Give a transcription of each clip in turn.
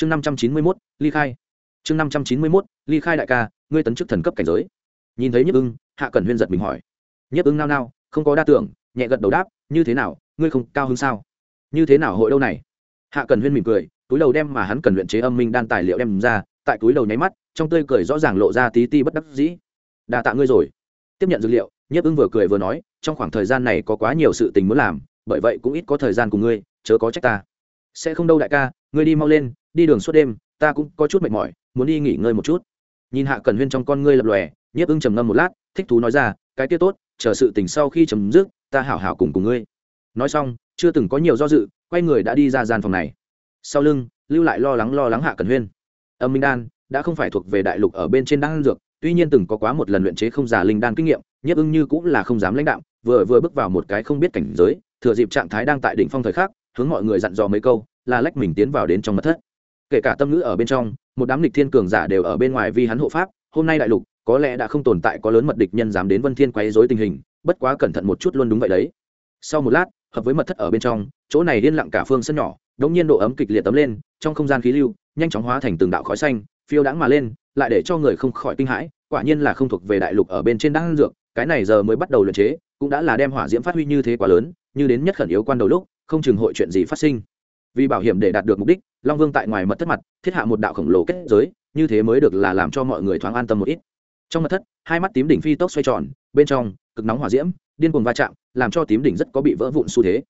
chương năm trăm chín mươi mốt, ly khai. Chương năm trăm chín mươi mốt, ly khai đại ca, ngươi tấn chức thần cấp cảnh giới. Nhìn thấy nhiếp ưng, hạ cẩn huyên giật mình hỏi. Nhiếp ưng nao nao, không có đa tưởng, nhẹ gật đầu đáp, như thế nào, ngươi không cao hơn sao? Như thế nào hội đâu này? Hạ cẩn huyên mỉm cười, túi đầu đem mà hắn cần luyện chế âm minh đan tài liệu đem ra, tại túi đầu nháy mắt, trong tươi cười rõ ràng lộ ra tí ti bất đắc dĩ. Đã tạ ngươi rồi. Tiếp nhận dữ liệu nhiếp ưng vừa cười vừa nói, trong khoảng thời gian này có quá nhiều sự tình muốn làm, bởi vậy cũng ít có thời gian cùng ngươi, chớ có trách ta. Sẽ không đâu đại ca, ngươi đi mau lên đi đường suốt đêm, ta cũng có chút mệt mỏi, muốn đi nghỉ ngơi một chút. Nhìn hạ cẩn huyên trong con ngươi lập lòe, nhiếp ưng trầm ngâm một lát, thích thú nói ra, cái tiết tốt, chờ sự tình sau khi chấm dứt, ta hảo hảo cùng cùng ngươi. Nói xong, chưa từng có nhiều do dự, quay người đã đi ra gian phòng này. Sau lưng, lưu lại lo lắng lo lắng hạ cẩn huyên. Âm minh đan đã không phải thuộc về đại lục ở bên trên đan dược, tuy nhiên từng có quá một lần luyện chế không giả linh đan kinh nghiệm, nhiếp ưng như cũng là không dám lãnh đạo vừa vừa bước vào một cái không biết cảnh giới, thừa dịp trạng thái đang tại đỉnh phong thời khắc, hướng mọi người dặn dò mấy câu, là lách mình tiến vào đến trong mật thất kể cả tâm ngữ ở bên trong, một đám lịch thiên cường giả đều ở bên ngoài vì hắn hộ pháp, hôm nay đại lục, có lẽ đã không tồn tại có lớn mật địch nhân dám đến vân thiên quấy rối tình hình, bất quá cẩn thận một chút luôn đúng vậy đấy. Sau một lát, hợp với mật thất ở bên trong, chỗ này điên lặng cả phương sân nhỏ, đống nhiên độ ấm kịch liệt tấm lên, trong không gian khí lưu, nhanh chóng hóa thành từng đạo khói xanh, phiêu đãng mà lên, lại để cho người không khỏi kinh hãi, quả nhiên là không thuộc về đại lục ở bên trên đang dược, cái này giờ mới bắt đầu luyện chế, cũng đã là đem hỏa diễm phát huy như thế quá lớn, như đến nhất khẩn yếu quan đầu lúc, không chừng hội chuyện gì phát sinh vì bảo hiểm để đạt được mục đích, long vương tại ngoài mật thất mặt, thiết hạ một đạo khổng lồ kết giới, như thế mới được là làm cho mọi người thoáng an tâm một ít. Trong mật thất, hai mắt tím đỉnh phi tốc xoay tròn, bên trong, cực nóng hỏa diễm, điên cuồng va chạm, làm cho tím đỉnh rất có bị vỡ vụn xu thế.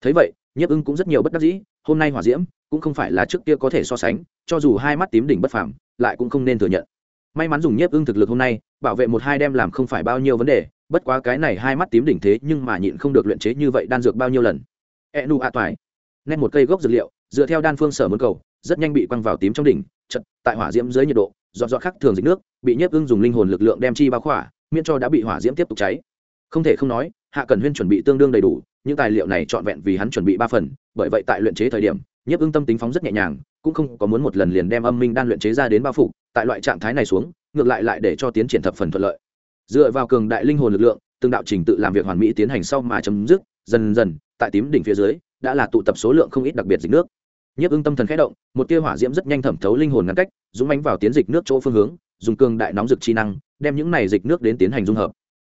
Thấy vậy, nhiếp ưng cũng rất nhiều bất đắc dĩ, hôm nay hỏa diễm cũng không phải là trước kia có thể so sánh, cho dù hai mắt tím đỉnh bất phàm, lại cũng không nên thừa nhận. May mắn dùng nhiếp ưng thực lực hôm nay, bảo vệ một hai đem làm không phải bao nhiêu vấn đề, bất quá cái này hai mắt tím đỉnh thế nhưng mà nhịn không được luyện chế như vậy đan dược bao nhiêu lần. E nu a toài nét một cây gốc dược liệu, dựa theo đan phương sở muốn cầu, rất nhanh bị quăng vào tím trong đỉnh, chật, tại hỏa diễm dưới nhiệt độ dọn dọn khác thường dịch nước, bị nhiếp ưng dùng linh hồn lực lượng đem chi bao khỏa, miễn cho đã bị hỏa diễm tiếp tục cháy. Không thể không nói, hạ cần huyên chuẩn bị tương đương đầy đủ, những tài liệu này trọn vẹn vì hắn chuẩn bị ba phần, bởi vậy tại luyện chế thời điểm, nhiếp ưng tâm tính phóng rất nhẹ nhàng, cũng không có muốn một lần liền đem âm minh đan luyện chế ra đến bao phủ, tại loại trạng thái này xuống, ngược lại lại để cho tiến triển thập phần thuận lợi. Dựa vào cường đại linh hồn lực lượng, từng đạo trình tự làm việc hoàn mỹ tiến hành sau mà chấm dứt, dần dần, tại tím đỉnh phía dưới đã là tụ tập số lượng không ít đặc biệt dịch nước. Nhiếp ưng tâm thần khẽ động, một tia hỏa diễm rất nhanh thẩm thấu linh hồn ngăn cách, dũng ánh vào tiến dịch nước chỗ phương hướng, dùng cường đại nóng rực chi năng, đem những này dịch nước đến tiến hành dung hợp.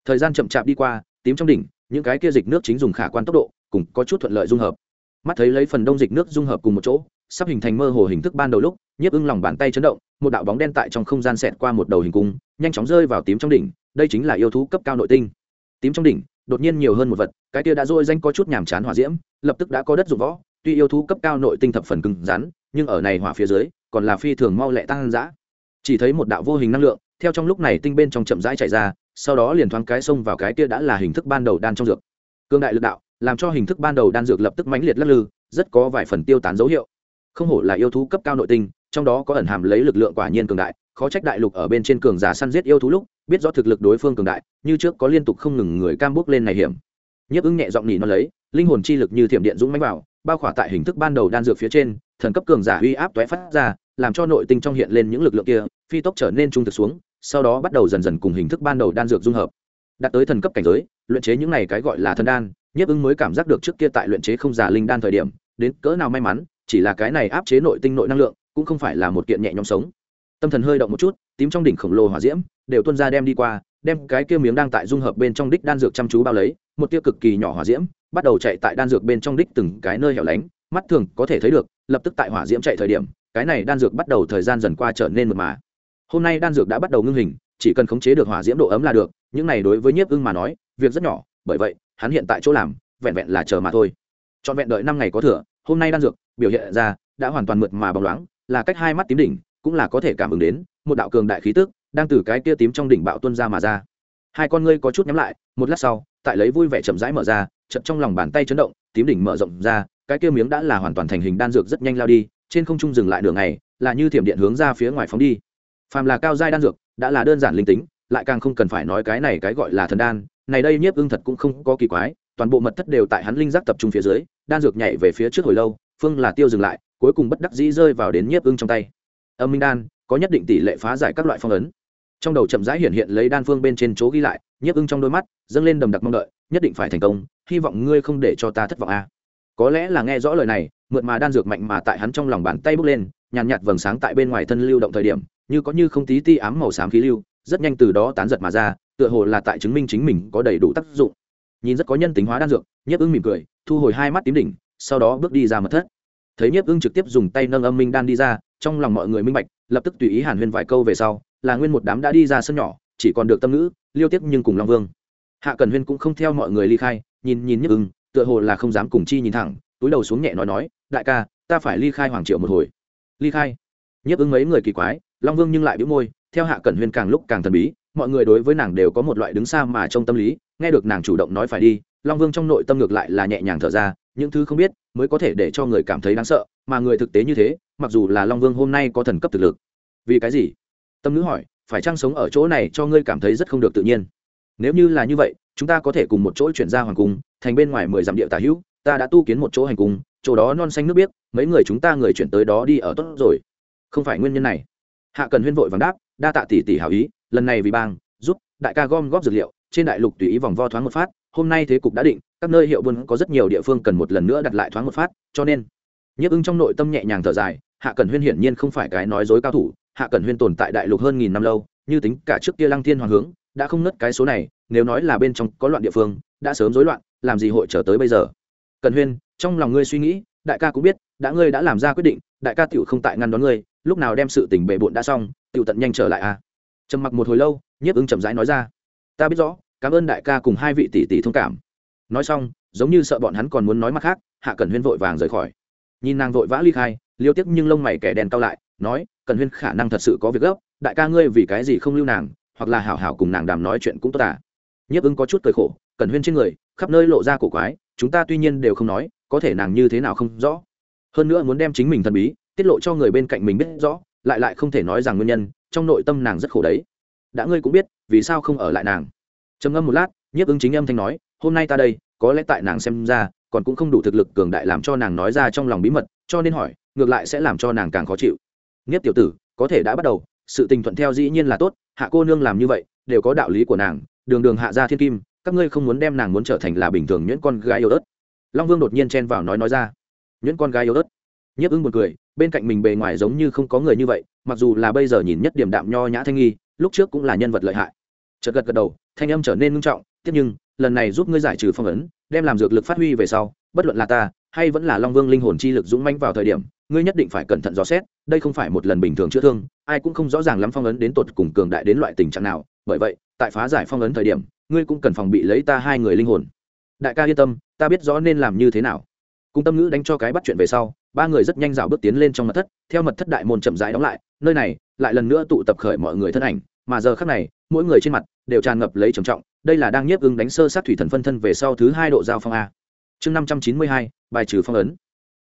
Thời gian chậm chạp đi qua, tím trong đỉnh, những cái kia dịch nước chính dùng khả quan tốc độ, cùng có chút thuận lợi dung hợp. Mắt thấy lấy phần đông dịch nước dung hợp cùng một chỗ, sắp hình thành mơ hồ hình thức ban đầu lúc, nhiếp ưng lòng bàn tay chấn động, một đạo bóng đen tại trong không gian xẹt qua một đầu hình cung, nhanh chóng rơi vào tím trong đỉnh, đây chính là yêu thú cấp cao nội tinh. Tím trong đỉnh đột nhiên nhiều hơn một vật, cái kia đã dôi danh có chút nhàm chán hỏa diễm, lập tức đã có đất dụng võ, tuy yêu thú cấp cao nội tinh thập phần cứng rắn, nhưng ở này hỏa phía dưới, còn là phi thường mau lẹ tăng dã. Chỉ thấy một đạo vô hình năng lượng, theo trong lúc này tinh bên trong chậm rãi chạy ra, sau đó liền thoáng cái xông vào cái kia đã là hình thức ban đầu đan trong dược. Cương đại lực đạo, làm cho hình thức ban đầu đan dược lập tức mãnh liệt lắc lư, rất có vài phần tiêu tán dấu hiệu. Không hổ là yêu thú cấp cao nội tinh, trong đó có ẩn hàm lấy lực lượng quả nhiên cường đại, khó trách đại lục ở bên trên cường giả săn giết yêu thú lúc biết rõ thực lực đối phương cường đại, như trước có liên tục không ngừng người cam bước lên này hiểm. Nhiếp ứng nhẹ giọng nhỉ nó lấy, linh hồn chi lực như thiểm điện dũng mánh vào, bao khỏa tại hình thức ban đầu đan dược phía trên, thần cấp cường giả uy áp toé phát ra, làm cho nội tinh trong hiện lên những lực lượng kia, phi tốc trở nên trung thực xuống, sau đó bắt đầu dần dần cùng hình thức ban đầu đan dược dung hợp. Đạt tới thần cấp cảnh giới, luyện chế những này cái gọi là thần đan, nhiếp ứng mới cảm giác được trước kia tại luyện chế không giả linh đan thời điểm, đến cỡ nào may mắn, chỉ là cái này áp chế nội tinh nội năng lượng, cũng không phải là một kiện nhẹ nhõm sống. Tâm thần hơi động một chút, tím trong đỉnh khổng lồ hỏa diễm đều tuân ra đem đi qua, đem cái kia miếng đang tại dung hợp bên trong đích đan dược chăm chú bao lấy, một tia cực kỳ nhỏ hỏa diễm, bắt đầu chạy tại đan dược bên trong đích từng cái nơi hẻo lánh. Mắt thường có thể thấy được, lập tức tại hỏa diễm chạy thời điểm, cái này đan dược bắt đầu thời gian dần qua trở nên mượt mà. Hôm nay đan dược đã bắt đầu ngưng hình, chỉ cần khống chế được hỏa diễm độ ấm là được, những này đối với nhiếp ưng mà nói, việc rất nhỏ, bởi vậy, hắn hiện tại chỗ làm, vẹn vẹn là chờ mà thôi. Trọn vẹn đợi năm ngày có thừa, hôm nay đan dược, biểu hiện ra, đã hoàn toàn mượt mà bóng loáng, là cách hai mắt tím đỉnh, cũng là có thể cảm ứng đến, một đạo cường đại khí tức đang từ cái kia tím trong đỉnh bạo tuân ra mà ra. Hai con ngươi có chút nhắm lại, một lát sau, tại lấy vui vẻ chậm rãi mở ra chậm trong lòng bàn tay chấn động, tím đỉnh mở rộng ra, cái kia miếng đã là hoàn toàn thành hình đan dược rất nhanh lao đi, trên không trung dừng lại đường này là như thiểm điện hướng ra phía ngoài phóng đi. Phàm là cao giai đan dược, đã là đơn giản linh tính, lại càng không cần phải nói cái này cái gọi là thần đan, này đây nhiếp ưng thật cũng không có kỳ quái, toàn bộ mật thất đều tại hắn linh giác tập trung phía dưới, đan dược nhảy về phía trước hồi lâu, phương là tiêu dừng lại, cuối cùng bất đắc dĩ rơi vào đến nhiếp ưng trong tay. Âm minh đan, có nhất định tỷ lệ phá giải các loại phong ấn trong đầu chậm rãi hiện hiện lấy đan phương bên trên chỗ ghi lại, nhiếp ưng trong đôi mắt, dâng lên đầm đặc mong đợi, nhất định phải thành công, hy vọng ngươi không để cho ta thất vọng a. Có lẽ là nghe rõ lời này, mượn mà đan dược mạnh mà tại hắn trong lòng bàn tay bước lên, nhàn nhạt vầng sáng tại bên ngoài thân lưu động thời điểm, như có như không tí ti ám màu xám khí lưu, rất nhanh từ đó tán giật mà ra, tựa hồ là tại chứng minh chính mình có đầy đủ tác dụng. Nhìn rất có nhân tính hóa đan dược, nhiếp ưng mỉm cười, thu hồi hai mắt tím đỉnh, sau đó bước đi ra mật thất. Thấy nhiếp ưng trực tiếp dùng tay nâng âm minh đan đi ra, trong lòng mọi người minh bạch, lập tức tùy ý hàn huyên vài câu về sau là nguyên một đám đã đi ra sân nhỏ, chỉ còn được tâm ngữ, liêu tiếp nhưng cùng long vương. Hạ cần huyên cũng không theo mọi người ly khai, nhìn nhìn nhức ưng, tựa hồ là không dám cùng chi nhìn thẳng, túi đầu xuống nhẹ nói nói, đại ca, ta phải ly khai hoàng triệu một hồi. Ly khai? Nhức ưng mấy người kỳ quái, long vương nhưng lại bĩu môi, theo hạ cần huyên càng lúc càng thần bí, mọi người đối với nàng đều có một loại đứng xa mà trong tâm lý, nghe được nàng chủ động nói phải đi, long vương trong nội tâm ngược lại là nhẹ nhàng thở ra, những thứ không biết mới có thể để cho người cảm thấy đáng sợ, mà người thực tế như thế, mặc dù là long vương hôm nay có thần cấp thực lực. Vì cái gì? Tâm nữ hỏi, phải chăng sống ở chỗ này cho ngươi cảm thấy rất không được tự nhiên? Nếu như là như vậy, chúng ta có thể cùng một chỗ chuyển ra hoàng cung, thành bên ngoài mười dặm địa tả hữu, ta đã tu kiến một chỗ hành cung, chỗ đó non xanh nước biếc, mấy người chúng ta người chuyển tới đó đi ở tốt rồi. Không phải nguyên nhân này. Hạ cần huyên vội vàng đáp, đa tạ tỷ tỷ hảo ý, lần này vì bang, giúp đại ca gom góp dược liệu, trên đại lục tùy ý vòng vo thoáng một phát, hôm nay thế cục đã định, các nơi hiệu buôn có rất nhiều địa phương cần một lần nữa đặt lại thoáng một phát, cho nên nhấp ưng trong nội tâm nhẹ nhàng thở dài, hạ cần huyên hiển nhiên không phải cái nói dối cao thủ hạ Cẩn huyên tồn tại đại lục hơn nghìn năm lâu, như tính cả trước kia lăng thiên hoàng hướng, đã không nứt cái số này, nếu nói là bên trong có loạn địa phương, đã sớm rối loạn, làm gì hội trở tới bây giờ? Cần huyên, trong lòng ngươi suy nghĩ, đại ca cũng biết, đã ngươi đã làm ra quyết định, đại ca tiểu không tại ngăn đón ngươi, lúc nào đem sự tình bệ bộn đã xong, tiểu tận nhanh trở lại a à? trầm mặc một hồi lâu, nhiếp ứng chậm rãi nói ra. Ta biết rõ, cảm ơn đại ca cùng hai vị tỷ tỷ thông cảm. Nói xong, giống như sợ bọn hắn còn muốn nói mặt khác, hạ Cẩn huyên vội vàng rời khỏi. Nhìn nàng vội vã ly khai, liêu tiếc nhưng lông mày kẻ đèn cao lại nói, cần huyên khả năng thật sự có việc gấp, đại ca ngươi vì cái gì không lưu nàng, hoặc là hảo hảo cùng nàng đàm nói chuyện cũng tốt à? Nhiếp ứng có chút cười khổ, cần huyên trên người, khắp nơi lộ ra cổ quái, chúng ta tuy nhiên đều không nói, có thể nàng như thế nào không rõ. Hơn nữa muốn đem chính mình thần bí, tiết lộ cho người bên cạnh mình biết rõ, lại lại không thể nói rằng nguyên nhân, trong nội tâm nàng rất khổ đấy. Đã ngươi cũng biết, vì sao không ở lại nàng? Trầm ngâm một lát, nhiếp ứng chính âm thanh nói, hôm nay ta đây, có lẽ tại nàng xem ra, còn cũng không đủ thực lực cường đại làm cho nàng nói ra trong lòng bí mật, cho nên hỏi, ngược lại sẽ làm cho nàng càng khó chịu nghiếp tiểu tử, có thể đã bắt đầu, sự tình thuận theo dĩ nhiên là tốt, hạ cô nương làm như vậy, đều có đạo lý của nàng, đường đường hạ ra thiên kim, các ngươi không muốn đem nàng muốn trở thành là bình thường nhuyễn con gái yêu ớt. Long vương đột nhiên chen vào nói nói ra. Nhuyễn con gái yêu ớt. Nhiếp ưng một cười, bên cạnh mình bề ngoài giống như không có người như vậy, mặc dù là bây giờ nhìn nhất điểm đạm nho nhã thanh nghi, lúc trước cũng là nhân vật lợi hại. Chợt gật gật đầu, thanh âm trở nên ngưng trọng, tiếp nhưng, lần này giúp ngươi giải trừ phong ấn, đem làm dược lực phát huy về sau, bất luận là ta, hay vẫn là long vương linh hồn chi lực dũng manh vào thời điểm ngươi nhất định phải cẩn thận dò xét, đây không phải một lần bình thường chữa thương, ai cũng không rõ ràng lắm phong ấn đến tột cùng cường đại đến loại tình trạng nào. Bởi vậy, tại phá giải phong ấn thời điểm, ngươi cũng cần phòng bị lấy ta hai người linh hồn. Đại ca yên tâm, ta biết rõ nên làm như thế nào. Cung tâm ngữ đánh cho cái bắt chuyện về sau, ba người rất nhanh rào bước tiến lên trong mật thất, theo mật thất đại môn chậm rãi đóng lại, nơi này lại lần nữa tụ tập khởi mọi người thân ảnh, mà giờ khác này, mỗi người trên mặt đều tràn ngập lấy trầm trọng, đây là đang nhiếp ứng đánh sơ sát thủy thần phân thân về sau thứ hai độ giao phong a. Chương năm trăm chín mươi hai, bài trừ phong ấn.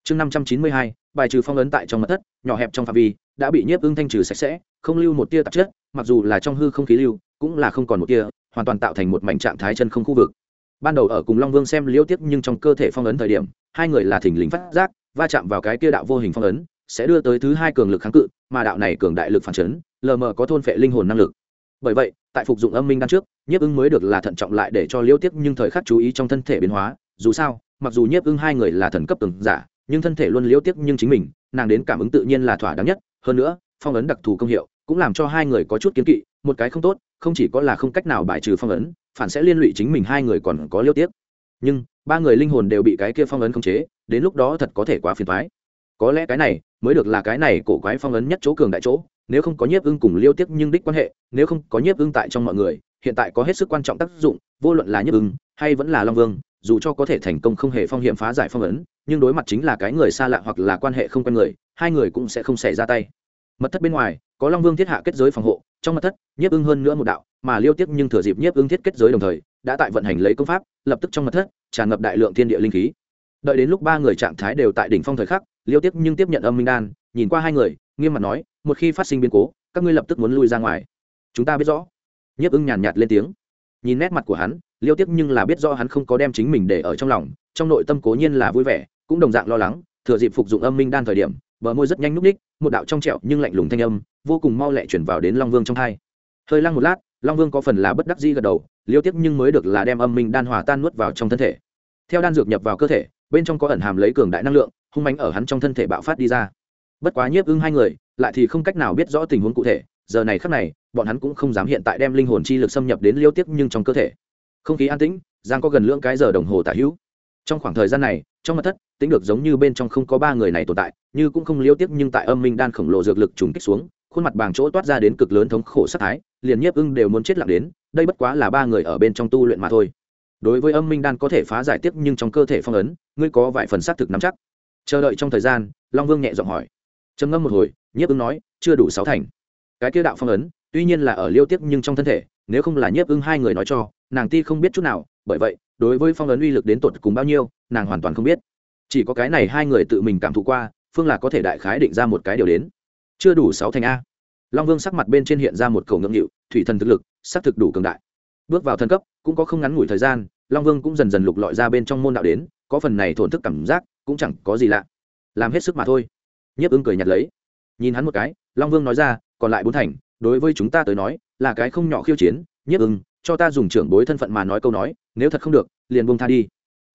Chương năm trăm chín mươi hai bài trừ phong ấn tại trong mật thất, nhỏ hẹp trong phạm vi, đã bị nhiếp ưng thanh trừ sạch sẽ, không lưu một tia tạp chất, mặc dù là trong hư không khí lưu, cũng là không còn một tia, hoàn toàn tạo thành một mảnh trạng thái chân không khu vực. Ban đầu ở cùng long vương xem liễu tiếp nhưng trong cơ thể phong ấn thời điểm, hai người là thình lình phát giác, va chạm vào cái tia đạo vô hình phong ấn, sẽ đưa tới thứ hai cường lực kháng cự, mà đạo này cường đại lực phản chấn, lờ mờ có thôn phệ linh hồn năng lực. Bởi vậy, tại phục dụng âm minh đan trước, nhiếp ưng mới được là thận trọng lại để cho liễu tiếp nhưng thời khắc chú ý trong thân thể biến hóa. Dù sao, mặc dù nhiếp ưng hai người là thần cấp từng giả nhưng thân thể luôn liễu tiếc nhưng chính mình, nàng đến cảm ứng tự nhiên là thỏa đáng nhất. Hơn nữa, phong ấn đặc thù công hiệu cũng làm cho hai người có chút kiến kỵ, một cái không tốt, không chỉ có là không cách nào bài trừ phong ấn, phản sẽ liên lụy chính mình hai người còn có liêu tiếc. Nhưng, ba người linh hồn đều bị cái kia phong ấn khống chế, đến lúc đó thật có thể quá phiền thoái có lẽ cái này mới được là cái này cổ quái phong ấn nhất chỗ cường đại chỗ, nếu không có nhiếp ưng cùng liêu tiếc nhưng đích quan hệ, nếu không có nhiếp ưng tại trong mọi người, hiện tại có hết sức quan trọng tác dụng, vô luận là nhiếp ưng hay vẫn là long vương, dù cho có thể thành công không hề phong hiểm phá giải phong ấn nhưng đối mặt chính là cái người xa lạ hoặc là quan hệ không quen người, hai người cũng sẽ không xảy ra tay. Mật thất bên ngoài, có long vương thiết hạ kết giới phòng hộ, trong mật thất, nhiếp ưng hơn nữa một đạo, mà liêu tiếp nhưng thừa dịp nhiếp ưng thiết kết giới đồng thời, đã tại vận hành lấy công pháp, lập tức trong mật thất, tràn ngập đại lượng thiên địa linh khí. Đợi đến lúc ba người trạng thái đều tại đỉnh phong thời khắc, liêu tiếp nhưng tiếp nhận âm minh đan, nhìn qua hai người, nghiêm mặt nói, một khi phát sinh biến cố, các ngươi lập tức muốn lui ra ngoài. Chúng ta biết rõ. Nhiếp ưng nhàn nhạt lên tiếng. Nhìn nét mặt của hắn, liêu tiếp nhưng là biết rõ hắn không có đem chính mình để ở trong lòng, trong nội tâm cố nhiên là vui vẻ cũng đồng dạng lo lắng, thừa dịp phục dụng âm minh đan thời điểm, bờ môi rất nhanh núp ních, một đạo trong trẹo nhưng lạnh lùng thanh âm, vô cùng mau lẹ chuyển vào đến long vương trong hai. Hơi lăng một lát, long vương có phần là bất đắc di gật đầu, liêu tiếp nhưng mới được là đem âm minh đan hòa tan nuốt vào trong thân thể. Theo đan dược nhập vào cơ thể, bên trong có ẩn hàm lấy cường đại năng lượng, hung mánh ở hắn trong thân thể bạo phát đi ra. Bất quá nhiếp ưng hai người, lại thì không cách nào biết rõ tình huống cụ thể, giờ này khắc này, bọn hắn cũng không dám hiện tại đem linh hồn chi lực xâm nhập đến liêu tiếp nhưng trong cơ thể. Không khí an tĩnh, giang có gần lưỡng cái giờ đồng hồ tả hữu. Trong khoảng thời gian này, trong mặt thất tính được giống như bên trong không có ba người này tồn tại, như cũng không liêu tiếp nhưng tại âm minh đan khổng lồ dược lực trùng kích xuống, khuôn mặt bàng chỗ toát ra đến cực lớn thống khổ sát thái, liền nhiếp ưng đều muốn chết lặng đến, đây bất quá là ba người ở bên trong tu luyện mà thôi. Đối với âm minh đan có thể phá giải tiếp nhưng trong cơ thể phong ấn, ngươi có vài phần xác thực nắm chắc. Chờ đợi trong thời gian, long vương nhẹ giọng hỏi. Trầm ngâm một hồi, nhiếp ưng nói, chưa đủ sáu thành. Cái kia đạo phong ấn, tuy nhiên là ở liêu tiếp nhưng trong thân thể, nếu không là nhiếp ưng hai người nói cho, nàng ti không biết chút nào, bởi vậy, đối với phong ấn uy lực đến tột cùng bao nhiêu, nàng hoàn toàn không biết chỉ có cái này hai người tự mình cảm thụ qua, phương là có thể đại khái định ra một cái điều đến. Chưa đủ sáu thành a. Long vương sắc mặt bên trên hiện ra một cầu ngưỡng nghịu, thủy thần thực lực, xác thực đủ cường đại. Bước vào thân cấp, cũng có không ngắn ngủi thời gian, long vương cũng dần dần lục lọi ra bên trong môn đạo đến, có phần này thổn thức cảm giác, cũng chẳng có gì lạ. Làm hết sức mà thôi. Nhiếp ưng cười nhặt lấy. Nhìn hắn một cái, long vương nói ra, còn lại bốn thành, đối với chúng ta tới nói, là cái không nhỏ khiêu chiến, nhiếp ưng cho ta dùng trưởng bối thân phận mà nói câu nói, nếu thật không được, liền buông tha đi.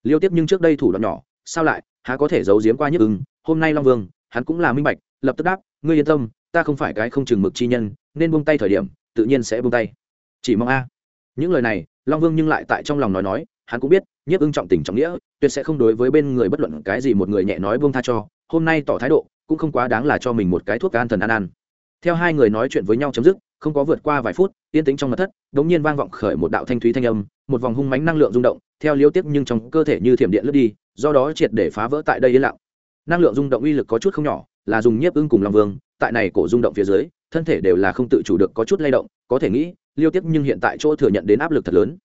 Liêu tiếp nhưng trước đây thủ đoạn nhỏ sao lại, há có thể giấu giếm qua nhiếp ưng, hôm nay long vương, hắn cũng là minh bạch, lập tức đáp, ngươi yên tâm, ta không phải cái không chừng mực chi nhân, nên buông tay thời điểm, tự nhiên sẽ buông tay. Chỉ mong a. Những lời này, long vương nhưng lại tại trong lòng nói nói, hắn cũng biết, nhiếp ưng trọng tình trọng nghĩa, tuyệt sẽ không đối với bên người bất luận cái gì một người nhẹ nói buông tha cho, hôm nay tỏ thái độ, cũng không quá đáng là cho mình một cái thuốc an thần ăn ăn theo hai người nói chuyện với nhau chấm dứt, không có vượt qua vài phút, yên tĩnh trong mặt thất, đống nhiên vang vọng khởi một đạo thanh thúy thanh âm, một vòng hung mánh năng lượng rung động, theo liêu tiếp nhưng trong cơ thể như thiểm điện lướt đi do đó triệt để phá vỡ tại đây yên lặng. Năng lượng rung động uy lực có chút không nhỏ, là dùng nhiếp ưng cùng long vương, tại này cổ rung động phía dưới, thân thể đều là không tự chủ được có chút lay động, có thể nghĩ, liêu tiếp nhưng hiện tại chỗ thừa nhận đến áp lực thật lớn.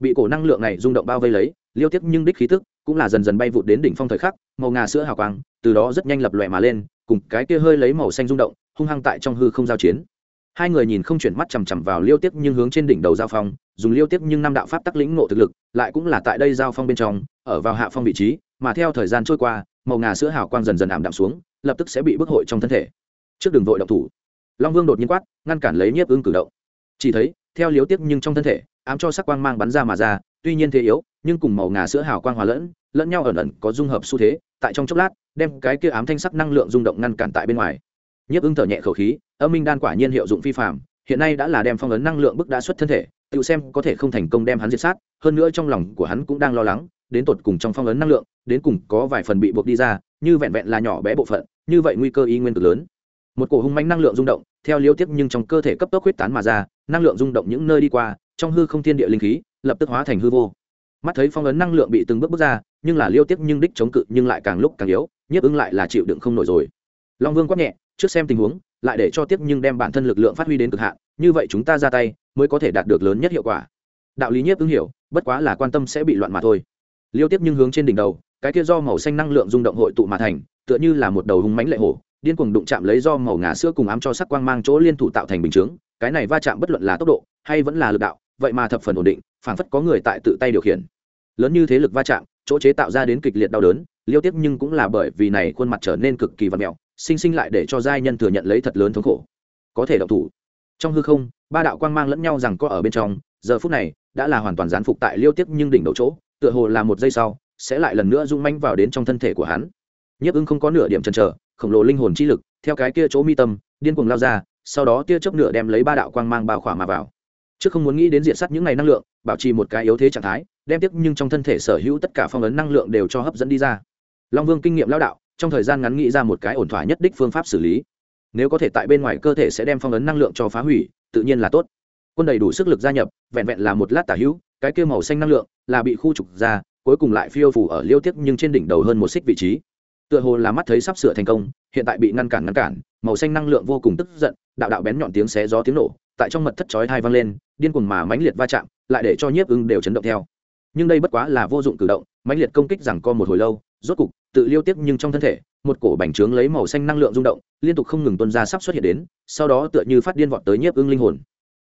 Bị cổ năng lượng này rung động bao vây lấy, liêu tiếp nhưng đích khí tức cũng là dần dần bay vụt đến đỉnh phong thời khắc, màu ngà sữa hào quang từ đó rất nhanh lập lòe mà lên, cùng cái kia hơi lấy màu xanh rung động, hung hăng tại trong hư không giao chiến hai người nhìn không chuyển mắt chằm chằm vào liêu tiếp nhưng hướng trên đỉnh đầu giao phong, dùng liêu tiếp nhưng năm đạo pháp tắc lĩnh ngộ thực lực, lại cũng là tại đây giao phong bên trong, ở vào hạ phong vị trí, mà theo thời gian trôi qua, màu ngà sữa hào quang dần dần ảm đạm xuống, lập tức sẽ bị bức hội trong thân thể. Trước đường vội động thủ. Long vương đột nhiên quát, ngăn cản lấy nhiếp ưng cử động. Chỉ thấy, theo liêu tiếp nhưng trong thân thể, ám cho sắc quang mang bắn ra mà ra, tuy nhiên thế yếu, nhưng cùng màu ngà sữa hào quang hòa lẫn lẫn nhau ẩn ẩn có dung hợp xu thế, tại trong chốc lát, đem cái kia ám thanh sắc năng lượng rung động ngăn cản tại bên ngoài. Nhiếp ưng thở nhẹ khẩu khí âm minh đan quả nhiên hiệu dụng phi phạm hiện nay đã là đem phong ấn năng lượng bức đã xuất thân thể, tự xem có thể không thành công đem hắn diệt sát, hơn nữa trong lòng của hắn cũng đang lo lắng, đến tột cùng trong phong ấn năng lượng, đến cùng có vài phần bị buộc đi ra, như vẹn vẹn là nhỏ bé bộ phận, như vậy nguy cơ y nguyên cực lớn. Một cổ hung manh năng lượng rung động, theo liêu tiếp nhưng trong cơ thể cấp tốc huyết tán mà ra, năng lượng rung động những nơi đi qua, trong hư không thiên địa linh khí, lập tức hóa thành hư vô. Mắt thấy phong ấn năng lượng bị từng bước bước ra, nhưng là liêu tiếp nhưng đích chống cự nhưng lại càng lúc càng yếu, nhiếp ứng lại là chịu đựng không nổi rồi. Long vương quát nhẹ, trước xem tình huống lại để cho tiếp nhưng đem bản thân lực lượng phát huy đến cực hạn, như vậy chúng ta ra tay mới có thể đạt được lớn nhất hiệu quả. Đạo lý nhiếp ứng hiểu, bất quá là quan tâm sẽ bị loạn mà thôi. Liêu tiếp nhưng hướng trên đỉnh đầu, cái kia do màu xanh năng lượng rung động hội tụ mà thành, tựa như là một đầu hung mánh lệ hổ, điên cuồng đụng chạm lấy do màu ngà sữa cùng ám cho sắc quang mang chỗ liên thủ tạo thành bình chướng, cái này va chạm bất luận là tốc độ hay vẫn là lực đạo, vậy mà thập phần ổn định, phảng phất có người tại tự tay điều khiển. Lớn như thế lực va chạm, chỗ chế tạo ra đến kịch liệt đau đớn, liêu tiếp nhưng cũng là bởi vì này khuôn mặt trở nên cực kỳ vật mẹo sinh sinh lại để cho giai nhân thừa nhận lấy thật lớn thống khổ. Có thể động thủ. Trong hư không, ba đạo quang mang lẫn nhau rằng có ở bên trong, giờ phút này, đã là hoàn toàn gián phục tại liêu tiếp nhưng đỉnh đầu chỗ, tựa hồ là một giây sau, sẽ lại lần nữa rung manh vào đến trong thân thể của hắn. Nhiếp ưng không có nửa điểm chần chờ, khổng lồ linh hồn chi lực, theo cái kia chỗ mi tâm, điên cuồng lao ra, sau đó tia chớp nửa đem lấy ba đạo quang mang bao khỏa mà vào. Trước không muốn nghĩ đến diện sắt những ngày năng lượng, bảo trì một cái yếu thế trạng thái, đem tiếc nhưng trong thân thể sở hữu tất cả phong ấn năng lượng đều cho hấp dẫn đi ra. Long vương kinh nghiệm lao đạo trong thời gian ngắn nghĩ ra một cái ổn thỏa nhất đích phương pháp xử lý. Nếu có thể tại bên ngoài cơ thể sẽ đem phong ấn năng lượng cho phá hủy, tự nhiên là tốt. Quân đầy đủ sức lực gia nhập, vẹn vẹn là một lát tả hữu, cái kia màu xanh năng lượng là bị khu trục ra, cuối cùng lại phiêu phủ ở liêu tiếc nhưng trên đỉnh đầu hơn một xích vị trí. Tựa hồ là mắt thấy sắp sửa thành công, hiện tại bị ngăn cản ngăn cản, màu xanh năng lượng vô cùng tức giận, đạo đạo bén nhọn tiếng xé gió tiếng nổ, tại trong mật thất chói hai vang lên, điên cuồng mà mãnh liệt va chạm, lại để cho nhiếp ưng đều chấn động theo nhưng đây bất quá là vô dụng cử động, mãnh liệt công kích rằng co một hồi lâu, rốt cục, tự liêu tiếp nhưng trong thân thể, một cổ bành trướng lấy màu xanh năng lượng rung động, liên tục không ngừng tuân ra sắp xuất hiện đến, sau đó tựa như phát điên vọt tới nhiếp ưng linh hồn.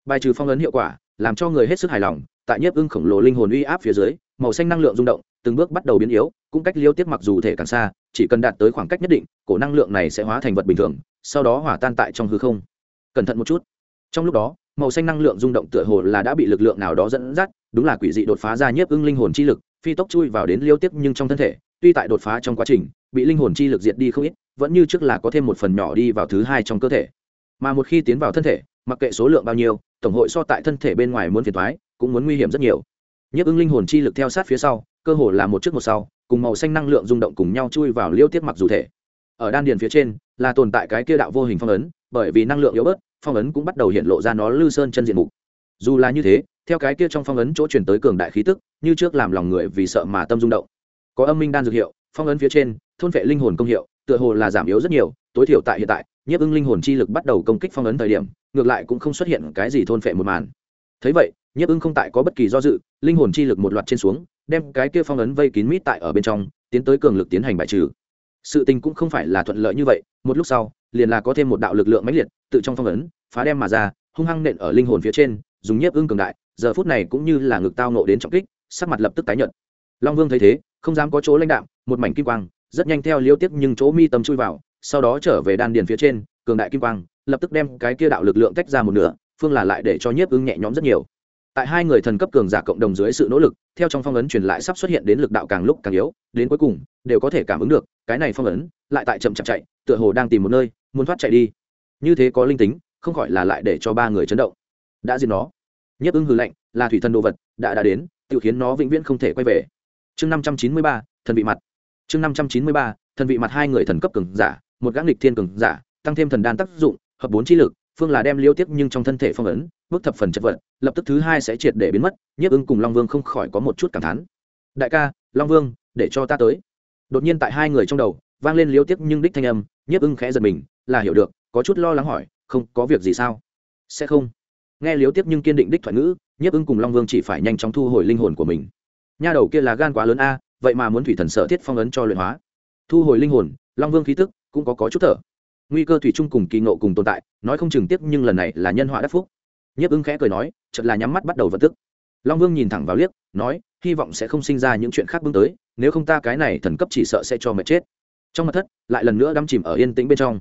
Bài trừ phong ấn hiệu quả, làm cho người hết sức hài lòng, tại nhiếp ưng khổng lồ linh hồn uy áp phía dưới, màu xanh năng lượng rung động, từng bước bắt đầu biến yếu, cũng cách liêu tiếp mặc dù thể càng xa, chỉ cần đạt tới khoảng cách nhất định, cổ năng lượng này sẽ hóa thành vật bình thường, sau đó hỏa tan tại trong hư không. Cẩn thận một chút. Trong lúc đó màu xanh năng lượng rung động tựa hồ là đã bị lực lượng nào đó dẫn dắt, đúng là quỷ dị đột phá ra nhiếp ưng linh hồn chi lực, phi tốc chui vào đến liêu tiếp nhưng trong thân thể, tuy tại đột phá trong quá trình, bị linh hồn chi lực diệt đi không ít, vẫn như trước là có thêm một phần nhỏ đi vào thứ hai trong cơ thể. Mà một khi tiến vào thân thể, mặc kệ số lượng bao nhiêu, tổng hội so tại thân thể bên ngoài muốn phiền thoái cũng muốn nguy hiểm rất nhiều. Nhiếp ưng linh hồn chi lực theo sát phía sau, cơ hồ là một trước một sau, cùng màu xanh năng lượng rung động cùng nhau chui vào liêu tiết mặc dù thể. Ở đan điền phía trên, là tồn tại cái kia đạo vô hình phong ấn bởi vì năng lượng yếu bớt, phong ấn cũng bắt đầu hiện lộ ra nó lư sơn chân diện mục. Dù là như thế, theo cái kia trong phong ấn chỗ chuyển tới cường đại khí tức, như trước làm lòng người vì sợ mà tâm rung động. Có âm minh đan dược hiệu, phong ấn phía trên, thôn vệ linh hồn công hiệu, tựa hồ là giảm yếu rất nhiều, tối thiểu tại hiện tại, nhiếp ưng linh hồn chi lực bắt đầu công kích phong ấn thời điểm, ngược lại cũng không xuất hiện cái gì thôn vệ một màn. Thấy vậy, nhiếp ưng không tại có bất kỳ do dự, linh hồn chi lực một loạt trên xuống, đem cái kia phong ấn vây kín mít tại ở bên trong, tiến tới cường lực tiến hành bại trừ sự tình cũng không phải là thuận lợi như vậy, một lúc sau, liền là có thêm một đạo lực lượng mãnh liệt, tự trong phong ấn, phá đem mà ra, hung hăng nện ở linh hồn phía trên, dùng nhiếp ưng cường đại, giờ phút này cũng như là ngực tao nộ đến trọng kích, sắc mặt lập tức tái nhợt. Long vương thấy thế, không dám có chỗ lãnh đạm, một mảnh kim quang, rất nhanh theo liêu tiếp nhưng chỗ mi tâm chui vào, sau đó trở về đan điền phía trên, cường đại kim quang, lập tức đem cái kia đạo lực lượng tách ra một nửa, phương là lại để cho nhiếp ưng nhẹ nhõm rất nhiều tại hai người thần cấp cường giả cộng đồng dưới sự nỗ lực, theo trong phong ấn truyền lại sắp xuất hiện đến lực đạo càng lúc càng yếu, đến cuối cùng, đều có thể cảm ứng được, cái này phong ấn, lại tại chậm chậm chạy, tựa hồ đang tìm một nơi, muốn thoát chạy đi. Như thế có linh tính, không khỏi là lại để cho ba người chấn động. Đã diệt nó. Nhấp ưng hư lệnh, là thủy thần đồ vật, đã đã đến tự khiến nó vĩnh viễn không thể quay về. Chương năm trăm chín mươi ba, thần vị mặt. Chương năm trăm chín mươi ba, thần vị mặt hai người thần cấp cường giả, một gã nghịch thiên cường giả, tăng thêm thần đan tác dụng, hợp bốn chi lực, phương là đem liêu tiếp nhưng trong thân thể phong ấn bước thập phần chất vật lập tức thứ hai sẽ triệt để biến mất nhiếp ưng cùng long vương không khỏi có một chút cảm thán. Đại ca long vương để cho ta tới. Đột nhiên tại hai người trong đầu vang lên liêu tiếp nhưng đích thanh âm nhiếp ưng khẽ giật mình là hiểu được có chút lo lắng hỏi không có việc gì sao? Sẽ không. Nghe liếu tiếp nhưng kiên định đích thoại ngữ nhiếp ưng cùng long vương chỉ phải nhanh chóng thu hồi linh hồn của mình. Nha đầu kia là gan quá lớn a vậy mà muốn thủy thần sở thiết phong ấn cho luyện hóa. Thu hồi linh hồn long vương khí tức cũng có, có chút thở. Nguy cơ thủy chung cùng kỳ ngộ cùng tồn tại nói không chừng tiếp nhưng lần này là nhân họa đắc phúc nhiếp ưng khẽ cười nói chật là nhắm mắt bắt đầu vận tức. Long vương nhìn thẳng vào liếc, nói, hy vọng sẽ không sinh ra những chuyện khác bưng tới, nếu không ta cái này thần cấp chỉ sợ sẽ cho mệt chết. Trong mặt thất, lại lần nữa đắm chìm ở yên tĩnh bên trong.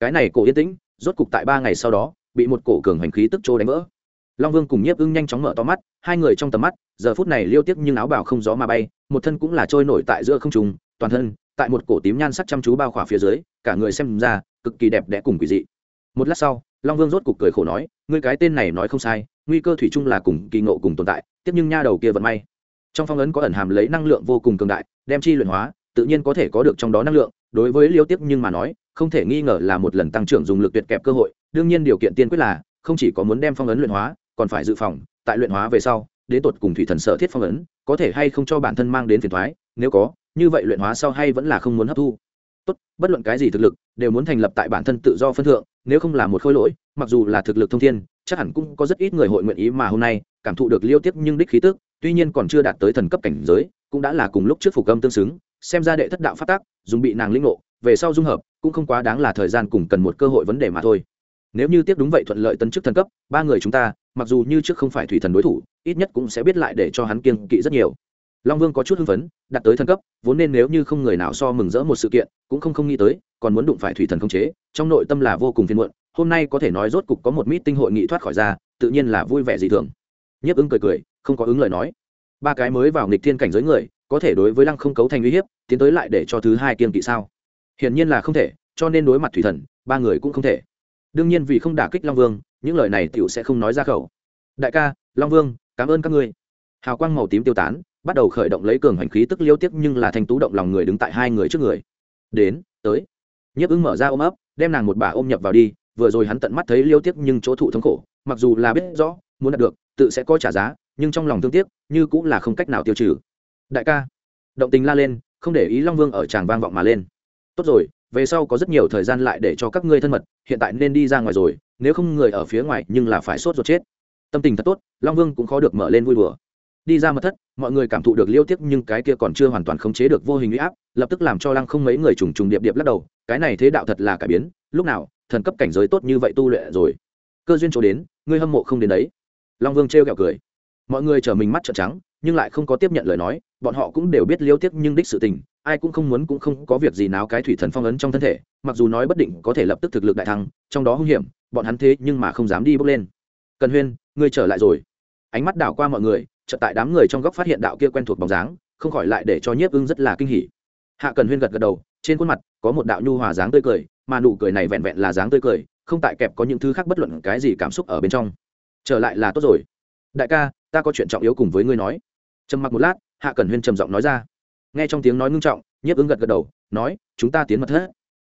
Cái này cổ yên tĩnh, rốt cục tại ba ngày sau đó, bị một cổ cường hành khí tức trô đánh vỡ. Long vương cùng nhiếp ưng nhanh chóng mở to mắt, hai người trong tầm mắt, giờ phút này liêu tiếc nhưng áo bào không gió mà bay, một thân cũng là trôi nổi tại giữa không trùng toàn thân, tại một cổ tím nhan sắc chăm chú bao khỏa phía dưới, cả người xem ra, cực kỳ đẹp đẽ cùng quỷ dị. Một lát sau long vương rốt cục cười khổ nói, ngươi cái tên này nói không sai, nguy cơ thủy chung là cùng kỳ ngộ cùng tồn tại, tiếp nhưng nha đầu kia vận may. Trong phong ấn có ẩn hàm lấy năng lượng vô cùng cường đại, đem chi luyện hóa, tự nhiên có thể có được trong đó năng lượng, đối với liêu tiếp nhưng mà nói, không thể nghi ngờ là một lần tăng trưởng dùng lực tuyệt kẹp cơ hội, đương nhiên điều kiện tiên quyết là, không chỉ có muốn đem phong ấn luyện hóa, còn phải dự phòng, tại luyện hóa về sau đến tột cùng thủy thần sở thiết phong ấn, có thể hay không cho bản thân mang đến phiền thoái nếu có, như vậy luyện hóa sau hay vẫn là không muốn hấp thu. Tốt, bất luận cái gì thực lực, đều muốn thành lập tại bản thân tự do phân thượng nếu không là một khối lỗi, mặc dù là thực lực thông thiên, chắc hẳn cũng có rất ít người hội nguyện ý mà hôm nay cảm thụ được liêu tiếp nhưng đích khí tức, tuy nhiên còn chưa đạt tới thần cấp cảnh giới, cũng đã là cùng lúc trước phục âm tương xứng, xem ra đệ thất đạo phát tác dùng bị nàng linh ngộ, về sau dung hợp, cũng không quá đáng là thời gian cùng cần một cơ hội vấn đề mà thôi. Nếu như tiếp đúng vậy thuận lợi tấn chức thần cấp, ba người chúng ta, mặc dù như trước không phải thủy thần đối thủ, ít nhất cũng sẽ biết lại để cho hắn kiêng kỵ rất nhiều. Long vương có chút hưng phấn đạt tới thần cấp, vốn nên nếu như không người nào so mừng rỡ một sự kiện, cũng không không nghĩ tới còn muốn đụng phải thủy thần không chế, trong nội tâm là vô cùng phiền muộn, hôm nay có thể nói rốt cục có một mít tinh hội nghị thoát khỏi ra, tự nhiên là vui vẻ dị thường. Nhiếp ứng cười cười, không có ứng lời nói. Ba cái mới vào nghịch thiên cảnh giới người, có thể đối với lăng không cấu thành uy hiếp, tiến tới lại để cho thứ hai kiên kỵ sao? Hiển nhiên là không thể, cho nên đối mặt thủy thần, ba người cũng không thể. Đương nhiên vì không đả kích long vương, những lời này t i ể u sẽ không nói ra khẩu. Đại ca, long vương, cảm ơn các ngươi. Hào quang màu tím tiêu tán, bắt đầu khởi động lấy cường hành khí tức liêu tiếp nhưng là thanh tú động lòng người đứng tại hai người trước người. Đến, tới nhiếp ứng mở ra ôm ấp, đem nàng một bà ôm nhập vào đi, vừa rồi hắn tận mắt thấy liêu tiếc nhưng chỗ thụ thống khổ, mặc dù là biết rõ, muốn đạt được, tự sẽ có trả giá, nhưng trong lòng thương tiếc, như cũng là không cách nào tiêu trừ. Đại ca, động tình la lên, không để ý long vương ở tràng vang vọng mà lên. Tốt rồi, về sau có rất nhiều thời gian lại để cho các ngươi thân mật, hiện tại nên đi ra ngoài rồi, nếu không người ở phía ngoài nhưng là phải sốt ruột chết. Tâm tình thật tốt, long vương cũng khó được mở lên vui đùa. Đi ra mật thất, mọi người cảm thụ được liêu tiếc nhưng cái kia còn chưa hoàn toàn khống chế được vô hình huy áp, lập tức làm cho lăng không mấy người trùng trùng điệp điệp lắc đầu cái này thế đạo thật là cải biến, lúc nào, thần cấp cảnh giới tốt như vậy tu luyện rồi. Cơ duyên chỗ đến, ngươi hâm mộ không đến đấy. Long vương trêu ghẹo cười. Mọi người chờ mình mắt trợn trắng, nhưng lại không có tiếp nhận lời nói, bọn họ cũng đều biết liêu tiếc nhưng đích sự tình, ai cũng không muốn cũng không có việc gì nào cái thủy thần phong ấn trong thân thể, mặc dù nói bất định có thể lập tức thực lực đại thăng, trong đó hung hiểm, bọn hắn thế nhưng mà không dám đi bước lên. Cần huyên, ngươi trở lại rồi. Ánh mắt đảo qua mọi người, chợt tại đám người trong góc phát hiện đạo kia quen thuộc bóng dáng, không khỏi lại để cho nhiếp ưng rất là kinh hỉ hạ cần huyên gật gật đầu, trên khuôn mặt có một đạo nhu hòa dáng tươi cười, mà nụ cười này vẹn vẹn là dáng tươi cười, không tại kẹp có những thứ khác bất luận cái gì cảm xúc ở bên trong. Trở lại là tốt rồi. Đại ca, ta có chuyện trọng yếu cùng với ngươi nói. Trầm mặc một lát, hạ cần huyên trầm giọng nói ra. Nghe trong tiếng nói ngưng trọng, nhiếp ứng gật gật đầu, nói, chúng ta tiến mật thất.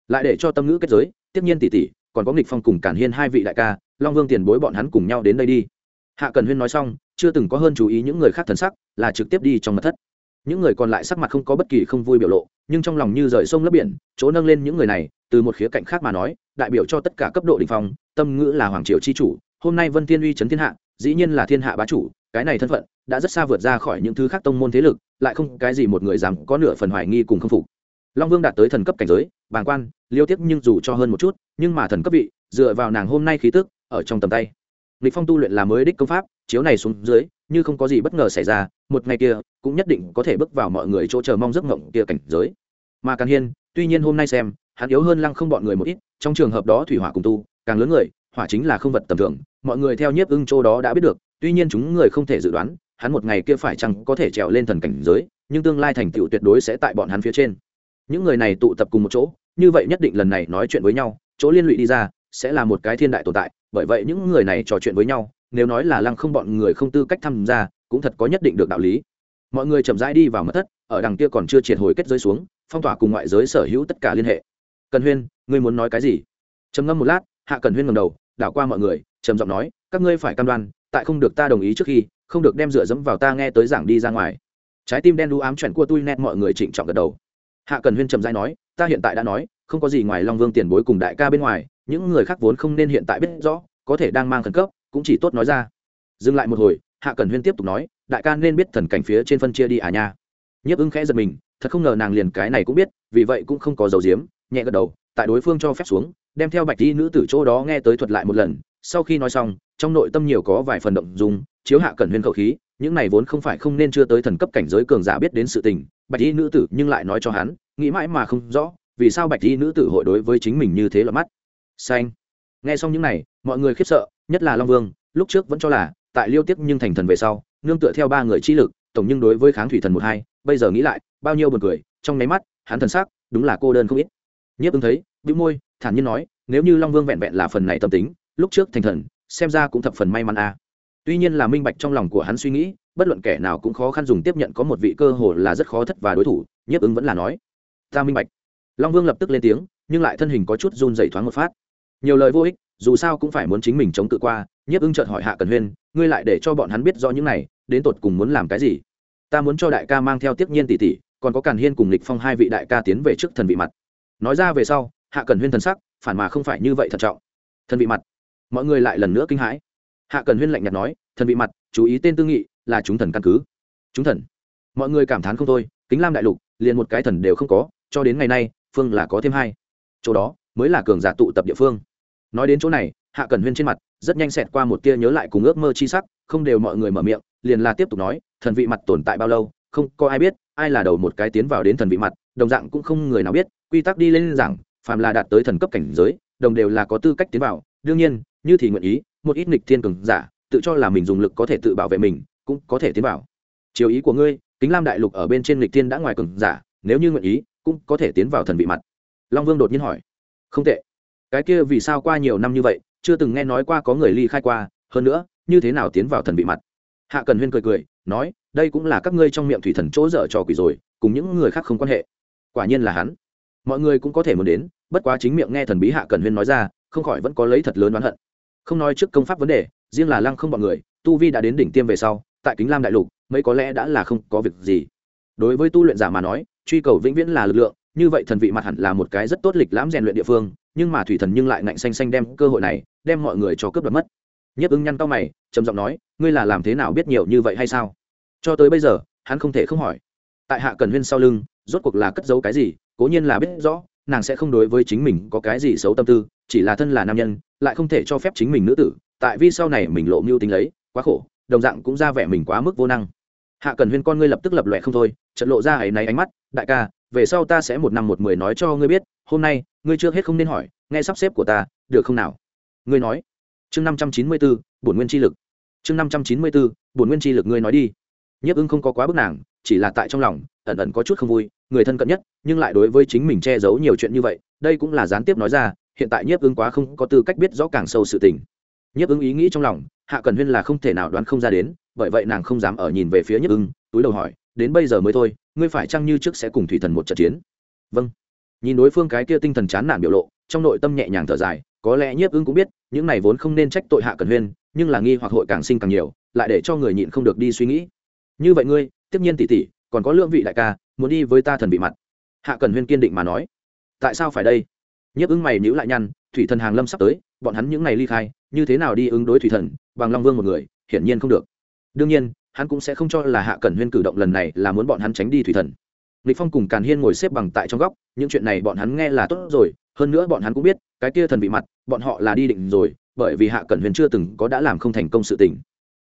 Lại để cho tâm ngữ kết giới, tiếp nhiên tỷ tỷ, còn có nghịch phong cùng cản hiên hai vị đại ca, long vương tiền bối bọn hắn cùng nhau đến đây đi. Hạ cần huyên nói xong, chưa từng có hơn chú ý những người khác thần sắc, là trực tiếp đi trong mật thất những người còn lại sắc mặt không có bất kỳ không vui biểu lộ, nhưng trong lòng như rời sông lấp biển, chỗ nâng lên những người này, từ một khía cạnh khác mà nói, đại biểu cho tất cả cấp độ đ ỉ n h phong, tâm ngữ là hoàng triều c h i chủ, hôm nay vân thiên uy c thiên hạ, dĩ nhiên là thiên hạ bá chủ, cái này thân phận đã rất xa vượt ra khỏi những thứ khác tông môn thế lực, lại không cái gì một người dám có nửa phần hoài nghi cùng k phục. Long vương đạt tới thần cấp cảnh giới, bàng quan, liêu tiếp nhưng dù cho hơn một chút, nhưng mà thần cấp vị, dựa vào nàng hôm nay khí tức, ở trong tầm tay. Lịch phong tu luyện là mới đích công pháp chiếu này xuống dưới, như không có gì bất ngờ xảy ra, một ngày kia, cũng nhất định có thể bước vào mọi người chỗ chờ mong giấc mộng kia cảnh giới. Mà càng hiên, tuy nhiên hôm nay xem, hắn yếu hơn lăng không bọn người một ít, trong trường hợp đó thủy hỏa cùng tu, càng lớn người, hỏa chính là không vật tầm thường, mọi người theo nhiếp ưng chỗ đó đã biết được, tuy nhiên chúng người không thể dự đoán, hắn một ngày kia phải chăng có thể trèo lên thần cảnh giới, nhưng tương lai thành tựu tuyệt đối sẽ tại bọn hắn phía trên. Những người này tụ tập cùng một chỗ, như vậy nhất định lần này nói chuyện với nhau, chỗ liên lụy đi ra, sẽ là một cái thiên đại tồn tại, bởi vậy những người này trò chuyện với nhau nếu nói là lăng không bọn người không tư cách tham gia, cũng thật có nhất định được đạo lý. Mọi người chậm rãi đi vào mật thất, ở đằng kia còn chưa triệt hồi kết giới xuống, phong tỏa cùng ngoại giới sở hữu tất cả liên hệ. Cần huyên, ngươi muốn nói cái gì? Trầm ngâm một lát, hạ cần huyên ngầm đầu, đảo qua mọi người, trầm giọng nói, các ngươi phải cam đoan, tại không được ta đồng ý trước khi, không được đem dựa dẫm vào ta nghe tới giảng đi ra ngoài. Trái tim đen đu ám chuẩn cua tôi nét mọi người trịnh trọng gật đầu. Hạ cần huyên trầm dai nói, ta hiện tại đã nói, không có gì ngoài long vương tiền bối cùng đại ca bên ngoài, những người khác vốn không nên hiện tại biết rõ, có thể đang mang khẩn cấp cũng chỉ tốt nói ra. Dừng lại một hồi, hạ cần huyên tiếp tục nói, đại ca nên biết thần cảnh phía trên phân chia đi à nha. Nhiếp ưng khẽ giật mình, thật không ngờ nàng liền cái này cũng biết, vì vậy cũng không có dầu diếm nhẹ gật đầu, tại đối phương cho phép xuống, đem theo bạch đi nữ tử chỗ đó nghe tới thuật lại một lần. Sau khi nói xong, trong nội tâm nhiều có vài phần động dùng chiếu hạ cẩn huyên khẩu khí, những này vốn không phải không nên chưa tới thần cấp cảnh giới cường giả biết đến sự tình, bạch y nữ tử nhưng lại nói cho hắn, nghĩ mãi mà không rõ, vì sao bạch y nữ tử hội đối với chính mình như thế là mắt. Xanh. Nghe xong những này, mọi người khiếp sợ nhất là long vương, lúc trước vẫn cho là, tại liêu tiếp nhưng thành thần về sau, nương tựa theo ba người chi lực, tổng nhưng đối với kháng thủy thần một hai, bây giờ nghĩ lại, bao nhiêu buồn cười, trong nháy mắt, hắn thần sắc, đúng là cô đơn không ít. Nhiếp ứng thấy, bĩu môi, thản nhiên nói, nếu như long vương vẹn vẹn là phần này tâm tính, lúc trước thành thần, xem ra cũng thập phần may mắn a à. tuy nhiên là minh bạch trong lòng của hắn suy nghĩ, bất luận kẻ nào cũng khó khăn dùng tiếp nhận có một vị cơ hồ là rất khó thất và đối thủ, nhiếp ứng vẫn là nói, ta minh bạch. Long vương lập tức lên tiếng, nhưng lại thân hình có chút run dày thoáng một phát. Nhiều lời vô ích dù sao cũng phải muốn chính mình chống cự qua, nhiếp ưng chợt hỏi hạ cần huyên, ngươi lại để cho bọn hắn biết rõ những này, đến tột cùng muốn làm cái gì? Ta muốn cho đại ca mang theo tiếp nhiên tỷ tỷ, còn có càn hiên cùng lịch phong hai vị đại ca tiến về trước thần vị mặt. Nói ra về sau, hạ cần huyên thần sắc, phản mà không phải như vậy thận trọng. Thần vị mặt? Mọi người lại lần nữa kinh hãi. Hạ cần huyên lạnh nhạt nói, thần vị mặt, chú ý tên tư nghị, là chúng thần căn cứ. Chúng thần? Mọi người cảm thán không thôi, kính lam đại lục, liền một cái thần đều không có, cho đến ngày nay, phương là có thêm hai. Chỗ đó, mới là cường giả tụ tập địa phương nói đến chỗ này, hạ cần huyên trên mặt rất nhanh xẹt qua một tia nhớ lại cùng ước mơ chi sắc, không đều mọi người mở miệng, liền là tiếp tục nói, thần vị mặt tồn tại bao lâu, không có ai biết, ai là đầu một cái tiến vào đến thần vị mặt, đồng dạng cũng không người nào biết, quy tắc đi lên rằng, phàm là đạt tới thần cấp cảnh giới, đồng đều là có tư cách tiến vào. Đương nhiên, như thì nguyện ý, một ít nghịch thiên cường giả, tự cho là mình dùng lực có thể tự bảo vệ mình, cũng có thể tiến vào. Chiều ý của ngươi, kính lam đại lục ở bên trên nghịch thiên đã ngoài cường giả, nếu như nguyện ý, cũng có thể tiến vào thần vị mặt. Long vương đột nhiên hỏi. Không tệ cái kia vì sao qua nhiều năm như vậy, chưa từng nghe nói qua có người ly khai qua, hơn nữa, như thế nào tiến vào thần bị mặt? Hạ cần huyên cười cười, nói, đây cũng là các ngươi trong miệng thủy thần chỗ dở trò quỷ rồi, cùng những người khác không quan hệ. Quả nhiên là hắn. Mọi người cũng có thể muốn đến, bất quá chính miệng nghe thần bí hạ cần huyên nói ra, không khỏi vẫn có lấy thật lớn oán hận. Không nói trước công pháp vấn đề, riêng là lăng không bọn người, tu vi đã đến đỉnh tiêm về sau, tại kính lam đại lục, mấy có lẽ đã là không có việc gì. Đối với tu luyện giả mà nói, truy cầu vĩnh viễn là lực lượng như vậy thần vị mặt hẳn là một cái rất tốt lịch lãm rèn luyện địa phương, nhưng mà thủy thần nhưng lại ngạnh xanh xanh đem cơ hội này, đem mọi người cho cướp đoạt mất. Nhất ứng nhăn cao mày, trầm giọng nói, ngươi là làm thế nào biết nhiều như vậy hay sao? Cho tới bây giờ, hắn không thể không hỏi. Tại hạ cần huyên sau lưng, rốt cuộc là cất giấu cái gì, cố nhiên là biết rõ, nàng sẽ không đối với chính mình có cái gì xấu tâm tư, chỉ là thân là nam nhân, lại không thể cho phép chính mình nữ tử, tại vì sau này mình lộ mưu tính lấy, quá khổ, đồng dạng cũng ra vẻ mình quá mức vô năng. Hạ cần huyên con ngươi lập tức lập lòe không thôi trận lộ ra ấy náy ánh mắt, đại ca về sau ta sẽ một năm một mười nói cho ngươi biết, hôm nay, ngươi chưa hết không nên hỏi, nghe sắp xếp của ta, được không nào? Ngươi nói. Chương năm trăm chín mươi bốn, bổn nguyên chi lực. Chương năm trăm chín mươi bốn, bổn nguyên chi lực ngươi nói đi. Nhiếp ưng không có quá bức nàng, chỉ là tại trong lòng, ẩn ẩn có chút không vui, người thân cận nhất, nhưng lại đối với chính mình che giấu nhiều chuyện như vậy, đây cũng là gián tiếp nói ra, hiện tại nhiếp ứng quá không có tư cách biết rõ càng sâu sự tình. Nhiếp ứng ý nghĩ trong lòng, hạ cần huyên là không thể nào đoán không ra đến, bởi vậy nàng không dám ở nhìn về phía nhiếp ứng túi đầu hỏi, đến bây giờ mới thôi ngươi phải chăng như trước sẽ cùng thủy thần một trận chiến? Vâng. Nhìn đối phương cái kia tinh thần chán nản biểu lộ, trong nội tâm nhẹ nhàng thở dài, có lẽ nhiếp ứng cũng biết, những này vốn không nên trách tội hạ cần huyên, nhưng là nghi hoặc hội càng sinh càng nhiều, lại để cho người nhịn không được đi suy nghĩ. Như vậy ngươi, tiếp nhiên tỷ tỷ, còn có lượng vị đại ca, muốn đi với ta thần vị mặt. Hạ cần huyên kiên định mà nói. Tại sao phải đây? Nhiếp ứng mày nhữ lại nhăn, thủy thần hàng lâm sắp tới, bọn hắn những ngày ly khai, như thế nào đi ứng đối thủy thần, bằng long vương một người, hiển nhiên không được. Đương nhiên hắn cũng sẽ không cho là hạ cẩn huyên cử động lần này là muốn bọn hắn tránh đi thủy thần. Lịch phong cùng càn hiên ngồi xếp bằng tại trong góc, những chuyện này bọn hắn nghe là tốt rồi, hơn nữa bọn hắn cũng biết, cái kia thần bị mặt, bọn họ là đi định rồi, bởi vì hạ cẩn huyên chưa từng có đã làm không thành công sự tình.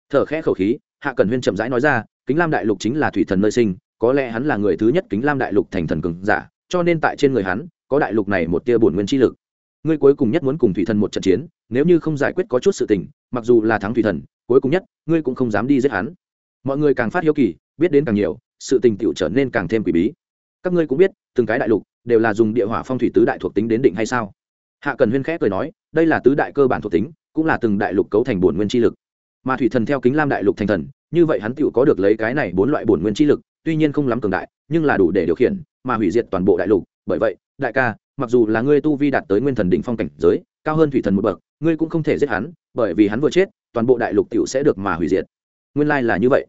Thở khẽ khẩu khí, hạ cẩn huyên chậm rãi nói ra, kính lam đại lục chính là thủy thần nơi sinh, có lẽ hắn là người thứ nhất kính lam đại lục thành thần cường giả, cho nên tại trên người hắn, có đại lục này một tia bổn nguyên chi lực. Ngươi cuối cùng nhất muốn cùng thủy thần một trận chiến, nếu như không giải quyết có chút sự tình, mặc dù là thắng thủy thần, cuối cùng nhất, ngươi cũng không dám đi giết hắn mọi người càng phát hiếu kỳ, biết đến càng nhiều, sự tình tiệu trở nên càng thêm quỷ bí. Các ngươi cũng biết, từng cái đại lục đều là dùng địa hỏa phong thủy tứ đại thuộc tính đến định hay sao? Hạ cần huyên khẽ cười nói, đây là tứ đại cơ bản thuộc tính, cũng là từng đại lục cấu thành bổn nguyên chi lực. Mà thủy thần theo kính lam đại lục thành thần, như vậy hắn tựu có được lấy cái này bốn loại bổn nguyên chi lực, tuy nhiên không lắm cường đại, nhưng là đủ để điều khiển, mà hủy diệt toàn bộ đại lục. Bởi vậy, đại ca, mặc dù là ngươi tu vi đạt tới nguyên thần đỉnh phong cảnh giới, cao hơn thủy thần một bậc, ngươi cũng không thể giết hắn, bởi vì hắn vừa chết, toàn bộ đại lục tiểu sẽ được mà hủy diệt nguyên lai là như vậy.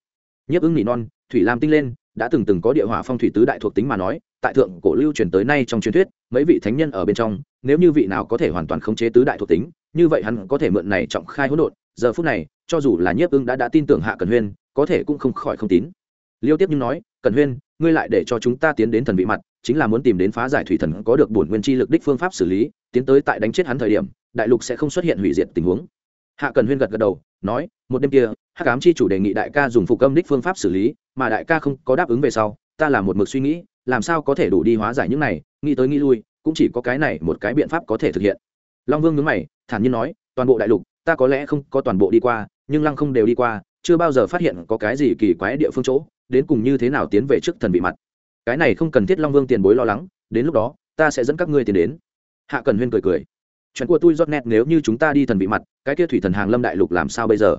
Nhiếp ứng nỉ non, thủy lam tinh lên, đã từng từng có địa hỏa phong thủy tứ đại thuộc tính mà nói, tại thượng cổ lưu truyền tới nay trong truyền thuyết, mấy vị thánh nhân ở bên trong, nếu như vị nào có thể hoàn toàn khống chế tứ đại thuộc tính, như vậy hắn có thể mượn này trọng khai hỗn độn. Giờ phút này, cho dù là nhiếp ưng đã đã tin tưởng hạ cần huyên, có thể cũng không khỏi không tín. Liêu tiếp nhưng nói cần huyên, ngươi lại để cho chúng ta tiến đến thần vị mặt, chính là muốn tìm đến phá giải thủy thần có được bổn nguyên chi lực đích phương pháp xử lý, tiến tới tại đánh chết hắn thời điểm, đại lục sẽ không xuất hiện hủy diệt tình huống. Hạ cần huyên gật gật đầu, nói, một đêm kia hắc ám chi chủ đề nghị đại ca dùng phục âm đích phương pháp xử lý, mà đại ca không có đáp ứng về sau, ta là một mực suy nghĩ, làm sao có thể đủ đi hóa giải những này, nghĩ tới nghĩ lui, cũng chỉ có cái này một cái biện pháp có thể thực hiện. Long vương nhớ mày, thản nhiên nói, toàn bộ đại lục, ta có lẽ không có toàn bộ đi qua, nhưng lăng không đều đi qua, chưa bao giờ phát hiện có cái gì kỳ quái địa phương chỗ, đến cùng như thế nào tiến về trước thần bị mặt. Cái này không cần thiết long vương tiền bối lo lắng, đến lúc đó, ta sẽ dẫn các ngươi tiền đến. Hạ cần huyên cười cười. Chuyện của tôi rót nét, nếu như chúng ta đi thần bị mặt, cái kia thủy thần hàng lâm đại lục làm sao bây giờ?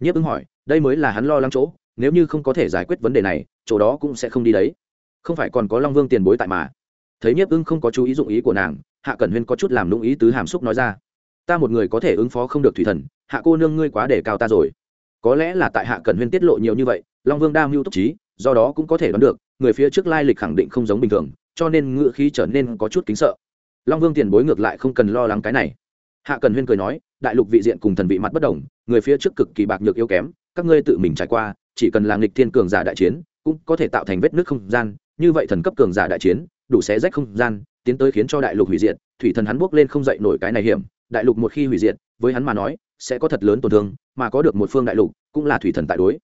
Nhiếp ứng hỏi, đây mới là hắn lo lắng chỗ, nếu như không có thể giải quyết vấn đề này, chỗ đó cũng sẽ không đi đấy. Không phải còn có long vương tiền bối tại mà. Thấy nhiếp ưng không có chú ý dụng ý của nàng, hạ cẩn huyên có chút làm lũng ý tứ hàm xúc nói ra. Ta một người có thể ứng phó không được thủy thần, hạ cô nương ngươi quá để cao ta rồi. Có lẽ là tại hạ cẩn huyên tiết lộ nhiều như vậy, long vương đa mưu túc trí, do đó cũng có thể đoán được, người phía trước lai lịch khẳng định không giống bình thường, cho nên ngựa khí trở nên có chút kính sợ. Long vương tiền bối ngược lại không cần lo lắng cái này. Hạ cần huyên cười nói, đại lục vị diện cùng thần vị mặt bất đồng người phía trước cực kỳ bạc nhược yếu kém, các ngươi tự mình trải qua, chỉ cần là nghịch thiên cường giả đại chiến, cũng có thể tạo thành vết nước không gian, như vậy thần cấp cường giả đại chiến, đủ xé rách không gian, tiến tới khiến cho đại lục hủy diệt, thủy thần hắn bước lên không dậy nổi cái này hiểm, đại lục một khi hủy diệt, với hắn mà nói, sẽ có thật lớn tổn thương, mà có được một phương đại lục, cũng là thủy thần tại đối.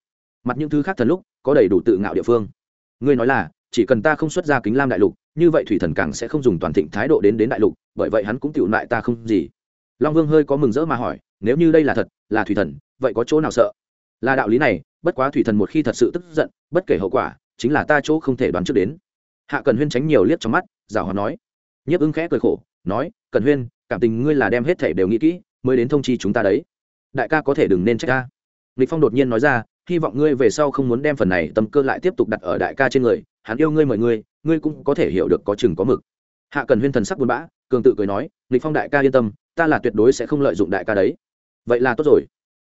Mặt những thứ khác thần lúc, có đầy đủ tự ngạo địa phương. Ngươi nói là, chỉ cần ta không xuất ra kính lam đại lục, như vậy thủy thần càng sẽ không dùng toàn thịnh thái độ đến đến đại lục, bởi vậy hắn cũng tiểu lại ta không gì. Long vương hơi có mừng rỡ mà hỏi nếu như đây là thật, là thủy thần, vậy có chỗ nào sợ? Là đạo lý này, bất quá thủy thần một khi thật sự tức giận, bất kể hậu quả, chính là ta chỗ không thể đoán trước đến. Hạ cần huyên tránh nhiều liếc trong mắt, giả hòa nói. Nhiếp ưng khẽ cười khổ, nói cần huyên, cảm tình ngươi là đem hết thể đều nghĩ kỹ, mới đến thông chi chúng ta đấy. Đại ca có thể đừng nên trách ta. lịch phong đột nhiên nói ra, hy vọng ngươi về sau không muốn đem phần này tâm cơ lại tiếp tục đặt ở đại ca trên người, hắn yêu ngươi mời ngươi ngươi cũng có thể hiểu được có chừng có mực. Hạ cần huyên thần sắc buồn bã, cường tự cười nói, lịch phong đại ca yên tâm, ta là tuyệt đối sẽ không lợi dụng đại ca đấy vậy là tốt rồi.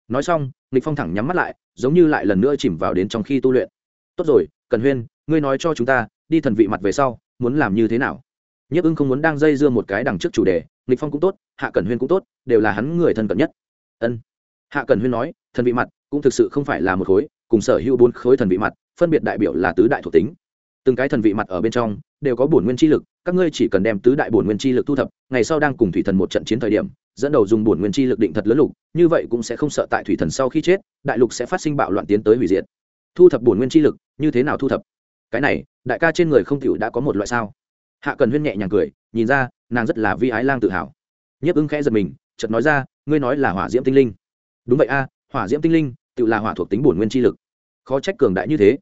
Nói xong lịch phong thẳng nhắm mắt lại, giống như lại lần nữa chìm vào đến trong khi tu luyện. Tốt rồi, cần huyên, ngươi nói cho chúng ta, đi thần vị mặt về sau, muốn làm như thế nào? Nhiếp ưng không muốn đang dây dưa một cái đằng trước chủ đề lịch phong cũng tốt, hạ cần huyên cũng tốt, đều là hắn người thân cận nhất. Ân. Hạ cần huyên nói, thần vị mặt cũng thực sự không phải là một khối, cùng sở hữu bốn khối thần vị mặt, phân biệt đại biểu là tứ đại thuộc tính. Từng cái thần vị mặt ở bên trong, đều có bổn nguyên chi lực, các ngươi chỉ cần đem tứ đại bổn nguyên chi lực thu thập, ngày sau đang cùng thủy thần một trận chiến thời điểm dẫn đầu dùng bổn nguyên chi lực định thật lớn lục, như vậy cũng sẽ không sợ tại thủy thần sau khi chết, đại lục sẽ phát sinh bạo loạn tiến tới hủy diệt. Thu thập bổn nguyên chi lực, như thế nào thu thập? Cái này, đại ca trên người không tiểu đã có một loại sao? Hạ cần huyên nhẹ nhàng cười, nhìn ra, nàng rất là vi ái lang tự hào. Nhiếp ứng khẽ giật mình, chợt nói ra, ngươi nói là hỏa diễm tinh linh. Đúng vậy a, hỏa diễm tinh linh, tự là hỏa thuộc tính bổn nguyên chi lực. Khó trách cường đại như thế.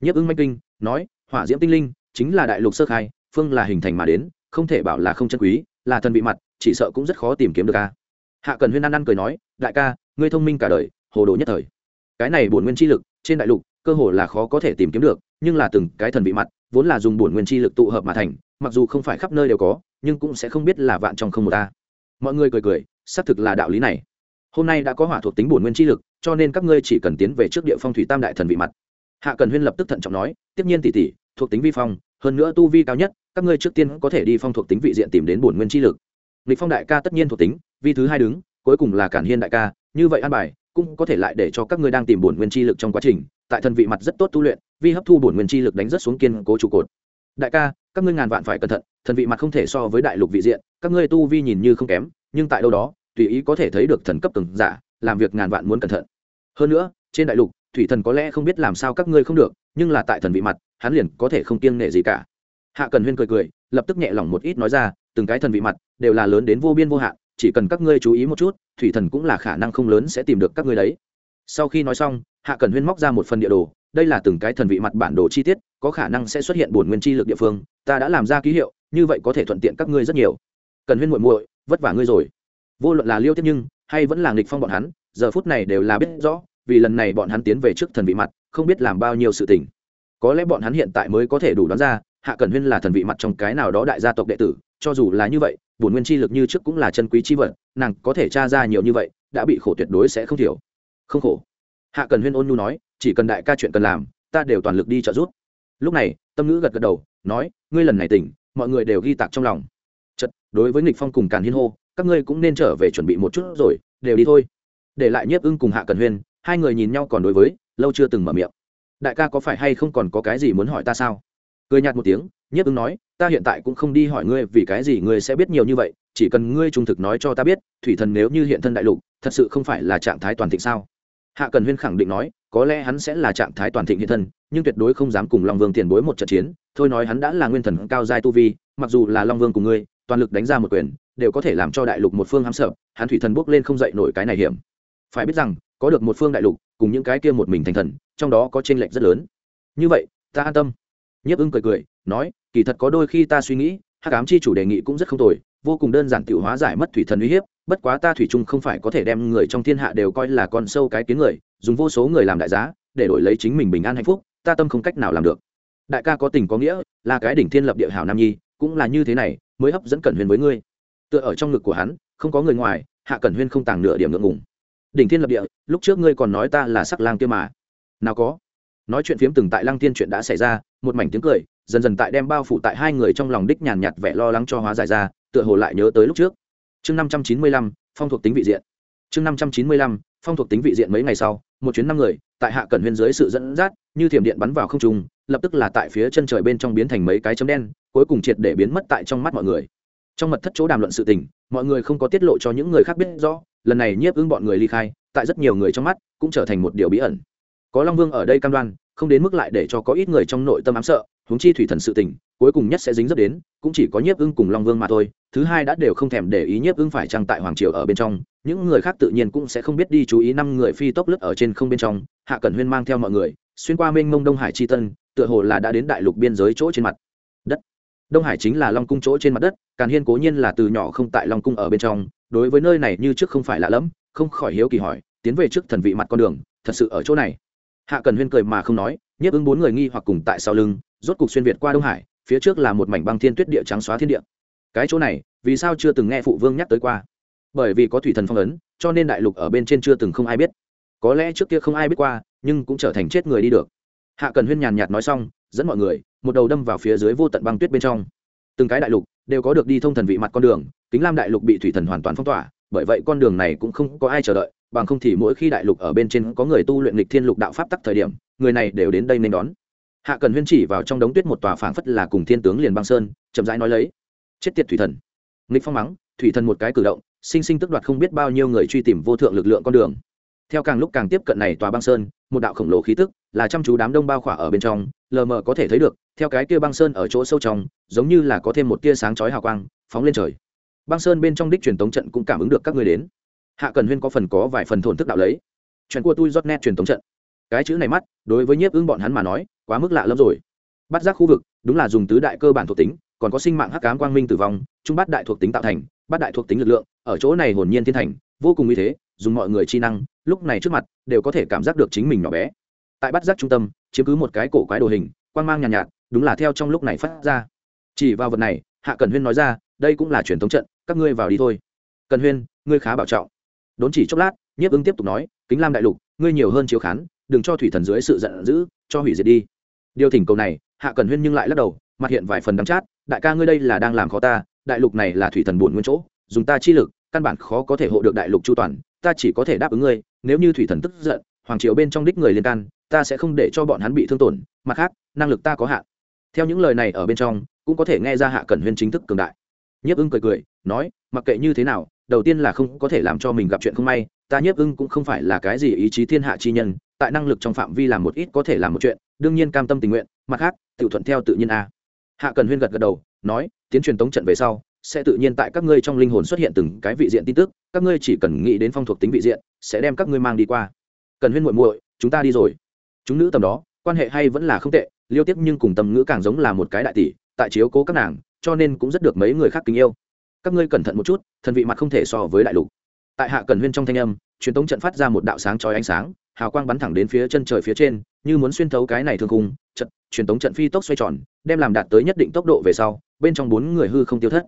Nhiếp ứng manh kinh, nói, hỏa diễm tinh linh chính là đại lục sơ khai, phương là hình thành mà đến, không thể bảo là không chân quý, là thần bị mặt chỉ sợ cũng rất khó tìm kiếm được a hạ cần huyên ăn ăn cười nói, đại ca, ngươi thông minh cả đời, hồ đồ nhất thời. Cái này bổn nguyên chi lực, trên đại lục, cơ hồ là khó có thể tìm kiếm được, nhưng là từng cái thần vị mặt, vốn là dùng bổn nguyên chi lực tụ hợp mà thành, mặc dù không phải khắp nơi đều có, nhưng cũng sẽ không biết là vạn trong không một ta. Mọi người cười cười, xác thực là đạo lý này. Hôm nay đã có hỏa thuộc tính bổn nguyên chi lực, cho nên các ngươi chỉ cần tiến về trước địa phong thủy tam đại thần vị mặt. Hạ cần huyên lập tức thận trọng nói, tiếp nhiên tỷ tỷ, thuộc tính vi phong, hơn nữa tu vi cao nhất, các ngươi trước tiên có thể đi phong thuộc tính vị diện tìm đến bổn nguyên chi lực lịch phong đại ca tất nhiên thuộc tính, vi thứ hai đứng, cuối cùng là cản hiên đại ca, như vậy an bài, cũng có thể lại để cho các ngươi đang tìm bổn nguyên chi lực trong quá trình, tại thần vị mặt rất tốt tu luyện, vi hấp thu bổn nguyên chi lực đánh rất xuống kiên cố trụ cột. Đại ca, các ngươi ngàn vạn phải cẩn thận thần vị mặt không thể so với đại lục vị diện, các ngươi tu vi nhìn như không kém, nhưng tại đâu đó, tùy ý có thể thấy được thần cấp từng giả, làm việc ngàn vạn muốn cẩn thận. Hơn nữa, trên đại lục, thủy thần có lẽ không biết làm sao các ngươi không được, nhưng là tại thần vị mặt, hắn liền có thể không kiêng nể gì cả. Hạ cần huyên cười cười, lập tức nhẹ lòng một ít nói ra từng cái thần vị mặt đều là lớn đến vô biên vô hạn, chỉ cần các ngươi chú ý một chút, thủy thần cũng là khả năng không lớn sẽ tìm được các ngươi đấy. Sau khi nói xong, hạ cần huyên móc ra một phần địa đồ, đây là từng cái thần vị mặt bản đồ chi tiết, có khả năng sẽ xuất hiện bổn nguyên chi lực địa phương, ta đã làm ra ký hiệu, như vậy có thể thuận tiện các ngươi rất nhiều. Cần huyên muội muội, vất vả ngươi rồi. Vô luận là liêu tiếp nhưng hay vẫn là nghịch phong bọn hắn, giờ phút này đều là biết rõ, vì lần này bọn hắn tiến về trước thần vị mặt, không biết làm bao nhiêu sự tình. Có lẽ bọn hắn hiện tại mới có thể đủ đoán ra, hạ cẩn huyên là thần vị mặt trong cái nào đó đại gia tộc đệ tử cho dù là như vậy, bổn nguyên chi lực như trước cũng là chân quý chi vật, nàng có thể tra ra nhiều như vậy, đã bị khổ tuyệt đối sẽ không thiểu. Không khổ. Hạ cần huyên ôn nhu nói, chỉ cần đại ca chuyện cần làm, ta đều toàn lực đi trợ giúp. Lúc này, tâm ngữ gật gật đầu, nói, ngươi lần này tỉnh, mọi người đều ghi tạc trong lòng. Chật, đối với nghịch phong cùng càn hiên hô, các ngươi cũng nên trở về chuẩn bị một chút rồi, đều đi thôi. Để lại nhiếp ưng cùng hạ cần huyên, hai người nhìn nhau còn đối với, lâu chưa từng mở miệng. Đại ca có phải hay không còn có cái gì muốn hỏi ta sao? Cười nhạt một tiếng nhiếp ưng nói, ta hiện tại cũng không đi hỏi ngươi vì cái gì ngươi sẽ biết nhiều như vậy, chỉ cần ngươi trung thực nói cho ta biết, thủy thần nếu như hiện thân đại lục, thật sự không phải là trạng thái toàn thịnh sao? Hạ cần huyên khẳng định nói, có lẽ hắn sẽ là trạng thái toàn thịnh hiện thân, nhưng tuyệt đối không dám cùng long vương tiền bối một trận chiến. Thôi nói hắn đã là nguyên thần cao giai tu vi, mặc dù là long vương cùng ngươi, toàn lực đánh ra một quyền, đều có thể làm cho đại lục một phương hám sợ, hắn thủy thần bốc lên không dậy nổi cái này hiểm. Phải biết rằng, có được một phương đại lục, cùng những cái kia một mình thành thần, trong đó có t r ê n lệch rất lớn. Như vậy, ta an tâm. Nhiếp ưng cười cười nói, kỳ thật có đôi khi ta suy nghĩ, hắc ám chi chủ đề nghị cũng rất không tồi, vô cùng đơn giản tự hóa giải mất thủy thần uy hiếp, bất quá ta thủy chung không phải có thể đem người trong thiên hạ đều coi là con sâu cái kiến người, dùng vô số người làm đại giá, để đổi lấy chính mình bình an hạnh phúc, ta tâm không cách nào làm được. Đại ca có tình có nghĩa, là cái đỉnh thiên lập địa hảo nam nhi, cũng là như thế này, mới hấp dẫn cẩn huyền với ngươi. Tựa ở trong ngực của hắn, không có người ngoài, hạ cẩn huyên không tàng nửa điểm ngượng ngùng. Đỉnh thiên lập địa, lúc trước ngươi còn nói ta là sắc lang kia mà. Nào có. Nói chuyện phiếm từng tại lăng tiên chuyện đã xảy ra một mảnh tiếng cười, dần dần tại đem bao phủ tại hai người trong lòng đích nhàn nhạt vẻ lo lắng cho hóa giải ra, tựa hồ lại nhớ tới lúc trước. Chương năm trăm chín mươi lăm, phong thuộc tính vị diện. Chương năm trăm chín mươi lăm, phong thuộc tính vị diện mấy ngày sau, một chuyến năm người, tại hạ cẩn huyên dưới sự dẫn dắt, như thiểm điện bắn vào không trung, lập tức là tại phía chân trời bên trong biến thành mấy cái chấm đen, cuối cùng triệt để biến mất tại trong mắt mọi người. Trong mật thất chỗ đàm luận sự tình, mọi người không có tiết lộ cho những người khác biết rõ, lần này nhiếp ứng bọn người ly khai, tại rất nhiều người trong mắt, cũng trở thành một điều bí ẩn. Có long vương ở đây cam đoan không đến mức lại để cho có ít người trong nội tâm ám sợ, huống chi thủy thần sự tình, cuối cùng nhất sẽ dính dấp đến, cũng chỉ có nhiếp ưng cùng long vương mà thôi, thứ hai đã đều không thèm để ý nhiếp ưng phải trăng tại hoàng triều ở bên trong, những người khác tự nhiên cũng sẽ không biết đi chú ý năm người phi tốc lướt ở trên không bên trong, hạ cẩn huyên mang theo mọi người, xuyên qua mênh mông đông hải chi tân, tựa hồ là đã đến đại lục biên giới chỗ trên mặt. Đất. Đông hải chính là long cung chỗ trên mặt đất, càn hiên cố nhiên là từ nhỏ không tại long cung ở bên trong, đối với nơi này như trước không phải lạ lẫm, không khỏi hiếu kỳ hỏi, tiến về trước thần vị mặt con đường, thật sự ở chỗ này hạ cần huyên cười mà không nói, nhiếp ứng bốn người nghi hoặc cùng tại sau lưng, rốt cục xuyên việt qua đông hải, phía trước là một mảnh băng thiên tuyết địa trắng xóa thiên địa. Cái chỗ này, vì sao chưa từng nghe phụ vương nhắc tới qua? Bởi vì có thủy thần phong ấn, cho nên đại lục ở bên trên chưa từng không ai biết. Có lẽ trước kia không ai biết qua, nhưng cũng trở thành chết người đi được. Hạ cần huyên nhàn nhạt nói xong, dẫn mọi người, một đầu đâm vào phía dưới vô tận băng tuyết bên trong. Từng cái đại lục đều có được đi thông thần vị mặt con đường, kính lam đại lục bị thủy thần hoàn toàn phong tỏa bởi vậy con đường này cũng không có ai chờ đợi, bằng không thì mỗi khi đại lục ở bên trên có người tu luyện lịch thiên lục đạo pháp tắc thời điểm, người này đều đến đây nên đón. Hạ cần huyên chỉ vào trong đống tuyết một tòa phảng phất là cùng thiên tướng liền băng sơn, chậm rãi nói lấy, chết tiệt thủy thần. Nghịch phong mắng, thủy thần một cái cử động, sinh sinh tức đoạt không biết bao nhiêu người truy tìm vô thượng lực lượng con đường. Theo càng lúc càng tiếp cận này tòa băng sơn, một đạo khổng lồ khí tức, là chăm chú đám đông bao khỏa ở bên trong, lờ mờ có thể thấy được, theo cái kia băng sơn ở chỗ sâu trong, giống như là có thêm một tia sáng chói hào quang, phóng lên trời băng sơn bên trong đích truyền tống trận cũng cảm ứng được các người đến. Hạ cần huyên có phần có vài phần thổn thức đạo lấy. Chuyện của tôi rót nét truyền tống trận. Cái chữ này mắt đối với nhiếp ứng bọn hắn mà nói quá mức lạ lắm rồi. Bắt giác khu vực đúng là dùng tứ đại cơ bản thuộc tính còn có sinh mạng hắc cám quang minh tử vong trung bát đại thuộc tính tạo thành bát đại thuộc tính lực lượng ở chỗ này hồn nhiên thiên thành vô cùng uy thế dùng mọi người chi năng lúc này trước mặt đều có thể cảm giác được chính mình nhỏ bé. Tại bát giác trung tâm chiếm cứ một cái cổ quái đồ hình quang mang nhàn nhạt, nhạt đúng là theo trong lúc này phát ra. Chỉ vào vật này hạ cần huyên nói ra đây cũng là truyền thống trận, các ngươi vào đi thôi. Cần huyên, ngươi khá bảo trọng. Đốn chỉ chốc lát, nhiếp ứng tiếp tục nói, kính lam đại lục, ngươi nhiều hơn chiếu khán, đừng cho thủy thần dưới sự giận dữ, cho hủy diệt đi. Điều thỉnh cầu này, hạ cần huyên nhưng lại lắc đầu, mặt hiện vài phần đắm chát, đại ca ngươi đây là đang làm khó ta, đại lục này là thủy thần buồn nguyên chỗ, dùng ta chi lực, căn bản khó có thể hộ được đại lục chu toàn, ta chỉ có thể đáp ứng ngươi, nếu như thủy thần tức giận, hoàng triều bên trong đích người liên can, ta sẽ không để cho bọn hắn bị thương tổn, mặt khác, năng lực ta có hạn. Theo những lời này ở bên trong, cũng có thể nghe ra hạ cẩn huyên chính thức cường đại nhiếp ưng cười cười, nói, mặc kệ như thế nào, đầu tiên là không có thể làm cho mình gặp chuyện không may, ta nhiếp ưng cũng không phải là cái gì ý chí thiên hạ chi nhân, tại năng lực trong phạm vi làm một ít có thể làm một chuyện, đương nhiên cam tâm tình nguyện, mặt khác tự thuận theo tự nhiên a. Hạ cần huyên gật gật đầu, nói, tiến truyền tống trận về sau, sẽ tự nhiên tại các ngươi trong linh hồn xuất hiện từng cái vị diện tin tức, các ngươi chỉ cần nghĩ đến phong thuộc tính vị diện, sẽ đem các ngươi mang đi qua. Cần huyên muội muội, chúng ta đi rồi. Chúng nữ tầm đó, quan hệ hay vẫn là không tệ, liêu tiếp nhưng cùng tầm ngữ càng giống là một cái đại tỷ, tại chiếu cố các nàng cho nên cũng rất được mấy người khác kính yêu. Các ngươi cẩn thận một chút, thần vị mặt không thể so với đại lục. Tại hạ cần huyên trong thanh âm, truyền tống trận phát ra một đạo sáng chói ánh sáng, hào quang bắn thẳng đến phía chân trời phía trên, như muốn xuyên thấu cái này thương cung trận, truyền tống trận phi tốc xoay tròn, đem làm đạt tới nhất định tốc độ về sau, bên trong bốn người hư không tiêu thất.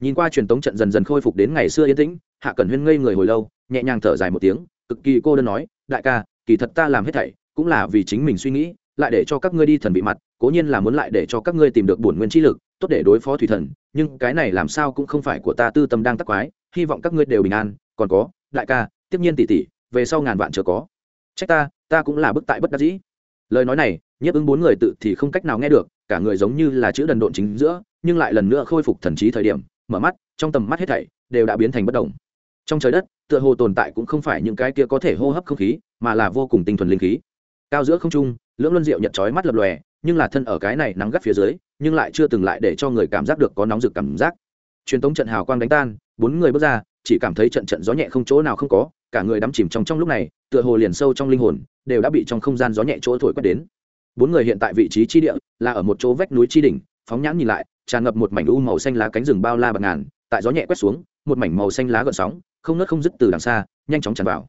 Nhìn qua truyền tống trận dần dần khôi phục đến ngày xưa yên tĩnh, hạ cần huyên ngây người hồi lâu, nhẹ nhàng thở dài một tiếng, cực kỳ cô đơn nói, đại ca, kỳ thật ta làm hết thảy cũng là vì chính mình suy nghĩ, lại để cho các ngươi đi thần bị mặt, cố nhiên là muốn lại để cho các ngươi tìm được bổn nguyên chi lực tốt để đối phó thủy thần, nhưng cái này làm sao cũng không phải của ta tư tâm đang tắc quái, hy vọng các ngươi đều bình an. Còn có, đại ca, tiếp nhiên tỷ tỷ, về sau ngàn vạn chờ có. Trách ta ta cũng là bức tại bất đắc dĩ. Lời nói này, nhiếp ứng bốn người tự thì không cách nào nghe được, cả người giống như là chữ đần độn chính giữa, nhưng lại lần nữa khôi phục thần trí thời điểm, mở mắt, trong tầm mắt hết thảy đều đã biến thành bất động. Trong trời đất, tựa hồ tồn tại cũng không phải những cái kia có thể hô hấp không khí, mà là vô cùng tinh thuần linh khí. Cao giữa không trung, lưỡng luân diệu nhật chói mắt lập lòe, nhưng là thân ở cái này nắng gắt phía dưới nhưng lại chưa từng lại để cho người cảm giác được có nóng rực cảm giác. Truyền tống trận hào quang đánh tan, bốn người bước ra, chỉ cảm thấy trận trận gió nhẹ không chỗ nào không có, cả người đắm chìm trong trong lúc này, tựa hồ liền sâu trong linh hồn, đều đã bị trong không gian gió nhẹ chỗ thổi quét đến. Bốn người hiện tại vị trí chi địa là ở một chỗ vách núi chi đỉnh, phóng nhãn nhìn lại, tràn ngập một mảnh u màu xanh lá cánh rừng bao la bạc ngàn, tại gió nhẹ quét xuống, một mảnh màu xanh lá gợn sóng, không nớt không dứt từ đằng xa, nhanh chóng tràn vào.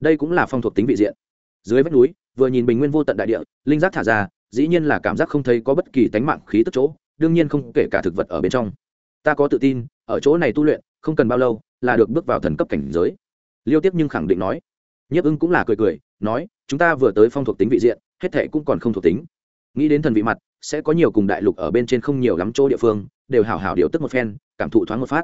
Đây cũng là phong thuộc tính vị diện. Dưới vách núi, vừa nhìn bình nguyên vô tận đại địa, linh giác thả ra dĩ nhiên là cảm giác không thấy có bất kỳ tánh mạng khí tức chỗ, đương nhiên không kể cả thực vật ở bên trong. Ta có tự tin, ở chỗ này tu luyện, không cần bao lâu là được bước vào thần cấp cảnh giới. Liêu tiếp nhưng khẳng định nói. Nhiếp ưng cũng là cười cười, nói, chúng ta vừa tới phong thuộc tính vị diện, hết thệ cũng còn không thuộc tính. Nghĩ đến thần vị mặt, sẽ có nhiều cùng đại lục ở bên trên không nhiều lắm chỗ địa phương, đều hảo hảo điều tức một phen, cảm thụ thoáng một phát.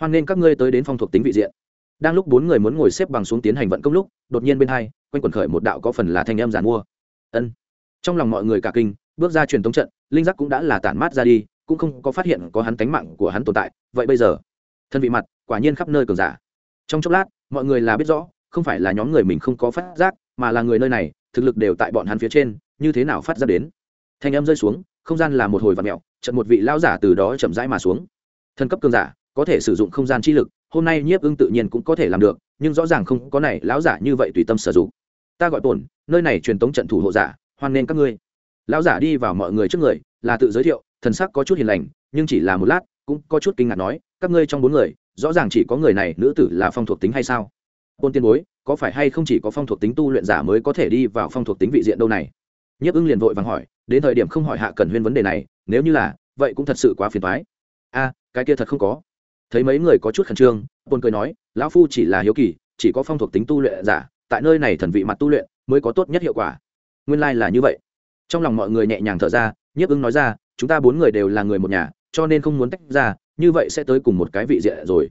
Hoan nên các ngươi tới đến phong thuộc tính vị diện. Đang lúc bốn người muốn ngồi xếp bằng xuống tiến hành vận công lúc, đột nhiên bên hai, quanh quần khởi một đạo có phần là thanh em giàn mua. Ân trong lòng mọi người cả kinh, bước ra truyền thống trận, linh giác cũng đã là tản mát ra đi, cũng không có phát hiện có hắn tánh mạng của hắn tồn tại. Vậy bây giờ, thân vị mặt, quả nhiên khắp nơi cường giả. Trong chốc lát, mọi người là biết rõ, không phải là nhóm người mình không có phát giác, mà là người nơi này, thực lực đều tại bọn hắn phía trên, như thế nào phát ra đến? Thanh âm rơi xuống, không gian là một hồi vạt mẹo trận một vị lao giả từ đó chậm rãi mà xuống. Thân cấp cường giả, có thể sử dụng không gian chi lực, hôm nay nhiếp ưng tự nhiên cũng có thể làm được, nhưng rõ ràng không có này, lão giả như vậy tùy tâm sử dụng. Ta gọi tổn nơi này truyền tống trận thủ hộ giả hoan nên các ngươi. Lão giả đi vào mọi người trước người, là tự giới thiệu, thần sắc có chút hiền lành, nhưng chỉ là một lát, cũng có chút kinh ngạc nói, các ngươi trong bốn người, rõ ràng chỉ có người này nữ tử là phong thuộc tính hay sao? Ôn tiên bối, có phải hay không chỉ có phong thuộc tính tu luyện giả mới có thể đi vào phong thuộc tính vị diện đâu này? Nhiếp ưng liền vội vàng hỏi, đến thời điểm không hỏi hạ cần huyên vấn đề này, nếu như là, vậy cũng thật sự quá phiền thoái a, cái kia thật không có. Thấy mấy người có chút khẩn trương ôn cười nói, lão phu chỉ là hiếu kỳ, chỉ có phong thuộc tính tu luyện giả, tại nơi này thần vị mặt tu luyện, mới có tốt nhất hiệu quả nguyên lai、like、là như vậy. Trong lòng mọi người nhẹ nhàng thở ra, nhiếp ưng nói ra, chúng ta bốn người đều là người một nhà, cho nên không muốn tách ra, như vậy sẽ tới cùng một cái vị diện rồi.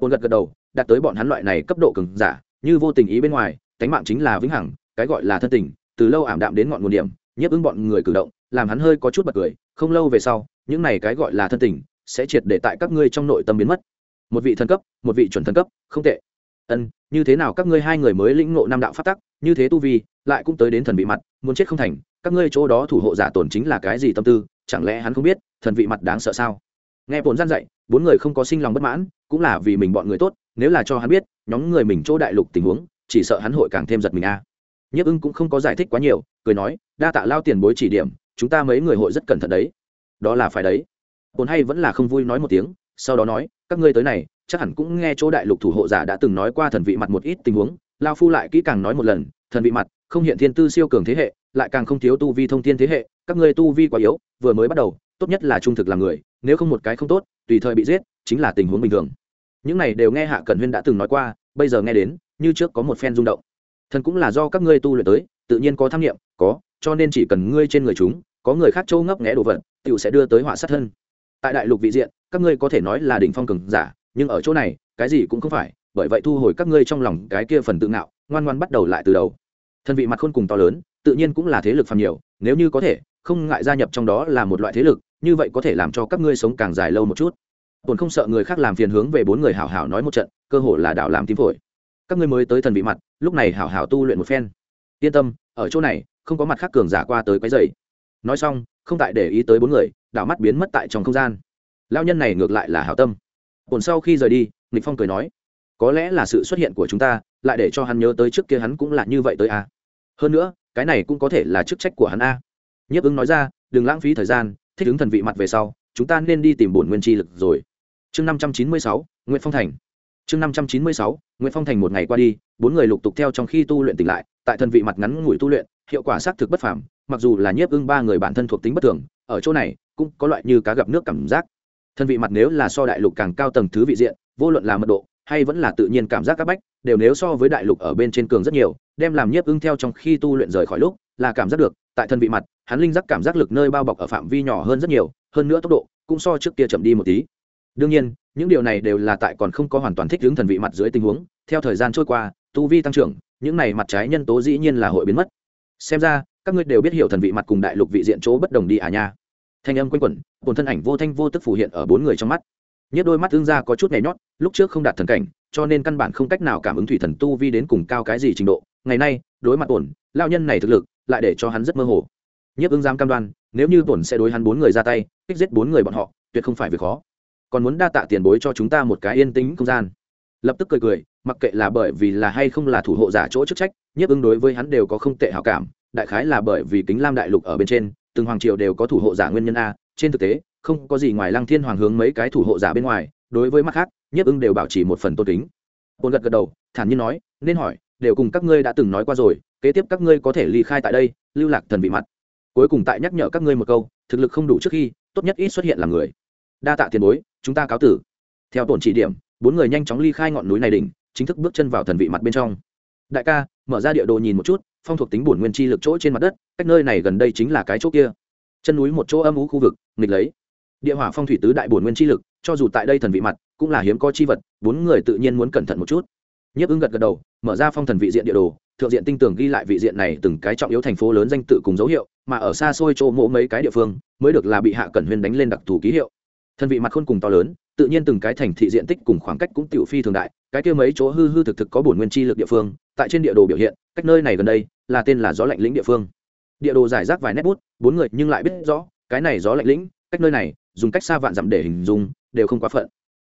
Bồn gật gật đầu, đạt tới bọn hắn loại này cấp độ cứng giả, như vô tình ý bên ngoài, tánh mạng chính là vĩnh hằng, cái gọi là thân tình, từ lâu ảm đạm đến ngọn nguồn điểm, nhiếp ứng bọn người cử động, làm hắn hơi có chút bật cười, không lâu về sau, những này cái gọi là thân tình, sẽ triệt để tại các ngươi trong nội tâm biến mất. Một vị thân cấp, một vị chuẩn thân cấp, không tệ. Ân, như thế nào các ngươi hai người mới lĩnh ngộ năm đạo phát tắc, như thế tu vi, lại cũng tới đến thần vị mặt muốn chết không thành, các ngươi chỗ đó thủ hộ giả tổn chính là cái gì tâm tư, chẳng lẽ hắn không biết, thần vị mặt đáng sợ sao? Nghe bổn gian dạy, bốn người không có sinh lòng bất mãn, cũng là vì mình bọn người tốt, nếu là cho hắn biết, nhóm người mình chỗ đại lục tình huống, chỉ sợ hắn hội càng thêm giật mình a. À. nhiếp ưng cũng không có giải thích quá nhiều, cười nói, đa tạ lao tiền bối chỉ điểm, chúng ta mấy người hội rất cẩn thận đấy. Đó là phải đấy. Bồn hay vẫn là không vui nói một tiếng, sau đó nói, các ngươi tới này, chắc hẳn cũng nghe chỗ đại lục thủ hộ giả đã từng nói qua thần vị mặt một ít tình huống. Lao phu lại kỹ càng nói một lần, thần vị mặt không hiện thiên tư siêu cường thế hệ, lại càng không thiếu tu vi thông thiên thế hệ, các ngươi tu vi quá yếu, vừa mới bắt đầu, tốt nhất là trung thực làm người, nếu không một cái không tốt, tùy thời bị giết, chính là tình huống bình thường. Những này đều nghe hạ cẩn huyên đã từng nói qua, bây giờ nghe đến, như trước có một phen rung động. Thần cũng là do các ngươi tu luyện tới, tự nhiên có tham nghiệm có, cho nên chỉ cần ngươi trên người chúng, có người khác châu ngấp nghẽ đồ vật tựu sẽ đưa tới họa sát thân. Tại đại lục vị diện, các ngươi có thể nói là đỉnh phong cường giả, nhưng ở chỗ này, cái gì cũng không phải, bởi vậy thu hồi các ngươi trong lòng cái kia phần tự ngạo, ngoan ngoan bắt đầu lại từ đầu thân vị mặt khôn cùng to lớn, tự nhiên cũng là thế lực phàm nhiều, nếu như có thể, không ngại gia nhập trong đó là một loại thế lực, như vậy có thể làm cho các ngươi sống càng dài lâu một chút. Tồn không sợ người khác làm phiền hướng về bốn người hảo hảo nói một trận, cơ hội là đảo làm tím phổi. Các ngươi mới tới thần vị mặt, lúc này hảo hảo tu luyện một phen. Yên tâm, ở chỗ này, không có mặt khác cường giả qua tới quấy dày nói xong, không tại để ý tới bốn người, đảo mắt biến mất tại trong không gian. Lao nhân này ngược lại là hảo tâm. Ổn sau khi rời đi, nghịch phong cười nói, có lẽ là sự xuất hiện của chúng ta, lại để cho hắn nhớ tới trước kia hắn cũng là như vậy tới à? Hơn nữa, cái này cũng có thể là chức trách của hắn a. Nhiếp ứng nói ra, đừng lãng phí thời gian, thích ứng thần vị mặt về sau, chúng ta nên đi tìm bổn nguyên chi lực rồi. Chương năm trăm chín mươi sáu nguyễn phong thành. Chương năm trăm chín mươi sáu nguyễn phong thành một ngày qua đi, bốn người lục tục theo trong khi tu luyện tỉnh lại, tại thần vị mặt ngắn ngủi tu luyện, hiệu quả xác thực bất phàm, mặc dù là nhiếp ưng ba người bản thân thuộc tính bất thường, ở chỗ này cũng có loại như cá gặp nước cảm giác. Thân vị mặt nếu là so đại lục càng cao tầng thứ vị diện, vô luận là mật độ hay vẫn là tự nhiên cảm giác các bách, đều nếu so với đại lục ở bên trên cường rất nhiều đem làm nhiếp ưng theo trong khi tu luyện rời khỏi lúc, là cảm giác được, tại thân vị mặt, hắn linh giác cảm giác lực nơi bao bọc ở phạm vi nhỏ hơn rất nhiều, hơn nữa tốc độ cũng so trước kia chậm đi một tí. Đương nhiên, những điều này đều là tại còn không có hoàn toàn thích ứng thần vị mặt dưới tình huống, theo thời gian trôi qua, tu vi tăng trưởng, những này mặt trái nhân tố dĩ nhiên là hội biến mất. Xem ra, các ngươi đều biết hiểu thần vị mặt cùng đại lục vị diện chỗ bất đồng đi à nha. Thanh âm quanh quẩn bồn thân ảnh vô thanh vô tức phủ hiện ở bốn người trong mắt. Nhất đôi mắt tương ra có chút nhảy nhót, lúc trước không đạt thần cảnh, cho nên căn bản không cách nào cảm ứng thủy thần tu vi đến cùng cao cái gì trình độ ngày nay, đối mặt ổn lao nhân này thực lực, lại để cho hắn rất mơ hồ. Nhiếp ứng giam cam đoan, nếu như ổn sẽ đối hắn bốn người ra tay, kích giết bốn người bọn họ, tuyệt không phải việc khó. Còn muốn đa tạ tiền bối cho chúng ta một cái yên tĩnh không gian. Lập tức cười cười, mặc kệ là bởi vì là hay không là thủ hộ giả chỗ chức trách, nhiếp ứng đối với hắn đều có không tệ hảo cảm, đại khái là bởi vì kính lam đại lục ở bên trên, từng hoàng triều đều có thủ hộ giả nguyên nhân a. Trên thực tế, không có gì ngoài lăng thiên hoàng hướng mấy cái thủ hộ giả bên ngoài, đối với mặt khác, nhiếp ứng đều bảo trì một phần tôn kính. Ôn gật gật đầu, thản nhiên nói, nên hỏi đều cùng các ngươi đã từng nói qua rồi, kế tiếp các ngươi có thể ly khai tại đây, lưu lạc thần vị mặt. Cuối cùng tại nhắc nhở các ngươi một câu, thực lực không đủ trước khi, tốt nhất ít xuất hiện là người. Đa tạ tiền bối, chúng ta cáo tử. Theo tổn chỉ điểm, bốn người nhanh chóng ly khai ngọn núi này đỉnh, chính thức bước chân vào thần vị mặt bên trong. Đại ca, mở ra địa đồ nhìn một chút, phong thuộc tính bổn nguyên chi lực chỗ trên mặt đất, cách nơi này gần đây chính là cái chỗ kia. Chân núi một chỗ âm ú khu vực, nghịch lấy. Địa hỏa phong thủy tứ đại bổn nguyên chi lực, cho dù tại đây thần vị mặt, cũng là hiếm có chi vật, bốn người tự nhiên muốn cẩn thận một chút. Nhấp ứng gật gật đầu mở ra phong thần vị diện địa đồ, thượng diện tinh tường ghi lại vị diện này từng cái trọng yếu thành phố lớn danh tự cùng dấu hiệu, mà ở xa xôi chỗ mỗ mấy cái địa phương, mới được là bị hạ cẩn huyên đánh lên đặc thù ký hiệu. Thần vị mặt khôn cùng to lớn, tự nhiên từng cái thành thị diện tích cùng khoảng cách cũng tiểu phi thường đại, cái kia mấy chỗ hư hư thực thực có bổn nguyên chi lực địa phương, tại trên địa đồ biểu hiện, cách nơi này gần đây, là tên là gió lạnh lĩnh địa phương. Địa đồ giải rác vài nét bút, bốn người nhưng lại biết rõ, cái này gió lạnh lĩnh, cách nơi này, dùng cách xa vạn dặm để hình dung, đều không quá phận.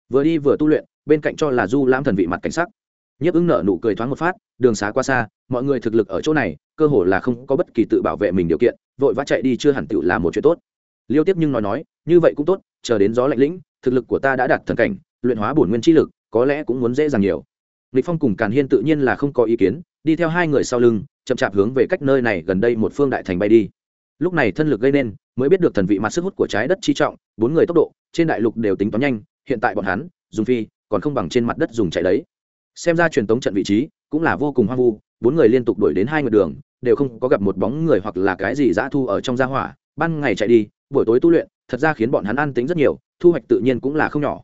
Vừa đi vừa tu luyện, bên cạnh cho là du lãm thần vị mặt cảnh sắc nhiếp ứng nở nụ cười thoáng một phát, đường xá qua xa, mọi người thực lực ở chỗ này, cơ hồ là không có bất kỳ tự bảo vệ mình điều kiện, vội vã chạy đi chưa hẳn tự là một chuyện tốt. Liêu tiếp nhưng nói nói, như vậy cũng tốt, chờ đến gió lạnh lĩnh, thực lực của ta đã đạt thần cảnh, luyện hóa bổn nguyên chi lực, có lẽ cũng muốn dễ dàng nhiều. Lịch phong cùng càn hiên tự nhiên là không có ý kiến, đi theo hai người sau lưng, chậm chạp hướng về cách nơi này gần đây một phương đại thành bay đi. Lúc này thân lực gây nên, mới biết được thần vị mặt sức hút của trái đất chi trọng, bốn người tốc độ, trên đại lục đều tính toán nhanh, hiện tại bọn hắn dùng phi, còn không bằng trên mặt đất dùng chạy đấy xem ra truyền tống trận vị trí cũng là vô cùng hoang vu, bốn người liên tục đuổi đến hai người đường, đều không có gặp một bóng người hoặc là cái gì dã thu ở trong gia hỏa. Ban ngày chạy đi, buổi tối tu luyện, thật ra khiến bọn hắn an tính rất nhiều, thu hoạch tự nhiên cũng là không nhỏ.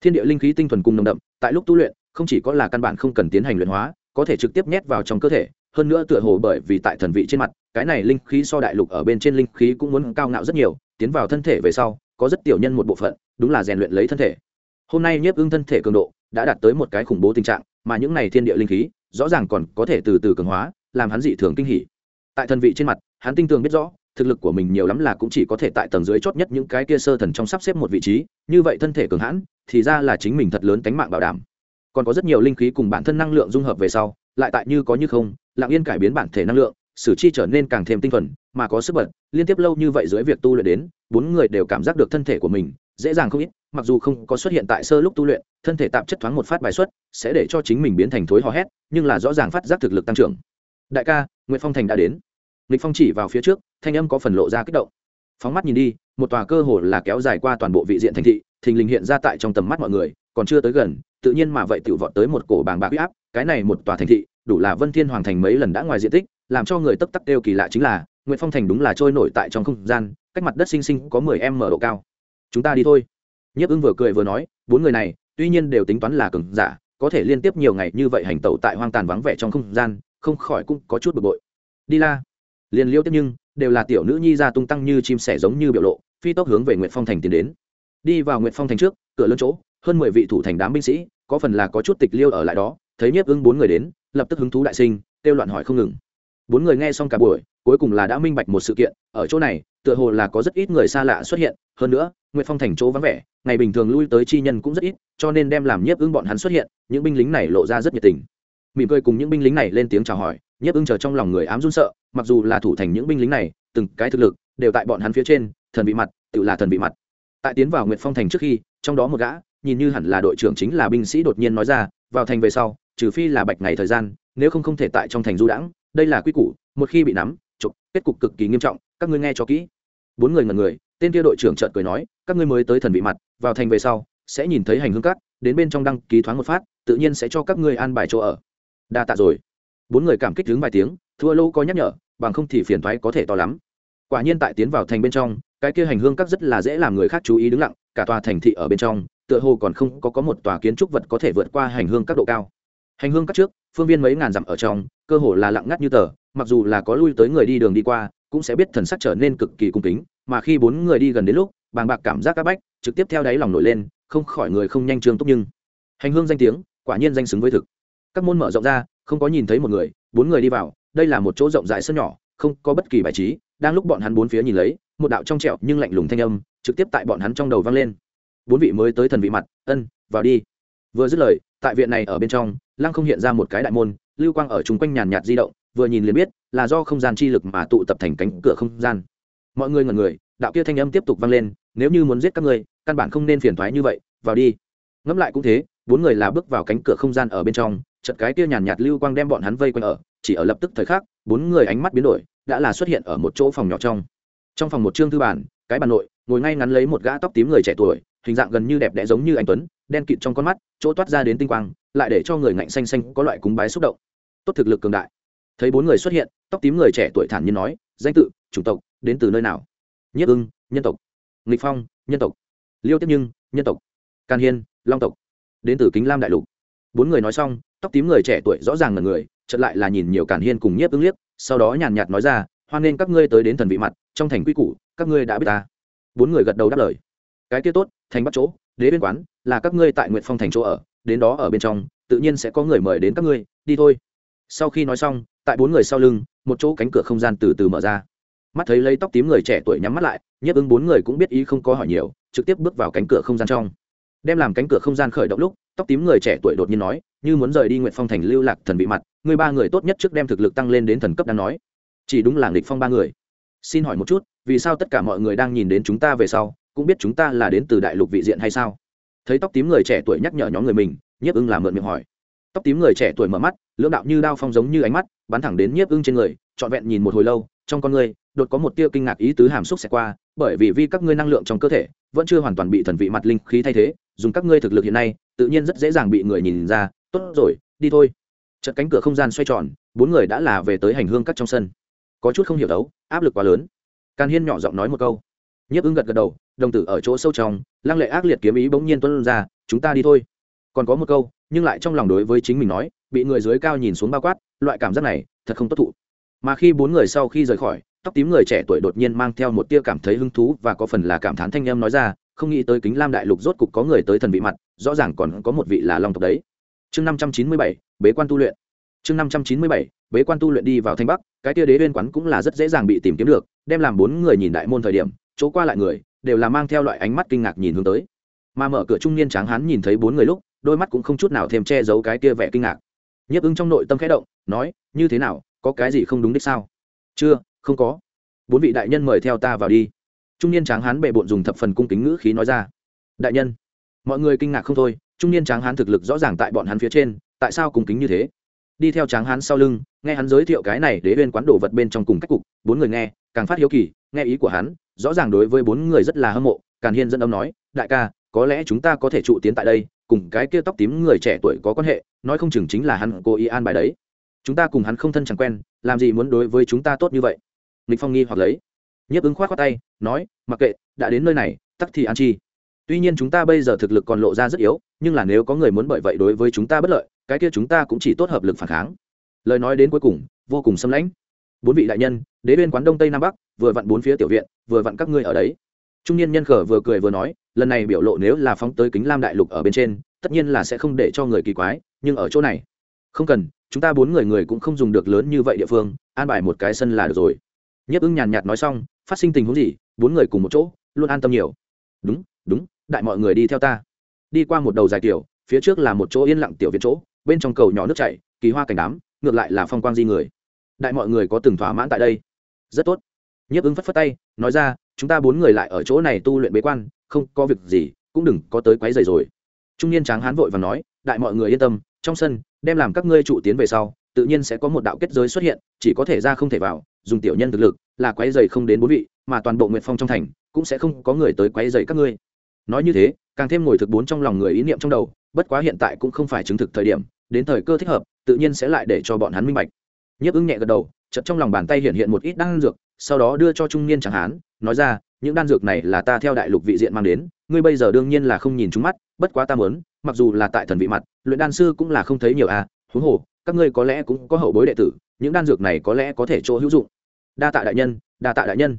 Thiên địa linh khí tinh thuần cùng nồng đậm, tại lúc tu luyện, không chỉ có là căn bản không cần tiến hành luyện hóa, có thể trực tiếp nhét vào trong cơ thể, hơn nữa tựa hồ bởi vì tại thần vị trên mặt, cái này linh khí so đại lục ở bên trên linh khí cũng muốn cao ngạo rất nhiều, tiến vào thân thể về sau, có rất tiểu nhân một bộ phận, đúng là rèn luyện lấy thân thể. Hôm nay nhiếp ưng thân thể cường độ đã đạt tới một cái khủng bố tình trạng, mà những này thiên địa linh khí, rõ ràng còn có thể từ từ cường hóa, làm hắn dị thường kinh hỉ. Tại thần vị trên mặt, hắn tinh tường biết rõ, thực lực của mình nhiều lắm là cũng chỉ có thể tại tầng dưới chót nhất những cái kia sơ thần trong sắp xếp một vị trí, như vậy thân thể cường hãn, thì ra là chính mình thật lớn tánh mạng bảo đảm. Còn có rất nhiều linh khí cùng bản thân năng lượng dung hợp về sau, lại tại như có như không, lặng yên cải biến bản thể năng lượng, sử chi trở nên càng thêm tinh thuần, mà có sức bật, liên tiếp lâu như vậy dưới việc tu luyện đến, bốn người đều cảm giác được thân thể của mình, dễ dàng không ít mặc dù không có xuất hiện tại sơ lúc tu luyện, thân thể tạp chất thoáng một phát bài xuất, sẽ để cho chính mình biến thành thối hò hét, nhưng là rõ ràng phát giác thực lực tăng trưởng. Đại ca nguyễn phong thành đã đến. Lịch phong chỉ vào phía trước, thanh âm có phần lộ ra kích động. Phóng mắt nhìn đi, một tòa cơ hồ là kéo dài qua toàn bộ vị diện thành thị, thình lình hiện ra tại trong tầm mắt mọi người, còn chưa tới gần, tự nhiên mà vậy tự vọt tới một cổ bàng bạc huy áp, cái này một tòa thành thị, đủ là vân thiên hoàng thành mấy lần đã ngoài diện tích, làm cho người tấp tắc đều kỳ lạ chính là nguyễn phong thành đúng là trôi nổi tại trong không gian, cách mặt đất sinh sinh có mười m độ cao. Chúng ta đi thôi nhiếp ưng vừa cười vừa nói, bốn người này, tuy nhiên đều tính toán là cường giả, có thể liên tiếp nhiều ngày như vậy hành tẩu tại hoang tàn vắng vẻ trong không gian, không khỏi cũng có chút bực bội. Đi la. Liền liêu tiếp nhưng, đều là tiểu nữ nhi ra tung tăng như chim sẻ giống như biểu lộ, phi tốc hướng về nguyện phong thành tiến đến. Đi vào nguyện phong thành trước, cửa lớn chỗ, hơn mười vị thủ thành đám binh sĩ, có phần là có chút tịch liêu ở lại đó, thấy nhiếp ưng bốn người đến, lập tức hứng thú đại sinh, kêu loạn hỏi không ngừng. Bốn người nghe xong cả buổi, cuối cùng là đã minh bạch một sự kiện, ở chỗ này tựa hồ là có rất ít người xa lạ xuất hiện, hơn nữa, nguyệt phong thành chỗ vắng vẻ, ngày bình thường lui tới chi nhân cũng rất ít, cho nên đem làm nhiếp ưng bọn hắn xuất hiện, những binh lính này lộ ra rất nhiệt tình. Mỉm cười cùng những binh lính này lên tiếng chào hỏi, nhiếp ưng chờ trong lòng người ám run sợ, mặc dù là thủ thành những binh lính này, từng cái thực lực, đều tại bọn hắn phía trên, thần bị mặt, tự là thần bị mặt. Tại tiến vào nguyệt phong thành trước khi, trong đó một gã, nhìn như hẳn là đội trưởng chính là binh sĩ đột nhiên nói ra, vào thành về sau, trừ phi là bạch ngày thời gian, nếu không không thể tại trong thành du đãng, đây là quy củ, một khi bị nắm chụp kết cục cực kỳ nghiêm trọng, các ngươi nghe cho kỹ bốn người ngần người, tên kia đội trưởng trợn cười nói, các ngươi mới tới thần vị mặt, vào thành về sau, sẽ nhìn thấy hành hương cát đến bên trong đăng ký thoáng một phát, tự nhiên sẽ cho các ngươi an bài chỗ ở. Đa tạ rồi. Bốn người cảm kích đứng vài tiếng, thua lâu có nhắc nhở, bằng không thì phiền thoái có thể to lắm. Quả nhiên tại tiến vào thành bên trong, cái kia hành hương các rất là dễ làm người khác chú ý đứng lặng, cả tòa thành thị ở bên trong, tựa hồ còn không có có một tòa kiến trúc vật có thể vượt qua hành hương các độ cao. Hành hương các trước, phương viên mấy ngàn dặm ở trong, cơ hồ là lặng ngắt như tờ, mặc dù là có lui tới người đi đường đi qua cũng sẽ biết thần sắc trở nên cực kỳ cung kính, mà khi bốn người đi gần đến lúc, bàng bạc cảm giác các bách trực tiếp theo đáy lòng nổi lên, không khỏi người không nhanh trương túc nhưng. Hành hương danh tiếng, quả nhiên danh xứng với thực. Các môn mở rộng ra, không có nhìn thấy một người, bốn người đi vào, đây là một chỗ rộng rãi sân nhỏ, không có bất kỳ bài trí, đang lúc bọn hắn bốn phía nhìn lấy, một đạo trong trẹo nhưng lạnh lùng thanh âm trực tiếp tại bọn hắn trong đầu vang lên. Bốn vị mới tới thần vị mặt, ân, vào đi. Vừa dứt lời, tại viện này ở bên trong, lăng không hiện ra một cái đại môn, lưu quang ở chung quanh nhàn nhạt di động vừa nhìn liền biết, là do không gian chi lực mà tụ tập thành cánh cửa không gian. Mọi người ngẩn người, đạo kia thanh âm tiếp tục vang lên, nếu như muốn giết các ngươi, căn bản không nên phiền thoái như vậy, vào đi. Ngẫm lại cũng thế, bốn người là bước vào cánh cửa không gian ở bên trong chật cái kia nhàn nhạt lưu quang đem bọn hắn vây quanh ở, chỉ ở lập tức thời khắc, bốn người ánh mắt biến đổi, đã là xuất hiện ở một chỗ phòng nhỏ trong. Trong phòng một trương thư bản, cái bàn nội, ngồi ngay ngắn lấy một gã tóc tím người trẻ tuổi, hình dạng gần như đẹp đẽ giống như anh tuấn, đen kịt trong con mắt, chỗ toát ra đến tinh quang, lại để cho người ngạnh xanh xanh có loại cúng bái xúc động. Tốt thực lực cường đại thấy bốn người xuất hiện, tóc tím người trẻ tuổi thản nhiên nói, danh tự, chủng tộc, đến từ nơi nào? Nhất ưng, nhân tộc. Nghịch phong, nhân tộc. Liêu tiếp nhưng nhân tộc. Can hiên, long tộc. Đến từ kính lam đại lục. Bốn người nói xong, tóc tím người trẻ tuổi rõ ràng là người, chợt lại là nhìn nhiều càn hiên cùng nhiếp ứng liếc, sau đó nhàn nhạt nói ra, hoan nghênh các ngươi tới đến thần vị mặt, trong thành quy củ, các ngươi đã biết ta. Bốn người gật đầu đáp lời. Cái kia tốt, thành bắt chỗ, đế bên quán, là các ngươi tại nguyện phong thành chỗ ở, đến đó ở bên trong, tự nhiên sẽ có người mời đến các ngươi, đi thôi. Sau khi nói xong tại bốn người sau lưng, một chỗ cánh cửa không gian từ từ mở ra. Mắt thấy lấy tóc tím người trẻ tuổi nhắm mắt lại, nhiếp ứng bốn người cũng biết ý không có hỏi nhiều, trực tiếp bước vào cánh cửa không gian trong. Đem làm cánh cửa không gian khởi động lúc, tóc tím người trẻ tuổi đột nhiên nói, như muốn rời đi nguyện phong thành lưu lạc thần bị mặt, người ba người tốt nhất trước đem thực lực tăng lên đến thần cấp đang nói. Chỉ đúng là nghịch phong ba người. Xin hỏi một chút, vì sao tất cả mọi người đang nhìn đến chúng ta về sau, cũng biết chúng ta là đến từ đại lục vị diện hay sao? Thấy tóc tím người trẻ tuổi nhắc nhở nhóm người mình, nhiếp ưng làm mượn miệng hỏi tóc tím người trẻ tuổi mở mắt, lưỡng đạo như đao phong giống như ánh mắt, bắn thẳng đến nhiếp ưng trên người, trọn vẹn nhìn một hồi lâu, trong con người đột có một tia kinh ngạc ý tứ hàm xúc xẹt qua, bởi vì vi các ngươi năng lượng trong cơ thể, vẫn chưa hoàn toàn bị thần vị mặt linh khí thay thế, dùng các ngươi thực lực hiện nay, tự nhiên rất dễ dàng bị người nhìn ra, tốt rồi, đi thôi. Chợt cánh cửa không gian xoay tròn, bốn người đã là về tới hành hương cắt trong sân. Có chút không hiểu đấu, áp lực quá lớn. Can hiên nhỏ giọng nói một câu. Nhiếp ưng gật gật đầu, đồng tử ở chỗ sâu trong, lăng lệ ác liệt kiếm ý bỗng nhiên tuân ra, chúng ta đi thôi. Còn có một câu nhưng lại trong lòng đối với chính mình nói, bị người dưới cao nhìn xuống bao quát, loại cảm giác này thật không tốt thụ. Mà khi bốn người sau khi rời khỏi, tóc tím người trẻ tuổi đột nhiên mang theo một tia cảm thấy hứng thú và có phần là cảm thán thanh em nói ra, không nghĩ tới kính lam đại lục rốt cục có người tới thần vị mặt, rõ ràng còn có một vị là long tộc đấy. Chương năm trăm chín mươi bảy, bế quan tu luyện. Chương năm trăm chín mươi bảy, bế quan tu luyện đi vào thanh bắc, cái tia đế bên quán cũng là rất dễ dàng bị tìm kiếm được, đem làm bốn người nhìn đại môn thời điểm, chỗ qua lại người, đều là mang theo loại ánh mắt kinh ngạc nhìn hướng tới. Mà mở cửa trung niên tráng hán nhìn thấy bốn người lúc đôi mắt cũng không chút nào thêm che giấu cái kia vẻ kinh ngạc. Nhấp ứng trong nội tâm khẽ động, nói, như thế nào, có cái gì không đúng đích sao? Chưa, không có. Bốn vị đại nhân mời theo ta vào đi. Trung niên tráng hán bệ bộn dùng thập phần cung kính ngữ khí nói ra. Đại nhân. Mọi người kinh ngạc không thôi, trung niên tráng hán thực lực rõ ràng tại bọn hắn phía trên, tại sao cung kính như thế? Đi theo tráng hán sau lưng, nghe hắn giới thiệu cái này đế bên quán đồ vật bên trong cùng cách cục, bốn người nghe, càng phát hiếu kỳ, nghe ý của hắn, rõ ràng đối với bốn người rất là hâm mộ, càn hiên dẫn âm nói, đại ca, có lẽ chúng ta có thể trụ tiến tại đây cùng cái kia tóc tím người trẻ tuổi có quan hệ, nói không chừng chính là hắn cố ý an bài đấy. Chúng ta cùng hắn không thân chẳng quen, làm gì muốn đối với chúng ta tốt như vậy? Nghịch phong nghi hoặc lấy. Nhiếp ứng khoát khoát tay, nói, mặc kệ, đã đến nơi này, tắc thì an chi. Tuy nhiên chúng ta bây giờ thực lực còn lộ ra rất yếu, nhưng là nếu có người muốn bởi vậy đối với chúng ta bất lợi, cái kia chúng ta cũng chỉ tốt hợp lực phản kháng. Lời nói đến cuối cùng, vô cùng xâm lãnh. Bốn vị đại nhân, đế bên quán đông tây nam bắc, vừa vặn bốn phía tiểu viện, vừa vặn các ngươi ở đấy trung niên nhân khở vừa cười vừa nói, lần này biểu lộ nếu là phóng tới kính lam đại lục ở bên trên, tất nhiên là sẽ không để cho người kỳ quái, nhưng ở chỗ này, không cần, chúng ta bốn người người cũng không dùng được lớn như vậy địa phương, an bài một cái sân là được rồi. Nhiếp ưng nhàn nhạt nói xong, phát sinh tình huống gì, bốn người cùng một chỗ, luôn an tâm nhiều. Đúng đúng, đại mọi người đi theo ta. Đi qua một đầu dài tiểu, phía trước là một chỗ yên lặng tiểu viện chỗ, bên trong cầu nhỏ nước chảy, kỳ hoa cảnh đám, ngược lại là phong quang di người. Đại mọi người có từng thỏa mãn tại đây. Rất tốt. Nhiếp ứng phất phất tay, nói ra chúng ta bốn người lại ở chỗ này tu luyện bế quan, không có việc gì, cũng đừng có tới quấy rầy rồi. Trung niên tráng hán vội và nói, đại mọi người yên tâm, trong sân, đem làm các ngươi trụ tiến về sau, tự nhiên sẽ có một đạo kết giới xuất hiện, chỉ có thể ra không thể vào, dùng tiểu nhân thực lực, là quấy rầy không đến bốn vị, mà toàn bộ nguyệt phong trong thành, cũng sẽ không có người tới quấy rầy các ngươi. Nói như thế, càng thêm ngồi thực bốn trong lòng người ý niệm trong đầu, bất quá hiện tại cũng không phải chứng thực thời điểm, đến thời cơ thích hợp, tự nhiên sẽ lại để cho bọn hắn minh bạch. Nhiếp ứng nhẹ gật đầu, chợt trong lòng bàn tay hiện hiện một ít đan dược, sau đó đưa cho trung niên chẳng hán nói ra, những đan dược này là ta theo đại lục vị diện mang đến, ngươi bây giờ đương nhiên là không nhìn chúng mắt, bất quá ta muốn, mặc dù là tại thần vị mặt, luyện đan sư cũng là không thấy nhiều à huống hồ, các ngươi có lẽ cũng có hậu bối đệ tử, những đan dược này có lẽ có thể chỗ hữu dụng. Đa tạ đại nhân, đa tạ đại nhân.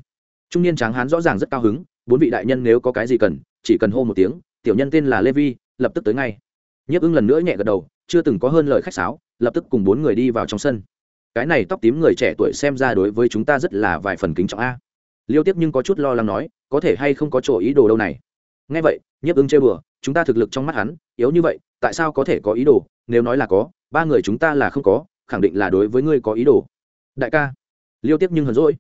Trung niên tráng hán rõ ràng rất cao hứng, bốn vị đại nhân nếu có cái gì cần, chỉ cần hô một tiếng, tiểu nhân tên là lê vi, lập tức tới ngay. Nhiếp ưng lần nữa nhẹ gật đầu, chưa từng có hơn lời khách sáo, lập tức cùng bốn người đi vào trong sân. Cái này tóc tím người trẻ tuổi xem ra đối với chúng ta rất là vài phần kính trọng a liêu tiếp nhưng có chút lo lắng nói, có thể hay không có chỗ ý đồ đâu này? Ngay vậy, nhiếp ưng chơi bừa, chúng ta thực lực trong mắt hắn, yếu như vậy, tại sao có thể có ý đồ? Nếu nói là có, ba người chúng ta là không có, khẳng định là đối với ngươi có ý đồ. Đại ca. Liêu tiếp nhưng hờn rỗi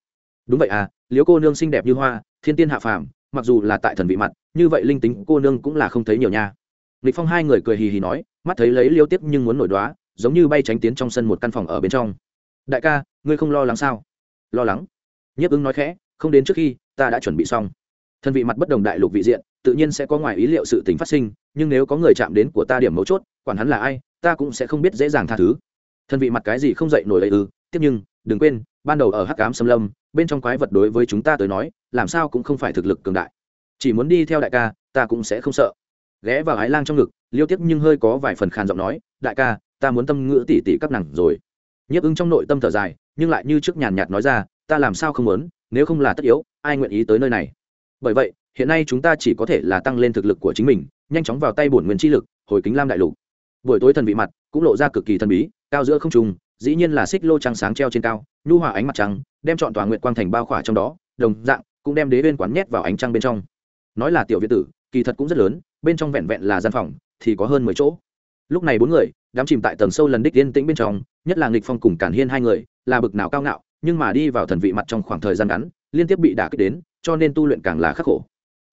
đúng vậy à liếu cô nương xinh đẹp như hoa, thiên tiên hạ phàm, mặc dù là tại thần vị mặt, như vậy linh tính cô nương cũng là không thấy nhiều nha. Lịch phong hai người cười hì hì nói, mắt thấy lấy liêu tiếp nhưng muốn nổi đoá, giống như bay tránh tiến trong sân một căn phòng ở bên trong. Đại ca, ngươi không lo lắng sao? Lo lắng. Nhiếp ứng nói khẽ không đến trước khi ta đã chuẩn bị xong. Thân vị mặt bất đồng đại lục vị diện, tự nhiên sẽ có ngoài ý liệu sự tình phát sinh, nhưng nếu có người chạm đến của ta điểm mấu chốt, quản hắn là ai, ta cũng sẽ không biết dễ dàng tha thứ. Thân vị mặt cái gì không dậy nổi ấy ư? Tiếp nhưng, đừng quên, ban đầu ở hắc cám xâm lâm, bên trong quái vật đối với chúng ta tới nói, làm sao cũng không phải thực lực cường đại. Chỉ muốn đi theo đại ca, ta cũng sẽ không sợ. Ghé vào ái lang trong ngực, liêu tiếp nhưng hơi có vài phần khàn giọng nói, đại ca, ta muốn tâm ngữ tỉ tỉ các nàng rồi. Nhiếp ứng trong nội tâm thở dài, nhưng lại như trước nhàn nhạt nói ra ta làm sao không muốn, nếu không là tất yếu, ai nguyện ý tới nơi này? Bởi vậy, hiện nay chúng ta chỉ có thể là tăng lên thực lực của chính mình, nhanh chóng vào tay bổn nguyên chi lực, hồi kính lam đại lục. Buổi tối thần vị mặt, cũng lộ ra cực kỳ thần bí, cao giữa không trùng dĩ nhiên là xích lô trăng sáng treo trên cao, nhu hòa ánh mặt trăng, đem chọn tòa nguyện quang thành bao khỏa trong đó, đồng dạng, cũng đem đế viên quán nhét vào ánh trăng bên trong. Nói là tiểu viện tử, kỳ thật cũng rất lớn, bên trong vẹn vẹn là gian phòng, thì có hơn mười chỗ. Lúc này bốn người đám chìm tại tầng sâu lần đích yên tĩnh bên trong, nhất là nghịch phong cùng cản hiên hai người, là bực nào cao ngạo nhưng mà đi vào thần vị mặt trong khoảng thời gian ngắn, liên tiếp bị đả kích đến, cho nên tu luyện càng là khắc khổ.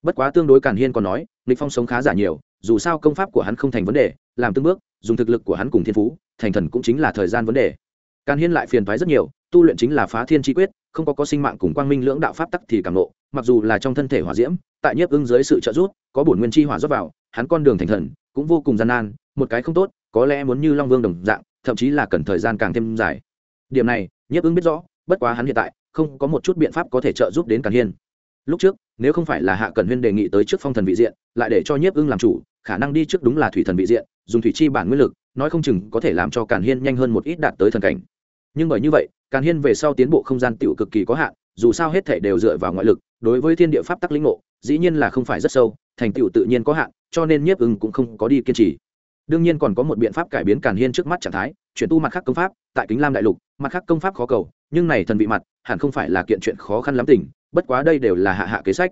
Bất quá tương đối Càn hiên còn nói lịch phong sống khá giả nhiều, dù sao công pháp của hắn không thành vấn đề, làm tương bước, dùng thực lực của hắn cùng thiên phú, thành thần cũng chính là thời gian vấn đề. Càn hiên lại phiền thoái rất nhiều, tu luyện chính là phá thiên chi quyết, không có có sinh mạng cùng quang minh lưỡng đạo pháp tắc thì càng nộ, mặc dù là trong thân thể hỏa diễm, tại nhiếp ưng dưới sự trợ giúp, có bổn nguyên chi hỏa rót vào, hắn con đường thành thần cũng vô cùng gian nan, một cái không tốt, có lẽ muốn như long vương đồng dạng, thậm chí là cần thời gian càng thêm dài. Điểm này, nhiếp ưng biết rõ bất quá hắn hiện tại, không có một chút biện pháp có thể trợ giúp đến càn hiên. Lúc trước, nếu không phải là hạ cẩn huyên đề nghị tới trước phong thần vị diện, lại để cho nhiếp ưng làm chủ, khả năng đi trước đúng là thủy thần vị diện, dùng thủy chi bản nguyên lực, nói không chừng có thể làm cho càn hiên nhanh hơn một ít đạt tới thần cảnh. Nhưng bởi như vậy, càn hiên về sau tiến bộ không gian tiểu cực kỳ có hạn, dù sao hết thể đều dựa vào ngoại lực, đối với thiên địa pháp tắc lĩnh ngộ, dĩ nhiên là không phải rất sâu, thành tựu tự nhiên có hạn, cho nên nhiếp ưng cũng không có đi kiên trì. Đương nhiên còn có một biện pháp cải biến càn hiên trước mắt trạng thái, chuyển tu mặt khác công pháp, tại kính lam đại lục, mặt khác công pháp khó cầu nhưng này thần vị mặt, hẳn không phải là kiện chuyện khó khăn lắm tình. bất quá đây đều là hạ hạ kế sách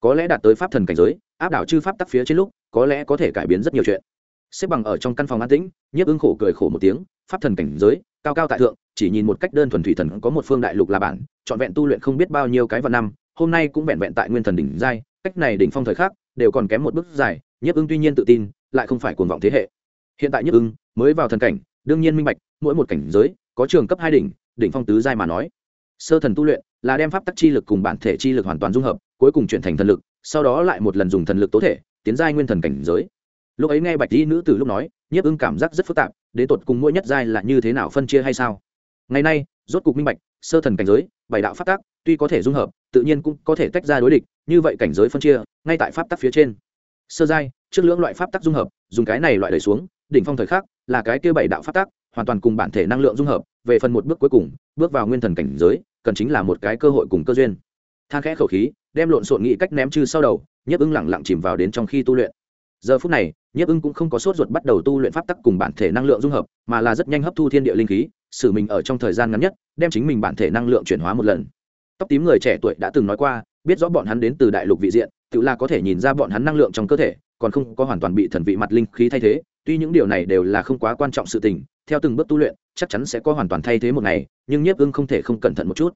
có lẽ đạt tới pháp thần cảnh giới, áp đảo chư pháp tắc phía trên lúc, có lẽ có thể cải biến rất nhiều chuyện xếp bằng ở trong căn phòng an tĩnh, nhiếp ưng khổ cười khổ một tiếng, pháp thần cảnh giới, cao cao tại thượng, chỉ nhìn một cách đơn thuần thủy thần có một phương đại lục là bản, trọn vẹn tu luyện không biết bao nhiêu cái vào năm, hôm nay cũng vẹn vẹn tại nguyên thần đỉnh giai, cách này đỉnh phong thời khác đều còn kém một bước dài, nhiếp ưng tuy nhiên tự tin, lại không phải cuồng vọng thế hệ hiện tại nhiếp ưng mới vào thần cảnh, đương nhiên minh bạch, mỗi một cảnh giới, có trường cấp hai đỉnh đỉnh phong tứ giai mà nói. Sơ thần tu luyện là đem pháp tắc chi lực cùng bản thể chi lực hoàn toàn dung hợp, cuối cùng chuyển thành thần lực, sau đó lại một lần dùng thần lực tố thể, tiến giai nguyên thần cảnh giới. Lúc ấy nghe bạch y nữ từ lúc nói, nhiếp ưng cảm giác rất phức tạp, đến tột cùng mỗi nhất giai là như thế nào phân chia hay sao? Ngày nay, rốt cục minh bạch, sơ thần cảnh giới, bảy đạo pháp tắc, tuy có thể dung hợp, tự nhiên cũng có thể tách ra đối địch, như vậy cảnh giới phân chia, ngay tại pháp tắc phía trên. Sơ giai, trước lưỡng loại pháp tắc dung hợp, dùng cái này loại đẩy xuống, đỉnh phong thời khắc là cái kia bảy đạo pháp tắc, hoàn toàn cùng bản thể năng lượng dung hợp về phần một bước cuối cùng, bước vào nguyên thần cảnh giới, cần chính là một cái cơ hội cùng cơ duyên. Than khẽ khẩu khí, đem lộn xộn nghĩ cách ném chư sau đầu, nhiếp ưng lẳng lặng chìm vào đến trong khi tu luyện. Giờ phút này, nhiếp ưng cũng không có sốt ruột bắt đầu tu luyện pháp tắc cùng bản thể năng lượng dung hợp, mà là rất nhanh hấp thu thiên địa linh khí, xử mình ở trong thời gian ngắn nhất, đem chính mình bản thể năng lượng chuyển hóa một lần. Tóc tím người trẻ tuổi đã từng nói qua, biết rõ bọn hắn đến từ đại lục vị diện, tự là có thể nhìn ra bọn hắn năng lượng trong cơ thể, còn không có hoàn toàn bị thần vị mặt linh khí thay thế tuy những điều này đều là không quá quan trọng sự tình, theo từng bước tu luyện, chắc chắn sẽ có hoàn toàn thay thế một ngày, nhưng nhiếp ưng không thể không cẩn thận một chút.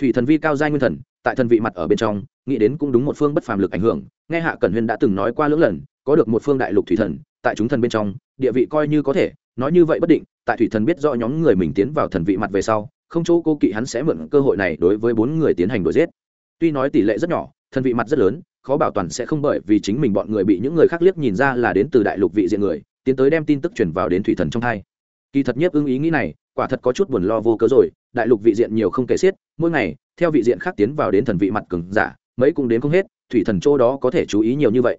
Thủy thần vi cao giai nguyên thần, tại thần vị mặt ở bên trong, nghĩ đến cũng đúng một phương bất phàm lực ảnh hưởng, nghe hạ cẩn huyên đã từng nói qua lưỡng lần, có được một phương đại lục thủy thần, tại chúng thần bên trong, địa vị coi như có thể, nói như vậy bất định, tại thủy thần biết rõ nhóm người mình tiến vào thần vị mặt về sau, không chỗ cô kỵ hắn sẽ mượn cơ hội này đối với bốn người tiến hành đuổi giết. Tuy nói tỷ lệ rất nhỏ, thần vị mặt rất lớn, khó bảo toàn sẽ không bởi vì chính mình bọn người bị những người khác liếc nhìn ra là đến từ đại lục vị diện người tiến tới đem tin tức truyền vào đến thủy thần trong thai. Kỳ thật nhất ưng ý nghĩ này, quả thật có chút buồn lo vô cớ rồi, đại lục vị diện nhiều không kể xiết, mỗi ngày, theo vị diện khác tiến vào đến thần vị mặt cường giả, mấy cũng đến không hết, thủy thần châu đó có thể chú ý nhiều như vậy.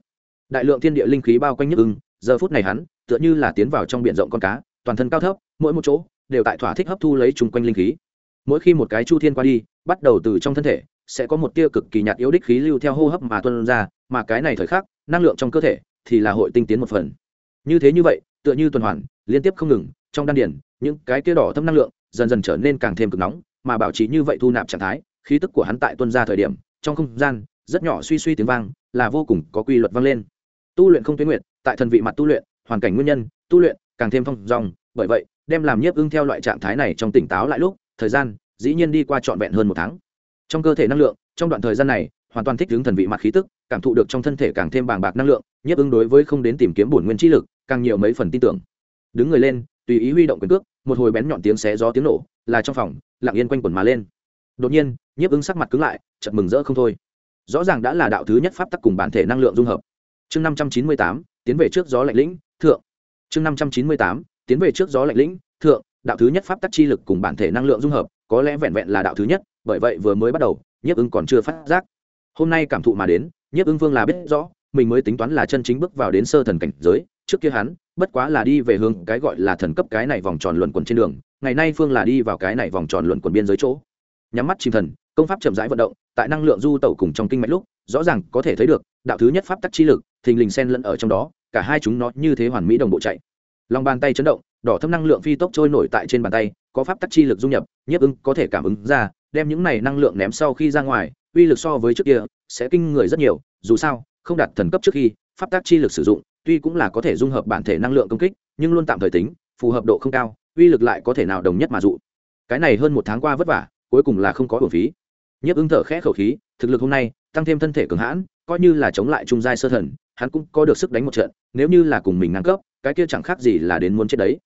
Đại lượng thiên địa linh khí bao quanh nhất ưng giờ phút này hắn, tựa như là tiến vào trong biển rộng con cá, toàn thân cao thấp, mỗi một chỗ, đều tại thỏa thích hấp thu lấy chung quanh linh khí. Mỗi khi một cái chu thiên qua đi, bắt đầu từ trong thân thể, sẽ có một tia cực kỳ nhạt yếu đích khí lưu theo hô hấp mà tuân ra, mà cái này thời khắc, năng lượng trong cơ thể thì là hội tinh tiến một phần như thế như vậy, tựa như tuần hoàn, liên tiếp không ngừng, trong đan điển những cái kia đỏ thâm năng lượng dần dần trở nên càng thêm cực nóng, mà bảo trì như vậy thu nạp trạng thái, khí tức của hắn tại tuân ra thời điểm, trong không gian, rất nhỏ suy suy tiếng vang, là vô cùng có quy luật vang lên. Tu luyện không tuyến nguyện tại thần vị mặt tu luyện, hoàn cảnh nguyên nhân, tu luyện, càng thêm phong dòng, bởi vậy, đem làm nhiếp ưng theo loại trạng thái này trong tỉnh táo lại lúc, thời gian, dĩ nhiên đi qua trọn vẹn hơn một tháng. Trong cơ thể năng lượng, trong đoạn thời gian này, hoàn toàn thích ứng thần vị mặt khí tức, cảm thụ được trong thân thể càng thêm bàng bạc năng lượng, nhiếp ưng đối với không đến tìm kiếm bổn nguyên chi lực càng nhiều mấy phần tin tưởng. Đứng người lên, tùy ý huy động quyền cước, một hồi bén nhọn tiếng xé gió tiếng nổ, là trong phòng, lặng yên quanh quẩn mà lên. Đột nhiên, nhiếp ưng sắc mặt cứng lại chật mừng rỡ không thôi. Rõ ràng đã là đạo thứ nhất pháp tắc cùng bản thể năng lượng dung hợp. Chương năm trăm chín mươi tám, tiến về trước gió lạnh lĩnh, thượng. Chương năm trăm chín mươi tám, tiến về trước gió lạnh lĩnh, thượng. Đạo thứ nhất pháp tắc chi lực cùng bản thể năng lượng dung hợp, có lẽ vẹn vẹn là đạo thứ nhất, bởi vậy vừa mới bắt đầu, nhiếp ưng còn chưa phát giác. Hôm nay cảm thụ mà đến, nhiếp ưng vương là biết rõ, mình mới tính toán là chân chính bước vào đến sơ thần cảnh giới trước kia hắn, bất quá là đi về hướng cái gọi là thần cấp cái này vòng tròn luẩn quẩn trên đường, ngày nay phương là đi vào cái này vòng tròn luẩn quẩn biên giới chỗ. Nhắm mắt chìm thần, công pháp chậm rãi vận động, tại năng lượng du tẩu cùng trong kinh mạch lúc, rõ ràng có thể thấy được, đạo thứ nhất pháp tắc chi lực, thình lình xen lẫn ở trong đó, cả hai chúng nó như thế hoàn mỹ đồng bộ chạy. Lòng bàn tay chấn động, đỏ thâm năng lượng phi tốc trôi nổi tại trên bàn tay, có pháp tắc chi lực dung nhập, nhiếp ứng có thể cảm ứng ra, đem những này năng lượng ném sau khi ra ngoài, uy lực so với trước kia, sẽ kinh người rất nhiều, dù sao, không đạt thần cấp trước khi, pháp tắc chi lực sử dụng tuy cũng là có thể dung hợp bản thể năng lượng công kích, nhưng luôn tạm thời tính, phù hợp độ không cao, uy lực lại có thể nào đồng nhất mà dụ. Cái này hơn một tháng qua vất vả, cuối cùng là không có bổn phí. Nhiếp ứng thở khẽ khẩu khí, thực lực hôm nay, tăng thêm thân thể cường hãn, coi như là chống lại trung giai sơ thần, hắn cũng có được sức đánh một trận, nếu như là cùng mình ngang cấp, cái kia chẳng khác gì là đến muốn chết đấy.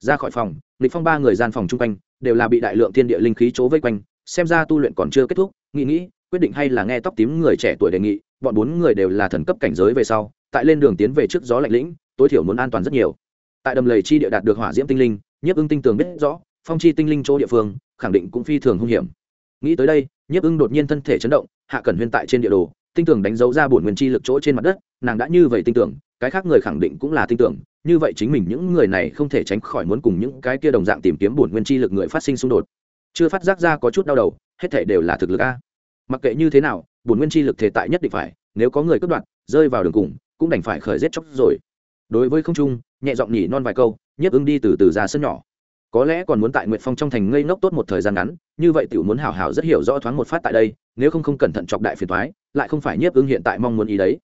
Ra khỏi phòng, lịch phong ba người gian phòng chung quanh, đều là bị đại lượng thiên địa linh khí chỗ vây quanh, xem ra tu luyện còn chưa kết thúc, nghĩ nghĩ, quyết định hay là nghe tóc tím người trẻ tuổi đề nghị, bọn bốn người đều là thần cấp cảnh giới về sau tại lên đường tiến về trước gió lạnh lĩnh, tối thiểu muốn an toàn rất nhiều. Tại đầm lầy chi địa đạt được hỏa diễm tinh linh, nhiếp ưng tinh tường biết rõ, phong chi tinh linh chỗ địa phương, khẳng định cũng phi thường hung hiểm. Nghĩ tới đây, nhiếp ưng đột nhiên thân thể chấn động, hạ cẩn huyên tại trên địa đồ, tinh tường đánh dấu ra bổn nguyên chi lực chỗ trên mặt đất, nàng đã như vậy tinh tưởng, cái khác người khẳng định cũng là tinh tưởng, như vậy chính mình những người này không thể tránh khỏi muốn cùng những cái kia đồng dạng tìm kiếm bổn nguyên chi lực người phát sinh xung đột. Chưa phát giác ra có chút đau đầu, hết thể đều là thực lực a. Mặc kệ như thế nào, bổn nguyên chi lực thể tại nhất định phải, nếu có người cướp đoạt, rơi vào đường cùng cũng đành phải khởi giết chóc rồi. Đối với không trung, nhẹ giọng nhỉ non vài câu, nhiếp ứng đi từ từ ra sân nhỏ. Có lẽ còn muốn tại nguyệt phong trong thành ngây ngốc tốt một thời gian ngắn, như vậy tiểu muốn hào hào rất hiểu rõ thoáng một phát tại đây, nếu không không cẩn thận chọc đại phiền thoái lại không phải nhiếp ứng hiện tại mong muốn ý đấy.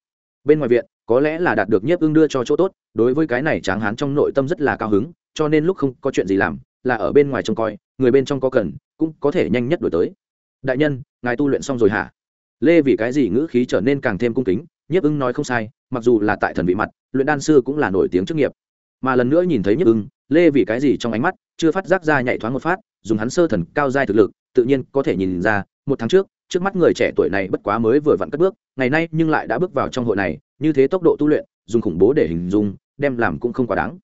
Bên ngoài viện, có lẽ là đạt được nhiếp ứng đưa cho chỗ tốt, đối với cái này tráng hán trong nội tâm rất là cao hứng, cho nên lúc không có chuyện gì làm, là ở bên ngoài trông coi, người bên trong có cần, cũng có thể nhanh nhất đổi tới. Đại nhân, ngài tu luyện xong rồi hả? Lê vì cái gì ngữ khí trở nên càng thêm cung kính nhiếp ưng nói không sai, mặc dù là tại thần vị mặt, luyện đan sư cũng là nổi tiếng chức nghiệp. Mà lần nữa nhìn thấy nhiếp ưng, lê vì cái gì trong ánh mắt chưa phát giác ra nhạy thoáng một phát, dùng hắn sơ thần cao giai thực lực, tự nhiên có thể nhìn ra, một tháng trước trước mắt người trẻ tuổi này bất quá mới vừa vặn cất bước, ngày nay nhưng lại đã bước vào trong hội này, như thế tốc độ tu luyện, dùng khủng bố để hình dung, đem làm cũng không quá đáng.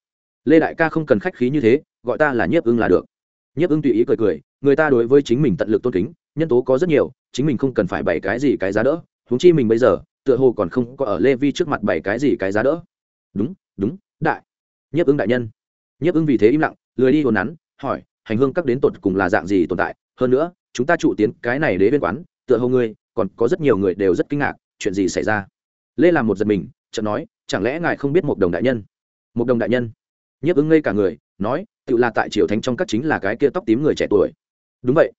Lê đại ca không cần khách khí như thế, gọi ta là nhiếp ưng là được. Nhiếp ưng tùy ý cười cười, người ta đối với chính mình tận lực tôn kính, nhân tố có rất nhiều, chính mình không cần phải bày cái gì cái giá đỡ, huống chi mình bây giờ tựa hồ còn không có ở lê vi trước mặt bày cái gì cái giá đỡ. Đúng đúng, đại. Nhiếp ứng đại nhân. Nhiếp ứng vì thế im lặng, lười đi hồn nắn, hỏi, hành hương các đến tột cùng là dạng gì tồn tại? Hơn nữa, chúng ta trụ tiến cái này đế bên quán, tựa hồ ngươi, còn có rất nhiều người đều rất kinh ngạc, chuyện gì xảy ra? Lê làm một giật mình, chợt nói, chẳng lẽ ngài không biết một đồng đại nhân? Một đồng đại nhân. Nhiếp ứng ngây cả người, nói, tự là tại triều thánh trong các chính là cái kia tóc tím người trẻ tuổi. Đúng vậy.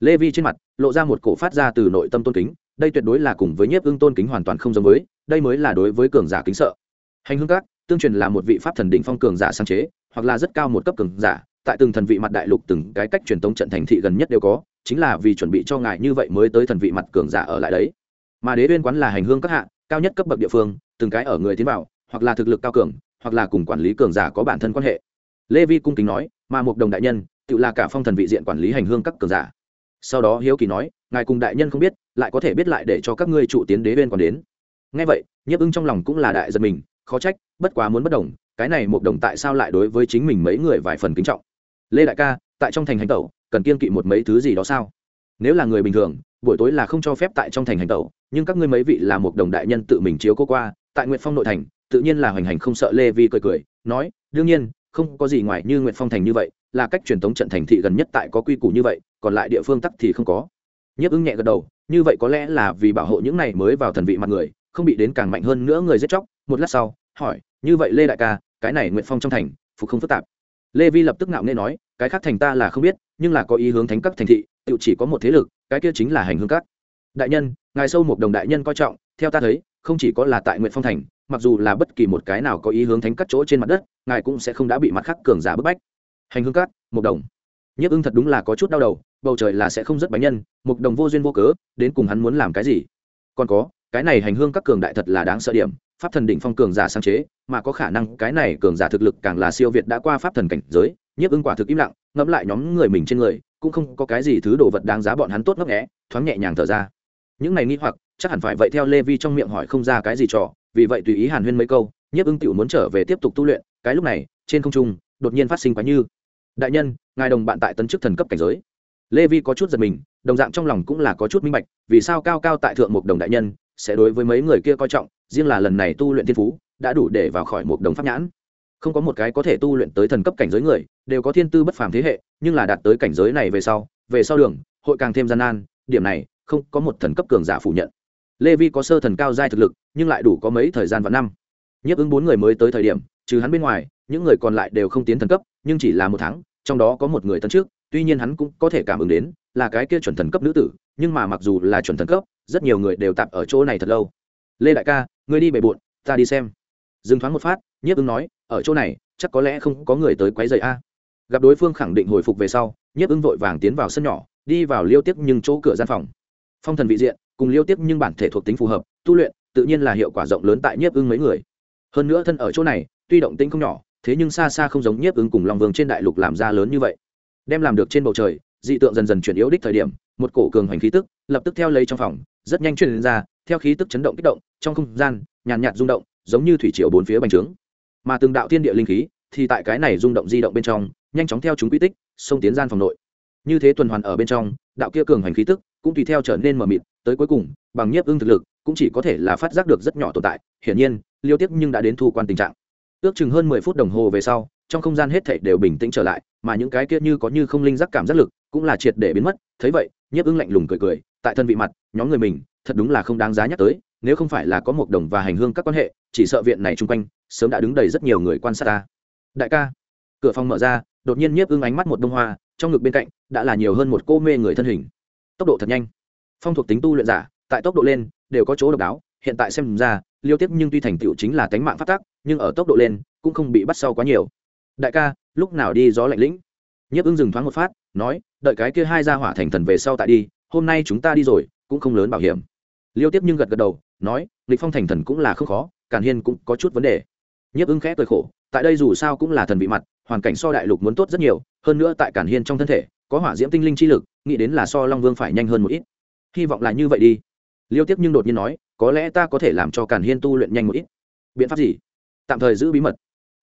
Lê vi trên mặt, lộ ra một cổ phát ra từ nội tâm tôn kính đây tuyệt đối là cùng với nhiếp ưng tôn kính hoàn toàn không giống với, đây mới là đối với cường giả kính sợ. Hành hương các, tương truyền là một vị pháp thần đỉnh phong cường giả sáng chế, hoặc là rất cao một cấp cường giả, tại từng thần vị mặt đại lục từng cái cách truyền tống trận thành thị gần nhất đều có, chính là vì chuẩn bị cho ngài như vậy mới tới thần vị mặt cường giả ở lại đấy. Mà đế viên quán là hành hương các hạ, cao nhất cấp bậc địa phương, từng cái ở người tiến vào, hoặc là thực lực cao cường, hoặc là cùng quản lý cường giả có bản thân quan hệ. Lê vi cung kính nói mà một đồng đại nhân tự là cả phong thần vị diện quản lý hành hương các cường giả sau đó hiếu kỳ nói, ngài cùng đại nhân không biết, lại có thể biết lại để cho các ngươi trụ tiến đế bên còn đến. Ngay vậy, nhiếp ưng trong lòng cũng là đại giật mình, khó trách, bất quá muốn bất đồng, cái này một đồng tại sao lại đối với chính mình mấy người vài phần kính trọng? Lê đại ca, tại trong thành hành tẩu, cần kiên kỵ một mấy thứ gì đó sao? Nếu là người bình thường, buổi tối là không cho phép tại trong thành hành tẩu, nhưng các ngươi mấy vị là một đồng đại nhân tự mình chiếu cô qua, tại nguyện phong nội thành, tự nhiên là hoành hành không sợ lê vi cười cười, nói, đương nhiên, không có gì ngoài như nguyện phong thành như vậy là cách truyền thống trận thành thị gần nhất tại có quy củ như vậy, còn lại địa phương tắc thì không có. Nhấp ứng nhẹ gật đầu, như vậy có lẽ là vì bảo hộ những này mới vào thần vị mặt người, không bị đến càng mạnh hơn nữa người giết chóc. Một lát sau, hỏi, như vậy lê đại ca, cái này nguyện phong trong thành, phục không phức tạp? Lê vi lập tức ngạo nghê nói, cái khác thành ta là không biết, nhưng là có ý hướng thánh các thành thị, tự chỉ có một thế lực, cái kia chính là hành hương các. Đại nhân, ngài sâu một đồng đại nhân coi trọng, theo ta thấy, không chỉ có là tại nguyện phong thành, mặc dù là bất kỳ một cái nào có ý hướng thánh các chỗ trên mặt đất, ngài cũng sẽ không đã bị mặt khác cường giả bức bách hành hương Cát, Mục đồng. Nhiếp ưng thật đúng là có chút đau đầu bầu trời là sẽ không rất bánh nhân Mục đồng vô duyên vô cớ đến cùng hắn muốn làm cái gì? Còn có cái này hành hương các cường đại thật là đáng sợ điểm pháp thần đỉnh phong cường giả sáng chế mà có khả năng cái này cường giả thực lực càng là siêu việt đã qua pháp thần cảnh giới nhiếp ưng quả thực im lặng ngẫm lại nhóm người mình trên người cũng không có cái gì thứ đồ vật đáng giá bọn hắn tốt ngấp nghẽ thoáng nhẹ nhàng thở ra. Những này nghi hoặc chắc hẳn phải vậy theo lê vi trong miệng hỏi không ra cái gì trò vì vậy tùy ý hàn huyên mấy câu nhiếp ưng tựu muốn trở về tiếp tục tu luyện cái lúc này trên không trung đột nhiên phát sinh quá như đại nhân, ngài đồng bạn tại tấn chức thần cấp cảnh giới. Lê vi có chút giật mình, đồng dạng trong lòng cũng là có chút minh bạch, vì sao cao cao tại thượng một đồng đại nhân sẽ đối với mấy người kia coi trọng, riêng là lần này tu luyện thiên phú đã đủ để vào khỏi một đồng pháp nhãn. Không có một cái có thể tu luyện tới thần cấp cảnh giới người, đều có thiên tư bất phàm thế hệ, nhưng là đạt tới cảnh giới này về sau về sau đường, hội càng thêm gian nan, điểm này không có một thần cấp cường giả phủ nhận. Lê vi có sơ thần cao giai thực lực, nhưng lại đủ có mấy thời gian và năm. Nhấp ứng bốn người mới tới thời điểm, trừ hắn bên ngoài những người còn lại đều không tiến thần cấp, nhưng chỉ là một tháng, trong đó có một người tấn trước, tuy nhiên hắn cũng có thể cảm ứng đến là cái kia chuẩn thần cấp nữ tử, nhưng mà mặc dù là chuẩn thần cấp, rất nhiều người đều tạp ở chỗ này thật lâu. Lê đại ca, ngươi đi bề bộn, ta đi xem. Dừng thoáng một phát, nhiếp ứng nói, ở chỗ này, chắc có lẽ không có người tới quấy rầy a. Gặp đối phương khẳng định hồi phục về sau, nhiếp ứng vội vàng tiến vào sân nhỏ, đi vào liêu tiếp nhưng chỗ cửa gian phòng. Phong thần vị diện, cùng liêu tiếp nhưng bản thể thuộc tính phù hợp, tu luyện, tự nhiên là hiệu quả rộng lớn tại nhiếp ưng mấy người. Hơn nữa thân ở chỗ này, tuy động tĩnh không nhỏ thế nhưng xa xa không giống nhiếp ứng cùng long vương trên đại lục làm ra lớn như vậy. Đem làm được trên bầu trời, dị tượng dần dần chuyển yếu đích thời điểm, một cổ cường hoành khí tức lập tức theo lấy trong phòng, rất nhanh truyền ra, theo khí tức chấn động kích động, trong không gian, nhàn nhạt rung động, giống như thủy triều bốn phía bành trướng. Mà từng đạo thiên địa linh khí thì tại cái này rung động di động bên trong, nhanh chóng theo chúng quy tích, xông tiến gian phòng nội. Như thế tuần hoàn ở bên trong, đạo kia cường hành khí tức cũng tùy theo trở nên mờ mịt, tới cuối cùng, bằng nhiếp ưng thực lực cũng chỉ có thể là phát giác được rất nhỏ tồn tại. Hiển nhiên, liêu tiếp nhưng đã đến thu quan tình trạng ước chừng hơn mười phút đồng hồ về sau, trong không gian hết thảy đều bình tĩnh trở lại, mà những cái kia như có như không linh giác cảm giác lực cũng là triệt để biến mất. Thấy vậy, nhiếp ứng lạnh lùng cười cười, tại thân vị mặt, nhóm người mình, thật đúng là không đáng giá nhắc tới, nếu không phải là có một đồng và hành hương các quan hệ, chỉ sợ viện này chung quanh, sớm đã đứng đầy rất nhiều người quan sát ta. Đại ca, cửa phòng mở ra, đột nhiên nhiếp ưng ánh mắt một đông hoa, trong ngực bên cạnh, đã là nhiều hơn một cô mê người thân hình. Tốc độ thật nhanh. Phong thuộc tính tu luyện giả, tại tốc độ lên, đều có chỗ độc đáo. Hiện tại xem ra, liêu tiếp nhưng tuy thành tựu chính là tánh mạng phát tác nhưng ở tốc độ lên, cũng không bị bắt sau quá nhiều. Đại ca, lúc nào đi gió lạnh lĩnh? Nhiếp ưng dừng thoáng một phát, nói, đợi cái kia hai ra hỏa thành thần về sau tại đi, hôm nay chúng ta đi rồi, cũng không lớn bảo hiểm. Liêu tiếp nhưng gật gật đầu, nói, lịch phong thành thần cũng là không khó, càn hiên cũng có chút vấn đề. Nhiếp ưng khẽ cười khổ, tại đây dù sao cũng là thần bị mặt, hoàn cảnh so đại lục muốn tốt rất nhiều, hơn nữa tại càn hiên trong thân thể, có hỏa diễm tinh linh chi lực, nghĩ đến là so long vương phải nhanh hơn một ít. Hy vọng là như vậy đi. Liêu tiếp nhưng đột nhiên nói, có lẽ ta có thể làm cho càn hiên tu luyện nhanh một ít. Biện pháp gì? Tạm thời giữ bí mật.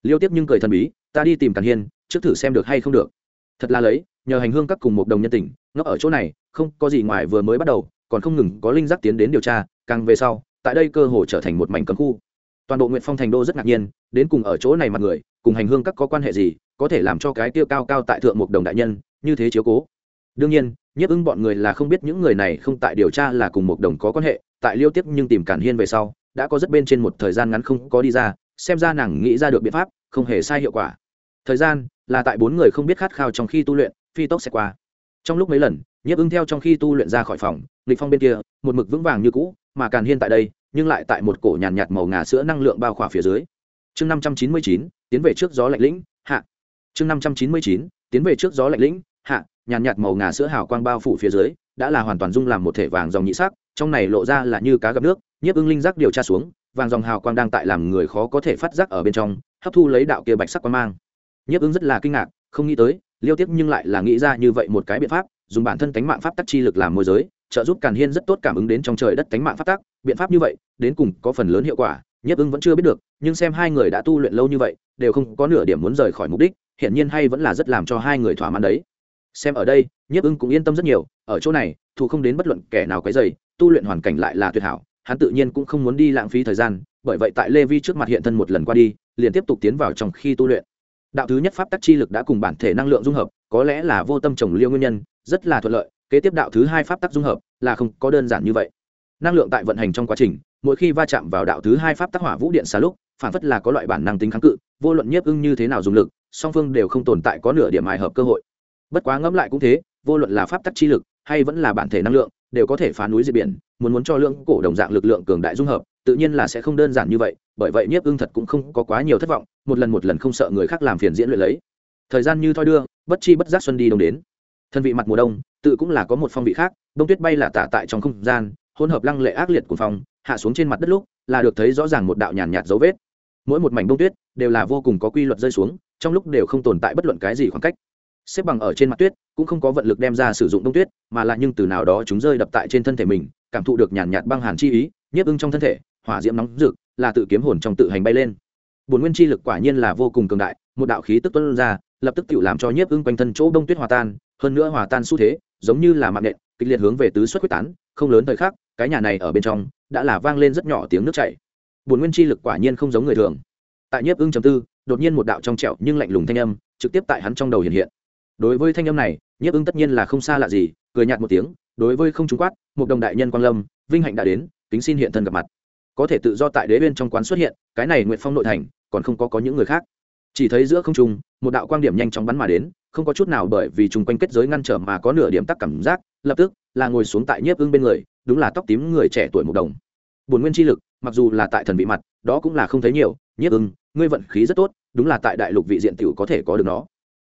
Liêu tiếp nhưng cười thần bí, ta đi tìm càn hiên, trước thử xem được hay không được. Thật là lấy, nhờ hành hương các cùng một đồng nhân tình, ngốc ở chỗ này, không có gì ngoài vừa mới bắt đầu, còn không ngừng có linh giác tiến đến điều tra, càng về sau, tại đây cơ hồ trở thành một mảnh cấm khu. Toàn bộ nguyện phong thành đô rất ngạc nhiên, đến cùng ở chỗ này mặt người, cùng hành hương các có quan hệ gì, có thể làm cho cái tiêu cao cao tại thượng một đồng đại nhân, như thế chiếu cố. Đương nhiên, nhiếp ưng bọn người là không biết những người này không tại điều tra là cùng một đồng có quan hệ, tại liêu tiếp nhưng tìm cản hiên về sau, đã có rất bên trên một thời gian ngắn không có đi ra xem ra nàng nghĩ ra được biện pháp không hề sai hiệu quả. Thời gian là tại bốn người không biết khát khao trong khi tu luyện phi tốc sẽ qua. Trong lúc mấy lần nhiếp ưng theo trong khi tu luyện ra khỏi phòng lịch phong bên kia một mực vững vàng như cũ mà càn hiên tại đây nhưng lại tại một cổ nhàn nhạt, nhạt màu ngà sữa năng lượng bao khỏa phía dưới. Chương năm trăm chín mươi chín tiến về trước gió lạnh lĩnh hạ. Chương năm trăm chín mươi chín tiến về trước gió lạnh lĩnh hạ. Nhàn nhạt, nhạt màu ngà sữa hào quang bao phủ phía dưới đã là hoàn toàn dung làm một thể vàng dòng nhị sắc trong này lộ ra là như cá gặp nước nhiếp ưng linh giác điều tra xuống vàng dòng hào quang đang tại làm người khó có thể phát giác ở bên trong, hấp thu lấy đạo kia bạch sắc quang mang. Nhiếp ứng rất là kinh ngạc, không nghĩ tới, liêu tiếp nhưng lại là nghĩ ra như vậy một cái biện pháp, dùng bản thân tánh mạng pháp tắc chi lực làm môi giới, trợ giúp càn hiên rất tốt cảm ứng đến trong trời đất tánh mạng pháp tắc. Biện pháp như vậy, đến cùng có phần lớn hiệu quả, nhiếp ứng vẫn chưa biết được, nhưng xem hai người đã tu luyện lâu như vậy, đều không có nửa điểm muốn rời khỏi mục đích, hiển nhiên hay vẫn là rất làm cho hai người thỏa mãn đấy. Xem ở đây, nhiếp ưng cũng yên tâm rất nhiều, ở chỗ này, thù không đến bất luận kẻ nào quấy dày tu luyện hoàn cảnh lại là tuyệt hảo hắn tự nhiên cũng không muốn đi lãng phí thời gian, bởi vậy tại lê vi trước mặt hiện thân một lần qua đi, liền tiếp tục tiến vào trong khi tu luyện. Đạo thứ nhất pháp tắc chi lực đã cùng bản thể năng lượng dung hợp, có lẽ là vô tâm trồng liêu nguyên nhân, rất là thuận lợi, kế tiếp đạo thứ hai pháp tắc dung hợp là không có đơn giản như vậy. Năng lượng tại vận hành trong quá trình, mỗi khi va chạm vào đạo thứ hai pháp tắc hỏa vũ điện xá lúc, phản phất là có loại bản năng tính kháng cự, vô luận nhiếp ưng như thế nào dùng lực, song phương đều không tồn tại có nửa điểm hài hợp cơ hội. Bất quá ngẫm lại cũng thế, vô luận là pháp tắc chi lực hay vẫn là bản thể năng lượng đều có thể phá núi diệt biển, muốn muốn cho lượng cổ đồng dạng lực lượng cường đại dung hợp, tự nhiên là sẽ không đơn giản như vậy, bởi vậy nhiếp ưng thật cũng không có quá nhiều thất vọng, một lần một lần không sợ người khác làm phiền diễn luyện lấy. Thời gian như thoi đưa, bất chi bất giác xuân đi đông đến. Thân vị mặt mùa đông, tự cũng là có một phong vị khác, đông tuyết bay là tả tại trong không gian, hỗn hợp lăng lệ ác liệt của phòng, hạ xuống trên mặt đất lúc, là được thấy rõ ràng một đạo nhàn nhạt dấu vết. Mỗi một mảnh đông tuyết, đều là vô cùng có quy luật rơi xuống, trong lúc đều không tồn tại bất luận cái gì khoảng cách xếp bằng ở trên mặt tuyết, cũng không có vận lực đem ra sử dụng đông tuyết, mà là nhưng từ nào đó chúng rơi đập tại trên thân thể mình, cảm thụ được nhàn nhạt băng hàn chi ý, nhiếp ưng trong thân thể, hỏa diễm nóng rực, là tự kiếm hồn trong tự hành bay lên. Bồn nguyên chi lực quả nhiên là vô cùng cường đại, một đạo khí tức tuân ra, lập tức tự làm cho nhiếp ưng quanh thân chỗ đông tuyết hòa tan, hơn nữa hòa tan xu thế, giống như là mạng nện, kịch liệt hướng về tứ xuất quyết tán, không lớn thời khắc, cái nhà này ở bên trong, đã là vang lên rất nhỏ tiếng nước chảy. Bồn nguyên chi lực quả nhiên không giống người thường. Tại nhiếp ưng chấm tư, đột nhiên một đạo trong trẹo nhưng lạnh lùng thanh âm, trực tiếp tại hắn trong đầu hiện hiện đối với thanh âm này, nhiếp ưng tất nhiên là không xa lạ gì, cười nhạt một tiếng, đối với không trung quát một đồng đại nhân quang lâm, vinh hạnh đã đến, kính xin hiện thân gặp mặt. Có thể tự do tại đế bên trong quán xuất hiện, cái này nguyện phong nội thành, còn không có có những người khác. Chỉ thấy giữa không trung, một đạo quang điểm nhanh chóng bắn mà đến, không có chút nào bởi vì chung quanh kết giới ngăn trở mà có nửa điểm tắc cảm giác, lập tức là ngồi xuống tại nhiếp ưng bên người, đúng là tóc tím người trẻ tuổi một đồng. Bồn nguyên chi lực, mặc dù là tại thần bị mặt, đó cũng là không thấy nhiều, nhiếp ưng, ngươi vận khí rất tốt, đúng là tại đại lục vị diện t i ể u có thể có được nó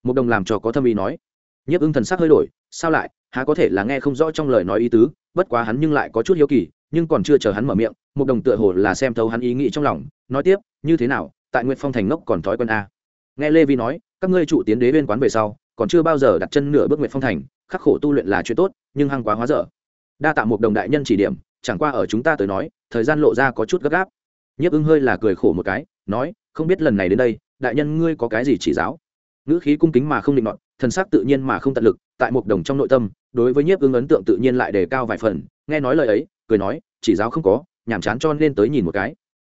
một đồng làm cho có thâm ý nói. Nhiếp ưng thần sắc hơi đổi, sao lại, há có thể là nghe không rõ trong lời nói ý tứ, bất quá hắn nhưng lại có chút hiếu kỳ, nhưng còn chưa chờ hắn mở miệng một đồng tựa hồ là xem thấu hắn ý nghĩ trong lòng, nói tiếp, như thế nào, tại nguyệt phong thành ngốc còn thói quen a nghe lê vi nói, các ngươi trụ tiến đế bên quán về sau, còn chưa bao giờ đặt chân nửa bước nguyệt phong thành, khắc khổ tu luyện là chuyện tốt, nhưng hăng quá hóa dở. Đa tạ một đồng đại nhân chỉ điểm, chẳng qua ở chúng ta tới nói, thời gian lộ ra có chút gấp gáp. Nhiếp ưng hơi là cười khổ một cái, nói, không biết lần này đến đây, đại nhân ngươi có cái gì chỉ giáo? Ngữ khí cung kính mà không định nọt thần sắc tự nhiên mà không tận lực, tại một đồng trong nội tâm, đối với nhiếp ưng ấn tượng tự nhiên lại đề cao vài phần, nghe nói lời ấy, cười nói, chỉ giáo không có, nhàm chán cho nên tới nhìn một cái.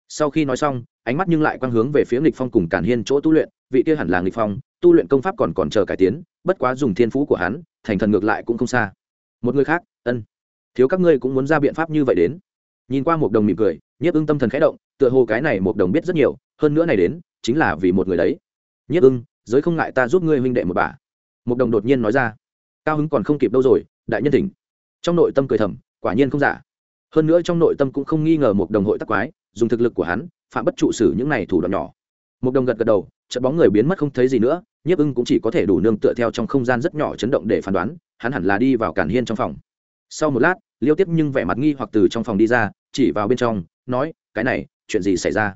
Sau khi nói xong, ánh mắt nhưng lại quang hướng về phía nghịch phong cùng cản hiên chỗ tu luyện, vị kia hẳn là nghịch phong, tu luyện công pháp còn còn chờ cải tiến, bất quá dùng thiên phú của hắn, thành thần ngược lại cũng không xa. Một người khác, ân. Thiếu các ngươi cũng muốn ra biện pháp như vậy đến. Nhìn qua một đồng mỉm cười, nhiếp ưng tâm thần khẽ động, tựa hồ cái này một đồng biết rất nhiều, hơn nữa này đến, chính là vì một người đấy. Nhiếp ưng giới không ngại ta giúp ngươi huynh đệ một bà. Một đồng đột nhiên nói ra. Cao hứng còn không kịp đâu rồi, đại nhân tỉnh trong nội tâm cười thầm, quả nhiên không giả. Hơn nữa trong nội tâm cũng không nghi ngờ một đồng hội tắc quái, dùng thực lực của hắn, phạm bất trụ xử những này thủ đoạn nhỏ. Một đồng gật gật đầu, chợt bóng người biến mất không thấy gì nữa, nhiếp ưng cũng chỉ có thể đủ nương tựa theo trong không gian rất nhỏ chấn động để phán đoán, hắn hẳn là đi vào cản hiên trong phòng. Sau một lát, liêu tiếp nhưng vẻ mặt nghi hoặc từ trong phòng đi ra, chỉ vào bên trong, nói, cái này, chuyện gì xảy ra?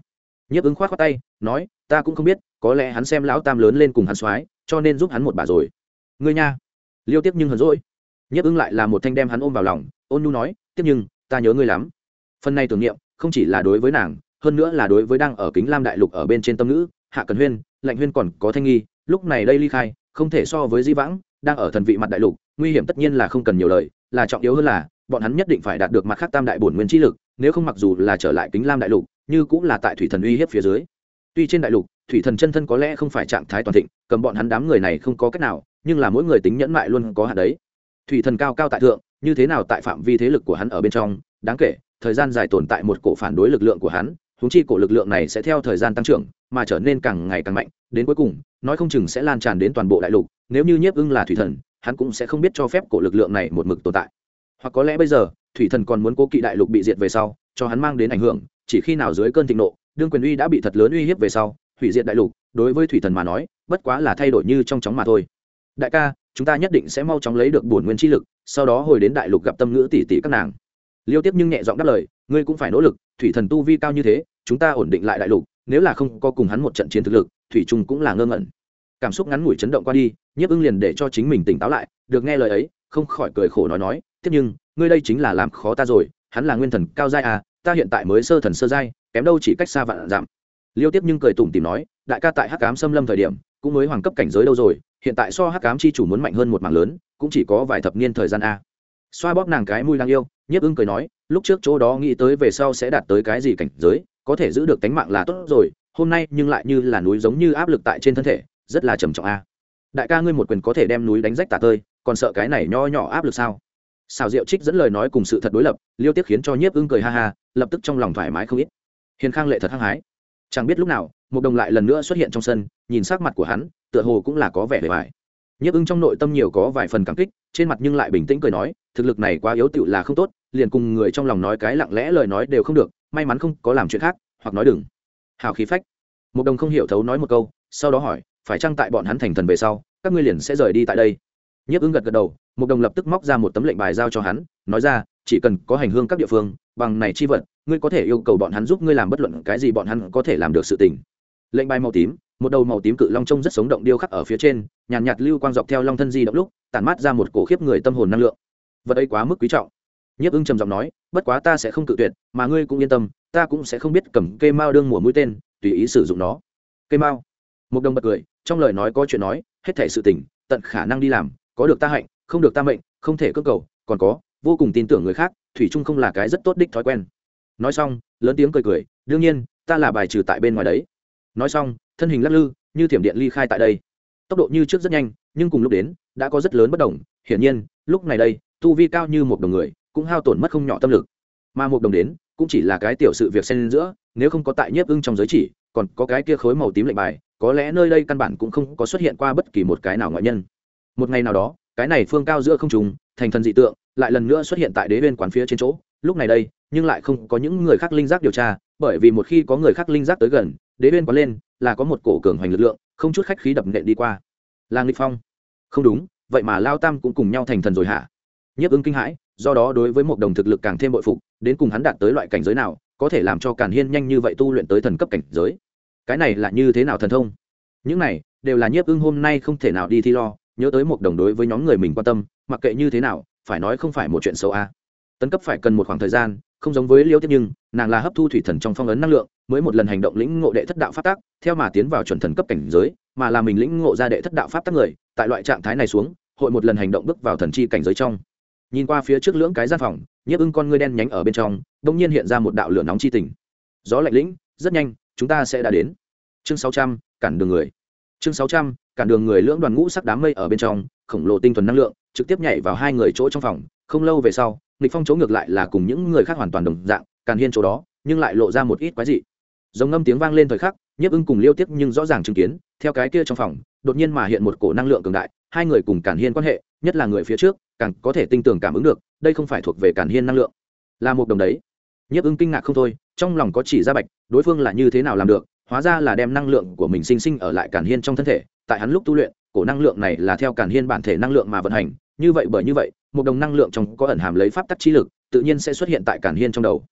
Nhiếp ứng khoát khoát tay, nói, ta cũng không biết có lẽ hắn xem lão tam lớn lên cùng hắn soái, cho nên giúp hắn một bà rồi. Ngươi nha. Liêu tiếp nhưng hờn rỗi nhất ứng lại là một thanh đem hắn ôm vào lòng, ôn nhu nói, tiếp nhưng, ta nhớ ngươi lắm. Phần này tưởng niệm, không chỉ là đối với nàng, hơn nữa là đối với đang ở kính lam đại lục ở bên trên tâm ngữ, hạ cần huyên, lạnh huyên còn có thanh nghi, lúc này đây ly khai, không thể so với di vãng, đang ở thần vị mặt đại lục, nguy hiểm tất nhiên là không cần nhiều lời, là trọng yếu hơn là, bọn hắn nhất định phải đạt được mặt khác tam đại bổn nguyên chi lực, nếu không mặc dù là trở lại kính lam đại lục, như cũng là tại thủy thần uy hiếp phía dưới. Tuy trên đại lục thủy thần chân thân có lẽ không phải trạng thái toàn thịnh, cầm bọn hắn đám người này không có cách nào, nhưng là mỗi người tính nhẫn mại luôn có hạn đấy. Thủy thần cao cao tại thượng, như thế nào tại phạm vi thế lực của hắn ở bên trong, đáng kể, thời gian dài tồn tại một cổ phản đối lực lượng của hắn húng chi cổ lực lượng này sẽ theo thời gian tăng trưởng, mà trở nên càng ngày càng mạnh, đến cuối cùng, nói không chừng sẽ lan tràn đến toàn bộ đại lục, nếu như nhiếp ưng là thủy thần, hắn cũng sẽ không biết cho phép cổ lực lượng này một mực tồn tại. Hoặc có lẽ bây giờ, thủy thần còn muốn cố kỵ đại lục bị diệt về sau, cho hắn mang đến ảnh hưởng, chỉ khi nào dưới cơn thịnh nộ, đương quyền uy đã bị thật lớn uy hiếp về sau hủy diệt đại lục, đối với thủy thần mà nói, bất quá là thay đổi như trong chóng mà thôi. Đại ca, chúng ta nhất định sẽ mau chóng lấy được bổn nguyên chi lực, sau đó hồi đến đại lục gặp tâm ngữ tỷ tỷ các nàng. Liêu tiếp nhưng nhẹ giọng đáp lời, ngươi cũng phải nỗ lực, thủy thần tu vi cao như thế, chúng ta ổn định lại đại lục, nếu là không có cùng hắn một trận chiến thực lực, thủy trung cũng là ngơ ngẩn. Cảm xúc ngắn ngủi chấn động qua đi, nhiếp ưng liền để cho chính mình tỉnh táo lại, được nghe lời ấy, không khỏi cười khổ nói nói, tiếp nhưng, ngươi đây chính là làm khó ta rồi, hắn là nguyên thần cao giai à ta hiện tại mới sơ thần sơ giai, kém đâu chỉ cách xa vạn giảm liêu tiếp nhưng cười tủm tìm nói, đại ca tại hắc cám xâm lâm thời điểm, cũng mới hoàng cấp cảnh giới đâu rồi, hiện tại so hắc cám chi chủ muốn mạnh hơn một mảng lớn, cũng chỉ có vài thập niên thời gian a. Xoa bóp nàng cái mùi đang yêu, nhiếp ưng cười nói, lúc trước chỗ đó nghĩ tới về sau sẽ đạt tới cái gì cảnh giới, có thể giữ được tánh mạng là tốt rồi, hôm nay nhưng lại như là núi giống như áp lực tại trên thân thể, rất là trầm trọng a. Đại ca ngươi một quyền có thể đem núi đánh rách tả tơi, còn sợ cái này nho nhỏ áp lực sao? Xào rượu trích dẫn lời nói cùng sự thật đối lập, liêu tiếc khiến cho nhiếp ưng cười ha ha, lập tức trong lòng thoải mái không ít. Hiền khang lệ thật hăng hái chẳng biết lúc nào, một đồng lại lần nữa xuất hiện trong sân, nhìn sắc mặt của hắn, tựa hồ cũng là có vẻ bề bài nhiếp ưng trong nội tâm nhiều có vài phần cảm kích, trên mặt nhưng lại bình tĩnh cười nói, thực lực này quá yếu tựu là không tốt, liền cùng người trong lòng nói cái lặng lẽ lời nói đều không được, may mắn không có làm chuyện khác, hoặc nói đừng. Hào khí phách. Một đồng không hiểu thấu nói một câu, sau đó hỏi, phải chăng tại bọn hắn thành thần về sau, các ngươi liền sẽ rời đi tại đây? Nhiếp ứng gật gật đầu, một đồng lập tức móc ra một tấm lệnh bài giao cho hắn, nói ra, chỉ cần có hành hương các địa phương bằng này chi vật ngươi có thể yêu cầu bọn hắn giúp ngươi làm bất luận cái gì bọn hắn có thể làm được sự tình. Lệnh bài màu tím một đầu màu tím cự long trông rất sống động điêu khắc ở phía trên nhàn nhạt, nhạt lưu quang dọc theo long thân di động lúc tản mát ra một cổ khiếp người tâm hồn năng lượng. Vật ấy quá mức quý trọng. Nhiếp ưng trầm giọng nói bất quá ta sẽ không cự tuyệt mà ngươi cũng yên tâm ta cũng sẽ không biết cầm cây mao đương mùa mũi tên tùy ý sử dụng nó. Cây mao. Một đồng bật cười trong lời nói có chuyện nói hết thể sự tình tận khả năng đi làm có được ta hạnh không được ta mệnh không thể cơ cầu còn có vô cùng tin tưởng người khác thủy Trung không là cái rất tốt đích thói quen. Nói xong, lớn tiếng cười cười, đương nhiên, ta là bài trừ tại bên ngoài đấy. Nói xong, thân hình lắc lư, như thiểm điện ly khai tại đây. Tốc độ như trước rất nhanh, nhưng cùng lúc đến, đã có rất lớn bất đồng. Hiển nhiên, lúc này đây, tu vi cao như một đồng người, cũng hao tổn mất không nhỏ tâm lực. Mà một đồng đến, cũng chỉ là cái tiểu sự việc xen giữa, nếu không có tại nhiếp ưng trong giới chỉ, còn có cái kia khối màu tím lệnh bài, có lẽ nơi đây căn bản cũng không có xuất hiện qua bất kỳ một cái nào ngoại nhân. Một ngày nào đó cái này phương cao giữa không trùng, thành thần dị tượng, lại lần nữa xuất hiện tại đế bên quán phía trên chỗ. Lúc này đây, nhưng lại không có những người khác linh giác điều tra, bởi vì một khi có người khác linh giác tới gần, đế bên quán lên, là có một cổ cường hoành lực lượng, không chút khách khí đập nện đi qua. Là nghịch phong. Không đúng, vậy mà lao tam cũng cùng nhau thành thần rồi hả? Nhiếp ứng kinh hãi, do đó đối với một đồng thực lực càng thêm bội phục, đến cùng hắn đạt tới loại cảnh giới nào, có thể làm cho càn hiên nhanh như vậy tu luyện tới thần cấp cảnh giới? Cái này là như thế nào thần thông? Những này, đều là nhiếp ưng hôm nay không thể nào đi thi lo nhớ tới một đồng đối với nhóm người mình quan tâm, mặc kệ như thế nào, phải nói không phải một chuyện xấu a. À. tấn cấp phải cần một khoảng thời gian, không giống với liêu tiếp nhưng, nàng là hấp thu thủy thần trong phong ấn năng lượng, mới một lần hành động lĩnh ngộ đệ thất đạo pháp tác theo mà tiến vào chuẩn thần cấp cảnh giới, mà là mình lĩnh ngộ ra đệ thất đạo pháp tác người, tại loại trạng thái này xuống, hội một lần hành động bước vào thần chi cảnh giới trong. Nhìn qua phía trước lưỡng cái gian phòng, nhiếp ưng con ngươi đen nhánh ở bên trong đông nhiên hiện ra một đạo lửa nóng chi tình. Gió lạnh lĩnh, rất nhanh, chúng ta sẽ đã đến. Chương sáu trăm, cản đường người. Chương sáu trăm cản đường người lưỡng đoàn ngũ sắc đám mây ở bên trong, khổng lồ tinh thuần năng lượng, trực tiếp nhảy vào hai người chỗ trong phòng, không lâu về sau, nghịch phong chỗ ngược lại là cùng những người khác hoàn toàn đồng dạng, càn hiên chỗ đó, nhưng lại lộ ra một ít quái dị. Giống ngâm tiếng vang lên thời khắc, nhiếp ưng cùng liêu tiếp nhưng rõ ràng chứng kiến, theo cái kia trong phòng, đột nhiên mà hiện một cổ năng lượng cường đại, hai người cùng càn hiên quan hệ, nhất là người phía trước, càng có thể tinh tường cảm ứng được, đây không phải thuộc về càn hiên năng lượng. Là một đồng đấy. Nhiếp ưng kinh ngạc không thôi, trong lòng có chỉ ra bạch, đối phương là như thế nào làm được hóa ra là đem năng lượng của mình sinh sinh ở lại càn hiên trong thân thể, tại hắn lúc tu luyện, cổ năng lượng này là theo càn hiên bản thể năng lượng mà vận hành, như vậy bởi như vậy, một đồng năng lượng trong có ẩn hàm lấy pháp tắc trí lực, tự nhiên sẽ xuất hiện tại càn hiên trong đầu.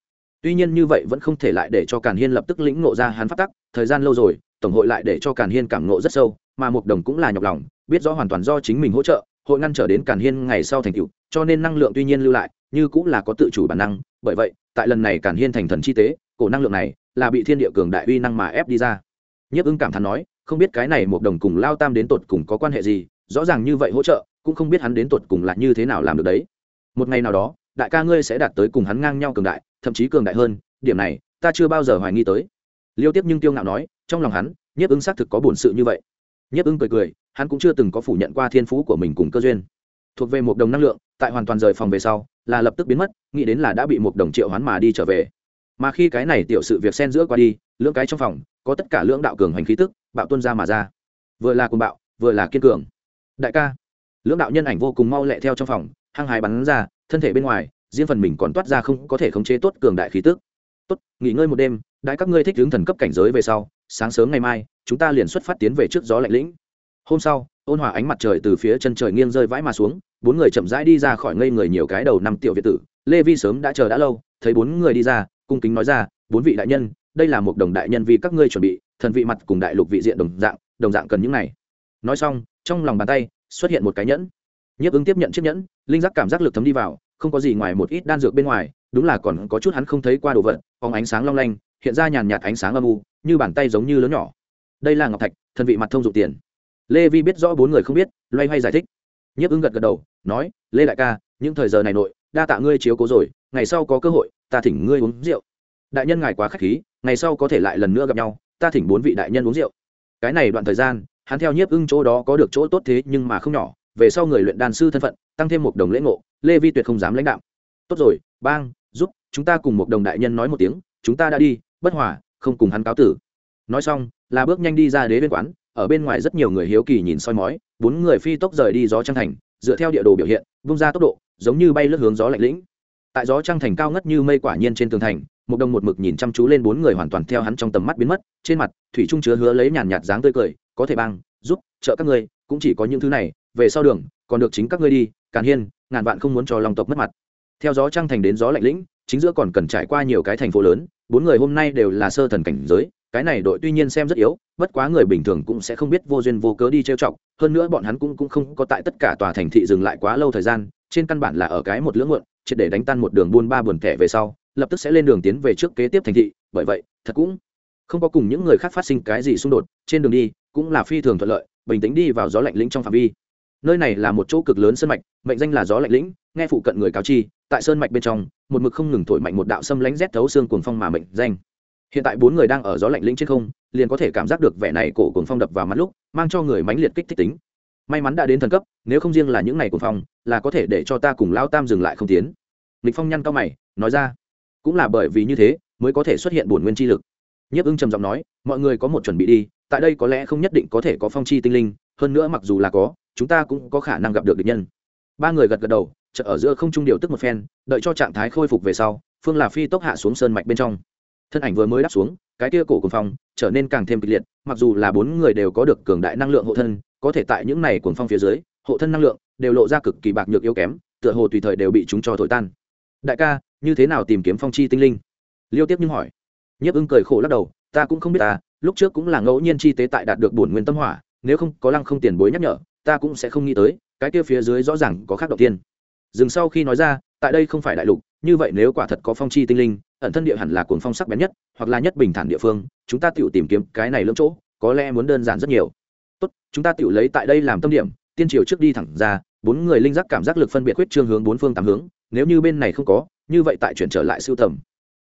Tuy nhiên như vậy vẫn không thể lại để cho càn hiên lập tức lĩnh ngộ ra hắn pháp tắc, thời gian lâu rồi, tổng hội lại để cho càn hiên cảm ngộ rất sâu, mà một đồng cũng là nhọc lòng, biết rõ hoàn toàn do chính mình hỗ trợ, hội ngăn trở đến càn hiên ngày sau thành tựu, cho nên năng lượng tuy nhiên lưu lại, như cũng là có tự chủ bản năng, bởi vậy, tại lần này càn hiên thành thần chi tế, cổ năng lượng này là bị thiên địa cường đại uy năng mà ép đi ra. Nhiếp ưng cảm thán nói, không biết cái này một đồng cùng lao tam đến tột cùng có quan hệ gì, rõ ràng như vậy hỗ trợ, cũng không biết hắn đến tột cùng là như thế nào làm được đấy. Một ngày nào đó, đại ca ngươi sẽ đạt tới cùng hắn ngang nhau cường đại, thậm chí cường đại hơn, điểm này, ta chưa bao giờ hoài nghi tới. Liêu tiếp nhưng tiêu ngạo nói, trong lòng hắn, nhiếp ưng xác thực có bổn sự như vậy. Nhiếp ưng cười cười, hắn cũng chưa từng có phủ nhận qua thiên phú của mình cùng cơ duyên. Thuộc về một đồng năng lượng, tại hoàn toàn rời phòng về sau, là lập tức biến mất, nghĩ đến là đã bị một đồng triệu hoán mà đi trở về mà khi cái này tiểu sự việc xen giữa qua đi, lưỡng cái trong phòng, có tất cả lưỡng đạo cường hành khí tức, bạo tuân ra mà ra. Vừa là cùng bạo, vừa là kiên cường. Đại ca, lưỡng đạo nhân ảnh vô cùng mau lẹ theo trong phòng, hăng hái bắn ra, thân thể bên ngoài, riêng phần mình còn toát ra không, có thể khống chế tốt cường đại khí tức. Tốt, nghỉ ngơi một đêm, đại các ngươi thích hướng thần cấp cảnh giới về sau, sáng sớm ngày mai, chúng ta liền xuất phát tiến về trước gió lạnh lĩnh. Hôm sau, ôn hòa ánh mặt trời từ phía chân trời nghiêng rơi vãi mà xuống, bốn người chậm rãi đi ra khỏi ngây người nhiều cái đầu năm tiểu việt tử. Lê vi sớm đã chờ đã lâu, thấy bốn người đi ra cung kính nói ra, bốn vị đại nhân, đây là một đồng đại nhân vì các ngươi chuẩn bị, thần vị mặt cùng đại lục vị diện đồng dạng đồng dạng cần những này. Nói xong, trong lòng bàn tay xuất hiện một cái nhẫn. Nhấp ứng tiếp nhận chiếc nhẫn, linh giác cảm giác lực thấm đi vào, không có gì ngoài một ít đan dược bên ngoài, đúng là còn có chút hắn không thấy qua đồ vật phóng ánh sáng long lanh, hiện ra nhàn nhạt ánh sáng âm u, như bàn tay giống như lớn nhỏ. Đây là ngọc thạch, thần vị mặt thông dụng tiền. Lê vi biết rõ bốn người không biết, loay hoay giải thích. Nhiếp ứng gật gật đầu, nói, lê đại ca, những thời giờ này nội, đa tạ ngươi chiếu cố rồi, ngày sau có cơ hội ta thỉnh ngươi uống rượu. Đại nhân ngài quá k h á c h khí, ngày sau có thể lại lần nữa gặp nhau, ta thỉnh bốn vị đại nhân uống rượu. Cái này đoạn thời gian, hắn theo nhiếp ưng chỗ đó có được chỗ tốt thế nhưng mà không nhỏ, về sau người luyện đàn sư thân phận, tăng thêm một đồng lễ ngộ, lê vi tuyệt không dám lãnh đạo tốt rồi, bang, giúp, chúng ta cùng một đồng đại nhân nói một tiếng, chúng ta đã đi, bất hòa, không cùng hắn cáo tử. Nói xong, là bước nhanh đi ra đế bên quán, ở bên ngoài rất nhiều người hiếu kỳ nhìn soi mói, bốn người phi tốc rời đi gió trăng thành, dựa theo địa đồ biểu hiện, vung ra tốc độ, giống như bay lướt hướng gió lạnh lĩnh tại gió trăng thành cao ngất như mây quả nhiên trên tường thành, một đồng một mực nhìn chăm chú lên bốn người hoàn toàn theo hắn trong tầm mắt biến mất, trên mặt, thủy trung chứa hứa lấy nhàn nhạt dáng tươi cười, có thể băng giúp, trợ các ngươi, cũng chỉ có những thứ này, về sau đường, còn được chính các ngươi đi, càn hiên, ngàn vạn không muốn cho lòng tộc mất mặt. Theo gió trăng thành đến gió lạnh lĩnh, chính giữa còn cần trải qua nhiều cái thành phố lớn, bốn người hôm nay đều là sơ thần cảnh giới, cái này đội tuy nhiên xem rất yếu, bất quá người bình thường cũng sẽ không biết vô duyên vô cớ đi trêu chọc, hơn nữa bọn hắn cũng cũng không có tại tất cả tòa thành thị dừng lại quá lâu thời gian, trên căn bản là ở cái một lưỡng muộn triệt để đánh tan một đường buôn ba buồn kẻ về sau, lập tức sẽ lên đường tiến về trước kế tiếp thành thị. Bởi vậy, thật cũng không có cùng những người khác phát sinh cái gì xung đột. Trên đường đi, cũng là phi thường thuận lợi, bình tĩnh đi vào gió lạnh lĩnh trong phạm vi. Nơi này là một chỗ cực lớn sơn mạch, mệnh danh là gió lạnh lĩnh, nghe phụ cận người cáo chi, tại sơn mạch bên trong, một mực không ngừng thổi mạnh một đạo xâm lánh rét thấu xương cuồng phong mà mệnh danh. Hiện tại bốn người đang ở gió lạnh lĩnh trên không, liền có thể cảm giác được vẻ này cổ cuồng phong đập vào mắt lúc, mang cho người mãnh liệt kích thích tính may mắn đã đến thần cấp, nếu không riêng là những ngày cùng phong, là có thể để cho ta cùng lao tam dừng lại không tiến. Lịch phong nhăn cao mày, nói ra, cũng là bởi vì như thế, mới có thể xuất hiện bổn nguyên chi lực. Nhiếp ưng trầm giọng nói, mọi người có một chuẩn bị đi, tại đây có lẽ không nhất định có thể có phong chi tinh linh, hơn nữa mặc dù là có, chúng ta cũng có khả năng gặp được địch nhân. Ba người gật gật đầu, chợt ở giữa không trung điều tức một phen, đợi cho trạng thái khôi phục về sau, phương là phi tốc hạ xuống sơn mạch bên trong. Thân ảnh vừa mới đáp xuống, cái kia cổ cùng phong trở nên càng thêm kịch liệt, mặc dù là bốn người đều có được cường đại năng lượng hộ thân có thể tại những này cuồng phong phía dưới, hộ thân năng lượng đều lộ ra cực kỳ bạc nhược yếu kém, tựa hồ tùy thời đều bị chúng cho thổi tan. Đại ca, như thế nào tìm kiếm phong chi tinh linh? Liêu tiếp nhưng hỏi. Nhiếp ưng cười khổ lắc đầu, ta cũng không biết ta, lúc trước cũng là ngẫu nhiên chi tế tại đạt được bổn nguyên tâm hỏa, nếu không, có lăng không tiền bối nhắc nhở, ta cũng sẽ không nghĩ tới, cái kia phía dưới rõ ràng có khác đầu tiên. Dừng sau khi nói ra, tại đây không phải đại lục, như vậy nếu quả thật có phong chi tinh linh, ẩn thân địa hẳn là cuồng phong sắc bén nhất, hoặc là nhất bình thản địa phương, chúng ta tự tìm kiếm cái này lưỡng chỗ, có lẽ muốn đơn giản rất nhiều tốt, chúng ta tự lấy tại đây làm tâm điểm, tiên triều trước đi thẳng ra, bốn người linh giác cảm giác lực phân biệt quyết trương hướng bốn phương tám hướng, nếu như bên này không có, như vậy tại chuyển trở lại siêu tầm.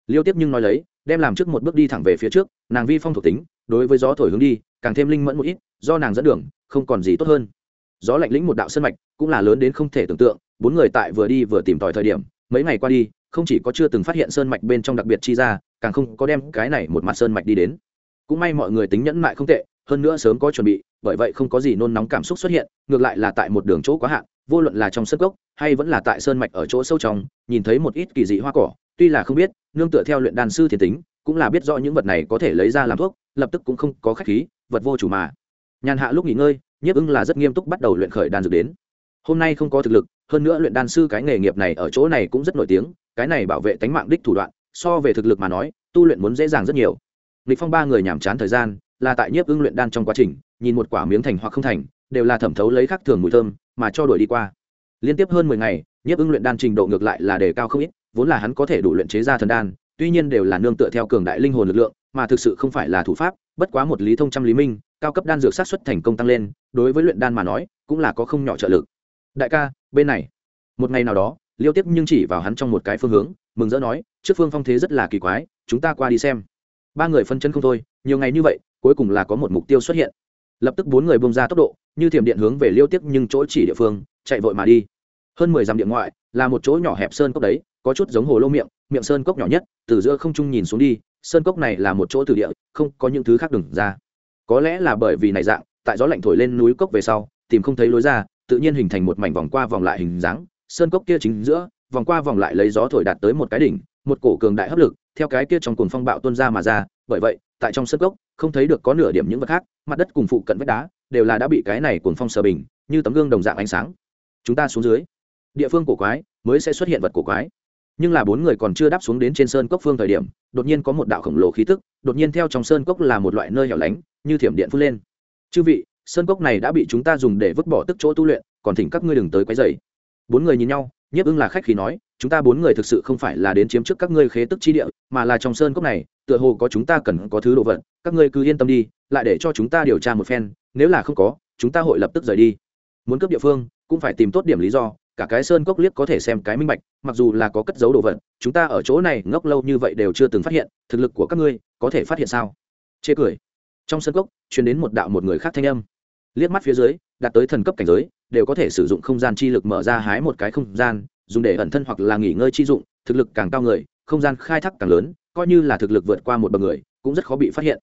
Liêu tiếp nhưng nói lấy, đem làm trước một bước đi thẳng về phía trước, nàng vi phong thuộc tính, đối với gió thổi hướng đi, càng thêm linh mẫn một ít, do nàng dẫn đường, không còn gì tốt hơn. Gió lạnh lĩnh một đạo sân mạch, cũng là lớn đến không thể tưởng tượng, bốn người tại vừa đi vừa tìm tòi thời điểm, mấy ngày qua đi, không chỉ có chưa từng phát hiện sơn mạch bên trong đặc biệt chi ra, càng không có đem cái này một mặt sơn mạch đi đến. Cũng may mọi người tính nhẫn mại không tệ hơn nữa sớm có chuẩn bị, bởi vậy không có gì nôn nóng cảm xúc xuất hiện, ngược lại là tại một đường chỗ quá hạn, vô luận là trong sân gốc hay vẫn là tại sơn mạch ở chỗ sâu trong, nhìn thấy một ít kỳ dị hoa cỏ, tuy là không biết, nương tựa theo luyện đàn sư thiền tính, cũng là biết rõ những vật này có thể lấy ra làm thuốc, lập tức cũng không có khách khí, vật vô chủ mà. Nhàn hạ lúc nghỉ ngơi, nhiếp ưng là rất nghiêm túc bắt đầu luyện khởi đan dược đến. Hôm nay không có thực lực, hơn nữa luyện đan sư cái nghề nghiệp này ở chỗ này cũng rất nổi tiếng, cái này bảo vệ tánh mạng đích thủ đoạn, so về thực lực mà nói, tu luyện muốn dễ dàng rất nhiều. Lịch phong ba người nhàm chán thời gian là tại nhiếp ưng luyện đan trong quá trình, nhìn một quả miếng thành hoặc không thành, đều là thẩm thấu lấy khắc thường mùi thơm, mà cho đuổi đi qua. Liên tiếp hơn mười ngày, nhiếp ưng luyện đan trình độ ngược lại là đề cao không ít, vốn là hắn có thể đủ luyện chế ra thần đan, tuy nhiên đều là nương tựa theo cường đại linh hồn lực lượng, mà thực sự không phải là thủ pháp, bất quá một lý thông trăm lý minh, cao cấp đan dược sát xuất thành công tăng lên, đối với luyện đan mà nói, cũng là có không nhỏ trợ lực. Đại ca, bên này. Một ngày nào đó, liêu tiếp nhưng chỉ vào hắn trong một cái phương hướng, mừng rỡ nói, trước phương phong thế rất là kỳ quái, chúng ta qua đi xem. Ba người phân chân không thôi nhiều ngày như vậy, cuối cùng là có một mục tiêu xuất hiện. Lập tức bốn người bông ra tốc độ, như thiểm điện hướng về liêu tiếp nhưng chỗ chỉ địa phương, chạy vội mà đi. Hơn mười dặm điện ngoại, là một chỗ nhỏ hẹp sơn cốc đấy, có chút giống hồ lô miệng miệng sơn cốc nhỏ nhất, từ giữa không trung nhìn xuống đi, sơn cốc này là một chỗ từ địa, không có những thứ khác đừng ra. Có lẽ là bởi vì này dạng, tại gió lạnh thổi lên núi cốc về sau, tìm không thấy lối ra, tự nhiên hình thành một mảnh vòng qua vòng lại hình dáng, sơn cốc kia chính giữa, vòng qua vòng lại lấy gió thổi đạt tới một cái đỉnh, một cổ cường đại hấp lực, theo cái kia trong cuồng phong bạo tuôn ra mà ra, bởi vậy tại trong sơn cốc, không thấy được có nửa điểm những vật khác, mặt đất cùng phụ cận vách đá đều là đã bị cái này cuồng phong sờ bình, như tấm gương đồng dạng ánh sáng. Chúng ta xuống dưới. Địa phương cổ quái mới sẽ xuất hiện vật cổ quái. Nhưng là bốn người còn chưa đáp xuống đến trên sơn cốc phương thời điểm, đột nhiên có một đạo khổng lồ khí tức, đột nhiên theo trong sơn cốc là một loại nơi hẻo lánh, như thiểm điện phun lên. Chư vị, sơn cốc này đã bị chúng ta dùng để vứt bỏ tức chỗ tu luyện, còn thỉnh các ngươi đừng tới quấy dày bốn người nhìn nhau, nhiếp ưng là khách khí nói, chúng ta bốn người thực sự không phải là đến chiếm trước các ngươi khế tức chi địa, mà là trong sơn cốc này, tựa hồ có chúng ta cần có thứ đồ vật, các ngươi cứ yên tâm đi, lại để cho chúng ta điều tra một phen, nếu là không có, chúng ta hội lập tức rời đi. Muốn cướp địa phương, cũng phải tìm tốt điểm lý do, cả cái sơn cốc liếc có thể xem cái minh bạch, mặc dù là có cất giấu đồ vật, chúng ta ở chỗ này ngốc lâu như vậy đều chưa từng phát hiện, thực lực của các ngươi có thể phát hiện sao? Chê cười. Trong sơn cốc chuyển đến một đạo một người khác thanh âm. Liếc mắt phía dưới, đạt tới thần cấp cảnh giới đều có thể sử dụng không gian chi lực mở ra hái một cái không gian, dùng để ẩn thân hoặc là nghỉ ngơi chi dụng, thực lực càng cao người, không gian khai thác càng lớn, coi như là thực lực vượt qua một bậc người, cũng rất khó bị phát hiện.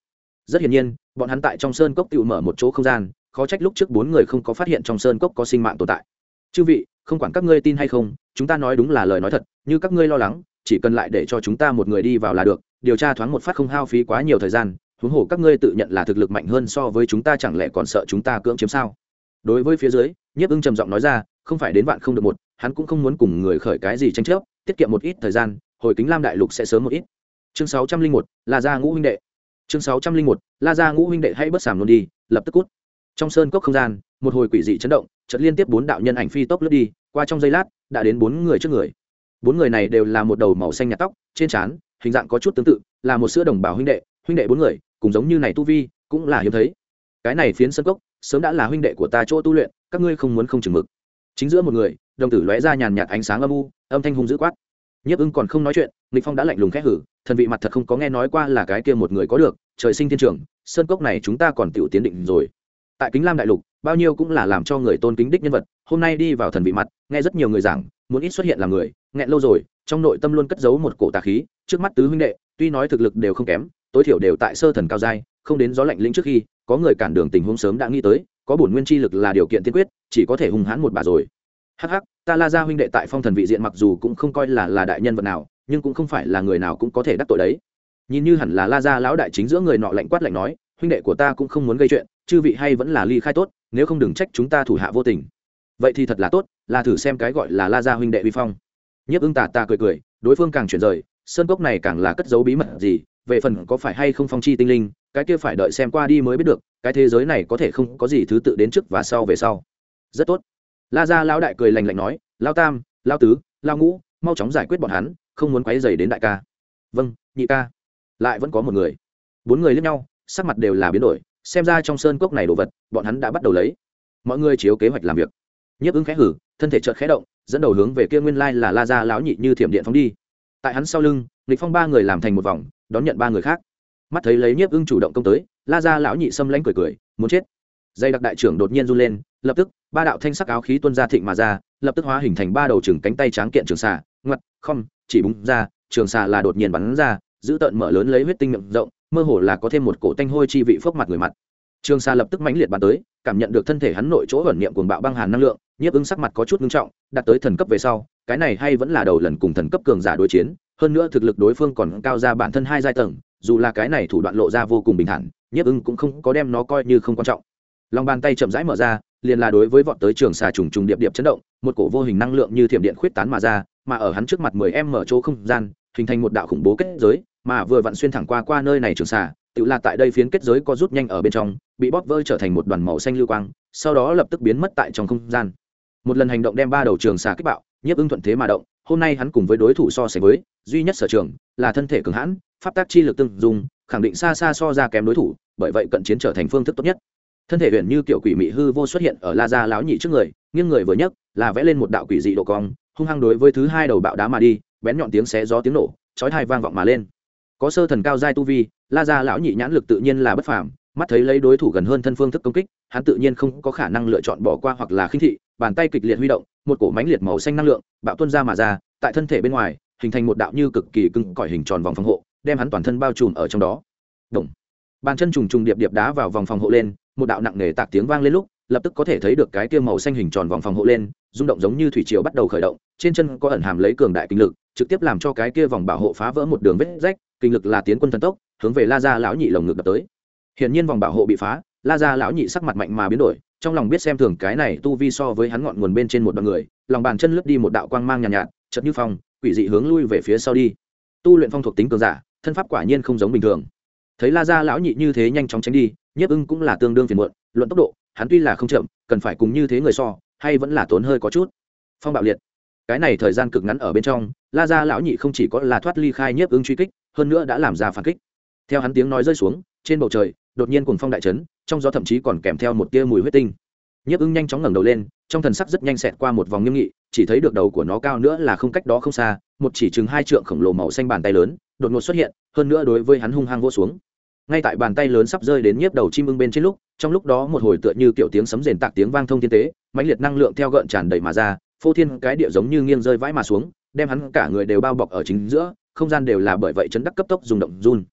Rất hiển nhiên, bọn hắn tại trong sơn cốc tự mở một chỗ không gian, khó trách lúc trước bốn người không có phát hiện trong sơn cốc có sinh mạng tồn tại. Chư vị, không quản các ngươi tin hay không, chúng ta nói đúng là lời nói thật, như các ngươi lo lắng, chỉ cần lại để cho chúng ta một người đi vào là được, điều tra thoáng một phát không hao phí quá nhiều thời gian, huống hồ các ngươi tự nhận là thực lực mạnh hơn so với chúng ta chẳng lẽ còn sợ chúng ta cưỡng chiếm sao? Đối với phía dưới nhiếp ưng trầm giọng nói ra, không phải đến vạn không được một, hắn cũng không muốn cùng người khởi cái gì tranh chấp, tiết kiệm một ít thời gian, hồi kính lam đại lục sẽ sớm một ít. Chương sáu trăm linh một là gia ngũ huynh đệ. Chương sáu trăm linh một, la gia ngũ huynh đệ hãy bớt sàm luôn đi, lập tức cút. Trong sơn cốc không gian, một hồi quỷ dị chấn động, chợt liên tiếp bốn đạo nhân ảnh phi tốc lướt đi, qua trong giây lát, đã đến bốn người trước người. Bốn người này đều là một đầu màu xanh nhạt tóc, trên trán, hình dạng có chút tương tự, là một sữa đồng bào huynh đệ huynh đệ bốn người, cùng giống như này tu vi, cũng là hiếm thấy. Cái này phiến sơn cốc, sớm đã là huynh đệ của ta chỗ tu luyện các ngươi không muốn không chừng mực. Chính giữa một người, đồng tử lóe ra nhàn nhạt ánh sáng âm u, âm thanh hung dữ quát. Nhiếp ưng còn không nói chuyện, nghịch phong đã lạnh lùng khẽ hử, thần vị mặt thật không có nghe nói qua là cái kia một người có được, trời sinh thiên trường sơn cốc này chúng ta còn tiểu tiến định rồi. Tại kính lam đại lục, bao nhiêu cũng là làm cho người tôn kính đích nhân vật, hôm nay đi vào thần vị mặt, nghe rất nhiều người giảng, muốn ít xuất hiện là người, nghẹn lâu rồi, trong nội tâm luôn cất giấu một cổ tà khí, trước mắt tứ huynh đệ, tuy nói thực lực đều không kém, tối thiểu đều tại sơ thần cao giai, không đến gió lạnh lĩnh trước khi, có người cản đường tình huống sớm đã nghĩ tới có bổn nguyên chi lực là điều kiện tiên quyết, chỉ có thể hung hãn một bà rồi. Hắc hắc, ta la gia huynh đệ tại phong thần vị diện mặc dù cũng không coi là là đại nhân vật nào, nhưng cũng không phải là người nào cũng có thể đắc tội đấy. Nhìn như hẳn là la gia lão đại chính giữa người nọ lạnh quát lạnh nói, huynh đệ của ta cũng không muốn gây chuyện, chư vị hay vẫn là ly khai tốt, nếu không đừng trách chúng ta thủ hạ vô tình. Vậy thì thật là tốt là thử xem cái gọi là la gia huynh đệ vi phong. Nhiếp ưng tà ta cười cười, đối phương càng chuyển rời, sơn cốc này càng là cất giấu bí mật gì, về phần có phải hay không phong chi tinh linh cái kia phải đợi xem qua đi mới biết được, cái thế giới này có thể không có gì thứ tự đến trước và sau về sau. Rất tốt. La gia lão đại cười lành lạnh nói lao tam lao tứ lao ngũ, mau chóng giải quyết bọn hắn, không muốn quấy dày đến đại ca. Vâng nhị ca. Lại vẫn có một người. Bốn người lướt nhau, sắc mặt đều là biến đổi, xem ra trong sơn cốc này đồ vật, bọn hắn đã bắt đầu lấy. Mọi người chiếu kế hoạch làm việc. Nhấp ứng khẽ hử, thân thể chợt khẽ động, dẫn đầu hướng về kia nguyên lai là la gia lão nhị như thiểm điện phóng đi. Tại hắn sau lưng, lịch phong ba người làm thành một vòng, đón nhận ba người khác mắt thấy lấy nhiếp ưng chủ động công tới, la gia lão nhị xâm lãnh cười cười, muốn chết. Dây đặc đại trưởng đột nhiên run lên, lập tức, ba đạo thanh sắc áo khí tuôn ra thịnh mà ra, lập tức hóa hình thành ba đầu chừng cánh tay tráng kiện trường xà, ngoặt không chỉ búng ra, trường xà là đột nhiên bắn ra, giữ tợn mở lớn lấy huyết tinh miệng rộng, mơ hồ là có thêm một cổ tanh hôi chi vị phước mặt người mặt. Trường xà lập tức mãnh liệt bắn tới, cảm nhận được thân thể hắn nội chỗ ẩn niệm cuồng bạo băng hàn năng lượng, nhiếp ứng sắc mặt có chút ngưng trọng đạt tới thần cấp về sau, cái này hay vẫn là đầu lần cùng thần cấp cường giả đối chiến, hơn nữa thực lực đối phương còn cao ra bản thân hai giai tầng dù là cái này thủ đoạn lộ ra vô cùng bình thản, nhiếp ưng cũng không có đem nó coi như không quan trọng. Lòng bàn tay chậm rãi mở ra, liền là đối với vọt tới trường xà trùng trùng điệp điệp chấn động, một cổ vô hình năng lượng như thiểm điện khuyết tán mà ra, mà ở hắn trước mặt mười em mở chỗ không gian, hình thành một đạo khủng bố kết giới, mà vừa vặn xuyên thẳng qua qua nơi này trường xà, tự là tại đây phiến kết giới có rút nhanh ở bên trong, bị bóp vỡ trở thành một đoàn màu xanh lưu quang, sau đó lập tức biến mất tại trong không gian. Một lần hành động đem ba đầu trường xà kích bạo, nhiếp ưng thuận thế mà động, hôm nay hắn cùng với đối thủ so sánh với, duy nhất sở trường là thân thể cường hãn pháp tác chi lực tương dùng khẳng định xa xa so ra kém đối thủ, bởi vậy cận chiến trở thành phương thức tốt nhất. Thân thể huyện như kiểu quỷ mị hư vô xuất hiện ở la gia lão nhị trước người, nghiêng người vừa nhấc, là vẽ lên một đạo quỷ dị độ cong, hung hăng đối với thứ hai đầu bạo đá mà đi, bén nhọn tiếng xé gió tiếng nổ, chói thai vang vọng mà lên. Có sơ thần cao giai tu vi, la gia lão nhị nhãn lực tự nhiên là bất phàm, mắt thấy lấy đối thủ gần hơn thân phương thức công kích, hắn tự nhiên không có khả năng lựa chọn bỏ qua hoặc là khinh thị, bàn tay kịch liệt huy động, một cổ mánh liệt màu xanh năng lượng, bạo tuân ra mà ra, tại thân thể bên ngoài, hình thành một đạo như cực kỳ cứng cỏi hình tròn vòng phòng hộ đem hắn toàn thân bao trùm ở trong đó. Động. bàn chân trùng trùng điệp điệp đá vào vòng phòng hộ lên một đạo nặng nề tạc tiếng vang lên lúc lập tức có thể thấy được cái kia màu xanh hình tròn vòng phòng hộ lên rung động giống như thủy triều bắt đầu khởi động trên chân có ẩn hàm lấy cường đại kinh lực trực tiếp làm cho cái kia vòng bảo hộ phá vỡ một đường vết rách kinh lực là tiến quân thần tốc hướng về la gia lão nhị lồng ngực đập tới. Hiển nhiên vòng bảo hộ bị phá la gia lão nhị sắc mặt mạnh mà biến đổi trong lòng biết xem thường cái này tu vi so với hắn ngọn nguồn bên trên một đoạn người lòng bàn chân lướt đi một đạo quang mang nhàn nhạt, nhạt chật như phong quỷ dị hướng lui về phía sau đi. Tu luyện phong thuộc tính cường giả thân pháp quả nhiên không giống bình thường. Thấy la gia lão nhị như thế nhanh chóng tránh đi, nhiếp ưng cũng là tương đương phiền muộn, luận tốc độ, hắn tuy là không chậm, cần phải cùng như thế người so, hay vẫn là tốn hơi có chút. Phong bạo liệt. Cái này thời gian cực ngắn ở bên trong, la gia lão nhị không chỉ có là thoát ly khai nhiếp ưng truy kích, hơn nữa đã làm ra phản kích. Theo hắn tiếng nói rơi xuống, trên bầu trời, đột nhiên cùng phong đại trấn trong gió thậm chí còn kèm theo một tia mùi huyết tinh. Nhiếp ưng nhanh chóng ngẩng đầu lên, trong thần sắc rất nhanh xẹt qua một vòng nghiêm nghị, chỉ thấy được đầu của nó cao nữa là không cách đó không xa, một chỉ chừng hai trượng khổng lồ màu xanh bàn tay lớn đột ngột xuất hiện, hơn nữa đối với hắn hung hăng vô xuống. Ngay tại bàn tay lớn sắp rơi đến nhiếp đầu chim ưng bên trên lúc, trong lúc đó một hồi tựa như kiểu tiếng sấm rền tạc tiếng vang thông thiên tế, mãnh liệt năng lượng theo gợn tràn đầy mà ra, phô thiên cái địa giống như nghiêng rơi vãi mà xuống, đem hắn cả người đều bao bọc ở chính giữa, không gian đều là bởi vậy chấn đắc cấp tốc rung động run.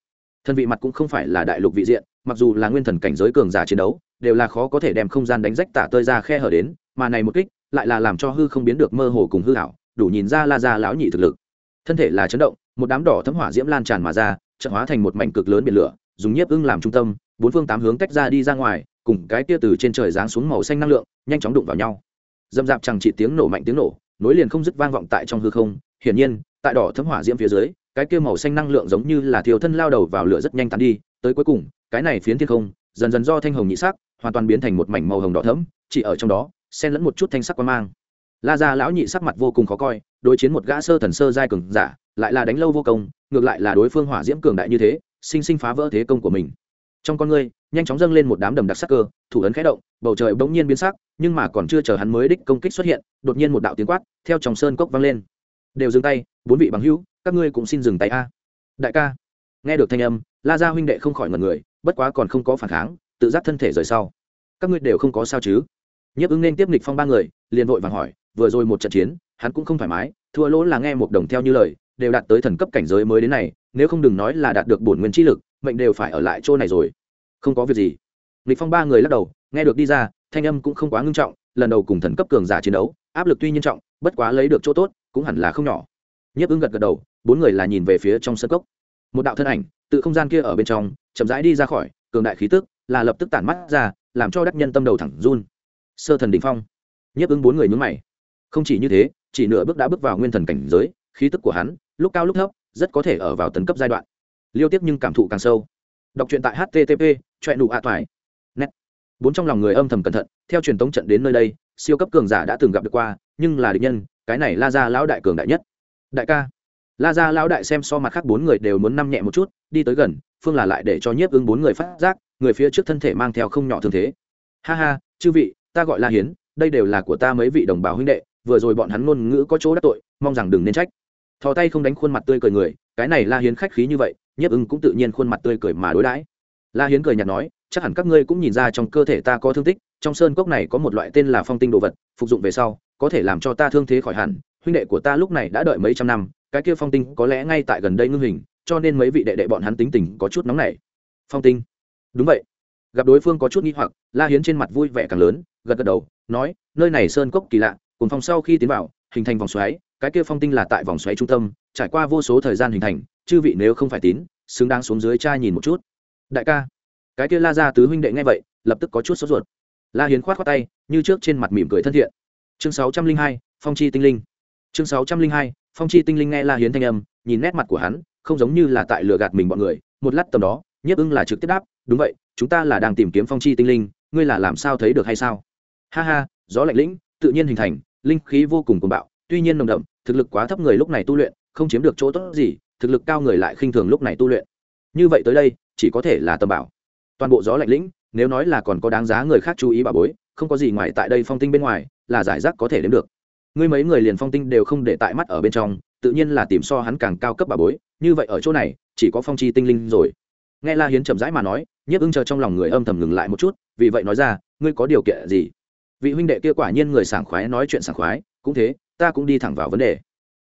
Thân vị mặt cũng không phải là đại lục vị diện, mặc dù là nguyên thần cảnh giới cường giả chiến đấu, đều là khó có thể đem không gian đánh rách tả tơi ra khe hở đến, mà này một kích, lại là làm cho hư không biến được mơ hồ cùng hư hảo đủ nhìn ra la ra lão nhị thực lực. Thân thể là chấn động một đám đỏ thấm hỏa diễm lan tràn mà ra trợ hóa thành một mảnh cực lớn biển lửa, dùng nhiếp ưng làm trung tâm, bốn phương tám hướng tách ra đi ra ngoài, cùng cái tia từ trên trời giáng xuống màu xanh năng lượng, nhanh chóng đụng vào nhau. Dâm dạp chẳng chỉ tiếng nổ mạnh tiếng nổ, nối liền không dứt vang vọng tại trong hư không. Hiển nhiên, tại đỏ thấm hỏa diễm phía dưới, cái kia màu xanh năng lượng giống như là thiếu thân lao đầu vào lửa rất nhanh tàn đi, tới cuối cùng, cái này phiến thiên không, dần dần do thanh hồng nhị sắc, hoàn toàn biến thành một mảnh màu hồng đỏ thẫm chỉ ở trong đó, xen lẫn một chút thanh sắc quan mang. La ra lão nhị sắc mặt vô cùng khó coi, đối chiến một gã sơ thần sơ giai cường giả lại là đánh lâu vô công, ngược lại là đối phương hỏa diễm cường đại như thế, sinh sinh phá vỡ thế công của mình. Trong con ngươi, nhanh chóng dâng lên một đám đầm đặc sắc cơ, thủ ấn khẽ động, bầu trời bỗng nhiên biến sắc, nhưng mà còn chưa chờ hắn mới đích công kích xuất hiện, đột nhiên một đạo tiếng quát, theo trong sơn cốc vang lên. Đều dừng tay, bốn vị bằng hữu, các ngươi cũng xin dừng tay a. Đại ca. Nghe được thanh âm, la gia huynh đệ không khỏi ngần người, bất quá còn không có phản kháng, tự giác thân thể rời sau. Các ngươi đều không có sao chứ? Nhiếp ứng nên tiếp nghịch phong ba người, liền vội vàng hỏi, vừa rồi một trận chiến, hắn cũng không thoải mái, thua lỗ là nghe một đồng theo như lời đều đạt tới thần cấp cảnh giới mới đến này, nếu không đừng nói là đạt được bổn nguyên chi lực, mệnh đều phải ở lại chỗ này rồi. Không có việc gì. Lịch phong ba người lắc đầu, nghe được đi ra, thanh âm cũng không quá ngưng trọng, lần đầu cùng thần cấp cường giả chiến đấu, áp lực tuy nhiên trọng, bất quá lấy được chỗ tốt, cũng hẳn là không nhỏ. Nhiếp ứng gật gật đầu, bốn người là nhìn về phía trong sân cốc. Một đạo thân ảnh, tự không gian kia ở bên trong, chậm rãi đi ra khỏi, cường đại khí tức, là lập tức tản mắt ra, làm cho đắc nhân tâm đầu thẳng run. Sơ thần đình phong. Nhiếp ứng bốn người nhướng mày. Không chỉ như thế, chỉ nửa bước đã bước vào nguyên thần cảnh giới khí tức của hắn, lúc cao lúc thấp, rất có thể ở vào tấn cấp giai đoạn. Liêu tiếp nhưng cảm thụ càng sâu. Đọc truyện tại http chọn nụ a toại net. Bốn trong lòng người âm thầm cẩn thận, theo truyền tống trận đến nơi đây, siêu cấp cường giả đã từng gặp được qua, nhưng là địch nhân, cái này la ra lão đại cường đại nhất. Đại ca. La ra lão đại xem so mặt khác bốn người đều muốn năm nhẹ một chút, đi tới gần, phương là lại để cho nhiếp ứng bốn người phát giác, người phía trước thân thể mang theo không nhỏ thương thế. Ha ha, chư vị, ta gọi la hiến, đây đều là của ta mấy vị đồng bào huynh đệ, vừa rồi bọn hắn ngôn ngữ có chỗ đắc tội, mong rằng đừng nên trách thò tay không đánh khuôn mặt tươi cười người, cái này la hiến khách khí như vậy, nhiếp ưng cũng tự nhiên khuôn mặt tươi cười mà đối đãi. La hiến cười nhạt nói, chắc hẳn các ngươi cũng nhìn ra trong cơ thể ta có thương tích, trong sơn cốc này có một loại tên là phong tinh đồ vật, phục dụng về sau, có thể làm cho ta thương thế khỏi hẳn, huynh đệ của ta lúc này đã đợi mấy trăm năm, cái kia phong tinh có lẽ ngay tại gần đây ngưng hình, cho nên mấy vị đệ đệ bọn hắn tính tình có chút nóng nảy. Phong tinh? Đúng vậy. Gặp đối phương có chút nghi hoặc, la hiến trên mặt vui vẻ càng lớn, gật gật đầu, nói, nơi này sơn cốc kỳ lạ, cùng phong sau khi tiến vào, hình thành vòng xoáy cái kia phong tinh là tại vòng xoáy trung tâm, trải qua vô số thời gian hình thành, chư vị nếu không phải tín, xứng đáng xuống dưới cha nhìn một chút. Đại ca, cái kia la ra tứ huynh đệ nghe vậy, lập tức có chút sốt ruột. La hiến khoát khoát tay, như trước trên mặt mỉm cười thân thiện. Chương sáu trăm linh hai, phong chi tinh linh. Chương sáu trăm linh hai, phong chi tinh linh nghe la hiến thanh âm, nhìn nét mặt của hắn, không giống như là tại lừa gạt mình bọn người, một lát tầm đó, nhiếp ưng là trực tiếp đáp, đúng vậy, chúng ta là đang tìm kiếm phong chi tinh linh, ngươi là làm sao thấy được hay sao? Ha ha, gió lạnh lĩnh, tự nhiên hình thành, linh khí vô cùng cuồng bạo tuy nhiên nồng đậm, thực lực quá thấp người lúc này tu luyện, không chiếm được chỗ tốt gì, thực lực cao người lại khinh thường lúc này tu luyện. Như vậy tới đây, chỉ có thể là tầm bảo. Toàn bộ gió lạnh lĩnh, nếu nói là còn có đáng giá người khác chú ý bà bối, không có gì ngoài tại đây phong tinh bên ngoài, là giải rác có thể đến được. Ngươi mấy người liền phong tinh đều không để tại mắt ở bên trong, tự nhiên là tìm so hắn càng cao cấp bà bối, như vậy ở chỗ này, chỉ có phong chi tinh linh rồi. Nghe la hiến chậm rãi mà nói, nhiếp ưng chờ trong lòng người âm thầm ngừng lại một chút, vì vậy nói ra, ngươi có điều kiện gì? Vị huynh đệ kia quả nhiên người sảng khoái nói chuyện sảng khoái, cũng thế ta cũng đi thẳng vào vấn đề.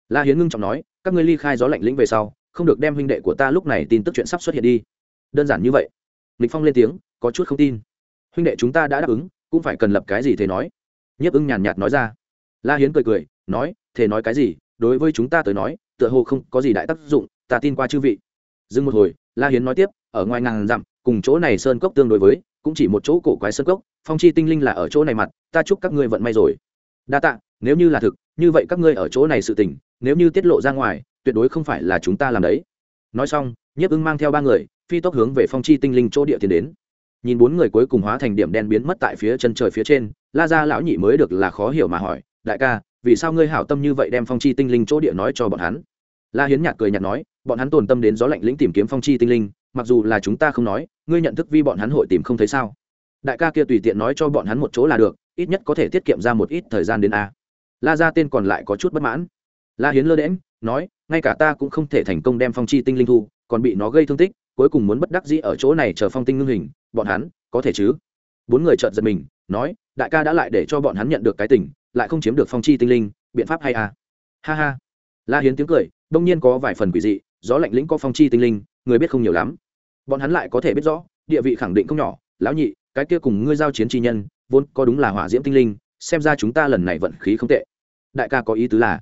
La hiến ngưng trọng nói, các ngươi ly khai gió lạnh lĩnh về sau, không được đem huynh đệ của ta lúc này tin tức chuyện sắp xuất hiện đi. Đơn giản như vậy. Lịch phong lên tiếng, có chút không tin. Huynh đệ chúng ta đã đáp ứng, cũng phải cần lập cái gì thế nói? Nhiếp ưng nhàn nhạt nói ra. La hiến cười cười, nói, thế nói cái gì? Đối với chúng ta tới nói, tựa hồ không có gì đại tác dụng, ta tin qua chư vị. Dừng một hồi, la hiến nói tiếp, ở ngoài ngàn dặm, cùng chỗ này sơn cốc tương đối với, cũng chỉ một chỗ cổ quái sơn cốc, phong chi tinh linh là ở chỗ này mặt, ta chúc các ngươi vận may rồi. Đa tạ, nếu như là thực như vậy các ngươi ở chỗ này sự tình, nếu như tiết lộ ra ngoài, tuyệt đối không phải là chúng ta làm đấy. Nói xong, nhiếp ưng mang theo ba người, phi tốc hướng về phong chi tinh linh chỗ địa tiến đến. Nhìn bốn người cuối cùng hóa thành điểm đen biến mất tại phía chân trời phía trên, la ra lão nhị mới được là khó hiểu mà hỏi, đại ca, vì sao ngươi hảo tâm như vậy đem phong chi tinh linh chỗ địa nói cho bọn hắn? La hiến nhạt cười nhạt nói, bọn hắn tồn tâm đến gió lạnh lĩnh tìm kiếm phong chi tinh linh, mặc dù là chúng ta không nói, ngươi nhận thức vi bọn hắn hội tìm không thấy sao? Đại ca kia tùy tiện nói cho bọn hắn một chỗ là được, ít nhất có thể tiết kiệm ra một ít thời gian đến a la ra tên còn lại có chút bất mãn. La hiến lơ đễm nói, ngay cả ta cũng không thể thành công đem phong chi tinh linh thu, còn bị nó gây thương tích, cuối cùng muốn bất đắc dĩ ở chỗ này chờ phong tinh ngưng hình, bọn hắn, có thể chứ? Bốn người trợn giật mình, nói, đại ca đã lại để cho bọn hắn nhận được cái tình, lại không chiếm được phong chi tinh linh, biện pháp hay à? Ha ha. La hiến tiếng cười, đông nhiên có vài phần quỷ dị, gió lạnh lĩnh có phong chi tinh linh, người biết không nhiều lắm. Bọn hắn lại có thể biết rõ, địa vị khẳng định không nhỏ, lão nhị, cái kia cùng ngươi giao chiến chi nhân, vốn có đúng là hỏa diễm tinh linh xem ra chúng ta lần này vận khí không tệ. Đại ca có ý tứ là,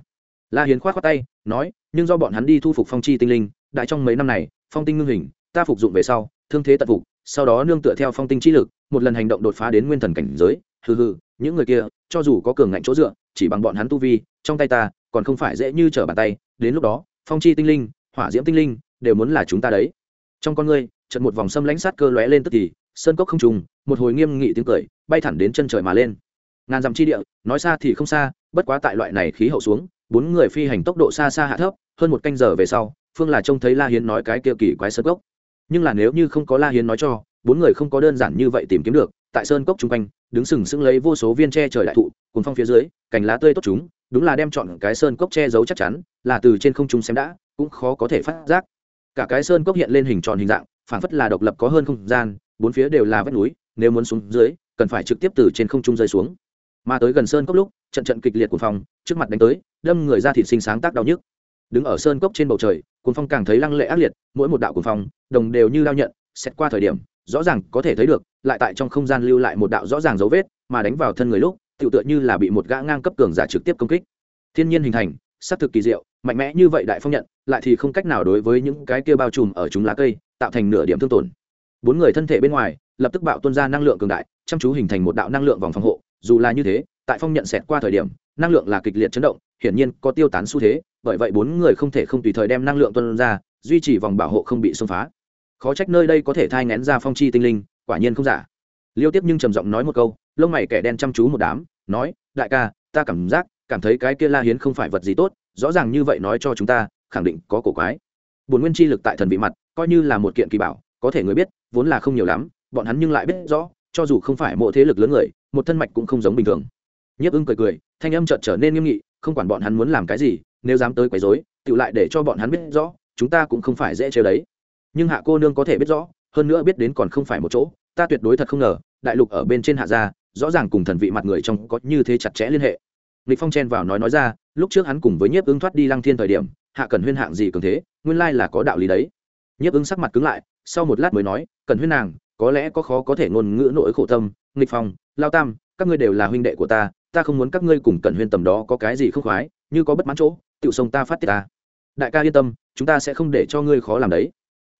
la hiến khoát khoát tay, nói, nhưng do bọn hắn đi thu phục phong chi tinh linh, đại trong mấy năm này, phong tinh ngưng hình, ta phục dụng về sau, thương thế tận phục, sau đó nương tựa theo phong tinh chi lực, một lần hành động đột phá đến nguyên thần cảnh giới. Hừ hừ, những người kia, cho dù có cường ngạnh chỗ dựa, chỉ bằng bọn hắn tu vi, trong tay ta, còn không phải dễ như trở bàn tay. Đến lúc đó, phong chi tinh linh, hỏa diễm tinh linh, đều muốn là chúng ta đấy. Trong con ngươi trận một vòng xâm lãnh sát cơ lóe lên tức thì, sơn cốc không trùng, một hồi nghiêm nghị tiếng cười, bay thẳng đến chân trời mà lên ngàn dặm chi địa, nói xa thì không xa, bất quá tại loại này khí hậu xuống, bốn người phi hành tốc độ xa xa hạ thấp, hơn một canh giờ về sau, phương là trông thấy la hiến nói cái kia kỳ quái sơn cốc. Nhưng là nếu như không có la hiến nói cho, bốn người không có đơn giản như vậy tìm kiếm được, tại sơn cốc chung quanh, đứng sừng sững lấy vô số viên tre trời đại thụ cùng phong phía dưới, cành lá tươi tốt chúng, đúng là đem chọn cái sơn cốc che giấu chắc chắn, là từ trên không trung xem đã, cũng khó có thể phát giác. Cả cái sơn cốc hiện lên hình tròn hình dạng, phảng phất là độc lập có hơn không gian, bốn phía đều là vách núi, nếu muốn xuống dưới, cần phải trực tiếp từ trên không trung rơi xuống mà tới gần sơn cốc lúc, trận trận kịch liệt của phòng trước mặt đánh tới, đâm người ra thịt sinh sáng tác đau nhức. Đứng ở sơn cốc trên bầu trời, cuồng phong càng thấy lăng lệ ác liệt, mỗi một đạo cuồng phong, đồng đều như lao nhận, xét qua thời điểm, rõ ràng có thể thấy được, lại tại trong không gian lưu lại một đạo rõ ràng dấu vết, mà đánh vào thân người lúc tự tựa như là bị một gã ngang cấp cường giả trực tiếp công kích. Thiên nhiên hình thành xác thực kỳ diệu, mạnh mẽ như vậy đại phong nhận, lại thì không cách nào đối với những cái kia bao trùm ở chúng lá cây, tạo thành nửa điểm thương tổn. Bốn người thân thể bên ngoài, lập tức bạo tuôn ra năng lượng cường đại, chăm chú hình thành một đạo năng lượng vòng phòng hộ dù là như thế, tại phong nhận xẹt qua thời điểm, năng lượng là kịch liệt chấn động, hiển nhiên có tiêu tán xu thế, bởi vậy bốn người không thể không tùy thời đem năng lượng tuân ra, duy trì vòng bảo hộ không bị xông phá. Khó trách nơi đây có thể thai ngén ra phong chi tinh linh, quả nhiên không giả. Liêu tiếp nhưng trầm giọng nói một câu, lông mày kẻ đen chăm chú một đám, nói, đại ca, ta cảm giác, cảm thấy cái kia la hiến không phải vật gì tốt, rõ ràng như vậy nói cho chúng ta, khẳng định có cổ quái. Bồn nguyên chi lực tại thần vị mặt, coi như là một kiện kỳ bảo, có thể người biết, vốn là không nhiều lắm, bọn hắn nhưng lại biết rõ, cho dù không phải mộ thế lực lớn người một thân mạch cũng không giống bình thường. Nhiếp ưng cười cười, thanh âm chợt trở nên nghiêm nghị, không quản bọn hắn muốn làm cái gì, nếu dám tới quấy rối tự lại để cho bọn hắn biết rõ, chúng ta cũng không phải dễ chơi đấy. Nhưng hạ cô nương có thể biết rõ, hơn nữa biết đến còn không phải một chỗ, ta tuyệt đối thật không ngờ, đại lục ở bên trên hạ gia, rõ ràng cùng thần vị mặt người trong có như thế chặt chẽ liên hệ. Lịch phong chen vào nói nói ra, lúc trước hắn cùng với nhiếp ưng thoát đi lăng thiên thời điểm, hạ cần huyên hạng gì cường thế, nguyên lai là có đạo lý đấy. Nhiếp ưng sắc mặt cứng lại, sau một lát mới nói cần huyên nàng, có lẽ có khó có thể ngôn ngữ nỗi khổ tâm nghịch phong, lao tam, các ngươi đều là huynh đệ của ta ta không muốn các ngươi cùng cẩn huyên tầm đó có cái gì không khoái, như có bất mãn chỗ tự sông ta phát tiết ta. Đại ca yên tâm, chúng ta sẽ không để cho ngươi khó làm đấy.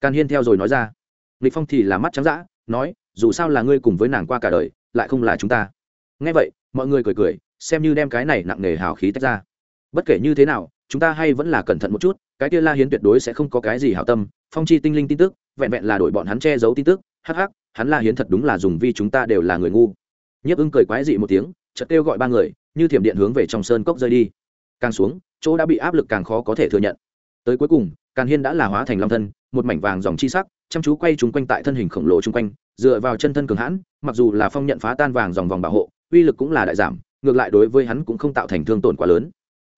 Càn hiên theo rồi nói ra. Lịch phong thì là mắt trắng dã, nói, dù sao là ngươi cùng với nàng qua cả đời, lại không là chúng ta. Nghe vậy, mọi người cười cười, xem như đem cái này nặng nề hào khí tách ra. Bất kể như thế nào, chúng ta hay vẫn là cẩn thận một chút, cái kia la hiến tuyệt đối sẽ không có cái gì hảo tâm, phong chi tinh linh tin tức, vẹn vẹn là đổi bọn hắn che giấu tin tức, hắc hắc hắn la hiến thật đúng là dùng vi chúng ta đều là người ngu. Nhiếp ưng cười quái dị một tiếng, chợt kêu gọi ba người, như thiểm điện hướng về trong sơn cốc rơi đi. Càng xuống, chỗ đã bị áp lực càng khó có thể thừa nhận. Tới cuối cùng, càn hiên đã là hóa thành long thân, một mảnh vàng dòng chi sắc, chăm chú quay chúng quanh tại thân hình khổng lồ chung quanh, dựa vào chân thân cường hãn, mặc dù là phong nhận phá tan vàng dòng vòng bảo hộ, uy lực cũng là đại giảm, ngược lại đối với hắn cũng không tạo thành thương tổn quá lớn.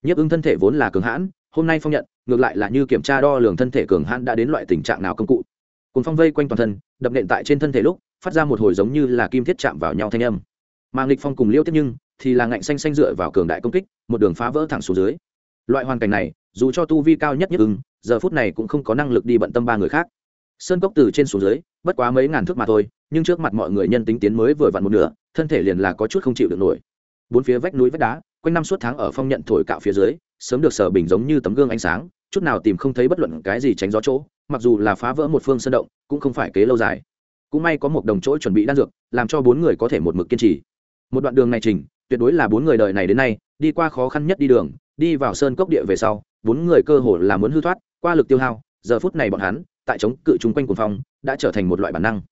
Nhiếp ứng thân thể vốn là cường hãn, hôm nay phong nhận, ngược lại là như kiểm tra đo lường thân thể cường hãn đã đến loại tình trạng nào công cụ cùng phong vây quanh toàn thân, đập nện tại trên thân thể lúc, phát ra một hồi giống như là kim thiết chạm vào nhau thanh âm. Mà nghịch phong cùng liêu tiếp nhưng thì là ngạnh xanh xanh dựa vào cường đại công kích, một đường phá vỡ thẳng xuống dưới. Loại hoàn cảnh này, dù cho tu vi cao nhất nhất ưng, giờ phút này cũng không có năng lực đi bận tâm ba người khác. Sơn cốc từ trên xuống dưới, bất quá mấy ngàn thước mà thôi, nhưng trước mặt mọi người nhân tính tiến mới vừa vặn một nửa, thân thể liền là có chút không chịu được nổi. Bốn phía vách núi vách đá, quanh năm suốt tháng ở phong nhận thổi cạo phía dưới, sớm được sở bình giống như tấm gương ánh sáng, chút nào tìm không thấy bất luận cái gì tránh gió chỗ mặc dù là phá vỡ một phương sơn động, cũng không phải kế lâu dài. Cũng may có một đồng chỗ chuẩn bị đan dược, làm cho bốn người có thể một mực kiên trì. Một đoạn đường này trình tuyệt đối là bốn người đời này đến nay, đi qua khó khăn nhất đi đường, đi vào sơn cốc địa về sau, bốn người cơ hồ là muốn hư thoát, qua lực tiêu hao, giờ phút này bọn hắn, tại chống cự chung quanh cuồng phong, đã trở thành một loại bản năng.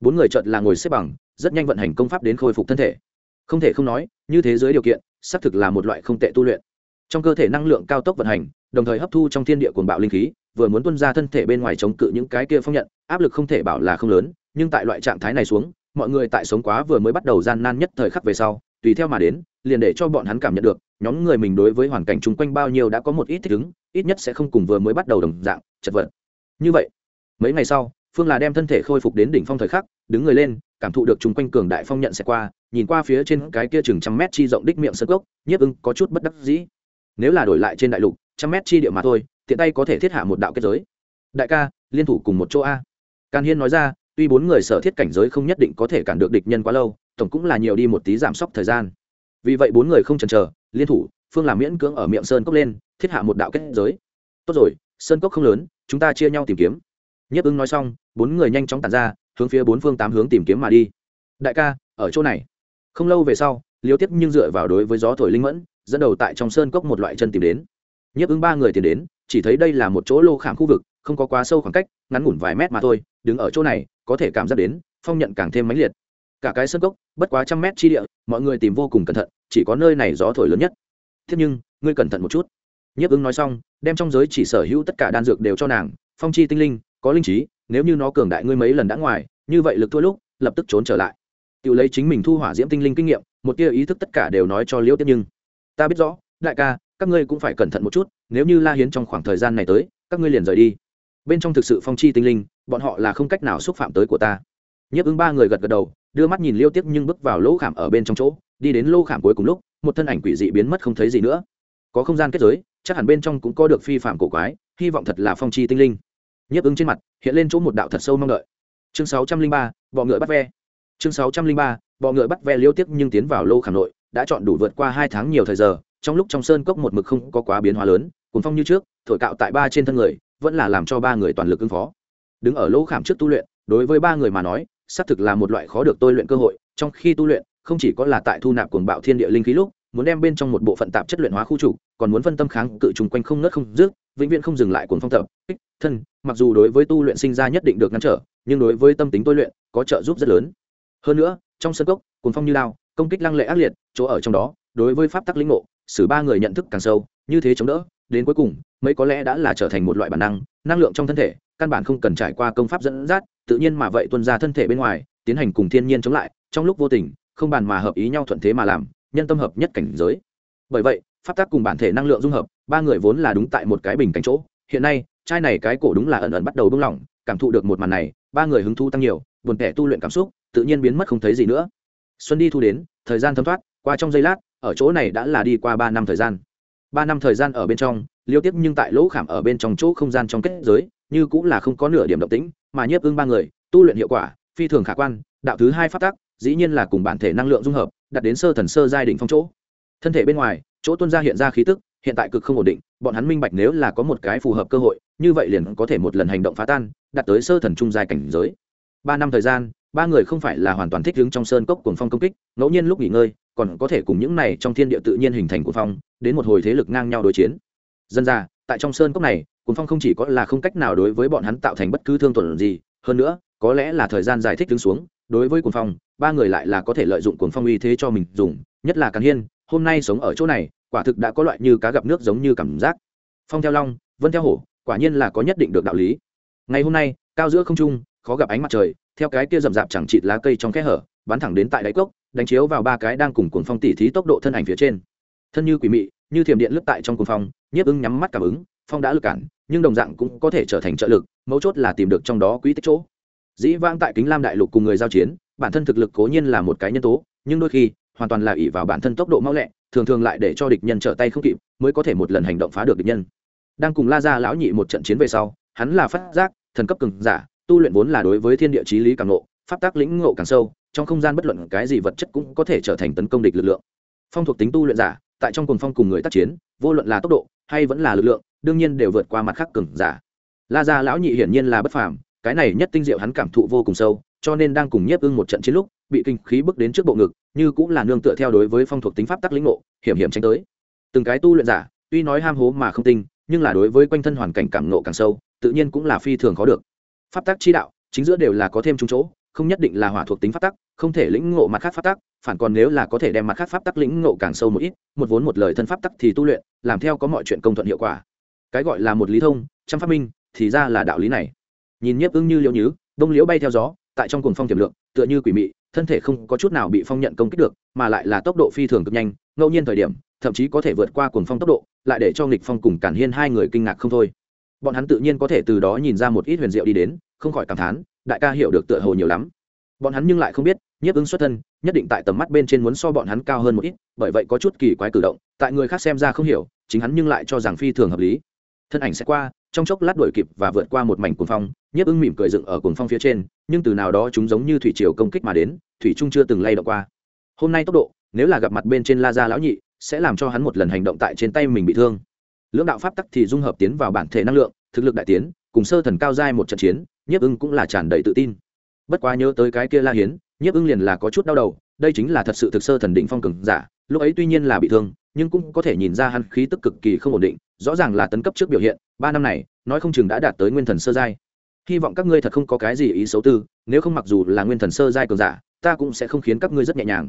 Bốn người chợt là ngồi xếp bằng, rất nhanh vận hành công pháp đến khôi phục thân thể. Không thể không nói, như thế giới điều kiện, xác thực là một loại không tệ tu luyện. Trong cơ thể năng lượng cao tốc vận hành, đồng thời hấp thu trong thiên địa cuồng bạo linh khí vừa muốn tuân ra thân thể bên ngoài chống cự những cái kia phong nhận, áp lực không thể bảo là không lớn, nhưng tại loại trạng thái này xuống, mọi người tại sống quá vừa mới bắt đầu gian nan nhất thời khắc về sau, tùy theo mà đến, liền để cho bọn hắn cảm nhận được, nhóm người mình đối với hoàn cảnh chung quanh bao nhiêu đã có một ít thích ứng, ít nhất sẽ không cùng vừa mới bắt đầu đồng dạng, chật vật. Như vậy, mấy ngày sau, phương là đem thân thể khôi phục đến đỉnh phong thời khắc, đứng người lên, cảm thụ được chung quanh cường đại phong nhận sẽ qua, nhìn qua phía trên cái kia chừng trăm mét chi rộng đích miệng sơn gốc nhiếp ưng có chút bất đắc dĩ. Nếu là đổi lại trên đại lục, trăm mét chi địa mà thôi tiện tay có thể thiết hạ một đạo kết giới. Đại ca, liên thủ cùng một chỗ a. Càn hiên nói ra, tuy bốn người sở thiết cảnh giới không nhất định có thể cản được địch nhân quá lâu, tổng cũng là nhiều đi một tí giảm sốc thời gian. Vì vậy bốn người không chần chờ, liên thủ, phương làm miễn cưỡng ở miệng sơn cốc lên, thiết hạ một đạo kết giới. Tốt rồi, sơn cốc không lớn, chúng ta chia nhau tìm kiếm. Nhiếp ứng nói xong, bốn người nhanh chóng tàn ra, hướng phía bốn phương tám hướng tìm kiếm mà đi. Đại ca, ở chỗ này. Không lâu về sau, liêu tiếp nhưng dựa vào đối với gió thổi linh mẫn, dẫn đầu tại trong sơn cốc một loại chân tìm đến. Nhiếp ứng ba người tìm đến chỉ thấy đây là một chỗ lô khảm khu vực, không có quá sâu khoảng cách, ngắn ngủn vài mét mà thôi, đứng ở chỗ này, có thể cảm giác đến, phong nhận càng thêm mãnh liệt. Cả cái sơn cốc, bất quá trăm mét chi địa, mọi người tìm vô cùng cẩn thận, chỉ có nơi này gió thổi lớn nhất. Thế nhưng, ngươi cẩn thận một chút. Nhiếp ứng nói xong, đem trong giới chỉ sở hữu tất cả đan dược đều cho nàng, phong chi tinh linh, có linh trí, nếu như nó cường đại ngươi mấy lần đã ngoài, như vậy lực thua lúc, lập tức trốn trở lại. Tự lấy chính mình thu hỏa diễm tinh linh kinh nghiệm, một tia ý thức tất cả đều nói cho liễu tiếp nhưng. Ta biết rõ, đại ca các ngươi cũng phải cẩn thận một chút, nếu như la hiến trong khoảng thời gian này tới, các ngươi liền rời đi. Bên trong thực sự phong chi tinh linh, bọn họ là không cách nào xúc phạm tới của ta. Nhấp ứng ba người gật gật đầu, đưa mắt nhìn liêu tiếp nhưng bước vào lỗ khảm ở bên trong chỗ, đi đến lỗ khảm cuối cùng lúc, một thân ảnh quỷ dị biến mất không thấy gì nữa. Có không gian kết giới, chắc hẳn bên trong cũng có được phi phạm cổ quái, hy vọng thật là phong chi tinh linh. Nhấp ứng trên mặt, hiện lên chỗ một đạo thật sâu mong đợi. Chương sáu trăm linh ba, bọ ngựa bắt ve. Chương sáu trăm linh ba, bọ ngựa bắt ve liêu tiếp nhưng tiến vào lô khảm nội, đã chọn đủ vượt qua hai tháng nhiều thời giờ trong lúc trong sơn cốc một mực không có quá biến hóa lớn cuốn phong như trước, thổi cạo tại ba trên thân người, vẫn là làm cho ba người toàn lực ứng phó. Đứng ở lỗ khảm trước tu luyện, đối với ba người mà nói, xác thực là một loại khó được tôi luyện cơ hội, trong khi tu luyện, không chỉ có là tại thu nạp cuồng bạo thiên địa linh khí lúc, muốn đem bên trong một bộ phận tạp chất luyện hóa khu trục, còn muốn phân tâm kháng cự trùng quanh không nứt không dứt, vĩnh viễn không dừng lại cuồng phong tập, kích, thân, mặc dù đối với tu luyện sinh ra nhất định được ngăn trở, nhưng đối với tâm tính tôi luyện, có trợ giúp rất lớn. Hơn nữa, trong sân cốc, cuồng phong như lao công kích lăng lệ ác liệt, chỗ ở trong đó, đối với pháp tắc linh ngộ xử ba người nhận thức càng sâu, như thế chống đỡ, đến cuối cùng, mấy có lẽ đã là trở thành một loại bản năng năng lượng trong thân thể, căn bản không cần trải qua công pháp dẫn dắt, tự nhiên mà vậy tuân ra thân thể bên ngoài, tiến hành cùng thiên nhiên chống lại, trong lúc vô tình, không bàn mà hợp ý nhau thuận thế mà làm, nhân tâm hợp nhất cảnh giới. Bởi vậy, pháp tác cùng bản thể năng lượng dung hợp, ba người vốn là đúng tại một cái bình cảnh chỗ, hiện nay, trai này cái cổ đúng là ẩn ẩn bắt đầu buông lỏng, cảm thụ được một màn này, ba người hứng thu tăng nhiều, buồn kẻ tu luyện cảm xúc, tự nhiên biến mất không thấy gì nữa. Xuân đi thu đến, thời gian thấm thoát, qua trong giây lát ở chỗ này đã là đi qua ba năm thời gian. Ba năm thời gian ở bên trong, liêu tiếp nhưng tại lỗ khảm ở bên trong chỗ không gian trong kết giới, như cũng là không có nửa điểm động tĩnh, mà nhiếp ưng ba người, tu luyện hiệu quả, phi thường khả quan, đạo thứ hai phát tác dĩ nhiên là cùng bản thể năng lượng dung hợp, đặt đến sơ thần sơ giai đỉnh phong chỗ. Thân thể bên ngoài, chỗ tuân ra hiện ra khí tức, hiện tại cực không ổn định, bọn hắn minh bạch nếu là có một cái phù hợp cơ hội, như vậy liền có thể một lần hành động phá tan đặt tới sơ thần trung giai cảnh giới. Ba năm thời gian, ba người không phải là hoàn toàn thích ứng trong sơn cốc cuồng phong công kích, ngẫu nhiên lúc nghỉ ngơi còn có thể cùng những này trong thiên địa tự nhiên hình thành của phong, đến một hồi thế lực ngang nhau đối chiến. Dân ra, tại trong sơn cốc này cuốn phong không chỉ có là không cách nào đối với bọn hắn tạo thành bất cứ thương tổn gì, hơn nữa, có lẽ là thời gian giải thích đứng xuống, đối với cuốn phong, ba người lại là có thể lợi dụng cuốn phong uy thế cho mình dùng, nhất là càn hiên, hôm nay sống ở chỗ này, quả thực đã có loại như cá gặp nước giống như cảm giác. Phong theo long, vân theo hổ, quả nhiên là có nhất định được đạo lý. Ngày hôm nay, cao giữa không trung, khó gặp ánh mặt trời, theo cái kia rậm rạp chẳng chịt lá cây trong kẽ hở, bắn thẳng đến tại đáy cốc đánh chiếu vào ba cái đang cùng cuồng phong tỉ thí tốc độ thân ảnh phía trên. Thân như quỷ mị, như thiểm điện lướt tại trong cuồng phong, nhiếp ưng nhắm mắt cảm ứng, phong đã lực cản, nhưng đồng dạng cũng có thể trở thành trợ lực, mấu chốt là tìm được trong đó quỹ tích chỗ. Dĩ vãng tại kính lam đại lục cùng người giao chiến, bản thân thực lực cố nhiên là một cái nhân tố, nhưng đôi khi, hoàn toàn là ỷ vào bản thân tốc độ mau lẹ, thường thường lại để cho địch nhân trở tay không kịp, mới có thể một lần hành động phá được địch nhân. Đang cùng la ra lão nhị một trận chiến về sau, hắn là phát giác, thần cấp cường giả, tu luyện vốn là đối với thiên địa chí lý càng ngộ, pháp tác lĩnh ngộ càng sâu trong không gian bất luận cái gì vật chất cũng có thể trở thành tấn công địch lực lượng. Phong thuộc tính tu luyện giả, tại trong cuồng phong cùng người tác chiến, vô luận là tốc độ hay vẫn là lực lượng, đương nhiên đều vượt qua mặt khác cường giả. La gia lão nhị hiển nhiên là bất phàm, cái này nhất tinh diệu hắn cảm thụ vô cùng sâu, cho nên đang cùng nhiếp ưng một trận chiến lúc, bị kinh khí bước đến trước bộ ngực, như cũng là nương tựa theo đối với phong thuộc tính pháp tắc lĩnh ngộ, hiểm hiểm tránh tới. Từng cái tu luyện giả, tuy nói ham hố mà không tinh, nhưng là đối với quanh thân hoàn cảnh cảm ngộ càng sâu, tự nhiên cũng là phi thường khó được. Pháp tắc chi đạo, chính giữa đều là có thêm trung chỗ không nhất định là hỏa thuộc tính pháp tắc, không thể lĩnh ngộ mặt khác pháp tắc, phản còn nếu là có thể đem mặt khác pháp tắc lĩnh ngộ càng sâu một ít, một vốn một lời thân pháp tắc thì tu luyện, làm theo có mọi chuyện công thuận hiệu quả. Cái gọi là một lý thông, trăm phát minh, thì ra là đạo lý này. Nhìn nhiếp ưng như liễu nhứ, đông liễu bay theo gió, tại trong cuồng phong tiềm lượng, tựa như quỷ mị, thân thể không có chút nào bị phong nhận công kích được, mà lại là tốc độ phi thường cực nhanh, ngẫu nhiên thời điểm, thậm chí có thể vượt qua cuồng phong tốc độ, lại để cho nghịch phong cùng cản hiên hai người kinh ngạc không thôi. Bọn hắn tự nhiên có thể từ đó nhìn ra một ít huyền diệu đi đến không khỏi cảm thán, đại ca hiểu được tựa hồ nhiều lắm. Bọn hắn nhưng lại không biết, nhiếp ứng xuất thân, nhất định tại tầm mắt bên trên muốn so bọn hắn cao hơn một ít, bởi vậy có chút kỳ quái cử động, tại người khác xem ra không hiểu, chính hắn nhưng lại cho rằng phi thường hợp lý. Thân ảnh sẽ qua, trong chốc lát đuổi kịp và vượt qua một mảnh cuồng phong, nhiếp ưng mỉm cười dựng ở cuồng phong phía trên, nhưng từ nào đó chúng giống như thủy triều công kích mà đến, thủy trung chưa từng lay động qua. Hôm nay tốc độ, nếu là gặp mặt bên trên la gia lão nhị, sẽ làm cho hắn một lần hành động tại trên tay mình bị thương. Lưỡng đạo pháp tắc thì dung hợp tiến vào bản thể năng lượng, thực lực đại tiến cùng sơ thần cao giai một trận chiến, nhiếp ưng cũng là tràn đầy tự tin. Bất quá nhớ tới cái kia la hiến, nhiếp ưng liền là có chút đau đầu, đây chính là thật sự thực sơ thần định phong cường giả, lúc ấy tuy nhiên là bị thương, nhưng cũng có thể nhìn ra hắn khí tức cực kỳ không ổn định, rõ ràng là tấn cấp trước biểu hiện, ba năm này, nói không chừng đã đạt tới nguyên thần sơ giai. Hy vọng các ngươi thật không có cái gì ý xấu tư, nếu không mặc dù là nguyên thần sơ giai cường giả, ta cũng sẽ không khiến các ngươi rất nhẹ nhàng.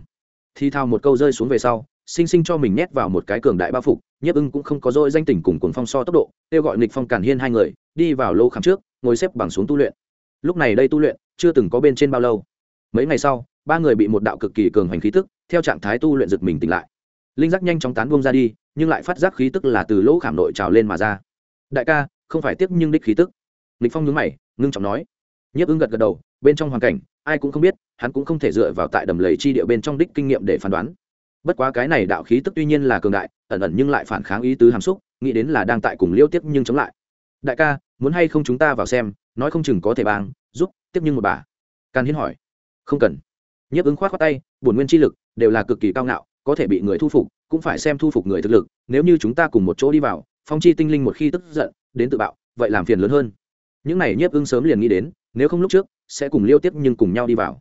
Thi thao một câu rơi xuống về sau sinh sinh cho mình nhét vào một cái cường đại bao phục, nhiếp ưng cũng không có dỗi danh tình cùng cuồng phong so tốc độ, kêu gọi nghịch phong cản hiên hai người, đi vào lô khám trước, ngồi xếp bằng xuống tu luyện. Lúc này đây tu luyện, chưa từng có bên trên bao lâu. Mấy ngày sau, ba người bị một đạo cực kỳ cường hành khí tức, theo trạng thái tu luyện giật mình tỉnh lại. Linh giác nhanh chóng tán buông ra đi, nhưng lại phát giác khí tức là từ lỗ khảm nội trào lên mà ra. Đại ca, không phải tiếc nhưng đích khí tức. Lịch phong nhướng mày, ngưng trọng nói. Nhiếp ưng gật gật đầu, bên trong hoàn cảnh, ai cũng không biết, hắn cũng không thể dựa vào tại đầm lầy chi địa bên trong đích kinh nghiệm để phán đoán bất quá cái này đạo khí tức tuy nhiên là cường đại, ẩn ẩn nhưng lại phản kháng ý tứ hàm xúc, nghĩ đến là đang tại cùng liêu tiếp nhưng chống lại. Đại ca, muốn hay không chúng ta vào xem, nói không chừng có thể bang, giúp tiếp nhưng một bà. Càn hiến hỏi. Không cần. Nhiếp ứng khoát khoát tay, bổn nguyên chi lực đều là cực kỳ cao ngạo, có thể bị người thu phục, cũng phải xem thu phục người thực lực, nếu như chúng ta cùng một chỗ đi vào, phong chi tinh linh một khi tức giận, đến tự bạo, vậy làm phiền lớn hơn. Những này nhiếp ưng sớm liền nghĩ đến, nếu không lúc trước, sẽ cùng liêu tiếp nhưng cùng nhau đi vào.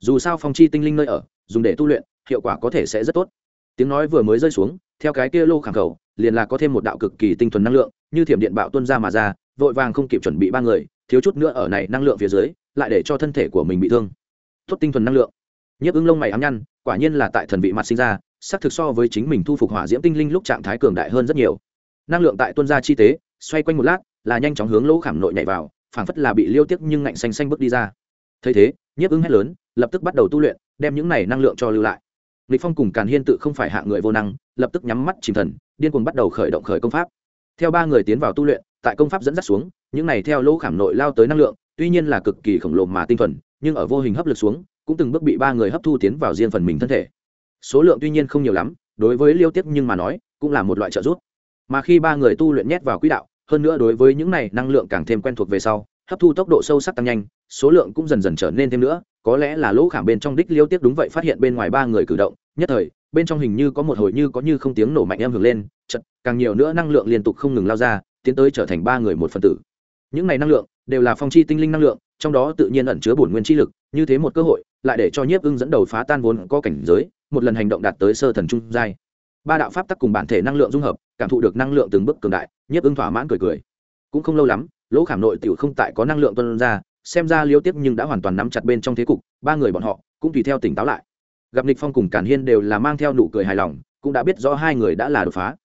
Dù sao phong chi tinh linh nơi ở, dùng để tu luyện hiệu quả có thể sẽ rất tốt. Tiếng nói vừa mới rơi xuống, theo cái kia lô khảm khẩu, liền là có thêm một đạo cực kỳ tinh thuần năng lượng, như thiểm điện bạo tuân ra mà ra, vội vàng không kịp chuẩn bị ba người, thiếu chút nữa ở này năng lượng phía dưới, lại để cho thân thể của mình bị thương. Tốt tinh thuần năng lượng. Nhiếp ứng lông mày ám nhăn, quả nhiên là tại thần vị mặt sinh ra, xác thực so với chính mình thu phục hỏa diễm tinh linh lúc trạng thái cường đại hơn rất nhiều. Năng lượng tại tuân gia chi tế, xoay quanh một lát, là nhanh chóng hướng lỗ khảm nội nhảy vào, phảng phất là bị liêu tiếc nhưng ngạnh xanh xanh bước đi ra. Thấy thế, nhiếp ứng hét lớn, lập tức bắt đầu tu luyện, đem những này năng lượng cho lưu lại lịch phong cùng càn hiên tự không phải hạ người vô năng, lập tức nhắm mắt chìm thần, điên cuồng bắt đầu khởi động khởi công pháp. Theo ba người tiến vào tu luyện, tại công pháp dẫn dắt xuống, những này theo lỗ khảm nội lao tới năng lượng, tuy nhiên là cực kỳ khổng lồ mà tinh thuần, nhưng ở vô hình hấp lực xuống, cũng từng bước bị ba người hấp thu tiến vào riêng phần mình thân thể. Số lượng tuy nhiên không nhiều lắm, đối với liêu tiếp nhưng mà nói, cũng là một loại trợ giúp. Mà khi ba người tu luyện nhét vào quỹ đạo, hơn nữa đối với những này năng lượng càng thêm quen thuộc về sau, hấp thu tốc độ sâu sắc tăng nhanh số lượng cũng dần dần trở nên thêm nữa, có lẽ là lỗ khảm bên trong đích liêu tiếp đúng vậy phát hiện bên ngoài ba người cử động, nhất thời, bên trong hình như có một hồi như có như không tiếng nổ mạnh em hưởng lên chật càng nhiều nữa năng lượng liên tục không ngừng lao ra, tiến tới trở thành ba người một phần tử. Những này năng lượng, đều là phong chi tinh linh năng lượng, trong đó tự nhiên ẩn chứa bổn nguyên chi lực, như thế một cơ hội, lại để cho nhiếp ưng dẫn đầu phá tan vốn có cảnh giới, một lần hành động đạt tới sơ thần trung giai. Ba đạo pháp tắc cùng bản thể năng lượng dung hợp, cảm thụ được năng lượng từng bước cường đại, nhiếp ưng thỏa mãn cười cười. Cũng không lâu lắm, lỗ khảm nội tiểu không tại có năng lượng tuân ra xem ra liêu tiếp nhưng đã hoàn toàn nắm chặt bên trong thế cục, ba người bọn họ cũng tùy theo tỉnh táo lại. Gặp nịch phong cùng cản hiên đều là mang theo nụ cười hài lòng, cũng đã biết rõ hai người đã là đột phá.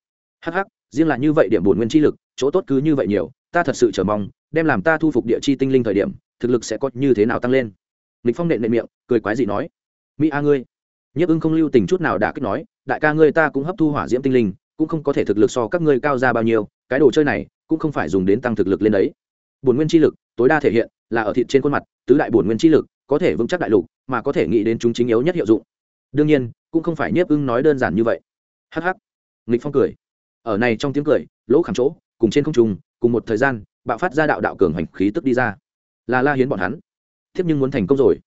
Hắc hắc, riêng là như vậy điểm bổn nguyên chi lực, chỗ tốt cứ như vậy nhiều, ta thật sự chờ mong, đem làm ta thu phục địa chi tinh linh thời điểm, thực lực sẽ có như thế nào tăng lên. Nịch phong nện nện miệng, cười quái dị nói, mỹ a ngươi, nhiếp ưng không lưu tình chút nào đã kích nói, đại ca ngươi ta cũng hấp thu hỏa diễm tinh linh, cũng không có thể thực lực so các ngươi cao ra bao nhiêu, cái đồ chơi này cũng không phải dùng đến tăng thực lực lên đấy. Bổn nguyên chi lực tối đa thể hiện là ở thịt trên khuôn mặt, tứ đại bổn nguyên chi lực, có thể vững chắc đại lục, mà có thể nghĩ đến chúng chính yếu nhất hiệu dụng. Đương nhiên, cũng không phải nhiếp ưng nói đơn giản như vậy. Hh nghịch phong cười. Ở này trong tiếng cười, lỗ khảm chỗ, cùng trên không trung, cùng một thời gian, bạo phát ra đạo đạo cường hành khí tức đi ra. Là la hiến bọn hắn. Tiếp nhưng muốn thành công rồi.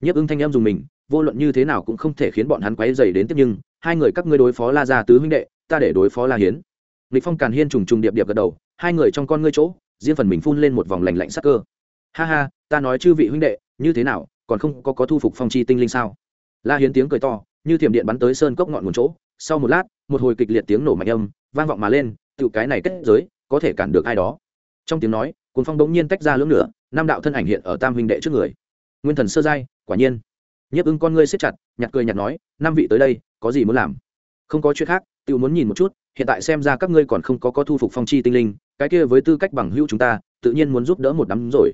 Nhiếp ưng thanh em dùng mình, vô luận như thế nào cũng không thể khiến bọn hắn quấy dày đến tiếp nhưng, hai người các ngươi đối phó la gia tứ huynh đệ, ta để đối phó la hiến. Nghịch phong càn hiên trùng trùng điệp điệp gật đầu, hai người trong con ngươi chỗ riêng phần mình phun lên một vòng lạnh lạnh sắc cơ. Ha ha, ta nói chư vị huynh đệ, như thế nào, còn không có có thu phục phong chi tinh linh sao? La hiến tiếng cười to, như thiểm điện bắn tới sơn cốc ngọn nguồn chỗ. Sau một lát, một hồi kịch liệt tiếng nổ mạnh âm, vang vọng mà lên tự cái này kết giới, có thể cản được ai đó. Trong tiếng nói cuốn phong bỗng nhiên tách ra lưỡng nửa, năm đạo thân ảnh hiện ở tam huynh đệ trước người. Nguyên thần sơ giai, quả nhiên. Nhấp ứng con ngươi siết chặt, nhặt cười nhặt nói, năm vị tới đây, có gì muốn làm? Không có chuyện khác tự muốn nhìn một chút, hiện tại xem ra các ngươi còn không có có thu phục phong chi tinh linh cái kia với tư cách bằng hữu chúng ta, tự nhiên muốn giúp đỡ một đám rồi.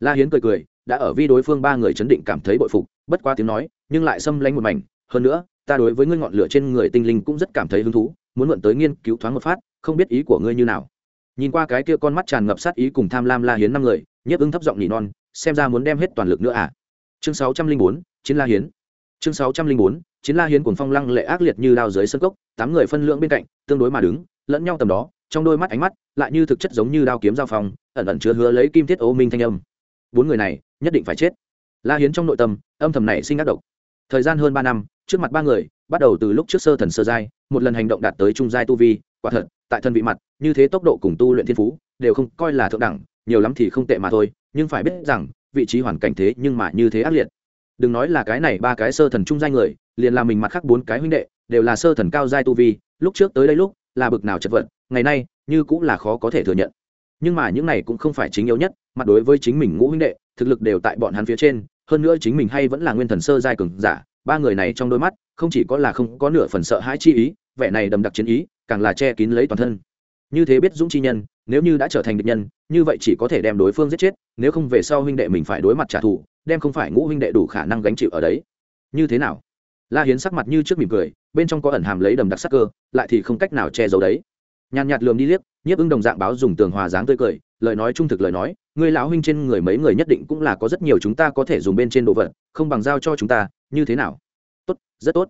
La hiến cười cười, đã ở vi đối phương ba người chấn định cảm thấy bội phục, bất quá tiếng nói, nhưng lại xâm lanh một mảnh. Hơn nữa, ta đối với ngươi ngọn lửa trên người tinh linh cũng rất cảm thấy hứng thú, muốn mượn tới nghiên cứu thoáng một phát, không biết ý của ngươi như nào. Nhìn qua cái kia con mắt tràn ngập sát ý cùng tham lam la hiến năm người, nhiếp ứng thấp giọng nhỉ non, xem ra muốn đem hết toàn lực nữa à? Chương sáu trăm linh bốn, chiến la hiến. Chương sáu trăm linh bốn, chiến la hiến cùng phong lăng lệ ác liệt như đao dưới sân cốc, tám người phân lượng bên cạnh, tương đối mà đứng, lẫn nhau tầm đó trong đôi mắt ánh mắt lại như thực chất giống như đao kiếm giao phong, ẩn ẩn chứa hứa lấy kim thiết ô minh thanh âm. Bốn người này nhất định phải chết. La hiến trong nội tâm, âm thầm này sinh ác độc. Thời gian hơn ba năm, trước mặt ba người, bắt đầu từ lúc trước sơ thần sơ giai, một lần hành động đạt tới trung giai tu vi, quả thật, tại thân vị mặt, như thế tốc độ cùng tu luyện thiên phú, đều không coi là thượng đẳng, nhiều lắm thì không tệ mà thôi, nhưng phải biết rằng, vị trí hoàn cảnh thế nhưng mà như thế ác liệt. Đừng nói là cái này ba cái sơ thần trung giai người, liền là mình mặt khác bốn cái huynh đệ, đều là sơ thần cao giai tu vi, lúc trước tới đây lúc, là bực nào chật vật ngày nay, như cũng là khó có thể thừa nhận. Nhưng mà những này cũng không phải chính yếu nhất mặt đối với chính mình ngũ huynh đệ, thực lực đều tại bọn hắn phía trên, hơn nữa chính mình hay vẫn là nguyên thần sơ giai cường giả, ba người này trong đôi mắt, không chỉ có là không có nửa phần sợ hãi chi ý, vẻ này đầm đặc chiến ý, càng là che kín lấy toàn thân. Như thế biết dũng chi nhân, nếu như đã trở thành địch nhân, như vậy chỉ có thể đem đối phương giết chết, nếu không về sau huynh đệ mình phải đối mặt trả thù, đem không phải ngũ huynh đệ đủ khả năng gánh chịu ở đấy. Như thế nào? La hiến sắc mặt như trước mỉm cười, bên trong có ẩn hàm lấy đầm đặc sắc cơ, lại thì không cách nào che giấu đấy nhàn nhạt lườm đi liếc, nhiếp ưng đồng dạng báo dùng tường hòa dáng tươi cười, lời nói trung thực lời nói, người lão huynh trên người mấy người nhất định cũng là có rất nhiều chúng ta có thể dùng bên trên đồ vật, không bằng giao cho chúng ta, như thế nào? Tốt, rất tốt.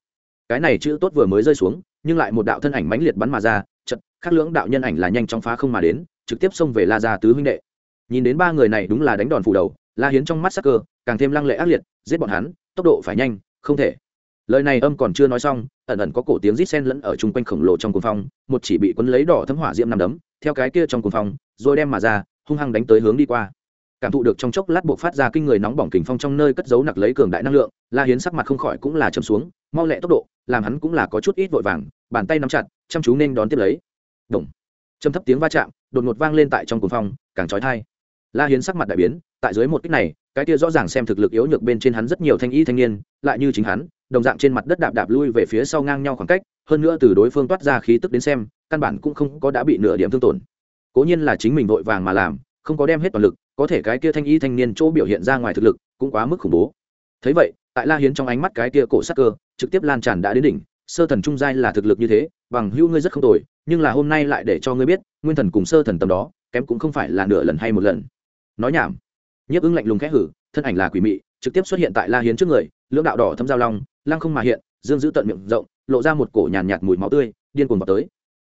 Cái này chữ tốt vừa mới rơi xuống, nhưng lại một đạo thân ảnh mãnh liệt bắn mà ra chật khắc lưỡng đạo nhân ảnh là nhanh chóng phá không mà đến, trực tiếp xông về la gia tứ huynh đệ. Nhìn đến ba người này đúng là đánh đòn phủ đầu, la hiến trong mắt sắc cơ, càng thêm lăng lệ ác liệt, giết bọn hắn, tốc độ phải nhanh, không thể lời này âm còn chưa nói xong, ẩn ẩn có cổ tiếng rít sen lẫn ở chung quanh khổng lồ trong cuồng phong, một chỉ bị quấn lấy đỏ thấm hỏa diễm nằm đấm, theo cái kia trong cuồng phong, rồi đem mà ra, hung hăng đánh tới hướng đi qua. Cảm thụ được trong chốc lát buộc phát ra kinh người nóng bỏng kình phong trong nơi cất giấu nặc lấy cường đại năng lượng, la hiến sắc mặt không khỏi cũng là châm xuống, mau lẹ tốc độ, làm hắn cũng là có chút ít vội vàng, bàn tay nắm chặt, chăm chú nên đón tiếp lấy. Động. châm thấp tiếng va chạm, đột ngột vang lên tại trong cuồng phong, càng trói thai la hiến sắc mặt đại biến, tại dưới một kích này, cái kia rõ ràng xem thực lực yếu nhược bên trên hắn rất nhiều thanh y thanh niên, lại như chính hắn, đồng dạng trên mặt đất đạp đạp lui về phía sau ngang nhau khoảng cách, hơn nữa từ đối phương toát ra khí tức đến xem, căn bản cũng không có đã bị nửa điểm thương tổn. Cố nhiên là chính mình vội vàng mà làm, không có đem hết toàn lực, có thể cái kia thanh y thanh niên chỗ biểu hiện ra ngoài thực lực, cũng quá mức khủng bố. Thấy vậy, tại la hiến trong ánh mắt cái kia cổ sắc cơ, trực tiếp lan tràn đã đến đỉnh, sơ thần trung giai là thực lực như thế, bằng hữu ngươi rất không tồi, nhưng là hôm nay lại để cho ngươi biết, nguyên thần cùng sơ thần tầm đó, kém cũng không phải là nửa lần hay một lần nói nhảm. Nhiếp ứng lạnh lùng khẽ hử thân ảnh là quỷ mị trực tiếp xuất hiện tại la hiến trước người lưỡng đạo đỏ thâm giao long lăng không mà hiện dương giữ tận miệng rộng lộ ra một cổ nhàn nhạt, nhạt mùi máu tươi điên cuồng vào tới.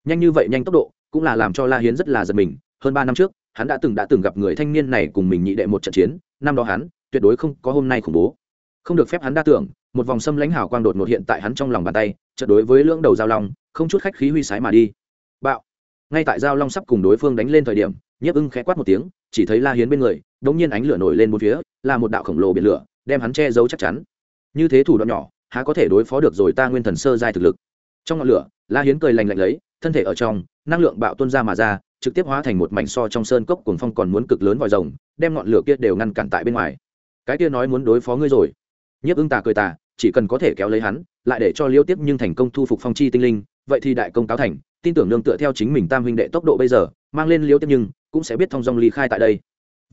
Nhanh như vậy nhanh tốc độ cũng là làm cho la hiến rất là giật mình. Hơn ba năm trước hắn đã từng đã từng gặp người thanh niên này cùng mình nhị đệ một trận chiến năm đó hắn tuyệt đối không có hôm nay khủng bố. Không được phép hắn đa tưởng một vòng xâm lãnh hào quang đột ngột hiện tại hắn trong lòng bàn tay trận đối với lưỡng đầu giao long không chút khách khí huy sái mà đi. Bạo. Ngay tại giao long sắp cùng đối phương đánh lên thời điểm nhiếp ưng khẽ quát một tiếng chỉ thấy la hiến bên người, đống nhiên ánh lửa nổi lên một phía, là một đạo khổng lồ biển lửa, đem hắn che giấu chắc chắn. Như thế thủ đoạn nhỏ, há có thể đối phó được rồi ta nguyên thần sơ giai thực lực. Trong ngọn lửa, la hiến cười lành lạnh lấy, thân thể ở trong, năng lượng bạo tuôn ra mà ra, trực tiếp hóa thành một mảnh so trong sơn cốc cuồng phong còn muốn cực lớn vòi rồng, đem ngọn lửa kia đều ngăn cản tại bên ngoài. Cái kia nói muốn đối phó ngươi rồi. Nhiếp ưng tà cười tà, chỉ cần có thể kéo lấy hắn, lại để cho liêu tiếp nhưng thành công thu phục phong chi tinh linh, vậy thì đại công cáo thành tin tưởng nương tựa theo chính mình tam huynh đệ tốc độ bây giờ, mang lên liếu tiếp nhưng, cũng sẽ biết thông dong ly khai tại đây.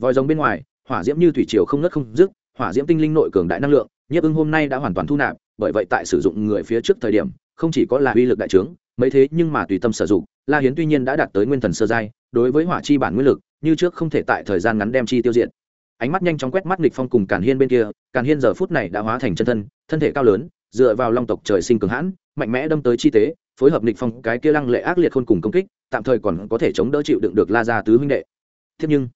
Vòi rồng bên ngoài, hỏa diễm như thủy triều không nứt không dứt, hỏa diễm tinh linh nội cường đại năng lượng, nhiếp ưng hôm nay đã hoàn toàn thu nạp, bởi vậy tại sử dụng người phía trước thời điểm, không chỉ có là uy lực đại trướng, mấy thế nhưng mà tùy tâm sử dụng, la hiến tuy nhiên đã đạt tới nguyên thần sơ giai, đối với hỏa chi bản nguyên lực, như trước không thể tại thời gian ngắn đem chi tiêu diệt. Ánh mắt nhanh chóng quét mắt nghịch phong cùng càn hiên bên kia, càn hiên giờ phút này đã hóa thành chân thân thân thể cao lớn, dựa vào long tộc trời sinh cường hãn, mạnh mẽ đâm tới chi tế phối hợp nịch phong cái kia lăng lệ ác liệt khôn cùng công kích, tạm thời còn có thể chống đỡ chịu đựng được la gia tứ huynh đệ. Thế nhưng,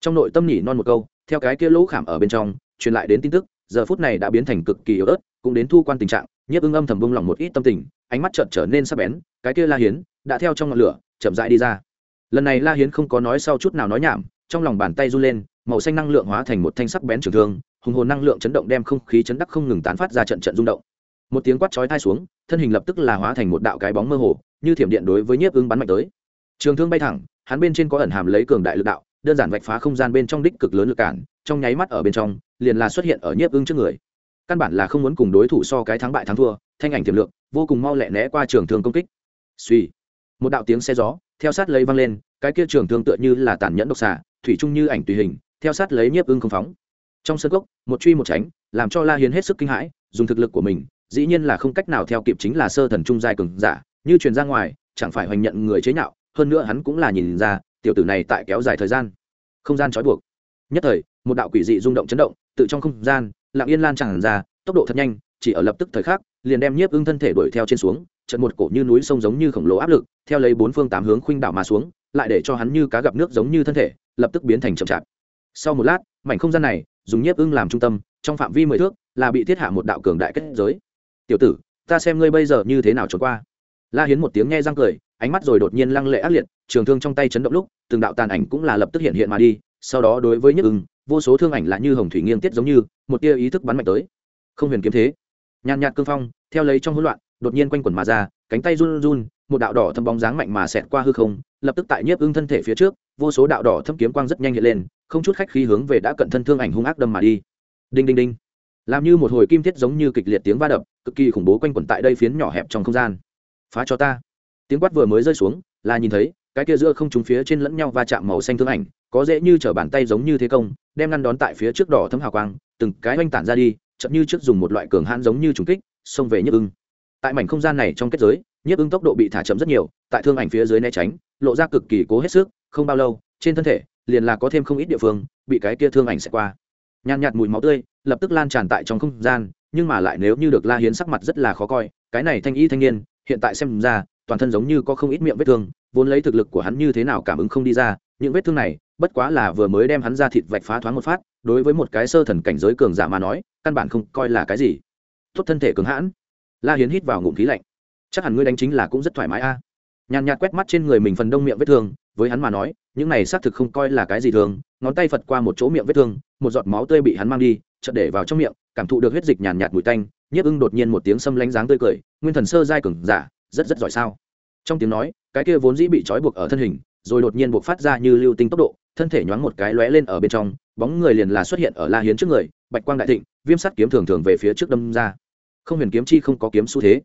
trong nội tâm nhỉ non một câu, theo cái kia lỗ khảm ở bên trong, truyền lại đến tin tức, giờ phút này đã biến thành cực kỳ yếu ớt, cũng đến thu quan tình trạng, nhiếp ưng âm thầm bông lòng một ít tâm tình, ánh mắt trợn trở nên sắc bén, cái kia la hiến đã theo trong ngọn lửa, chậm rãi đi ra. Lần này la hiến không có nói sau chút nào nói nhảm, trong lòng bàn tay run lên, màu xanh năng lượng hóa thành một thanh sắc bén trường thương, hùng hồn năng lượng chấn động đem không khí chấn đắc không ngừng tán phát ra trận trận rung động một tiếng quát chói thai xuống, thân hình lập tức là hóa thành một đạo cái bóng mơ hồ, như thiểm điện đối với nhiếp ứng bắn mạnh tới. Trường thương bay thẳng, hắn bên trên có ẩn hàm lấy cường đại lực đạo, đơn giản vạch phá không gian bên trong đích cực lớn lực cản, trong nháy mắt ở bên trong, liền là xuất hiện ở nhiếp ứng trước người. Căn bản là không muốn cùng đối thủ so cái thắng bại thắng thua, thanh ảnh tiềm lượng, vô cùng mau lẹ né qua trường thương công kích. Suy một đạo tiếng xe gió, theo sát lấy văng lên, cái kia trường thương tựa như là tàn nhẫn độc xạ thủy chung như ảnh tùy hình, theo sát lấy nhiếp ưng không phóng. Trong sân gốc, một truy một tránh, làm cho la hiến hết sức kinh hãi, dùng thực lực của mình dĩ nhiên là không cách nào theo kịp chính là sơ thần trung giai cường giả, như truyền ra ngoài, chẳng phải hoành nhận người chế nhạo, hơn nữa hắn cũng là nhìn ra, tiểu tử này tại kéo dài thời gian, không gian trói buộc. Nhất thời, một đạo quỷ dị rung động chấn động, tự trong không gian, lặng yên lan tràn ra, tốc độ thật nhanh, chỉ ở lập tức thời khắc, liền đem nhiếp ưng thân thể đuổi theo trên xuống, trận một cổ như núi sông giống như khổng lồ áp lực, theo lấy bốn phương tám hướng khuynh đảo mà xuống, lại để cho hắn như cá gặp nước giống như thân thể, lập tức biến thành chậm chạp. Sau một lát, mảnh không gian này, dùng nhiếp ưng làm trung tâm, trong phạm vi mười thước, là bị thiết hạ một đạo cường đại kết giới tiểu tử, ta xem ngươi bây giờ như thế nào trốn qua. La hiến một tiếng nghe răng cười, ánh mắt rồi đột nhiên lăng lệ ác liệt, trường thương trong tay chấn động lúc, từng đạo tàn ảnh cũng là lập tức hiện hiện mà đi, sau đó đối với nhức ưng, vô số thương ảnh là như hồng thủy nghiêng tiết giống như, một tia ý thức bắn mạnh tới. Không huyền kiếm thế. Nhàn nhạt cương phong, theo lấy trong hỗn loạn, đột nhiên quanh quẩn mà ra, cánh tay run run, một đạo đỏ thâm bóng dáng mạnh mà xẹt qua hư không, lập tức tại nhiếp ưng thân thể phía trước, vô số đạo đỏ thâm kiếm quang rất nhanh hiện lên, không chút khách khí hướng về đã cận thân thương ảnh hung ác đâm mà đi. Đinh đinh đinh làm như một hồi kim thiết giống như kịch liệt tiếng va đập, cực kỳ khủng bố quanh quẩn tại đây phiến nhỏ hẹp trong không gian. Phá cho ta. Tiếng quát vừa mới rơi xuống, là nhìn thấy, cái kia giữa không trúng phía trên lẫn nhau va chạm màu xanh thương ảnh, có dễ như trở bàn tay giống như thế công, đem ngăn đón tại phía trước đỏ thấm hào quang, từng cái oanh tản ra đi, chậm như trước dùng một loại cường hãn giống như trùng kích, xông về nhức ưng. Tại mảnh không gian này trong kết giới nhức ưng tốc độ bị thả chậm rất nhiều, tại thương ảnh phía dưới né tránh, lộ ra cực kỳ cố hết sức, không bao lâu, trên thân thể, liền là có thêm không ít địa phương, bị cái kia thương ảnh sẽ qua. Nhàn nhạt mùi máu tươi lập tức lan tràn tại trong không gian, nhưng mà lại nếu như được la hiến sắc mặt rất là khó coi, cái này thanh y thanh niên, hiện tại xem ra, toàn thân giống như có không ít miệng vết thương, vốn lấy thực lực của hắn như thế nào cảm ứng không đi ra, những vết thương này, bất quá là vừa mới đem hắn ra thịt vạch phá thoáng một phát, đối với một cái sơ thần cảnh giới cường giả mà nói, căn bản không coi là cái gì. Tốt thân thể cứng hãn. La hiến hít vào ngụm khí lạnh. Chắc hẳn ngươi đánh chính là cũng rất thoải mái a nhàn nhạt quét mắt trên người mình phần đông miệng vết thương, với hắn mà nói, những này xác thực không coi là cái gì thường, ngón tay phật qua một chỗ miệng vết thương, một giọt máu tươi bị hắn mang đi, chợt để vào trong miệng, cảm thụ được huyết dịch nhàn nhạt mùi tanh, nhiếp ưng đột nhiên một tiếng xâm lánh dáng tươi cười, nguyên thần sơ giai cường giả, rất rất giỏi sao. Trong tiếng nói, cái kia vốn dĩ bị trói buộc ở thân hình, rồi đột nhiên buộc phát ra như lưu tinh tốc độ, thân thể nhoáng một cái lóe lên ở bên trong, bóng người liền là xuất hiện ở la hiến trước người, bạch quang đại thịnh, viêm sắt kiếm thường thường về phía trước đâm ra. Không huyền kiếm chi không có kiếm xu thế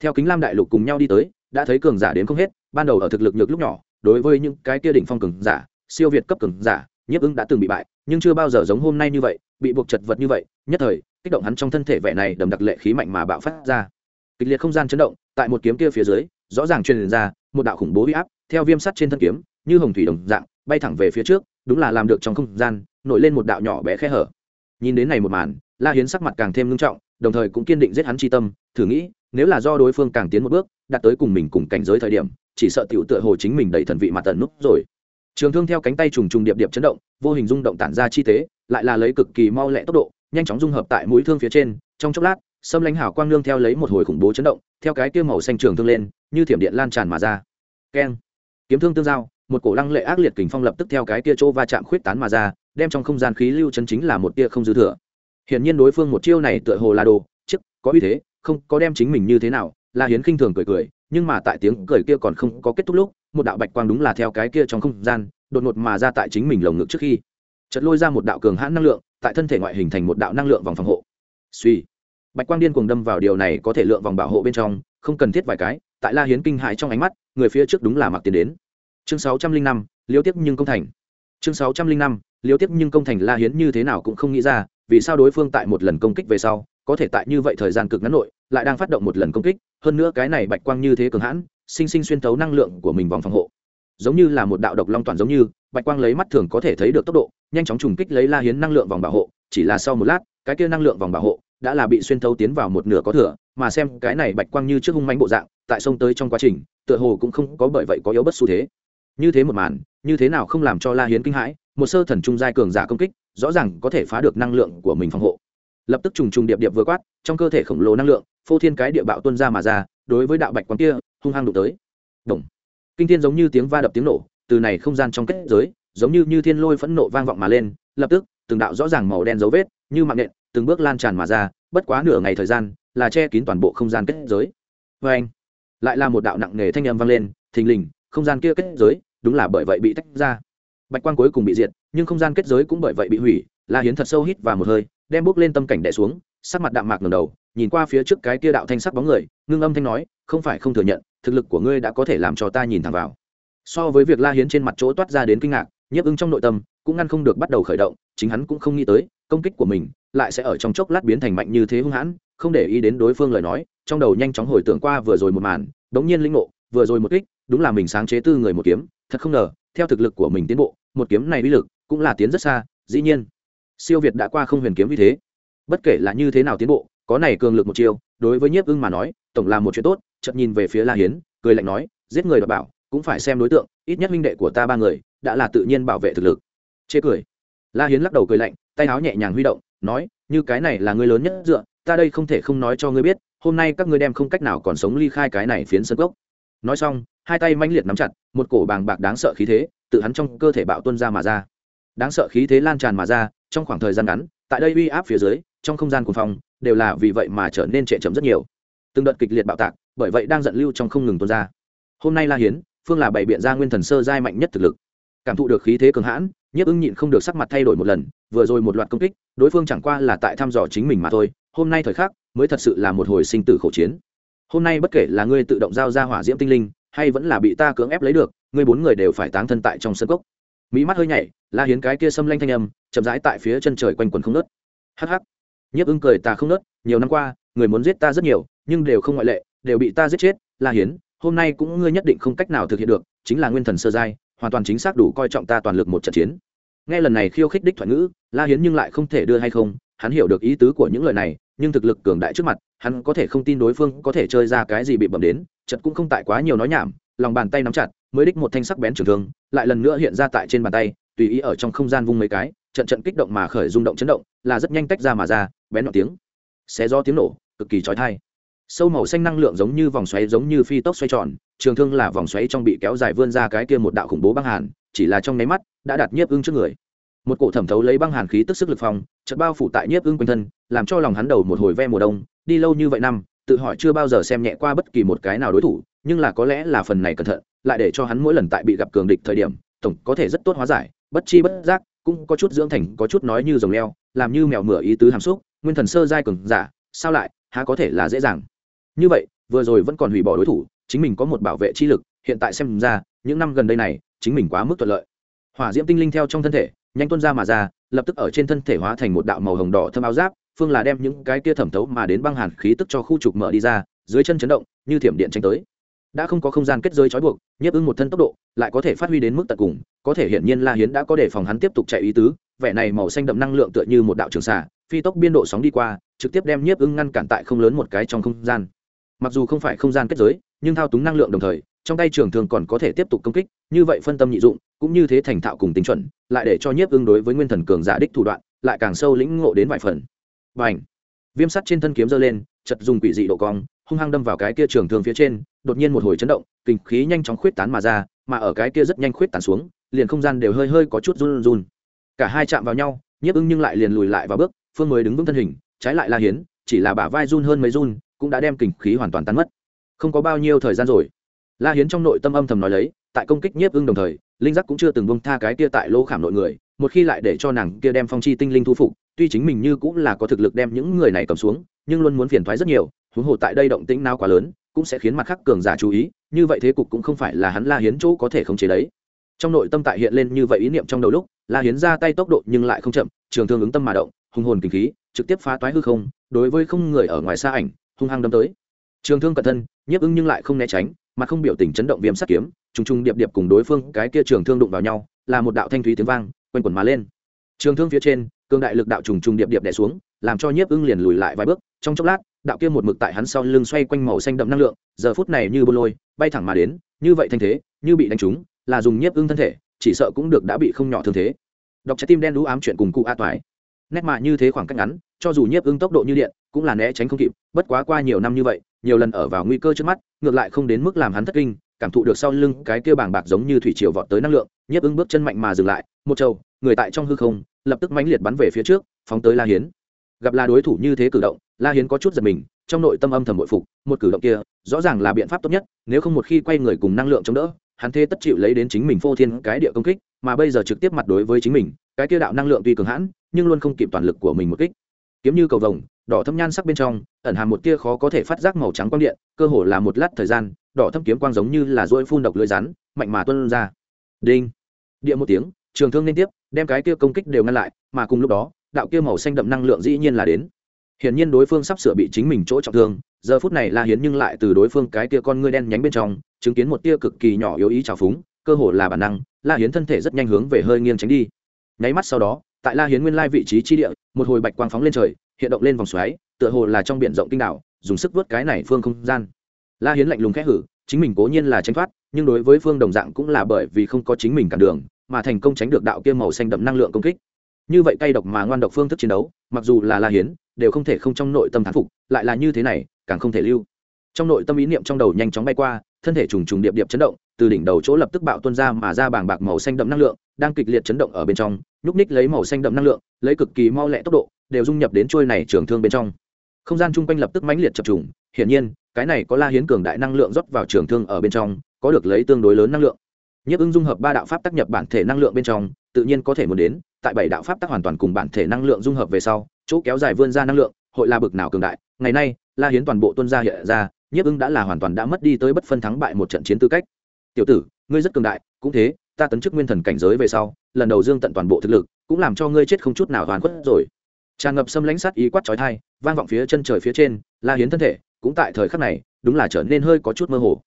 theo kính lam đại lục cùng nhau đi tới, đã thấy cường giả đến không hết, ban đầu ở thực lực nhược lúc nhỏ, đối với những cái kia đỉnh phong cường giả, siêu việt cấp cường giả, nhiếp ứng đã từng bị bại, nhưng chưa bao giờ giống hôm nay như vậy, bị buộc chật vật như vậy, nhất thời, kích động hắn trong thân thể vẻ này đầm đặc lệ khí mạnh mà bạo phát ra. Kịch liệt không gian chấn động, tại một kiếm kia phía dưới, rõ ràng truyền ra một đạo khủng bố huy áp, theo viêm sắt trên thân kiếm, như hồng thủy đồng dạng, bay thẳng về phía trước, đúng là làm được trong không gian, nổi lên một đạo nhỏ bé khe hở. Nhìn đến này một màn, la hiến sắc mặt càng thêm ngưng trọng đồng thời cũng kiên định giết hắn chi tâm, thử nghĩ, nếu là do đối phương càng tiến một bước, đạt tới cùng mình cùng cảnh giới thời điểm, chỉ sợ tiểu tựa hồ chính mình đầy thần vị mà tần nút rồi. Trường thương theo cánh tay trùng trùng điệp điệp chấn động, vô hình rung động tản ra chi tế lại là lấy cực kỳ mau lẹ tốc độ, nhanh chóng dung hợp tại mũi thương phía trên, trong chốc lát, sâm lãnh hảo quang nương theo lấy một hồi khủng bố chấn động, theo cái kia màu xanh trường thương lên, như thiểm điện lan tràn mà ra. Keng. Kiếm thương tương giao, một cổ lăng lệ ác liệt kình phong lập tức theo cái kia chỗ va chạm khuyết tán mà ra, đem trong không gian khí lưu chân chính là một tia không dư thừa hiển nhiên đối phương một chiêu này tựa hồ là đồ chức có uy thế, không có đem chính mình như thế nào, la hiến khinh thường cười cười, nhưng mà tại tiếng cười kia còn không có kết thúc lúc, một đạo bạch quang đúng là theo cái kia trong không gian, đột ngột mà ra tại chính mình lồng ngực trước khi. Chợt lôi ra một đạo cường hãn năng lượng, tại thân thể ngoại hình thành một đạo năng lượng vòng phòng hộ. Suy. Bạch quang điên cuồng đâm vào điều này có thể lượng vòng bảo hộ bên trong, không cần thiết vài cái, tại la hiến kinh hại trong ánh mắt, người phía trước đúng là mặc tiền đến. Chương sáu trăm linh năm, liêu tiếp nhưng công thành. Chương sáu trăm linh năm, liêu tiếp nhưng công thành la hiến như thế nào cũng không nghĩ ra vì sao đối phương tại một lần công kích về sau, có thể tại như vậy thời gian cực ngắn nội, lại đang phát động một lần công kích, hơn nữa cái này bạch quang như thế cường hãn, sinh sinh xuyên thấu năng lượng của mình vòng phòng hộ. Giống như là một đạo độc long toàn giống như, bạch quang lấy mắt thường có thể thấy được tốc độ, nhanh chóng trùng kích lấy la hiến năng lượng vòng bảo hộ, chỉ là sau một lát, cái kia năng lượng vòng bảo hộ đã là bị xuyên thấu tiến vào một nửa có thừa, mà xem cái này bạch quang như trước hung manh bộ dạng, tại sông tới trong quá trình, tựa hồ cũng không có bởi vậy có yếu bất xu thế. Như thế một màn, như thế nào không làm cho la hiến kinh hãi một sơ thần trung giai cường giả công kích, rõ ràng có thể phá được năng lượng của mình phòng hộ. Lập tức trùng trùng điệp điệp vừa quát, trong cơ thể khổng lồ năng lượng, phô thiên cái địa bạo tuân ra mà ra, đối với đạo bạch quang kia, hung hăng đụng tới. Đồng kinh thiên giống như tiếng va đập tiếng nổ, từ này không gian trong kết giới, giống như như thiên lôi phẫn nộ vang vọng mà lên, lập tức, từng đạo rõ ràng màu đen dấu vết, như mạng nện, từng bước lan tràn mà ra, bất quá nửa ngày thời gian, là che kín toàn bộ không gian kết giới. Vê anh lại là một đạo nặng nề thanh âm vang lên, thình lình, không gian kia kết giới, đúng là bởi vậy bị tách ra bạch quang cuối cùng bị diệt, nhưng không gian kết giới cũng bởi vậy bị hủy, la hiến thật sâu hít và một hơi, đem bước lên tâm cảnh đẻ xuống, sắc mặt đạm mạc ngầm đầu, nhìn qua phía trước cái kia đạo thanh sắc bóng người, ngưng âm thanh nói, không phải không thừa nhận, thực lực của ngươi đã có thể làm cho ta nhìn thẳng vào. So với việc la hiến trên mặt chỗ toát ra đến kinh ngạc, nhiếp ưng trong nội tâm cũng ngăn không được bắt đầu khởi động, chính hắn cũng không nghĩ tới, công kích của mình lại sẽ ở trong chốc lát biến thành mạnh như thế hung hãn, không để ý đến đối phương lời nói, trong đầu nhanh chóng hồi tưởng qua vừa rồi một màn, đống nhiên linh ngộ, vừa rồi một kích, đúng là mình sáng chế tư người một kiếm, thật không ngờ theo thực lực của mình tiến bộ, một kiếm này uy lực cũng là tiến rất xa, dĩ nhiên, siêu việt đã qua không huyền kiếm như thế. Bất kể là như thế nào tiến bộ, có này cường lực một chiêu, đối với nhiếp ưng mà nói, tổng là một chuyện tốt, chợt nhìn về phía la hiến, cười lạnh nói, giết người đọc bảo, cũng phải xem đối tượng, ít nhất minh đệ của ta ba người, đã là tự nhiên bảo vệ thực lực. Chê cười. La hiến lắc đầu cười lạnh, tay áo nhẹ nhàng huy động, nói, như cái này là người lớn nhất dựa, ta đây không thể không nói cho ngươi biết, hôm nay các ngươi đem không cách nào còn sống ly khai cái này phiến sân gốc nói xong, hai tay manh liệt nắm chặt, một cổ bàng bạc đáng sợ khí thế tự hắn trong cơ thể bạo tuân ra mà ra. Đáng sợ khí thế lan tràn mà ra, trong khoảng thời gian ngắn, tại đây uy áp phía dưới, trong không gian của phòng đều là vì vậy mà trở nên trệ chậm rất nhiều. Từng đợt kịch liệt bạo tạc, bởi vậy đang giận lưu trong không ngừng tuôn ra. Hôm nay la hiến, phương là bày biện ra nguyên thần sơ giai mạnh nhất thực lực. Cảm thụ được khí thế cường hãn, nhiếp ưng nhịn không được sắc mặt thay đổi một lần, vừa rồi một loạt công kích, đối phương chẳng qua là tại thăm dò chính mình mà thôi, hôm nay thời khắc mới thật sự là một hồi sinh tử khổ chiến hôm nay bất kể là ngươi tự động giao ra hỏa diễm tinh linh, hay vẫn là bị ta cưỡng ép lấy được, ngươi bốn người đều phải táng thân tại trong sân cốc. Mỹ mắt hơi nhảy, la hiến cái kia xâm lanh thanh âm, chậm rãi tại phía chân trời quanh quần không nớt. Hắc hắc. Nhiếp ưng cười, ta không nớt, nhiều năm qua, người muốn giết ta rất nhiều, nhưng đều không ngoại lệ, đều bị ta giết chết, la hiến, hôm nay cũng ngươi nhất định không cách nào thực hiện được, chính là nguyên thần sơ giai, hoàn toàn chính xác đủ coi trọng ta toàn lực một trận chiến. Nghe lần này khiêu khích đích thoại ngữ, la hiến nhưng lại không thể đưa hay không, hắn hiểu được ý tứ của những lời này nhưng thực lực cường đại trước mặt, hắn có thể không tin đối phương có thể chơi ra cái gì bị bẩm đến, chật cũng không tại quá nhiều nói nhảm, lòng bàn tay nắm chặt, mới đích một thanh sắc bén trường thương, lại lần nữa hiện ra tại trên bàn tay, tùy ý ở trong không gian vung mấy cái, trận trận kích động mà khởi rung động chấn động, là rất nhanh tách ra mà ra, bén nọ tiếng. Xé do tiếng nổ, cực kỳ trói thai sâu màu xanh năng lượng giống như vòng xoáy giống như phi tốc xoay tròn, trường thương là vòng xoáy trong bị kéo dài vươn ra cái kia một đạo khủng bố băng hàn, chỉ là trong nháy mắt, đã đặt nhiếp ưng trước người một cổ thẩm thấu lấy băng hàn khí tức sức lực phòng chợt bao phủ tại nhiếp ưng quanh thân, làm cho lòng hắn đầu một hồi ve mùa đông, đi lâu như vậy năm, tự hỏi chưa bao giờ xem nhẹ qua bất kỳ một cái nào đối thủ, nhưng là có lẽ là phần này cẩn thận, lại để cho hắn mỗi lần tại bị gặp cường địch thời điểm, tổng có thể rất tốt hóa giải, bất chi bất giác, cũng có chút dưỡng thành, có chút nói như rồng leo, làm như mèo mửa ý tứ hàm xúc, nguyên thần sơ giai cường giả, sao lại, há có thể là dễ dàng. Như vậy, vừa rồi vẫn còn hủy bỏ đối thủ, chính mình có một bảo vệ chi lực, hiện tại xem ra, những năm gần đây này, chính mình quá mức thuận lợi. Hỏa diễm tinh linh theo trong thân thể nhanh tuôn ra mà ra, lập tức ở trên thân thể hóa thành một đạo màu hồng đỏ thâm áo giáp, phương là đem những cái kia thẩm thấu mà đến băng hàn khí tức cho khu trục mở đi ra, dưới chân chấn động, như thiểm điện tranh tới. Đã không có không gian kết giới trói buộc, nhiếp ưng một thân tốc độ, lại có thể phát huy đến mức tận cùng, có thể hiển nhiên la hiến đã có đề phòng hắn tiếp tục chạy ý tứ, vẻ này màu xanh đậm năng lượng tựa như một đạo trường xạ phi tốc biên độ sóng đi qua, trực tiếp đem nhiếp ưng ngăn cản tại không lớn một cái trong không gian. Mặc dù không phải không gian kết giới, nhưng thao túng năng lượng đồng thời, trong tay trường thường còn có thể tiếp tục công kích, như vậy phân tâm nhị dụng cũng như thế thành thạo cùng tính chuẩn, lại để cho nhiếp ứng đối với nguyên thần cường giả đích thủ đoạn, lại càng sâu lĩnh ngộ đến vài phần. Và viêm sắt trên thân kiếm giơ lên, chật dùng quỷ dị độ cong, hung hăng đâm vào cái kia trường thương phía trên, đột nhiên một hồi chấn động, kinh khí nhanh chóng khuyết tán mà ra, mà ở cái kia rất nhanh khuyết tán xuống, liền không gian đều hơi hơi có chút run run. Cả hai chạm vào nhau, nhiếp ứng nhưng lại liền lùi lại vào bước, phương mới đứng vững thân hình, trái lại la hiến, chỉ là bả vai run hơn mấy run, cũng đã đem kinh khí hoàn toàn tan mất. Không có bao nhiêu thời gian rồi. La hiến trong nội tâm âm thầm nói lấy tại công kích nhiếp ưng đồng thời, linh giác cũng chưa từng bông tha cái kia tại lỗ khảm nội người, một khi lại để cho nàng kia đem phong chi tinh linh thu phục, tuy chính mình như cũng là có thực lực đem những người này cầm xuống, nhưng luôn muốn phiền thoái rất nhiều, huống hồ tại đây động tĩnh nào quá lớn, cũng sẽ khiến mặt khắc cường giả chú ý, như vậy thế cục cũng không phải là hắn la hiến chỗ có thể khống chế đấy. Trong nội tâm tại hiện lên như vậy ý niệm trong đầu lúc, la hiến ra tay tốc độ nhưng lại không chậm, trường thương ứng tâm mà động, hùng hồn kinh khí, trực tiếp phá toái hư không, đối với không người ở ngoài xa ảnh, hung hăng đâm tới. Trường thương cẩn thân, nhiếp ưng nhưng lại không né tránh mà không biểu tình chấn động viêm sắt kiếm, trùng trùng điệp điệp cùng đối phương cái kia trường thương đụng vào nhau, là một đạo thanh thúy tiếng vang, quanh quẩn mà lên. Trường thương phía trên cương đại lực đạo trùng trùng điệp điệp đè xuống, làm cho nhiếp ưng liền lùi lại vài bước. Trong chốc lát, đạo kia một mực tại hắn sau lưng xoay quanh màu xanh đậm năng lượng, giờ phút này như bô lôi, bay thẳng mà đến, như vậy thanh thế, như bị đánh trúng, là dùng nhiếp ưng thân thể, chỉ sợ cũng được đã bị không nhỏ thương thế. Đọc trái tim đen đũ ám chuyện cùng cụ a toái nét mạ như thế khoảng cách ngắn, cho dù nhiếp ưng tốc độ như điện, cũng là né tránh không kịp, bất quá qua nhiều năm như vậy, nhiều lần ở vào nguy cơ trước mắt, ngược lại không đến mức làm hắn thất kinh, cảm thụ được sau lưng cái kia bàng bạc giống như thủy triều vọt tới năng lượng, nhiếp ưng bước chân mạnh mà dừng lại, một trâu người tại trong hư không, lập tức mãnh liệt bắn về phía trước, phóng tới la hiến. Gặp là đối thủ như thế cử động, la hiến có chút giật mình, trong nội tâm âm thầm bội phục, một cử động kia, rõ ràng là biện pháp tốt nhất, nếu không một khi quay người cùng năng lượng chống đỡ, hắn thế tất chịu lấy đến chính mình phô thiên cái địa công kích, mà bây giờ trực tiếp mặt đối với chính mình, cái kia đạo năng lượng tuy cường hãn nhưng luôn không kịp toàn lực của mình một kích. Kiếm như cầu vồng, đỏ thâm nhan sắc bên trong, ẩn hàm một tia khó có thể phát giác màu trắng quang điện, cơ hồ là một lát thời gian, đỏ thâm kiếm quang giống như là dỗi phun độc lưỡi rắn, mạnh mà tuân ra. Đinh. Địa một tiếng, trường thương liên tiếp, đem cái kia công kích đều ngăn lại, mà cùng lúc đó, đạo kia màu xanh đậm năng lượng dĩ nhiên là đến. Hiển nhiên đối phương sắp sửa bị chính mình chỗ trọng thương, giờ phút này la hiến nhưng lại từ đối phương cái kia con ngươi đen nhánh bên trong, chứng kiến một tia cực kỳ nhỏ yếu ý trào phúng, cơ hồ là bản năng, la hiến thân thể rất nhanh hướng về hơi nghiêng tránh đi. Nháy mắt sau đó tại la hiến nguyên lai vị trí chi địa, một hồi bạch quang phóng lên trời, hiện động lên vòng xoáy, tựa hồ là trong biển rộng kinh đảo, dùng sức vớt cái này phương không gian. La hiến lạnh lùng khẽ hử, chính mình cố nhiên là tránh thoát, nhưng đối với phương đồng dạng cũng là bởi vì không có chính mình cản đường, mà thành công tránh được đạo kia màu xanh đậm năng lượng công kích. Như vậy cay độc mà ngoan độc phương thức chiến đấu, mặc dù là la hiến, đều không thể không trong nội tâm thán phục, lại là như thế này, càng không thể lưu. Trong nội tâm ý niệm trong đầu nhanh chóng bay qua, thân thể trùng trùng điệp điệp chấn động từ đỉnh đầu chỗ lập tức bạo tuôn ra mà ra bảng bạc màu xanh đậm năng lượng, đang kịch liệt chấn động ở bên trong, nhúc ních lấy màu xanh đậm năng lượng, lấy cực kỳ mau lẹ tốc độ, đều dung nhập đến trôi này trường thương bên trong. Không gian chung quanh lập tức mãnh liệt chập trùng, hiển nhiên, cái này có la hiến cường đại năng lượng rót vào trường thương ở bên trong, có được lấy tương đối lớn năng lượng. Nhiếp ứng dung hợp ba đạo pháp tác nhập bản thể năng lượng bên trong, tự nhiên có thể muốn đến, tại bảy đạo pháp tác hoàn toàn cùng bản thể năng lượng dung hợp về sau, chỗ kéo dài vươn ra năng lượng, hội là bực nào cường đại. Ngày nay, la hiến toàn bộ tuân gia hiện ra, nhiếp ứng đã là hoàn toàn đã mất đi tới bất phân thắng bại một trận chiến tư cách tiểu tử, ngươi rất cường đại, cũng thế, ta tấn chức nguyên thần cảnh giới về sau, lần đầu dương tận toàn bộ thực lực, cũng làm cho ngươi chết không chút nào hoàn khuất rồi. Tràn ngập xâm lãnh sát ý quát trói thai vang vọng phía chân trời phía trên, la hiến thân thể, cũng tại thời khắc này, đúng là trở nên hơi có chút mơ hồ.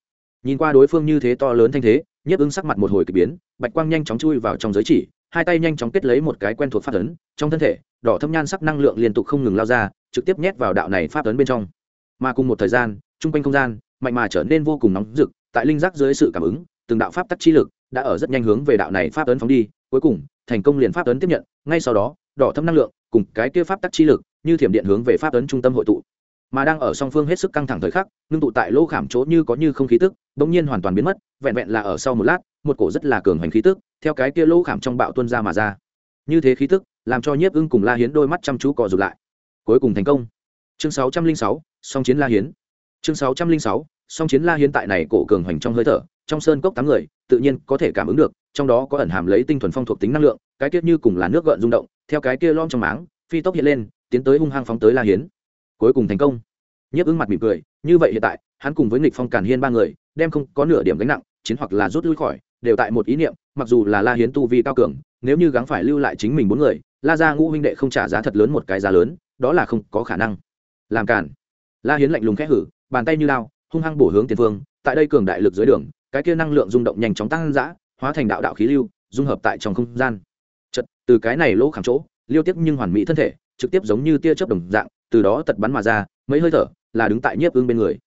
Nhìn qua đối phương như thế to lớn thanh thế, nhiếp ứng sắc mặt một hồi k ỳ biến, bạch quang nhanh chóng chui vào trong giới chỉ, hai tay nhanh chóng kết lấy một cái quen thuộc pháp ấn, trong thân thể, đỏ thâm nhan sắc năng lượng liên tục không ngừng lao ra, trực tiếp nhét vào đạo này pháp ấn bên trong. Mà cùng một thời gian chung quanh không gian, mạnh mà trở nên vô cùng nóng rực tại linh giác dưới sự cảm ứng, từng đạo pháp tắc chi lực đã ở rất nhanh hướng về đạo này pháp ấn phóng đi, cuối cùng, thành công liền pháp ấn tiếp nhận, ngay sau đó, đỏ thâm năng lượng cùng cái kia pháp tắc chi lực như thiểm điện hướng về pháp ấn trung tâm hội tụ. Mà đang ở song phương hết sức căng thẳng thời khắc, ngưng tụ tại lỗ khảm chỗ như có như không khí tức, bỗng nhiên hoàn toàn biến mất, vẹn vẹn là ở sau một lát, một cổ rất là cường hành khí tức, theo cái kia lỗ khảm trong bạo tuân ra mà ra. Như thế khí tức, làm cho nhiếp ưng cùng la hiến đôi mắt chăm chú cò rụt lại. Cuối cùng thành công. Chương sáu trăm linh sáu, song chiến la hiến. Chương sáu trăm linh sáu song chiến la hiến tại này cổ cường hoành trong hơi thở, trong sơn cốc tám người, tự nhiên có thể cảm ứng được, trong đó có ẩn hàm lấy tinh thuần phong thuộc tính năng lượng, cái tiết như cùng là nước gợn rung động, theo cái kia lom trong máng, phi tốc hiện lên, tiến tới hung hăng phóng tới la hiến. Cuối cùng thành công. Nhiếp ứng mặt mỉm cười, như vậy hiện tại, hắn cùng với nghịch phong càn hiên ba người, đem không có nửa điểm gánh nặng, chiến hoặc là rút lui khỏi, đều tại một ý niệm, mặc dù là la hiến tu vi cao cường, nếu như gắng phải lưu lại chính mình bốn người, la ra ngũ huynh đệ không trả giá thật lớn một cái giá lớn, đó là không có khả năng. Làm cản la hiến lạnh lùng khẽ hử, bàn tay như lao hung hăng bổ hướng tiền phương, tại đây cường đại lực dưới đường, cái kia năng lượng rung động nhanh chóng tăng dã, hóa thành đạo đạo khí lưu, dung hợp tại trong không gian. Chật từ cái này lỗ khảm chỗ, liêu tiếp nhưng hoàn mỹ thân thể, trực tiếp giống như tia chớp đồng dạng, từ đó tật bắn mà ra, mấy hơi thở, là đứng tại nhiếp ương bên người.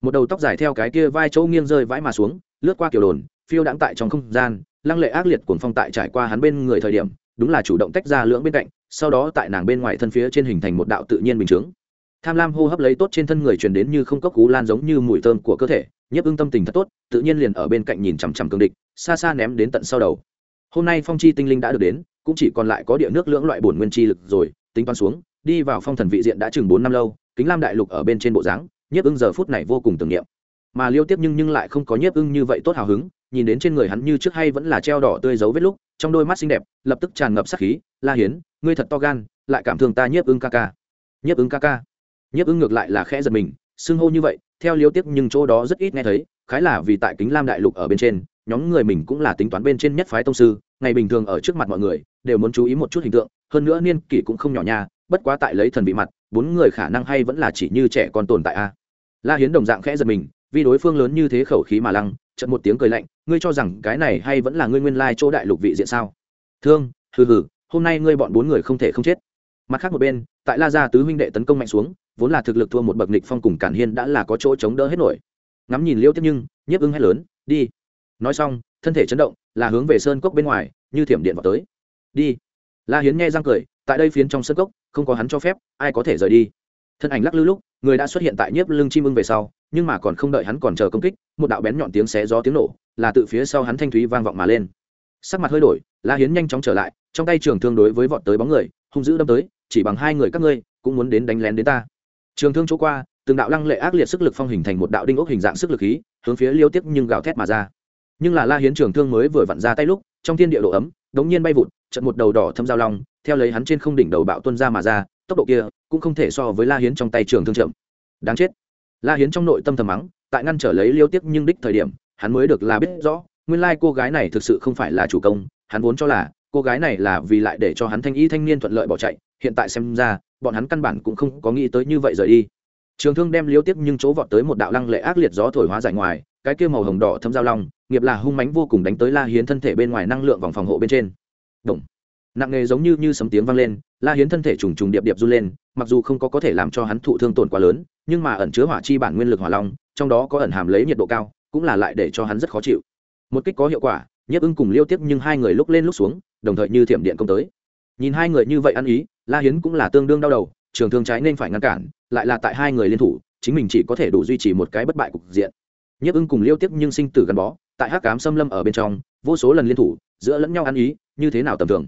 Một đầu tóc dài theo cái kia vai chỗ nghiêng rơi vãi mà xuống, lướt qua kiểu đồn, phiêu đãng tại trong không gian, lăng lệ ác liệt cuồng phong tại trải qua hắn bên người thời điểm, đúng là chủ động tách ra lưỡng bên cạnh, sau đó tại nàng bên ngoài thân phía trên hình thành một đạo tự nhiên bình chướng tham lam hô hấp lấy tốt trên thân người truyền đến như không cốc cú lan giống như mùi thơm của cơ thể, nhiếp ưng tâm tình thật tốt, tự nhiên liền ở bên cạnh nhìn chằm chằm cương địch, xa xa ném đến tận sau đầu. Hôm nay phong chi tinh linh đã được đến, cũng chỉ còn lại có địa nước lưỡng loại bổn nguyên chi lực rồi, tính toán xuống, đi vào phong thần vị diện đã chừng bốn năm lâu, kính lam đại lục ở bên trên bộ dáng, nhiếp ưng giờ phút này vô cùng tưởng niệm. Mà liêu tiếp nhưng nhưng lại không có nhiếp ưng như vậy tốt hào hứng, nhìn đến trên người hắn như trước hay vẫn là treo đỏ tươi dấu vết lúc, trong đôi mắt xinh đẹp, lập tức tràn ngập sắc khí, la hiến, ngươi thật to gan, lại cảm thương ta nhiếp ưng ca ca. Nhiếp ưng ca ca nhiếp ưng ngược lại là khẽ giật mình, xưng hô như vậy, theo liêu tiếp nhưng chỗ đó rất ít nghe thấy, khái là vì tại kính lam đại lục ở bên trên, nhóm người mình cũng là tính toán bên trên nhất phái tông sư, ngày bình thường ở trước mặt mọi người, đều muốn chú ý một chút hình tượng, hơn nữa niên kỷ cũng không nhỏ nha, bất quá tại lấy thần bị mặt, bốn người khả năng hay vẫn là chỉ như trẻ con tồn tại a. La hiến đồng dạng khẽ giật mình, vì đối phương lớn như thế khẩu khí mà lăng trận một tiếng cười lạnh, ngươi cho rằng cái này hay vẫn là ngươi nguyên lai chỗ đại lục vị diện sao? Thương, hừ hừ, hôm nay ngươi bọn bốn người không thể không chết. Mặt khác một bên, tại la gia tứ huynh đệ tấn công mạnh xuống vốn là thực lực thua một bậc nịch phong cùng cản hiên đã là có chỗ chống đỡ hết nổi. Ngắm nhìn liêu tiếp nhưng, nhiếp ưng hét lớn, đi. Nói xong, thân thể chấn động, là hướng về sơn cốc bên ngoài, như thiểm điện vào tới. Đi. La hiến nghe răng cười, tại đây phiến trong sơn cốc, không có hắn cho phép, ai có thể rời đi. Thân ảnh lắc lư lúc, người đã xuất hiện tại nhiếp lưng chim ưng về sau, nhưng mà còn không đợi hắn còn chờ công kích, một đạo bén nhọn tiếng xé gió tiếng nổ, là tự phía sau hắn thanh thúy vang vọng mà lên. Sắc mặt hơi đổi, la hiến nhanh chóng trở lại, trong tay trường thương đối với vọt tới bóng người, hung dữ đâm tới, chỉ bằng hai người các ngươi, cũng muốn đến đánh lén đến ta trường thương chỗ qua, từng đạo lăng lệ ác liệt sức lực phong hình thành một đạo đinh ốc hình dạng sức lực khí, hướng phía liêu tiếp nhưng gào thét mà ra. Nhưng là la hiến trường thương mới vừa vặn ra tay lúc, trong thiên địa độ ấm, đống nhiên bay vụt, trận một đầu đỏ thâm giao long, theo lấy hắn trên không đỉnh đầu bạo tuân ra mà ra, tốc độ kia cũng không thể so với la hiến trong tay trường thương chậm. Đáng chết. La hiến trong nội tâm thầm mắng, tại ngăn trở lấy liêu tiếp nhưng đích thời điểm, hắn mới được là biết rõ, nguyên lai cô gái này thực sự không phải là chủ công, hắn vốn cho là cô gái này là vì lại để cho hắn thanh y thanh niên thuận lợi bỏ chạy, hiện tại xem ra bọn hắn căn bản cũng không có nghĩ tới như vậy rời đi. Trường thương đem liêu tiếp nhưng chỗ vọt tới một đạo lăng lệ ác liệt gió thổi hóa giải ngoài, cái kia màu hồng đỏ thâm giao long, nghiệp là hung mánh vô cùng đánh tới la hiến thân thể bên ngoài năng lượng vòng phòng hộ bên trên. Động. nặng nề giống như như sấm tiếng vang lên, la hiến thân thể trùng trùng điệp điệp run lên, mặc dù không có có thể làm cho hắn thụ thương tổn quá lớn, nhưng mà ẩn chứa hỏa chi bản nguyên lực hỏa long, trong đó có ẩn hàm lấy nhiệt độ cao, cũng là lại để cho hắn rất khó chịu. Một kích có hiệu quả nhất ưng cùng liêu tiếp nhưng hai người lúc lên lúc xuống, đồng thời như thiểm điện công tới. Nhìn hai người như vậy ăn ý la hiến cũng là tương đương đau đầu, trường thương trái nên phải ngăn cản, lại là tại hai người liên thủ, chính mình chỉ có thể đủ duy trì một cái bất bại cục diện. Nhiếp ưng cùng liêu tiếp nhưng sinh tử gắn bó, tại hắc cám xâm lâm ở bên trong, vô số lần liên thủ, giữa lẫn nhau ăn ý, như thế nào tầm thường.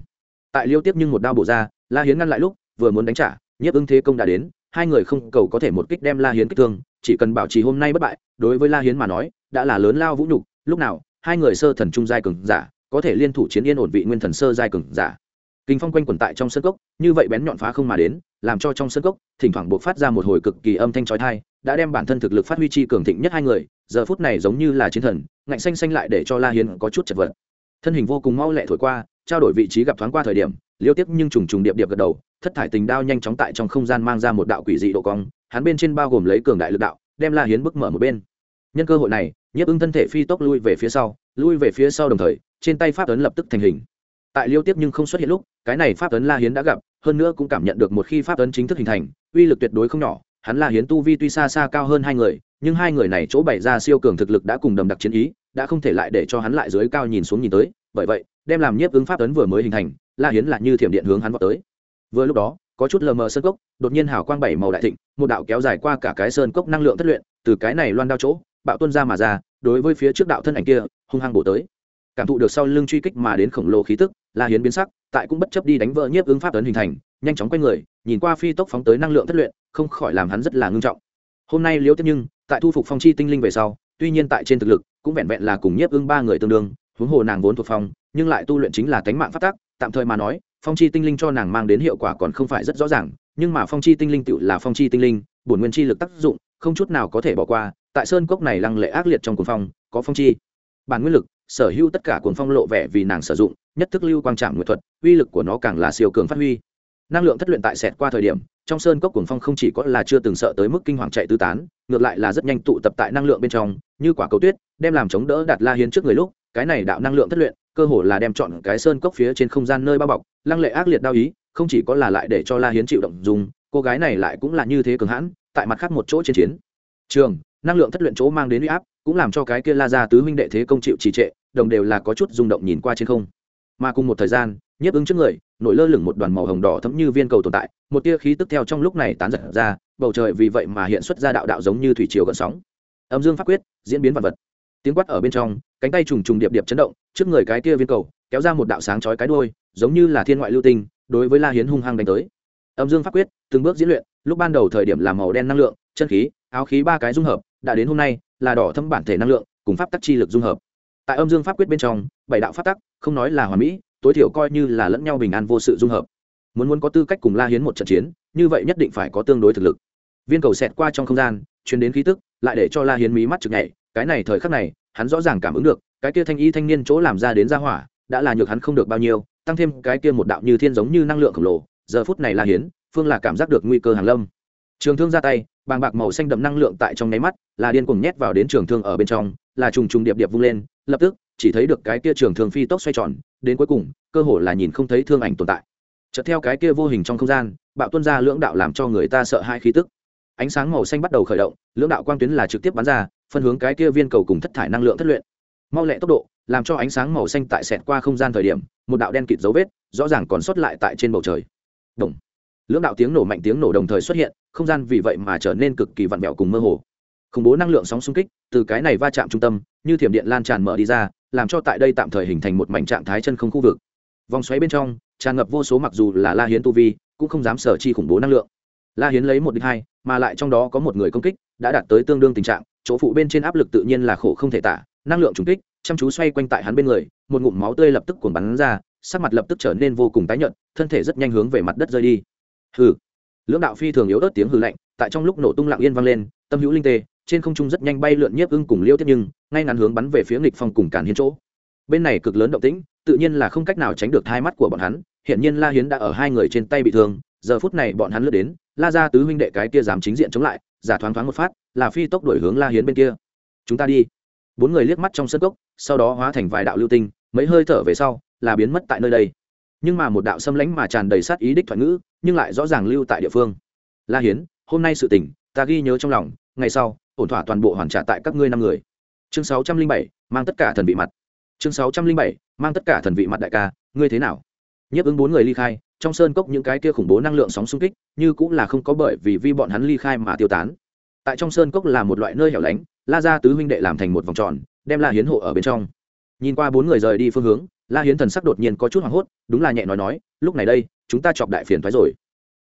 Tại liêu tiếp nhưng một đao bổ ra, la hiến ngăn lại lúc, vừa muốn đánh trả, nhiếp ưng thế công đã đến, hai người không cầu có thể một kích đem la hiến kích thương, chỉ cần bảo trì hôm nay bất bại, đối với la hiến mà nói, đã là lớn lao vũ nhục, lúc nào, hai người sơ thần trung giai cường giả, có thể liên thủ chiến yên ổn vị nguyên thần sơ giai cường giả. Kinh phong quanh quẩn tại trong sân cốc như vậy bén nhọn phá không mà đến, làm cho trong sân cốc, thỉnh thoảng buộc phát ra một hồi cực kỳ âm thanh trói thai đã đem bản thân thực lực phát huy chi cường thịnh nhất hai người, giờ phút này giống như là chiến thần, ngạnh xanh xanh lại để cho la hiến có chút chật vật. Thân hình vô cùng mau lẹ thổi qua, trao đổi vị trí gặp thoáng qua thời điểm, liêu tiếp nhưng trùng trùng điệp điệp gật đầu, thất thải tình đao nhanh chóng tại trong không gian mang ra một đạo quỷ dị độ cong, hắn bên trên bao gồm lấy cường đại lực đạo, đem la hiến bức mở một bên. Nhân cơ hội này, nhiếp ưng thân thể phi tốc lui về phía sau, lui về phía sau đồng thời, trên tay pháp ấn lập tức thành hình. Tại liêu tiếp nhưng không xuất hiện lúc, cái này pháp ấn la hiến đã gặp hơn nữa cũng cảm nhận được một khi pháp ấn chính thức hình thành, uy lực tuyệt đối không nhỏ, hắn là hiến tu vi tuy xa xa cao hơn hai người, nhưng hai người này chỗ bày ra siêu cường thực lực đã cùng đầm đặc chiến ý, đã không thể lại để cho hắn lại dưới cao nhìn xuống nhìn tới, bởi vậy, đem làm nhiếp ứng pháp ấn vừa mới hình thành, la hiến là như thiểm điện hướng hắn vào tới. Vừa lúc đó, có chút lờ mờ sơn cốc, đột nhiên hào quang bảy màu đại thịnh, một đạo kéo dài qua cả cái sơn cốc năng lượng thất luyện, từ cái này loan đao chỗ, bạo tuân ra mà ra, đối với phía trước đạo thân ảnh kia, hung hăng bổ tới. Cảm thụ được sau lưng truy kích mà đến khổng lồ khí tức la hiến biến sắc, tại cũng bất chấp đi đánh vỡ nhiếp ứng pháp ấn hình thành, nhanh chóng quay người, nhìn qua phi tốc phóng tới năng lượng thất luyện, không khỏi làm hắn rất là ngưng trọng. Hôm nay liễu tiếp nhưng, tại thu phục phong chi tinh linh về sau, tuy nhiên tại trên thực lực, cũng vẹn vẹn là cùng nhiếp ứng ba người tương đương, huống hồ nàng vốn thuộc phong, nhưng lại tu luyện chính là tánh mạng phát tác tạm thời mà nói, phong chi tinh linh cho nàng mang đến hiệu quả còn không phải rất rõ ràng, nhưng mà phong chi tinh linh tự là phong chi tinh linh, bổn nguyên chi lực tác dụng, không chút nào có thể bỏ qua, tại sơn cốc này lăng lệ ác liệt trong cuồng phong, có phong chi. Bản nguyên lực sở hữu tất cả cuồng phong lộ vẻ vì nàng sử dụng, nhất thức lưu quang trạm nguyệt thuật, uy lực của nó càng là siêu cường phát huy. Năng lượng thất luyện tại sẹt qua thời điểm, trong sơn cốc cuồng phong không chỉ có là chưa từng sợ tới mức kinh hoàng chạy tứ tán, ngược lại là rất nhanh tụ tập tại năng lượng bên trong, như quả cầu tuyết, đem làm chống đỡ đạt la hiến trước người lúc, cái này đạo năng lượng thất luyện, cơ hồ là đem chọn cái sơn cốc phía trên không gian nơi bao bọc, lăng lệ ác liệt đao ý, không chỉ có là lại để cho la hiến chịu động dùng, cô gái này lại cũng là như thế cường hãn, tại mặt khác một chỗ trên chiến. Trường, năng lượng thất luyện chỗ mang đến uy áp cũng làm cho cái kia la ra tứ huynh đệ thế công chịu trì trệ, đồng đều là có chút rung động nhìn qua trên không. Mà cùng một thời gian, nhiếp ứng trước người, nổi lơ lửng một đoàn màu hồng đỏ thấm như viên cầu tồn tại, một tia khí tức theo trong lúc này tán giật ra, bầu trời vì vậy mà hiện xuất ra đạo đạo giống như thủy triều gợn sóng. Âm dương pháp quyết, diễn biến vật vật. Tiếng quát ở bên trong, cánh tay trùng trùng điệp điệp chấn động, trước người cái kia viên cầu, kéo ra một đạo sáng chói cái đuôi, giống như là thiên ngoại lưu tinh, đối với la hiến hung hăng đánh tới. Âm dương pháp quyết, từng bước diễn luyện, lúc ban đầu thời điểm là màu đen năng lượng, chân khí, áo khí ba cái dung hợp, đã đến hôm nay là đỏ thâm bản thể năng lượng, cùng pháp tắc chi lực dung hợp. Tại âm dương pháp quyết bên trong, bảy đạo pháp tắc, không nói là hoàn mỹ, tối thiểu coi như là lẫn nhau bình an vô sự dung hợp. Muốn muốn có tư cách cùng la hiến một trận chiến, như vậy nhất định phải có tương đối thực lực. Viên cầu xẹt qua trong không gian chuyến đến khí tức, lại để cho la hiến mí mắt chực nhảy, cái này thời khắc này, hắn rõ ràng cảm ứng được, cái kia thanh y thanh niên chỗ làm ra đến ra hỏa, đã là nhược hắn không được bao nhiêu, tăng thêm cái kia một đạo như thiên giống như năng lượng khổng lồ, giờ phút này la hiến, phương là cảm giác được nguy cơ hàng lâm. Trường thương ra tay bàng bạc màu xanh đậm năng lượng tại trong nháy mắt, là điên cuồng nhét vào đến trường thương ở bên trong, là trùng trùng điệp điệp vung lên, lập tức, chỉ thấy được cái kia trường thương phi tốc xoay tròn, đến cuối cùng, cơ hồ là nhìn không thấy thương ảnh tồn tại. Chợt theo cái kia vô hình trong không gian, bạo tuân ra lưỡng đạo làm cho người ta sợ hai khí tức. Ánh sáng màu xanh bắt đầu khởi động, lưỡng đạo quang tuyến là trực tiếp bắn ra, phân hướng cái kia viên cầu cùng thất thải năng lượng thất luyện. Mau lẹ tốc độ, làm cho ánh sáng màu xanh tại xẹt qua không gian thời điểm, một đạo đen kịt dấu vết, rõ ràng còn sót lại tại trên bầu trời. Đồng lưỡng đạo tiếng nổ mạnh tiếng nổ đồng thời xuất hiện, không gian vì vậy mà trở nên cực kỳ vặn vẹo cùng mơ hồ. Khủng bố năng lượng sóng xung kích, từ cái này va chạm trung tâm, như thiểm điện lan tràn mở đi ra, làm cho tại đây tạm thời hình thành một mảnh trạng thái chân không khu vực. Vòng xoáy bên trong, tràn ngập vô số mặc dù là la hiến tu vi, cũng không dám sở chi khủng bố năng lượng. La hiến lấy một đích hai, mà lại trong đó có một người công kích, đã đạt tới tương đương tình trạng, chỗ phụ bên trên áp lực tự nhiên là khổ không thể tả, năng lượng trùng kích, chăm chú xoay quanh tại hắn bên người, một ngụm máu tươi lập tức cuồn bắn ra, sắc mặt lập tức trở nên vô cùng tái nhợt, thân thể rất nhanh hướng về mặt đất rơi đi hừ. Lưỡng đạo phi thường yếu ớt tiếng hừ lạnh, tại trong lúc nổ tung lặng yên vang lên, tâm hữu linh tê, trên không trung rất nhanh bay lượn nhiếp ưng cùng liêu tiếp nhưng, ngay ngắn hướng bắn về phía nghịch phong cùng cản hiến chỗ. Bên này cực lớn động tĩnh, tự nhiên là không cách nào tránh được hai mắt của bọn hắn hiện nhiên la hiến đã ở hai người trên tay bị thương, giờ phút này bọn hắn lướt đến, la ra tứ huynh đệ cái kia dám chính diện chống lại, giả thoáng thoáng một phát, là phi tốc đổi hướng la hiến bên kia. Chúng ta đi. Bốn người liếc mắt trong sân cốc, sau đó hóa thành vài đạo lưu tinh, mấy hơi thở về sau, là biến mất tại nơi đây. Nhưng mà một đạo xâm lãnh mà tràn đầy sát ý đích thoại ngữ nhưng lại rõ ràng lưu tại địa phương. La hiến, hôm nay sự tình, ta ghi nhớ trong lòng, ngày sau, ổn thỏa toàn bộ hoàn trả tại các ngươi năm người. Chương sáu trăm linh bảy, mang tất cả thần vị mặt. Chương sáu trăm linh bảy, mang tất cả thần vị mặt đại ca, ngươi thế nào? Nhấp ứng bốn người ly khai, trong sơn cốc những cái kia khủng bố năng lượng sóng xung kích, như cũng là không có bởi vì vi bọn hắn ly khai mà tiêu tán. Tại trong sơn cốc là một loại nơi hẻo lánh, la ra tứ huynh đệ làm thành một vòng tròn, đem la hiến hộ ở bên trong. Nhìn qua bốn người rời đi phương hướng, la hiến thần sắc đột nhiên có chút hoảng hốt, đúng là nhẹ nói nói, lúc này đây chúng ta chọc đại phiền thoái rồi.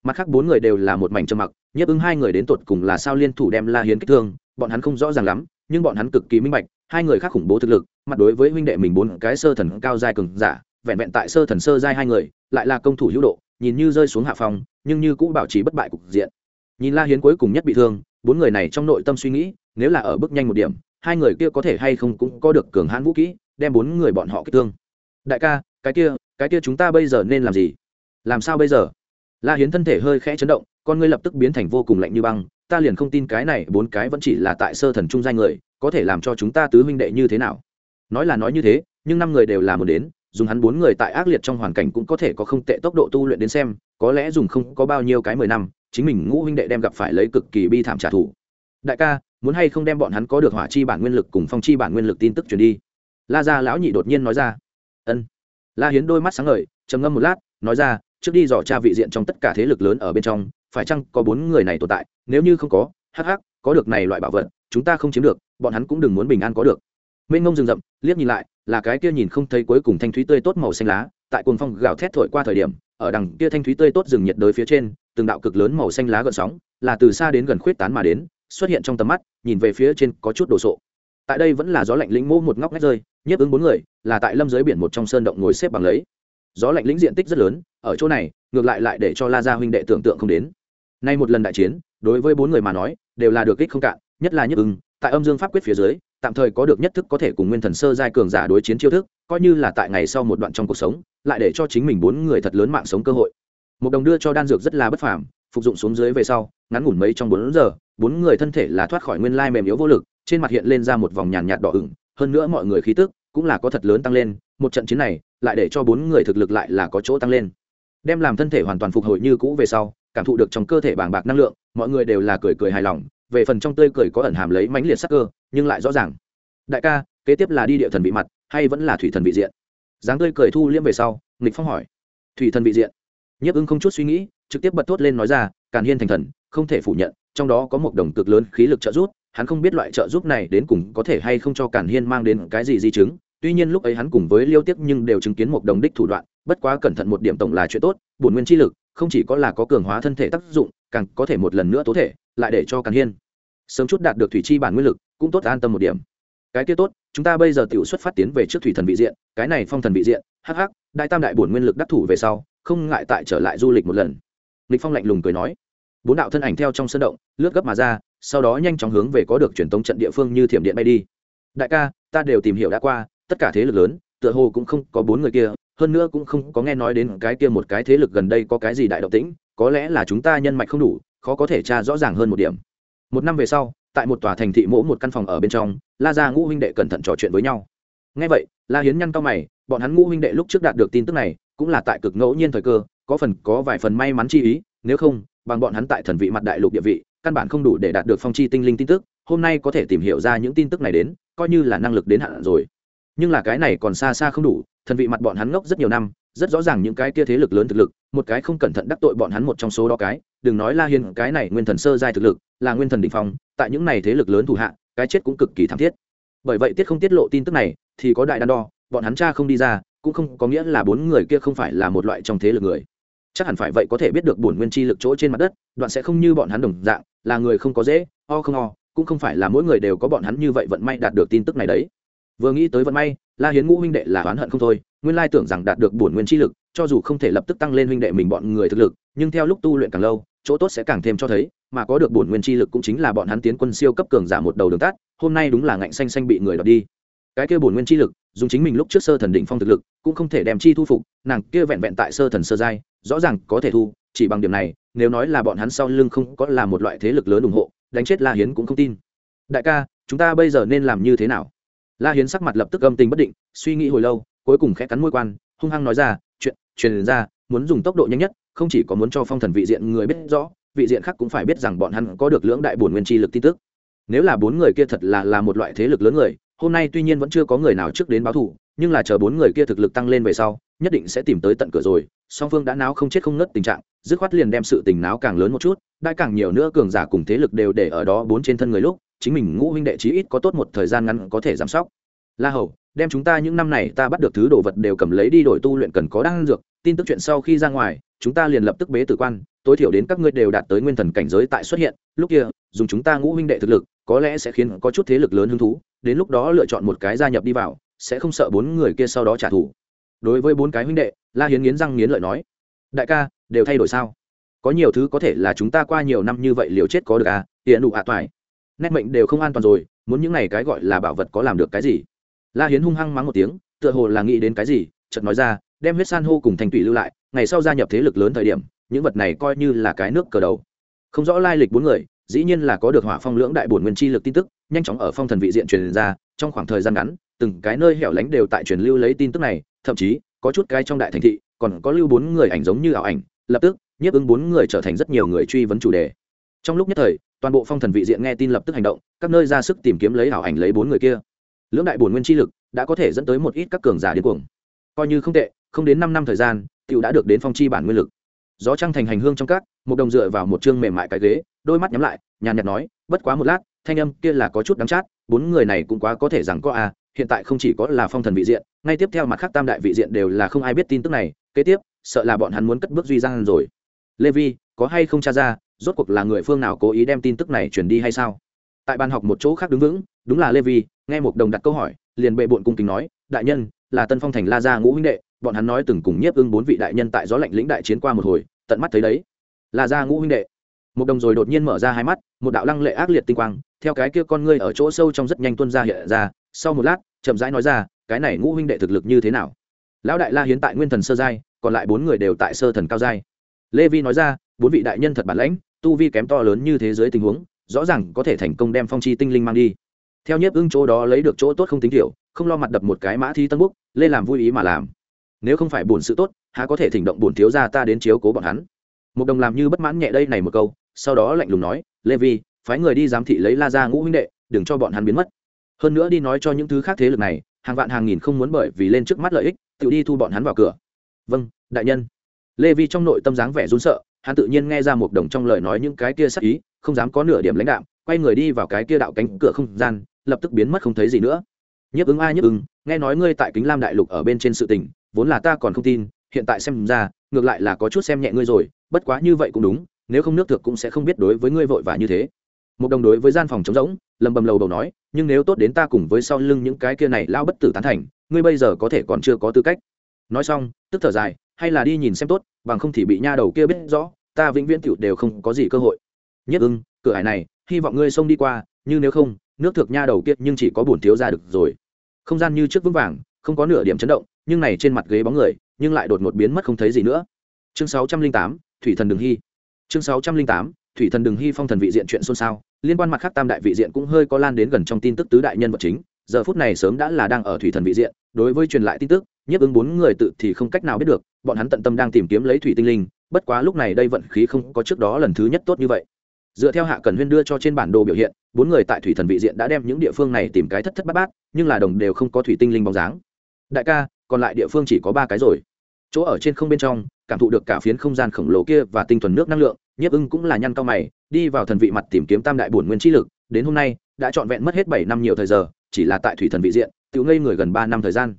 Mặt khác bốn người đều là một mảnh trầm mặc nhấp ứng hai người đến tột cùng là sao liên thủ đem la hiến kích thương, bọn hắn không rõ ràng lắm, nhưng bọn hắn cực kỳ minh bạch, hai người khác khủng bố thực lực, mặt đối với huynh đệ mình bốn cái sơ thần cao giai cường giả, vẹn vẹn tại sơ thần sơ giai hai người, lại là công thủ hữu độ, nhìn như rơi xuống hạ phòng nhưng như cũ bảo trì bất bại cục diện. Nhìn la hiến cuối cùng nhất bị thương, bốn người này trong nội tâm suy nghĩ, nếu là ở bước nhanh một điểm, hai người kia có thể hay không cũng có được cường hãn vũ kỹ, đem bốn người bọn họ kích thương. Đại ca, cái kia cái kia chúng ta bây giờ nên làm gì? Làm sao bây giờ? La hiến thân thể hơi khẽ chấn động, con ngươi lập tức biến thành vô cùng lạnh như băng, ta liền không tin cái này bốn cái vẫn chỉ là tại sơ thần trung danh người, có thể làm cho chúng ta tứ huynh đệ như thế nào? Nói là nói như thế, nhưng năm người đều là một đến, dùng hắn bốn người tại ác liệt trong hoàn cảnh cũng có thể có không tệ tốc độ tu luyện đến xem, có lẽ dùng không có bao nhiêu cái mười năm, chính mình ngũ huynh đệ đem gặp phải lấy cực kỳ bi thảm trả thù. Đại ca, muốn hay không đem bọn hắn có được hỏa chi bản nguyên lực cùng phong chi bản nguyên lực tin tức truyền đi? La gia lão nhị đột nhiên nói ra. Ân. La hiến đôi mắt sáng ngời, trầm ngâm một lát, nói ra trước đi dò tra vị diện trong tất cả thế lực lớn ở bên trong, phải chăng có bốn người này tồn tại? Nếu như không có, hắc hắc, có được này loại bảo vật, chúng ta không chiếm được, bọn hắn cũng đừng muốn bình an có được. Mênh ngông rừng rậm, liếc nhìn lại, là cái kia nhìn không thấy cuối cùng thanh thúy tươi tốt màu xanh lá, tại cuồng phong gào thét thổi qua thời điểm, ở đằng kia thanh thúy tươi tốt rừng nhiệt đới phía trên, từng đạo cực lớn màu xanh lá gợn sóng, là từ xa đến gần khuyết tán mà đến, xuất hiện trong tầm mắt, nhìn về phía trên có chút đồ sộ. Tại đây vẫn là gió lạnh lĩnh mô một ngóc ngách rơi, nhiếp ứng bốn người, là tại lâm dưới biển một trong sơn động ngồi xếp bằng lấy gió lạnh lĩnh diện tích rất lớn, ở chỗ này, ngược lại lại để cho la gia huynh đệ tưởng tượng không đến. Nay một lần đại chiến, đối với bốn người mà nói, đều là được kích không cạn, nhất là Nhất ứng tại âm dương pháp quyết phía dưới, tạm thời có được nhất thức có thể cùng nguyên thần sơ giai cường giả đối chiến chiêu thức, coi như là tại ngày sau một đoạn trong cuộc sống, lại để cho chính mình bốn người thật lớn mạng sống cơ hội. Một đồng đưa cho đan dược rất là bất phàm, phục dụng xuống dưới về sau, ngắn ngủn mấy trong bốn giờ, bốn người thân thể là thoát khỏi nguyên lai mềm yếu vô lực, trên mặt hiện lên ra một vòng nhàn nhạt đỏ ửng, hơn nữa mọi người khí tức cũng là có thật lớn tăng lên, một trận chiến này, lại để cho bốn người thực lực lại là có chỗ tăng lên. Đem làm thân thể hoàn toàn phục hồi như cũ về sau, cảm thụ được trong cơ thể bàng bạc năng lượng, mọi người đều là cười cười hài lòng, về phần trong tươi cười có ẩn hàm lấy mãnh liệt sắc cơ, nhưng lại rõ ràng. Đại ca, kế tiếp là đi địa thần bị mặt, hay vẫn là thủy thần bị diện? Dáng tươi cười thu liêm về sau, nghịch phong hỏi. Thủy thần bị diện. Nhiếp ưng không chút suy nghĩ, trực tiếp bật thốt lên nói ra, càn hiên thành thần, không thể phủ nhận, trong đó có một đồng cực lớn khí lực trợ giúp hắn không biết loại trợ giúp này đến cùng có thể hay không cho càn hiên mang đến cái gì di chứng. Tuy nhiên lúc ấy hắn cùng với liêu tiếc nhưng đều chứng kiến một đồng đích thủ đoạn, bất quá cẩn thận một điểm tổng là chuyện tốt, bổn nguyên chi lực, không chỉ có là có cường hóa thân thể tác dụng, càng có thể một lần nữa tố thể, lại để cho càn hiên sớm chút đạt được thủy chi bản nguyên lực, cũng tốt an tâm một điểm. Cái kia tốt, chúng ta bây giờ tiểu xuất phát tiến về trước thủy thần vị diện, cái này phong thần vị diện, hắc hắc, đại tam đại bổn nguyên lực đắc thủ về sau, không ngại tại trở lại du lịch một lần. Lịch phong lạnh lùng cười nói. Bốn đạo thân ảnh theo trong sân động, lướt gấp mà ra sau đó nhanh chóng hướng về có được truyền tống trận địa phương như thiểm điện bay đi. Đại ca, ta đều tìm hiểu đã qua, tất cả thế lực lớn, tựa hồ cũng không có bốn người kia, hơn nữa cũng không có nghe nói đến cái kia một cái thế lực gần đây có cái gì đại động tĩnh, có lẽ là chúng ta nhân mạch không đủ, khó có thể tra rõ ràng hơn một điểm. Một năm về sau, tại một tòa thành thị mỗ một căn phòng ở bên trong, la ra ngũ huynh đệ cẩn thận trò chuyện với nhau. Ngay vậy, la hiến nhăn cao mày, bọn hắn ngũ huynh đệ lúc trước đạt được tin tức này, cũng là tại cực ngẫu nhiên thời cơ, có phần có vài phần may mắn chi ý, nếu không, bằng bọn hắn tại thần vị mặt đại lục địa vị căn bản không đủ để đạt được phong chi tinh linh tin tức, hôm nay có thể tìm hiểu ra những tin tức này đến, coi như là năng lực đến hạn rồi. Nhưng là cái này còn xa xa không đủ, thần vị mặt bọn hắn ngốc rất nhiều năm, rất rõ ràng những cái kia thế lực lớn thực lực, một cái không cẩn thận đắc tội bọn hắn một trong số đó cái, đừng nói la hiên, cái này nguyên thần sơ giai thực lực, là nguyên thần đ ỉ n h phong, tại những này thế lực lớn thủ hạ, cái chết cũng cực kỳ thảm thiết. Bởi vậy tiết không tiết lộ tin tức này, thì có đại đắn đo, bọn hắn cha không đi ra, cũng không có nghĩa là bốn người kia không phải là một loại trong thế lực người chắc hẳn phải vậy có thể biết được bổn nguyên chi lực chỗ trên mặt đất, đoạn sẽ không như bọn hắn đồng dạng, là người không có dễ, o không o, cũng không phải là mỗi người đều có bọn hắn như vậy vận may đạt được tin tức này đấy. Vừa nghĩ tới vận may, la hiến ngũ huynh đệ là oán hận không thôi, nguyên lai tưởng rằng đạt được bổn nguyên chi lực, cho dù không thể lập tức tăng lên huynh đệ mình bọn người thực lực, nhưng theo lúc tu luyện càng lâu, chỗ tốt sẽ càng thêm cho thấy, mà có được bổn nguyên chi lực cũng chính là bọn hắn tiến quân siêu cấp cường giả một đầu đường tắt, hôm nay đúng là ngạnh xanh xanh bị người đọt đi. Cái kia bổn nguyên chi lực, dùng chính mình lúc trước sơ thần đỉnh phong thực lực, cũng không thể đem chi thu phục, nàng kia vẹn vẹn tại sơ thần sơ giai rõ ràng có thể thu, chỉ bằng điểm này, nếu nói là bọn hắn sau lưng không có là một loại thế lực lớn ủng hộ, đánh chết la hiến cũng không tin. Đại ca, chúng ta bây giờ nên làm như thế nào? La hiến sắc mặt lập tức âm tình bất định, suy nghĩ hồi lâu, cuối cùng khẽ cắn môi quan, hung hăng nói ra, chuyện, truyền ra, muốn dùng tốc độ nhanh nhất, không chỉ có muốn cho phong thần vị diện người biết rõ, vị diện khác cũng phải biết rằng bọn hắn có được lưỡng đại bổn nguyên chi lực tin tức. Nếu là bốn người kia thật là là một loại thế lực lớn người, hôm nay tuy nhiên vẫn chưa có người nào trước đến báo thù nhưng là chờ bốn người kia thực lực tăng lên về sau, nhất định sẽ tìm tới tận cửa rồi. Song phương đã náo không chết không ngất tình trạng, dứt khoát liền đem sự tình náo càng lớn một chút, đại càng nhiều nữa cường giả cùng thế lực đều để ở đó bốn trên thân người lúc, chính mình ngũ huynh đệ chí ít có tốt một thời gian ngắn có thể giảm sóc. La hầu, đem chúng ta những năm này ta bắt được thứ đồ vật đều cầm lấy đi đổi tu luyện cần có đan dược, tin tức chuyện sau khi ra ngoài, chúng ta liền lập tức bế tử quan, tối thiểu đến các ngươi đều đạt tới nguyên thần cảnh giới tại xuất hiện, lúc kia, dùng chúng ta ngũ huynh đệ thực lực, có lẽ sẽ khiến có chút thế lực lớn hứng thú, đến lúc đó lựa chọn một cái gia nhập đi vào sẽ không sợ bốn người kia sau đó trả thù. Đối với bốn cái huynh đệ, la hiến nghiến răng nghiến lợi nói, đại ca, đều thay đổi sao? Có nhiều thứ có thể là chúng ta qua nhiều năm như vậy liều chết có được à hiện đủ ạ à toại. Nét mệnh đều không an toàn rồi, muốn những này cái gọi là bảo vật có làm được cái gì? La hiến hung hăng mắng một tiếng, tựa hồ là nghĩ đến cái gì, chợt nói ra, đem huyết san hô cùng thành tụy lưu lại, ngày sau gia nhập thế lực lớn thời điểm, những vật này coi như là cái nước cờ đầu. Không rõ lai lịch bốn người, dĩ nhiên là có được hỏa phong lưỡng đại bổn nguyên chi lực tin tức, nhanh chóng ở phong thần vị diện truyền ra, trong khoảng thời gian ngắn từng cái nơi hẻo lánh đều tại truyền lưu lấy tin tức này thậm chí có chút cái trong đại thành thị còn có lưu bốn người ảnh giống như ảo ảnh lập tức nhiếp ứng bốn người trở thành rất nhiều người truy vấn chủ đề. Trong lúc nhất thời toàn bộ phong thần vị diện nghe tin lập tức hành động các nơi ra sức tìm kiếm lấy ảo ảnh lấy bốn người kia. Lưỡng đại bổn nguyên chi lực đã có thể dẫn tới một ít các cường giả điên cuồng. Coi như không tệ không đến năm năm thời gian tiểu đã được đến phong chi bản nguyên lực. Gió trăng thành hành hương trong các một đồng dựa vào một chương mềm mại cái ghế đôi mắt nhắm lại nhàn nhạt nói bất quá một lát thanh âm kia là có chút đắng chát bốn người này cũng quá có thể rằng có a à, hiện tại không chỉ có là phong thần vị diện, ngay tiếp theo mặt khác tam đại vị diện đều là không ai biết tin tức này, kế tiếp, sợ là bọn hắn muốn cất bước duy giang rồi. Lê vi có hay không tra ra, rốt cuộc là người phương nào cố ý đem tin tức này chuyển đi hay sao? Tại bàn học một chỗ khác đứng vững, đúng là lê vi nghe một đồng đặt câu hỏi, liền bệ bộn cung kính nói, đại nhân, là tân phong thành la gia ngũ huynh đệ, bọn hắn nói từng cùng nhiếp ưng bốn vị đại nhân tại gió lạnh lĩnh đại chiến qua một hồi, tận mắt thấy đấy. La gia ngũ huynh đệ. Một đồng rồi đột nhiên mở ra hai mắt, một đạo lăng lệ ác liệt tinh quang, theo cái kia con ngươi ở chỗ sâu trong rất nhanh tuân ra hiện ra sau một lát, chậm rãi nói ra, cái này ngũ huynh đệ thực lực như thế nào? Lão đại la hiến tại nguyên thần sơ giai, còn lại bốn người đều tại sơ thần cao giai. Lê vi nói ra, bốn vị đại nhân thật bản lãnh, tu vi kém to lớn như thế giới tình huống, rõ ràng có thể thành công đem phong chi tinh linh mang đi. Theo nhiếp ưng chỗ đó lấy được chỗ tốt không tính kiểu không lo mặt đập một cái mã thi tân búc lê làm vui ý mà làm. Nếu không phải buồn sự tốt, há có thể thỉnh động bổn thiếu ra ta đến chiếu cố bọn hắn? Một đồng làm như bất mãn nhẹ đây này một câu, sau đó lạnh lùng nói, lê vi, phái người đi giám thị lấy la ra ngũ huynh đệ, đừng cho bọn hắn biến mất hơn nữa đi nói cho những thứ khác thế lực này, hàng vạn hàng nghìn không muốn bởi vì lên trước mắt lợi ích, tự đi thu bọn hắn vào cửa. Vâng đại nhân. Lê vi trong nội tâm dáng vẻ run sợ, hắn tự nhiên nghe ra một đồng trong lời nói những cái kia sắc ý, không dám có nửa điểm lãnh đạo quay người đi vào cái kia đạo cánh cửa không gian, lập tức biến mất không thấy gì nữa. Nhấp ứng ai nhấp ứng, nghe nói ngươi tại kính lam đại lục ở bên trên sự tình, vốn là ta còn không tin, hiện tại xem ra, ngược lại là có chút xem nhẹ ngươi rồi, bất quá như vậy cũng đúng, nếu không nước thực cũng sẽ không biết đối với ngươi vội vã như thế một đồng đối với gian phòng trống rỗng, lầm bầm lầu đầu nói, nhưng nếu tốt đến ta cùng với sau lưng những cái kia này lao bất tử tán thành, ngươi bây giờ có thể còn chưa có tư cách. Nói xong, tức thở dài, hay là đi nhìn xem tốt, bằng không thì bị nha đầu kia biết rõ, ta vĩnh viễn tiểu đều không có gì cơ hội. Nhất ưng, cửa hải này, hy vọng ngươi xông đi qua, như nếu không, nước thực nha đầu kia nhưng chỉ có bổn thiếu ra được rồi. Không gian như trước vững vàng, không có nửa điểm chấn động, nhưng này trên mặt ghế bóng người, nhưng lại đột ngột biến mất không thấy gì nữa. Chương sáu trăm linh tám, thủy thần đường hy. Chương sáu trăm linh tám, thủy thần đường hy phong thần vị diện chuyện xôn xao liên quan mặt khác tam đại vị diện cũng hơi có lan đến gần trong tin tức tứ đại nhân vật chính. Giờ phút này sớm đã là đang ở thủy thần vị diện, đối với truyền lại tin tức, nhiếp ứng bốn người tự thì không cách nào biết được, bọn hắn tận tâm đang tìm kiếm lấy thủy tinh linh, bất quá lúc này đây vận khí không có trước đó lần thứ nhất tốt như vậy. Dựa theo hạ cần huyên đưa cho trên bản đồ biểu hiện, bốn người tại thủy thần vị diện đã đem những địa phương này tìm cái thất thất bát bát, nhưng là đồng đều không có thủy tinh linh bóng dáng. Đại ca, còn lại địa phương chỉ có ba cái rồi. Chỗ ở trên không bên trong, cảm thụ được cả phiến không gian khổng lồ kia và tinh thuần nước năng lượng, nhiếp ưng cũng là nhăn cao mày đi vào thần vị mặt tìm kiếm tam đại bổn nguyên chi lực, đến hôm nay, đã trọn vẹn mất hết bảy năm nhiều thời giờ, chỉ là tại thủy thần vị diện, tự ngây người gần ba năm thời gian.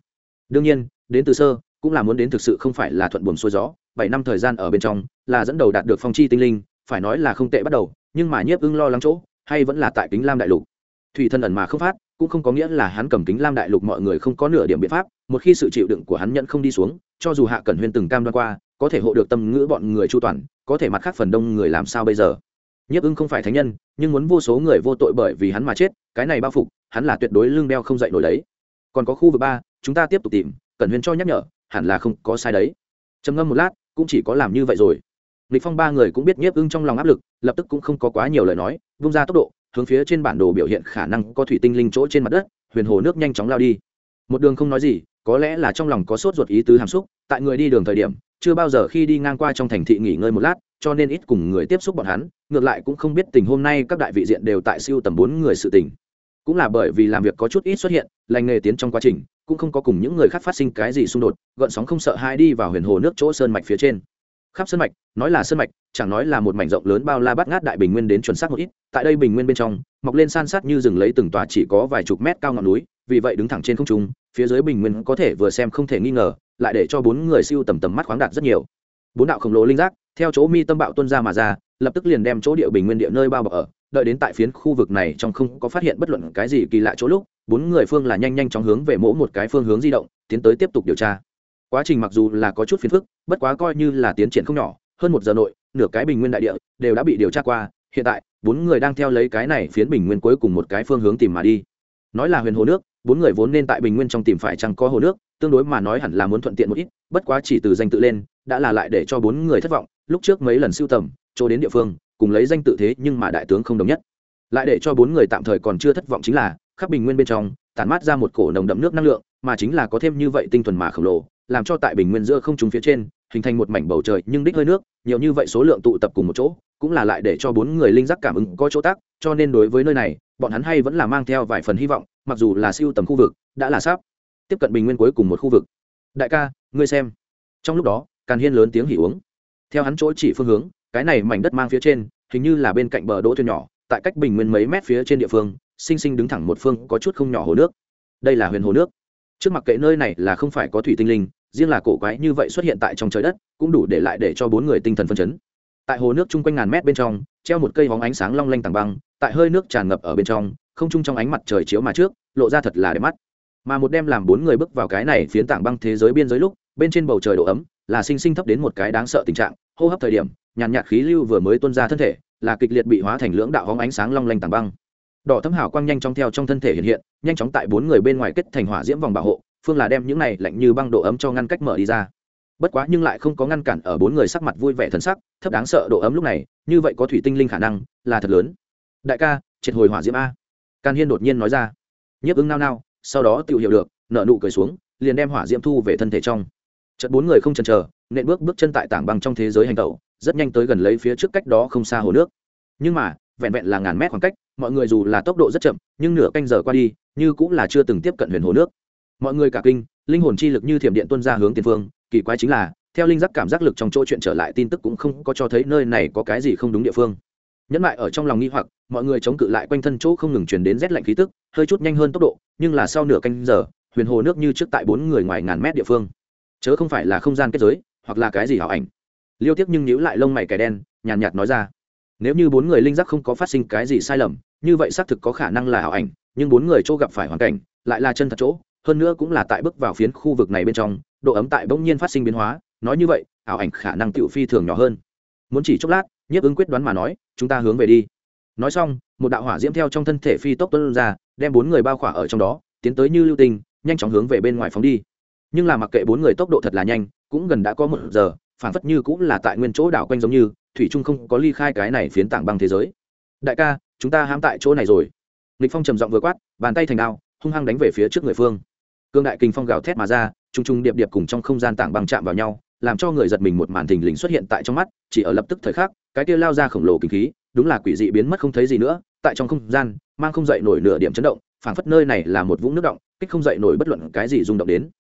Đương nhiên, đến từ sơ, cũng là muốn đến thực sự không phải là thuận buồm xuôi gió, bảy năm thời gian ở bên trong, là dẫn đầu đạt được phong chi tinh linh, phải nói là không tệ bắt đầu, nhưng mà nhiếp ưng lo lắng chỗ, hay vẫn là tại kính lam đại lục. Thủy thần ẩn mà không phát, cũng không có nghĩa là hắn cầm kính lam đại lục mọi người không có nửa điểm biện pháp, một khi sự chịu đựng của hắn nhận không đi xuống, cho dù hạ cẩn huyên từng cam đoan qua, có thể hộ được tâm ngữ bọn người chu toàn, có thể mặt khác phần đông người làm sao bây giờ? Nhiếp ưng không phải thánh nhân, nhưng muốn vô số người vô tội bởi vì hắn mà chết, cái này bao phục, hắn là tuyệt đối lương đeo không dậy nổi đấy. Còn có khu vực ba, chúng ta tiếp tục tìm, cẩn huyên cho nhắc nhở, hẳn là không có sai đấy. Trầm ngâm một lát, cũng chỉ có làm như vậy rồi. Lịch phong ba người cũng biết nhiếp ưng trong lòng áp lực, lập tức cũng không có quá nhiều lời nói, vung ra tốc độ, hướng phía trên bản đồ biểu hiện khả năng có thủy tinh linh chỗ trên mặt đất, huyền hồ nước nhanh chóng lao đi. Một đường không nói gì, có lẽ là trong lòng có sốt ruột ý tứ hàm xúc, tại người đi đường thời điểm, chưa bao giờ khi đi ngang qua trong thành thị nghỉ ngơi một lát, cho nên ít cùng người tiếp xúc bọn hắn ngược lại cũng không biết tình hôm nay các đại vị diện đều tại siêu tầm bốn người sự tình. Cũng là bởi vì làm việc có chút ít xuất hiện, lành nghề tiến trong quá trình, cũng không có cùng những người khác phát sinh cái gì xung đột, gợn sóng không sợ hai đi vào huyền hồ nước chỗ sơn mạch phía trên. Khắp sơn mạch, nói là sơn mạch, chẳng nói là một mảnh rộng lớn bao la bát ngát đại bình nguyên đến chuẩn xác một ít, tại đây bình nguyên bên trong, mọc lên san sát như rừng lấy từng tòa chỉ có vài chục mét cao ngọn núi, vì vậy đứng thẳng trên không trung, phía dưới bình nguyên có thể vừa xem không thể nghi ngờ, lại để cho bốn người siêu tầm tầm mắt khoáng đạt rất nhiều. Bốn đạo khổng lồ linh giác theo chỗ mi tâm bạo tuân ra mà ra, lập tức liền đem chỗ địa bình nguyên địa nơi bao bọc ở, đợi đến tại phiến khu vực này trong không có phát hiện bất luận cái gì kỳ lạ chỗ lúc, bốn người phương là nhanh nhanh chóng hướng về mỗi một cái phương hướng di động, tiến tới tiếp tục điều tra. Quá trình mặc dù là có chút phiền phức, bất quá coi như là tiến triển không nhỏ, hơn một giờ nội, nửa cái bình nguyên đại địa đều đã bị điều tra qua, hiện tại, bốn người đang theo lấy cái này phiến bình nguyên cuối cùng một cái phương hướng tìm mà đi. Nói là huyền hồ nước, bốn người vốn nên tại bình nguyên trong tìm phải chăng có hồ nước, tương đối mà nói hẳn là muốn thuận tiện một ít, bất quá chỉ từ danh tự lên, đã là lại để cho bốn người thất vọng lúc trước mấy lần sưu tầm, chỗ đến địa phương, cùng lấy danh tự thế nhưng mà đại tướng không đồng nhất. Lại để cho bốn người tạm thời còn chưa thất vọng chính là, khắp bình nguyên bên trong, tản mát ra một cổ nồng đậm nước năng lượng, mà chính là có thêm như vậy tinh thuần mà khổng lồ, làm cho tại bình nguyên giữa không trúng phía trên, hình thành một mảnh bầu trời nhưng đích hơi nước, nhiều như vậy số lượng tụ tập cùng một chỗ, cũng là lại để cho bốn người linh giác cảm ứng có chỗ tác, cho nên đối với nơi này, bọn hắn hay vẫn là mang theo vài phần hy vọng, mặc dù là siêu tầm khu vực, đã là sắp tiếp cận bình nguyên cuối cùng một khu vực. Đại ca, ngươi xem. Trong lúc đó, càn hiên lớn tiếng hỉ uống theo hắn chỗ chỉ phương hướng, cái này mảnh đất mang phía trên, hình như là bên cạnh bờ đỗ thuyền nhỏ, tại cách bình nguyên mấy mét phía trên địa phương sinh sinh đứng thẳng một phương, có chút không nhỏ hồ nước. Đây là huyền hồ nước. Trước mặt kệ nơi này là không phải có thủy tinh linh, riêng là cổ quái như vậy xuất hiện tại trong trời đất, cũng đủ để lại để cho bốn người tinh thần phân chấn. Tại hồ nước chung quanh ngàn mét bên trong, treo một cây hóng ánh sáng long lanh tàng băng, tại hơi nước tràn ngập ở bên trong, không chung trong ánh mặt trời chiếu mà trước, lộ ra thật là đẹp mắt. Mà một đêm làm bốn người bước vào cái này phiến tảng băng thế giới biên giới lúc, bên trên bầu trời độ ấm, là sinh sinh thấp đến một cái đáng sợ tình trạng hô hấp thời điểm, nhàn nhạt khí lưu vừa mới tuôn ra thân thể, là kịch liệt bị hóa thành lưỡng đạo hóng ánh sáng long lanh tàng băng. Đỏ thấm hào quang nhanh chóng theo trong thân thể hiện hiện, nhanh chóng tại bốn người bên ngoài kết thành hỏa diễm vòng bảo hộ, phương là đem những này lạnh như băng độ ấm cho ngăn cách mở đi ra. Bất quá nhưng lại không có ngăn cản ở bốn người sắc mặt vui vẻ thần sắc, thấp đáng sợ độ ấm lúc này, như vậy có thủy tinh linh khả năng, là thật lớn. Đại ca, triệt hồi hỏa diễm a. Can hiên đột nhiên nói ra. Nhấp ứng nao nao, sau đó tự hiểu được nợ nụ cười xuống, liền đem hỏa diễm thu về thân thể trong. Chợt bốn người không chần chờ nện bước bước chân tại tảng băng trong thế giới hành tẩu, rất nhanh tới gần lấy phía trước cách đó không xa hồ nước. Nhưng mà, vẹn vẹn là ngàn mét khoảng cách, mọi người dù là tốc độ rất chậm, nhưng nửa canh giờ qua đi, như cũng là chưa từng tiếp cận huyền hồ nước. Mọi người cả kinh, linh hồn chi lực như thiểm điện tuân ra hướng tiền phương, kỳ quái chính là, theo linh giác cảm giác lực trong chỗ chuyện trở lại tin tức cũng không có cho thấy nơi này có cái gì không đúng địa phương. Nhẫn lại ở trong lòng nghi hoặc, mọi người chống cự lại quanh thân chỗ không ngừng truyền đến rét lạnh khí tức, hơi chút nhanh hơn tốc độ, nhưng là sau nửa canh giờ, huyền hồ nước như trước tại bốn người ngoài ngàn mét địa phương. Chớ không phải là không gian kết giới hoặc là cái gì hảo ảnh. Liêu tiếc nhưng nhíu lại lông mày kẻ đen, nhàn nhạt nói ra. Nếu như bốn người linh giác không có phát sinh cái gì sai lầm, như vậy xác thực có khả năng là hảo ảnh, nhưng bốn người chỗ gặp phải hoàn cảnh, lại là chân thật chỗ, hơn nữa cũng là tại bước vào phiến khu vực này bên trong, độ ấm tại bỗng nhiên phát sinh biến hóa, nói như vậy ảo ảnh khả năng tiểu phi thường nhỏ hơn. Muốn chỉ chốc lát, nhiếp ứng quyết đoán mà nói, chúng ta hướng về đi. Nói xong, một đạo hỏa diễm theo trong thân thể phi tốc tuân ra, đem bốn người bao khỏa ở trong đó, tiến tới như lưu tinh, nhanh chóng hướng về bên ngoài phóng đi. Nhưng là mặc kệ bốn người tốc độ thật là nhanh cũng gần đã có một giờ phản phất như cũng là tại nguyên chỗ đảo quanh giống như, thủy trung không có ly khai cái này phiến tảng băng thế giới. Đại ca, chúng ta hãm tại chỗ này rồi. Nghịch phong trầm giọng vừa quát, bàn tay thành đao, hung hăng đánh về phía trước người phương. Cương đại kinh phong gào thét mà ra trung trung điệp điệp cùng trong không gian tảng băng chạm vào nhau, làm cho người giật mình một màn thình lình xuất hiện tại trong mắt, chỉ ở lập tức thời khắc, cái kia lao ra khổng lồ kinh khí, đúng là quỷ dị biến mất không thấy gì nữa, tại trong không gian, mang không dậy nổi nửa điểm chấn động, phảng phất nơi này là một vũng nước động, kích không dậy nổi bất luận cái gì rung động đến.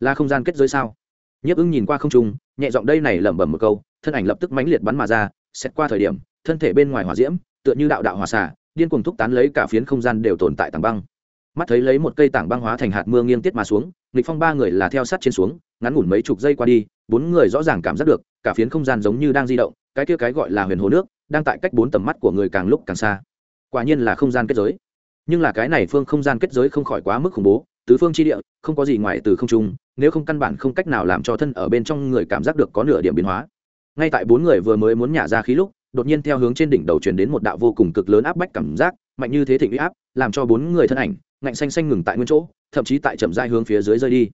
Là không gian kết giới sao? Nhiếp ưng nhìn qua không trung, nhẹ giọng đây này lẩm bẩm một câu, thân ảnh lập tức mãnh liệt bắn mà ra, xét qua thời điểm, thân thể bên ngoài hỏa diễm, tựa như đạo đạo hỏa xả điên cuồng thúc tán lấy cả phiến không gian đều tồn tại tảng băng. Mắt thấy lấy một cây tảng băng hóa thành hạt mưa nghiêng tiết mà xuống nghịch phong ba người là theo sát trên xuống, ngắn ngủn mấy chục giây qua đi, bốn người rõ ràng cảm giác được, cả phiến không gian giống như đang di động, cái kia cái gọi là huyền hồ nước, đang tại cách bốn tầm mắt của người càng lúc càng xa. Quả nhiên là không gian kết giới. Nhưng là cái này phương không gian kết giới không khỏi quá mức khủng bố tứ phương chi địa, không có gì ngoài từ không trung, nếu không căn bản không cách nào làm cho thân ở bên trong người cảm giác được có nửa điểm biến hóa. Ngay tại bốn người vừa mới muốn nhả ra khí lúc, đột nhiên theo hướng trên đỉnh đầu truyền đến một đạo vô cùng cực lớn áp bách cảm giác, mạnh như thế thịnh uy áp, làm cho bốn người thân ảnh, ngạnh xanh xanh ngừng tại nguyên chỗ, thậm chí tại chậm dai hướng phía dưới rơi đi.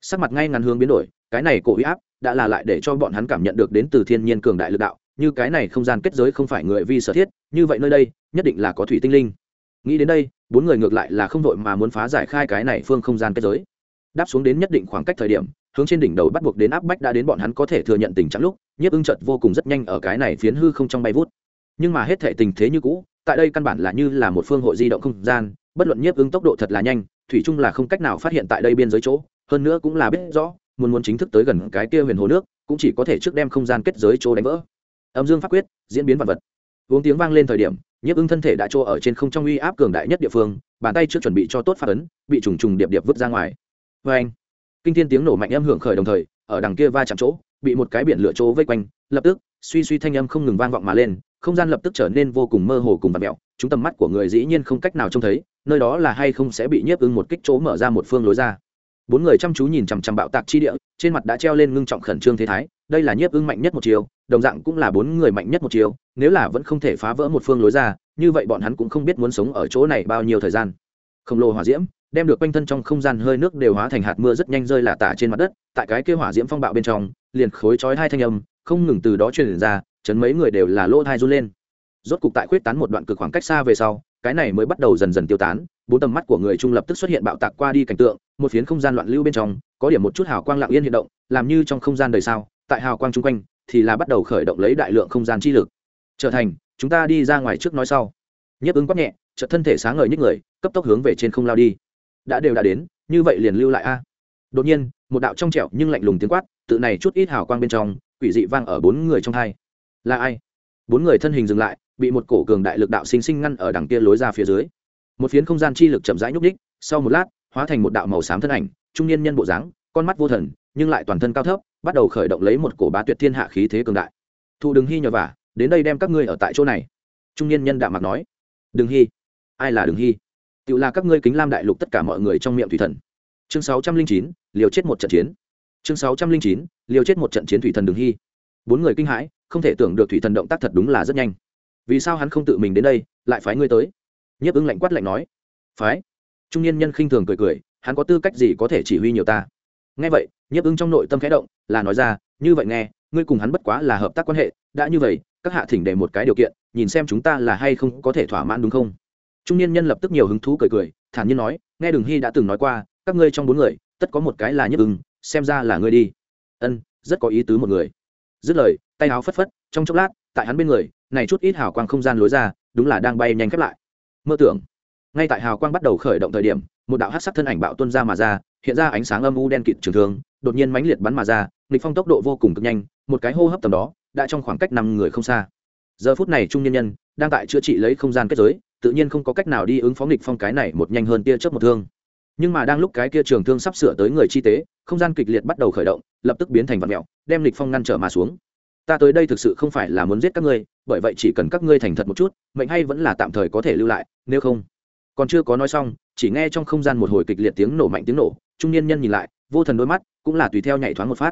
Sắc mặt ngay ngắn hướng biến đổi, cái này cổ uy áp đã là lại để cho bọn hắn cảm nhận được đến từ thiên nhiên cường đại lực đạo, như cái này không gian kết giới không phải người vi sở thiết, như vậy nơi đây, nhất định là có thủy tinh linh nghĩ đến đây, bốn người ngược lại là không vội mà muốn phá giải khai cái này phương không gian kết giới. Đáp xuống đến nhất định khoảng cách thời điểm, hướng trên đỉnh đầu bắt buộc đến áp bách đã đến bọn hắn có thể thừa nhận tình trạng lúc, nhiếp ưng chợt vô cùng rất nhanh ở cái này phiến hư không trong bay vút. Nhưng mà hết thể tình thế như cũ, tại đây căn bản là như là một phương hội di động không gian, bất luận nhiếp ưng tốc độ thật là nhanh, thủy chung là không cách nào phát hiện tại đây biên giới chỗ, hơn nữa cũng là biết rõ, muốn muốn chính thức tới gần cái kia huyền hồ nước, cũng chỉ có thể trước đem không gian kết giới chỗ đánh vỡ. Âm dương pháp quyết, diễn biến vật vật. Uống tiếng vang lên thời điểm nhiếp ưng thân thể đã trô ở trên không trong uy áp cường đại nhất địa phương, bàn tay trước chuẩn bị cho tốt phát ấn, bị trùng trùng điệp điệp vứt ra ngoài. Vê anh, kinh thiên tiếng nổ mạnh âm hưởng khởi đồng thời, ở đằng kia va chạm chỗ, bị một cái biển lửa chỗ vây quanh, lập tức, suy suy thanh âm không ngừng vang vọng mà lên, không gian lập tức trở nên vô cùng mơ hồ cùng vặt mẹo chúng tầm mắt của người dĩ nhiên không cách nào trông thấy, nơi đó là hay không sẽ bị nhiếp ưng một kích chỗ mở ra một phương lối ra. Bốn người chăm chú nhìn chằm chằm bạo tạc chi địa, trên mặt đã treo lên ngưng trọng khẩn trương thế thái, đây là nhiếp ưng mạnh nhất một chiều đồng dạng cũng là bốn người mạnh nhất một chiều, nếu là vẫn không thể phá vỡ một phương lối ra, như vậy bọn hắn cũng không biết muốn sống ở chỗ này bao nhiêu thời gian. Khổng lồ hỏa diễm đem được quanh thân trong không gian hơi nước đều hóa thành hạt mưa rất nhanh rơi lả tả trên mặt đất, tại cái kia hỏa diễm phong bạo bên trong, liền khối chói hai thanh âm không ngừng từ đó truyền ra, chấn mấy người đều là lỗ thai run lên. Rốt cục tại khuyết tán một đoạn cực khoảng cách xa về sau, cái này mới bắt đầu dần dần tiêu tán, bốn tầm mắt của người trung lập tức xuất hiện bạo tạc qua đi cảnh tượng, một phiến không gian loạn lưu bên trong, có điểm một chút hào quang lặng yên hiện động, làm như trong không gian đời sao, tại hào quang chung quanh thì là bắt đầu khởi động lấy đại lượng không gian chi lực. Trở thành, chúng ta đi ra ngoài trước nói sau. Nhấp ứng quát nhẹ, chợt thân thể sáng ngời nhích người, cấp tốc hướng về trên không lao đi. Đã đều đã đến, như vậy liền lưu lại a. Đột nhiên, một đạo trong trẻo nhưng lạnh lùng tiếng quát, tự này chút ít hào quang bên trong, quỷ dị vang ở bốn người trong hai. Là ai? Bốn người thân hình dừng lại, bị một cổ cường đại lực đạo sinh sinh ngăn ở đằng kia lối ra phía dưới. Một phiến không gian chi lực chậm rãi nhúc ních sau một lát, hóa thành một đạo màu xám thân ảnh, trung niên nhân bộ dáng, con mắt vô thần, nhưng lại toàn thân cao thấp bắt đầu khởi động lấy một cổ bá tuyệt thiên hạ khí thế cường đại. Thụ đừng hy nhờ vả, đến đây đem các ngươi ở tại chỗ này. Trung niên nhân đạm mặt nói. Đừng hy ai là đừng hy tự là các ngươi kính lam đại lục tất cả mọi người trong miệng thủy thần. Chương sáu trăm linh chín, liều chết một trận chiến. Chương sáu trăm linh chín, liều chết một trận chiến thủy thần đừng hy bốn người kinh hãi, không thể tưởng được thủy thần động tác thật đúng là rất nhanh. Vì sao hắn không tự mình đến đây, lại phái ngươi tới? Nhấp ứng lạnh quát lạnh nói. Phái. Trung niên nhân khinh thường cười cười, hắn có tư cách gì có thể chỉ huy nhiều ta? Nghe vậy, nhiếp ưng trong nội tâm khẽ động, là nói ra, như vậy nghe, ngươi cùng hắn bất quá là hợp tác quan hệ, đã như vậy, các hạ thỉnh để một cái điều kiện, nhìn xem chúng ta là hay không có thể thỏa mãn đúng không? Trung niên nhân lập tức nhiều hứng thú cười cười, thản nhiên nói, nghe đường hy đã từng nói qua, các ngươi trong bốn người, tất có một cái là nhiếp ưng, xem ra là ngươi đi. Ân, rất có ý tứ một người. Dứt lời, tay áo phất phất, trong chốc lát, tại hắn bên người, này chút ít hào quang không gian lối ra, đúng là đang bay nhanh khép lại. Mơ tưởng, ngay tại hào quang bắt đầu khởi động thời điểm, một đạo hát sắc thân ảnh bạo tuân ra mà ra hiện ra ánh sáng âm u đen kịt trường thương, đột nhiên mãnh liệt bắn mà ra, nghịch phong tốc độ vô cùng cực nhanh, một cái hô hấp tầm đó, đã trong khoảng cách năm người không xa. Giờ phút này trung nhân nhân, đang tại chữa trị lấy không gian kết giới, tự nhiên không có cách nào đi ứng phó nghịch phong cái này một nhanh hơn tia chớp một thương. Nhưng mà đang lúc cái kia trường thương sắp sửa tới người chi tế, không gian kịch liệt bắt đầu khởi động, lập tức biến thành vật mẹo, đem lịch phong ngăn trở mà xuống. Ta tới đây thực sự không phải là muốn giết các ngươi, bởi vậy chỉ cần các ngươi thành thật một chút, mệnh hay vẫn là tạm thời có thể lưu lại, nếu không. Còn chưa có nói xong, chỉ nghe trong không gian một hồi kịch liệt tiếng nổ mạnh tiếng nổ trung niên nhân nhìn lại, vô thần đôi mắt cũng là tùy theo nhảy thoáng một phát.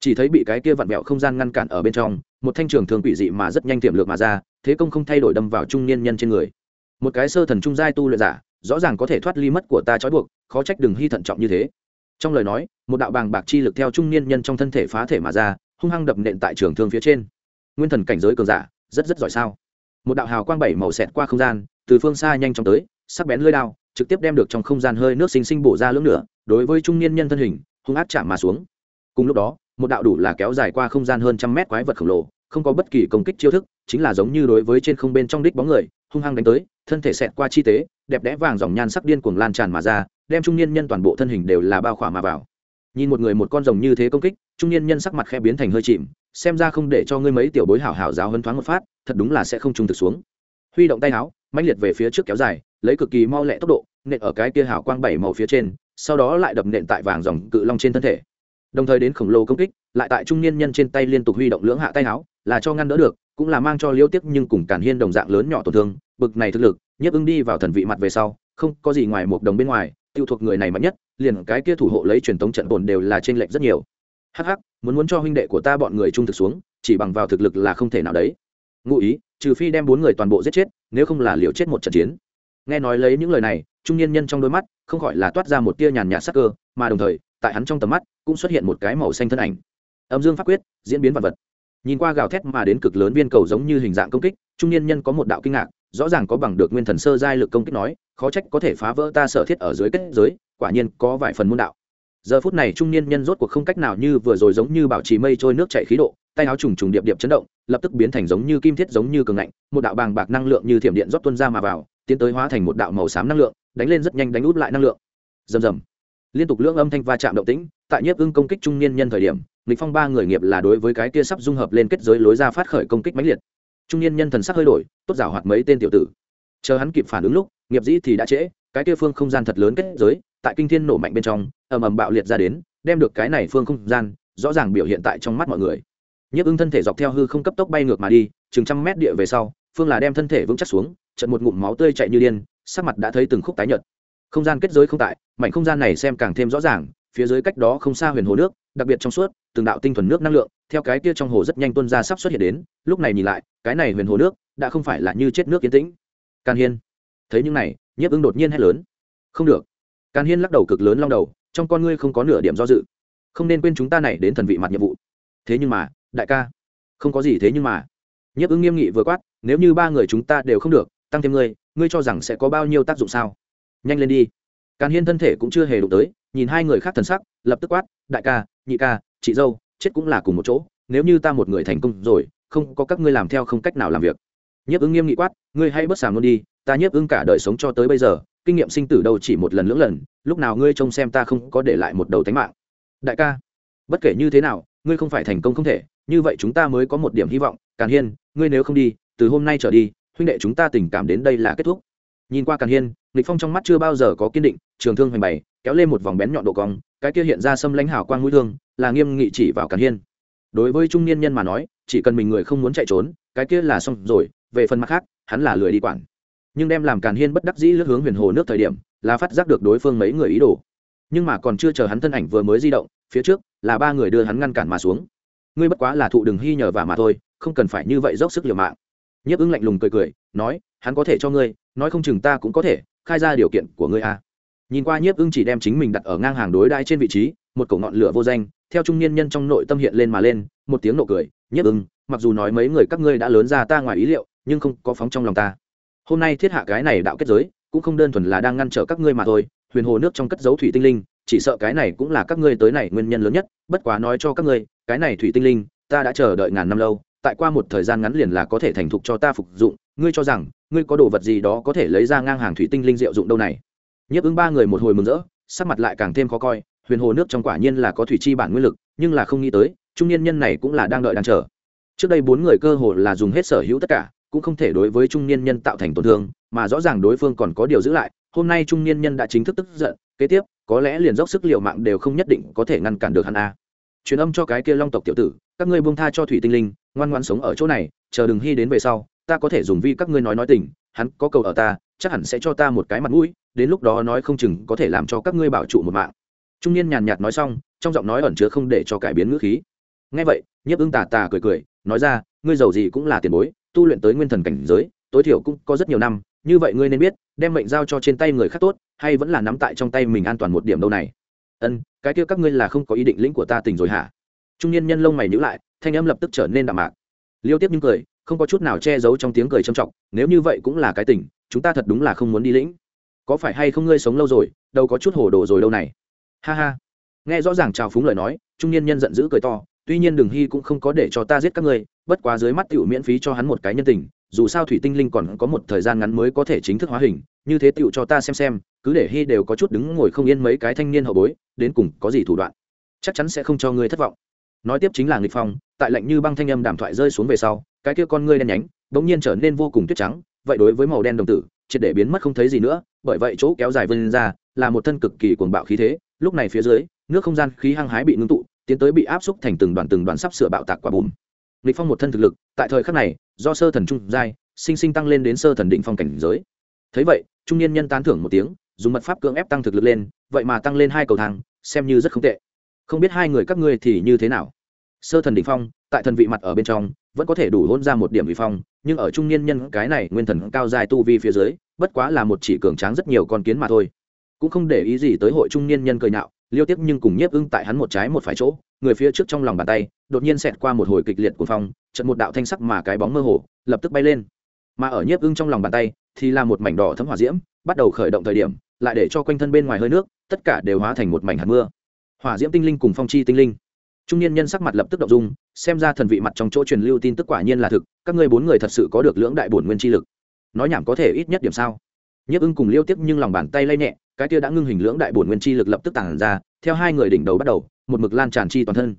Chỉ thấy bị cái kia vặn vẹo không gian ngăn cản ở bên trong, một thanh trường thường quỷ dị mà rất nhanh tiềm lược mà ra, thế công không thay đổi đâm vào trung niên nhân trên người. Một cái sơ thần trung giai tu luyện giả, rõ ràng có thể thoát ly mất của ta trói buộc, khó trách đừng hy thận trọng như thế. Trong lời nói, một đạo bàng bạc chi lực theo trung niên nhân trong thân thể phá thể mà ra, hung hăng đập nện tại trường thương phía trên. Nguyên thần cảnh giới cường giả, rất rất giỏi sao? Một đạo hào quang bảy màu xẹt qua không gian, từ phương xa nhanh chóng tới, sắc bén lưỡi đao, trực tiếp đem được trong không gian hơi nước sinh sinh bổ ra lưỡng nửa đối với trung niên nhân thân hình, hung ác chạm mà xuống. Cùng lúc đó, một đạo đủ là kéo dài qua không gian hơn trăm mét quái vật khổng lồ, không có bất kỳ công kích chiêu thức, chính là giống như đối với trên không bên trong đích bóng người, hung hăng đánh tới, thân thể xẹt qua chi tế, đẹp đẽ vàng dòng nhan sắc điên cuồng lan tràn mà ra, đem trung niên nhân toàn bộ thân hình đều là bao khỏa mà vào. Nhìn một người một con rồng như thế công kích, trung niên nhân sắc mặt khẽ biến thành hơi chìm, xem ra không để cho ngươi mấy tiểu bối hảo hảo giáo hân thoáng một phát, thật đúng là sẽ không trung thực xuống. Huy động tay áo, mãnh liệt về phía trước kéo dài, lấy cực kỳ mau lẹ tốc độ, nện ở cái kia hảo quang bảy màu phía trên sau đó lại đập nện tại vàng dòng cự long trên thân thể. Đồng thời đến khổng lồ công kích, lại tại trung niên nhân trên tay liên tục huy động lưỡng hạ tay áo, là cho ngăn đỡ được, cũng là mang cho liêu tiếp nhưng cùng cản hiên đồng dạng lớn nhỏ tổn thương, bực này thực lực nhất ưng đi vào thần vị mặt về sau, không có gì ngoài một đồng bên ngoài, tiêu thuộc người này mạnh nhất, liền cái kia thủ hộ lấy truyền thống trận bồn đều là trên lệnh rất nhiều. Hắc hắc, muốn muốn cho huynh đệ của ta bọn người trung thực xuống, chỉ bằng vào thực lực là không thể nào đấy. Ngụ ý, trừ phi đem bốn người toàn bộ giết chết, nếu không là liều chết một trận chiến nghe nói lấy những lời này, trung niên nhân trong đôi mắt không khỏi là toát ra một tia nhàn nhạt sắc cơ, mà đồng thời, tại hắn trong tầm mắt cũng xuất hiện một cái màu xanh thân ảnh. Âm dương pháp quyết, diễn biến vật vật. Nhìn qua gào thét mà đến cực lớn viên cầu giống như hình dạng công kích, trung niên nhân có một đạo kinh ngạc, rõ ràng có bằng được nguyên thần sơ giai lực công kích nói, khó trách có thể phá vỡ ta sở thiết ở dưới kết giới, quả nhiên có vài phần môn đạo. Giờ phút này trung niên nhân rốt cuộc không cách nào như vừa rồi giống như bảo trì mây trôi nước chảy khí độ, tay áo trùng trùng điệp điệp chấn động, lập tức biến thành giống như kim thiết giống như cường ngạnh, một đạo bàng bạc năng lượng như thiểm điện rót tuân ra mà vào tiến tới hóa thành một đạo màu xám năng lượng, đánh lên rất nhanh đánh út lại năng lượng. Rầm rầm. Liên tục lưỡng âm thanh va chạm động tĩnh, tại nhiếp ưng công kích trung niên nhân thời điểm, lịch phong ba người nghiệp là đối với cái kia sắp dung hợp lên kết giới lối ra phát khởi công kích mãnh liệt. Trung niên nhân thần sắc hơi đổi, tốt rào hoạt mấy tên tiểu tử. Chờ hắn kịp phản ứng lúc, nghiệp dĩ thì đã trễ, cái kia phương không gian thật lớn kết giới, tại kinh thiên nổ mạnh bên trong, ầm ầm bạo liệt ra đến, đem được cái này phương không gian, rõ ràng biểu hiện tại trong mắt mọi người. Nhiếp ưng thân thể dọc theo hư không cấp tốc bay ngược mà đi, chừng trăm mét địa về sau, phương là đem thân thể vững chắc xuống trận một ngụm máu tươi chạy như điên, sắc mặt đã thấy từng khúc tái nhợt. Không gian kết giới không tại, mảnh không gian này xem càng thêm rõ ràng, phía dưới cách đó không xa huyền hồ nước, đặc biệt trong suốt, từng đạo tinh thuần nước năng lượng, theo cái kia trong hồ rất nhanh tuân ra sắp xuất hiện đến, lúc này nhìn lại, cái này huyền hồ nước đã không phải là như chết nước yên tĩnh. Can hiên, thấy những này, nhiếp ưng đột nhiên hét lớn. Không được. Can hiên lắc đầu cực lớn long đầu, trong con ngươi không có nửa điểm do dự. Không nên quên chúng ta này đến thần vị mặt nhiệm vụ. Thế nhưng mà, đại ca, không có gì thế nhưng mà. Nhiếp ưng nghiêm nghị vừa quát, nếu như ba người chúng ta đều không được tăng thêm ngươi ngươi cho rằng sẽ có bao nhiêu tác dụng sao? Nhanh lên đi. Càn hiên thân thể cũng chưa hề đụng tới, nhìn hai người khác thần sắc, lập tức quát, đại ca, nhị ca, chị dâu, chết cũng là cùng một chỗ, nếu như ta một người thành công rồi, không có các ngươi làm theo không cách nào làm việc. Nhiếp ứng nghiêm nghị quát, ngươi hay bớt sàm luôn đi, ta nhiếp ứng cả đời sống cho tới bây giờ, kinh nghiệm sinh tử đâu chỉ một lần lưỡng lần, lúc nào ngươi trông xem ta không có để lại một đầu tánh mạng. Đại ca, bất kể như thế nào, ngươi không phải thành công không thể, như vậy chúng ta mới có một điểm hy vọng. Càn hiên, ngươi nếu không đi, từ hôm nay trở đi huynh đệ chúng ta tình cảm đến đây là kết thúc. Nhìn qua càn hiên lịch phong trong mắt chưa bao giờ có kiên định, trường thương hoành bày, kéo lên một vòng bén nhọn độ cong, cái kia hiện ra xâm lãnh hào quang mũi thương, là nghiêm nghị chỉ vào càn hiên. Đối với trung niên nhân mà nói, chỉ cần mình người không muốn chạy trốn, cái kia là xong rồi, về phần mặt khác, hắn là lười đi quản. Nhưng đem làm càn hiên bất đắc dĩ lướt hướng huyền hồ nước thời điểm, là phát giác được đối phương mấy người ý đồ. Nhưng mà còn chưa chờ hắn thân ảnh vừa mới di động, phía trước, là ba người đưa hắn ngăn cản mà xuống. Ngươi bất quá là thụ đừng hy nhờ và mà thôi, không cần phải như vậy dốc sức liều mạng nhiếp ưng lạnh lùng cười cười, nói, hắn có thể cho ngươi, nói không chừng ta cũng có thể, khai ra điều kiện của ngươi à. nhìn qua nhiếp ưng chỉ đem chính mình đặt ở ngang hàng đối đai trên vị trí, một cổ ngọn lửa vô danh, theo trung niên nhân trong nội tâm hiện lên mà lên, một tiếng nộ cười, nhiếp ưng, mặc dù nói mấy người các ngươi đã lớn ra ta ngoài ý liệu, nhưng không có phóng trong lòng ta hôm nay thiết hạ cái này đạo kết giới, cũng không đơn thuần là đang ngăn trở các ngươi mà thôi, huyền hồ nước trong cất dấu thủy tinh linh, chỉ sợ cái này cũng là các ngươi tới này nguyên nhân lớn nhất, bất quá nói cho các ngươi, cái này thủy tinh linh, ta đã chờ đợi ngàn năm lâu tại qua một thời gian ngắn liền là có thể thành thục cho ta phục dụng, ngươi cho rằng, ngươi có đồ vật gì đó có thể lấy ra ngang hàng thủy tinh linh diệu dụng đâu này? Nhiếp ứng ba người một hồi mừng rỡ, sắc mặt lại càng thêm khó coi, huyền hồ nước trong quả nhiên là có thủy chi bản nguyên lực, nhưng là không nghĩ tới, trung niên nhân này cũng là đang đợi đang chờ. Trước đây bốn người cơ hồ là dùng hết sở hữu tất cả, cũng không thể đối với trung niên nhân tạo thành tổn thương, mà rõ ràng đối phương còn có điều giữ lại, hôm nay trung niên nhân đã chính thức tức giận, kế tiếp, có lẽ liền dốc sức liệu mạng đều không nhất định có thể ngăn cản được hắn a. Truyền âm cho cái kia long tộc tiểu tử, các ngươi buông tha cho thủy tinh linh ngoan ngoan sống ở chỗ này, chờ đừng hy đến về sau, ta có thể dùng vi các ngươi nói nói tình, hắn có cầu ở ta, chắc hẳn sẽ cho ta một cái mặt mũi, đến lúc đó nói không chừng có thể làm cho các ngươi bảo trụ một mạng. Trung niên nhàn nhạt nói xong, trong giọng nói ẩn chứa không để cho cải biến ngữ khí. Ngay vậy, nhiếp ưng tà tà cười cười, nói ra, ngươi giàu gì cũng là tiền bối, tu luyện tới nguyên thần cảnh giới, tối thiểu cũng có rất nhiều năm, như vậy ngươi nên biết, đem mệnh giao cho trên tay người khác tốt, hay vẫn là nắm tại trong tay mình an toàn một điểm đâu này. Ân, cái kia các ngươi là không có ý định lĩnh của ta tỉnh rồi hả? Trung niên nhân lông mày nhữ lại thanh âm lập tức trở nên đạm mạc. Liêu tiếp nhưng cười không có chút nào che giấu trong tiếng cười trầm trọng nếu như vậy cũng là cái tình, chúng ta thật đúng là không muốn đi lĩnh. Có phải hay không ngươi sống lâu rồi đâu có chút hồ đồ rồi đâu này? Ha ha. Nghe rõ ràng chào phúng lời nói trung niên nhân giận dữ cười to tuy nhiên đường hy cũng không có để cho ta giết các ngươi bất quá dưới mắt tiểu miễn phí cho hắn một cái nhân tình dù sao thủy tinh linh còn có một thời gian ngắn mới có thể chính thức hóa hình như thế tiểu cho ta xem xem cứ để hy đều có chút đứng ngồi không yên mấy cái thanh niên hậu bối đến cùng có gì thủ đoạn? Chắc chắn sẽ không cho ngươi thất vọng nói tiếp chính là nghịch phong, tại lạnh như băng thanh âm đàm thoại rơi xuống về sau, cái kia con ngươi đen nhánh, bỗng nhiên trở nên vô cùng tuyết trắng, vậy đối với màu đen đồng tử, triệt để biến mất không thấy gì nữa, bởi vậy chỗ kéo dài vươn ra, là một thân cực kỳ cuồng bạo khí thế, lúc này phía dưới, nước không gian khí hăng hái bị ngưng tụ, tiến tới bị áp xúc thành từng đoàn từng đoàn sắp sửa bạo tạc quả bùm. Nghịch phong một thân thực lực, tại thời khắc này, do sơ thần trung giai, sinh sinh tăng lên đến sơ thần định phong cảnh giới. Thấy vậy, trung niên nhân tán thưởng một tiếng, dùng mật pháp cưỡng ép tăng thực lực lên, vậy mà tăng lên hai cầu thang, xem như rất không tệ không biết hai người các ngươi thì như thế nào. Sơ thần đỉnh phong, tại thần vị mặt ở bên trong, vẫn có thể đủ hôn ra một điểm vị phong, nhưng ở trung niên nhân cái này nguyên thần cao dài tu vi phía dưới, bất quá là một chỉ cường tráng rất nhiều con kiến mà thôi. Cũng không để ý gì tới hội trung niên nhân cười nhạo, liêu tiếp nhưng cùng nhiếp ưng tại hắn một trái một phải chỗ, người phía trước trong lòng bàn tay, đột nhiên xẹt qua một hồi kịch liệt của phong trận một đạo thanh sắc mà cái bóng mơ hồ, lập tức bay lên. Mà ở nhiếp ưng trong lòng bàn tay, thì là một mảnh đỏ thấm hỏa diễm, bắt đầu khởi động thời điểm, lại để cho quanh thân bên ngoài hơi nước, tất cả đều hóa thành một mảnh hạt mưa hỏa diễm tinh linh cùng phong chi tinh linh. Trung niên nhân sắc mặt lập tức động dung, xem ra thần vị mặt trong chỗ truyền lưu tin tức quả nhiên là thực, các ngươi bốn người thật sự có được lưỡng đại bổn nguyên chi lực. Nói nhảm có thể ít nhất điểm sao? Nhiếp ưng cùng liêu tiếp nhưng lòng bàn tay lay nhẹ, cái kia đã ngưng hình lưỡng đại bổn nguyên chi lực lập tức tản ra, theo hai người đỉnh đầu bắt đầu, một mực lan tràn chi toàn thân.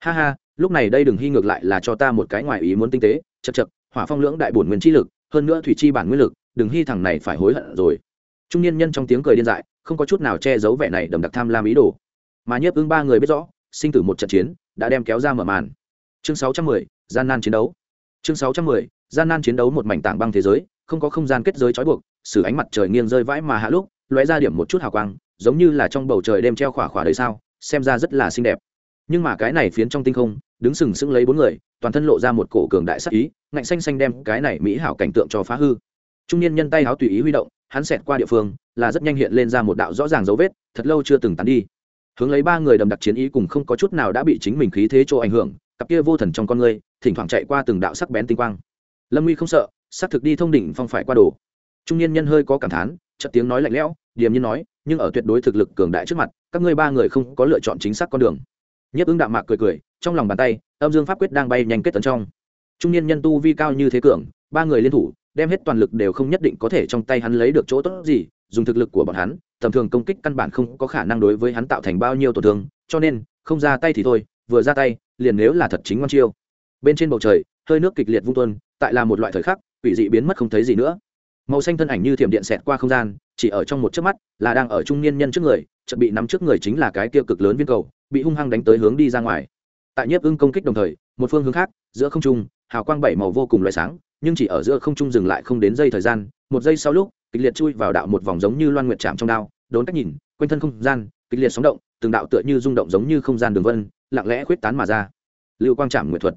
Ha ha, lúc này đây đừng hy ngược lại là cho ta một cái ngoài ý muốn tinh tế chật chật hỏa phong lưỡng đại bổn nguyên chi lực, hơn nữa thủy chi bản nguyên lực, đừng hy thằng này phải hối hận rồi. Trung niên nhân trong tiếng cười điên dại, không có chút nào che giấu vẻ này đầm đặc tham lam ý đồ mà nhiếp ưng ba người biết rõ sinh tử một trận chiến đã đem kéo ra mở màn. Chương 610, gian nan chiến đấu. Chương 610, gian nan chiến đấu một mảnh tảng băng thế giới không có không gian kết giới trói buộc sử ánh mặt trời nghiêng rơi vãi mà hạ lúc lóe ra điểm một chút hào quang giống như là trong bầu trời đêm treo khỏa khỏa đời sao xem ra rất là xinh đẹp. Nhưng mà cái này phiến trong tinh không đứng sừng sững lấy bốn người toàn thân lộ ra một cổ cường đại sắc ý ngạnh xanh xanh đem cái này mỹ hảo cảnh tượng cho phá hư. Trung niên nhân tay háo tùy ý huy động hắn xẹt qua địa phương là rất nhanh hiện lên ra một đạo rõ ràng dấu vết thật lâu chưa từng tán đi hướng lấy ba người đầm đặc chiến ý cùng không có chút nào đã bị chính mình khí thế chỗ ảnh hưởng, cặp kia vô thần trong con người thỉnh thoảng chạy qua từng đạo sắc bén tinh quang. Lâm nguy không sợ, xác thực đi thông đỉnh phong phải qua đồ. Trung niên nhân hơi có cảm thán, chợt tiếng nói lạnh lẽo, điềm nhiên nói, nhưng ở tuyệt đối thực lực cường đại trước mặt, các ngươi ba người không có lựa chọn chính xác con đường. Nhất ứng đạm mạc cười cười, trong lòng bàn tay, âm dương pháp quyết đang bay nhanh kết tấn trong. Trung niên nhân tu vi cao như thế cường, ba người liên thủ, đem hết toàn lực đều không nhất định có thể trong tay hắn lấy được chỗ tốt gì, dùng thực lực của bọn hắn tầm thường công kích căn bản không có khả năng đối với hắn tạo thành bao nhiêu tổn thương, cho nên, không ra tay thì thôi, vừa ra tay, liền nếu là thật chính ngon chiêu. Bên trên bầu trời, hơi nước kịch liệt vung tuân tại là một loại thời khắc, quỷ dị biến mất không thấy gì nữa. Màu xanh thân ảnh như thiểm điện xẹt qua không gian, chỉ ở trong một chớp mắt, là đang ở trung niên nhân trước người, chợt bị nắm trước người chính là cái kia cực lớn viên cầu, bị hung hăng đánh tới hướng đi ra ngoài. Tại nhiếp ưng công kích đồng thời, một phương hướng khác, giữa không trung, hào quang bảy màu vô cùng loại sáng, nhưng chỉ ở giữa không trung dừng lại không đến giây thời gian, một giây sau lúc kịch liệt chui vào đạo một vòng giống như loan nguyệt chạm trong đao, đốn cách nhìn, quanh thân không gian, kịch liệt sóng động, từng đạo tựa như rung động giống như không gian đường vân, lặng lẽ khuyết tán mà ra. Lưu quang chạm nguyệt thuật.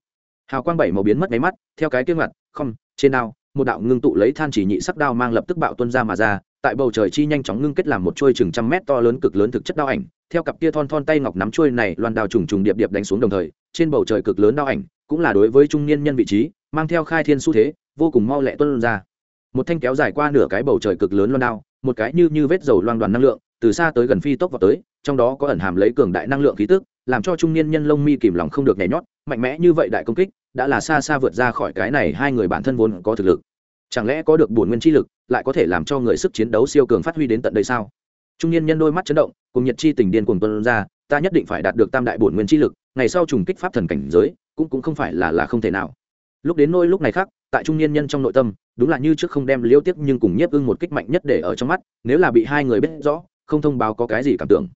Hào quang bảy màu biến mất máy mắt, theo cái kế mặt, không, trên đao, một đạo ngưng tụ lấy than chỉ nhị sắc đao mang lập tức bạo tuân ra mà ra, tại bầu trời chi nhanh chóng ngưng kết làm một chuôi chừng trăm mét to lớn cực lớn thực chất đao ảnh, theo cặp kia thon thon tay ngọc nắm chuôi này, loan đao trùng trùng điệp điệp đánh xuống đồng thời, trên bầu trời cực lớn đao ảnh cũng là đối với trung niên nhân vị trí, mang theo khai thiên xu thế, vô cùng mau lẹ tuân ra một thanh kéo dài qua nửa cái bầu trời cực lớn loan đao, một cái như như vết dầu loang đoàn năng lượng, từ xa tới gần phi tốc vào tới, trong đó có ẩn hàm lấy cường đại năng lượng khí tức, làm cho trung niên nhân lông mi kìm lòng không được nhảy nhót, mạnh mẽ như vậy đại công kích, đã là xa xa vượt ra khỏi cái này hai người bản thân vốn có thực lực. Chẳng lẽ có được bổn nguyên chi lực, lại có thể làm cho người sức chiến đấu siêu cường phát huy đến tận đây sao? Trung niên nhân đôi mắt chấn động, cùng Nhật chi tình điên cùng tuân ra, ta nhất định phải đạt được tam đại bổn nguyên chi lực, ngày sau trùng kích pháp thần cảnh giới, cũng cũng không phải là là không thể nào. Lúc đến nôi lúc này khác tại trung niên nhân trong nội tâm, đúng là như trước không đem liêu tiếp nhưng cùng nhiếp ưng một kích mạnh nhất để ở trong mắt, nếu là bị hai người biết rõ, không thông báo có cái gì cảm tưởng.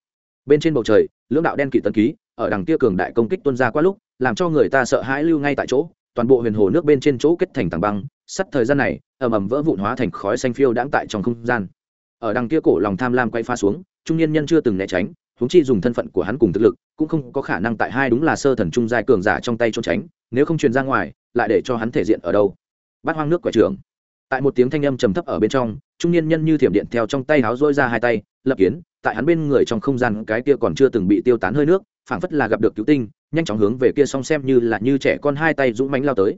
Bên trên bầu trời, lưỡng đạo đen kỵ tân ký, ở đằng kia cường đại công kích tuân ra qua lúc, làm cho người ta sợ hãi lưu ngay tại chỗ, toàn bộ huyền hồ nước bên trên chỗ kết thành tảng băng, sắt thời gian này, ầm ầm vỡ vụn hóa thành khói xanh phiêu đãng tại trong không gian. Ở đằng kia cổ lòng tham lam quay pha xuống, trung niên nhân chưa từng né tránh, huống chi dùng thân phận của hắn cùng thực lực, cũng không có khả năng tại hai đúng là sơ thần trung giai cường giả trong tay trốn tránh, nếu không truyền ra ngoài, lại để cho hắn thể diện ở đâu? Bát hoang nước quả trưởng. tại một tiếng thanh âm trầm thấp ở bên trong, trung niên nhân như thiểm điện theo trong tay háo dôi ra hai tay, lập kiến, tại hắn bên người trong không gian cái kia còn chưa từng bị tiêu tán hơi nước, phảng phất là gặp được cứu tinh, nhanh chóng hướng về kia song xem như là như trẻ con hai tay dũng mánh lao tới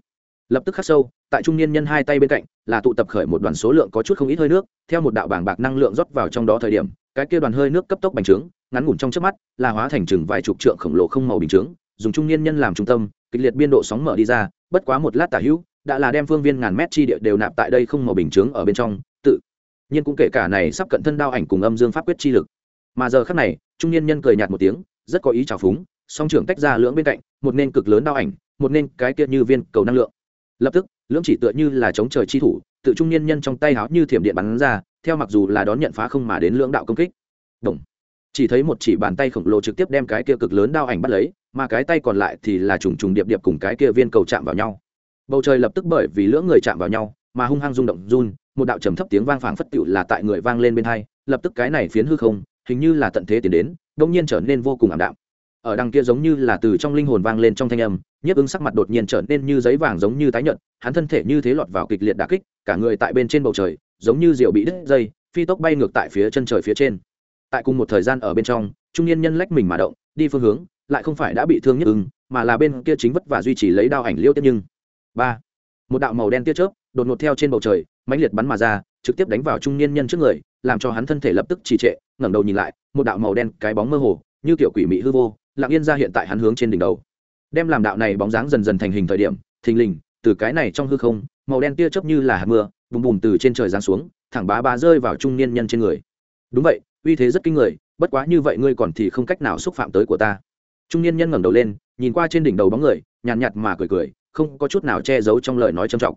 lập tức khắc sâu, tại trung niên nhân hai tay bên cạnh, là tụ tập khởi một đoàn số lượng có chút không ít hơi nước, theo một đạo bảng bạc năng lượng rót vào trong đó thời điểm, cái kia đoàn hơi nước cấp tốc bành trướng, ngắn ngủn trong trước mắt, là hóa thành chừng vài chục trượng khổng lồ không màu bình trướng dùng trung niên nhân làm trung tâm, kịch liệt biên độ sóng mở đi ra, bất quá một lát tả hữu đã là đem phương viên ngàn mét chi địa đều nạp tại đây không màu bình chướng ở bên trong, tự nhiên cũng kể cả này sắp cận thân đao ảnh cùng âm dương pháp quyết chi lực. Mà giờ khắc này, trung niên nhân cười nhạt một tiếng, rất có ý trào phúng, song trưởng tách ra lưỡng bên cạnh, một nên cực lớn đao ảnh, một nên cái kia như viên cầu năng lượng. Lập tức, lưỡng chỉ tựa như là chống trời chi thủ, tự trung niên nhân trong tay háo như thiểm điện bắn ra, theo mặc dù là đón nhận phá không mà đến lưỡng đạo công kích. Đồng. chỉ thấy một chỉ bàn tay khổng lồ trực tiếp đem cái kia cực lớn đao ảnh bắt lấy, mà cái tay còn lại thì là trùng trùng điệp điệp cùng cái kia viên cầu chạm vào nhau bầu trời lập tức bởi vì lưỡng người chạm vào nhau mà hung hăng rung động run một đạo trầm thấp tiếng vang phảng phất tựu là tại người vang lên bên hai lập tức cái này phiến hư không hình như là tận thế tiến đến đông nhiên trở nên vô cùng ảm đạm. Ở đằng kia giống như là từ trong linh hồn vang lên trong thanh âm nhiếp ứng sắc mặt đột nhiên trở nên như giấy vàng giống như tái nhợt hắn thân thể như thế lọt vào kịch liệt đả kích cả người tại bên trên bầu trời giống như rượu bị đứt dây phi tốc bay ngược tại phía chân trời phía trên. Tại cùng một thời gian ở bên trong trung niên nhân lách mình mà động đi phương hướng lại không phải đã bị thương nhất ứng, mà là bên kia chính vất và duy trì lấy đao ảnh liêu tiếp nhưng ba. Một đạo màu đen tia chớp đột ngột theo trên bầu trời mãnh liệt bắn mà ra trực tiếp đánh vào trung niên nhân trước người làm cho hắn thân thể lập tức trì trệ ngẩng đầu nhìn lại một đạo màu đen cái bóng mơ hồ như kiểu quỷ mị hư vô lặng yên ra hiện tại hắn hướng trên đỉnh đầu. Đem làm đạo này bóng dáng dần dần thành hình thời điểm thình lình từ cái này trong hư không màu đen tia chớp như là hạt mưa bùm bùm từ trên trời giáng xuống thẳng bá bá rơi vào trung niên nhân trên người. Đúng vậy uy thế rất kinh người bất quá như vậy ngươi còn thì không cách nào xúc phạm tới của ta. Trung niên nhân ngẩng đầu lên nhìn qua trên đỉnh đầu bóng người nhàn nhạt, nhạt mà cười cười không có chút nào che giấu trong lời nói trầm trọng.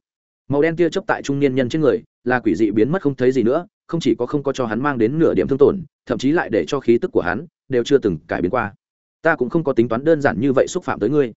Màu đen tia chớp tại trung niên nhân trên người, là quỷ dị biến mất không thấy gì nữa, không chỉ có không có cho hắn mang đến nửa điểm thương tổn, thậm chí lại để cho khí tức của hắn đều chưa từng cải biến qua. Ta cũng không có tính toán đơn giản như vậy xúc phạm tới ngươi.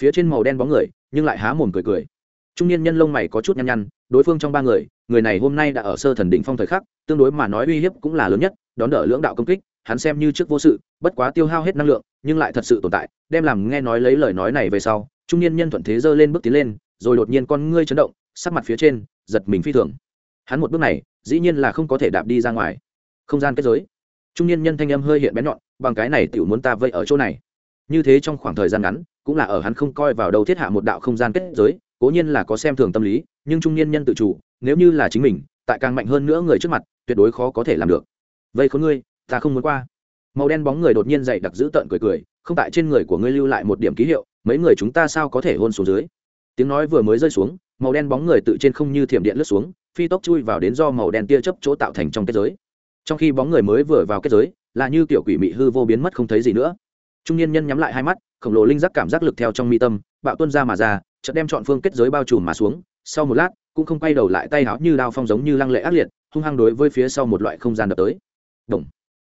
Phía trên màu đen bóng người, nhưng lại há mồm cười cười. Trung niên nhân lông mày có chút nhăn nhăn, đối phương trong ba người người này hôm nay đã ở sơ thần đỉnh phong thời khắc, tương đối mà nói uy hiếp cũng là lớn nhất, đón đỡ lưỡng đạo công kích, hắn xem như trước vô sự, bất quá tiêu hao hết năng lượng, nhưng lại thật sự tồn tại, đem làm nghe nói lấy lời nói này về sau trung niên nhân thuận thế giơ lên bước tiến lên, rồi đột nhiên con ngươi chấn động, sắc mặt phía trên, giật mình phi thường. Hắn một bước này, dĩ nhiên là không có thể đạp đi ra ngoài. Không gian kết giới. Trung niên nhân thanh âm hơi hiện bén nhọn, bằng cái này tiểu muốn ta vây ở chỗ này. Như thế trong khoảng thời gian ngắn, cũng là ở hắn không coi vào đầu thiết hạ một đạo không gian kết giới, cố nhiên là có xem thường tâm lý, nhưng trung niên nhân tự chủ, nếu như là chính mình, tại càng mạnh hơn nữa người trước mặt, tuyệt đối khó có thể làm được. Vây khốn ngươi, ta không muốn qua. Màu đen bóng người đột nhiên dậy đặc dữ tợn cười cười, không tại trên người của ngươi lưu lại một điểm ký hiệu mấy người chúng ta sao có thể hôn xuống dưới? Tiếng nói vừa mới rơi xuống, màu đen bóng người tự trên không như thiểm điện lướt xuống, phi tốc chui vào đến do màu đen tia chấp chỗ tạo thành trong kết giới. Trong khi bóng người mới vừa vào kết giới, là như kiểu quỷ mị hư vô biến mất không thấy gì nữa. Trung niên nhân nhắm lại hai mắt, khổng lồ linh giác cảm giác lực theo trong mi tâm, bạo tuân ra mà ra, chợt đem chọn phương kết giới bao trùm mà xuống. Sau một lát, cũng không quay đầu lại, tay áo như đao phong giống như lăng lệ ác liệt, hung hăng đối với phía sau một loại không gian đập tới. Động.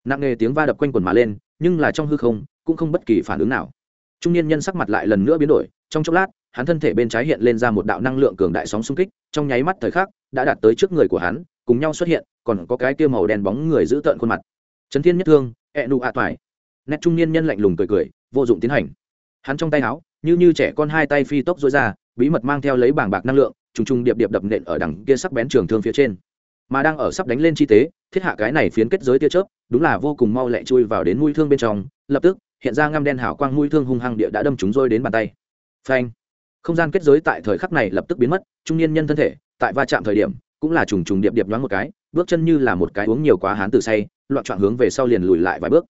nặng nề tiếng va đập quanh quần mà lên, nhưng là trong hư không, cũng không bất kỳ phản ứng nào trung niên nhân sắc mặt lại lần nữa biến đổi, trong chốc lát, hắn thân thể bên trái hiện lên ra một đạo năng lượng cường đại sóng xung kích, trong nháy mắt thời khắc, đã đạt tới trước người của hắn, cùng nhau xuất hiện, còn có cái tiêu màu đen bóng người giữ tợn khuôn mặt. Trấn thiên nhất thương ẹ nụ ạ toại. Nét trung niên nhân lạnh lùng cười cười, vô dụng tiến hành. Hắn trong tay áo, như như trẻ con hai tay phi tốc dối ra, bí mật mang theo lấy bảng bạc năng lượng, trùng trùng điệp điệp đập nện ở đằng kia sắc bén trường thương phía trên. Mà đang ở sắp đánh lên chi tế, thiết hạ cái này phiến kết giới tia chớp, đúng là vô cùng mau lẹ chui vào đến mũi thương bên trong, lập tức hiện ra ngăm đen hào quang mũi thương hung hăng địa đã đâm chúng rơi đến bàn tay. Phanh. Không gian kết giới tại thời khắc này lập tức biến mất, trung niên nhân thân thể, tại va chạm thời điểm, cũng là trùng trùng điệp điệp nhoáng một cái, bước chân như là một cái uống nhiều quá hán từ say, loạn trọn hướng về sau liền lùi lại vài bước.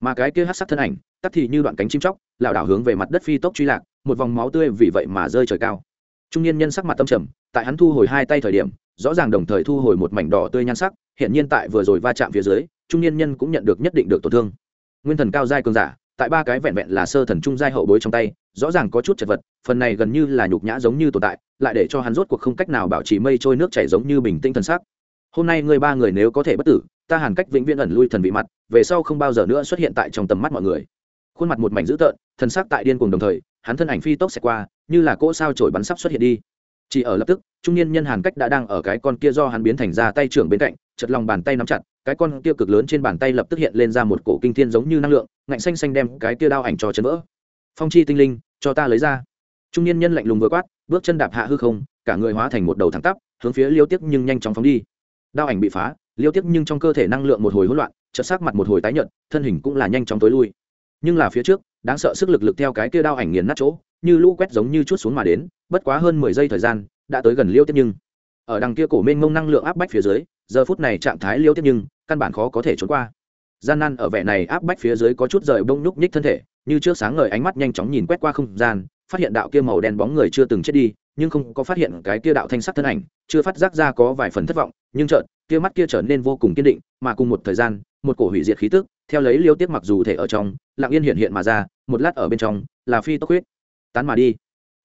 Mà cái kia hát sắc thân ảnh tắt thì như đoạn cánh chim chóc, lảo đảo hướng về mặt đất phi tốc truy lạc, một vòng máu tươi vì vậy mà rơi trời cao. Trung niên nhân sắc mặt tâm trầm, tại hắn thu hồi hai tay thời điểm, rõ ràng đồng thời thu hồi một mảnh đỏ tươi nhan sắc, hiện nhiên tại vừa rồi va chạm phía dưới, trung niên nhân cũng nhận được nhất định được tổn thương. Nguyên thần cao giai cường giả tại ba cái vẹn vẹn là sơ thần trung giai hậu bối trong tay, rõ ràng có chút chật vật, phần này gần như là nhục nhã giống như tồn tại, lại để cho hắn rốt cuộc không cách nào bảo trì mây trôi nước chảy giống như bình tĩnh thần sắc. Hôm nay ngươi ba người nếu có thể bất tử, ta hàn cách vĩnh viễn ẩn lui thần vị mặt, về sau không bao giờ nữa xuất hiện tại trong tầm mắt mọi người. Khuôn mặt một mảnh dữ tợn, thần sắc tại điên cùng đồng thời, hắn thân ảnh phi tốc xẹt qua, như là cỗ sao trổi bắn sắp xuất hiện đi. Chỉ ở lập tức, trung niên nhân hàn cách đã đang ở cái con kia do hắn biến thành ra tay trưởng bên cạnh chật lòng bàn tay nắm chặt, cái con kia cực lớn trên bàn tay lập tức hiện lên ra một cổ kinh thiên giống như năng lượng, ngạnh xanh xanh đem cái kia đao ảnh cho chấn vỡ. Phong chi tinh linh, cho ta lấy ra. Trung niên nhân lạnh lùng vừa quát, bước chân đạp hạ hư không, cả người hóa thành một đầu thẳng tắp, hướng phía liêu tiếc nhưng nhanh chóng phóng đi. Đao ảnh bị phá, liêu tiếc nhưng trong cơ thể năng lượng một hồi hỗn loạn, chợt sắc mặt một hồi tái nhợt, thân hình cũng là nhanh chóng tối lui. Nhưng là phía trước, đáng sợ sức lực lực theo cái kia đao ảnh nghiền nát chỗ, như lũ quét giống như chút xuống mà đến, bất quá hơn mười giây thời gian, đã tới gần liêu tiếp nhưng. Ở đằng kia cổ mênh mông năng lượng áp bách phía dưới giờ phút này trạng thái liêu tiếp nhưng căn bản khó có thể trốn qua. Gian nan ở vẻ này áp bách phía dưới có chút rời bông nhúc nhích thân thể như trước sáng ngời ánh mắt nhanh chóng nhìn quét qua không gian phát hiện đạo kia màu đen bóng người chưa từng chết đi nhưng không có phát hiện cái kia đạo thanh sắc thân ảnh chưa phát giác ra có vài phần thất vọng nhưng chợt kia mắt kia trở nên vô cùng kiên định mà cùng một thời gian một cổ hủy diệt khí tức theo lấy liêu tiếp mặc dù thể ở trong lặng yên hiện hiện mà ra một lát ở bên trong là phi tốc huyết. Tán mà đi.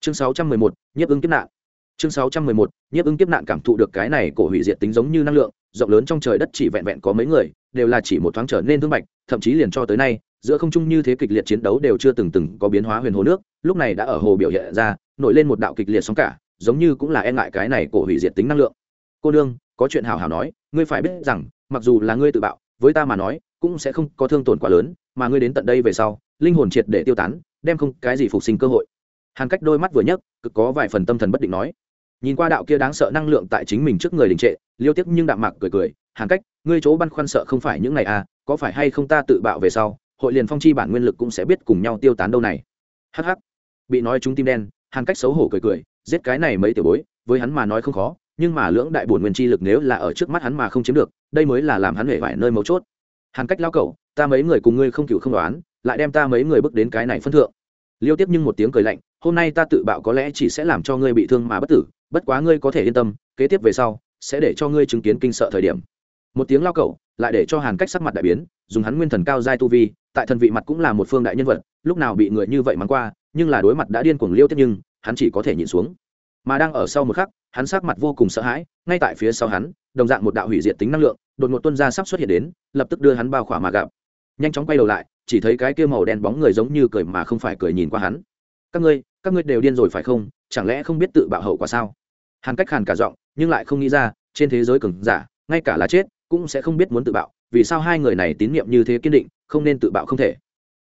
Chương 611, nhiếp ứng kiếp nạn chương 611, nhiếp ứng kiếp nạn cảm thụ được cái này cổ hủy diệt tính giống như năng lượng rộng lớn trong trời đất chỉ vẹn vẹn có mấy người đều là chỉ một thoáng trở nên thương bạch thậm chí liền cho tới nay giữa không trung như thế kịch liệt chiến đấu đều chưa từng từng có biến hóa huyền hồ nước lúc này đã ở hồ biểu hiện ra nổi lên một đạo kịch liệt sóng cả giống như cũng là e ngại cái này cổ hủy diệt tính năng lượng. Cô đương có chuyện hào hào nói ngươi phải biết rằng mặc dù là ngươi tự bạo với ta mà nói cũng sẽ không có thương tổn quá lớn mà ngươi đến tận đây về sau linh hồn triệt để tiêu tán đem không cái gì phục sinh cơ hội. Hàn cách đôi mắt vừa nhấc cực có vài phần tâm thần bất định nói nhìn qua đạo kia đáng sợ năng lượng tại chính mình trước người đình trệ, liêu tiếc nhưng đạm mạc cười cười, hàn cách, ngươi chỗ băn khoăn sợ không phải những ngày à có phải hay không ta tự bạo về sau, hội liền phong chi bản nguyên lực cũng sẽ biết cùng nhau tiêu tán đâu này? Hh bị nói chúng tim đen, hàn cách xấu hổ cười cười, giết cái này mấy tiểu bối, với hắn mà nói không khó, nhưng mà lưỡng đại bổn nguyên chi lực nếu là ở trước mắt hắn mà không chiếm được, đây mới là làm hắn hể vải nơi mấu chốt. Hàn cách lao cậu ta mấy người cùng ngươi không cựu không đoán, lại đem ta mấy người bước đến cái này phân thượng. Liêu tiếp nhưng một tiếng cười lạnh hôm nay ta tự bạo có lẽ chỉ sẽ làm cho ngươi bị thương mà bất tử, bất quá ngươi có thể yên tâm, kế tiếp về sau, sẽ để cho ngươi chứng kiến kinh sợ thời điểm. Một tiếng lao cậu lại để cho hàn cách sắc mặt đại biến, dùng hắn nguyên thần cao giai tu vi, tại thần vị mặt cũng là một phương đại nhân vật, lúc nào bị người như vậy mắng qua, nhưng là đối mặt đã điên cuồng liêu tiếp nhưng, hắn chỉ có thể nhìn xuống. Mà đang ở sau một khắc, hắn sắc mặt vô cùng sợ hãi, ngay tại phía sau hắn, đồng dạng một đạo hủy diệt tính năng lượng, đột ngột tuân ra sắp xuất hiện đến, lập tức đưa hắn bao khỏa mà gặp. Nhanh chóng quay đầu lại, chỉ thấy cái kia màu đen bóng người giống như cười mà không phải cười nhìn qua hắn. Các ngươi các ngươi đều điên rồi phải không? Chẳng lẽ không biết tự bạo hậu quả sao? Hàn cách hàn cả giọng, nhưng lại không nghĩ ra, trên thế giới cường giả, ngay cả là chết, cũng sẽ không biết muốn tự bạo, vì sao hai người này tín nhiệm như thế kiên định, không nên tự bạo không thể?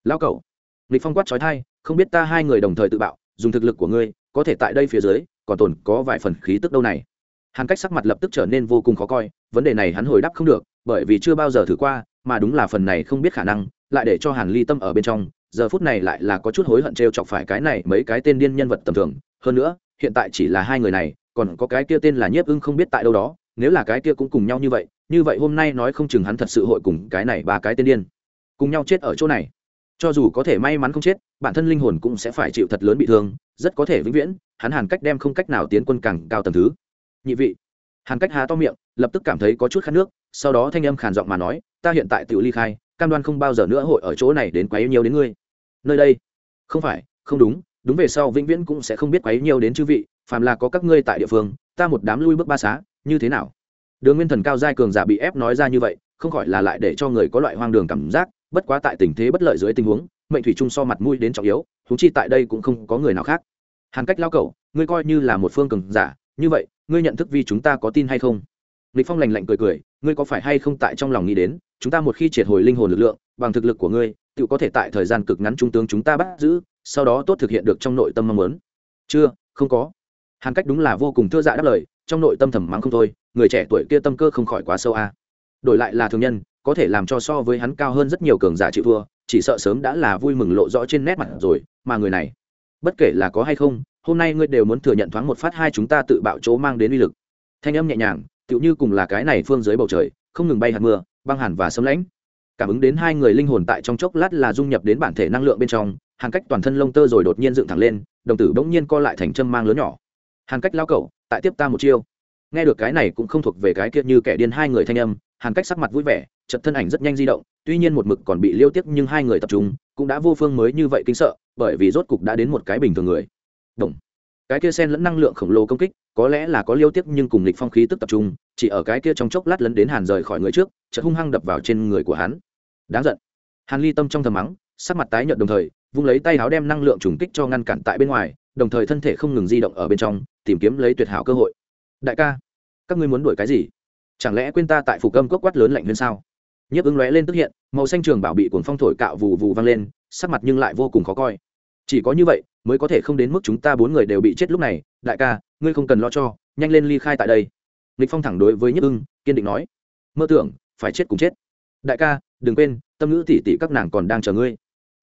Lao cẩu nghịch phong quát trói thai không biết ta hai người đồng thời tự bạo, dùng thực lực của ngươi, có thể tại đây phía dưới, còn tồn có vài phần khí tức đâu này? Hàn cách sắc mặt lập tức trở nên vô cùng khó coi, vấn đề này hắn hồi đáp không được, bởi vì chưa bao giờ thử qua, mà đúng là phần này không biết khả năng, lại để cho hàn ly tâm ở bên trong giờ phút này lại là có chút hối hận t r e o chọc phải cái này mấy cái tên điên nhân vật tầm thường. Hơn nữa, hiện tại chỉ là hai người này, còn có cái kia tên là nhiếp ưng không biết tại đâu đó, nếu là cái kia cũng cùng nhau như vậy như vậy hôm nay nói không chừng hắn thật sự hội cùng cái này ba cái tên điên cùng nhau chết ở chỗ này. Cho dù có thể may mắn không chết, bản thân linh hồn cũng sẽ phải chịu thật lớn bị thương, rất có thể vĩnh viễn, hắn hàn cách đem không cách nào tiến quân càng cao tầng thứ. Nhị vị, hàn cách há to miệng, lập tức cảm thấy có chút khát nước, sau đó thanh âm khàn giọng mà nói, ta hiện tại tự ly khai, cam đoan không bao giờ nữa hội ở chỗ này đến quấy nhiều đến ngươi nơi đây. Không phải không đúng đúng về sau vĩnh viễn cũng sẽ không biết quấy nhiều đến chư vị phàm là có các ngươi tại địa phương ta một đám lui bước ba xá như thế nào? Đường nguyên thần cao giai cường giả bị ép nói ra như vậy không khỏi là lại để cho người có loại hoang đường cảm giác bất quá tại tình thế bất lợi dưới tình huống mệnh thủy trung so mặt mũi đến trọng yếu thú chi tại đây cũng không có người nào khác. Hàn cách lao cẩu, ngươi coi như là một phương cường giả như vậy ngươi nhận thức vì chúng ta có tin hay không? Lịch phong lành lạnh cười cười ngươi có phải hay không tại trong lòng nghĩ đến chúng ta một khi triệt hồi linh hồn lực lượng bằng thực lực của ngươi tự có thể tại thời gian cực ngắn trung tướng chúng ta bắt giữ, sau đó tốt thực hiện được trong nội tâm mong muốn. Chưa, không có. Hàn cách đúng là vô cùng thưa dạ đáp lời, trong nội tâm thầm mắng không thôi, người trẻ tuổi kia tâm cơ không khỏi quá sâu a. Đổi lại là thường nhân, có thể làm cho so với hắn cao hơn rất nhiều cường giả chịu thua, chỉ sợ sớm đã là vui mừng lộ rõ trên nét mặt rồi, mà người này, bất kể là có hay không, hôm nay ngươi đều muốn thừa nhận thoáng một phát hai chúng ta tự bạo chỗ mang đến uy lực. Thanh âm nhẹ nhàng, tựu như cùng là cái này phương dưới bầu trời, không ngừng bay hạt mưa, băng hàn và sấm lãnh cảm ứng đến hai người linh hồn tại trong chốc lát là dung nhập đến bản thể năng lượng bên trong, hàn cách toàn thân lông tơ rồi đột nhiên dựng thẳng lên, đồng tử bỗng nhiên co lại thành châm mang lớn nhỏ. Hàn cách lao cậu, tại tiếp ta một chiêu. Nghe được cái này cũng không thuộc về cái kia như kẻ điên hai người thanh âm, hàn cách sắc mặt vui vẻ chật thân ảnh rất nhanh di động, tuy nhiên một mực còn bị liêu tiếp nhưng hai người tập trung, cũng đã vô phương mới như vậy kinh sợ, bởi vì rốt cục đã đến một cái bình thường người. Đồng. cái kia sen lẫn năng lượng khổng lồ công kích, có lẽ là có liêu tiếp nhưng cùng lịch phong khí tức tập trung, chỉ ở cái kia trong chốc lát lấn đến hàn rời khỏi người trước, chợt hung hăng đập vào trên người của hắn đáng giận. Hàn ly tâm trong thầm mắng, sắc mặt tái nhợt đồng thời, vung lấy tay áo đem năng lượng trùng kích cho ngăn cản tại bên ngoài, đồng thời thân thể không ngừng di động ở bên trong, tìm kiếm lấy tuyệt hảo cơ hội. Đại ca, các ngươi muốn đuổi cái gì? Chẳng lẽ quên ta tại phủ câm cốc quát lớn lạnh hơn sao? Nhiếp ứng lóe lên tức hiện, màu xanh trường bảo bị cuồng phong thổi cạo vù vù vang lên, sắc mặt nhưng lại vô cùng khó coi. Chỉ có như vậy, mới có thể không đến mức chúng ta bốn người đều bị chết lúc này. Đại ca, ngươi không cần lo cho, nhanh lên ly khai tại đây. Lịch phong thẳng đối với nhiếp ưng, kiên định nói, mơ tưởng, phải chết cùng chết. Đại ca đừng quên, tâm ngữ tỷ tỷ các nàng còn đang chờ ngươi.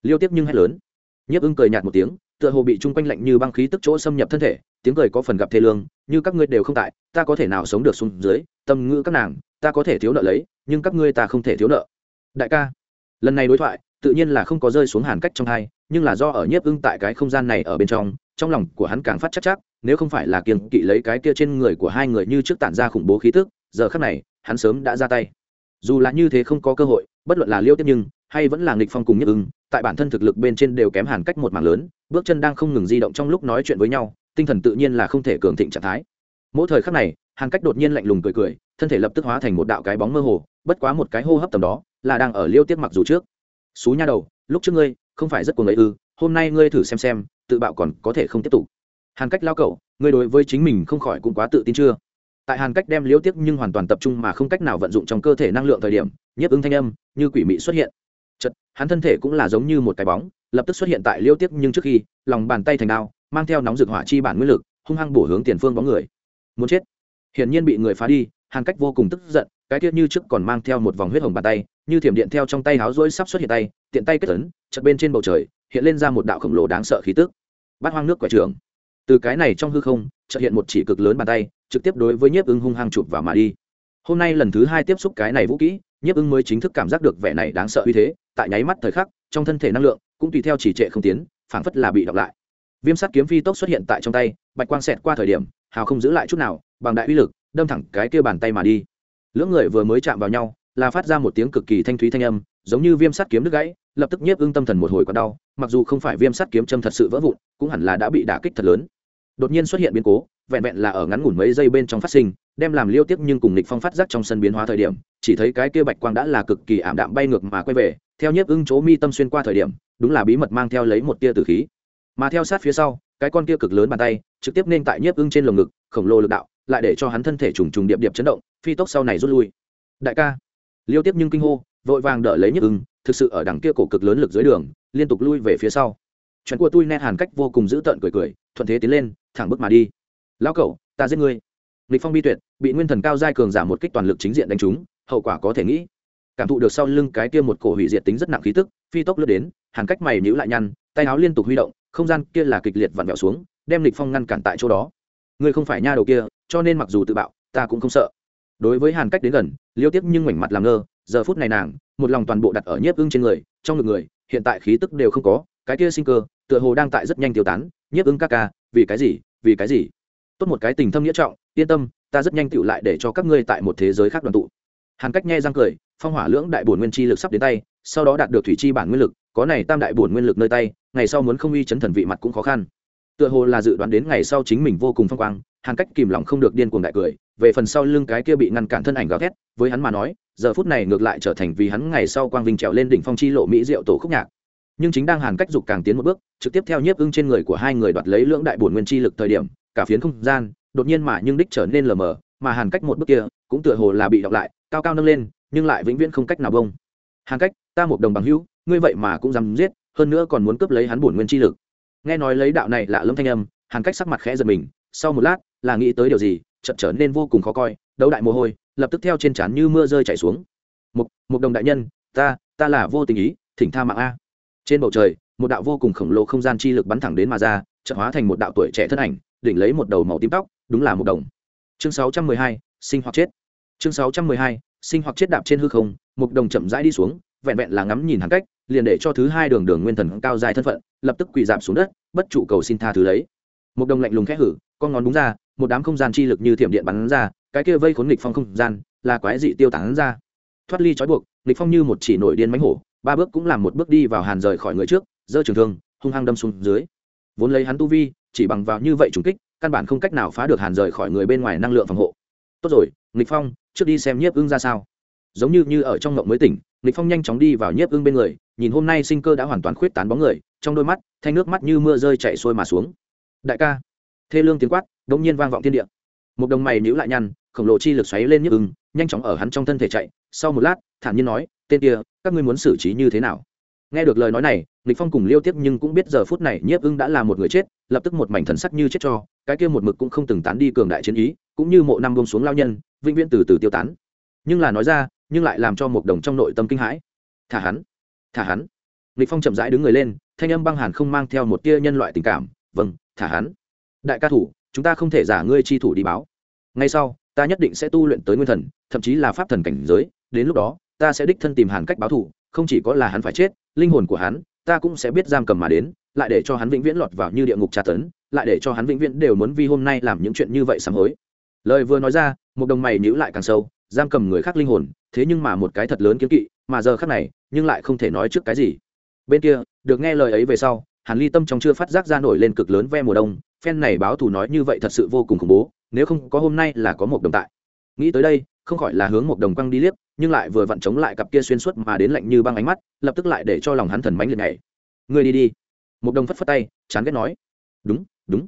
Liêu tiếp nhưng hét lớn. Nhiếp ưng cười nhạt một tiếng, tựa hồ bị chung quanh lạnh như băng khí tức chỗ xâm nhập thân thể, tiếng cười có phần gặp thê lương, như các ngươi đều không tại, ta có thể nào sống được xuống dưới, tâm ngữ các nàng, ta có thể thiếu nợ lấy, nhưng các ngươi ta không thể thiếu nợ. Đại ca, lần này đối thoại, tự nhiên là không có rơi xuống hàn cách trong hai, nhưng là do ở nhiếp ưng tại cái không gian này ở bên trong trong lòng của hắn càng phát chắc chắc, nếu không phải là kiềng kỵ lấy cái kia trên người của hai người như trước tản ra khủng bố khí tức, giờ khắc này, hắn sớm đã ra tay. Dù là như thế không có cơ hội bất luận là liêu tiếp nhưng hay vẫn là nghịch phong cùng Nhất ưng, tại bản thân thực lực bên trên đều kém hàn cách một mảng lớn, bước chân đang không ngừng di động trong lúc nói chuyện với nhau, tinh thần tự nhiên là không thể cường thịnh trạng thái. Mỗi thời khắc này, hàn cách đột nhiên lạnh lùng cười cười, thân thể lập tức hóa thành một đạo cái bóng mơ hồ, bất quá một cái hô hấp tầm đó, là đang ở liêu tiếp mặc dù trước. Xú nha đầu, lúc trước ngươi, không phải rất cuồng ấy ư, hôm nay ngươi thử xem xem, tự bạo còn có thể không tiếp tục. Hàn cách lao cậu ngươi đối với chính mình không khỏi cũng quá tự tin chưa? Tại hàn cách đem liễu tiếc nhưng hoàn toàn tập trung mà không cách nào vận dụng trong cơ thể năng lượng thời điểm, nhiếp ứng thanh âm, như quỷ mị xuất hiện. Chật hắn thân thể cũng là giống như một cái bóng, lập tức xuất hiện tại liễu tiếc nhưng trước khi, lòng bàn tay thành đao, mang theo nóng rực hỏa chi bản nguyên lực, hung hăng bổ hướng tiền phương bóng người. Muốn chết. Hiển nhiên bị người phá đi, hàn cách vô cùng tức giận, cái tiết như trước còn mang theo một vòng huyết hồng bàn tay, như thiểm điện theo trong tay háo rỗi sắp xuất hiện tay, tiện tay kết tấn chật bên trên bầu trời, hiện lên ra một đạo khổng lồ đáng sợ khí tức. Bát hoang nước quẻ trường từ cái này trong hư không, chợt hiện một chỉ cực lớn bàn tay trực tiếp đối với nhiếp ưng hung hăng chụp vào mà đi. Hôm nay lần thứ hai tiếp xúc cái này vũ kỹ, nhiếp ưng mới chính thức cảm giác được vẻ này đáng sợ uy thế, tại nháy mắt thời khắc, trong thân thể năng lượng cũng tùy theo chỉ trệ không tiến, phảng phất là bị đọc lại. Viêm sắt kiếm phi tốc xuất hiện tại trong tay, bạch quang xẹt qua thời điểm, hào không giữ lại chút nào, bằng đại uy lực, đâm thẳng cái kia bàn tay mà đi. Lưỡng người vừa mới chạm vào nhau, là phát ra một tiếng cực kỳ thanh thúy thanh âm, giống như viêm sắt kiếm đứt gãy, lập tức nhiếp ưng tâm thần một hồi còn đau, mặc dù không phải viêm sắt kiếm châm thật sự vỡ vụn, cũng hẳn là đã bị đả kích thật lớn đột nhiên xuất hiện biến cố, vẹn vẹn là ở ngắn ngủn mấy giây bên trong phát sinh, đem làm liêu tiếp nhưng cùng nịch phong phát giác trong sân biến hóa thời điểm, chỉ thấy cái kia bạch quang đã là cực kỳ ảm đạm bay ngược mà quay về, theo nhiếp ưng chỗ mi tâm xuyên qua thời điểm, đúng là bí mật mang theo lấy một tia tử khí. Mà theo sát phía sau, cái con kia cực lớn bàn tay, trực tiếp nên tại nhiếp ưng trên lồng ngực, khổng lồ lực đạo, lại để cho hắn thân thể trùng trùng điệp điệp chấn động, phi tốc sau này rút lui. Đại ca. Liêu tiếp nhưng kinh hô, vội vàng đỡ lấy nhiếp ưng, thực sự ở đằng kia cổ cực lớn lực dưới đường, liên tục lui về phía sau. Chuyện của tôi nét hàn cách vô cùng dữ tợn cười cười thuận thế tiến lên, thẳng bước mà đi. Lão cậu, ta giết ngươi. Lịch phong bi tuyệt, bị nguyên thần cao giai cường giả một kích toàn lực chính diện đánh trúng, hậu quả có thể nghĩ. Cảm thụ được sau lưng cái kia một cổ hủy diệt tính rất nặng khí tức, phi tốc lướt đến, hàn cách mày nhíu lại nhăn, tay áo liên tục huy động, không gian kia là kịch liệt vặn vẹo xuống, đem lịch phong ngăn cản tại chỗ đó. Ngươi không phải nha đầu kia, cho nên mặc dù tự bạo, ta cũng không sợ. Đối với hàn cách đến gần, liêu tiếp nhưng ngoảnh mặt làm ngơ, giờ phút này nàng, một lòng toàn bộ đặt ở nhiếp ưng trên người, trong ngực người, hiện tại khí tức đều không có, cái kia sinh cơ, tựa hồ đang tại rất nhanh tiêu tán nhiếp ưng ca ca, vì cái gì, vì cái gì? Tốt một cái tình thâm nghĩa trọng, yên tâm, ta rất nhanh tựu lại để cho các ngươi tại một thế giới khác đoàn tụ. Hàn cách nghe răng cười, phong hỏa lưỡng đại bổn nguyên chi lực sắp đến tay, sau đó đạt được thủy chi bản nguyên lực, có này tam đại bổn nguyên lực nơi tay, ngày sau muốn không uy chấn thần vị mặt cũng khó khăn. Tựa hồ là dự đoán đến ngày sau chính mình vô cùng phong quang, hàn cách kìm lòng không được điên cuồng đại cười, về phần sau lưng cái kia bị ngăn cản thân ảnh gào thét, với hắn mà nói, giờ phút này ngược lại trở thành vì hắn ngày sau quang vinh trèo lên đỉnh phong chi lộ mỹ diệu tổ khúc nhạc nhưng chính đang hàn cách dục càng tiến một bước, trực tiếp theo nhiếp ưng trên người của hai người đoạt lấy lưỡng đại bổn nguyên chi lực thời điểm, cả phiến không gian, đột nhiên mà nhưng đích trở nên lờ mờ, mà hàn cách một bước kia, cũng tựa hồ là bị đọc lại, cao cao nâng lên, nhưng lại vĩnh viễn không cách nào bông. Hàn cách, ta một đồng bằng hữu, ngươi vậy mà cũng dám giết, hơn nữa còn muốn cướp lấy hắn bổn nguyên chi lực. Nghe nói lấy đạo này lạ lâm thanh âm, hàn cách sắc mặt khẽ giật mình, sau một lát, là nghĩ tới điều gì, chợt trở nên vô cùng khó coi, đấu đại mồ hôi, lập tức theo trên trán như mưa rơi chảy xuống. Một một đồng đại nhân, ta ta là vô tình ý, thỉnh tha mạng a trên bầu trời một đạo vô cùng khổng lồ không gian chi lực bắn thẳng đến mà ra trợ hóa thành một đạo tuổi trẻ thân ảnh đỉnh lấy một đầu màu tím tóc đúng là một đồng. Chương 612, sinh hoặc chết. Chương 612, sinh hoặc chết đạp trên hư không một đồng chậm rãi đi xuống vẹn vẹn là ngắm nhìn hắn cách liền để cho thứ hai đường đường nguyên thần cao dài thân phận lập tức quỳ giảm xuống đất bất trụ cầu xin tha thứ lấy. Một đồng lạnh lùng khẽ hử con ngón đúng ra một đám không gian chi lực như thiểm điện bắn ra cái kia vây khốn nghịch phong không gian là quái dị tiêu tán ra. Thoát ly trói buộc nghịch phong như một chỉ nổi điên mánh hổ ba bước cũng làm một bước đi vào hàn rời khỏi người trước, giơ trường thương, hung hăng đâm xuống dưới. Vốn lấy hắn tu vi, chỉ bằng vào như vậy trùng kích, căn bản không cách nào phá được hàn rời khỏi người bên ngoài năng lượng phòng hộ. Tốt rồi, nghịch phong, trước đi xem nhiếp ưng ra sao. Giống như như ở trong ngộng mới tỉnh, nghịch phong nhanh chóng đi vào nhiếp ưng bên người, nhìn hôm nay sinh cơ đã hoàn toàn khuyết tán bóng người, trong đôi mắt, thanh nước mắt như mưa rơi chạy xuôi mà xuống. Đại ca. Thê lương tiếng quát, đống nhiên vang vọng thiên địa. Một đồng mày nhíu lại nhăn, khổng lồ chi lực xoáy lên nhiếp ưng, nhanh chóng ở hắn trong thân thể chạy. Sau một lát, thản nhiên nói, tên kia các ngươi muốn xử trí như thế nào? Nghe được lời nói này, lịch phong cùng liêu tiếp nhưng cũng biết giờ phút này nhiếp ưng đã là một người chết, lập tức một mảnh thần sắc như chết cho, cái kia một mực cũng không từng tán đi cường đại chiến ý, cũng như mộ năm buông xuống lao nhân, vĩnh viễn từ từ tiêu tán. Nhưng là nói ra, nhưng lại làm cho một đồng trong nội tâm kinh hãi. Thả hắn thả hắn. Lịch phong chậm rãi đứng người lên, thanh âm băng hàn không mang theo một tia nhân loại tình cảm. Vâng thả hắn. Đại ca thủ, chúng ta không thể giả ngươi chi thủ đi báo. Ngay sau, ta nhất định sẽ tu luyện tới nguyên thần, thậm chí là pháp thần cảnh giới, đến lúc đó ta sẽ đích thân tìm hàn cách báo thủ không chỉ có là hắn phải chết, linh hồn của hắn, ta cũng sẽ biết giam cầm mà đến, lại để cho hắn vĩnh viễn lọt vào như địa ngục tra tấn, lại để cho hắn vĩnh viễn đều muốn vì hôm nay làm những chuyện như vậy sám hối. Lời vừa nói ra, một đồng mày nhíu lại càng sâu, giam cầm người khác linh hồn, thế nhưng mà một cái thật lớn kiếm kỵ, mà giờ khác này, nhưng lại không thể nói trước cái gì. Bên kia, được nghe lời ấy về sau, hàn ly tâm trong chưa phát giác ra nổi lên cực lớn ve mùa đông, phen này báo thù nói như vậy thật sự vô cùng khủng bố, nếu không có hôm nay là có một đồng tại. Nghĩ tới đây, không khỏi là hướng một đồng quăng đi liếc nhưng lại vừa vặn chống lại cặp kia xuyên suốt mà đến lạnh như băng ánh mắt, lập tức lại để cho lòng hắn thần mánh liệt này người đi đi. Một đồng phất phất tay, chán ghét nói. Đúng đúng.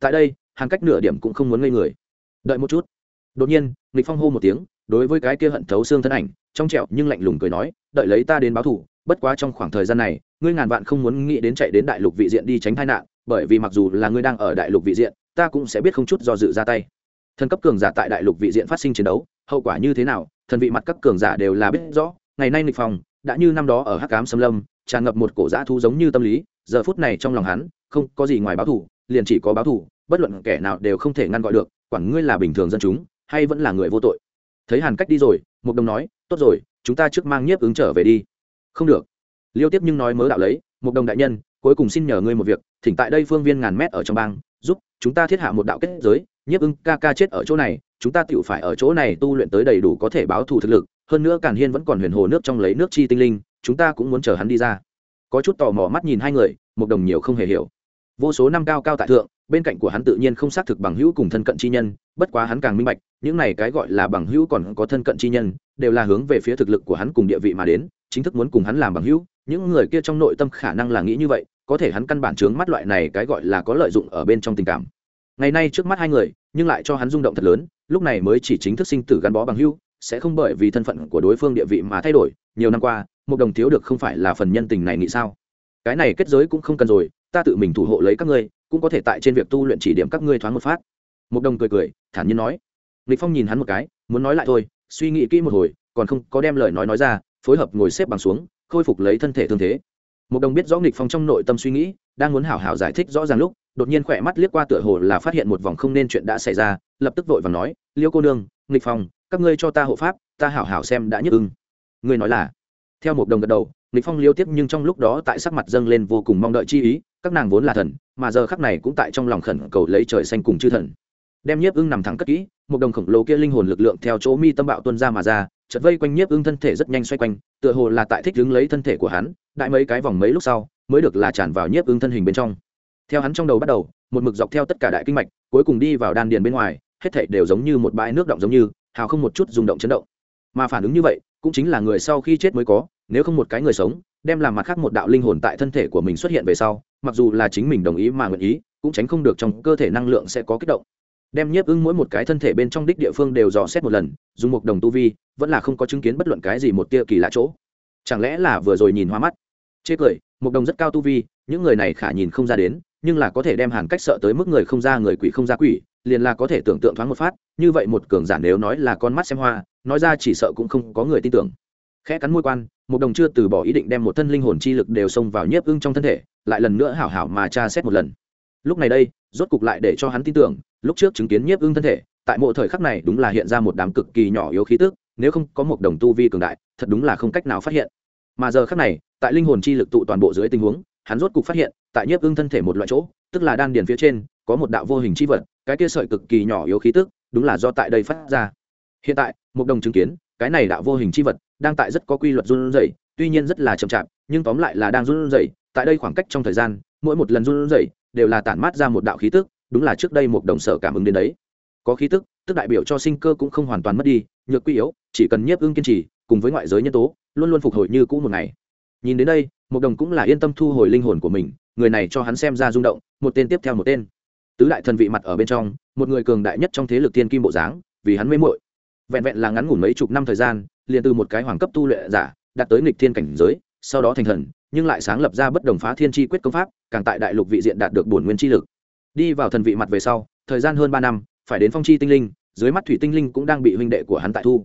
Tại đây, hàng cách nửa điểm cũng không muốn ngây người. Đợi một chút. Đột nhiên, nghịch phong hô một tiếng, đối với cái kia hận thấu xương thân ảnh, trong trẹo nhưng lạnh lùng cười nói, đợi lấy ta đến báo thủ bất quá trong khoảng thời gian này, ngươi ngàn vạn không muốn nghĩ đến chạy đến đại lục vị diện đi tránh tai nạn, bởi vì mặc dù là ngươi đang ở đại lục vị diện, ta cũng sẽ biết không chút do dự ra tay. Thần cấp cường giả tại đại lục vị diện phát sinh chiến đấu, hậu quả như thế nào thần vị mặt các cường giả đều là biết rõ, ngày nay nghịch phòng, đã như năm đó ở hắc cám xâm lâm, tràn ngập một cổ dã thu giống như tâm lý, giờ phút này trong lòng hắn, không có gì ngoài báo thủ liền chỉ có báo thủ bất luận kẻ nào đều không thể ngăn gọi được, quản ngươi là bình thường dân chúng, hay vẫn là người vô tội. Thấy hàn cách đi rồi, mục đồng nói, tốt rồi, chúng ta trước mang nhiếp ứng trở về đi. Không được. Liêu tiếp nhưng nói mớ đạo lấy, mục đồng đại nhân, cuối cùng xin nhờ ngươi một việc, thỉnh tại đây phương viên ngàn mét ở trong bang, giúp chúng ta thiết hạ một đạo kết giới, nhiếp ưng ca ca chết ở chỗ này chúng ta tiểu phải ở chỗ này tu luyện tới đầy đủ có thể báo thù thực lực, hơn nữa càn hiên vẫn còn huyền hồ nước trong lấy nước chi tinh linh, chúng ta cũng muốn chờ hắn đi ra. Có chút tò mò mắt nhìn hai người một đồng nhiều không hề hiểu. Vô số năm cao cao tại thượng, bên cạnh của hắn tự nhiên không xác thực bằng hữu cùng thân cận chi nhân, bất quá hắn càng minh bạch, những này cái gọi là bằng hữu còn có thân cận chi nhân, đều là hướng về phía thực lực của hắn cùng địa vị mà đến, chính thức muốn cùng hắn làm bằng hữu. Những người kia trong nội tâm khả năng là nghĩ như vậy, có thể hắn căn bản chướng mắt loại này cái gọi là có lợi dụng ở bên trong tình cảm. Ngày nay trước mắt hai người, nhưng lại cho hắn rung động thật lớn lúc này mới chỉ chính thức sinh tử gắn bó bằng hữu, sẽ không bởi vì thân phận của đối phương địa vị mà thay đổi, nhiều năm qua, một đồng thiếu được không phải là phần nhân tình này nghĩ sao? Cái này kết giới cũng không cần rồi, ta tự mình thủ hộ lấy các ngươi, cũng có thể tại trên việc tu luyện chỉ điểm các ngươi thoáng một phát. Một đồng cười cười, thản nhiên nói. Lịch phong nhìn hắn một cái, muốn nói lại thôi, suy nghĩ kỹ một hồi, còn không có đem lời nói nói ra, phối hợp ngồi xếp bằng xuống, khôi phục lấy thân thể thương thế một đồng biết rõ nghịch phong trong nội tâm suy nghĩ, đang muốn hảo hảo giải thích rõ ràng lúc, đột nhiên khỏe mắt liếc qua tựa hồ là phát hiện một vòng không nên chuyện đã xảy ra, lập tức vội và nói, liêu cô nương, nghịch phong, các ngươi cho ta hộ pháp, ta hảo hảo xem đã nhức ưng. Ngươi nói là? Theo một đồng gật đầu, nghịch phong liêu tiếp nhưng trong lúc đó tại sắc mặt dâng lên vô cùng mong đợi chi ý, các nàng vốn là thần, mà giờ khắc này cũng tại trong lòng khẩn cầu lấy trời xanh cùng chư thần. Đem nhiếp ưng nằm thẳng cất kỹ một đồng khổng lồ kia linh hồn lực lượng theo chỗ mi tâm bạo tuân ra mà ra chợt vây quanh nhiếp ưng thân thể rất nhanh xoay quanh, tựa hồ là tại thích đứng lấy thân thể của hắn, đại mấy cái vòng mấy lúc sau, mới được là tràn vào nhiếp ưng thân hình bên trong. Theo hắn trong đầu bắt đầu, một mực dọc theo tất cả đại kinh mạch, cuối cùng đi vào đan điền bên ngoài, hết thảy đều giống như một bãi nước động giống như, hào không một chút rung động chấn động. Mà phản ứng như vậy, cũng chính là người sau khi chết mới có, nếu không một cái người sống, đem làm mặt khác một đạo linh hồn tại thân thể của mình xuất hiện về sau, mặc dù là chính mình đồng ý mà nguyện ý, cũng tránh không được trong cơ thể năng lượng sẽ có kích động đem nhiếp ưng mỗi một cái thân thể bên trong đích địa phương đều dò xét một lần, dùng một đồng tu vi, vẫn là không có chứng kiến bất luận cái gì một tia kỳ lạ chỗ. Chẳng lẽ là vừa rồi nhìn hoa mắt? Chê cười, một đồng rất cao tu vi, những người này khả nhìn không ra đến, nhưng là có thể đem hàn cách sợ tới mức người không ra người quỷ không ra quỷ, liền là có thể tưởng tượng thoáng một phát, như vậy một cường giả nếu nói là con mắt xem hoa, nói ra chỉ sợ cũng không có người tin tưởng. Khẽ cắn môi quan, một đồng chưa từ bỏ ý định đem một thân linh hồn chi lực đều xông vào nhiếp ưng trong thân thể, lại lần nữa hảo hảo mà tra xét một lần lúc này đây, rốt cục lại để cho hắn tin tưởng, lúc trước chứng kiến nhiếp ưng thân thể, tại mộ thời khắc này đúng là hiện ra một đám cực kỳ nhỏ yếu khí tức, nếu không có một đồng tu vi cường đại, thật đúng là không cách nào phát hiện. Mà giờ khắc này, tại linh hồn chi lực tụ toàn bộ dưới tình huống, hắn rốt cục phát hiện, tại nhiếp ưng thân thể một loại chỗ, tức là đan điền phía trên, có một đạo vô hình chi vật, cái kia sợi cực kỳ nhỏ yếu khí tức, đúng là do tại đây phát ra. Hiện tại, một đồng chứng kiến, cái này đạo vô hình chi vật, đang tại rất có quy luật run rẩy, tuy nhiên rất là chậm chạp, nhưng tóm lại là đang run rẩy, tại đây khoảng cách trong thời gian, mỗi một lần run rẩy đều là tản mát ra một đạo khí tức, đúng là trước đây một đồng sở cảm ứng đến đấy. Có khí tức tức đại biểu cho sinh cơ cũng không hoàn toàn mất đi, nhược quy yếu, chỉ cần nhiếp ưng kiên trì, cùng với ngoại giới nhân tố, luôn luôn phục hồi như cũ một ngày. Nhìn đến đây, một đồng cũng là yên tâm thu hồi linh hồn của mình, người này cho hắn xem ra rung động, một tên tiếp theo một tên. Tứ đại thần vị mặt ở bên trong, một người cường đại nhất trong thế lực tiên kim bộ dáng, vì hắn mê muội. Vẹn vẹn là ngắn ngủn mấy chục năm thời gian, liền từ một cái hoàng cấp tu luyện giả, đạt tới nghịch thiên cảnh giới, sau đó thành thần nhưng lại sáng lập ra bất đồng phá thiên chi quyết công pháp, càng tại đại lục vị diện đạt được bổn nguyên chi lực. Đi vào thần vị mặt về sau, thời gian hơn ba năm, phải đến phong chi tinh linh, dưới mắt thủy tinh linh cũng đang bị huynh đệ của hắn tại thu.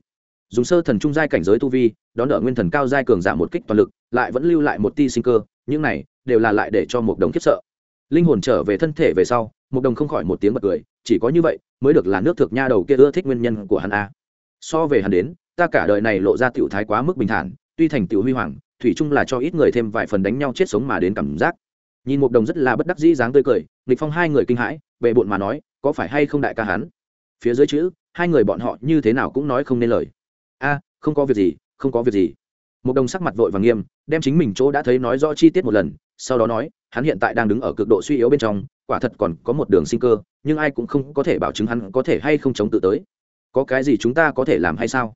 Dùng sơ thần trung giai cảnh giới tu vi, đón đỡ nguyên thần cao giai cường giảm một kích toàn lực, lại vẫn lưu lại một ti sinh cơ, những này đều là lại để cho một đồng khiếp sợ. Linh hồn trở về thân thể về sau một đồng không khỏi một tiếng bật cười, chỉ có như vậy mới được là nước thực nha đầu kia ưa thích nguyên nhân của hắn a. So về hắn đến, ta cả đời này lộ ra tiểu thái quá mức bình thản, tuy thành tiểu huy hoàng thủy chung là cho ít người thêm vài phần đánh nhau chết sống mà đến cảm giác. Nhìn một đồng rất là bất đắc dĩ dáng tươi cười, nghịch phong hai người kinh hãi bệ bộn mà nói, có phải hay không đại ca hắn? Phía dưới chữ, hai người bọn họ như thế nào cũng nói không nên lời. A, không có việc gì, không có việc gì. Một đồng sắc mặt vội và nghiêm, đem chính mình chỗ đã thấy nói rõ chi tiết một lần, sau đó nói, hắn hiện tại đang đứng ở cực độ suy yếu bên trong, quả thật còn có một đường sinh cơ, nhưng ai cũng không có thể bảo chứng hắn có thể hay không chống tự tới. Có cái gì chúng ta có thể làm hay sao?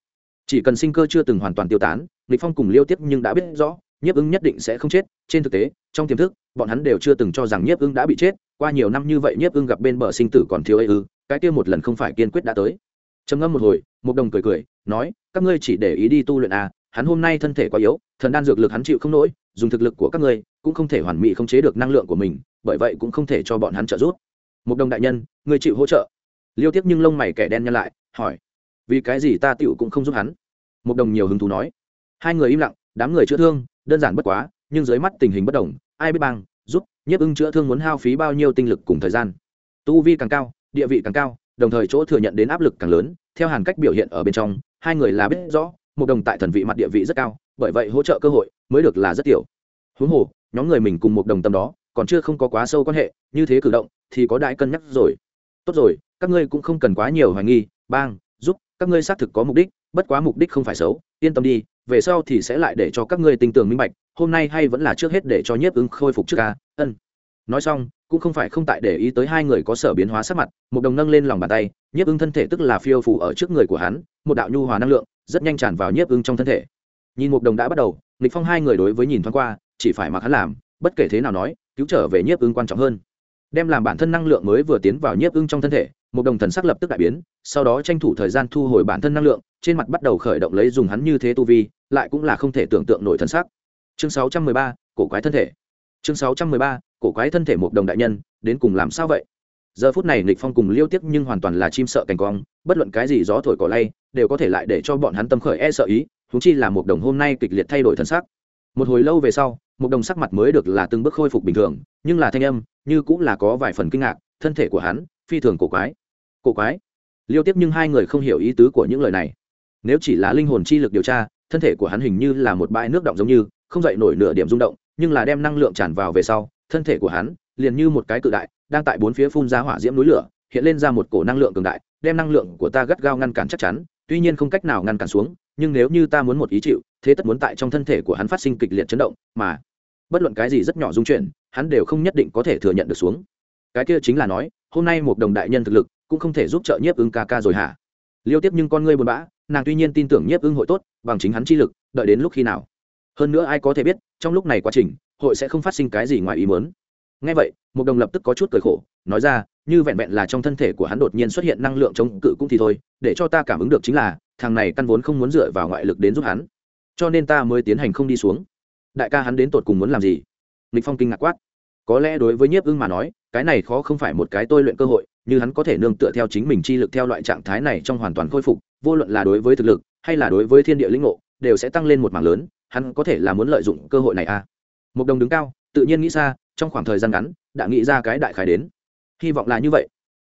Chỉ cần sinh cơ chưa từng hoàn toàn tiêu tán địch phong cùng liêu tiếp nhưng đã biết rõ, nhiếp ưng nhất định sẽ không chết. Trên thực tế, trong tiềm thức, bọn hắn đều chưa từng cho rằng nhiếp ưng đã bị chết. Qua nhiều năm như vậy, nhiếp ưng gặp bên bờ sinh tử còn thiếu ấy ư, cái kia một lần không phải kiên quyết đã tới. Trầm ngâm một hồi một đồng cười cười, nói, các ngươi chỉ để ý đi tu luyện à hắn hôm nay thân thể quá yếu, thần đan dược lực hắn chịu không nổi, dùng thực lực của các ngươi cũng không thể hoàn mỹ khống chế được năng lượng của mình, bởi vậy cũng không thể cho bọn hắn trợ giúp. Một đồng đại nhân người chịu hỗ trợ. Liêu tiếp nhưng lông mày kẻ đen nhăn lại, hỏi, vì cái gì ta tựu cũng không giúp hắn? Một đồng nhiều hứng thú nói hai người im lặng, đám người chữa thương, đơn giản bất quá, nhưng dưới mắt tình hình bất đồng, ai biết bang, giúp, nhiếp ưng chữa thương muốn hao phí bao nhiêu tinh lực cùng thời gian. Tu vi càng cao, địa vị càng cao, đồng thời chỗ thừa nhận đến áp lực càng lớn, theo hàn cách biểu hiện ở bên trong, hai người là biết rõ, một đồng tại thần vị mặt địa vị rất cao, bởi vậy hỗ trợ cơ hội mới được là rất tiểu. Huống hồ, nhóm người mình cùng một đồng tâm đó, còn chưa không có quá sâu quan hệ, như thế cử động thì có đại cân nhắc rồi. Tốt rồi, các ngươi cũng không cần quá nhiều hoài nghi, bang, giúp, các ngươi xác thực có mục đích, bất quá mục đích không phải xấu yên tâm đi, về sau thì sẽ lại để cho các ngươi tinh tường minh bạch, hôm nay hay vẫn là trước hết để cho nhiếp ứng khôi phục trước ca, ân. Nói xong, cũng không phải không tại để ý tới hai người có sở biến hóa sắc mặt, một đồng nâng lên lòng bàn tay, nhiếp ứng thân thể tức là phiêu phủ ở trước người của hắn, một đạo nhu hòa năng lượng, rất nhanh tràn vào nhiếp ứng trong thân thể. Nhìn một đồng đã bắt đầu nghịch phong hai người đối với nhìn thoáng qua, chỉ phải mặc hắn làm, bất kể thế nào nói, cứu trở về nhiếp ứng quan trọng hơn. Đem làm bản thân năng lượng mới vừa tiến vào nhiếp ứng trong thân thể, một đồng thần sắc lập tức đại biến, sau đó tranh thủ thời gian thu hồi bản thân năng lượng trên mặt bắt đầu khởi động lấy dùng hắn như thế tu vi lại cũng là không thể tưởng tượng nổi thần sắc. Chương 613, cổ quái thân thể. Chương 613, cổ quái thân thể một đồng đại nhân đến cùng làm sao vậy? Giờ phút này nghịch phong cùng liêu tiếc nhưng hoàn toàn là chim sợ cành cong bất luận cái gì gió thổi cỏ lay đều có thể lại để cho bọn hắn tâm khởi e sợ ý thú chi là một đồng hôm nay kịch liệt thay đổi thần sắc. Một hồi lâu về sau một đồng sắc mặt mới được là từng bước khôi phục bình thường nhưng là thanh âm như cũng là có vài phần kinh ngạc thân thể của hắn phi thường cổ quái. Cổ quái? Liêu tiếp nhưng hai người không hiểu ý tứ của những lời này nếu chỉ là linh hồn chi lực điều tra, thân thể của hắn hình như là một bãi nước động giống như, không dậy nổi nửa điểm rung động, nhưng là đem năng lượng tràn vào về sau, thân thể của hắn liền như một cái cự đại, đang tại bốn phía phun ra hỏa diễm núi lửa, hiện lên ra một cổ năng lượng cường đại, đem năng lượng của ta gắt gao ngăn cản chắc chắn, tuy nhiên không cách nào ngăn cản xuống, nhưng nếu như ta muốn một ý chịu, thế tất muốn tại trong thân thể của hắn phát sinh kịch liệt chấn động, mà bất luận cái gì rất nhỏ dung chuyển, hắn đều không nhất định có thể thừa nhận được xuống. Cái kia chính là nói, hôm nay một đồng đại nhân thực lực cũng không thể giúp trợ nhiếp ứng ca ca rồi hả? Liêu tiếp nhưng con ngươi buồn bã nàng tuy nhiên tin tưởng nhiếp ưng hội tốt, bằng chính hắn chi lực, đợi đến lúc khi nào. Hơn nữa ai có thể biết, trong lúc này quá trình, hội sẽ không phát sinh cái gì ngoài ý muốn. Ngay vậy một đồng lập tức có chút cười khổ, nói ra, như vẹn vẹn là trong thân thể của hắn đột nhiên xuất hiện năng lượng chống cự cũng thì thôi, để cho ta cảm ứng được chính là, thằng này căn vốn không muốn dựa vào ngoại lực đến giúp hắn. Cho nên ta mới tiến hành không đi xuống. Đại ca hắn đến tột cùng muốn làm gì? Lịch phong kinh ngạc quát. Có lẽ đối với nhiếp ưng mà nói, cái này khó không phải một cái tôi luyện cơ hội như hắn có thể nương tựa theo chính mình chi lực theo loại trạng thái này trong hoàn toàn khôi phục, vô luận là đối với thực lực, hay là đối với thiên địa lĩnh ngộ, đều sẽ tăng lên một mảng lớn, hắn có thể là muốn lợi dụng cơ hội này à. Một đồng đứng cao, tự nhiên nghĩ xa, trong khoảng thời gian ngắn, đã nghĩ ra cái đại khái đến. Hy vọng là như vậy.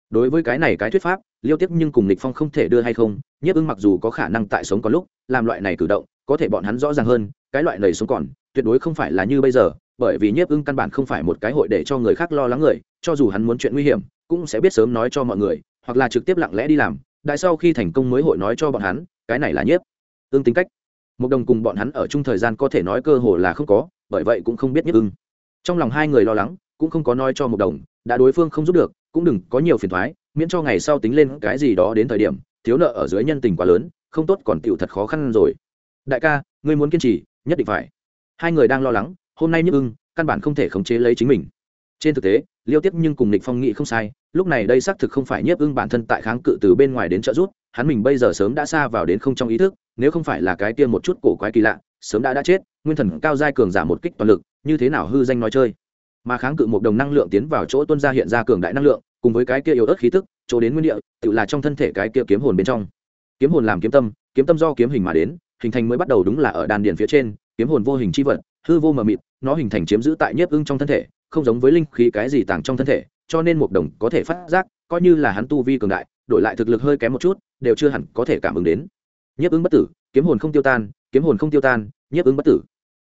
Đối với cái này cái thuyết pháp, liêu tiếp nhưng cùng lịch phong không thể đưa hay không, nhiếp ưng mặc dù có khả năng tại sống có lúc, làm loại này cử động, có thể bọn hắn rõ ràng hơn, cái loại này sống còn, tuyệt đối không phải là như bây giờ, bởi vì nhiếp ưng căn bản không phải một cái hội để cho người khác lo lắng người, cho dù hắn muốn chuyện nguy hiểm cũng sẽ biết sớm nói cho mọi người, hoặc là trực tiếp lặng lẽ đi làm, đại sau khi thành công mới hội nói cho bọn hắn, cái này là nhiếp. Ưng tính cách. Một đồng cùng bọn hắn ở chung thời gian có thể nói cơ hồ là không có, bởi vậy cũng không biết nhất ưng. Trong lòng hai người lo lắng, cũng không có nói cho một đồng, đã đối phương không giúp được, cũng đừng có nhiều phiền thoái miễn cho ngày sau tính lên cái gì đó đến thời điểm, thiếu nợ ở dưới nhân tình quá lớn, không tốt còn tựu thật khó khăn rồi. Đại ca, ngươi muốn kiên trì, nhất định phải. Hai người đang lo lắng, hôm nay nhất ưng, căn bản không thể khống chế lấy chính mình. Trên thực tế liêu tiếp nhưng cùng nịch phong nghị không sai, lúc này đây xác thực không phải nhiếp ưng bản thân tại kháng cự từ bên ngoài đến trợ giúp, hắn mình bây giờ sớm đã xa vào đến không trong ý thức, nếu không phải là cái tiêm một chút cổ quái kỳ lạ, sớm đã đã chết, nguyên thần cao giai cường giả một kích toàn lực, như thế nào hư danh nói chơi. Mà kháng cự một đồng năng lượng tiến vào chỗ tuân ra hiện ra cường đại năng lượng, cùng với cái kia yếu ớt khí tức, chỗ đến nguyên địa, tự là trong thân thể cái kia kiếm hồn bên trong. Kiếm hồn làm kiếm tâm kiếm tâm do kiếm hình mà đến, hình thành mới bắt đầu đúng là ở đàn điền phía trên, kiếm hồn vô hình chi vật, hư vô mờ mịt, nó hình thành chiếm giữ tại nhiếp ưng trong thân thể không giống với linh khí cái gì tàng trong thân thể, cho nên một đồng có thể phát giác, coi như là hắn tu vi cường đại, đổi lại thực lực hơi kém một chút, đều chưa hẳn có thể cảm ứng đến. Nhiếp ứng bất tử, kiếm hồn không tiêu tan, kiếm hồn không tiêu tan, nhiếp ứng bất tử.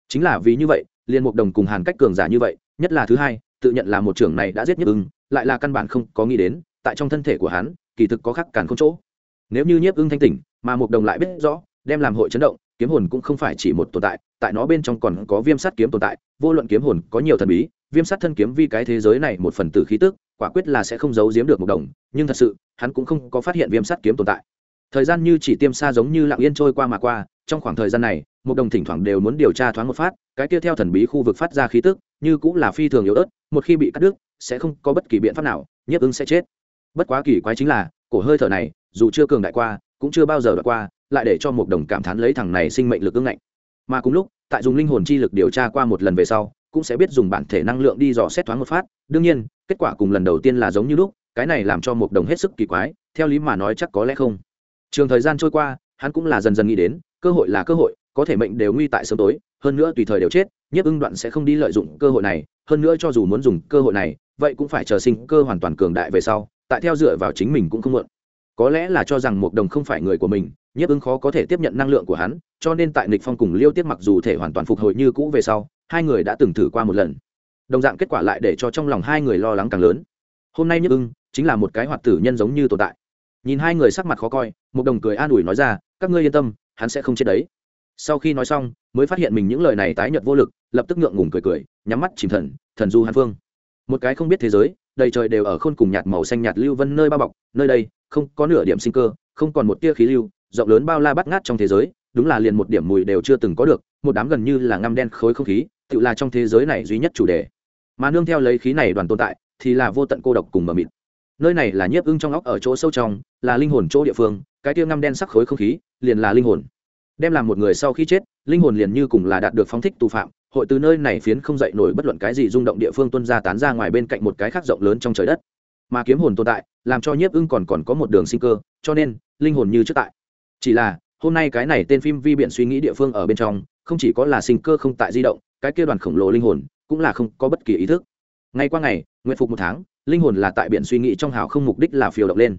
Chính là vì như vậy, liền một đồng cùng hàn cách cường giả như vậy, nhất là thứ hai, tự nhận là một trưởng này đã giết nhiếp ứng, lại là căn bản không có nghĩ đến, tại trong thân thể của hắn, kỳ thực có khắc cản không chỗ. Nếu như nhiếp ứng thanh tỉnh, mà một đồng lại biết rõ, đem làm hội chấn động, kiếm hồn cũng không phải chỉ một tồn tại tại nó bên trong còn có viêm sắt kiếm tồn tại, vô luận kiếm hồn có nhiều thần bí viêm sát thân kiếm vi cái thế giới này một phần tử khí tức, quả quyết là sẽ không giấu giếm được một đồng, nhưng thật sự, hắn cũng không có phát hiện viêm sát kiếm tồn tại. Thời gian như chỉ tiêm xa giống như lặng yên trôi qua mà qua, trong khoảng thời gian này, một đồng thỉnh thoảng đều muốn điều tra thoáng một phát, cái kia theo thần bí khu vực phát ra khí tức, như cũng là phi thường yếu ớt, một khi bị cắt đứt, sẽ không có bất kỳ biện pháp nào nhiếp ứng sẽ chết. Bất quá kỳ quái chính là, cổ hơi thở này, dù chưa cường đại qua, cũng chưa bao giờ đoạt qua, lại để cho một đồng cảm thán lấy thằng này sinh mệnh lực ưng ngạnh. Mà cùng lúc, tại dùng linh hồn chi lực điều tra qua một lần về sau cũng sẽ biết dùng bản thể năng lượng đi dò xét thoáng một phát. Đương nhiên, kết quả cùng lần đầu tiên là giống như lúc, cái này làm cho một đồng hết sức kỳ quái, theo lý mà nói chắc có lẽ không. Trường thời gian trôi qua, hắn cũng là dần dần nghĩ đến, cơ hội là cơ hội, có thể mệnh đều nguy tại sớm tối, hơn nữa tùy thời đều chết, nhiếp ưng đoạn sẽ không đi lợi dụng cơ hội này, hơn nữa cho dù muốn dùng cơ hội này, vậy cũng phải chờ sinh cơ hoàn toàn cường đại về sau, tại theo dựa vào chính mình cũng không muộn. Có lẽ là cho rằng một đồng không phải người của mình, nhiếp Ưng khó có thể tiếp nhận năng lượng của hắn, cho nên tại nịch phong cùng liêu tiết mặc dù thể hoàn toàn phục hồi như cũ về sau hai người đã từng thử qua một lần. Đồng dạng kết quả lại để cho trong lòng hai người lo lắng càng lớn. Hôm nay nhất ưng chính là một cái hoạt tử nhân giống như tồn tại. Nhìn hai người sắc mặt khó coi một đồng cười an ủi nói ra, các ngươi yên tâm, hắn sẽ không chết đấy. Sau khi nói xong, mới phát hiện mình những lời này tái nhợt vô lực, lập tức ngượng ngùng cười cười, nhắm mắt chìm thần thần du hàn phương. Một cái không biết thế giới, đầy trời đều ở khôn cùng nhạt màu xanh nhạt lưu vân nơi bao bọc, nơi đây không có nửa điểm sinh cơ, không còn một tia khí lưu, rộng lớn bao la bắt ngát trong thế giới, đúng là liền một điểm mùi đều chưa từng có được, một đám gần như là ngăm đen khối không khí tự là trong thế giới này duy nhất chủ đề. Mà nương theo lấy khí này đoàn tồn tại, thì là vô tận cô độc cùng mờ mịt. Nơi này là nhiếp ưng trong óc ở chỗ sâu trong, là linh hồn chỗ địa phương, cái tiêu ngăm đen sắc khối không khí, liền là linh hồn. Đem làm một người sau khi chết, linh hồn liền như cùng là đạt được phóng thích tù phạm, hội từ nơi này phiến không dậy nổi bất luận cái gì rung động địa phương tuân ra tán ra ngoài bên cạnh một cái khác rộng lớn trong trời đất. Mà kiếm hồn tồn tại, làm cho nhiếp ưng còn còn có một đường sinh cơ, cho nên, linh hồn như trước tại. Chỉ là, hôm nay cái này tên phim vi biện suy nghĩ địa phương ở bên trong, không chỉ có là sinh cơ không tại di động cái kia đoàn khổng lồ linh hồn cũng là không có bất kỳ ý thức. Ngay qua ngày, nguyện phục một tháng, linh hồn là tại biển suy nghĩ trong hào không mục đích là phiêu động lên.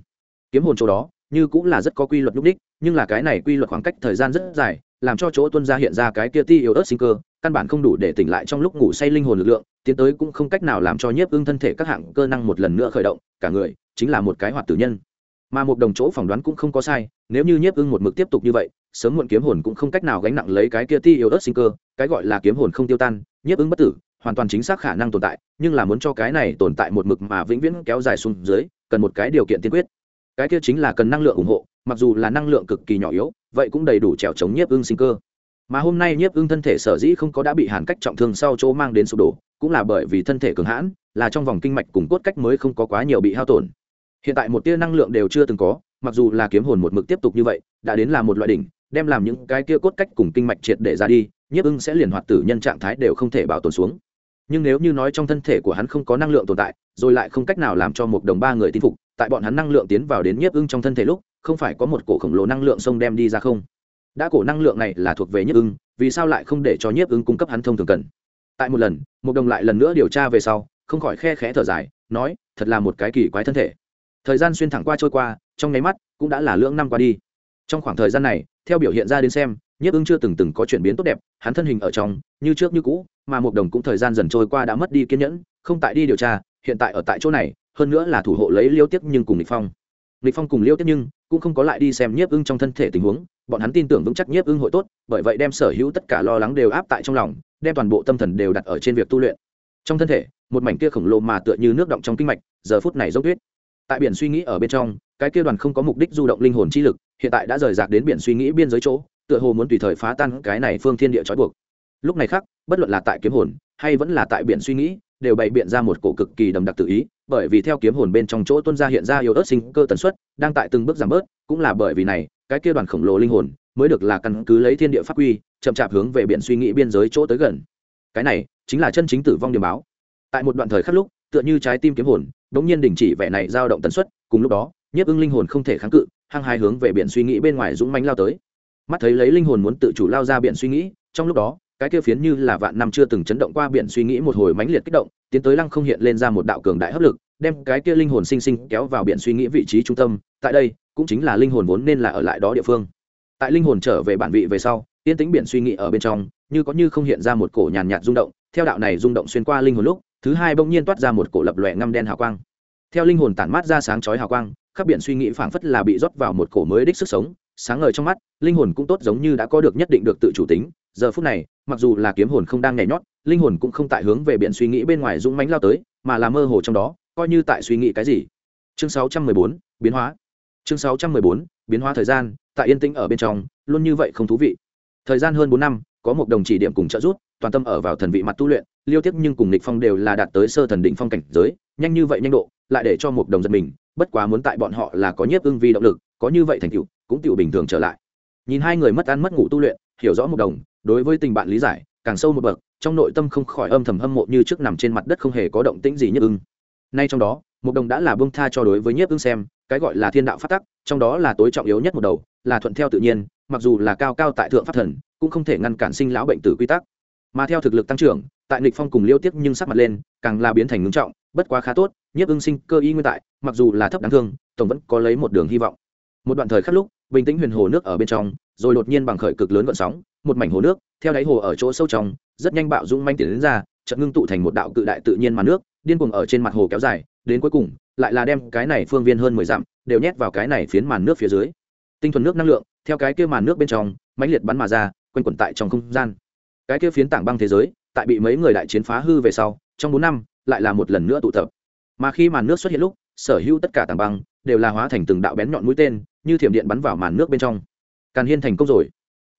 Kiếm hồn chỗ đó, như cũng là rất có quy luật lúc đích, nhưng là cái này quy luật khoảng cách thời gian rất dài, làm cho chỗ tuân ra hiện ra cái kia ti yếu ớt sinh cơ, căn bản không đủ để tỉnh lại trong lúc ngủ say linh hồn lực lượng, tiến tới cũng không cách nào làm cho nhiếp ưng thân thể các hạng cơ năng một lần nữa khởi động, cả người chính là một cái hoạt tử nhân. Mà một đồng chỗ phỏng đoán cũng không có sai, nếu như nhiếp ưng một mực tiếp tục như vậy, sớm muộn kiếm hồn cũng không cách nào gánh nặng lấy cái kia ti yếu ớt sinh cơ cái gọi là kiếm hồn không tiêu tan, nhiếp ưng bất tử, hoàn toàn chính xác khả năng tồn tại, nhưng là muốn cho cái này tồn tại một mực mà vĩnh viễn kéo dài xuống dưới, cần một cái điều kiện tiên quyết. Cái kia chính là cần năng lượng ủng hộ, mặc dù là năng lượng cực kỳ nhỏ yếu, vậy cũng đầy đủ trèo chống nhiếp ưng sinh cơ. Mà hôm nay nhiếp ưng thân thể sở dĩ không có đã bị hàn cách trọng thương sau chỗ mang đến sụp đổ, cũng là bởi vì thân thể cường hãn, là trong vòng kinh mạch cùng cốt cách mới không có quá nhiều bị hao tổn. Hiện tại một tia năng lượng đều chưa từng có, mặc dù là kiếm hồn một mực tiếp tục như vậy, đã đến là một loại đỉnh đem làm những cái kia cốt cách cùng kinh mạch triệt để ra đi, nhiếp ưng sẽ liền hoạt tử nhân trạng thái đều không thể bảo tồn xuống. Nhưng nếu như nói trong thân thể của hắn không có năng lượng tồn tại, rồi lại không cách nào làm cho một đồng ba người tin phục, tại bọn hắn năng lượng tiến vào đến nhiếp ưng trong thân thể lúc, không phải có một cổ khổng lồ năng lượng xông đem đi ra không? Đã cổ năng lượng này là thuộc về nhiếp ưng, vì sao lại không để cho nhiếp ưng cung cấp hắn thông thường cần? Tại một lần, một đồng lại lần nữa điều tra về sau, không khỏi khe khẽ thở dài, nói, thật là một cái kỳ quái thân thể. Thời gian xuyên thẳng qua trôi qua, trong nháy mắt cũng đã là lưỡng năm qua đi. Trong khoảng thời gian này theo biểu hiện ra đến xem, nhiếp ưng chưa từng từng có chuyển biến tốt đẹp, hắn thân hình ở trong, như trước như cũ, mà một đồng cũng thời gian dần trôi qua đã mất đi kiên nhẫn, không tại đi điều tra, hiện tại ở tại chỗ này, hơn nữa là thủ hộ lấy liêu tiếp nhưng cùng địch phong. Lịch phong cùng liêu tiếp nhưng cũng không có lại đi xem nhiếp ưng trong thân thể tình huống, bọn hắn tin tưởng vững chắc nhiếp ưng hội tốt, bởi vậy đem sở hữu tất cả lo lắng đều áp tại trong lòng, đem toàn bộ tâm thần đều đặt ở trên việc tu luyện. Trong thân thể, một mảnh kia khổng lồ mà tựa như nước động trong kinh mạch, giờ phút này dốc tuyết. Tại biển suy nghĩ ở bên trong, cái kia đoàn không có mục đích du động linh hồn chi lực hiện tại đã rời rạc đến biển suy nghĩ biên giới chỗ, tựa hồ muốn tùy thời phá tan cái này phương thiên địa trói buộc. Lúc này khác, bất luận là tại kiếm hồn, hay vẫn là tại biển suy nghĩ, đều bày biện ra một cổ cực kỳ đầm đặc tự ý, bởi vì theo kiếm hồn bên trong chỗ tuân ra hiện ra yếu ớt sinh cơ tần suất, đang tại từng bước giảm bớt, cũng là bởi vì này, cái kia đoàn khổng lồ linh hồn, mới được là căn cứ lấy thiên địa pháp quy, chậm chạp hướng về biển suy nghĩ biên giới chỗ tới gần. Cái này, chính là chân chính tử vong điểm báo. Tại một đoạn thời khắc lúc, tựa như trái tim kiếm hồn, đống nhiên đình chỉ vẻ này dao động tần suất, cùng lúc đó, nhiếp ưng linh hồn không thể kháng cự hăng hai hướng về biển suy nghĩ bên ngoài dũng mánh lao tới. Mắt thấy lấy linh hồn muốn tự chủ lao ra biển suy nghĩ, trong lúc đó, cái kia phiến như là vạn năm chưa từng chấn động qua biển suy nghĩ một hồi mãnh liệt kích động, tiến tới lăng không hiện lên ra một đạo cường đại hấp lực, đem cái kia linh hồn sinh sinh kéo vào biển suy nghĩ vị trí trung tâm, tại đây, cũng chính là linh hồn vốn nên là ở lại đó địa phương. Tại linh hồn trở về bản vị về sau tiên tính biển suy nghĩ ở bên trong, như có như không hiện ra một cổ nhàn nhạt rung động, theo đạo này rung động xuyên qua linh hồn lúc, thứ hai bỗng nhiên toát ra một cổ lập lòe ngăm đen hào quang. Theo linh hồn tản mát ra sáng chói hào quang khắp biển suy nghĩ phảng phất là bị rót vào một cổ mới đích sức sống sáng ngời trong mắt linh hồn cũng tốt giống như đã có được nhất định được tự chủ tính. Giờ phút này mặc dù là kiếm hồn không đang nhảy nhót linh hồn cũng không tại hướng về biển suy nghĩ bên ngoài dũng mánh lao tới mà là mơ hồ trong đó coi như tại suy nghĩ cái gì. Chương 614, biến hóa. Chương 614, biến hóa thời gian tại yên tĩnh ở bên trong luôn như vậy không thú vị. Thời gian hơn bốn năm có một đồng chỉ điểm cùng trợ giúp toàn tâm ở vào thần vị mặt tu luyện liêu tiếp nhưng cùng lịch phong đều là đạt tới sơ thần định phong cảnh giới nhanh như vậy nhanh độ lại để cho một đồng giật mình, bất quá muốn tại bọn họ là có nhiếp ưng vi động lực, có như vậy thành tựu, cũng tựu bình thường trở lại. Nhìn hai người mất ăn mất ngủ tu luyện, hiểu rõ một đồng, đối với tình bạn lý giải, càng sâu một bậc, trong nội tâm không khỏi âm thầm hâm mộ như trước nằm trên mặt đất không hề có động tĩnh gì nhiếp ưng. Nay trong đó, một đồng đã là bông tha cho đối với nhiếp ưng xem, cái gọi là thiên đạo phát tắc, trong đó là tối trọng yếu nhất một đầu, là thuận theo tự nhiên, mặc dù là cao cao tại thượng pháp thần, cũng không thể ngăn cản sinh lão bệnh tử quy tắc. Mà theo thực lực tăng trưởng, tại nghịch phong cùng liêu tiếp nhưng sắc mặt lên, càng là biến thành ngưng trọng, bất quá khá tốt nhiếp ưng sinh cơ y nguyên tại, mặc dù là thấp đáng thương, tổng vẫn có lấy một đường hy vọng. Một đoạn thời khắc lúc, bình tĩnh huyền hồ nước ở bên trong, rồi đột nhiên bằng khởi cực lớn gợn sóng, một mảnh hồ nước, theo đáy hồ ở chỗ sâu trong, rất nhanh bạo dũng manh tiến đến ra, chợt ngưng tụ thành một đạo cự đại tự nhiên màn nước, điên cuồng ở trên mặt hồ kéo dài, đến cuối cùng, lại là đem cái này phương viên hơn mười dặm, đều nhét vào cái này phiến màn nước phía dưới. Tinh thuần nước năng lượng, theo cái kia màn nước bên trong, mãnh liệt bắn mà ra, quanh quẩn tại trong không gian. Cái kia phiến tảng băng thế giới, tại bị mấy người đại chiến phá hư về sau, trong bốn năm, lại là một lần nữa tụ tập mà khi màn nước xuất hiện lúc, sở hữu tất cả tảng băng đều là hóa thành từng đạo bén nhọn mũi tên, như thiểm điện bắn vào màn nước bên trong. Càn hiên thành công rồi.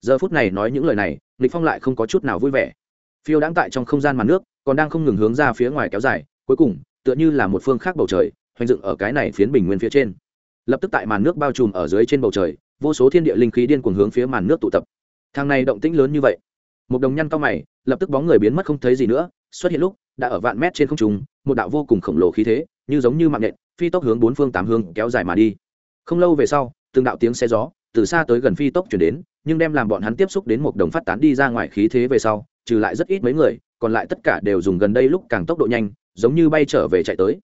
Giờ phút này nói những lời này, lịch phong lại không có chút nào vui vẻ. Phiêu đãng tại trong không gian màn nước, còn đang không ngừng hướng ra phía ngoài kéo dài, cuối cùng, tựa như là một phương khác bầu trời, hoành dựng ở cái này phiến bình nguyên phía trên. Lập tức tại màn nước bao trùm ở dưới trên bầu trời, vô số thiên địa linh khí điên cuồng hướng phía màn nước tụ tập. Thang này động tĩnh lớn như vậy. Một đồng nhăn cao mày, lập tức bóng người biến mất không thấy gì nữa xuất hiện lúc, đã ở vạn mét trên không trung, một đạo vô cùng khổng lồ khí thế, như giống như mạng nhện, phi tốc hướng bốn phương tám hướng kéo dài mà đi. Không lâu về sau, từng đạo tiếng xe gió từ xa tới gần phi tốc chuyển đến, nhưng đem làm bọn hắn tiếp xúc đến một đồng phát tán đi ra ngoài khí thế về sau, trừ lại rất ít mấy người, còn lại tất cả đều dùng gần đây lúc càng tốc độ nhanh, giống như bay trở về chạy tới.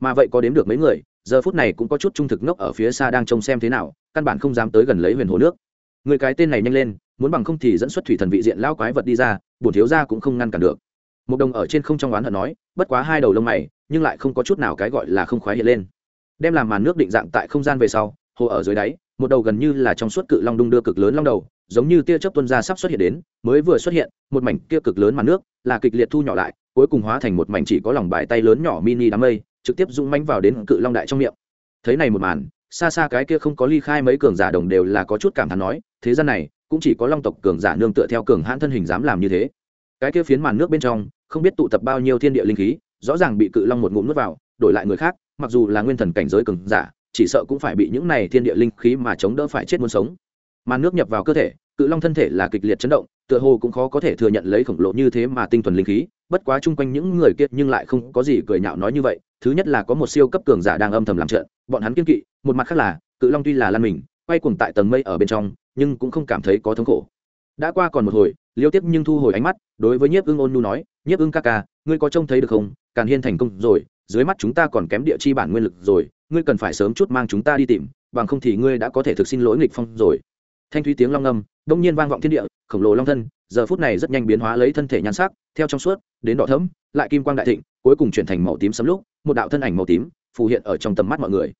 Mà vậy có đếm được mấy người, giờ phút này cũng có chút trung thực ngốc ở phía xa đang trông xem thế nào, căn bản không dám tới gần lấy huyền hồ nước. Người cái tên này nhanh lên, muốn bằng không thì dẫn xuất thủy thần vị diện lao quái vật đi ra, bổn thiếu ra cũng không ngăn cản được một đồng ở trên không trong oán hận nói, bất quá hai đầu lông mày, nhưng lại không có chút nào cái gọi là không khoái hiện lên. Đem làm màn nước định dạng tại không gian về sau, hồ ở dưới đáy, một đầu gần như là trong suốt cự long đung đưa cực lớn long đầu, giống như tia chớp tuân ra sắp xuất hiện đến, mới vừa xuất hiện, một mảnh kia cực lớn màn nước, là kịch liệt thu nhỏ lại, cuối cùng hóa thành một mảnh chỉ có lòng bài tay lớn nhỏ mini đám mây, trực tiếp rung mánh vào đến cự long đại trong miệng. Thấy này một màn, xa xa cái kia không có ly khai mấy cường giả đồng đều là có chút cảm thán nói, thế gian này, cũng chỉ có long tộc cường giả nương tựa theo cường hãn thân hình dám làm như thế cái kia phiến màn nước bên trong, không biết tụ tập bao nhiêu thiên địa linh khí, rõ ràng bị cự long một ngụm nuốt vào, đổi lại người khác, mặc dù là nguyên thần cảnh giới cường giả, chỉ sợ cũng phải bị những này thiên địa linh khí mà chống đỡ phải chết muốn sống. Màn nước nhập vào cơ thể, cự long thân thể là kịch liệt chấn động, tựa hồ cũng khó có thể thừa nhận lấy khổng lồ như thế mà tinh thuần linh khí, bất quá chung quanh những người kia nhưng lại không có gì cười nhạo nói như vậy. Thứ nhất là có một siêu cấp cường giả đang âm thầm làm trận, bọn hắn kiên kỵ, một mặt khác là, cự long tuy là lan mình, quay cuồng tại tầng mây ở bên trong, nhưng cũng không cảm thấy có thống khổ. Đã qua còn một hồi, liêu tiếp nhưng thu hồi ánh mắt đối với nhiếp ưng ôn nu nói, nhiếp ưng ca ca, ngươi có trông thấy được không? Càn hiên thành công rồi, dưới mắt chúng ta còn kém địa chi bản nguyên lực rồi, ngươi cần phải sớm chút mang chúng ta đi tìm, bằng không thì ngươi đã có thể thực xin lỗi nghịch phong rồi. Thanh thúy tiếng long âm đông nhiên vang vọng thiên địa, khổng lồ long thân, giờ phút này rất nhanh biến hóa lấy thân thể nhan sắc, theo trong suốt, đến đỏ thẫm, lại kim quang đại thịnh, cuối cùng chuyển thành màu tím sấm lúc, một đạo thân ảnh màu tím phù hiện ở trong tầm mắt mọi người.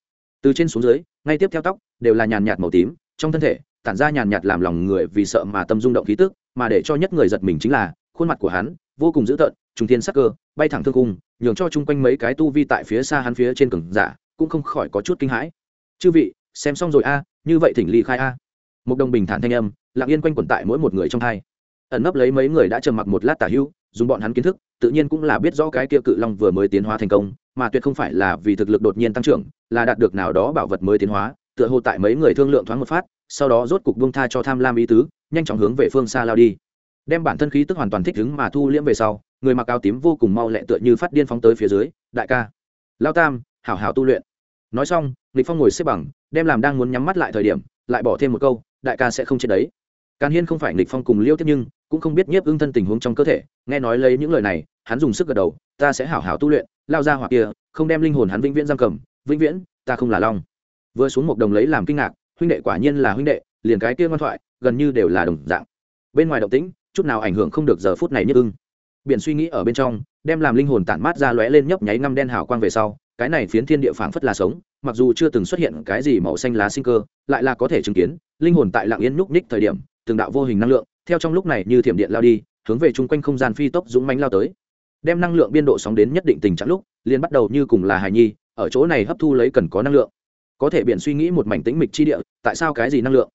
Từ trên xuống dưới, ngay tiếp theo tóc, đều là nhàn nhạt màu tím, trong thân thể, tản ra nhàn nhạt làm lòng người vì sợ mà tâm rung động khí tức, mà để cho nhất người giật mình chính là khuôn mặt của hắn vô cùng dữ tợn, trùng thiên sắc cơ, bay thẳng thương cung nhường cho chung quanh mấy cái tu vi tại phía xa hắn phía trên cường giả cũng không khỏi có chút kinh hãi. Chư vị, xem xong rồi a, như vậy thỉnh ly khai a. Một đồng bình thản thanh âm, lặng yên quanh quẩn tại mỗi một người trong hai. Ẩn nấp lấy mấy người đã trầm mặc một lát tả hữu dùng bọn hắn kiến thức, tự nhiên cũng là biết rõ cái kia cự long vừa mới tiến hóa thành công, mà tuyệt không phải là vì thực lực đột nhiên tăng trưởng, là đạt được nào đó bảo vật mới tiến hóa, tựa hồ tại mấy người thương lượng thoáng một phát, sau đó rốt cục buông tha cho tham lam ý tứ, nhanh chóng hướng về phương xa lao đi đem bản thân khí tức hoàn toàn thích ứng mà thu liễm về sau, người mặc áo tím vô cùng mau lẹ tựa như phát điên phóng tới phía dưới, đại ca, lao tam, hảo hảo tu luyện. Nói xong, lịch phong ngồi xếp bằng, đem làm đang muốn nhắm mắt lại thời điểm, lại bỏ thêm một câu, đại ca sẽ không chết đấy. Càn hiên không phải lịch phong cùng liêu tiếp nhưng, cũng không biết nhiếp ưng thân tình huống trong cơ thể, nghe nói lấy những lời này, hắn dùng sức gật đầu, ta sẽ hảo hảo tu luyện, lao ra hoặc kia, không đem linh hồn hắn vĩnh viễn giam cầm, vĩnh viễn, ta không là long. Vừa xuống một đồng lấy làm kinh ngạc, huynh đệ quả nhiên là huynh đệ, liền cái kia ngoan thoại, gần như đều là đồng dạng. Bên ngoài động tĩnh chút nào ảnh hưởng không được giờ phút này nhất ưng. Biển suy nghĩ ở bên trong, đem làm linh hồn tản mát ra lóe lên nhấp nháy ngăm đen hào quang về sau, cái này phiến thiên địa phảng phất là sống, mặc dù chưa từng xuất hiện cái gì màu xanh lá sinh cơ, lại là có thể chứng kiến, linh hồn tại lạng yên núc ních thời điểm, từng đạo vô hình năng lượng, theo trong lúc này như thiểm điện lao đi, hướng về chung quanh không gian phi tốc dũng mánh lao tới. Đem năng lượng biên độ sóng đến nhất định tình trạng lúc, liền bắt đầu như cùng là hài nhi, ở chỗ này hấp thu lấy cần có năng lượng. Có thể biện suy nghĩ một mảnh tĩnh mịch chi địa, tại sao cái gì năng lượng?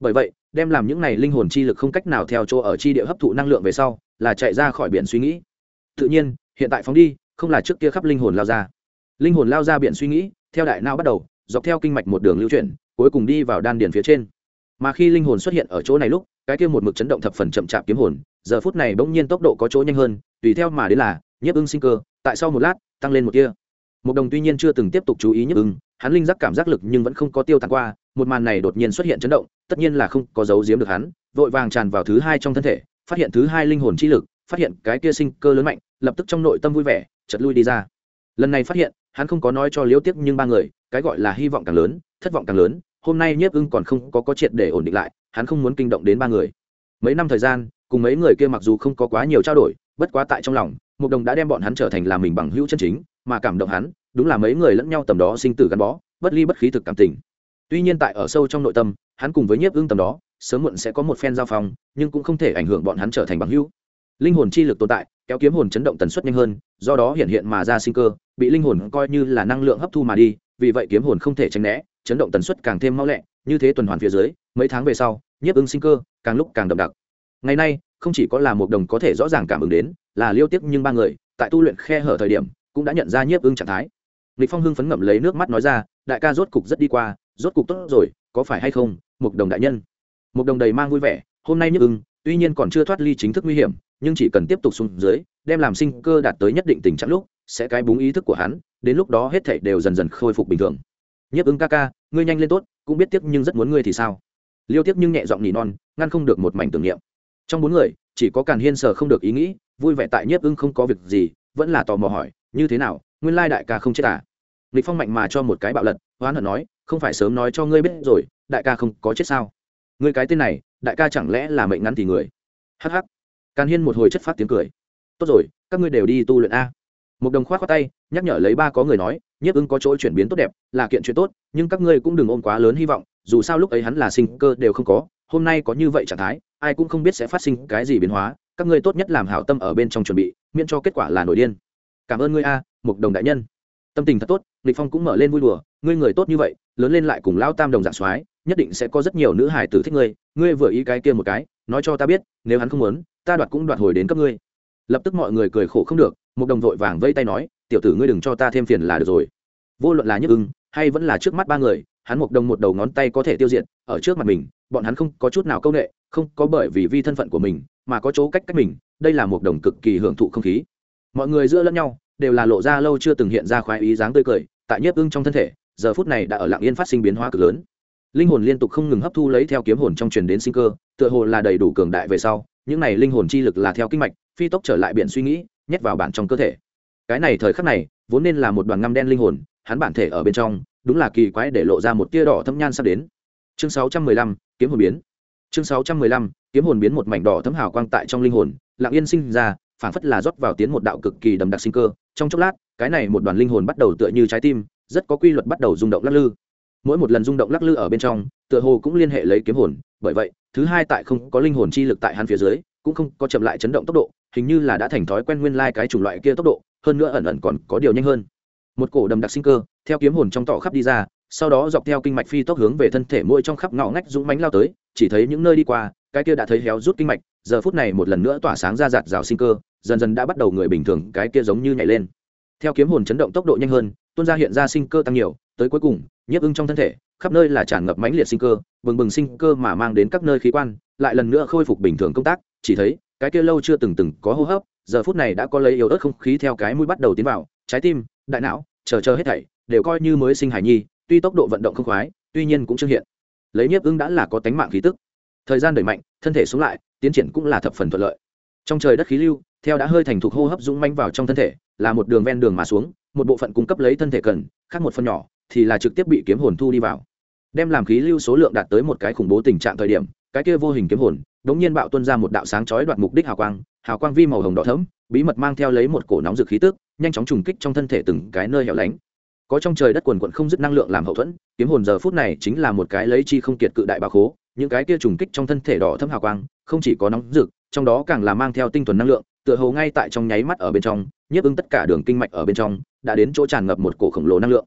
Bởi vậy đem làm những này linh hồn chi lực không cách nào theo chỗ ở chi địa hấp thụ năng lượng về sau, là chạy ra khỏi biển suy nghĩ. Tự nhiên, hiện tại phóng đi, không là trước kia khắp linh hồn lao ra. Linh hồn lao ra biển suy nghĩ, theo đại não bắt đầu, dọc theo kinh mạch một đường lưu chuyển, cuối cùng đi vào đan điền phía trên. Mà khi linh hồn xuất hiện ở chỗ này lúc, cái kia một mực chấn động thập phần chậm chạp kiếm hồn, giờ phút này bỗng nhiên tốc độ có chỗ nhanh hơn, tùy theo mà đến là, nhiếp ưng sinh cơ, tại sau một lát, tăng lên một kia một đồng tuy nhiên chưa từng tiếp tục chú ý nhiếp ưng, hắn linh giác cảm giác lực nhưng vẫn không có tiêu tan qua một màn này đột nhiên xuất hiện chấn động, tất nhiên là không có dấu giếm được hắn, vội vàng tràn vào thứ hai trong thân thể, phát hiện thứ hai linh hồn chi lực, phát hiện cái kia sinh cơ lớn mạnh, lập tức trong nội tâm vui vẻ chật lui đi ra. Lần này phát hiện, hắn không có nói cho liễu tiếc nhưng ba người, cái gọi là hy vọng càng lớn, thất vọng càng lớn, hôm nay nhiếp ưng còn không có có triệt để ổn định lại, hắn không muốn kinh động đến ba người. Mấy năm thời gian, cùng mấy người kia mặc dù không có quá nhiều trao đổi, bất quá tại trong lòng mục đồng đã đem bọn hắn trở thành là mình bằng hữu chân chính, mà cảm động hắn, đúng là mấy người lẫn nhau tầm đó sinh tử gắn bó, bất ly bất khí thực cảm tình tuy nhiên tại ở sâu trong nội tâm, hắn cùng với nhiếp ưng tầm đó, sớm muộn sẽ có một phen giao phong, nhưng cũng không thể ảnh hưởng bọn hắn trở thành bằng hữu. Linh hồn chi lực tồn tại, kéo kiếm hồn chấn động tần suất nhanh hơn, do đó hiện hiện mà ra sinh cơ, bị linh hồn coi như là năng lượng hấp thu mà đi, vì vậy kiếm hồn không thể tránh né, chấn động tần suất càng thêm mau lẹ, như thế tuần hoàn phía dưới, mấy tháng về sau, nhiếp ưng sinh cơ càng lúc càng đậm đặc. Ngày nay, không chỉ có là một đồng có thể rõ ràng cảm ứng đến, là liêu tiếc nhưng ba người, tại tu luyện khe hở thời điểm, cũng đã nhận ra nhiếp ưng trạng thái. Lịch phong hưng phấn ngậm lấy nước mắt nói ra, đại ca rốt cục rất đi qua rốt cục tốt rồi, có phải hay không, mục đồng đại nhân? Mục đồng đầy mang vui vẻ, hôm nay nhức ưng, tuy nhiên còn chưa thoát ly chính thức nguy hiểm, nhưng chỉ cần tiếp tục xuống dưới, đem làm sinh cơ đạt tới nhất định tình trạng lúc, sẽ cái búng ý thức của hắn, đến lúc đó hết thảy đều dần dần khôi phục bình thường. Nhức ưng ca ca, ngươi nhanh lên tốt, cũng biết tiếc nhưng rất muốn ngươi thì sao? Liêu tiếc nhưng nhẹ giọng nỉ non, ngăn không được một mảnh tưởng niệm. Trong bốn người, chỉ có càn hiên sờ không được ý nghĩ, vui vẻ tại nhiếp ưng không có việc gì, vẫn là tò mò hỏi, như thế nào? Nguyên lai đại ca không chết à? Lịch phong mạnh mà cho một cái bạo lật, hoán hận nói không phải sớm nói cho ngươi biết rồi, đại ca không có chết sao? Ngươi cái tên này, đại ca chẳng lẽ là mệnh ngắn thì người? Hắc hắc. Càn hiên một hồi chất phát tiếng cười. Tốt rồi, các ngươi đều đi tu luyện a. Một đồng khoát khoát tay, nhắc nhở lấy ba có người nói, nhiếp ứng có chỗ chuyển biến tốt đẹp, là kiện chuyện tốt, nhưng các ngươi cũng đừng ôm quá lớn hy vọng, dù sao lúc ấy hắn là sinh cơ đều không có, hôm nay có như vậy trạng thái, ai cũng không biết sẽ phát sinh cái gì biến hóa, các ngươi tốt nhất làm hảo tâm ở bên trong chuẩn bị, miễn cho kết quả là nổi điên. Cảm ơn ngươi a, mục đồng đại nhân tâm tình thật tốt lịch phong cũng mở lên vui đùa ngươi người tốt như vậy lớn lên lại cùng lao tam đồng dạng soái nhất định sẽ có rất nhiều nữ hải tử thích ngươi ngươi vừa ý cái kia một cái nói cho ta biết nếu hắn không muốn ta đoạt cũng đoạt hồi đến cấp ngươi. Lập tức mọi người cười khổ không được một đồng vội vàng vây tay nói tiểu tử ngươi đừng cho ta thêm phiền là được rồi. Vô luận là nhức ưng hay vẫn là trước mắt ba người hắn một đồng một đầu ngón tay có thể tiêu diệt ở trước mặt mình bọn hắn không có chút nào công nghệ, không có bởi vì vi thân phận của mình mà có chỗ cách cách mình đây là một đồng cực kỳ hưởng thụ không khí. Mọi người giữa lẫn nhau đều là lộ ra lâu chưa từng hiện ra khoái ý dáng tươi cười tại nhiếp ưng trong thân thể giờ phút này đã ở lạng yên phát sinh biến hóa cực lớn. Linh hồn liên tục không ngừng hấp thu lấy theo kiếm hồn trong truyền đến sinh cơ tựa hồ là đầy đủ cường đại về sau những này linh hồn chi lực là theo kinh mạch phi tốc trở lại biển suy nghĩ nhét vào bản trong cơ thể. Cái này thời khắc này vốn nên là một đoàn ngăm đen linh hồn hắn bản thể ở bên trong đúng là kỳ quái để lộ ra một tia đỏ thâm nhan sắp đến. Chương 615, kiếm hồn biến. Chương 615, kiếm hồn biến một mảnh đỏ thấm hào quang tại trong linh hồn lặng yên sinh ra phảng phất là rót vào tiến một đạo cực kỳ đầm đặc sinh cơ. Trong chốc lát, cái này một đoàn linh hồn bắt đầu tựa như trái tim, rất có quy luật bắt đầu rung động lắc lư. Mỗi một lần rung động lắc lư ở bên trong, tựa hồ cũng liên hệ lấy kiếm hồn. Bởi vậy, thứ hai tại không có linh hồn chi lực tại hắn phía dưới, cũng không có chậm lại chấn động tốc độ, hình như là đã thành thói quen nguyên lai、like、cái chủng loại kia tốc độ, hơn nữa ẩn ẩn còn có điều nhanh hơn. Một cổ đầm đặc sinh cơ, theo kiếm hồn trong tỏ khắp đi ra, sau đó dọc theo kinh mạch phi tốc hướng về thân thể mỗi trong khắp ngõ ngách dũng mánh lao tới, chỉ thấy những nơi đi qua, cái kia đã thấy héo rút kinh mạch giờ phút này một lần nữa tỏa sáng ra giạt rào sinh cơ, dần dần đã bắt đầu người bình thường cái kia giống như nhảy lên. Theo kiếm hồn chấn động tốc độ nhanh hơn, tuôn ra hiện ra sinh cơ tăng nhiều, tới cuối cùng, nhiếp ưng trong thân thể, khắp nơi là tràn ngập mãnh liệt sinh cơ, bừng bừng sinh cơ mà mang đến các nơi khí quan, lại lần nữa khôi phục bình thường công tác, chỉ thấy, cái kia lâu chưa từng từng có hô hấp, giờ phút này đã có lấy yếu ớt không khí theo cái mũi bắt đầu tiến vào, trái tim, đại não, chờ chờ hết thảy, đều coi như mới sinh hải nhi, tuy tốc độ vận động không khoái, tuy nhiên cũng chưa hiện. Lấy nhiếp ưng đã là có tánh mạng khí tức. Thời gian đẩy mạnh, thân thể xuống lại tiến triển cũng là thập phần thuận lợi. Trong trời đất khí lưu, theo đã hơi thành thục hô hấp dũng manh vào trong thân thể, là một đường ven đường mà xuống, một bộ phận cung cấp lấy thân thể cần, khác một phần nhỏ, thì là trực tiếp bị kiếm hồn thu đi vào. Đem làm khí lưu số lượng đạt tới một cái khủng bố tình trạng thời điểm, cái kia vô hình kiếm hồn, đống nhiên bạo tuân ra một đạo sáng chói đoạt mục đích hào quang hào quang vi màu hồng đỏ thẫm, bí mật mang theo lấy một cổ nóng rực khí tức, nhanh chóng trùng kích trong thân thể từng cái nơi hẻo lánh. Có trong trời đất quần quận không dứt năng lượng làm hậu thuẫn, kiếm hồn giờ phút này chính là một cái lấy chi không kiệt cự đại bà khố, những cái kia trùng kích trong thân thể đỏ thâm hào quang không chỉ có nóng rực, trong đó càng là mang theo tinh thuần năng lượng, tựa hồ ngay tại trong nháy mắt ở bên trong, nhiếp ứng tất cả đường kinh mạch ở bên trong, đã đến chỗ tràn ngập một cổ khổng lồ năng lượng.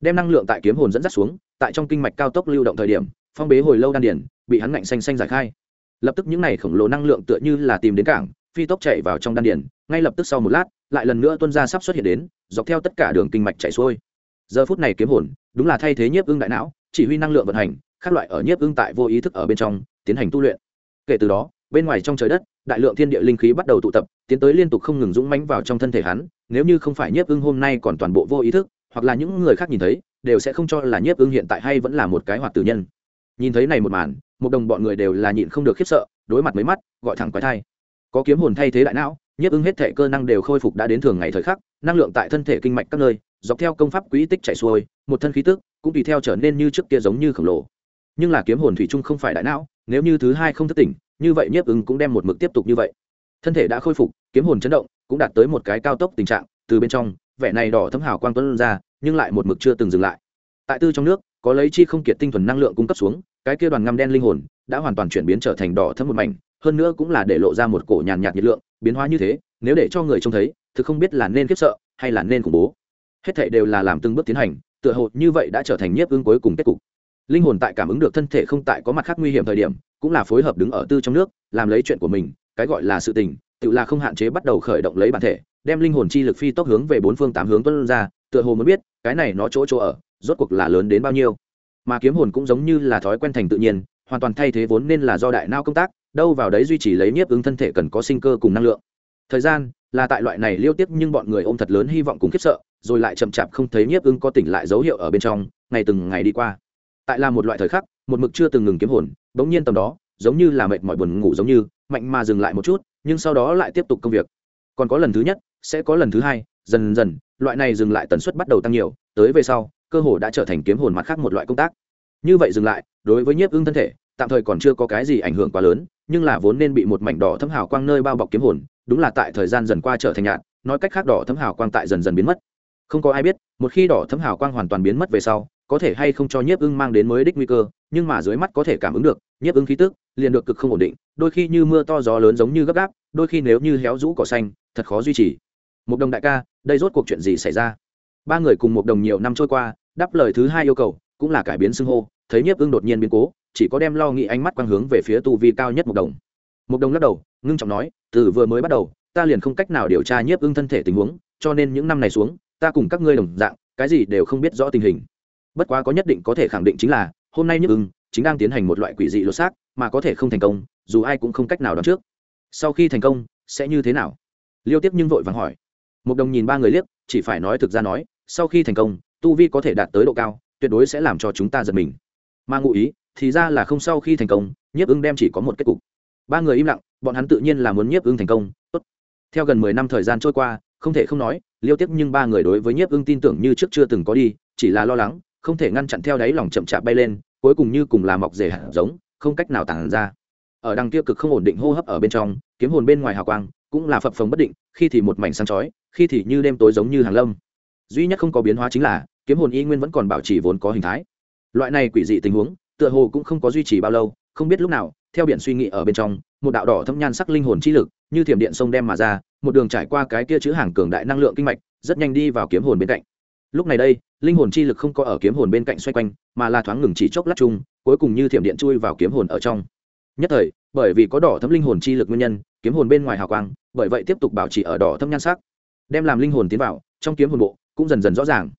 Đem năng lượng tại kiếm hồn dẫn dắt xuống, tại trong kinh mạch cao tốc lưu động thời điểm, phong bế hồi lâu đan điển bị hắn ngạnh xanh xanh giải khai. Lập tức những này khổng lồ năng lượng tựa như là tìm đến cảng, phi tốc chạy vào trong đan điển ngay lập tức sau một lát, lại lần nữa tuân ra sắp xuất hiện đến, dọc theo tất cả đường kinh mạch chạy xuôi. Giờ phút này kiếm hồn, đúng là thay thế nhiếp ưng đại não, chỉ huy năng lượng vận hành các loại ở nhiếp ưng tại vô ý thức ở bên trong, tiến hành tu luyện kể từ đó, bên ngoài trong trời đất, đại lượng thiên địa linh khí bắt đầu tụ tập, tiến tới liên tục không ngừng dũng mãnh vào trong thân thể hắn, nếu như không phải nhiếp ưng hôm nay còn toàn bộ vô ý thức, hoặc là những người khác nhìn thấy, đều sẽ không cho là nhiếp ưng hiện tại hay vẫn là một cái hoạt tử nhân. Nhìn thấy này một màn, một đồng bọn người đều là nhịn không được khiếp sợ, đối mặt mấy mắt, gọi thẳng quái thai. Có kiếm hồn thay thế đại não, nhiếp ưng hết thể cơ năng đều khôi phục đã đến thường ngày thời khắc, năng lượng tại thân thể kinh mạch các nơi, dọc theo công pháp quỹ tích chạy xuôi, một thân khí tức cũng tùy theo trở nên như trước kia giống như khổng lồ. Nhưng là kiếm hồn thủy chung không phải đại não nếu như thứ hai không thức tỉnh, như vậy nhiếp ứng cũng đem một mực tiếp tục như vậy. Thân thể đã khôi phục, kiếm hồn chấn động, cũng đạt tới một cái cao tốc tình trạng, từ bên trong, vẻ này đỏ thấm hào quang tuấn ra, nhưng lại một mực chưa từng dừng lại. Tại tư trong nước, có lấy chi không kiệt tinh thuần năng lượng cung cấp xuống, cái kia đoàn ngăm đen linh hồn, đã hoàn toàn chuyển biến trở thành đỏ thấm một mảnh, hơn nữa cũng là để lộ ra một cổ nhàn nhạt nhiệt lượng, biến hóa như thế, nếu để cho người trông thấy, thực không biết là nên khiếp sợ, hay là nên khủng bố. Hết thảy đều là làm từng bước tiến hành, tựa hồ như vậy đã trở thành nhiếp ưng cuối cùng kết cục linh hồn tại cảm ứng được thân thể không tại có mặt khác nguy hiểm thời điểm, cũng là phối hợp đứng ở tư trong nước, làm lấy chuyện của mình, cái gọi là sự tình, tự là không hạn chế bắt đầu khởi động lấy bản thể, đem linh hồn chi lực phi tốc hướng về bốn phương tám hướng tuân ra, tựa hồ muốn biết, cái này nó chỗ chỗ ở, rốt cuộc là lớn đến bao nhiêu. Mà kiếm hồn cũng giống như là thói quen thành tự nhiên, hoàn toàn thay thế vốn nên là do đại não công tác, đâu vào đấy duy trì lấy nhiếp ứng thân thể cần có sinh cơ cùng năng lượng. Thời gian là tại loại này liêu tiếp nhưng bọn người ôm thật lớn hy vọng cùng khiếp sợ, rồi lại chậm chạp không thấy nhiếp ứng có tỉnh lại dấu hiệu ở bên trong, ngày từng ngày đi qua tại là một loại thời khắc, một mực chưa từng ngừng kiếm hồn, bỗng nhiên tầm đó, giống như là mệt mỏi buồn ngủ giống như, mạnh mà dừng lại một chút, nhưng sau đó lại tiếp tục công việc. Còn có lần thứ nhất, sẽ có lần thứ hai, dần dần, loại này dừng lại tần suất bắt đầu tăng nhiều, tới về sau, cơ hồ đã trở thành kiếm hồn mặt khác một loại công tác. Như vậy dừng lại, đối với nhiếp ưng thân thể, tạm thời còn chưa có cái gì ảnh hưởng quá lớn, nhưng là vốn nên bị một mảnh đỏ thấm hào quang nơi bao bọc kiếm hồn, đúng là tại thời gian dần qua trở thành nhạt, nói cách khác đỏ thấm hào quang tại dần dần biến mất. Không có ai biết, một khi đỏ thấm hào quang hoàn toàn biến mất về sau có thể hay không cho nhiếp ưng mang đến mới đích nguy cơ, nhưng mà dưới mắt có thể cảm ứng được, nhiếp ưng khí tức liền được cực không ổn định, đôi khi như mưa to gió lớn giống như gấp gáp, đôi khi nếu như héo rũ cỏ xanh, thật khó duy trì. Một đồng đại ca, đây rốt cuộc chuyện gì xảy ra? Ba người cùng một đồng nhiều năm trôi qua, đáp lời thứ hai yêu cầu, cũng là cải biến xưng hô, thấy nhiếp ưng đột nhiên biến cố, chỉ có đem lo nghĩ ánh mắt quang hướng về phía tu vi cao nhất một đồng. Một đồng lắc đầu, ngưng trọng nói, từ vừa mới bắt đầu, ta liền không cách nào điều tra nhiếp ưng thân thể tình huống, cho nên những năm này xuống, ta cùng các ngươi đồng dạng, cái gì đều không biết rõ tình hình bất quá có nhất định có thể khẳng định chính là, hôm nay nhiếp ưng, chính đang tiến hành một loại quỷ dị lột xác, mà có thể không thành công, dù ai cũng không cách nào đoán trước. Sau khi thành công, sẽ như thế nào? Liêu tiếp nhưng vội vàng hỏi. Một đồng nhìn ba người liếc, chỉ phải nói thực ra nói, sau khi thành công, tu vi có thể đạt tới độ cao, tuyệt đối sẽ làm cho chúng ta giật mình. Mà ngụ ý, thì ra là không sau khi thành công, nhiếp ưng đem chỉ có một kết cục. Ba người im lặng, bọn hắn tự nhiên là muốn nhiếp ưng thành công, Tốt. theo gần mười năm thời gian trôi qua, không thể không nói, liêu tiếp nhưng ba người đối với nhiếp ưng tin tưởng như trước chưa từng có đi, chỉ là lo lắng không thể ngăn chặn theo đáy lòng chậm chạp bay lên, cuối cùng như cùng là mọc rể hạt giống, không cách nào tàn ra. Ở đằng kia cực không ổn định hô hấp ở bên trong, kiếm hồn bên ngoài hào quang, cũng là phập phồng bất định, khi thì một mảnh sáng chói, khi thì như đêm tối giống như hàng lâm. Duy nhất không có biến hóa chính là, kiếm hồn y nguyên vẫn còn bảo trì vốn có hình thái. Loại này quỷ dị tình huống, tựa hồ cũng không có duy trì bao lâu, không biết lúc nào, theo biển suy nghĩ ở bên trong, một đạo đỏ thâm nhan sắc linh hồn chi lực, như thiểm điện sông đem mà ra, một đường trải qua cái kia chữ hàng cường đại năng lượng kinh mạch, rất nhanh đi vào kiếm hồn bên cạnh lúc này đây, linh hồn chi lực không có ở kiếm hồn bên cạnh xoay quanh, mà là thoáng ngừng chỉ chốc lát chung, cuối cùng như thiểm điện chui vào kiếm hồn ở trong. Nhất thời, bởi vì có đỏ thâm linh hồn chi lực nguyên nhân, kiếm hồn bên ngoài hào quang, bởi vậy tiếp tục bảo trì ở đỏ thâm nhan sắc. Đem làm linh hồn tiến vào, trong kiếm hồn bộ, cũng dần dần rõ ràng.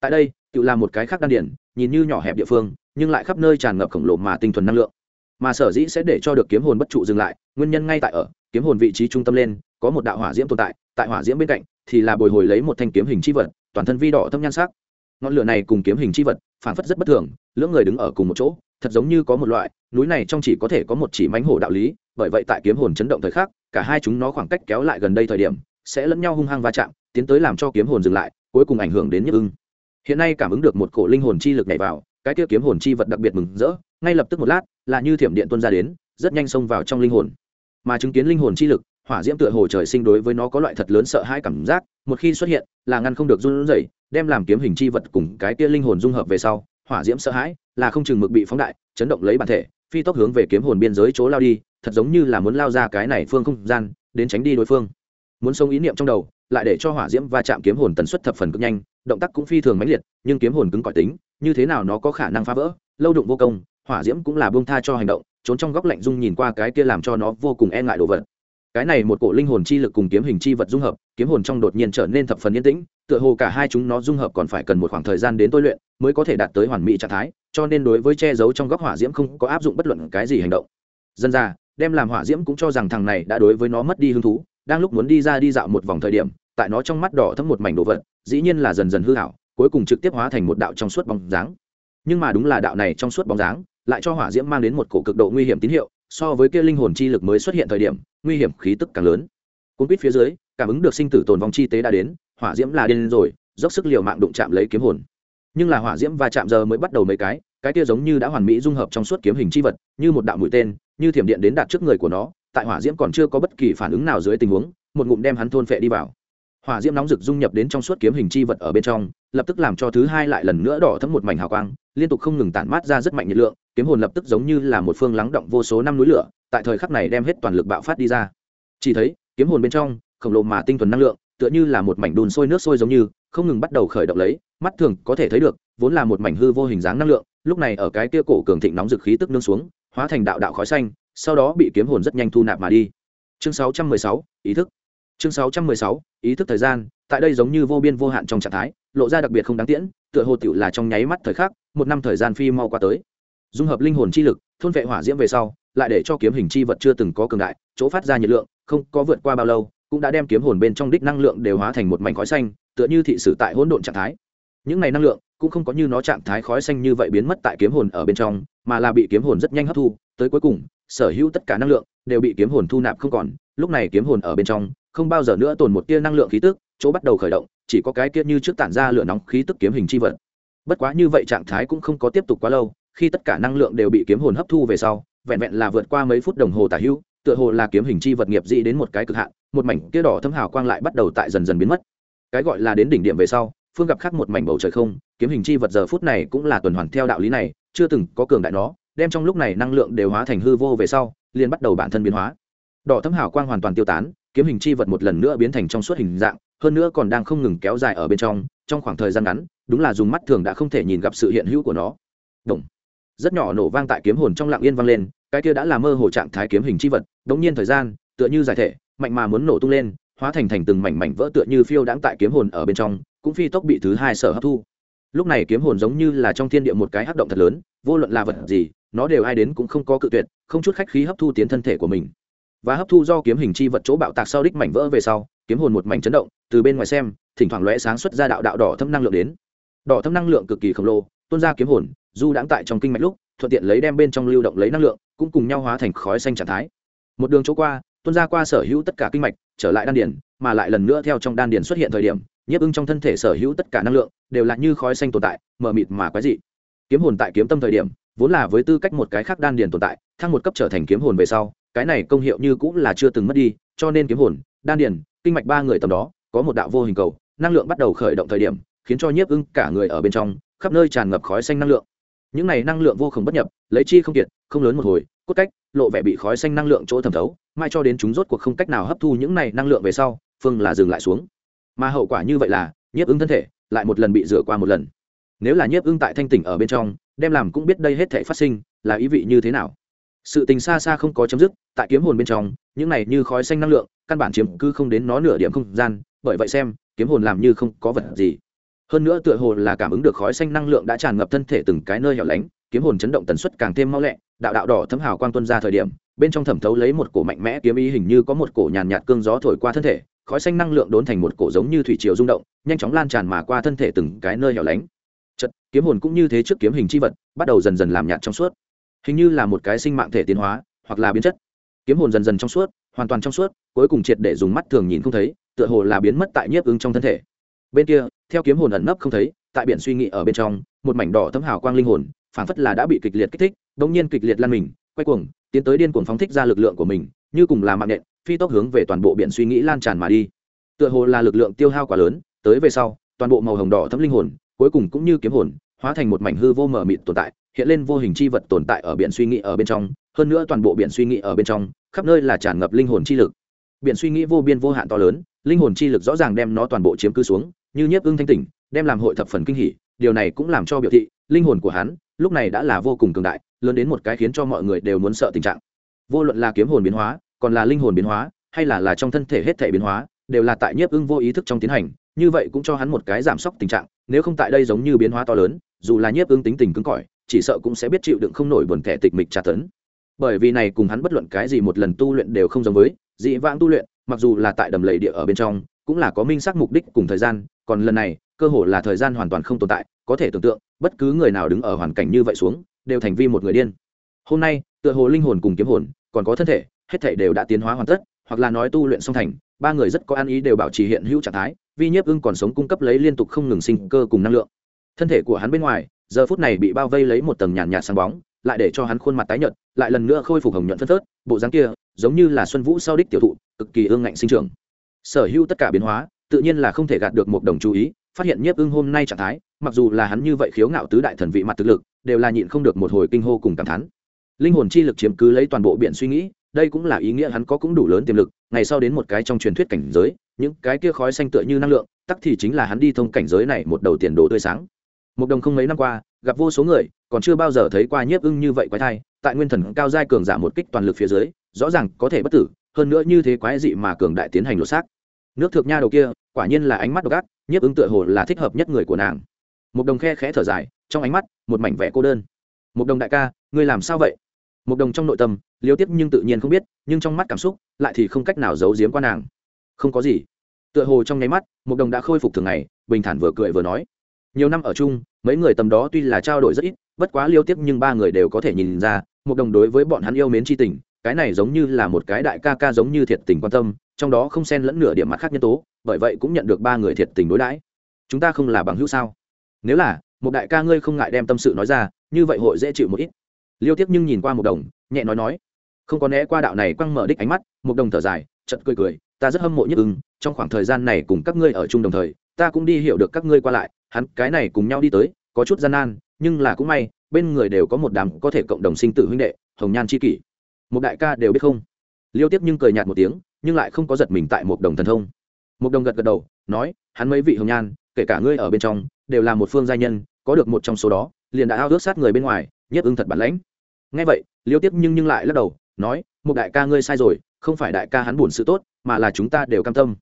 Tại đây, tự làm một cái khác đan điển, nhìn như nhỏ hẹp địa phương, nhưng lại khắp nơi tràn ngập khổng lồ mà tinh thuần năng lượng. Mà sở dĩ sẽ để cho được kiếm hồn bất trụ dừng lại, nguyên nhân ngay tại ở, kiếm hồn vị trí trung tâm lên, có một đạo hỏa diễm tồn tại tại hỏa diễm bên cạnh, thì là bồi hồi lấy một thanh kiếm hình chi vật toàn thân vi đỏ thâm nhan sắc. Ngọn lửa này cùng kiếm hình chi vật phản phất rất bất thường, lưỡng người đứng ở cùng một chỗ, thật giống như có một loại, núi này trong chỉ có thể có một chỉ mánh hổ đạo lý, bởi vậy tại kiếm hồn chấn động thời khắc, cả hai chúng nó khoảng cách kéo lại gần đây thời điểm, sẽ lẫn nhau hung hăng va chạm, tiến tới làm cho kiếm hồn dừng lại, cuối cùng ảnh hưởng đến nhất ưng. Hiện nay cảm ứng được một cổ linh hồn chi lực nhảy vào, cái kia kiếm hồn chi vật đặc biệt mừng rỡ, ngay lập tức một lát, là như thiểm điện tuân ra đến, rất nhanh xông vào trong linh hồn. Mà chứng kiến linh hồn chi lực hỏa diễm tựa hồ trời sinh đối với nó có loại thật lớn sợ hãi cảm giác, một khi xuất hiện, là ngăn không được run rẩy, đem làm kiếm hình chi vật cùng cái kia linh hồn dung hợp về sau, hỏa diễm sợ hãi là không chừng mực bị phóng đại, chấn động lấy bản thể, phi tốc hướng về kiếm hồn biên giới chỗ lao đi, thật giống như là muốn lao ra cái này phương không gian, đến tránh đi đối phương. Muốn sống ý niệm trong đầu, lại để cho hỏa diễm va chạm kiếm hồn tần suất thập phần cực nhanh, động tác cũng phi thường mãnh liệt, nhưng kiếm hồn cứng cỏi tính, như thế nào nó có khả năng phá vỡ? Lâu đụng vô công, hỏa diễm cũng là buông tha cho hành động, trốn trong góc lạnh dung nhìn qua cái kia làm cho nó vô cùng e ngại đồ vật cái này một cổ linh hồn chi lực cùng kiếm hình chi vật dung hợp, kiếm hồn trong đột nhiên trở nên thập phần yên tĩnh, tựa hồ cả hai chúng nó dung hợp còn phải cần một khoảng thời gian đến tôi luyện mới có thể đạt tới hoàn mỹ trạng thái, cho nên đối với che giấu trong góc hỏa diễm không có áp dụng bất luận cái gì hành động. Dân ra đem làm hỏa diễm cũng cho rằng thằng này đã đối với nó mất đi hứng thú, đang lúc muốn đi ra đi dạo một vòng thời điểm, tại nó trong mắt đỏ thấm một mảnh đồ vật, dĩ nhiên là dần dần hư hảo, cuối cùng trực tiếp hóa thành một đạo trong suốt bóng dáng. Nhưng mà đúng là đạo này trong suốt bóng dáng, lại cho hỏa diễm mang đến một cổ cực độ nguy hiểm tín hiệu so với kia linh hồn chi lực mới xuất hiện thời điểm, nguy hiểm khí tức càng lớn. Cuốn quýt phía dưới, cảm ứng được sinh tử tồn vong chi tế đã đến, hỏa diễm là điên rồi, dốc sức liều mạng đụng chạm lấy kiếm hồn. Nhưng là hỏa diễm và chạm giờ mới bắt đầu mấy cái cái kia giống như đã hoàn mỹ dung hợp trong suốt kiếm hình chi vật, như một đạo mũi tên, như thiểm điện đến đạt trước người của nó, tại hỏa diễm còn chưa có bất kỳ phản ứng nào dưới tình huống, một ngụm đem hắn thôn phệ đi vào. Hỏa diễm nóng rực dung nhập đến trong suốt kiếm hình chi vật ở bên trong, lập tức làm cho thứ hai lại lần nữa đỏ thấm một mảnh hào quang, liên tục không ngừng tản mát ra rất mạnh nhiệt lượng kiếm hồn lập tức giống như là một phương lắng động vô số năm núi lửa tại thời khắc này đem hết toàn lực bạo phát đi ra. Chỉ thấy kiếm hồn bên trong khổng lồ mà tinh thuần năng lượng tựa như là một mảnh đun sôi nước sôi giống như không ngừng bắt đầu khởi động lấy mắt thường có thể thấy được vốn là một mảnh hư vô hình dáng năng lượng lúc này ở cái kia cổ cường thịnh nóng dực khí tức nương xuống hóa thành đạo đạo khói xanh sau đó bị kiếm hồn rất nhanh thu nạp mà đi. Chương 616, ý thức. Chương 616, ý thức thời gian tại đây giống như vô biên vô hạn trong trạng thái lộ ra đặc biệt không đáng tiễn tựa hồ tiểu là trong nháy mắt thời khắc một năm thời gian phi mau qua tới dung hợp linh hồn chi lực, thôn vệ hỏa diễm về sau, lại để cho kiếm hình chi vật chưa từng có cường đại, chỗ phát ra nhiệt lượng, không có vượt qua bao lâu, cũng đã đem kiếm hồn bên trong đích năng lượng đều hóa thành một mảnh khói xanh, tựa như thị sử tại hỗn độn trạng thái. Những này năng lượng cũng không có như nó trạng thái khói xanh như vậy biến mất tại kiếm hồn ở bên trong, mà là bị kiếm hồn rất nhanh hấp thu, tới cuối cùng, sở hữu tất cả năng lượng đều bị kiếm hồn thu nạp không còn. Lúc này kiếm hồn ở bên trong, không bao giờ nữa tồn một tia năng lượng khí tức, chỗ bắt đầu khởi động, chỉ có cái kia như trước tản ra lửa nóng khí tức kiếm hình chi vật. Bất quá như vậy trạng thái cũng không có tiếp tục quá lâu khi tất cả năng lượng đều bị kiếm hồn hấp thu về sau, vẹn vẹn là vượt qua mấy phút đồng hồ tả hữu, tựa hồ là kiếm hình chi vật nghiệp dị đến một cái cực hạn, một mảnh kia đỏ thâm hào quang lại bắt đầu tại dần dần biến mất. Cái gọi là đến đỉnh điểm về sau, phương gặp khác một mảnh bầu trời không, kiếm hình chi vật giờ phút này cũng là tuần hoàn theo đạo lý này, chưa từng có cường đại nó, đem trong lúc này năng lượng đều hóa thành hư vô về sau, liền bắt đầu bản thân biến hóa. Đỏ thâm hào quang hoàn toàn tiêu tán, kiếm hình chi vật một lần nữa biến thành trong suốt hình dạng, hơn nữa còn đang không ngừng kéo dài ở bên trong trong khoảng thời gian ngắn, đúng là dùng mắt thường đã không thể nhìn gặp sự hiện hữu của nó. Động rất nhỏ nổ vang tại kiếm hồn trong lặng yên vang lên, cái kia đã là mơ hồ trạng thái kiếm hình chi vật đống nhiên thời gian, tựa như giải thể, mạnh mà muốn nổ tung lên, hóa thành thành từng mảnh mảnh vỡ tựa như phiêu đãng tại kiếm hồn ở bên trong, cũng phi tốc bị thứ hai sở hấp thu. Lúc này kiếm hồn giống như là trong thiên địa một cái hắc động thật lớn, vô luận là vật gì, nó đều ai đến cũng không có cự tuyệt, không chút khách khí hấp thu tiến thân thể của mình. Và hấp thu do kiếm hình chi vật chỗ bạo tạc sau đích mảnh vỡ về sau, kiếm hồn một mảnh chấn động, từ bên ngoài xem, thỉnh thoảng lóe sáng xuất ra đạo đạo đỏ thâm năng lượng đến. Đỏ thâm năng lượng cực kỳ khổng lồ, tuôn ra kiếm hồn du đãng tại trong kinh mạch lúc, thuận tiện lấy đem bên trong lưu động lấy năng lượng, cũng cùng nhau hóa thành khói xanh trạng thái. Một đường chỗ qua, tuôn ra qua sở hữu tất cả kinh mạch, trở lại đan điền, mà lại lần nữa theo trong đan điền xuất hiện thời điểm, nhiếp ưng trong thân thể sở hữu tất cả năng lượng, đều là như khói xanh tồn tại, mờ mịt mà quái dị. Kiếm hồn tại kiếm tâm thời điểm, vốn là với tư cách một cái khác đan điền tồn tại, thăng một cấp trở thành kiếm hồn về sau, cái này công hiệu như cũng là chưa từng mất đi, cho nên kiếm hồn, đan điền, kinh mạch ba người tầm đó, có một đạo vô hình cầu, năng lượng bắt đầu khởi động thời điểm, khiến cho nhiếp ưng cả người ở bên trong, khắp nơi tràn ngập khói xanh năng lượng những này năng lượng vô khổng bất nhập, lấy chi không kiệt, không lớn một hồi, cốt cách, lộ vẻ bị khói xanh năng lượng chỗ thẩm thấu, mai cho đến chúng rốt cuộc không cách nào hấp thu những này năng lượng về sau, phương là dừng lại xuống. Mà hậu quả như vậy là, nhiếp ứng thân thể lại một lần bị rửa qua một lần. Nếu là nhiếp ứng tại thanh tỉnh ở bên trong, đem làm cũng biết đây hết thể phát sinh, là ý vị như thế nào? Sự tình xa xa không có chấm dứt, tại kiếm hồn bên trong, những này như khói xanh năng lượng, căn bản chiếm cứ không đến nó nửa điểm không gian, bởi vậy xem, kiếm hồn làm như không có vật gì hơn nữa tựa hồ là cảm ứng được khói xanh năng lượng đã tràn ngập thân thể từng cái nơi hẻo lánh, kiếm hồn chấn động tần suất càng thêm mau lẹ, đạo đạo đỏ thấm hào quang tuân ra thời điểm, bên trong thẩm thấu lấy một cổ mạnh mẽ kiếm ý hình như có một cổ nhàn nhạt cương gió thổi qua thân thể, khói xanh năng lượng đốn thành một cổ giống như thủy triều rung động, nhanh chóng lan tràn mà qua thân thể từng cái nơi hẻo lánh. Chật kiếm hồn cũng như thế trước kiếm hình c h i vật, bắt đầu dần dần làm nhạt trong suốt. Hình như là một cái sinh mạng thể tiến hóa, hoặc là biến chất. Kiếm hồn dần dần trong suốt, hoàn toàn trong suốt, cuối cùng triệt để dùng mắt thường nhìn không thấy, tựa hồ là biến mất tại nhiếp ứng trong thân thể bên kia, theo kiếm hồn ẩn nấp không thấy, tại biển suy nghĩ ở bên trong, một mảnh đỏ thấm hào quang linh hồn phản phất là đã bị kịch liệt kích thích đ ỗ n g nhiên kịch liệt lan mình, quay cuồng, tiến tới điên cuồng phóng thích ra lực lượng của mình, như cùng là mạng nện phi tốc hướng về toàn bộ biển suy nghĩ lan tràn mà đi. Tựa hồ là lực lượng tiêu hao quá lớn, tới về sau, toàn bộ màu hồng đỏ thấm linh hồn, cuối cùng cũng như kiếm hồn, hóa thành một mảnh hư vô mờ mịt tồn tại, hiện lên vô hình chi vật tồn tại ở biển suy nghĩ ở bên trong, hơn nữa toàn bộ biển suy nghĩ ở bên trong, khắp nơi là tràn ngập linh hồn chi lực. Biển suy nghĩ vô biên vô hạn to lớn, linh hồn chi lực rõ ràng đem nó toàn bộ chiếm cứ xuống như nhiếp ưng thanh tỉnh, đem làm hội thập phần kinh hỉ, điều này cũng làm cho biểu thị, linh hồn của hắn, lúc này đã là vô cùng cường đại, lớn đến một cái khiến cho mọi người đều muốn sợ tình trạng. Vô luận là kiếm hồn biến hóa, còn là linh hồn biến hóa, hay là là trong thân thể hết thể biến hóa, đều là tại nhiếp ưng vô ý thức trong tiến hành, như vậy cũng cho hắn một cái giảm sốc tình trạng, nếu không tại đây giống như biến hóa to lớn, dù là nhiếp ưng tính tình cứng cỏi, chỉ sợ cũng sẽ biết chịu đựng không nổi buồn thẻ tịch mịch tra tấn. Bởi vì này cùng hắn bất luận cái gì một lần tu luyện đều không giống với, dị vãng tu luyện, mặc dù là tại đầm lầy địa ở bên trong cũng là có minh xác mục đích cùng thời gian, còn lần này, cơ hội là thời gian hoàn toàn không tồn tại, có thể tưởng tượng, bất cứ người nào đứng ở hoàn cảnh như vậy xuống, đều thành vi một người điên. Hôm nay, tựa hồ linh hồn cùng kiếm hồn, còn có thân thể, hết thể đều đã tiến hóa hoàn tất, hoặc là nói tu luyện song thành, ba người rất có ăn ý đều bảo trì hiện hữu trạng thái, vi nhiếp ưng còn sống cung cấp lấy liên tục không ngừng sinh cơ cùng năng lượng. Thân thể của hắn bên ngoài, giờ phút này bị bao vây lấy một tầng nhàn nhạt sáng bóng, lại để cho hắn khuôn mặt tái nhợt, lại lần nữa khôi phục hồng nhuận phân phớt, bộ dáng kia, giống như là xuân vũ sau đích tiểu thụ, cực kỳ ương ngạnh sinh trưởng sở hữu tất cả biến hóa, tự nhiên là không thể gạt được một đồng chú ý, phát hiện nhiếp ưng hôm nay trạng thái, mặc dù là hắn như vậy khiếu ngạo tứ đại thần vị mặt thực lực, đều là nhịn không được một hồi kinh hô cùng cảm thán. Linh hồn chi lực chiếm cứ lấy toàn bộ biện suy nghĩ, đây cũng là ý nghĩa hắn có cũng đủ lớn tiềm lực, ngày sau đến một cái trong truyền thuyết cảnh giới, những cái kia khói xanh tựa như năng lượng, tắc thì chính là hắn đi thông cảnh giới này một đầu tiền đồ tươi sáng. Một đồng không mấy năm qua, gặp vô số người, còn chưa bao giờ thấy qua nhiếp ưng như vậy quái thai, tại nguyên thần cao giai cường giả một kích toàn lực phía dưới, rõ ràng có thể bất tử, hơn nữa như thế quái dị mà cường đại tiến hành lột xác nước thượng nha đầu kia, quả nhiên là ánh mắt độc ác, nhiếp ứng tựa hồ là thích hợp nhất người của nàng. Một đồng khe khẽ thở dài, trong ánh mắt, một mảnh vẻ cô đơn. Một đồng đại ca, ngươi làm sao vậy? Một đồng trong nội tâm, liêu tiếp nhưng tự nhiên không biết, nhưng trong mắt cảm xúc, lại thì không cách nào giấu giếm qua nàng. Không có gì. Tựa hồ trong nháy mắt một đồng đã khôi phục thường ngày, bình thản vừa cười vừa nói. Nhiều năm ở chung, mấy người tầm đó tuy là trao đổi rất ít, bất quá liêu tiếp nhưng ba người đều có thể nhìn ra một đồng đối với bọn hắn yêu mến c h i tình cái này giống như là một cái đại ca ca giống như thiệt tình quan tâm, trong đó không xen lẫn nửa điểm mặt khác nhân tố, bởi vậy cũng nhận được ba người thiệt tình đối đãi. Chúng ta không là bằng hữu sao? Nếu là, một đại ca ngươi không ngại đem tâm sự nói ra, như vậy hội dễ chịu một ít. Liêu tiếp nhưng nhìn qua một đồng, nhẹ nói nói, không có né qua đạo này quăng mở đích ánh mắt một đồng thở dài chật cười cười, ta rất hâm mộ nhất ưng, trong khoảng thời gian này cùng các ngươi ở chung đồng thời, ta cũng đi hiểu được các ngươi qua lại, hắn, cái này cùng nhau đi tới, có chút gian nan, nhưng là cũng may, bên người đều có một đám có thể cộng đồng sinh tử huynh đệ, hồng nhan c h i kỷ một đại ca đều biết không? Liêu tiếp nhưng cười nhạt một tiếng, nhưng lại không có giật mình tại một đồng thần thông. Một đồng gật gật đầu, nói, hắn mấy vị hồng nhan, kể cả ngươi ở bên trong, đều là một phương gia nhân, có được một trong số đó, liền đã ao ước sát người bên ngoài, nhất ưng thật bản lãnh. Ngay vậy, liêu tiếp nhưng nhưng lại lắc đầu, nói, một đại ca ngươi sai rồi, không phải đại ca hắn buồn sự tốt, mà là chúng ta đều cam tâm.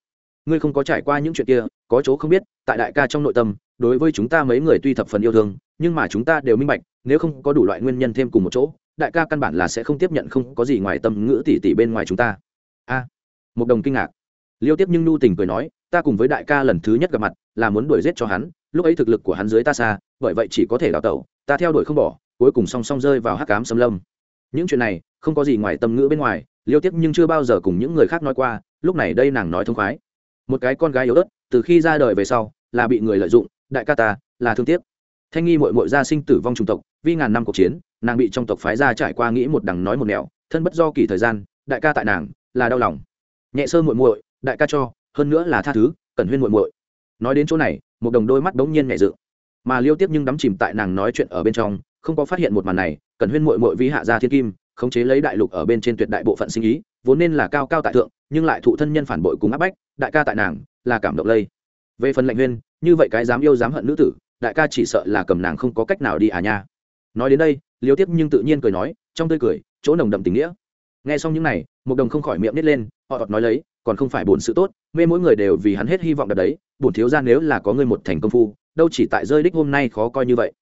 Ngươi không có trải qua những chuyện kia, có chỗ không biết, tại đại ca trong nội tâm, đối với chúng ta mấy người tuy thập phần yêu thương, nhưng mà chúng ta đều minh bạch, nếu không có đủ loại nguyên nhân thêm cùng một chỗ đại ca căn bản là sẽ không tiếp nhận không có gì ngoài tâm ngữ tỷ tỷ bên ngoài chúng ta. A, một đồng kinh ngạc. Liêu tiếp nhưng nu tình cười nói, ta cùng với đại ca lần thứ nhất gặp mặt, là muốn đuổi giết cho hắn, lúc ấy thực lực của hắn dưới ta xa, bởi vậy chỉ có thể đào tẩu, ta theo đuổi không bỏ, cuối cùng song song rơi vào hắc cám xâm lâm. Những chuyện này, không có gì ngoài tâm ngữ bên ngoài, liêu tiếp nhưng chưa bao giờ cùng những người khác nói qua, lúc này đây nàng nói thông khoái. Một cái con gái yếu ớt, từ khi ra đời về sau, là bị người lợi dụng, đại ca ta, là thương tiếc thanh nghi mội mội gia sinh tử vong trung tộc vì ngàn năm cuộc chiến, nàng bị trong tộc phái ra trải qua nghĩ một đằng nói một nẻo, thân bất do kỳ thời gian, đại ca tại nàng, là đau lòng. Nhẹ sơ muội muội, đại ca cho, hơn nữa là tha thứ cần huyên muội muội. Nói đến chỗ này, một đồng đôi mắt đống nhiên nhẹ dự. Mà liêu tiếp nhưng đắm chìm tại nàng nói chuyện ở bên trong, không có phát hiện một màn này cần huyên mội mội vi hạ gia thiên kim, khống chế lấy đại lục ở bên trên tuyệt đại bộ phận sinh ý, vốn nên là cao cao tại thượng, nhưng lại thụ thân nhân phản bội cùng áp bách, đại ca tại nàng, là cảm động lây. Về phần lệnh huyên, như vậy cái dám yêu dám hận nữ tử đại ca chỉ sợ là cầm nàng không có cách nào đi à nha. Nói đến đây, liêu tiếp nhưng tự nhiên cười nói, trong tươi cười, chỗ nồng đậm tình nghĩa. Nghe xong những này một đồng không khỏi miệng nít lên, họ đọt nói lấy, còn không phải bổn sự tốt, mê mỗi người đều vì hắn hết hy vọng đập đấy, bổn thiếu ra nếu là có người một thành công phu, đâu chỉ tại rơi đích hôm nay khó coi như vậy.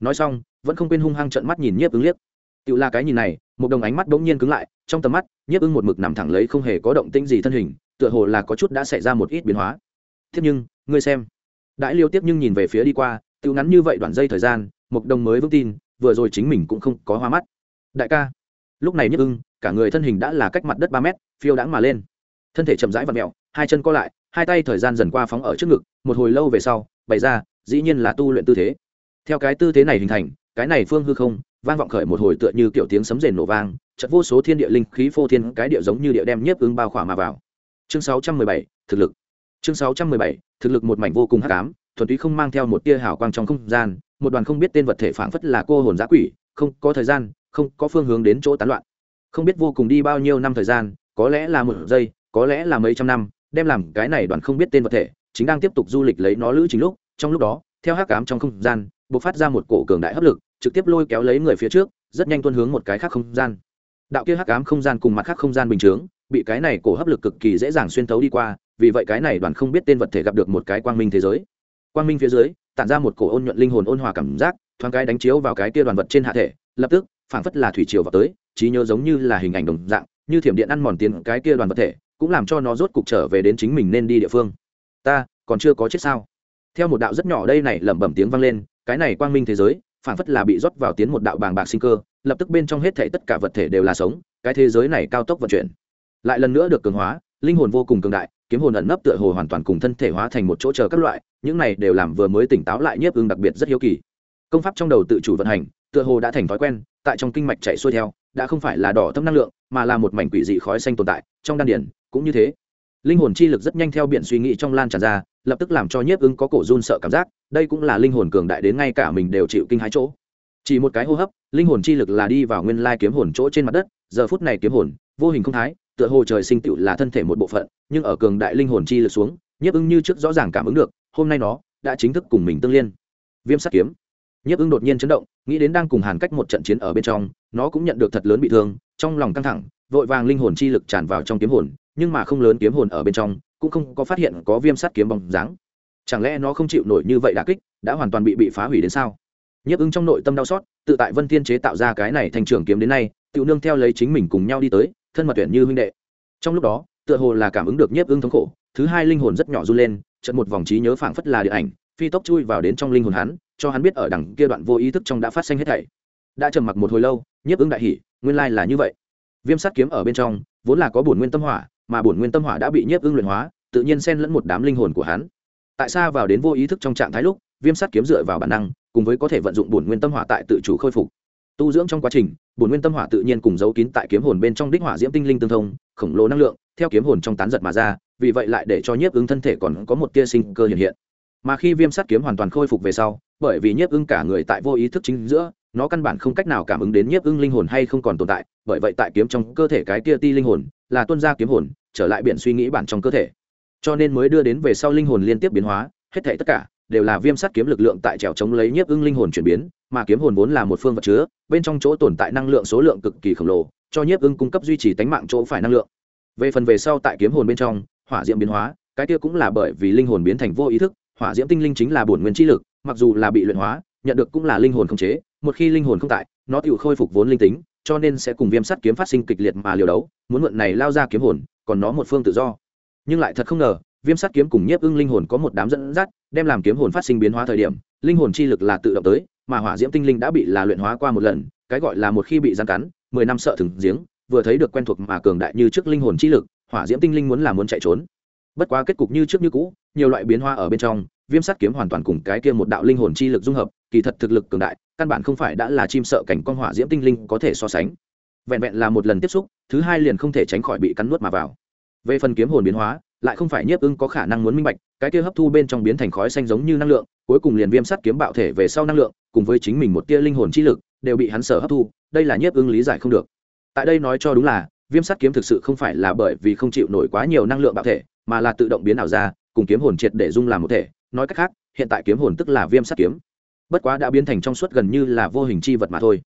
Nói xong, vẫn không quên hung hăng trận mắt nhìn nhiếp ứng liếc. Tự là cái nhìn này một đồng ánh mắt bỗng nhiên cứng lại, trong tầm mắt, nhiếp ứng một mực nằm thẳng lấy không hề có động tĩnh gì thân hình, tựa hồ là có chút đã xảy ra một ít biến hóa. Thế nhưng, ngươi xem. Đãi liêu tiếp nhưng nhìn về phía đi qua tiêu ngắn như vậy đoạn dây thời gian mục đồng mới vững tin vừa rồi chính mình cũng không có hoa mắt. Đại ca lúc này nhất ưng cả người thân hình đã là cách mặt đất ba mét phiêu đãng mà lên. Thân thể chậm rãi và mẹo hai chân co lại hai tay thời gian dần qua phóng ở trước ngực một hồi lâu về sau bày ra dĩ nhiên là tu luyện tư thế. Theo cái tư thế này hình thành cái này phương hư không vang vọng khởi một hồi tựa như kiểu tiếng sấm rền nổ vang chật vô số thiên địa linh khí phô thiên cái địa giống như địa đem nhiếp ứng bao khỏa mà vào. Chương 617, thực lực. Chương 617, thực lực một mảnh vô cùng hắc ám thuần túy không mang theo một tia hào quang trong không gian, một đoàn không biết tên vật thể phảng phất là cô hồn giã quỷ, không có thời gian, không có phương hướng đến chỗ tán loạn. Không biết vô cùng đi bao nhiêu năm thời gian, có lẽ là một giây, có lẽ là mấy trăm năm, đem làm cái này đoàn không biết tên vật thể, chính đang tiếp tục du lịch lấy nó lữ chính lúc, trong lúc đó, theo hắc ám trong không gian, bộc phát ra một cổ cường đại hấp lực, trực tiếp lôi kéo lấy người phía trước, rất nhanh tuân hướng một cái khác không gian. Đạo kia hắc ám không gian cùng mặt khác không gian bình chướng, bị cái này cổ hấp lực cực kỳ dễ dàng xuyên thấu đi qua, vì vậy cái này đoàn không biết tên vật thể gặp được một cái quang minh thế giới quang minh phía dưới, tản ra một cổ ôn nhuận linh hồn ôn hòa cảm giác, thoáng cái đánh chiếu vào cái kia đoàn vật trên hạ thể, lập tức, phảng phất là thủy triều vào tới, trí nhớ giống như là hình ảnh đồng dạng, như thiểm điện ăn mòn tiền cái kia đoàn vật thể, cũng làm cho nó rốt cục trở về đến chính mình nên đi địa phương. Ta, còn chưa có chết sao? Theo một đạo rất nhỏ đây này lẩm bẩm tiếng vang lên, cái này quang minh thế giới, phảng phất là bị rót vào tiến một đạo bàng bạc sinh cơ, lập tức bên trong hết thể tất cả vật thể đều là sống, cái thế giới này cao tốc vận chuyển. Lại lần nữa được cường hóa, linh hồn vô cùng cường đại, kiếm hồn ẩn nấp tựa hồ hoàn toàn cùng thân thể hóa thành một chỗ chờ các loại những này đều làm vừa mới tỉnh táo lại nhiếp ưng đặc biệt rất hiếu kỳ. Công pháp trong đầu tự chủ vận hành, tựa hồ đã thành thói quen, tại trong kinh mạch chạy xuôi theo, đã không phải là đỏ thâm năng lượng, mà là một mảnh quỷ dị khói xanh tồn tại, trong đan điển cũng như thế. Linh hồn chi lực rất nhanh theo biển suy nghĩ trong lan tràn ra, lập tức làm cho nhiếp ứng có cổ run sợ cảm giác, đây cũng là linh hồn cường đại đến ngay cả mình đều chịu kinh hãi chỗ. Chỉ một cái hô hấp, linh hồn chi lực là đi vào nguyên lai kiếm hồn chỗ trên mặt đất, giờ phút này kiếm hồn, vô hình không thái, tựa hồ trời sinh tựu là thân thể một bộ phận, nhưng ở cường đại linh hồn chi lực xuống, nhiếp ứng như trước rõ ràng cảm ứng được hôm nay nó đã chính thức cùng mình tương liên. Viêm sắt kiếm. Nhiếp ưng đột nhiên chấn động, nghĩ đến đang cùng hàn cách một trận chiến ở bên trong, nó cũng nhận được thật lớn bị thương, trong lòng căng thẳng, vội vàng linh hồn chi lực tràn vào trong kiếm hồn, nhưng mà không lớn kiếm hồn ở bên trong, cũng không có phát hiện có viêm sắt kiếm bóng dáng. Chẳng lẽ nó không chịu nổi như vậy đã kích, đã hoàn toàn bị bị phá hủy đến sao? Nhiếp ưng trong nội tâm đau xót, tự tại vân thiên chế tạo ra cái này thành trường kiếm đến nay tự nương theo lấy chính mình cùng nhau đi tới, thân mật tuyển như huynh đệ. Trong lúc đó, tựa hồ là cảm ứng được nhiếp ưng thống khổ, thứ hai linh hồn rất nhỏ run lên trận một vòng trí nhớ phảng phất là điện ảnh, phi tốc chui vào đến trong linh hồn hắn, cho hắn biết ở đằng kia đoạn vô ý thức trong đã phát sinh hết thảy. Đã trầm mặc một hồi lâu, nhiếp ứng đại hỉ, nguyên lai là như vậy. Viêm sắt kiếm ở bên trong, vốn là có bổn nguyên tâm hỏa, mà bổn nguyên tâm hỏa đã bị nhiếp ứng luyện hóa, tự nhiên xen lẫn một đám linh hồn của hắn. Tại sao vào đến vô ý thức trong trạng thái lúc, viêm sắt kiếm dựa vào bản năng, cùng với có thể vận dụng bổn nguyên tâm hỏa tại tự chủ khôi phục. Tu dưỡng trong quá trình, bổn nguyên tâm hỏa tự nhiên cùng giấu kín tại kiếm hồn bên trong đích hỏa diễm tinh linh tương thông, khổng lồ năng lượng, theo kiếm hồn trong tán giật mà ra vì vậy lại để cho nhiếp ứng thân thể còn có một tia sinh cơ hiện hiện. Mà khi viêm sắt kiếm hoàn toàn khôi phục về sau, bởi vì nhiếp ưng cả người tại vô ý thức chính giữa, nó căn bản không cách nào cảm ứng đến nhiếp ưng linh hồn hay không còn tồn tại, bởi vậy tại kiếm trong cơ thể cái tia ti linh hồn là tuân ra kiếm hồn, trở lại biển suy nghĩ bản trong cơ thể. Cho nên mới đưa đến về sau linh hồn liên tiếp biến hóa, hết thể tất cả đều là viêm sắt kiếm lực lượng tại trèo chống lấy nhiếp ưng linh hồn chuyển biến, mà kiếm hồn vốn là một phương vật chứa, bên trong chỗ tồn tại năng lượng số lượng cực kỳ khổng lồ, cho nhiếp ưng cung cấp duy trì tánh mạng chỗ phải năng lượng. Về phần về sau tại kiếm hồn bên trong hỏa diễm biến hóa, cái kia cũng là bởi vì linh hồn biến thành vô ý thức, hỏa diễm tinh linh chính là bổn nguyên chi lực, mặc dù là bị luyện hóa, nhận được cũng là linh hồn không chế, một khi linh hồn không tại, nó tự khôi phục vốn linh tính, cho nên sẽ cùng viêm sắt kiếm phát sinh kịch liệt mà liều đấu, muốn mượn này lao ra kiếm hồn, còn nó một phương tự do. Nhưng lại thật không ngờ, viêm sắt kiếm cùng nhiếp ưng linh hồn có một đám dẫn dắt, đem làm kiếm hồn phát sinh biến hóa thời điểm, linh hồn chi lực là tự động tới, mà hỏa diễm tinh linh đã bị là luyện hóa qua một lần, cái gọi là một khi bị gian cắn, mười năm sợ thừng giếng, vừa thấy được quen thuộc mà cường đại như trước linh hồn chi lực hỏa diễm tinh linh muốn là muốn chạy trốn. Bất quá kết cục như trước như cũ, nhiều loại biến hóa ở bên trong, viêm sắt kiếm hoàn toàn cùng cái kia một đạo linh hồn chi lực dung hợp, kỳ thật thực lực cường đại, căn bản không phải đã là chim sợ cảnh con hỏa diễm tinh linh có thể so sánh. Vẹn vẹn là một lần tiếp xúc, thứ hai liền không thể tránh khỏi bị cắn nuốt mà vào. Về phần kiếm hồn biến hóa, lại không phải nhiếp ưng có khả năng muốn minh bạch, cái kia hấp thu bên trong biến thành khói xanh giống như năng lượng, cuối cùng liền viêm sắt kiếm bạo thể về sau năng lượng, cùng với chính mình một tia linh hồn chi lực, đều bị hắn sở hấp thu, đây là nhiếp ưng lý giải không được. Tại đây nói cho đúng là viêm sắt kiếm thực sự không phải là bởi vì không chịu nổi quá nhiều năng lượng bạo thể, mà là tự động biến ảo ra, cùng kiếm hồn triệt để dung làm một thể. Nói cách khác, hiện tại kiếm hồn tức là viêm sắt kiếm. Bất quá đã biến thành trong suốt gần như là vô hình chi vật mà thôi.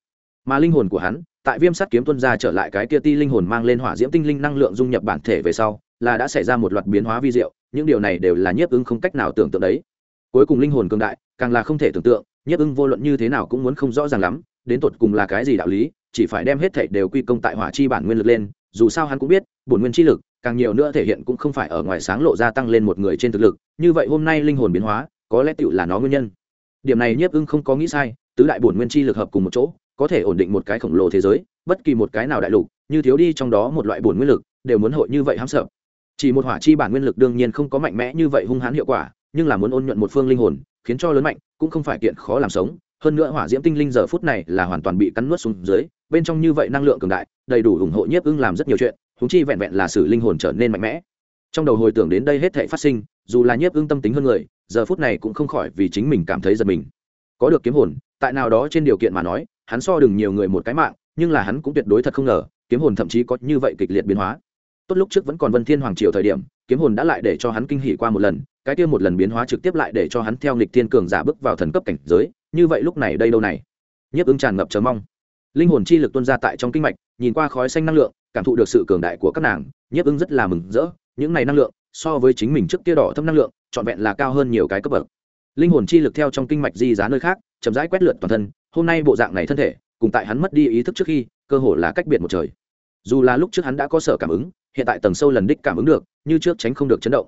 Mà linh hồn của hắn, tại viêm sắt kiếm tuân ra trở lại cái kia ti linh hồn mang lên hỏa diễm tinh linh năng lượng dung nhập bản thể về sau, là đã xảy ra một loạt biến hóa vi diệu, những điều này đều là nhiếp ưng không cách nào tưởng tượng đấy. Cuối cùng linh hồn cường đại, càng là không thể tưởng tượng, nhiếp ưng vô luận như thế nào cũng muốn không rõ ràng lắm, đến tột cùng là cái gì đạo lý, chỉ phải đem hết thảy đều quy công tại hỏa chi bản nguyên lực lên dù sao hắn cũng biết, bổn nguyên chi lực, càng nhiều nữa thể hiện cũng không phải ở ngoài sáng lộ ra tăng lên một người trên thực lực, như vậy hôm nay linh hồn biến hóa, có lẽ tựu là nó nguyên nhân. Điểm này nhiếp ưng không có nghĩ sai, tứ đại bổn nguyên chi lực hợp cùng một chỗ, có thể ổn định một cái khổng lồ thế giới, bất kỳ một cái nào đại lục, như thiếu đi trong đó một loại bổn nguyên lực, đều muốn hội như vậy hám sợ. Chỉ một hỏa chi bản nguyên lực đương nhiên không có mạnh mẽ như vậy hung hãn hiệu quả, nhưng là muốn ôn nhuận một phương linh hồn, khiến cho lớn mạnh, cũng không phải kiện khó làm sống hơn nữa hỏa diễm tinh linh giờ phút này là hoàn toàn bị cắn nuốt xuống dưới, bên trong như vậy năng lượng cường đại, đầy đủ ủng hộ nhiếp ưng làm rất nhiều chuyện húng chi vẹn vẹn là sự linh hồn trở nên mạnh mẽ. Trong đầu hồi tưởng đến đây hết thể phát sinh, dù là nhiếp ưng tâm tính hơn người, giờ phút này cũng không khỏi vì chính mình cảm thấy giật mình. Có được kiếm hồn, tại nào đó trên điều kiện mà nói, hắn so đừng nhiều người một cái mạng, nhưng là hắn cũng tuyệt đối thật không ngờ, kiếm hồn thậm chí có như vậy kịch liệt biến hóa. Tốt lúc trước vẫn còn vân thiên hoàng triều thời điểm, kiếm hồn đã lại để cho hắn kinh hỉ qua một lần, cái kia một lần biến hóa trực tiếp lại để cho hắn theo nghịch thiên cường giả bước vào thần cấp cảnh giới như vậy lúc này đây đâu này? Nhiếp ứng tràn ngập chờ mong. Linh hồn chi lực tuôn ra tại trong kinh mạch, nhìn qua khói xanh năng lượng, cảm thụ được sự cường đại của các nàng, nhiếp ứng rất là mừng rỡ. Những này năng lượng, so với chính mình trước kia đỏ thâm năng lượng, trọn vẹn là cao hơn nhiều cái cấp bậc. Linh hồn chi lực theo trong kinh mạch di giá nơi khác, chậm rãi quét lượt toàn thân, hôm nay bộ dạng này thân thể, cùng tại hắn mất đi ý thức trước khi, cơ hồ là cách biệt một trời. Dù là lúc trước hắn đã có sở cảm ứng, hiện tại tầng sâu lần đích cảm ứng được, như trước tránh không được chấn động.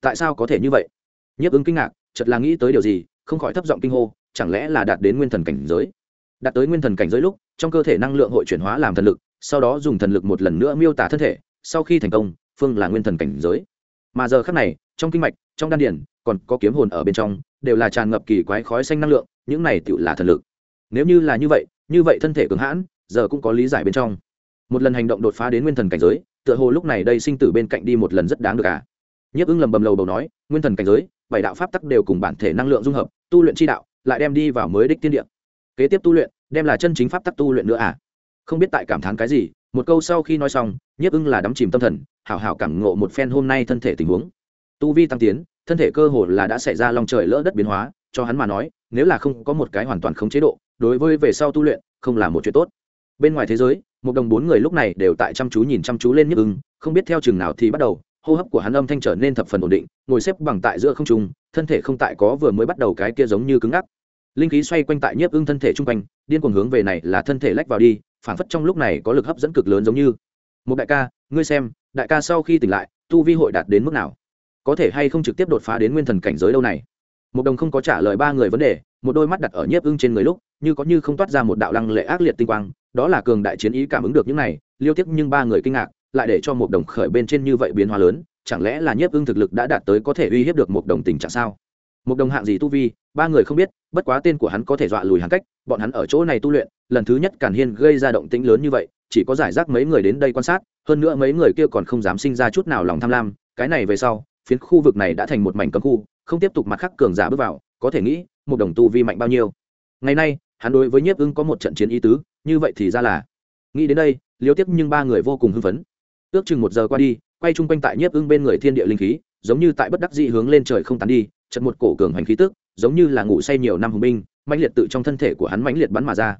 Tại sao có thể như vậy? Nhiếp ứng kinh ngạc, chợt là nghĩ tới điều gì, không khỏi thấp giọng kinh hô chẳng lẽ là đạt đến nguyên thần cảnh giới? Đạt tới nguyên thần cảnh giới lúc, trong cơ thể năng lượng hội chuyển hóa làm thần lực, sau đó dùng thần lực một lần nữa miêu tả thân thể, sau khi thành công, phương là nguyên thần cảnh giới. Mà giờ khác này, trong kinh mạch, trong đan điển còn có kiếm hồn ở bên trong, đều là tràn ngập kỳ quái khói xanh năng lượng, những này tự là thần lực. Nếu như là như vậy như vậy thân thể cường hãn, giờ cũng có lý giải bên trong. Một lần hành động đột phá đến nguyên thần cảnh giới, tựa hồ lúc này đây sinh tử bên cạnh đi một lần rất đáng được à? Nhiếp ưng lầm bầm lầu bầu nói, nguyên thần cảnh giới, bảy đạo pháp tắc đều cùng bản thể năng lượng dung hợp, tu luyện chi đạo lại đem đi vào mới đích tiên địa. Kế tiếp tu luyện, đem là chân chính pháp tắc tu luyện nữa à? Không biết tại cảm thán cái gì, một câu sau khi nói xong, nhiếp ưng là đắm chìm tâm thần, hảo hảo cảm ngộ một phen hôm nay thân thể tình huống. Tu vi tăng tiến, thân thể cơ hồ là đã xảy ra lòng trời lỡ đất biến hóa, cho hắn mà nói, nếu là không có một cái hoàn toàn không chế độ, đối với về sau tu luyện, không là một chuyện tốt. Bên ngoài thế giới, một đồng bốn người lúc này đều tại chăm chú nhìn chăm chú lên nhiếp ưng, không biết theo chừng nào thì bắt đầu, hô hấp của hắn âm thanh trở nên thập phần ổn định, ngồi xếp bằng tại giữa không trung thân thể không tại có vừa mới bắt đầu cái kia giống như cứng ngắc. Linh khí xoay quanh tại nhiếp ưng thân thể chung quanh, điên cuồng hướng về này là thân thể lách vào đi phản phất trong lúc này có lực hấp dẫn cực lớn giống như. Một đại ca, ngươi xem, đại ca sau khi tỉnh lại, tu vi hội đạt đến mức nào? Có thể hay không trực tiếp đột phá đến nguyên thần cảnh giới đâu này? Một đồng không có trả lời ba người vấn đề, một đôi mắt đặt ở nhiếp ưng trên người lúc, như có như không toát ra một đạo lăng lệ ác liệt tinh quang, đó là cường đại chiến ý cảm ứng được những này, liêu tiếc nhưng ba người kinh ngạc, lại để cho một đồng khởi bên trên như vậy biến hóa lớn chẳng lẽ là nhiếp ưng thực lực đã đạt tới có thể uy hiếp được một đồng tình trạng sao? Một đồng hạng gì tu vi, ba người không biết, bất quá tên của hắn có thể dọa lùi hắn cách, bọn hắn ở chỗ này tu luyện, lần thứ nhất càn hiên gây ra động tĩnh lớn như vậy, chỉ có giải rác mấy người đến đây quan sát, hơn nữa mấy người kia còn không dám sinh ra chút nào lòng tham lam, cái này về sau, phiến khu vực này đã thành một mảnh cấm khu, không tiếp tục mặt khắc cường giả bước vào, có thể nghĩ, một đồng tu vi mạnh bao nhiêu. Ngày nay, hắn đối với nhiếp ưng có một trận chiến ý tứ, như vậy thì ra là, nghĩ đến đây, liêu tiếp nhưng ba người vô cùng hưng phấn. Ước chừng một giờ qua đi quay chung quanh tại nhiếp ưng bên người thiên địa linh khí, giống như tại bất đắc dị hướng lên trời không tán đi, chật một cổ cường hành khí tức, giống như là ngủ say nhiều năm hùng binh, mãnh liệt tự trong thân thể của hắn mãnh liệt bắn mà ra.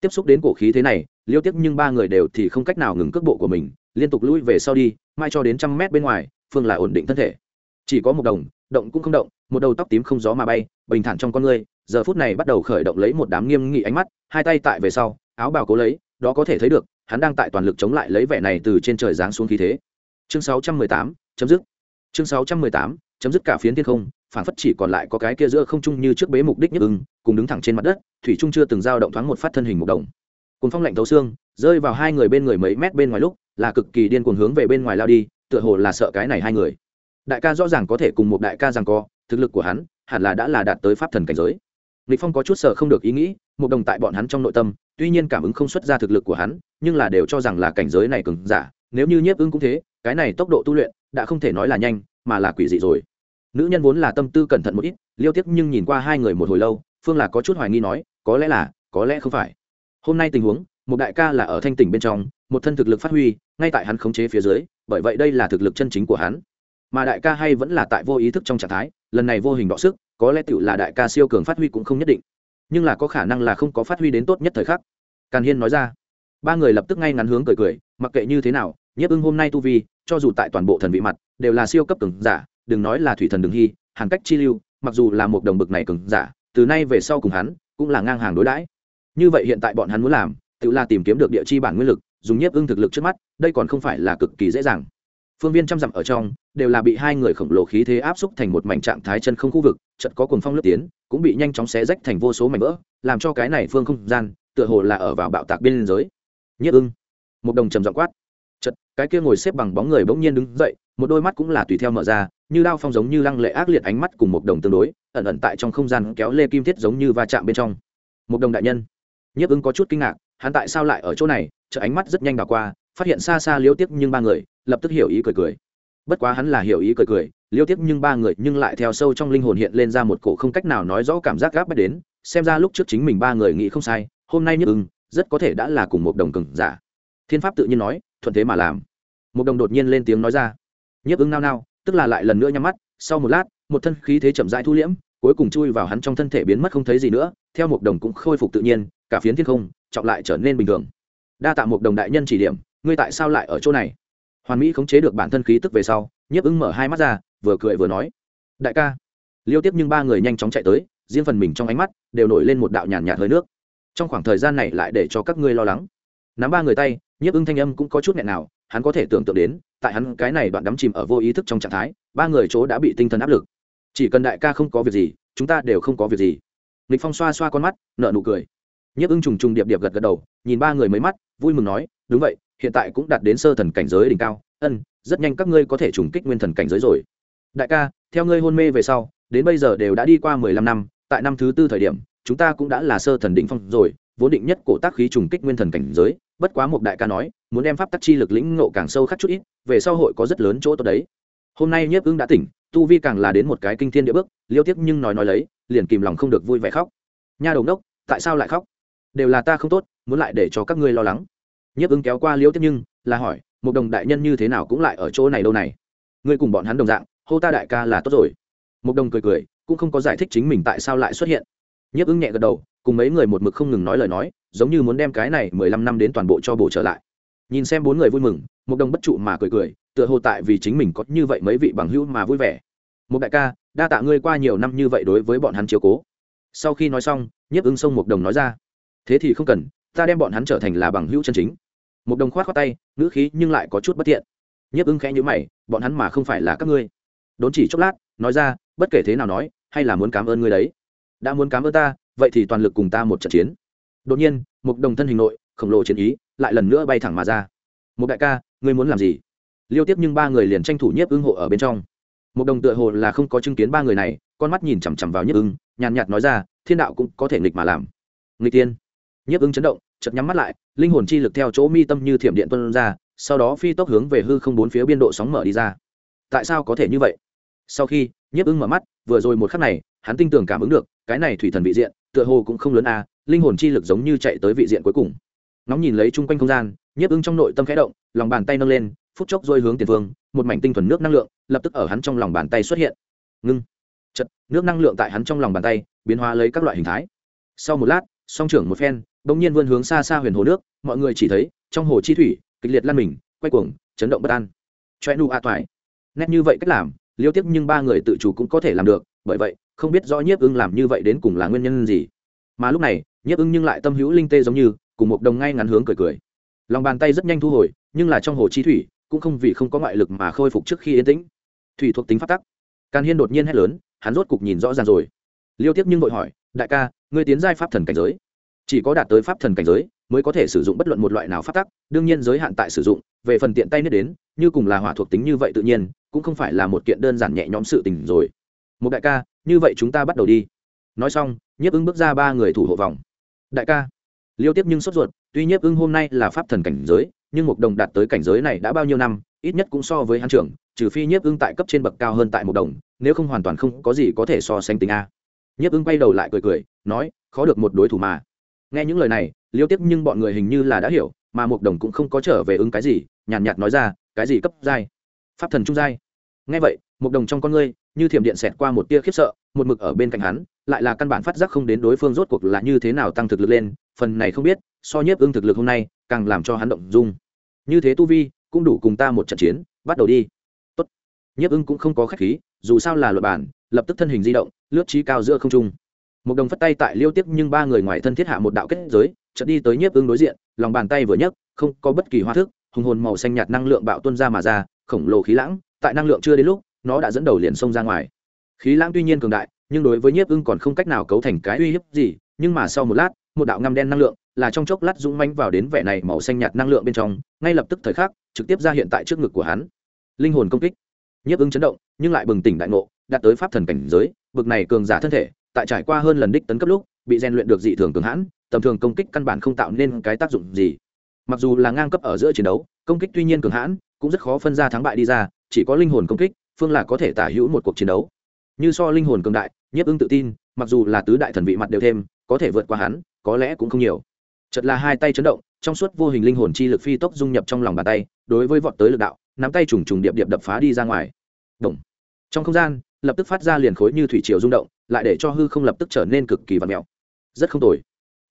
Tiếp xúc đến cổ khí thế này, liêu tiếp nhưng ba người đều thì không cách nào ngừng cước bộ của mình, liên tục lũi về sau đi, mai cho đến trăm mét bên ngoài, phương lại ổn định thân thể. Chỉ có một đồng, động cũng không động, một đầu tóc tím không gió mà bay, bình thản trong con người, giờ phút này bắt đầu khởi động lấy một đám nghiêm nghị ánh mắt, hai tay tại về sau, áo bào cố lấy, đó có thể thấy được, hắn đang tại toàn lực chống lại lấy vẻ này từ trên trời giáng xuống khí thế chương 618, chấm dứt. Chương 618, chấm dứt cả phiến thiên không phản phất chỉ còn lại có cái kia giữa không trung như trước bế mục đích nhất ưng cùng đứng thẳng trên mặt đất thủy trung chưa từng dao động thoáng một phát thân hình một đồng. Cùng phong lạnh thấu xương rơi vào hai người bên người mấy mét bên ngoài lúc là cực kỳ điên cuồng hướng về bên ngoài lao đi tựa hồ là sợ cái này hai người. Đại ca rõ ràng có thể cùng một đại ca rằng co thực lực của hắn hẳn là đã là đạt tới pháp thần cảnh giới. Lịch phong có chút sợ không được ý nghĩ một đồng tại bọn hắn trong nội tâm tuy nhiên cảm ứng không xuất ra thực lực của hắn nhưng là đều cho rằng là cảnh giới này cường giả nếu như nhiếp ưng cũng thế, cái này tốc độ tu luyện đã không thể nói là nhanh, mà là quỷ dị rồi. Nữ nhân vốn là tâm tư cẩn thận một ít, liêu tiếc nhưng nhìn qua hai người một hồi lâu, phương là có chút hoài nghi nói, có lẽ là, có lẽ không phải. Hôm nay tình huống, một đại ca là ở thanh tỉnh bên trong, một thân thực lực phát huy, ngay tại hắn khống chế phía dưới, bởi vậy đây là thực lực chân chính của hắn. Mà đại ca hay vẫn là tại vô ý thức trong trạng thái, lần này vô hình đọ sức, có lẽ tựu là đại ca siêu cường phát huy cũng không nhất định. Nhưng là có khả năng là không có phát huy đến tốt nhất thời khắc. Càn hiên nói ra. Ba người lập tức ngay ngắn hướng cười cười, mặc kệ như thế nào nhiếp ưng hôm nay tu vi, cho dù tại toàn bộ thần vị mặt, đều là siêu cấp cường giả, đừng nói là thủy thần đường hy, hàn cách chi lưu, mặc dù là một đồng bực này cường giả, từ nay về sau cùng hắn, cũng là ngang hàng đối đãi. Như vậy hiện tại bọn hắn muốn làm, tự là tìm kiếm được địa chi bản nguyên lực, dùng nhiếp ưng thực lực trước mắt, đây còn không phải là cực kỳ dễ dàng. Phương viên trăm dặm ở trong, đều là bị hai người khổng lồ khí thế áp xúc thành một mảnh trạng thái chân không khu vực chật có cuồng phong lướt tiến, cũng bị nhanh chóng xé rách thành vô số mảnh vỡ, làm cho cái này phương không gian, tựa hồ là ở vào bạo tạc biên giới. Nhất ưng, một đồng trầm giọng quát cái kia ngồi xếp bằng bóng người bỗng nhiên đứng dậy, một đôi mắt cũng là tùy theo mở ra, như đao phong giống như lăng lệ ác liệt ánh mắt cùng một đồng tương đối, ẩn ẩn tại trong không gian kéo lê kim thiết giống như va chạm bên trong. Một đồng đại nhân. Nhất ứng có chút kinh ngạc, hắn tại sao lại ở chỗ này chợ ánh mắt rất nhanh đảo qua, phát hiện xa xa liêu tiếp nhưng ba người, lập tức hiểu ý cười cười. Bất quá hắn là hiểu ý cười cười, liêu tiếp nhưng ba người nhưng lại theo sâu trong linh hồn hiện lên ra một cổ không cách nào nói rõ cảm giác gáp bách đến, xem ra lúc trước chính mình ba người nghĩ không sai, hôm nay nhất ưng rất có thể đã là cùng một đồng cừng giả. Thiên pháp tự nhiên nói thuận thế mà làm. Một đồng đột nhiên lên tiếng nói ra. Nhiếp ứng nao nao, tức là lại lần nữa nhắm mắt, sau một lát, một thân khí thế chậm rãi thu liễm, cuối cùng chui vào hắn trong thân thể biến mất không thấy gì nữa, theo một đồng cũng khôi phục tự nhiên, cả phiến thiên không, trọng lại trở nên bình thường. Đa tạ một đồng đại nhân chỉ điểm, ngươi tại sao lại ở chỗ này? Hoàn mỹ khống chế được bản thân khí tức về sau, nhiếp ứng mở hai mắt ra, vừa cười vừa nói. Đại ca. Liêu tiếp nhưng ba người nhanh chóng chạy tới, riêng phần mình trong ánh mắt, đều nổi lên một đạo nhàn nhạt hơi nước. Trong khoảng thời gian này lại để cho các ngươi lo lắng nắm ba người tay, nhiếp ưng thanh âm cũng có chút nghẹn nào, hắn có thể tưởng tượng đến, tại hắn cái này đoạn đắm chìm ở vô ý thức trong trạng thái, ba người chỗ đã bị tinh thần áp lực. Chỉ cần đại ca không có việc gì, chúng ta đều không có việc gì. Nghịch phong xoa xoa con mắt nợ nụ cười. Nhiếp ưng trùng trùng điệp điệp gật gật đầu, nhìn ba người mấy mắt, vui mừng nói, đúng vậy, hiện tại cũng đạt đến sơ thần cảnh giới đỉnh cao. Ân, rất nhanh các ngươi có thể trùng kích nguyên thần cảnh giới rồi. Đại ca, theo ngươi hôn mê về sau, đến bây giờ đều đã đi qua mười lăm năm, tại năm thứ tư thời điểm, chúng ta cũng đã là sơ thần đỉnh phong rồi vốn định nhất cổ tác khí trùng kích nguyên thần cảnh giới, bất quá một đại ca nói, muốn đem pháp tắc chi lực lĩnh ngộ càng sâu khắc chút ít, về sau hội có rất lớn chỗ tốt đấy. Hôm nay nhiếp ưng đã tỉnh, tu vi càng là đến một cái kinh thiên địa bước, liêu tiếc nhưng nói nói lấy, liền kìm lòng không được vui vẻ khóc. Nha đầu đốc tại sao lại khóc? Đều là ta không tốt, muốn lại để cho các ngươi lo lắng. Nhiếp ưng kéo qua liêu tiếc nhưng, là hỏi, một đồng đại nhân như thế nào cũng lại ở chỗ này đâu này? Ngươi cùng bọn hắn đồng dạng, hô ta đại ca là tốt rồi. Một đồng cười cười, cũng không có giải thích chính mình tại sao lại xuất hiện nhiếp ứng nhẹ gật đầu, cùng mấy người một mực không ngừng nói lời nói, giống như muốn đem cái này mười lăm năm đến toàn bộ cho bổ trở lại. Nhìn xem bốn người vui mừng một đồng bất trụ mà cười cười, tựa hồ tại vì chính mình có như vậy mấy vị bằng hữu mà vui vẻ. Một đại ca, đa tạ ngươi qua nhiều năm như vậy đối với bọn hắn chiếu cố. Sau khi nói xong, nhiếp ứng sông một đồng nói ra, thế thì không cần, ta đem bọn hắn trở thành là bằng hữu chân chính. Một đồng khoát khoát tay, ngữ khí nhưng lại có chút bất thiện nhiếp ứng khẽ nhữ mày, bọn hắn mà không phải là các ngươi. Đốn chỉ chốc lát, nói ra, bất kể thế nào nói, hay là muốn cảm ơn ngươi đấy đã muốn cám ơn ta, vậy thì toàn lực cùng ta một trận chiến. Đột nhiên, một đồng thân hình nội, khổng lồ chiến ý, lại lần nữa bay thẳng mà ra. Một đại ca, ngươi muốn làm gì? Liêu tiếp nhưng ba người liền tranh thủ nhiếp ưng hộ ở bên trong. Một đồng tựa hồ là không có chứng kiến ba người này, con mắt nhìn chằm chằm vào nhiếp ưng, nhàn nhạt nói ra, thiên đạo cũng có thể nghịch mà làm. Nghịch tiên. Nhiếp ưng chấn động chật nhắm mắt lại, linh hồn chi lực theo chỗ mi tâm như thiểm điện tuân ra, sau đó phi tốc hướng về hư không bốn phía biên độ sóng mở đi ra. Tại sao có thể như vậy? Sau khi, nhiếp ưng mở mắt, vừa rồi một khắc này, hắn tinh tường cảm ứng được cái này thủy thần vị diện, tựa hồ cũng không lớn a linh hồn chi lực giống như chạy tới vị diện cuối cùng. Nóng nhìn lấy chung quanh không gian, nhiếp ưng trong nội tâm khẽ động, lòng bàn tay nâng lên, phút chốc dôi hướng tiền phương, một mảnh tinh thuần nước năng lượng, lập tức ở hắn trong lòng bàn tay xuất hiện. Ngưng. Chật nước năng lượng tại hắn trong lòng bàn tay, biến hóa lấy các loại hình thái. Sau một lát, song trưởng một phen, bỗng nhiên vươn hướng xa xa huyền hồ nước, mọi người chỉ thấy, trong hồ chi thủy, kịch liệt lăn mình, quay cuồng, chấn động bất an. Choe nu a toại nét như vậy cách làm, liêu tiếp nhưng ba người tự chủ cũng có thể làm được, bởi vậy không biết rõ nhiếp ưng làm như vậy đến cùng là nguyên nhân gì. Mà lúc này, nhiếp ưng nhưng lại tâm hữu linh tê giống như, cùng một đồng ngay ngắn hướng cười cười. Lòng bàn tay rất nhanh thu hồi, nhưng là trong hồ chi thủy, cũng không vì không có ngoại lực mà khôi phục trước khi yên tĩnh. Thủy thuộc tính phát tắc. Càn hiên đột nhiên hét lớn, hắn rốt cục nhìn rõ ràng rồi. Liêu tiếp nhưng vội hỏi, đại ca, ngươi tiến giai pháp thần cảnh giới? Chỉ có đạt tới pháp thần cảnh giới mới có thể sử dụng bất luận một loại nào phát tắc, đương nhiên giới hạn tại sử dụng, về phần tiện tay nết đến, như cùng là hỏa thuộc tính như vậy tự nhiên, cũng không phải là một kiện đơn giản nhẹ nhõm sự tình rồi. Một đại ca như vậy chúng ta bắt đầu đi. Nói xong, nhiếp ưng bước ra ba người thủ hộ vòng. Đại ca, liêu tiếp nhưng sốt ruột, tuy nhiếp ưng hôm nay là pháp thần cảnh giới, nhưng một đồng đạt tới cảnh giới này đã bao nhiêu năm, ít nhất cũng so với hắn trưởng, trừ phi nhiếp ưng tại cấp trên bậc cao hơn tại một đồng, nếu không hoàn toàn không có gì có thể so sánh tính a. Nhiếp ưng quay đầu lại cười cười, nói, khó được một đối thủ mà. Nghe những lời này, liêu tiếp nhưng bọn người hình như là đã hiểu, mà mục đồng cũng không có trở về ứng cái gì, nhàn nhạt nói ra, cái gì cấp giai? Pháp thần trung giai. Nghe vậy mục đồng trong con ngươi như thiểm điện xẹt qua một tia khiếp sợ, một mực ở bên cạnh hắn, lại là căn bản phát giác không đến đối phương rốt cuộc là như thế nào tăng thực lực lên, phần này không biết, so nhiếp ưng thực lực hôm nay, càng làm cho hắn động dung. Như thế tu vi, cũng đủ cùng ta một trận chiến, bắt đầu đi. Tốt. nhiếp ưng cũng không có khách khí, dù sao là luật bản, lập tức thân hình di động, lướt trí cao giữa không trung. Một đồng phất tay tại liêu tiếp nhưng ba người ngoài thân thiết hạ một đạo kết giới, chợt đi tới nhiếp ưng đối diện, lòng bàn tay vừa nhấc, không có bất kỳ hoa thức, hùng hồn màu xanh nhạt năng lượng bạo tuân ra mà ra, khổng lồ khí lãng, tại năng lượng chưa đến lúc nó đã dẫn đầu liền xông ra ngoài. Khí lãng tuy nhiên cường đại, nhưng đối với nhiếp ưng còn không cách nào cấu thành cái uy hiếp gì, nhưng mà sau một lát, một đạo ngăm đen năng lượng, là trong chốc lát dũng manh vào đến vẻ này màu xanh nhạt năng lượng bên trong, ngay lập tức thời khắc, trực tiếp ra hiện tại trước ngực của hắn. Linh hồn công kích. Nhiếp ưng chấn động, nhưng lại bừng tỉnh đại ngộ, đạt tới pháp thần cảnh giới, bực này cường giả thân thể, tại trải qua hơn lần đích tấn cấp lúc, bị rèn luyện được dị thường cường hãn, tầm thường công kích căn bản không tạo nên cái tác dụng gì. Mặc dù là ngang cấp ở giữa chiến đấu, công kích tuy nhiên cường hãn, cũng rất khó phân ra thắng bại đi ra, chỉ có linh hồn công kích phương là có thể tả hữu một cuộc chiến đấu như so linh hồn cường đại, nhiếp ưng tự tin, mặc dù là tứ đại thần vị mặt đều thêm, có thể vượt qua hắn, có lẽ cũng không nhiều chật là hai tay chấn động, trong suốt vô hình linh hồn chi lực phi tốc dung nhập trong lòng bàn tay, đối với vọt tới lực đạo, nắm tay trùng trùng điệp điệp đập phá đi ra ngoài Động. trong không gian, lập tức phát ra liền khối như thủy triều rung động, lại để cho hư không lập tức trở nên cực kỳ vặt mẹo. rất không tồi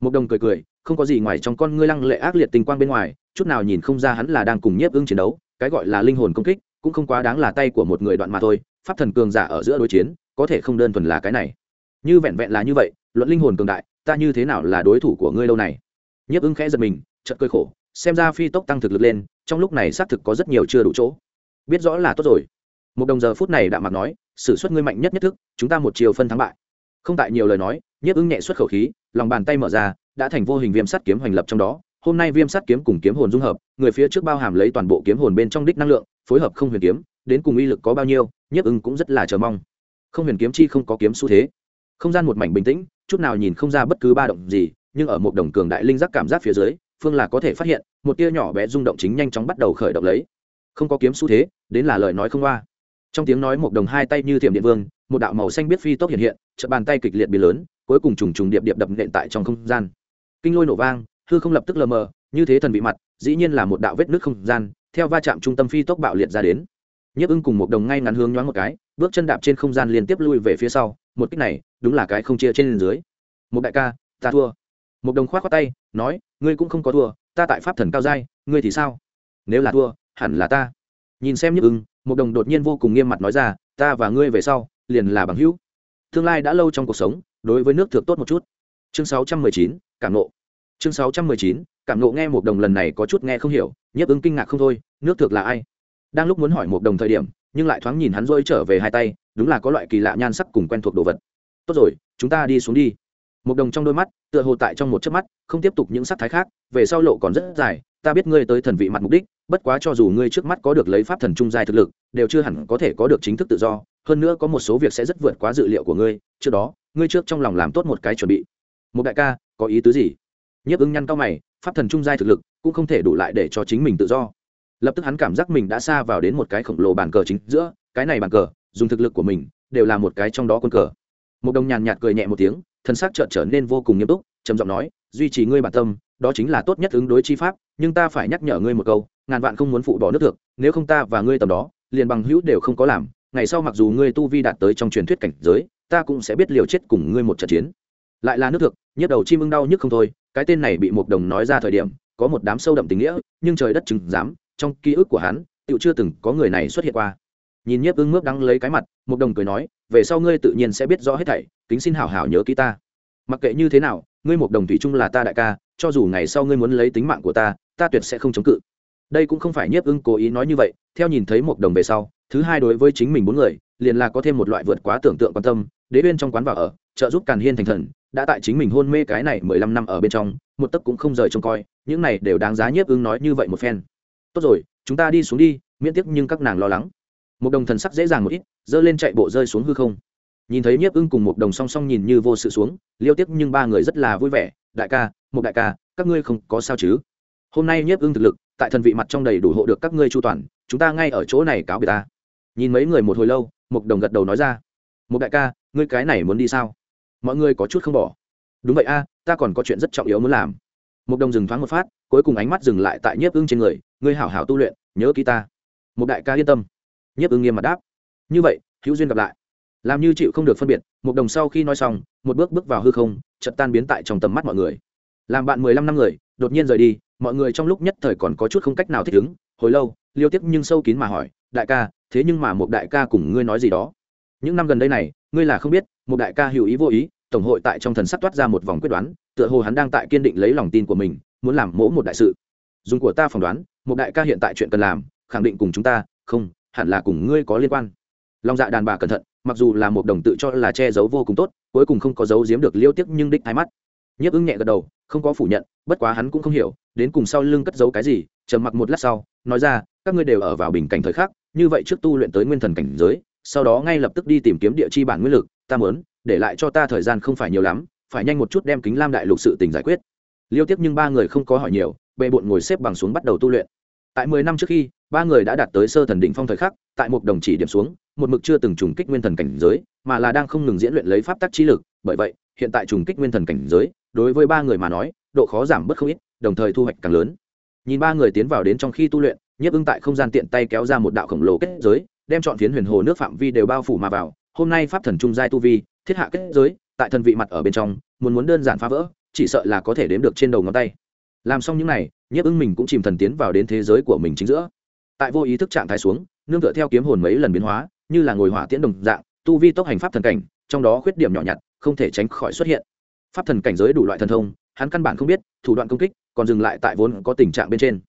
một đồng cười cười, không có gì ngoài trong con ngươi lăng lệ ác liệt tình quang bên ngoài, chút nào nhìn không ra hắn là đang cùng nhiếp ưng chiến đấu, cái gọi là linh hồn công kích cũng không quá đáng là tay của một người đoạn mà thôi, pháp thần cường giả ở giữa đối chiến, có thể không đơn thuần là cái này. Như vẹn vẹn là như vậy, luận linh hồn cường đại, ta như thế nào là đối thủ của ngươi lâu này? Nhiếp ứng khẽ giật mình, chợt cơi khổ, xem ra phi tốc tăng thực lực lên, trong lúc này xác thực có rất nhiều chưa đủ chỗ. Biết rõ là tốt rồi. Một đồng giờ phút này đã mặc nói s ử suất ngươi mạnh nhất nhất thức, chúng ta một chiều phân thắng bại. Không tại nhiều lời nói, nhiếp ứng nhẹ xuất khẩu khí, lòng bàn tay mở ra, đã thành vô hình viêm sắt kiếm hoành lập trong đó. Hôm nay viêm sắt kiếm cùng kiếm hồn dung hợp, người phía trước bao hàm lấy toàn bộ kiếm hồn bên trong đích năng lượng phối hợp không huyền kiếm, đến cùng uy lực có bao nhiêu, nhiếp ưng cũng rất là chờ mong. Không huyền kiếm chi không có kiếm xu thế. Không gian một mảnh bình tĩnh, chút nào nhìn không ra bất cứ ba động gì, nhưng ở một đồng cường đại linh giác cảm giác phía dưới, phương là có thể phát hiện, một tia nhỏ bé rung động chính nhanh chóng bắt đầu khởi động lấy. Không có kiếm xu thế, đến là lời nói không qua trong tiếng nói một đồng hai tay như thiểm điện vương, một đạo màu xanh biết phi tốc hiện hiện, chợt bàn tay kịch liệt biến lớn, cuối cùng trùng trùng điệp điệp đập nện tại trong không gian. Kinh lôi nổ vang, hư không lập tức lờ mờ, như thế thần bị mặt, dĩ nhiên là một đạo vết nước không gian theo va chạm trung tâm phi tốc bạo liệt ra đến. Nhiếp ưng cùng một đồng ngay ngắn hướng nhoáng một cái, bước chân đạp trên không gian liên tiếp lui về phía sau, một cách này, đúng là cái không chia trên dưới. Một đại ca, ta thua. Một đồng khoát khoát tay, nói, ngươi cũng không có thua, ta tại pháp thần cao giai, ngươi thì sao? Nếu là thua, hẳn là ta. Nhìn xem nhiếp ưng, một đồng đột nhiên vô cùng nghiêm mặt nói ra, ta và ngươi về sau, liền là bằng hữu. Tương lai đã lâu trong cuộc sống, đối với nước thượng tốt một chút. Chương sáu trăm mười chín, cảm nộ chương sáu trăm mười chín, cảm ngộ nghe một đồng lần này có chút nghe không hiểu, nhiếp ứng kinh ngạc không thôi, nước thực là ai? Đang lúc muốn hỏi một đồng thời điểm, nhưng lại thoáng nhìn hắn rôi trở về hai tay, đúng là có loại kỳ lạ nhan sắc cùng quen thuộc đồ vật. Tốt rồi, chúng ta đi xuống đi. Một đồng trong đôi mắt, tựa hồ tại trong một chớp mắt, không tiếp tục những sắc thái khác, về sau lộ còn rất dài, ta biết ngươi tới thần vị mặt mục đích, bất quá cho dù ngươi trước mắt có được lấy pháp thần trung giai thực lực, đều chưa hẳn có thể có được chính thức tự do, hơn nữa có một số việc sẽ rất vượt quá dự liệu của ngươi, trước đó, ngươi trước trong lòng làm tốt một cái chuẩn bị. Một đại ca, có ý tứ gì? Nhiếp ứng nhăn cao mày, pháp thần trung giai thực lực cũng không thể đủ lại để cho chính mình tự do. Lập tức hắn cảm giác mình đã xa vào đến một cái khổng lồ bàn cờ chính giữa, cái này bàn cờ, dùng thực lực của mình, đều là một cái trong đó quân cờ. Một đồng nhàn nhạt cười nhẹ một tiếng, thân xác trợn trở nên vô cùng nghiêm túc, trầm giọng nói, duy trì ngươi bản tâm, đó chính là tốt nhất ứng đối chi pháp, nhưng ta phải nhắc nhở ngươi một câu, ngàn vạn không muốn phụ bỏ nước thực nếu không ta và ngươi tầm đó, liền bằng hữu đều không có làm. Ngày sau mặc dù ngươi tu vi đạt tới trong truyền thuyết cảnh giới, ta cũng sẽ biết liều chết cùng ngươi một trận chiến. Lại là nước thực nhất đầu chim ưng đau nhức không thôi cái tên này bị một đồng nói ra thời điểm, có một đám sâu đậm tình nghĩa, nhưng trời đất chừng dám, trong ký ức của hắn, tựu chưa từng có người này xuất hiện qua. Nhìn nhiếp ưng ngước đắng lấy cái mặt, một đồng cười nói, về sau ngươi tự nhiên sẽ biết rõ hết thảy, kính xin hảo hảo nhớ ký ta. Mặc kệ như thế nào, ngươi một đồng thủy chung là ta đại ca, cho dù ngày sau ngươi muốn lấy tính mạng của ta ta tuyệt sẽ không chống cự. Đây cũng không phải nhiếp ưng cố ý nói như vậy, theo nhìn thấy một đồng về sau, thứ hai đối với chính mình bốn người, liền là có thêm một loại vượt quá tưởng tượng quan tâm, đế bên trong quán vào ở, trợ giúp càn hiên thành thần đã tại chính mình hôn mê cái này mười lăm năm ở bên trong, một tấc cũng không rời trông coi, những này đều đáng giá nhiếp ứng nói như vậy một phen. Tốt rồi, chúng ta đi xuống đi, miễn tiếc nhưng các nàng lo lắng. Một đồng thần sắc dễ dàng một ít dơ lên chạy bộ rơi xuống hư không. Nhìn thấy nhiếp ưng cùng một đồng song song nhìn như vô sự xuống, liêu tiếc nhưng ba người rất là vui vẻ, đại ca, một đại ca, các ngươi không có sao chứ? Hôm nay nhiếp ưng thực lực, tại thần vị mặt trong đầy đủ hộ được các ngươi chu toàn, chúng ta ngay ở chỗ này cáo biệt ta. Nhìn mấy người một hồi lâu, một đồng gật đầu nói ra, một đại ca, ngươi cái này muốn đi sao? Mọi người có chút không bỏ. Đúng vậy a, ta còn có chuyện rất trọng yếu muốn làm. Một đồng dừng thoáng một phát, cuối cùng ánh mắt dừng lại tại nhiếp ưng trên người, ngươi hảo hảo tu luyện, nhớ ký ta. Một đại ca yên tâm. Nhiếp ưng nghiêm mặt đáp. Như vậy, hữu duyên gặp lại. Làm như chịu không được phân biệt một đồng sau khi nói xong, một bước bước vào hư không, chợt tan biến tại trong tầm mắt mọi người. Làm bạn mười lăm năm người, đột nhiên rời đi, mọi người trong lúc nhất thời còn có chút không cách nào thích ứng. Hồi lâu, liêu tiếp nhưng sâu kín mà hỏi, đại ca, thế nhưng mà một đại ca cùng ngươi nói gì đó? Những năm gần đây này ngươi là không biết, một đại ca hữu ý vô ý, tổng hội tại trong thần sắc toát ra một vòng quyết đoán, tựa hồ hắn đang tại kiên định lấy lòng tin của mình, muốn làm mỗ một đại sự. Dùng của ta phỏng đoán, một đại ca hiện tại chuyện cần làm, khẳng định cùng chúng ta, không, hẳn là cùng ngươi có liên quan. Lòng dạ đàn bà cẩn thận, mặc dù là một đồng tự cho là che giấu vô cùng tốt, cuối cùng không có giấu giếm được liêu tiếc nhưng đích thái mắt. Nhấp ứng nhẹ gật đầu, không có phủ nhận, bất quá hắn cũng không hiểu, đến cùng sau lưng cất giấu cái gì, trầm mặc một lát sau, nói ra, các ngươi đều ở vào bình cảnh thời khắc, như vậy trước tu luyện tới nguyên thần cảnh giới sau đó ngay lập tức đi tìm kiếm địa chi bản nguyên lực, ta muốn, để lại cho ta thời gian không phải nhiều lắm, phải nhanh một chút đem kính lam đại lục sự tình giải quyết. Liêu tiếp nhưng ba người không có hỏi nhiều, bệ bộn ngồi xếp bằng xuống bắt đầu tu luyện. Tại mười năm trước khi, ba người đã đạt tới sơ thần đỉnh phong thời khắc, tại một đồng chỉ điểm xuống, một mực chưa từng trùng kích nguyên thần cảnh giới, mà là đang không ngừng diễn luyện lấy pháp tắc chi lực, bởi vậy, hiện tại trùng kích nguyên thần cảnh giới, đối với ba người mà nói, độ khó giảm bớt không ít, đồng thời thu hoạch càng lớn. Nhìn ba người tiến vào đến trong khi tu luyện, nhiếp ưng tại không gian tiện tay kéo ra một đạo khổng lồ kết giới đem chọn phiến huyền hồ nước phạm vi đều bao phủ mà vào, hôm nay pháp thần trung giai tu vi, thiết hạ kết giới, tại thần vị mặt ở bên trong, muốn muốn đơn giản phá vỡ, chỉ sợ là có thể đếm được trên đầu ngón tay. Làm xong những này, nhiếp ưng mình cũng chìm thần tiến vào đến thế giới của mình chính giữa. Tại vô ý thức trạng thái xuống, nương tựa theo kiếm hồn mấy lần biến hóa, như là ngồi hỏa tiễn đồng dạng, tu vi tốc hành pháp thần cảnh, trong đó khuyết điểm nhỏ nhặt, không thể tránh khỏi xuất hiện. Pháp thần cảnh giới đủ loại thần thông, hắn căn bản không biết, thủ đoạn công kích, còn dừng lại tại vốn có tình trạng bên trên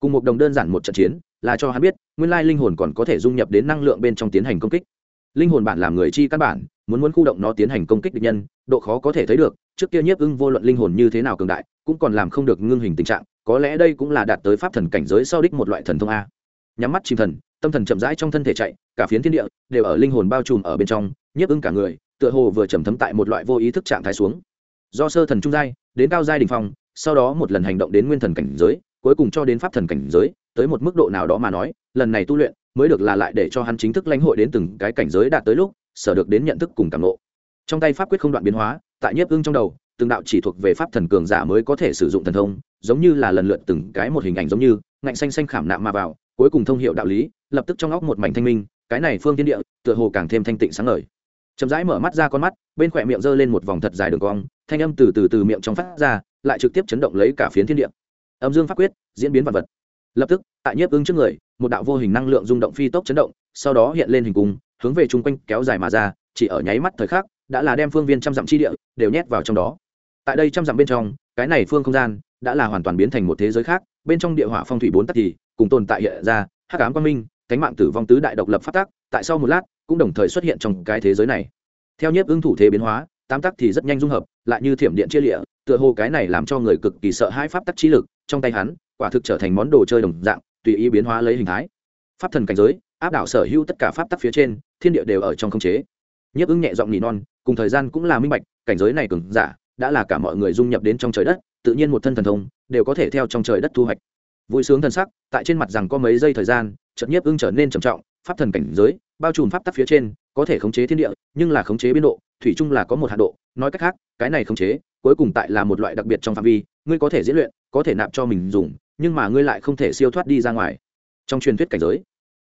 cùng một đồng đơn giản một trận chiến, là cho hắn biết, nguyên lai linh hồn còn có thể dung nhập đến năng lượng bên trong tiến hành công kích. Linh hồn bản làm người chi căn bản, muốn muốn khu động nó tiến hành công kích địch nhân, độ khó có thể thấy được, trước kia nhiếp ưng vô luận linh hồn như thế nào cường đại, cũng còn làm không được ngưng hình tình trạng, có lẽ đây cũng là đạt tới pháp thần cảnh giới sau đích một loại thần thông a. Nhắm mắt chìm thần, tâm thần chậm rãi trong thân thể chạy, cả phiến thiên địa đều ở linh hồn bao trùm ở bên trong, nhiếp ưng cả người, tựa hồ vừa trầm thấm tại một loại vô ý thức trạng thái xuống. Do sơ thần trung giai, đến cao giai đình phong, sau đó một lần hành động đến nguyên thần cảnh giới cuối cùng cho đến pháp thần cảnh giới, tới một mức độ nào đó mà nói, lần này tu luyện mới được là lại để cho hắn chính thức lãnh hội đến từng cái cảnh giới đạt tới lúc, sở được đến nhận thức cùng cảm lộ trong tay pháp quyết không đoạn biến hóa, tại nhiếp ưng trong đầu, từng đạo chỉ thuộc về pháp thần cường giả mới có thể sử dụng thần thông, giống như là lần lượt từng cái một hình ảnh giống như, ngạnh xanh xanh khảm nạm mà vào, cuối cùng thông hiệu đạo lý, lập tức trong óc một mảnh thanh minh, cái này phương tiên địa, tựa hồ càng thêm thanh tịnh sáng ngời. Chậm rãi mở mắt ra con mắt, bên khỏe miệng giơ lên một vòng thật dài đường cong, thanh âm từ từ từ miệng trong phát ra, lại trực tiếp chấn động lấy cả phiến thiên địa âm dương pháp quyết, diễn biến vật vật. Lập tức, tại nhiếp ứng trước người, một đạo vô hình năng lượng rung động phi tốc chấn động, sau đó hiện lên hình cung, hướng về chung quanh kéo dài mà ra, chỉ ở nháy mắt thời khắc, đã là đem phương viên trăm dặm chi địa đều nhét vào trong đó. Tại đây trăm dặm bên trong, cái này phương không gian đã là hoàn toàn biến thành một thế giới khác, bên trong địa hỏa phong thủy bốn tắc thì cùng tồn tại hiện ra, hắc ám quang minh, cánh mạng tử vong tứ đại độc lập phát tác tại sau một lát cũng đồng thời xuất hiện trong cái thế giới này. Theo nhiếp ứng thủ thế biến hóa tam tắc thì rất nhanh dung hợp, lại như thiểm điện chia lịa, tựa hồ cái này làm cho người cực kỳ sợ hãi pháp tắc trí lực trong tay hắn, quả thực trở thành món đồ chơi đồng dạng, tùy ý biến hóa lấy hình thái. Pháp thần cảnh giới, áp đảo sở hữu tất cả pháp tắc phía trên, thiên địa đều ở trong khống chế. Nhiếp ưng nhẹ giọng nỉ non, cùng thời gian cũng là minh bạch, cảnh giới này cường giả, đã là cả mọi người dung nhập đến trong trời đất, tự nhiên một thân thần thông, đều có thể theo trong trời đất thu hoạch. Vui sướng thần sắc, tại trên mặt rằng có mấy giây thời gian, chợt nhiếp ưng trở nên trầm trọng, pháp thần cảnh giới, bao trùm pháp tắc phía trên, có thể khống chế thiên địa, nhưng là khống chế biên độ, thủy chung là có một hạ độ, nói cách khác, cái này khống chế, cuối cùng tại là một loại đặc biệt trong phạm vi, ngươi có thể diễn luyện có thể nạp cho mình dùng, nhưng mà ngươi lại không thể siêu thoát đi ra ngoài. Trong truyền thuyết cảnh giới,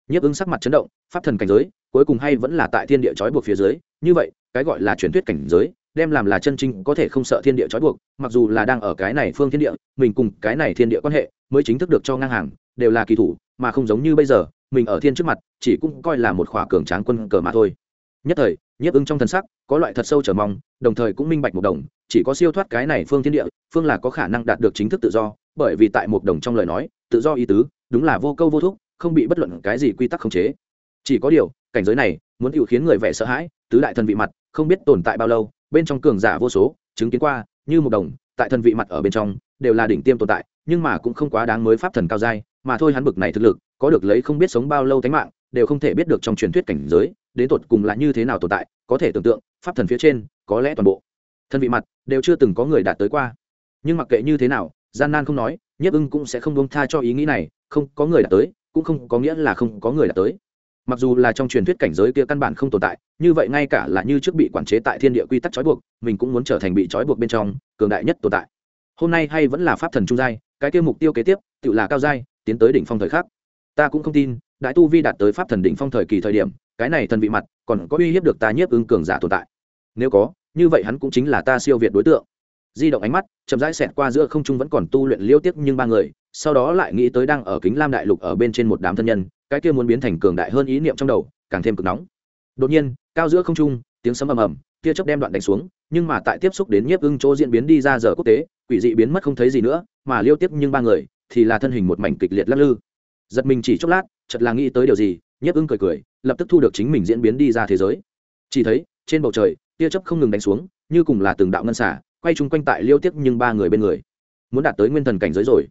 nhiếp ứng sắc mặt chấn động, pháp thần cảnh giới, cuối cùng hay vẫn là tại thiên địa trói buộc phía dưới. Như vậy, cái gọi là truyền thuyết cảnh giới, đem làm là chân chính, có thể không sợ thiên địa trói buộc, mặc dù là đang ở cái này phương thiên địa, mình cùng cái này thiên địa quan hệ mới chính thức được cho ngang hàng, đều là kỳ thủ, mà không giống như bây giờ, mình ở thiên trước mặt, chỉ cũng coi là một khỏa cường tráng quân cờ mà thôi. Nhất thời, nhiếp ứng trong thần sắc có loại thật sâu trở mong, đồng thời cũng minh bạch một đồng chỉ có siêu thoát cái này phương thiên địa, phương là có khả năng đạt được chính thức tự do, bởi vì tại một đồng trong lời nói, tự do ý tứ, đúng là vô câu vô thúc, không bị bất luận cái gì quy tắc khống chế. Chỉ có điều, cảnh giới này, muốn hữu khiến người vẻ sợ hãi, tứ đại thần vị mặt, không biết tồn tại bao lâu, bên trong cường giả vô số, chứng kiến qua, như một đồng, tại thần vị mặt ở bên trong, đều là đỉnh tiêm tồn tại, nhưng mà cũng không quá đáng mới pháp thần cao giai, mà thôi hắn bực này thực lực, có được lấy không biết sống bao lâu tánh mạng, đều không thể biết được trong truyền thuyết cảnh giới, đến tột cùng là như thế nào tồn tại, có thể tưởng tượng, pháp thần phía trên, có lẽ toàn bộ thân vị mặt đều chưa từng có người đạt tới qua. Nhưng mặc kệ như thế nào, gian nan không nói, nhiếp ưng cũng sẽ không buông tha cho ý nghĩ này, không có người đạt tới, cũng không có nghĩa là không có người đạt tới. Mặc dù là trong truyền thuyết cảnh giới kia căn bản không tồn tại, như vậy ngay cả là như trước bị quản chế tại thiên địa quy tắc trói buộc, mình cũng muốn trở thành bị trói buộc bên trong, cường đại nhất tồn tại. Hôm nay hay vẫn là pháp thần trung giai, cái kia mục tiêu kế tiếp, tự là cao giai, tiến tới đỉnh phong thời khắc. Ta cũng không tin, đại tu vi đạt tới pháp thần đỉnh phong thời kỳ thời điểm, cái này thần vị mặt, còn có uy hiếp được ta nhiếp ứng cường giả tồn tại. Nếu có như vậy hắn cũng chính là ta siêu việt đối tượng. Di động ánh mắt, chậm rãi xẹt qua giữa không trung vẫn còn tu luyện liêu tiếc nhưng ba người, sau đó lại nghĩ tới đang ở kính lam đại lục ở bên trên một đám thân nhân, cái kia muốn biến thành cường đại hơn ý niệm trong đầu, càng thêm cực nóng. Đột nhiên, cao giữa không trung, tiếng sấm ầm ầm kia chớp đem đoạn đánh xuống, nhưng mà tại tiếp xúc đến nhiếp ưng chỗ diễn biến đi ra giờ quốc tế, quỷ dị biến mất không thấy gì nữa, mà liêu tiếp nhưng ba người, thì là thân hình một mảnh kịch liệt lắc lư. Giật mình chỉ chốc lát, chợt là nghĩ tới điều gì, nhiếp ưng cười cười, lập tức thu được chính mình diễn biến đi ra thế giới. Chỉ thấy, trên bầu trời tia chớp không ngừng đánh xuống như cùng là từng đạo ngân xả quay chung quanh tại liêu tiếc nhưng ba người bên người. Muốn đạt tới nguyên thần cảnh giới rồi.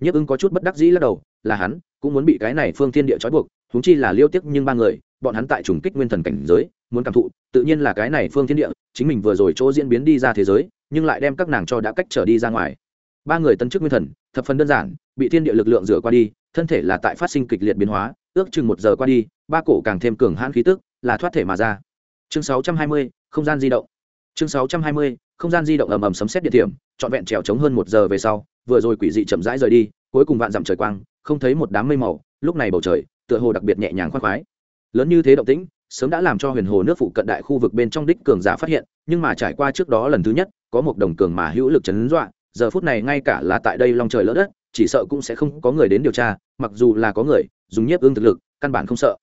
Nhiếp ưng có chút bất đắc dĩ lắc đầu là hắn cũng muốn bị cái này phương thiên địa trói buộc húng chi là liêu tiếc nhưng ba người bọn hắn tại trùng kích nguyên thần cảnh giới muốn cảm thụ tự nhiên là cái này phương thiên địa chính mình vừa rồi chỗ diễn biến đi ra thế giới nhưng lại đem các nàng cho đã cách trở đi ra ngoài. Ba người tân chức nguyên thần thập phần đơn giản bị thiên địa lực lượng rửa qua đi thân thể là tại phát sinh kịch liệt biến hóa ước chừng một giờ qua đi ba cổ càng thêm cường hãn khí tức là thoát thể mà ra. Chương 620, không gian di động. Chương 620, không gian di động ầm ầm sấm xét địa điểm trọn vẹn trèo trống hơn một giờ về sau vừa rồi quỷ dị chậm rãi rời đi cuối cùng vạn dặm trời quang không thấy một đám mây màu lúc này bầu trời tựa hồ đặc biệt nhẹ nhàng khoác khoái. Lớn như thế động tĩnh sớm đã làm cho huyền hồ nước phụ cận đại khu vực bên trong đích cường giả phát hiện nhưng mà trải qua trước đó lần thứ nhất có một đồng cường mà hữu lực chấn dọa giờ phút này ngay cả là tại đây long trời lỡ đất chỉ sợ cũng sẽ không có người đến điều tra mặc dù là có người dùng nhiếp ương thực lực căn bản không sợ.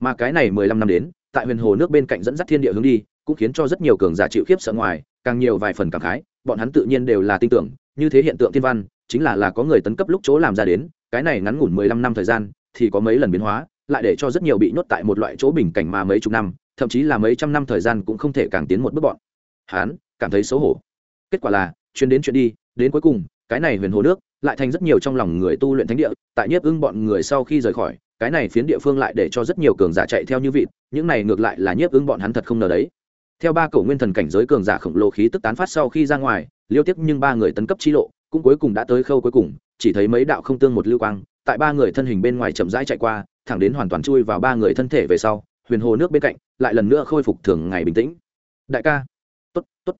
Mà cái này mười lăm năm đến tại huyền hồ nước bên cạnh dẫn dắt thiên địa hướng đi cũng khiến cho rất nhiều cường giả chịu khiếp sợ ngoài, càng nhiều vài phần cảm khái, bọn hắn tự nhiên đều là tin tưởng, như thế hiện tượng thiên văn, chính là là có người tấn cấp lúc chỗ làm ra đến, cái này ngắn ngủn mười lăm năm thời gian, thì có mấy lần biến hóa, lại để cho rất nhiều bị nhốt tại một loại chỗ bình cảnh mà mấy chục năm, thậm chí là mấy trăm năm thời gian cũng không thể càng tiến một bước bọn. Hắn cảm thấy xấu hổ. Kết quả là, chuyến đến chuyện đi, đến cuối cùng, cái này huyền hồ nước lại thành rất nhiều trong lòng người tu luyện thánh địa, tại nhiếp ưng bọn người sau khi rời khỏi, cái này phiến địa phương lại để cho rất nhiều cường giả chạy theo như vịt, những này ngược lại là nhiếp ưng bọn hắn thật không ngờ đấy theo ba cổ nguyên thần cảnh giới cường giả khổng lồ khí tức tán phát sau khi ra ngoài, liêu tiếp nhưng ba người tấn cấp chi lộ, cũng cuối cùng đã tới khâu cuối cùng, chỉ thấy mấy đạo không tương một lưu quang, tại ba người thân hình bên ngoài chậm rãi chạy qua, thẳng đến hoàn toàn chui vào ba người thân thể về sau, huyền hồ nước bên cạnh, lại lần nữa khôi phục thường ngày bình tĩnh. Đại ca. Tốt tốt.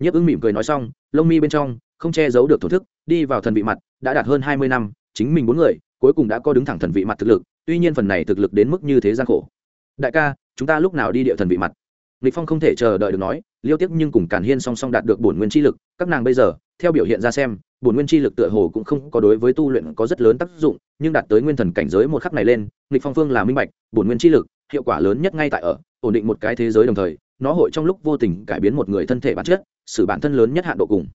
Nhấp ứng mỉm cười nói xong, lông mi bên trong, không che giấu được thổ thức, đi vào thần vị mặt, đã đạt hơn hai mươi năm, chính mình bốn người, cuối cùng đã có đứng thẳng thần vị mặt thực lực, tuy nhiên phần này thực lực đến mức như thế gian khổ. Đại ca, chúng ta lúc nào đi địa thần vị mặt? Lịch phong không thể chờ đợi được nói, liêu tiếc nhưng cùng càn hiên song song đạt được bổn nguyên chi lực, các nàng bây giờ, theo biểu hiện ra xem, bổn nguyên chi lực tựa hồ cũng không có đối với tu luyện có rất lớn tác dụng, nhưng đạt tới nguyên thần cảnh giới một khắc này lên lịch phong phương là minh bạch, bổn nguyên chi lực, hiệu quả lớn nhất ngay tại ở, ổn định một cái thế giới đồng thời, nó hội trong lúc vô tình cải biến một người thân thể bản chất, xử bản thân lớn nhất hạn độ cùng.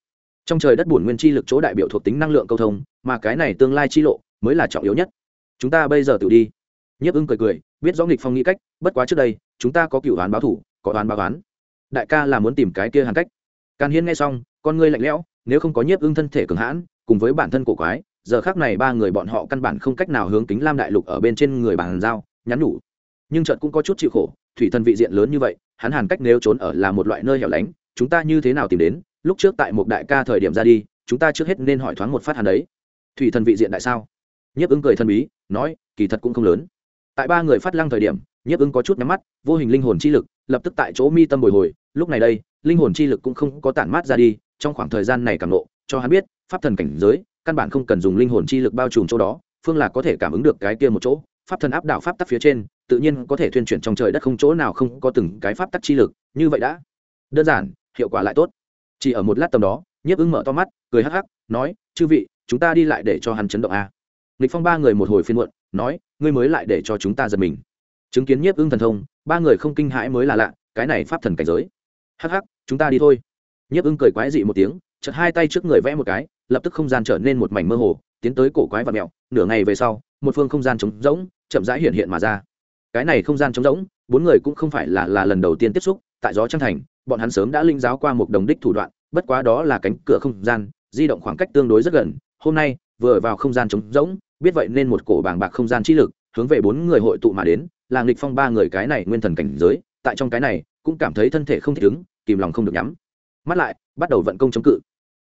Trong trời đất bổn nguyên chi lực chỗ đại biểu thuộc tính năng lượng câu thông, mà cái này tương lai chi lộ mới là trọng yếu nhất. Chúng ta bây giờ tự đi. Nhiếp ưng cười cười, biết rõ nghịch phong nghĩ cách, bất quá trước đây, chúng ta có cựu đoán báo thủ có đoán báo đoán đại ca là muốn tìm cái kia hàn cách. Càn hiên nghe xong, con ngươi lạnh lẽo, nếu không có nhiếp ưng thân thể cường hãn, cùng với bản thân cổ quái, giờ khác này ba người bọn họ căn bản không cách nào hướng kính lam đại lục ở bên trên người bàn giao, nhắn nhủ. Nhưng trận cũng có chút chịu khổ, thủy thần vị diện lớn như vậy, hắn hàn cách nếu trốn ở là một loại nơi hẻo lánh, chúng ta như thế nào tìm đến? Lúc trước tại một đại ca thời điểm ra đi, chúng ta trước hết nên hỏi thoáng một phát hàn đấy. Thủy thần vị diện đại sao? Nhiếp ưng cười thần bí, nói, kỳ thật cũng không lớn. Tại ba người phát lăng thời điểm, nhiếp ưng có chút nhắm mắt, vô hình linh hồn chi lực lập tức tại chỗ mi tâm bồi hồi, lúc này đây, linh hồn chi lực cũng không có tản mát ra đi, trong khoảng thời gian này càng nộ cho hắn biết, pháp thần cảnh giới, căn bản không cần dùng linh hồn chi lực bao trùm chỗ đó, phương là có thể cảm ứng được cái kia một chỗ, pháp thần áp đảo pháp tắc phía trên, tự nhiên có thể thuyên chuyển trong trời đất không chỗ nào không có từng cái pháp tắc chi lực, như vậy đã. Đơn giản, hiệu quả lại tốt. Chỉ ở một lát tầm đó, nhiếp ưng mở to mắt, cười hắc hắc, nói, chư vị, chúng ta đi lại để cho hắn chấn động a. Lịch phong ba người một hồi phiên muộn, nói, ngươi mới lại để cho chúng ta giật mình. Chứng kiến nhiếp ưng thần thông ba người không kinh hãi mới là lạ, cái này pháp thần cảnh giới. Hắc hắc, chúng ta đi thôi. Nhiếp ưng cười quái dị một tiếng chật hai tay trước người vẽ một cái, lập tức không gian trở nên một mảnh mơ hồ, tiến tới cổ quái và mẹo, nửa ngày về sau, một phương không gian trống rỗng, chậm rãi hiện hiện mà ra. Cái này không gian trống rỗng, bốn người cũng không phải là là lần đầu tiên tiếp xúc, tại gió trăng thành, bọn hắn sớm đã linh giáo qua một đồng đích thủ đoạn, bất quá đó là cánh cửa không gian, di động khoảng cách tương đối rất gần, hôm nay, vừa vào không gian trống rỗng, biết vậy nên một cổ bàng bạc không gian trí lực, hướng về bốn người hội tụ mà đến là nghịch phong ba người cái này nguyên thần cảnh giới, tại trong cái này, cũng cảm thấy thân thể không thể đứng, kìm lòng không được nhắm. Mắt lại, bắt đầu vận công chống cự.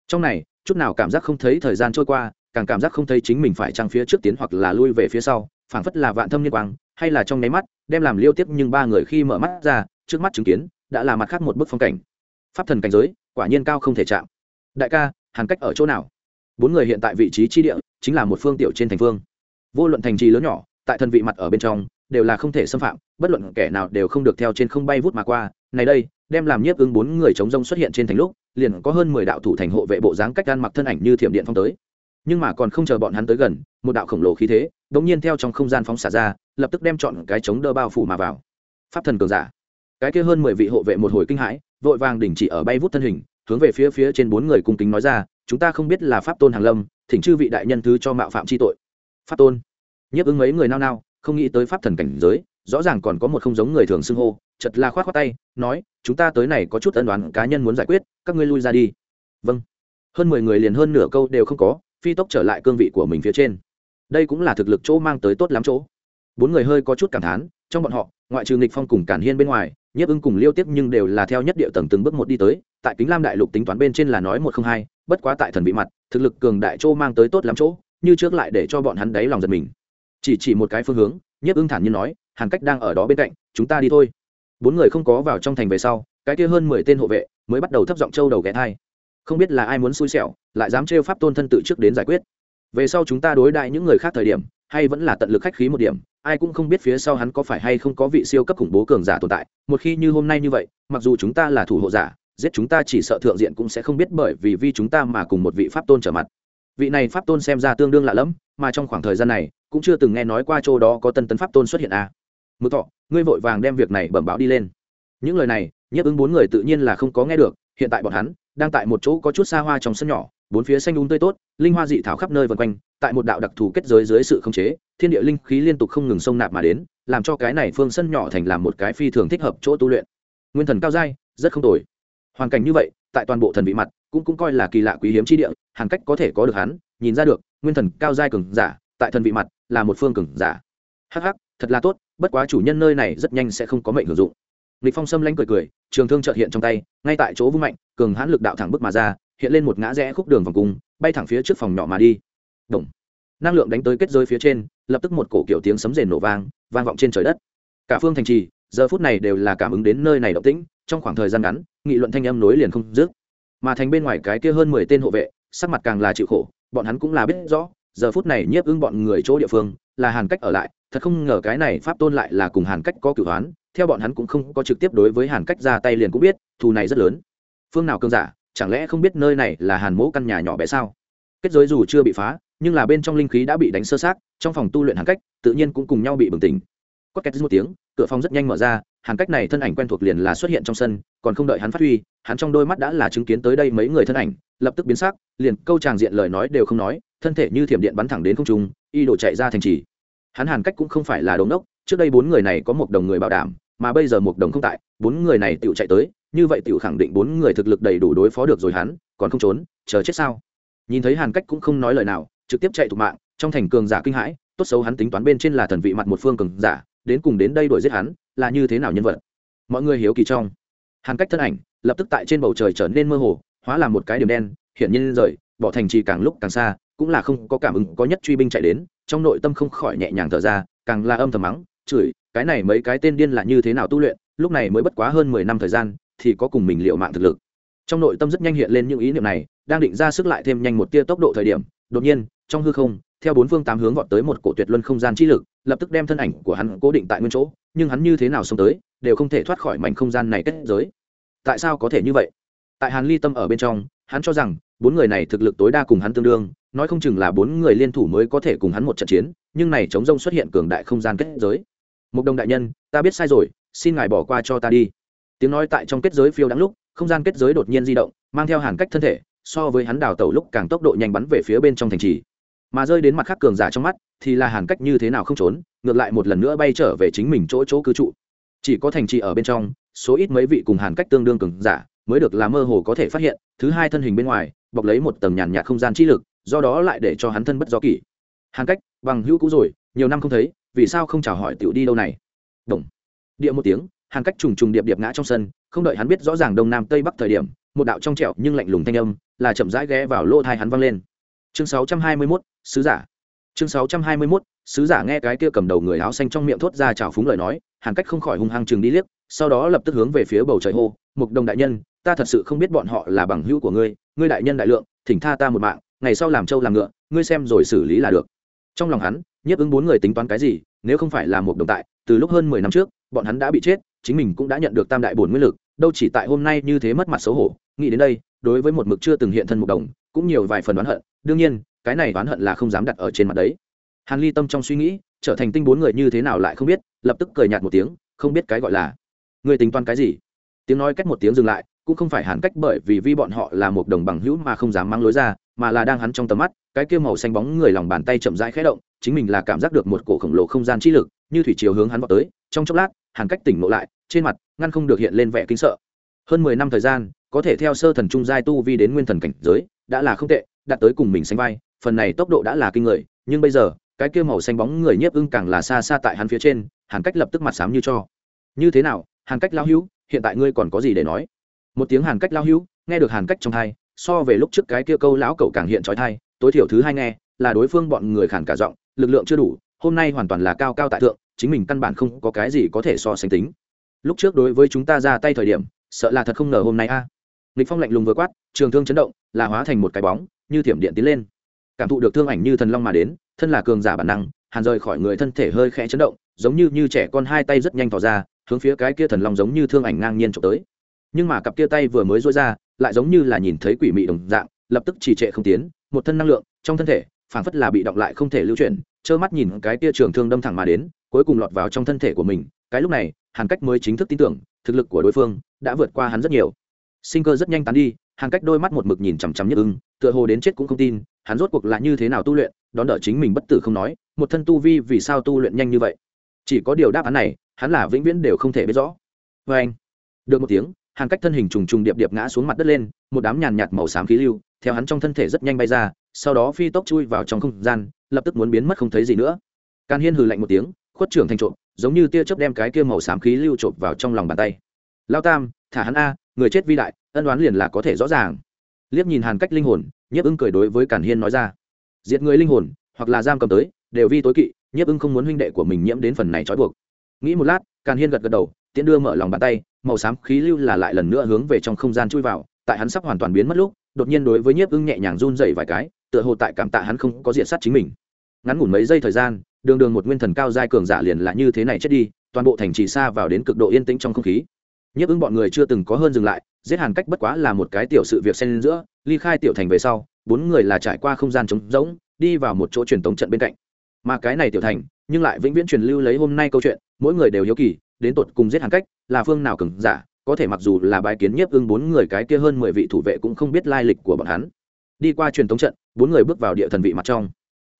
Trong này, chút nào cảm giác không thấy thời gian trôi qua, càng cảm giác không thấy chính mình phải trang phía trước tiến hoặc là lui về phía sau, phảng phất là vạn thâm liên quang, hay là trong nháy mắt, đem làm liêu tiếp nhưng ba người khi mở mắt ra, trước mắt chứng kiến, đã là mặt khác một bức phong cảnh. Pháp thần cảnh giới, quả nhiên cao không thể chạm. Đại ca hàn cách ở chỗ nào? Bốn người hiện tại vị trí chi địa, chính là một phương tiểu trên thành phương. Vô luận thành trì lớn nhỏ, tại thần vị mặt ở bên trong đều là không thể xâm phạm, bất luận kẻ nào đều không được theo trên không bay vút mà qua. Này đây, đem làm nhiếp ứng bốn người chống rông xuất hiện trên thành lúc, liền có hơn mười đạo thủ thành hộ vệ bộ dáng cách gan mặc thân ảnh như thiểm điện phong tới. Nhưng mà còn không chờ bọn hắn tới gần, một đạo khổng lồ khí thế đ ỗ n g nhiên theo trong không gian phóng xả ra, lập tức đem chọn cái chống đỡ bao phủ mà vào. Pháp thần cường giả. Cái kia hơn mười vị hộ vệ một hồi kinh hãi, vội vàng đình chỉ ở bay vút thân hình, hướng về phía phía trên bốn người cung kính nói ra, chúng ta không biết là pháp tôn hàng lâm, thỉnh chư vị đại nhân thứ cho mạo phạm c tội. Pháp tôn. Nhiếp ứng mấy người nao nao không nghĩ tới pháp thần cảnh giới, rõ ràng còn có một không giống người thường xưng hô chật la k h o á t tay, nói, chúng ta tới này có chút ân đoán cá nhân muốn giải quyết, các ngươi lui ra đi. Vâng. Hơn mười người liền hơn nửa câu đều không có, phi tốc trở lại cương vị của mình phía trên. Đây cũng là thực lực chỗ mang tới tốt lắm chỗ. Bốn người hơi có chút cảm thán, trong bọn họ, ngoại trừ nghịch phong cùng cản hiên bên ngoài, nhiếp ưng cùng liêu tiếp nhưng đều là theo nhất địa tầng từng bước một đi tới, tại kính lam đại lục tính toán bên trên là nói một không hai, bất quá tại thần vị mặt, thực lực cường đại chỗ mang tới tốt lắm chỗ, như trước lại để cho bọn hắn đáy lòng giật mình chỉ chỉ một cái phương hướng, nhiếp ưng thản nhiên nói, hàn cách đang ở đó bên cạnh, chúng ta đi thôi. Bốn người không có vào trong thành về sau, cái kia hơn mười tên hộ vệ mới bắt đầu thấp giọng châu đầu ghé thai. Không biết là ai muốn xui xẻo, lại dám trêu pháp tôn thân tự trước đến giải quyết. Về sau chúng ta đối đại những người khác thời điểm, hay vẫn là tận lực khách khí một điểm, ai cũng không biết phía sau hắn có phải hay không có vị siêu cấp khủng bố cường giả tồn tại. Một khi như hôm nay như vậy, mặc dù chúng ta là thủ hộ giả, giết chúng ta chỉ sợ thượng diện cũng sẽ không biết bởi vì vi chúng ta mà cùng một vị pháp tôn trở mặt vị này pháp tôn xem ra tương đương lạ lẫm, mà trong khoảng thời gian này, cũng chưa từng nghe nói qua chỗ đó có tân tấn pháp tôn xuất hiện à. mực thọ, ngươi vội vàng đem việc này bẩm báo đi lên. Những lời này nhiếp ứng bốn người tự nhiên là không có nghe được, hiện tại bọn hắn, đang tại một chỗ có chút xa hoa trong sân nhỏ, bốn phía xanh đúng tươi tốt, linh hoa dị thảo khắp nơi vân quanh, tại một đạo đặc thù kết giới dưới sự khống chế, thiên địa linh khí liên tục không ngừng sông nạp mà đến, làm cho cái này phương sân nhỏ thành làm một cái phi thường thích hợp chỗ tu luyện. Nguyên thần cao dai, rất không tồi. Hoàn cảnh như vậy, tại toàn bộ thần vị mặt cũng cũng coi là kỳ lạ quý hiếm chi địa hàng cách có thể có được hắn, nhìn ra được, nguyên thần cao giai cường giả, tại thần vị mặt, là một phương cường giả. Hắc hắc, thật là tốt, bất quá chủ nhân nơi này rất nhanh sẽ không có mệnh hưởng dụng. Lịch phong sâm lanh cười cười, trường thương trợt hiện trong tay, ngay tại chỗ vung mạnh, cường hãn lực đạo thẳng bước mà ra, hiện lên một ngã rẽ khúc đường vòng cung, bay thẳng phía trước phòng nhỏ mà đi. Động. năng lượng đánh tới kết giới phía trên, lập tức một cổ kiểu tiếng sấm rền nổ vang vang vọng trên trời đất. Cả phương thành trì, giờ phút này đều là cảm ứng đến nơi này động tĩnh, trong khoảng thời gian ngắn, nghị luận thanh âm nối liền không dứt mà thành bên ngoài cái kia hơn mười tên hộ vệ, sắc mặt càng là chịu khổ, bọn hắn cũng là biết rõ, giờ phút này nhiếp ưng bọn người chỗ địa phương là hàn cách ở lại, thật không ngờ cái này pháp tôn lại là cùng hàn cách có cửu hoán, theo bọn hắn cũng không có trực tiếp đối với hàn cách ra tay liền cũng biết, thù này rất lớn. Phương nào cơn giả, chẳng lẽ không biết nơi này là hàn mỗ căn nhà nhỏ bé sao? Kết giới dù chưa bị phá, nhưng là bên trong linh khí đã bị đánh sơ sát trong phòng tu luyện hàn cách, tự nhiên cũng cùng nhau bị bừng tỉnh. Có két một tiếng, cửa phòng rất nhanh mở ra, hàn cách này thân ảnh quen thuộc liền là xuất hiện trong sân còn không đợi hắn phát huy, hắn trong đôi mắt đã là chứng kiến tới đây mấy người thân ảnh, lập tức biến sắc, liền câu tràng diện lời nói đều không nói, thân thể như thiểm điện bắn thẳng đến không trung, y đổ chạy ra thành trì. Hắn hàn cách cũng không phải là đống đốc, trước đây bốn người này có một đồng người bảo đảm, mà bây giờ một đồng không tại, bốn người này tự chạy tới, như vậy tự khẳng định bốn người thực lực đầy đủ đối phó được rồi hắn, còn không trốn, chờ chết sao? Nhìn thấy hàn cách cũng không nói lời nào, trực tiếp chạy thục mạng, trong thành cường giả kinh hãi, tốt xấu hắn tính toán bên trên là thần vị mặt một phương cường giả, đến cùng đến đây đuổi giết hắn, là như thế nào nhân vật? Mọi người hiếu kỳ trong hàn cách thân ảnh lập tức tại trên bầu trời trở nên mơ hồ, hóa làm một cái điểm đen, hiển nhiên rời, bỏ thành trì càng lúc càng xa, cũng là không có cảm ứng, có nhất truy binh chạy đến, trong nội tâm không khỏi nhẹ nhàng thở ra, càng là âm thầm mắng, chửi, cái này mấy cái tên điên là như thế nào tu luyện, lúc này mới bất quá hơn mười năm thời gian, thì có cùng mình liệu mạng thực lực. Trong nội tâm rất nhanh hiện lên những ý niệm này, đang định ra sức lại thêm nhanh một tia tốc độ thời điểm, đột nhiên, trong hư không, theo bốn phương tám hướng vọt tới một cổ tuyệt luân không gian chi lực, lập tức đem thân ảnh của hắn cố định tại nguyên chỗ, nhưng hắn như thế nào xông tới, đều không thể thoát khỏi mảnh không gian này kết giới tại sao có thể như vậy? Tại hàn ly tâm ở bên trong, hắn cho rằng, bốn người này thực lực tối đa cùng hắn tương đương, nói không chừng là bốn người liên thủ mới có thể cùng hắn một trận chiến, nhưng này chống rông xuất hiện cường đại không gian kết giới. Một đồng đại nhân, ta biết sai rồi, xin ngài bỏ qua cho ta đi. Tiếng nói tại trong kết giới phiêu đáng lúc, không gian kết giới đột nhiên di động, mang theo hàn cách thân thể, so với hắn đào tẩu lúc càng tốc độ nhanh bắn về phía bên trong thành trì. Mà rơi đến mặt khác cường giả trong mắt, thì là hàn cách như thế nào không trốn, ngược lại một lần nữa bay trở về chính mình chỗ chỗ cư trụ. Chỉ có thành trì ở bên trong số ít mấy vị cùng hàn cách tương đương cường giả mới được là mơ hồ có thể phát hiện thứ hai thân hình bên ngoài bọc lấy một tầng nhàn nhạt không gian trí lực do đó lại để cho hắn thân bất do kỷ. Hàn cách bằng hữu cũ rồi nhiều năm không thấy vì sao không chào hỏi tiểu đi đâu này? Đồng. Địa một tiếng hàn cách trùng trùng điệp điệp ngã trong sân không đợi hắn biết rõ ràng đông nam tây bắc thời điểm một đạo trong trẹo nhưng lạnh lùng thanh âm là chậm rãi ghé vào lỗ thai hắn văng lên. Chương 621, sứ giả chương 621, sứ giả nghe cái kia cầm đầu người áo xanh trong miệng thốt ra chào phúng lời nói hàn cách không khỏi hung hăng chừng đi liếc sau đó lập tức hướng về phía bầu trời hô mục đồng đại nhân ta thật sự không biết bọn họ là bằng hữu của ngươi ngươi đại nhân đại lượng thỉnh tha ta một mạng ngày sau làm trâu làm ngựa ngươi xem rồi xử lý là được. Trong lòng hắn nhiếp ứng bốn người tính toán cái gì nếu không phải là một đồng tại từ lúc hơn mười năm trước bọn hắn đã bị chết chính mình cũng đã nhận được tam đại bổn nguyên lực đâu chỉ tại hôm nay như thế mất mặt xấu hổ nghĩ đến đây đối với một mực chưa từng hiện thân một đồng cũng nhiều vài phần oán hận đương nhiên cái này oán hận là không dám đặt ở trên mặt đấy. Hàn ly tâm trong suy nghĩ, trở thành tinh bốn người như thế nào lại không biết, lập tức cười nhạt một tiếng, không biết cái gọi là. Người tính toán cái gì? Tiếng nói cách một tiếng dừng lại, cũng không phải hàn cách bởi vì vi bọn họ là một đồng bằng hữu mà không dám mang lối ra, mà là đang hắn trong tầm mắt, cái kia màu xanh bóng người lòng bàn tay chậm rãi khẽ động, chính mình là cảm giác được một cổ khổng lồ không gian trí lực, như thủy chiều hướng hắn vào tới. Trong chốc lát, hàn cách tỉnh ngộ lại, trên mặt, ngăn không được hiện lên vẻ kinh sợ. Hơn mười năm thời gian, có thể theo sơ thần trung giai tu vi đến nguyên thần cảnh giới, đã là không tệ, đạt tới cùng mình sánh vai phần này tốc độ đã là kinh người, nhưng bây giờ, cái kia màu xanh bóng người nhiếp ưng càng là xa xa tại hắn phía trên, hàn cách lập tức mặt sám như cho. Như thế nào, hàn cách lao hữu, hiện tại ngươi còn có gì để nói? Một tiếng hàn cách lao hữu, nghe được hàn cách trong thai, so về lúc trước cái kia câu lão cậu càng hiện trói thai, tối thiểu thứ hai nghe, là đối phương bọn người khản cả giọng, lực lượng chưa đủ, hôm nay hoàn toàn là cao cao tại thượng, chính mình căn bản không có cái gì có thể so sánh tính. Lúc trước đối với chúng ta ra tay thời điểm, sợ là thật không ngờ hôm nay a. À. nghịch phong lạnh lùng vừa quát, trường thương chấn động, là hóa thành một cái bóng, như thiểm điện tiến lên cảm thụ được thương ảnh như thần long mà đến, thân là cường giả bản năng, hàn rời khỏi người thân thể hơi khẽ chấn động, giống như như trẻ con hai tay rất nhanh tỏ ra, hướng phía cái kia thần long giống như thương ảnh ngang nhiên trộm tới. Nhưng mà cặp kia tay vừa mới rối ra, lại giống như là nhìn thấy quỷ mị đồng dạng, lập tức trì trệ không tiến, một thân năng lượng trong thân thể, phảng phất là bị động lại không thể lưu chuyển, trơ mắt nhìn cái kia trường thương đâm thẳng mà đến, cuối cùng lọt vào trong thân thể của mình. Cái lúc này, hàn cách mới chính thức tin tưởng, thực lực của đối phương đã vượt qua hắn rất nhiều. Sinh cơ rất nhanh tán đi, hàn cách đôi mắt một mực nhìn chằm chằm nhất ưng, tựa hồ đến chết cũng không tin hắn rốt cuộc là như thế nào tu luyện, đón đỡ chính mình bất tử không nói, một thân tu vi vì sao tu luyện nhanh như vậy? Chỉ có điều đáp án này, hắn là vĩnh viễn đều không thể biết rõ. Vê anh, được một tiếng, hàng cách thân hình trùng trùng điệp điệp ngã xuống mặt đất lên, một đám nhàn nhạt màu xám khí lưu, theo hắn trong thân thể rất nhanh bay ra, sau đó phi tốc chui vào trong không gian, lập tức muốn biến mất không thấy gì nữa. Càn hiên hừ lạnh một tiếng, khuất trưởng thành trộm, giống như tia chớp đem cái kia màu xám khí lưu trộm vào trong lòng bàn tay. Lao tam, thả hắn a, người chết vi đại, ân đoán liền là có thể rõ ràng liếc nhìn hàn cách linh hồn, nhiếp ưng cười đối với càn hiên nói ra. Diệt người linh hồn, hoặc là giam cầm tới, đều vi tối kỵ, nhiếp ưng không muốn huynh đệ của mình nhiễm đến phần này trói buộc. Nghĩ một lát, càn hiên gật gật đầu, tiễn đưa mở lòng bàn tay, màu xám khí lưu là lại lần nữa hướng về trong không gian chui vào, tại hắn sắp hoàn toàn biến mất lúc, đột nhiên đối với nhiếp ưng nhẹ nhàng run dậy vài cái, tựa hồ tại cảm tạ hắn không có diện sát chính mình. Ngắn ngủn mấy giây thời gian, đường đường một nguyên thần cao giai cường giả liền là như thế này chết đi, toàn bộ thành trì xa vào đến cực độ yên tĩnh trong không khí. Nhiếp ưng bọn người chưa từng có hơn dừng lại giết hàn cách bất quá là một cái tiểu sự việc xen giữa, ly khai tiểu thành về sau, bốn người là trải qua không gian trống rỗng, đi vào một chỗ truyền tống trận bên cạnh. Mà cái này tiểu thành, nhưng lại vĩnh viễn truyền lưu lấy hôm nay câu chuyện, mỗi người đều hiếu kỳ, đến tột cùng giết hàn cách là phương nào cứng giả, có thể mặc dù là bài kiến nhiếp ưng bốn người cái kia hơn mười vị thủ vệ cũng không biết lai lịch của bọn hắn. Đi qua truyền thống trận, bốn người bước vào địa thần vị mặt trong.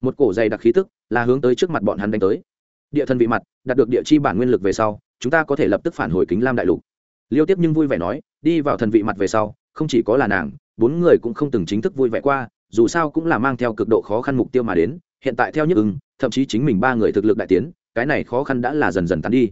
Một cổ dày đặc khí tức là hướng tới trước mặt bọn hắn đánh tới. Địa thần vị mặt, đạt được địa chi bản nguyên lực về sau, chúng ta có thể lập tức phản hồi kính lam đại lục liêu tiếp nhưng vui vẻ nói, đi vào thần vị mặt về sau, không chỉ có là nàng, bốn người cũng không từng chính thức vui vẻ qua, dù sao cũng là mang theo cực độ khó khăn mục tiêu mà đến, hiện tại theo nhất ưng, thậm chí chính mình ba người thực lực đại tiến, cái này khó khăn đã là dần dần tán đi.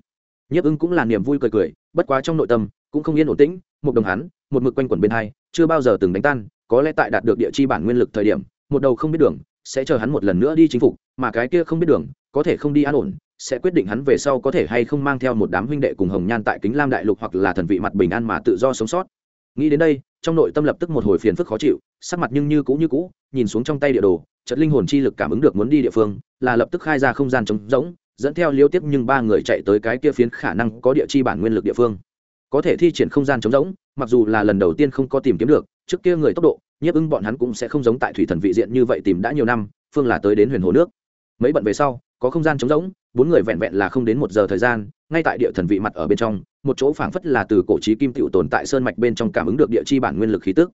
Nhức ưng cũng là niềm vui cười cười, bất quá trong nội tâm, cũng không yên ổn tĩnh, một đồng hắn, một mực quanh quẩn bên hai, chưa bao giờ từng đánh tan, có lẽ tại đạt được địa chi bản nguyên lực thời điểm, một đầu không biết đường, sẽ chờ hắn một lần nữa đi chính phục mà cái kia không biết đường, có thể không đi an ổn, sẽ quyết định hắn về sau có thể hay không mang theo một đám huynh đệ cùng hồng nhan tại kính lam đại lục hoặc là thần vị mặt bình an mà tự do sống sót. Nghĩ đến đây, trong nội tâm lập tức một hồi phiền phức khó chịu, sắc mặt nhưng như cũ như cũ, nhìn xuống trong tay địa đồ trận linh hồn chi lực cảm ứng được muốn đi địa phương, là lập tức khai ra không gian trống rỗng, dẫn theo liêu tiếp nhưng ba người chạy tới cái kia phiến khả năng có địa chi bản nguyên lực địa phương. Có thể thi triển không gian trống rỗng, mặc dù là lần đầu tiên không có tìm kiếm được, trước kia người tốc độ, nhiếp ưng bọn hắn cũng sẽ không giống tại thủy thần vị diện như vậy tìm đã nhiều năm, phương là tới đến huyền hồ nước mấy bận về sau, có không gian trống rỗng, bốn người vẹn vẹn là không đến một giờ thời gian, ngay tại địa thần vị mặt ở bên trong, một chỗ phảng phất là từ cổ trí kim tựu tồn tại sơn mạch bên trong cảm ứng được địa chi bản nguyên lực khí tức.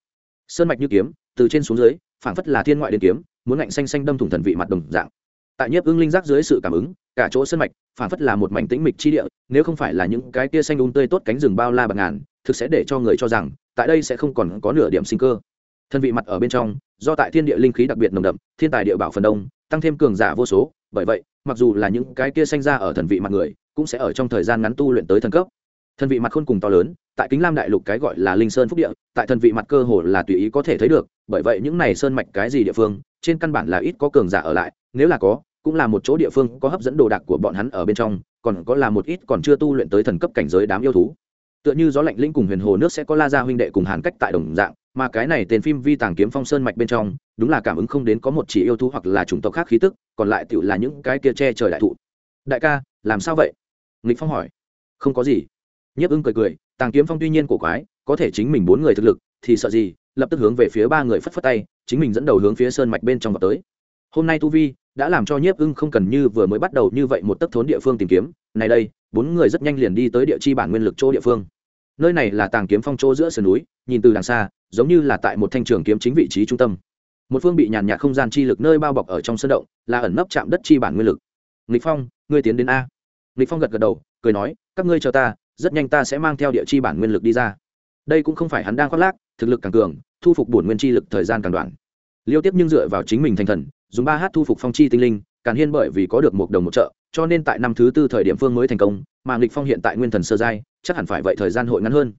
Sơn mạch như kiếm, từ trên xuống dưới, phảng phất là thiên ngoại đến kiếm, muốn ngạnh xanh xanh đâm thủng thần vị mặt đồng dạng. Tại nhiếp ưng linh giác dưới sự cảm ứng, cả chỗ sơn mạch, phảng phất là một mảnh tĩnh mịch chi địa, nếu không phải là những cái kia xanh đun tươi tốt cánh rừng bao la bạc ngàn, thực sẽ để cho người cho rằng, tại đây sẽ không còn có nửa điểm sinh cơ. Thân vị mặt ở bên trong do tại thiên địa linh khí đặc biệt nồng đậm, thiên tài địa bảo phần đông, tăng thêm cường giả vô số. Bởi vậy, mặc dù là những cái kia sanh ra ở thần vị mặt người, cũng sẽ ở trong thời gian ngắn tu luyện tới thần cấp. Thần vị mặt khôn cùng to lớn, tại kính lam đại lục cái gọi là linh sơn phúc địa, tại thần vị mặt cơ hồ là tùy ý có thể thấy được, bởi vậy những này sơn mạch cái gì địa phương, trên căn bản là ít có cường giả ở lại, nếu là có, cũng là một chỗ địa phương có hấp dẫn đồ đạc của bọn hắn ở bên trong, còn có là một ít còn chưa tu luyện tới thần cấp cảnh giới đám yêu thú. Tựa như gió lạnh linh cùng huyền hồ nước sẽ có la gia huynh đệ cùng hàn cách tại đồng dạng mà cái này tên phim vi tàng kiếm phong sơn mạch bên trong, đúng là cảm ứng không đến có một chỉ yêu thú hoặc là chủng tộc khác khí tức, còn lại tựu là những cái kia che trời đại thụ. Đại ca, làm sao vậy? Nghịch phong hỏi. Không có gì. Nhiếp ưng cười cười, tàng kiếm phong tuy nhiên cổ quái, có thể chính mình bốn người thực lực, thì sợ gì, lập tức hướng về phía ba người phất phất tay, chính mình dẫn đầu hướng phía sơn mạch bên trong vào tới. Hôm nay tu vi đã làm cho nhiếp ưng không cần như vừa mới bắt đầu như vậy một tấc thốn địa phương tìm kiếm. Này đây, bốn người rất nhanh liền đi tới địa chi bản nguyên lực chỗ địa phương nơi này là tàng kiếm phong chỗ giữa sườn núi, nhìn từ đằng xa, giống như là tại một thanh trường kiếm chính vị trí trung tâm. Một phương bị nhàn nhạt không gian chi lực nơi bao bọc ở trong sân động, là ẩn nấp chạm đất chi bản nguyên lực. Nghịch phong, ngươi tiến đến a. Nghịch phong gật gật đầu, cười nói, các ngươi chờ ta, rất nhanh ta sẽ mang theo địa chi bản nguyên lực đi ra. Đây cũng không phải hắn đang khoác lác, thực lực càng cường, thu phục bổn nguyên chi lực thời gian càng đoạn. Liêu tiếp nhưng dựa vào chính mình thành thần, dùng ba h thu phục phong chi tinh linh càng hiên bởi vì có được một đồng một trợ, cho nên tại năm thứ tư thời điểm phương mới thành công, mà nghịch phong hiện tại nguyên thần sơ giai chắc hẳn phải vậy thời gian hội ngắn hơn.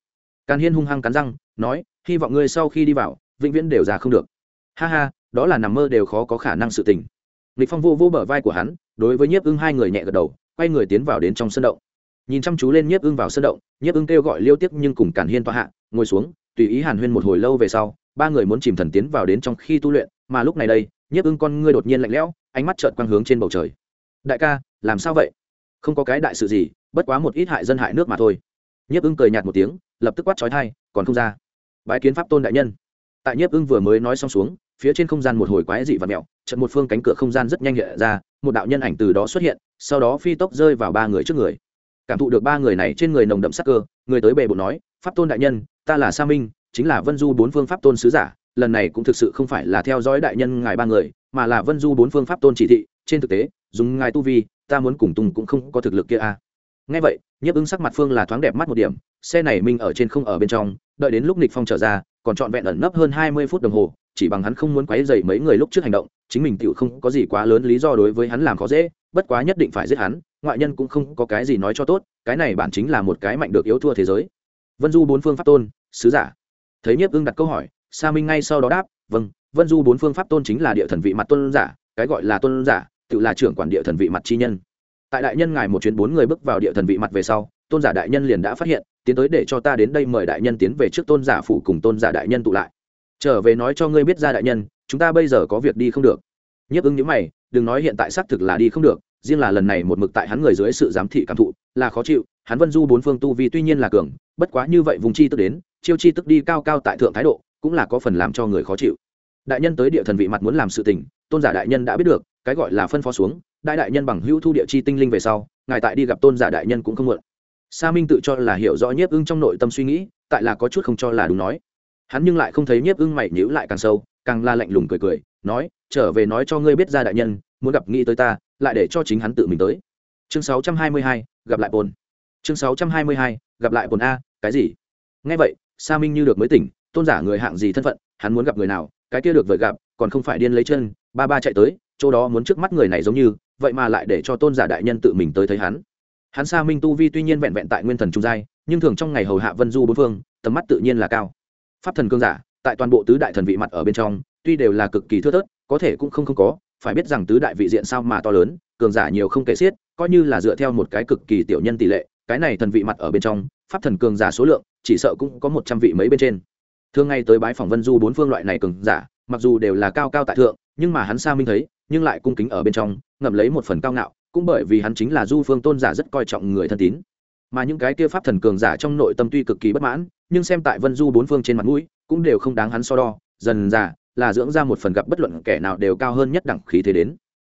Càn hiên hung hăng cắn răng, nói, hy vọng ngươi sau khi đi vào, vĩnh viễn đều già không được. Ha ha, đó là nằm mơ đều khó có khả năng sự tình. Lịch phong vô vô bờ vai của hắn, đối với nhiếp ưng hai người nhẹ gật đầu, quay người tiến vào đến trong sân động. Nhìn chăm chú lên nhiếp ưng vào sân động, nhiếp ưng kêu gọi liêu tiếp nhưng cùng càn hiên tọa hạ, ngồi xuống, tùy ý hàn huyên một hồi lâu về sau, ba người muốn chìm thần tiến vào đến trong khi tu luyện, mà lúc này đây, nhiếp ưng con ngươi đột nhiên lạnh lẽo, ánh mắt trợn quang hướng trên bầu trời. Đại ca, làm sao vậy? Không có cái đại sự gì, bất quá một ít hại dân hại nước mà thôi nhiếp ưng cười nhạt một tiếng, lập tức quát trói thai còn không ra. Bái kiến pháp tôn đại nhân. Tại nhiếp ưng vừa mới nói xong xuống, phía trên không gian một hồi quái dị và mẹo trận một phương cánh cửa không gian rất nhanh hiện ra, một đạo nhân ảnh từ đó xuất hiện, sau đó phi tốc rơi vào ba người trước người. Cảm thụ được ba người này trên người nồng đậm sắc cơ, người tới bề bộ nói, pháp tôn đại nhân, ta là sa minh, chính là vân du bốn phương pháp tôn sứ giả, lần này cũng thực sự không phải là theo dõi đại nhân ngài ba người, mà là vân du bốn phương pháp tôn chỉ thị, trên thực tế, dùng ngài tu vi, ta muốn cùng tùng cũng không có thực lực kia a à ngay vậy, nhiếp ứng sắc mặt phương là thoáng đẹp mắt một điểm, xe này minh ở trên không ở bên trong, đợi đến lúc nịch phong trở ra, còn trọn vẹn ẩn nấp hơn hai mươi phút đồng hồ, chỉ bằng hắn không muốn quấy dày mấy người lúc trước hành động, chính mình tựu không có gì quá lớn lý do đối với hắn làm khó dễ, bất quá nhất định phải giết hắn, ngoại nhân cũng không có cái gì nói cho tốt, cái này bản chính là một cái mạnh được yếu thua thế giới. Vân du bốn phương pháp tôn, sứ giả. Thấy nhiếp ưng đặt câu hỏi, sa minh ngay sau đó đáp vâng vân du bốn phương pháp tôn chính là địa thần vị mặt tôn giả, cái gọi là tôn giả, tự là trưởng quản địa thần vị mặt chi nhân tại đại nhân ngài một chuyến bốn người bước vào địa thần vị mặt về sau, tôn giả đại nhân liền đã phát hiện, tiến tới để cho ta đến đây mời đại nhân tiến về trước tôn giả phủ cùng tôn giả đại nhân tụ lại. Trở về nói cho ngươi biết ra đại nhân, chúng ta bây giờ có việc đi không được. Nhấp ứng những mày, đừng nói hiện tại xác thực là đi không được, riêng là lần này một mực tại hắn người dưới sự giám thị cảm thụ, là khó chịu, hắn vân du bốn phương tu vi tuy nhiên là cường, bất quá như vậy vùng chi tức đến, chiêu chi tức đi cao cao tại thượng thái độ, cũng là có phần làm cho người khó chịu. Đại nhân tới địa thần vị mặt muốn làm sự tình, tôn giả đại nhân đã biết được, cái gọi là phân phó xuống đại đại nhân bằng hữu thu địa chi tinh linh về sau ngài tại đi gặp tôn giả đại nhân cũng không muộn. Sa minh tự cho là hiểu rõ nhiếp ưng trong nội tâm suy nghĩ tại là có chút không cho là đúng nói. Hắn nhưng lại không thấy nhiếp ưng mày nhữ lại càng sâu càng la lạnh lùng cười cười nói trở về nói cho ngươi biết ra đại nhân muốn gặp nghĩ tới ta lại để cho chính hắn tự mình tới. Chương 622, gặp lại bồn. Chương 622, gặp lại bồn a cái gì? Nghe vậy sa minh như được mới tỉnh tôn giả người hạng gì thân phận hắn muốn gặp người nào cái kia được vợi gặp còn không phải điên lấy chân ba ba chạy tới chỗ đó muốn trước mắt người này giống như vậy mà lại để cho tôn giả đại nhân tự mình tới thấy hắn. Hắn sa minh tu vi tuy nhiên vẹn vẹn tại nguyên thần trung giai, nhưng thường trong ngày hầu hạ vân du bốn phương, tầm mắt tự nhiên là cao. Pháp thần cương giả, tại toàn bộ tứ đại thần vị mặt ở bên trong, tuy đều là cực kỳ thưa thớt, có thể cũng không không có, phải biết rằng tứ đại vị diện sao mà to lớn, cường giả nhiều không kể xiết, coi như là dựa theo một cái cực kỳ tiểu nhân tỷ lệ, cái này thần vị mặt ở bên trong, pháp thần cường giả số lượng, chỉ sợ cũng có một trăm vị mấy bên trên. Thường ngày tới bái phỏng vân du bốn phương loại này cường giả, mặc dù đều là cao cao tại thượng, nhưng mà hắn sa minh thấy, nhưng lại cung kính ở bên trong ngậm lấy một phần cao ngạo, cũng bởi vì hắn chính là du phương tôn giả rất coi trọng người thân tín. Mà những cái kia pháp thần cường giả trong nội tâm tuy cực kỳ bất mãn, nhưng xem tại vân du bốn phương trên mặt mũi, cũng đều không đáng hắn so đo, dần dà, là dưỡng ra một phần gặp bất luận kẻ nào đều cao hơn nhất đẳng khí thế đến.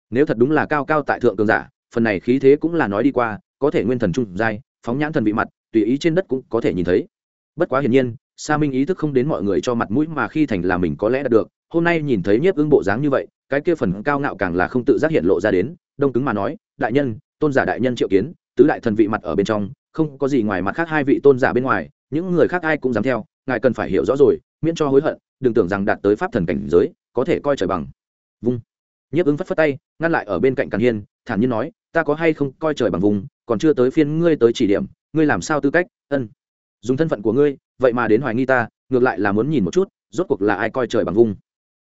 Nếu thật đúng là cao cao tại thượng cường giả, phần này khí thế cũng là nói đi qua, có thể nguyên thần trung giai, phóng nhãn thần bị mặt, tùy ý trên đất cũng có thể nhìn thấy. Bất quá hiển nhiên, sa minh ý thức không đến mọi người cho mặt mũi mà khi thành là mình có lẽ đã được, hôm nay nhìn thấy nhiếp ưng bộ dáng như vậy cái kia phần cao ngạo càng là không tự giác hiện lộ ra đến, đông cứng mà nói, đại nhân, tôn giả đại nhân triệu kiến, tứ đại thần vị mặt ở bên trong, không có gì ngoài mặt khác hai vị tôn giả bên ngoài, những người khác ai cũng dám theo, ngài cần phải hiểu rõ rồi, miễn cho hối hận, đừng tưởng rằng đạt tới pháp thần cảnh giới, có thể coi trời bằng. Vung. Nhiếp ứng phất phất tay, ngăn lại ở bên cạnh càn hiên, thản nhiên nói, ta có hay không coi trời bằng vùng còn chưa tới phiên ngươi tới chỉ điểm, ngươi làm sao tư cách, ân, dùng thân phận của ngươi, vậy mà đến hoài nghi ta, ngược lại là muốn nhìn một chút, rốt cuộc là ai coi trời bằng vung?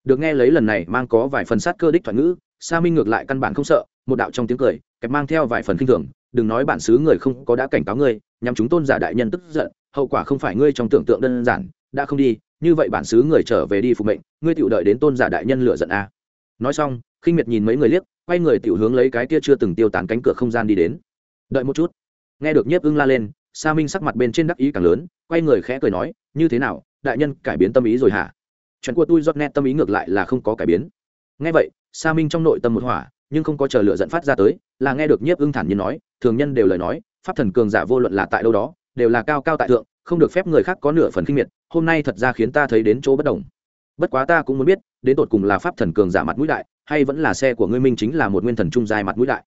Được nghe lấy lần này mang có vài phần sát cơ đích thoại ngữ, sa minh ngược lại căn bản không sợ, một đạo trong tiếng cười, kẹp mang theo vài phần kinh thường, đừng nói bản xứ người không có đã cảnh cáo ngươi nhằm chúng tôn giả đại nhân tức giận, hậu quả không phải ngươi trong tưởng tượng đơn giản, đã không đi, như vậy bản xứ người trở về đi phục mệnh, ngươi tự đợi đến tôn giả đại nhân lựa giận a nói xong, khinh miệt nhìn mấy người liếc, quay người tiểu hướng lấy cái kia chưa từng tiêu tán cánh cửa không gian đi đến. Đợi một chút. Nghe được nhiếp ưng la lên, sa minh sắc mặt bên trên đắc ý càng lớn, quay người khẽ cười nói, như thế nào, đại nhân cải biến tâm ý rồi hả? Chuyện của tôi giọt nét tâm ý ngược lại là không có cải biến. Nghe vậy, sa minh trong nội tâm một hỏa, nhưng không có chờ lửa dẫn phát ra tới, là nghe được nhiếp ưng thản nhiên nói, thường nhân đều lời nói, pháp thần cường giả vô luận là tại đâu đó, đều là cao cao tại thượng, không được phép người khác có nửa phần kinh miệt, hôm nay thật ra khiến ta thấy đến chỗ bất đồng. Bất quá ta cũng muốn biết, đến tột cùng là pháp thần cường giả mặt mũi đại, hay vẫn là xe của ngươi minh chính là một nguyên thần trung dài mặt mũi đại?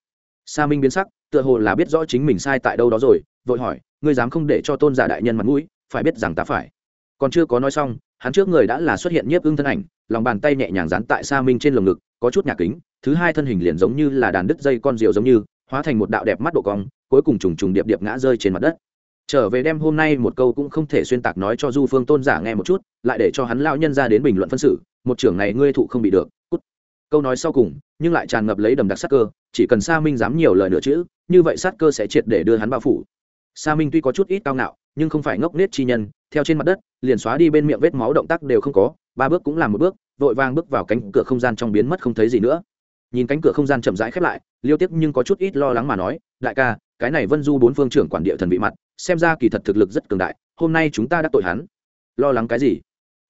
Sa minh biến sắc, tựa hồ là biết rõ chính mình sai tại đâu đó rồi, vội hỏi, ngươi dám không để cho tôn giả đại nhân mặt mũi, phải biết rằng ta phải. Còn chưa có nói xong hắn trước người đã là xuất hiện nhiếp ưng thân ảnh, lòng bàn tay nhẹ nhàng dán tại sa minh trên lồng ngực, có chút nhà kính, thứ hai thân hình liền giống như là đàn đứt dây con rượu giống như, hóa thành một đạo đẹp mắt độ cong, cuối cùng trùng trùng điệp điệp ngã rơi trên mặt đất. Trở về đem hôm nay một câu cũng không thể xuyên tạc nói cho du phương tôn giả nghe một chút, lại để cho hắn lao nhân ra đến bình luận phân xử, một trưởng này ngươi thụ không bị được, cút. Câu nói sau cùng, nhưng lại tràn ngập lấy đầm đặc sắc cơ, chỉ cần sa minh dám nhiều lời nữa chữ như vậy sát cơ sẽ triệt để đưa hắn bao phủ. Sa minh tuy có chút ít cao ngạo nhưng không phải ngốc nết chi nhân, theo trên mặt đất, liền xóa đi bên miệng vết máu động tác đều không có, ba bước cũng làm một bước, vội vàng bước vào cánh cửa không gian trong biến mất không thấy gì nữa. Nhìn cánh cửa không gian chậm rãi khép lại, liêu tiếc nhưng có chút ít lo lắng mà nói, đại ca, cái này vân du bốn phương trưởng quản địa thần vị mặt, xem ra kỳ thật thực lực rất cường đại, hôm nay chúng ta đã tội hắn. Lo lắng cái gì?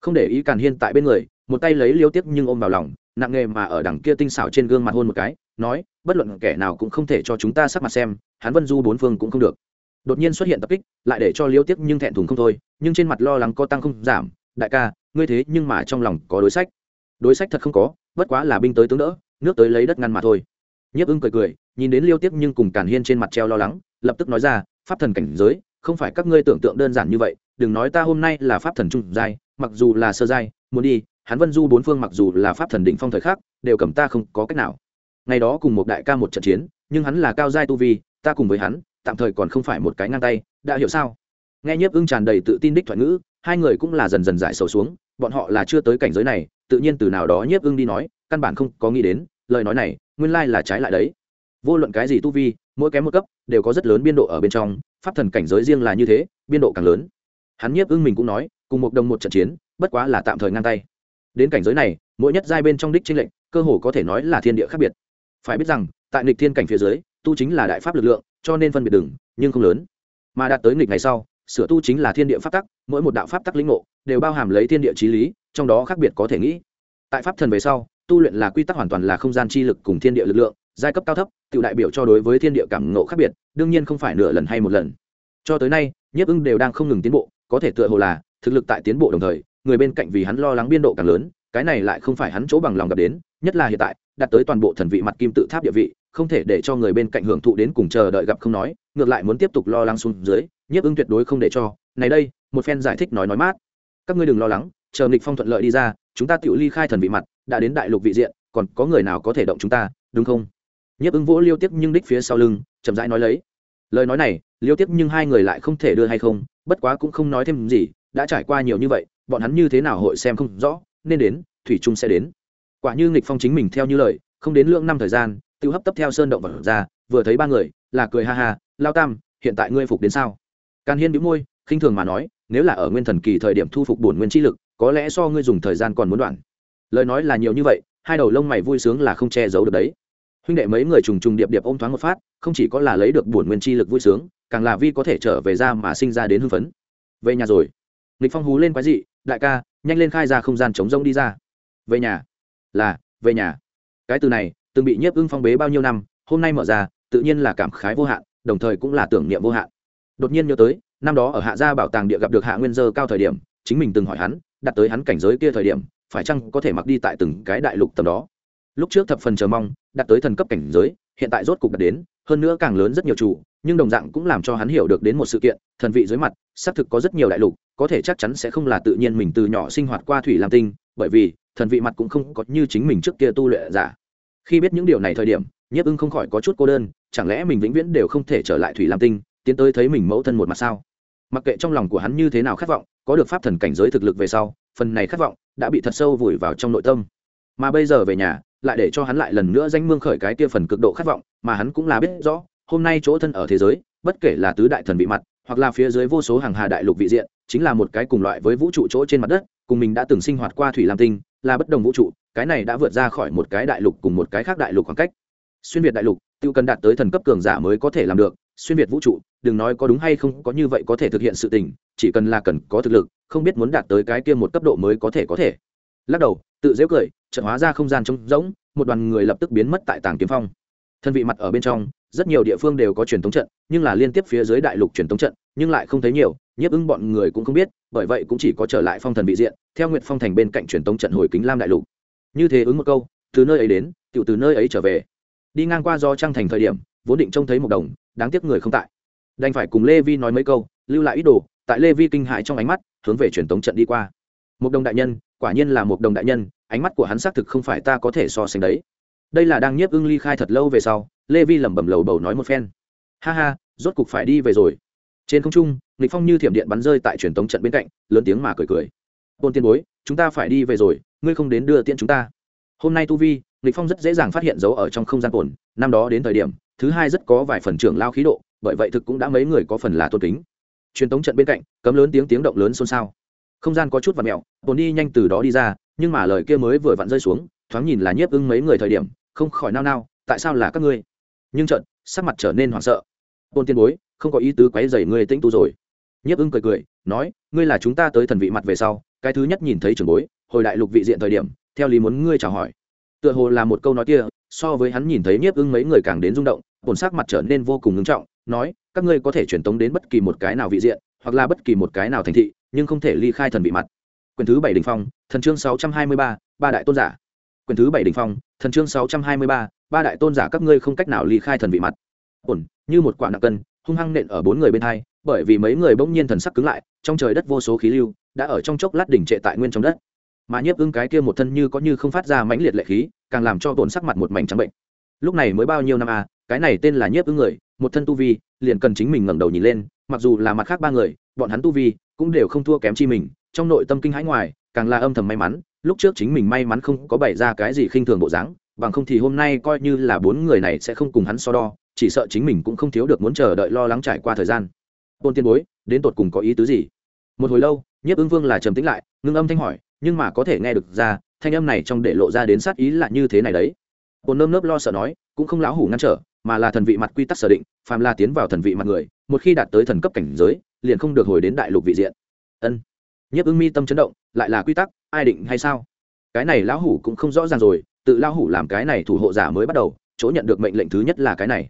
Không để ý càn hiên tại bên người, một tay lấy liêu tiếc nhưng ôm vào lòng, nặng nghề mà ở đằng kia tinh xảo trên gương mặt hôn một cái, nói, bất luận kẻ nào cũng không thể cho chúng ta sắc mặt xem, hắn vân du bốn phương cũng không được đột nhiên xuất hiện tập kích, lại để cho liêu tiếc nhưng thẹn thùng không thôi, nhưng trên mặt lo lắng có tăng không giảm, đại ca, ngươi thế nhưng mà trong lòng có đối sách. Đối sách thật không có, bất quá là binh tới tướng đỡ, nước tới lấy đất ngăn mà thôi. Nhiếp ưng cười cười, nhìn đến liêu tiếc nhưng cùng cản hiên trên mặt treo lo lắng, lập tức nói ra, pháp thần cảnh giới, không phải các ngươi tưởng tượng đơn giản như vậy, đừng nói ta hôm nay là pháp thần trung giai, mặc dù là sơ giai, muốn đi, hắn vân du bốn phương mặc dù là pháp thần định phong thời khắc, đều cầm ta không có cách nào. Ngày đó cùng một đại ca một trận chiến, nhưng hắn là cao giai tu vi, ta cùng với hắn tạm thời còn không phải một cái ngang tay, đã hiểu sao? Nghe nhiếp ưng tràn đầy tự tin đích thoại ngữ, hai người cũng là dần dần giải sầu xuống, bọn họ là chưa tới cảnh giới này, tự nhiên từ nào đó nhiếp ưng đi nói, căn bản không có nghĩ đến, lời nói này, nguyên lai là trái lại đấy. Vô luận cái gì tu vi, mỗi kém một cấp, đều có rất lớn biên độ ở bên trong, pháp thần cảnh giới riêng là như thế, biên độ càng lớn. Hắn nhiếp ưng mình cũng nói, cùng một đồng một trận chiến, bất quá là tạm thời ngang tay. Đến cảnh giới này, mỗi nhất giai bên trong đích tranh lệnh cơ hồ có thể nói là thiên địa khác biệt. Phải biết rằng, tại nghịch thiên cảnh phía dưới, tu chính là đại pháp lực lượng cho nên phân biệt đừng, nhưng không lớn. Mà đạt tới nghịch ngày sau, sửa tu chính là thiên địa pháp tắc, mỗi một đạo pháp tắc lĩnh ngộ, đều bao hàm lấy thiên địa trí lý, trong đó khác biệt có thể nghĩ. Tại pháp thần về sau, tu luyện là quy tắc hoàn toàn là không gian chi lực cùng thiên địa lực lượng, giai cấp cao thấp, tự đại biểu cho đối với thiên địa cảm ngộ khác biệt, đương nhiên không phải nửa lần hay một lần. Cho tới nay, nhiếp ưng đều đang không ngừng tiến bộ, có thể tựa hồ là, thực lực tại tiến bộ đồng thời, người bên cạnh vì hắn lo lắng biên độ càng lớn, cái này lại không phải hắn chỗ bằng lòng gặp đến nhất là hiện tại, đặt tới toàn bộ thần vị mặt kim tự tháp địa vị, không thể để cho người bên cạnh hưởng thụ đến cùng chờ đợi gặp không nói, ngược lại muốn tiếp tục lo lắng xuống dưới, nhiếp ưng tuyệt đối không để cho. Này đây, một phen giải thích nói nói mát. Các ngươi đừng lo lắng, chờ nghịch phong thuận lợi đi ra, chúng ta tự ly khai thần vị mặt, đã đến đại lục vị diện, còn có người nào có thể động chúng ta, đúng không? Nhiếp ứng vỗ liêu tiếp nhưng đích phía sau lưng, chậm rãi nói lấy. Lời nói này, liêu tiếp nhưng hai người lại không thể đưa hay không, bất quá cũng không nói thêm gì, đã trải qua nhiều như vậy, bọn hắn như thế nào hội xem không rõ, nên đến, thủy trung sẽ đến quả như nghịch phong chính mình theo như lời, không đến lượng năm thời gian, tiêu hấp tấp theo sơn động vật ra, vừa thấy ba người, là cười ha ha, lao tam, hiện tại ngươi phục đến sao? Càn hiên bĩu môi, khinh thường mà nói, nếu là ở nguyên thần kỳ thời điểm thu phục bổn nguyên chi lực, có lẽ so ngươi dùng thời gian còn muốn đoạn. Lời nói là nhiều như vậy, hai đầu lông mày vui sướng là không che giấu được đấy. Huynh đệ mấy người trùng trùng điệp điệp ôm thoáng một phát, không chỉ có là lấy được bổn nguyên chi lực vui sướng, càng là vi có thể trở về ra mà sinh ra đến hưng phấn. Về nhà rồi. Nghịch phong hú lên quái dị, đại ca, nhanh lên khai ra không gian chống rông đi ra. Về nhà là, về nhà. Cái từ này, từng bị nhiếp ưng phong bế bao nhiêu năm, hôm nay mở ra, tự nhiên là cảm khái vô hạn, đồng thời cũng là tưởng niệm vô hạn. Đột nhiên nhớ tới, năm đó ở hạ gia bảo tàng địa gặp được hạ nguyên dơ cao thời điểm, chính mình từng hỏi hắn, đặt tới hắn cảnh giới kia thời điểm, phải chăng có thể mặc đi tại từng cái đại lục tầm đó? Lúc trước thập phần chờ mong, đặt tới thần cấp cảnh giới, hiện tại rốt cục đạt đến, hơn nữa càng lớn rất nhiều chủ, nhưng đồng dạng cũng làm cho hắn hiểu được đến một sự kiện, thần vị dưới mặt, xác thực có rất nhiều đại lục, có thể chắc chắn sẽ không là tự nhiên mình từ nhỏ sinh hoạt qua thủy lam tinh, bởi vì thần vị mặt cũng không có như chính mình trước kia tu luyện giả. Khi biết những điều này thời điểm, nhiếp ưng không khỏi có chút cô đơn, chẳng lẽ mình vĩnh viễn đều không thể trở lại thủy lam tinh, tiến tới thấy mình mẫu thân một mặt sao? Mặc kệ trong lòng của hắn như thế nào khát vọng, có được pháp thần cảnh giới thực lực về sau, phần này khát vọng đã bị thật sâu vùi vào trong nội tâm. Mà bây giờ về nhà, lại để cho hắn lại lần nữa danh mương khởi cái kia phần cực độ khát vọng, mà hắn cũng là biết rõ, hôm nay chỗ thân ở thế giới, bất kể là tứ đại thần vị mặt, hoặc là phía dưới vô số hàng hà đại lục vị diện, chính là một cái cùng loại với vũ trụ chỗ trên mặt đất cùng mình đã từng sinh hoạt qua thủy lam tinh, là bất đồng vũ trụ, cái này đã vượt ra khỏi một cái đại lục cùng một cái khác đại lục khoảng cách. Xuyên việt đại lục tự cần đạt tới thần cấp cường giả mới có thể làm được, xuyên việt vũ trụ, đừng nói có đúng hay không có như vậy có thể thực hiện sự tình, chỉ cần là cần có thực lực, không biết muốn đạt tới cái kia một cấp độ mới có thể có thể. Lắc đầu, tự dễ cười trận hóa ra không gian trống rỗng, một đoàn người lập tức biến mất tại tàng kiếm phong. Thân vị mặt ở bên trong, rất nhiều địa phương đều có truyền thống trận, nhưng là liên tiếp phía dưới đại lục truyền thống trận, nhưng lại không thấy nhiều nhiếp ứng bọn người cũng không biết, bởi vậy cũng chỉ có trở lại phong thần vị diện, theo nguyện phong thành bên cạnh truyền tống trận hồi kính lam đại lục. Như thế ứng một câu, từ nơi ấy đến tự từ nơi ấy trở về. Đi ngang qua do trăng thành thời điểm, vốn định trông thấy một đồng, đáng tiếc người không tại. Đành phải cùng lê vi nói mấy câu, lưu lại ý đồ, tại lê vi kinh hại trong ánh mắt, hướng về truyền tống trận đi qua. Một đồng đại nhân, quả nhiên là một đồng đại nhân, ánh mắt của hắn xác thực không phải ta có thể so sánh đấy. Đây là đang nhiếp ưng ly khai thật lâu về sau, lê vi lẩm bẩm lầu bầu nói một phen. Ha ha, rốt cục phải đi về rồi trên không trung, nghịch phong như thiểm điện bắn rơi tại truyền tống trận bên cạnh, lớn tiếng mà cười cười. Tôn tiên bối, chúng ta phải đi về rồi, ngươi không đến đưa tiên chúng ta. Hôm nay tu vi, nghịch phong rất dễ dàng phát hiện dấu ở trong không gian cồn năm đó đến thời điểm, thứ hai rất có vài phần trưởng lao khí độ, bởi vậy thực cũng đã mấy người có phần là tôn kính. Truyền tống trận bên cạnh, cấm lớn tiếng tiếng động lớn xôn xao. Không gian có chút và mẹo tồn đi nhanh từ đó đi ra, nhưng mà lời kia mới vừa vặn rơi xuống, thoáng nhìn là nhiếp ưng mấy người thời điểm, không khỏi nao nao, tại sao là các ngươi? Nhưng trận, sắc mặt trở nên hoảng sợ. Tôn tiên bối không có ý tứ quấy rầy ngươi tĩnh tu rồi. Nhiếp ưng cười cười, nói, ngươi là chúng ta tới thần vị mặt về sau, cái thứ nhất nhìn thấy trường bối, hồi đại lục vị diện thời điểm, theo lý muốn ngươi chào hỏi. Tựa hồ là một câu nói kia, so với hắn nhìn thấy nhiếp ưng mấy người càng đến rung động bổn sắc mặt trở nên vô cùng ngưng trọng, nói, các ngươi có thể truyền tống đến bất kỳ một cái nào vị diện, hoặc là bất kỳ một cái nào thành thị, nhưng không thể ly khai thần vị mặt. Quyền thứ bảy đình phong, thần chương sáu trăm hai mươi ba ba đại tôn giả. Quyền thứ bảy đình phong, thần chương sáu trăm hai mươi ba ba đại tôn giả các ngươi không cách nào ly khai thần vị mặt. Ổn, như một quả nặng cân hung hăng nện ở bốn người bên hai, bởi vì mấy người bỗng nhiên thần sắc cứng lại, trong trời đất vô số khí lưu đã ở trong chốc lát đỉnh trệ tại nguyên trong đất. Mà nhiếp ưng cái kia một thân như có như không phát ra mãnh liệt lệ khí, càng làm cho tổn sắc mặt một mảnh trắng bệnh. Lúc này mới bao nhiêu năm à cái này tên là nhiếp ưng người, một thân tu vi, liền cần chính mình ngẩng đầu nhìn lên, mặc dù là mặt khác ba người, bọn hắn tu vi cũng đều không thua kém chi mình, trong nội tâm kinh hãi ngoài, càng là âm thầm may mắn, lúc trước chính mình may mắn không có bày ra cái gì khinh thường bộ dáng, bằng không thì hôm nay coi như là bốn người này sẽ không cùng hắn so đo chỉ sợ chính mình cũng không thiếu được muốn chờ đợi lo lắng trải qua thời gian. Tôn tiên bối, đến tột cùng có ý tứ gì? Một hồi lâu, nhiếp ưng vương là trầm tĩnh lại, ngưng âm thanh hỏi, nhưng mà có thể nghe được ra, thanh âm này trong để lộ ra đến sát ý là như thế này đấy. Tôn nơm nớp lo sợ nói, cũng không lão hủ ngăn trở, mà là thần vị mặt quy tắc sở định, phàm la tiến vào thần vị mặt người, một khi đạt tới thần cấp cảnh giới, liền không được hồi đến đại lục vị diện. Ân. Nhiếp ưng mi tâm chấn động, lại là quy tắc, ai định hay sao? Cái này lão hủ cũng không rõ ràng rồi, tự lão hủ làm cái này thủ hộ giả mới bắt đầu, chỗ nhận được mệnh lệnh thứ nhất là cái này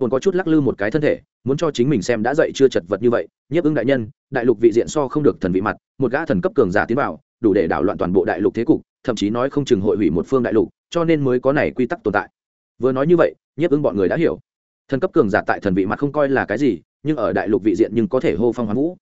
còn có chút lắc lư một cái thân thể, muốn cho chính mình xem đã dậy chưa chật vật như vậy, nhiếp ưng đại nhân, đại lục vị diện so không được thần vị mặt, một gã thần cấp cường giả tiến vào, đủ để đảo loạn toàn bộ đại lục thế cục, thậm chí nói không chừng hội hủy một phương đại lục, cho nên mới có này quy tắc tồn tại. Vừa nói như vậy, nhiếp ưng bọn người đã hiểu. Thần cấp cường giả tại thần vị mặt không coi là cái gì, nhưng ở đại lục vị diện nhưng có thể hô phong hoán vũ.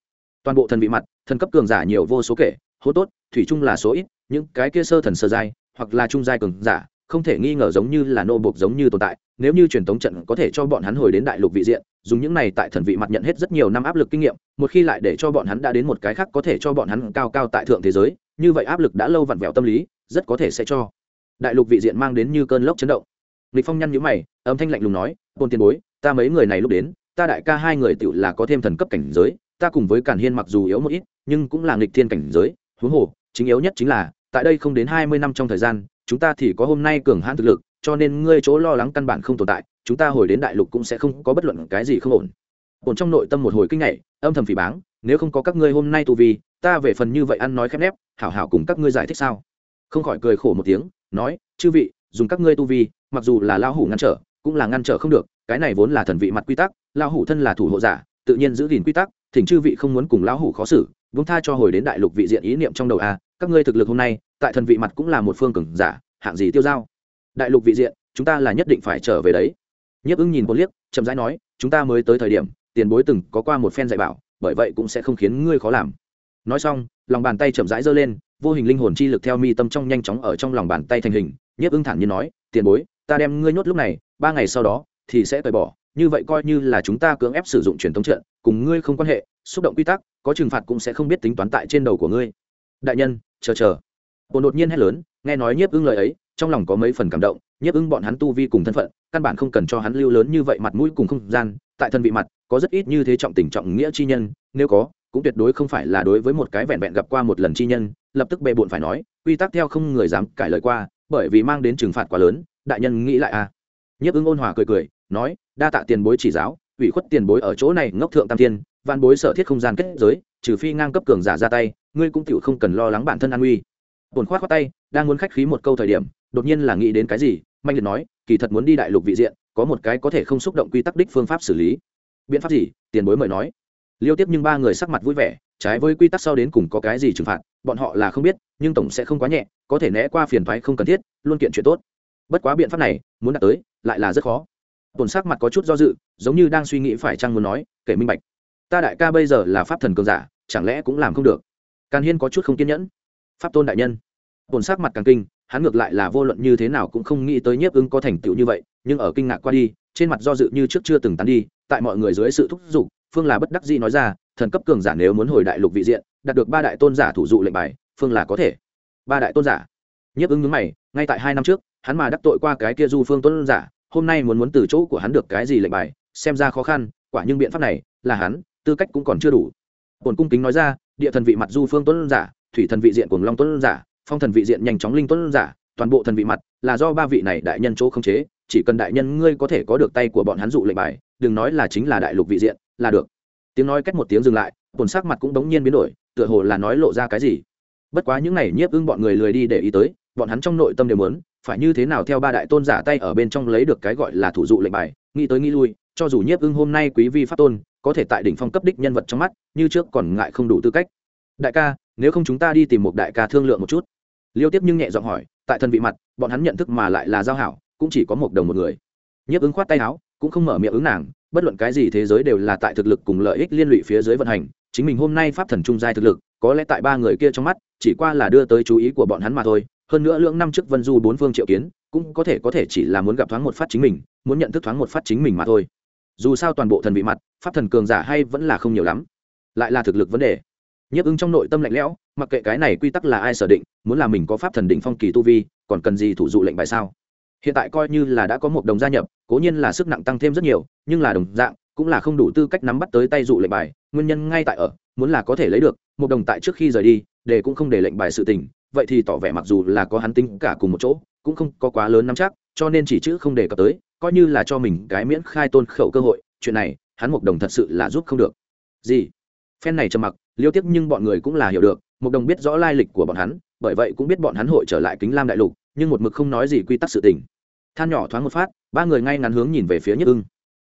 Toàn bộ thần vị mặt, thần cấp cường giả nhiều vô số kể, hô tốt, thủy chung là số ít, những cái kia sơ thần sơ giai, hoặc là trung giai cường giả không thể nghi ngờ giống như là nô buộc giống như tồn tại, nếu như truyền thống trận có thể cho bọn hắn hồi đến đại lục vị diện, dùng những này tại thần vị mặt nhận hết rất nhiều năm áp lực kinh nghiệm, một khi lại để cho bọn hắn đã đến một cái khác có thể cho bọn hắn cao cao tại thượng thế giới, như vậy áp lực đã lâu vặn vẹo tâm lý, rất có thể sẽ cho đại lục vị diện mang đến như cơn lốc chấn động. Lịch phong nhăn nhíu mày, âm thanh lạnh lùng nói, tôn tiền bối, ta mấy người này lúc đến, ta đại ca hai người tựu là có thêm thần cấp cảnh giới, ta cùng với cản hiên mặc dù yếu một ít, nhưng cũng là nghịch thiên cảnh giới, huống hồ, chính yếu nhất chính là, tại đây không đến hai mươi năm trong thời gian chúng ta thì có hôm nay cường hãn thực lực, cho nên ngươi chỗ lo lắng căn bản không tồn tại, chúng ta hồi đến đại lục cũng sẽ không có bất luận cái gì không ổn. Ổn trong nội tâm một hồi kinh ngạc, âm thầm phỉ báng, nếu không có các ngươi hôm nay tu vi, ta về phần như vậy ăn nói khép nép, hảo hảo cùng các ngươi giải thích sao? Không khỏi cười khổ một tiếng, nói, chư vị, dùng các ngươi tu vi, mặc dù là lao hủ ngăn trở, cũng là ngăn trở không được, cái này vốn là thần vị mặt quy tắc lao hủ thân là thủ hộ giả, tự nhiên giữ gìn quy tắc, thỉnh chư vị không muốn cùng lão hủ khó xử vung tha cho hồi đến đại lục vị diện ý niệm trong đầu a, các ngươi thực lực hôm nay tại thần vị mặt cũng là một phương cường giả, hạng gì tiêu dao? đại lục vị diện, chúng ta là nhất định phải trở về đấy. Nhiếp ứng nhìn một liếc, chậm rãi nói, chúng ta mới tới thời điểm, tiền bối từng có qua một phen dạy bảo, bởi vậy cũng sẽ không khiến ngươi khó làm. Nói xong, lòng bàn tay chậm rãi giơ lên, vô hình linh hồn chi lực theo mi tâm trong nhanh chóng ở trong lòng bàn tay thành hình. Nhiếp ứng thản nhiên nói, tiền bối, ta đem ngươi nhốt lúc này, ba ngày sau đó thì sẽ tẩy bỏ. Như vậy coi như là chúng ta cưỡng ép sử dụng truyền thống trận, cùng ngươi không quan hệ, xúc động quy tắc, có trừng phạt cũng sẽ không biết tính toán tại trên đầu của ngươi. Đại nhân, chờ chờ bồn đột nhiên hét lớn nghe nói nhiếp ưng lời ấy trong lòng có mấy phần cảm động nhiếp ưng bọn hắn tu vi cùng thân phận căn bản không cần cho hắn lưu lớn như vậy mặt mũi cùng không gian tại thân vị mặt có rất ít như thế trọng tình trọng nghĩa chi nhân nếu có cũng tuyệt đối không phải là đối với một cái vẹn vẹn gặp qua một lần chi nhân lập tức bệ bộn phải nói quy tắc theo không người dám cải lời qua bởi vì mang đến trừng phạt quá lớn đại nhân nghĩ lại a à. nhiếp ưng ôn hòa cười cười nói đa tạ tiền bối chỉ giáo ủy khuất tiền bối ở chỗ này ngốc thượng tam thiên, văn bối sở thiết không gian kết giới trừ phi ngang cấp cường giả ra tay ngươi cũng tựu không cần lo lắng bản thân an nguy bồn khoát khoát tay, đang muốn khách khí một câu thời điểm, đột nhiên là nghĩ đến cái gì, mạnh liệt nói, kỳ thật muốn đi đại lục vị diện, có một cái có thể không xúc động quy tắc đích phương pháp xử lý. Biện pháp gì? Tiền bối mời nói. Liêu tiếp nhưng ba người sắc mặt vui vẻ, trái với quy tắc sau đến cùng có cái gì trừng phạt, bọn họ là không biết, nhưng tổng sẽ không quá nhẹ, có thể né qua phiền thoái không cần thiết, luôn kiện chuyện tốt. Bất quá biện pháp này, muốn đạt tới, lại là rất khó. Tổn sắc mặt có chút do dự, giống như đang suy nghĩ phải chăng muốn nói, kể minh bạch, ta đại ca bây giờ là pháp thần cường giả, chẳng lẽ cũng làm không được? Càn hiên có chút không kiên nhẫn pháp tôn đại nhân. Bổn sắc mặt càng kinh, hắn ngược lại là vô luận như thế nào cũng không nghĩ tới nhiếp ứng có thành tựu như vậy, nhưng ở kinh ngạc qua đi, trên mặt do dự như trước chưa từng tán đi, tại mọi người dưới sự thúc giục, phương là bất đắc dĩ nói ra, thần cấp cường giả nếu muốn hồi đại lục vị diện, đạt được ba đại tôn giả thủ dụ lệnh bài, phương là có thể. Ba đại tôn giả. Nhiếp ứng nhướng mày, ngay tại hai năm trước, hắn mà đắc tội qua cái kia du phương tôn giả, hôm nay muốn muốn từ chỗ của hắn được cái gì lệnh bài, xem ra khó khăn, quả nhưng biện pháp này là hắn, tư cách cũng còn chưa đủ. Bổn cung kính nói ra, địa thần vị mặt du phương tôn giả thủy thần vị diện cùng long tuấn giả, phong thần vị diện nhanh chóng linh tuấn giả, toàn bộ thần vị mặt là do ba vị này đại nhân chỗ không chế, chỉ cần đại nhân ngươi có thể có được tay của bọn hắn dụ lệnh bài, đừng nói là chính là đại lục vị diện, là được. Tiếng nói cách một tiếng dừng lại bồn sắc mặt cũng đống nhiên biến đổi, tựa hồ là nói lộ ra cái gì. Bất quá những này nhiếp ưng bọn người lười đi để ý tới, bọn hắn trong nội tâm đều muốn, phải như thế nào theo ba đại tôn giả tay ở bên trong lấy được cái gọi là thủ dụ lệnh bài, nghĩ tới nghĩ lui, cho dù nhiếp ưng hôm nay quý vi pháp tôn, có thể tại đỉnh phong cấp đích nhân vật trong mắt, như trước còn ngại không đủ tư cách. Đại ca nếu không chúng ta đi tìm một đại ca thương lượng một chút. Liêu tiếp nhưng nhẹ giọng hỏi, tại thân vị mặt, bọn hắn nhận thức mà lại là giao hảo, cũng chỉ có một đồng một người. Nhiếp ứng khoát tay áo, cũng không mở miệng ứng nàng, bất luận cái gì thế giới đều là tại thực lực cùng lợi ích liên lụy phía dưới vận hành, chính mình hôm nay pháp thần trung giai thực lực, có lẽ tại ba người kia trong mắt, chỉ qua là đưa tới chú ý của bọn hắn mà thôi, hơn nữa lượng năm trước vân du bốn phương triệu kiến, cũng có thể có thể chỉ là muốn gặp thoáng một phát chính mình, muốn nhận thức thoáng một phát chính mình mà thôi. Dù sao toàn bộ thần vị mặt, pháp thần cường giả hay vẫn là không nhiều lắm, lại là thực lực vấn đề nhiếp ứng trong nội tâm lạnh lẽo, mặc kệ cái này quy tắc là ai sở định, muốn là mình có pháp thần định phong kỳ tu vi, còn cần gì thủ dụ lệnh bài sao? Hiện tại coi như là đã có một đồng gia nhập, cố nhiên là sức nặng tăng thêm rất nhiều, nhưng là đồng dạng, cũng là không đủ tư cách nắm bắt tới tay dụ lệnh bài, nguyên nhân ngay tại ở, muốn là có thể lấy được, một đồng tại trước khi rời đi, để cũng không để lệnh bài sự tình, vậy thì tỏ vẻ mặc dù là có hắn tính cả cùng một chỗ, cũng không có quá lớn nắm chắc, cho nên chỉ chữ không đề cập tới, coi như là cho mình cái miễn khai tôn khẩu cơ hội, chuyện này, hắn một đồng thật sự là giúp không được. Gì? Phen này trầm mặc liêu tiếc nhưng bọn người cũng là hiểu được một đồng biết rõ lai lịch của bọn hắn, bởi vậy cũng biết bọn hắn hội trở lại kính lam đại lục, nhưng một mực không nói gì quy tắc sự tình. Than nhỏ thoáng một phát, ba người ngay ngắn hướng nhìn về phía nhất ưng.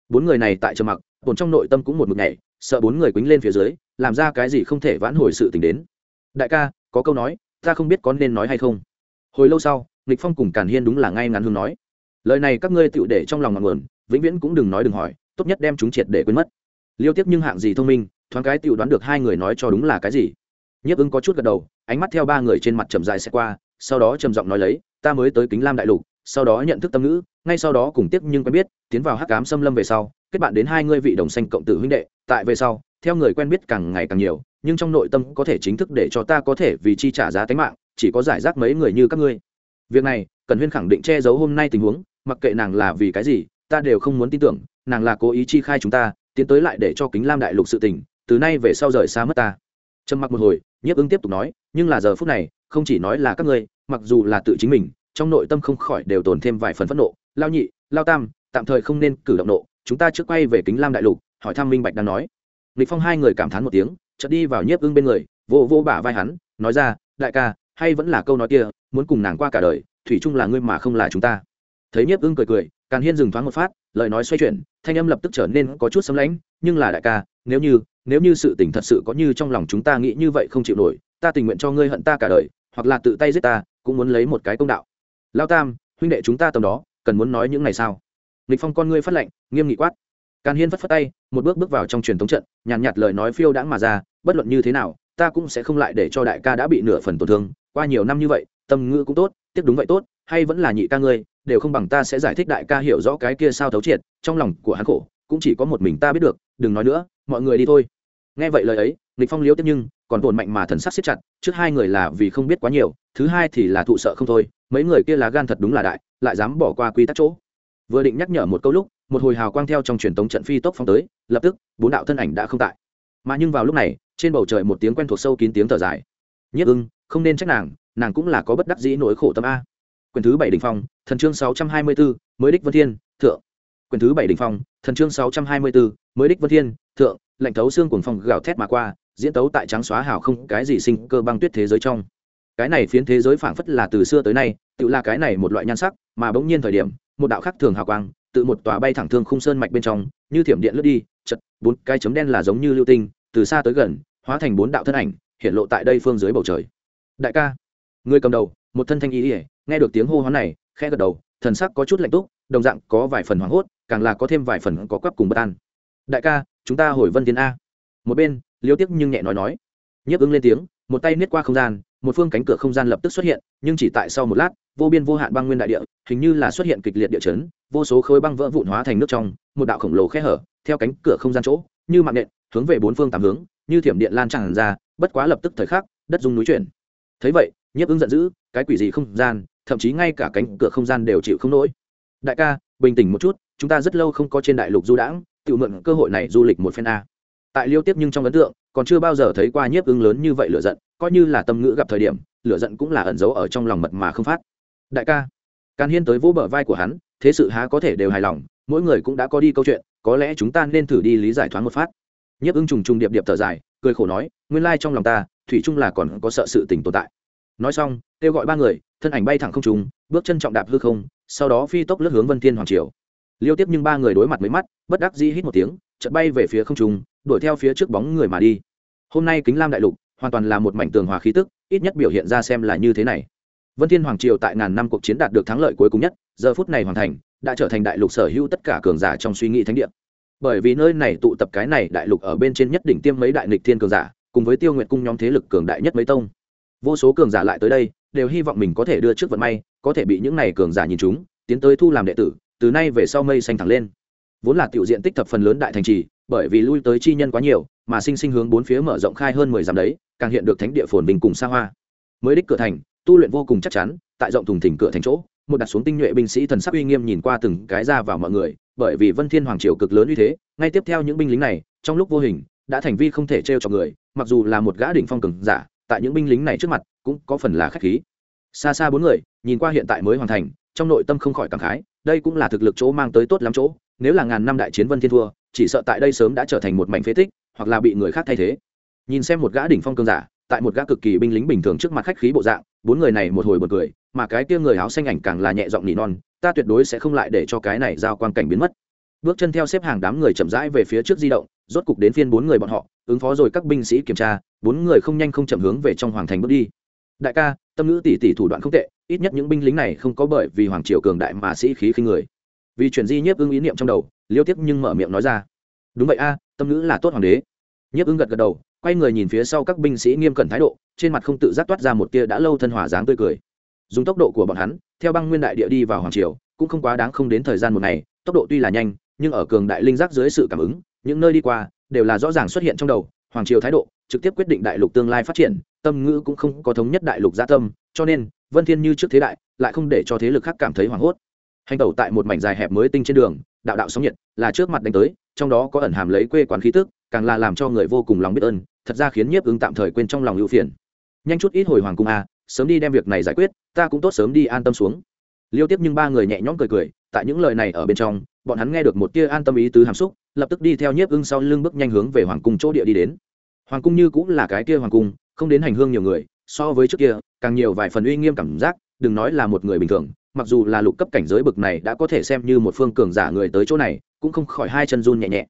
Bốn người này tại trầm mặc bồn trong nội tâm cũng một mực nhảy, sợ bốn người quýnh lên phía dưới, làm ra cái gì không thể vãn hồi sự tình đến. Đại ca, có câu nói, ta không biết có nên nói hay không. Hồi lâu sau, nghịch phong cùng càn hiên đúng là ngay ngắn hướng nói. Lời này các ngươi tựu để trong lòng ngọn nguồn, vĩnh viễn cũng đừng nói đừng hỏi, tốt nhất đem chúng triệt để quên mất. Liêu tiếp nhưng hạng gì thông minh thoáng cái tự đoán được hai người nói cho đúng là cái gì. Nhiếp ứng có chút gật đầu, ánh mắt theo ba người trên mặt trầm dài sẽ qua, sau đó trầm giọng nói lấy, ta mới tới kính lam đại lục, sau đó nhận thức tâm ngữ, ngay sau đó cùng tiếp nhưng quen biết, tiến vào hắc cám xâm lâm về sau, kết bạn đến hai ngươi vị đồng xanh cộng tử huynh đệ, tại về sau, theo người quen biết càng ngày càng nhiều, nhưng trong nội tâm có thể chính thức để cho ta có thể vì chi trả giá tính mạng, chỉ có giải rác mấy người như các ngươi. Việc này cần huyên khẳng định che giấu hôm nay tình huống, mặc kệ nàng là vì cái gì, ta đều không muốn tin tưởng, nàng là cố ý chi khai chúng ta, tiến tới lại để cho kính lam đại lục sự tình từ nay về sau rời xa mất ta. Trầm mặc một hồi, nhiếp ứng tiếp tục nói, nhưng là giờ phút này, không chỉ nói là các ngươi, mặc dù là tự chính mình, trong nội tâm không khỏi đều tồn thêm vài phần phẫn nộ. Lao nhị, lao tam, tạm thời không nên cử động nộ, chúng ta trước quay về kính lam đại lục, hỏi thăm minh bạch đang nói. Lịch phong hai người cảm thán một tiếng, chợt đi vào nhiếp ưng bên người, vô vô bả vai hắn, nói ra, đại ca, hay vẫn là câu nói kia, muốn cùng nàng qua cả đời, thủy chung là ngươi mà không là chúng ta thấy nhiếp ưng cười cười càn hiên dừng thoáng một phát lời nói xoay chuyển thanh âm lập tức trở nên có chút sấm lãnh nhưng là đại ca nếu như nếu như sự tình thật sự có như trong lòng chúng ta nghĩ như vậy không chịu nổi ta tình nguyện cho ngươi hận ta cả đời hoặc là tự tay giết ta cũng muốn lấy một cái công đạo. Lao tam huynh đệ chúng ta tầm đó cần muốn nói những ngày sao lịch phong con ngươi phát lệnh nghiêm nghị quát. Càn hiên phất phất tay một bước bước vào trong truyền thống trận nhàn nhạt, nhạt lời nói phiêu đãng mà ra bất luận như thế nào ta cũng sẽ không lại để cho đại ca đã bị nửa phần tổn thương qua nhiều năm như vậy tâm ngữ cũng tốt tiếp đúng vậy tốt, hay vẫn là nhị ca ngươi, đều không bằng ta sẽ giải thích đại ca hiểu rõ cái kia sao thấu triệt, trong lòng của hắn khổ, cũng chỉ có một mình ta biết được, đừng nói nữa, mọi người đi thôi. Nghe vậy lời ấy, nghịch phong liếu tiếp nhưng, còn tồn mạnh mà thần sắc siết chặt, trước hai người là vì không biết quá nhiều, thứ hai thì là thụ sợ không thôi, mấy người kia là gan thật đúng là đại, lại dám bỏ qua quy tắc chỗ. Vừa định nhắc nhở một câu lúc, một hồi hào quang theo trong truyền tống trận phi tốc phong tới, lập tức, bốn đạo thân ảnh đã không tại. Mà nhưng vào lúc này, trên bầu trời một tiếng quen thuộc sâu kín tiếng thở dài. Nhất ưng, không nên trách nàng nàng cũng là có bất đắc dĩ nỗi khổ tâm a. Quyền thứ bảy đỉnh phong, thần chương sáu trăm hai mươi bốn mới đích vân thiên, thượng. Quyền thứ bảy đỉnh phong, thần chương sáu trăm hai mươi bốn mới đích vân thiên, thượng. Lệnh thấu xương cuồng phong gào thét mà qua, diễn tấu tại trắng xóa hào không cái gì sinh cơ băng tuyết thế giới trong. Cái này phiến thế giới phảng phất là từ xưa tới nay, tự là cái này một loại nhan sắc, mà bỗng nhiên thời điểm, một đạo khác thường hào quang, tự một tòa bay thẳng thương khung sơn mạch bên trong, như thiểm điện lướt đi, chật, bốn cái chấm đen là giống như lưu tinh, từ xa tới gần, hóa thành bốn đạo thân ảnh, hiện lộ tại đây phương dưới bầu trời. Đại ca người cầm đầu, một thân thanh ý ỉa nghe được tiếng hô hoán này, khẽ gật đầu, thần sắc có chút lạnh túc, đồng dạng có vài phần hoảng hốt, càng là có thêm vài phần có quắp cùng bất an. Đại ca, chúng ta hồi vân tiến a. Một bên, liêu tiếc nhưng nhẹ nói nói. Nhấp ứng lên tiếng, một tay niết qua không gian, một phương cánh cửa không gian lập tức xuất hiện, nhưng chỉ tại sau một lát, vô biên vô hạn băng nguyên đại địa, hình như là xuất hiện kịch liệt địa chấn, vô số khối băng vỡ vụn hóa thành nước trong, một đạo khổng lồ khe hở, theo cánh cửa không gian chỗ, như mạng nện, hướng về bốn phương tám hướng, như thiểm điện lan tràn ra, bất quá lập tức thời khắc, đất dung núi chuyển. Thấy vậy nhiếp ứng giận dữ, cái quỷ gì không gian, thậm chí ngay cả cánh cửa không gian đều chịu không nổi. Đại ca, bình tĩnh một chút, chúng ta rất lâu không có trên đại lục du đãng tự mượn cơ hội này du lịch một phen a. Tại liêu tiếp nhưng trong ấn tượng, còn chưa bao giờ thấy qua nhiếp ứng lớn như vậy lửa giận, coi như là tâm ngữ gặp thời điểm, lửa giận cũng là ẩn giấu ở trong lòng mật mà không phát. Đại ca, càn hiên tới vỗ bờ vai của hắn, thế sự há có thể đều hài lòng, mỗi người cũng đã có đi câu chuyện, có lẽ chúng ta nên thử đi lý giải thoáng một phát. Nhiếp ưng trùng trùng điệp điệp thở dài, cười khổ nói, nguyên lai trong lòng ta, thủy chung là còn có sợ sự tình tồn tại nói xong, kêu gọi ba người, thân ảnh bay thẳng không trùng bước chân trọng đạp hư không, sau đó phi tốc lướt hướng vân thiên hoàng triều. Liêu tiếp nhưng ba người đối mặt mấy mắt, bất đắc dĩ hít một tiếng, chợt bay về phía không trung, đuổi theo phía trước bóng người mà đi. Hôm nay kính lam đại lục, hoàn toàn là một mảnh tường hòa khí tức, ít nhất biểu hiện ra xem là như thế này. Vân thiên hoàng triều tại ngàn năm cuộc chiến đạt được thắng lợi cuối cùng nhất, giờ phút này hoàn thành, đã trở thành đại lục sở hữu tất cả cường giả trong suy nghĩ thánh địa. Bởi vì nơi này tụ tập cái này đại lục ở bên trên nhất đỉnh tiêm mấy đại nghịch thiên cường giả, cùng với tiêu nguyệt cung nhóm thế lực cường đại nhất mấy tông vô số cường giả lại tới đây, đều hy vọng mình có thể đưa trước vận may, có thể bị những này cường giả nhìn chúng, tiến tới thu làm đệ tử, từ nay về sau mây xanh thẳng lên. Vốn là tiểu diện tích thập phần lớn đại thành trì, bởi vì lui tới chi nhân quá nhiều, mà sinh sinh hướng bốn phía mở rộng khai hơn mười dặm đấy, càng hiện được thánh địa phồn bình cùng xa hoa. Mới đích cửa thành, tu luyện vô cùng chắc chắn, tại rộng thùng thỉnh cửa thành chỗ, một đặt xuống tinh nhuệ binh sĩ thần sắc uy nghiêm nhìn qua từng cái ra vào mọi người, bởi vì vân thiên hoàng triều cực lớn uy thế, ngay tiếp theo những binh lính này, trong lúc vô hình, đã thành vi không thể trêu cho người, mặc dù là một gã đỉnh phong cường giả tại những binh lính này trước mặt, cũng có phần là khách khí. Xa xa bốn người, nhìn qua hiện tại mới hoàn thành, trong nội tâm không khỏi cảm khái, đây cũng là thực lực chỗ mang tới tốt lắm chỗ, nếu là ngàn năm đại chiến vân thiên thua, chỉ sợ tại đây sớm đã trở thành một mảnh phế tích, hoặc là bị người khác thay thế. Nhìn xem một gã đỉnh phong cường giả, tại một gã cực kỳ binh lính bình thường trước mặt khách khí bộ dạng, bốn người này một hồi một cười, mà cái kia người áo xanh ảnh càng là nhẹ giọng nỉ non, ta tuyệt đối sẽ không lại để cho cái này giao quan cảnh biến mất. Bước chân theo xếp hàng đám người chậm rãi về phía trước di động, rốt cục đến phiên bốn người bọn họ ứng phó rồi các binh sĩ kiểm tra, bốn người không nhanh không chậm hướng về trong hoàng thành bước đi. Đại ca, tâm ngữ tỷ tỷ thủ đoạn không tệ, ít nhất những binh lính này không có bởi vì hoàng triều cường đại mà sĩ khí khinh người. Vì chuyện di nhiếp ưng ý niệm trong đầu, liêu tiếp nhưng mở miệng nói ra. Đúng vậy a, tâm ngữ là tốt hoàng đế. Nhiếp ưng gật gật đầu, quay người nhìn phía sau các binh sĩ nghiêm cẩn thái độ, trên mặt không tự giác toát ra một tia đã lâu thân hòa dáng tươi cười. Dùng tốc độ của bọn hắn, theo băng nguyên đại địa đi vào hoàng triều, cũng không quá đáng không đến thời gian một ngày, tốc độ tuy là nhanh, nhưng ở cường đại linh giác dưới sự cảm ứng, những nơi đi qua đều là rõ ràng xuất hiện trong đầu, hoàng triều thái độ, trực tiếp quyết định đại lục tương lai phát triển, tâm ngữ cũng không có thống nhất đại lục gia tâm, cho nên, vân thiên như trước thế đại, lại không để cho thế lực khác cảm thấy hoảng hốt. Hành tẩu tại một mảnh dài hẹp mới tinh trên đường, đạo đạo sóng nhiệt, là trước mặt đánh tới, trong đó có ẩn hàm lấy quê quán khí tức, càng là làm cho người vô cùng lòng biết ơn, thật ra khiến nhiếp ứng tạm thời quên trong lòng ưu phiền. Nhanh chút ít hồi hoàng cung a sớm đi đem việc này giải quyết, ta cũng tốt sớm đi an tâm xuống. Liêu tiếp nhưng ba người nhẹ nhõm cười cười, tại những lời này ở bên trong, bọn hắn nghe được một tia an tâm ý tứ hàm xúc lập tức đi theo nhiếp ưng sau lưng bước nhanh hướng về hoàng cung chỗ địa đi đến. Hoàng cung như cũng là cái kia hoàng cung, không đến hành hương nhiều người, so với trước kia, càng nhiều vài phần uy nghiêm cảm giác, đừng nói là một người bình thường, mặc dù là lục cấp cảnh giới bực này đã có thể xem như một phương cường giả người tới chỗ này, cũng không khỏi hai chân run nhẹ nhẹ.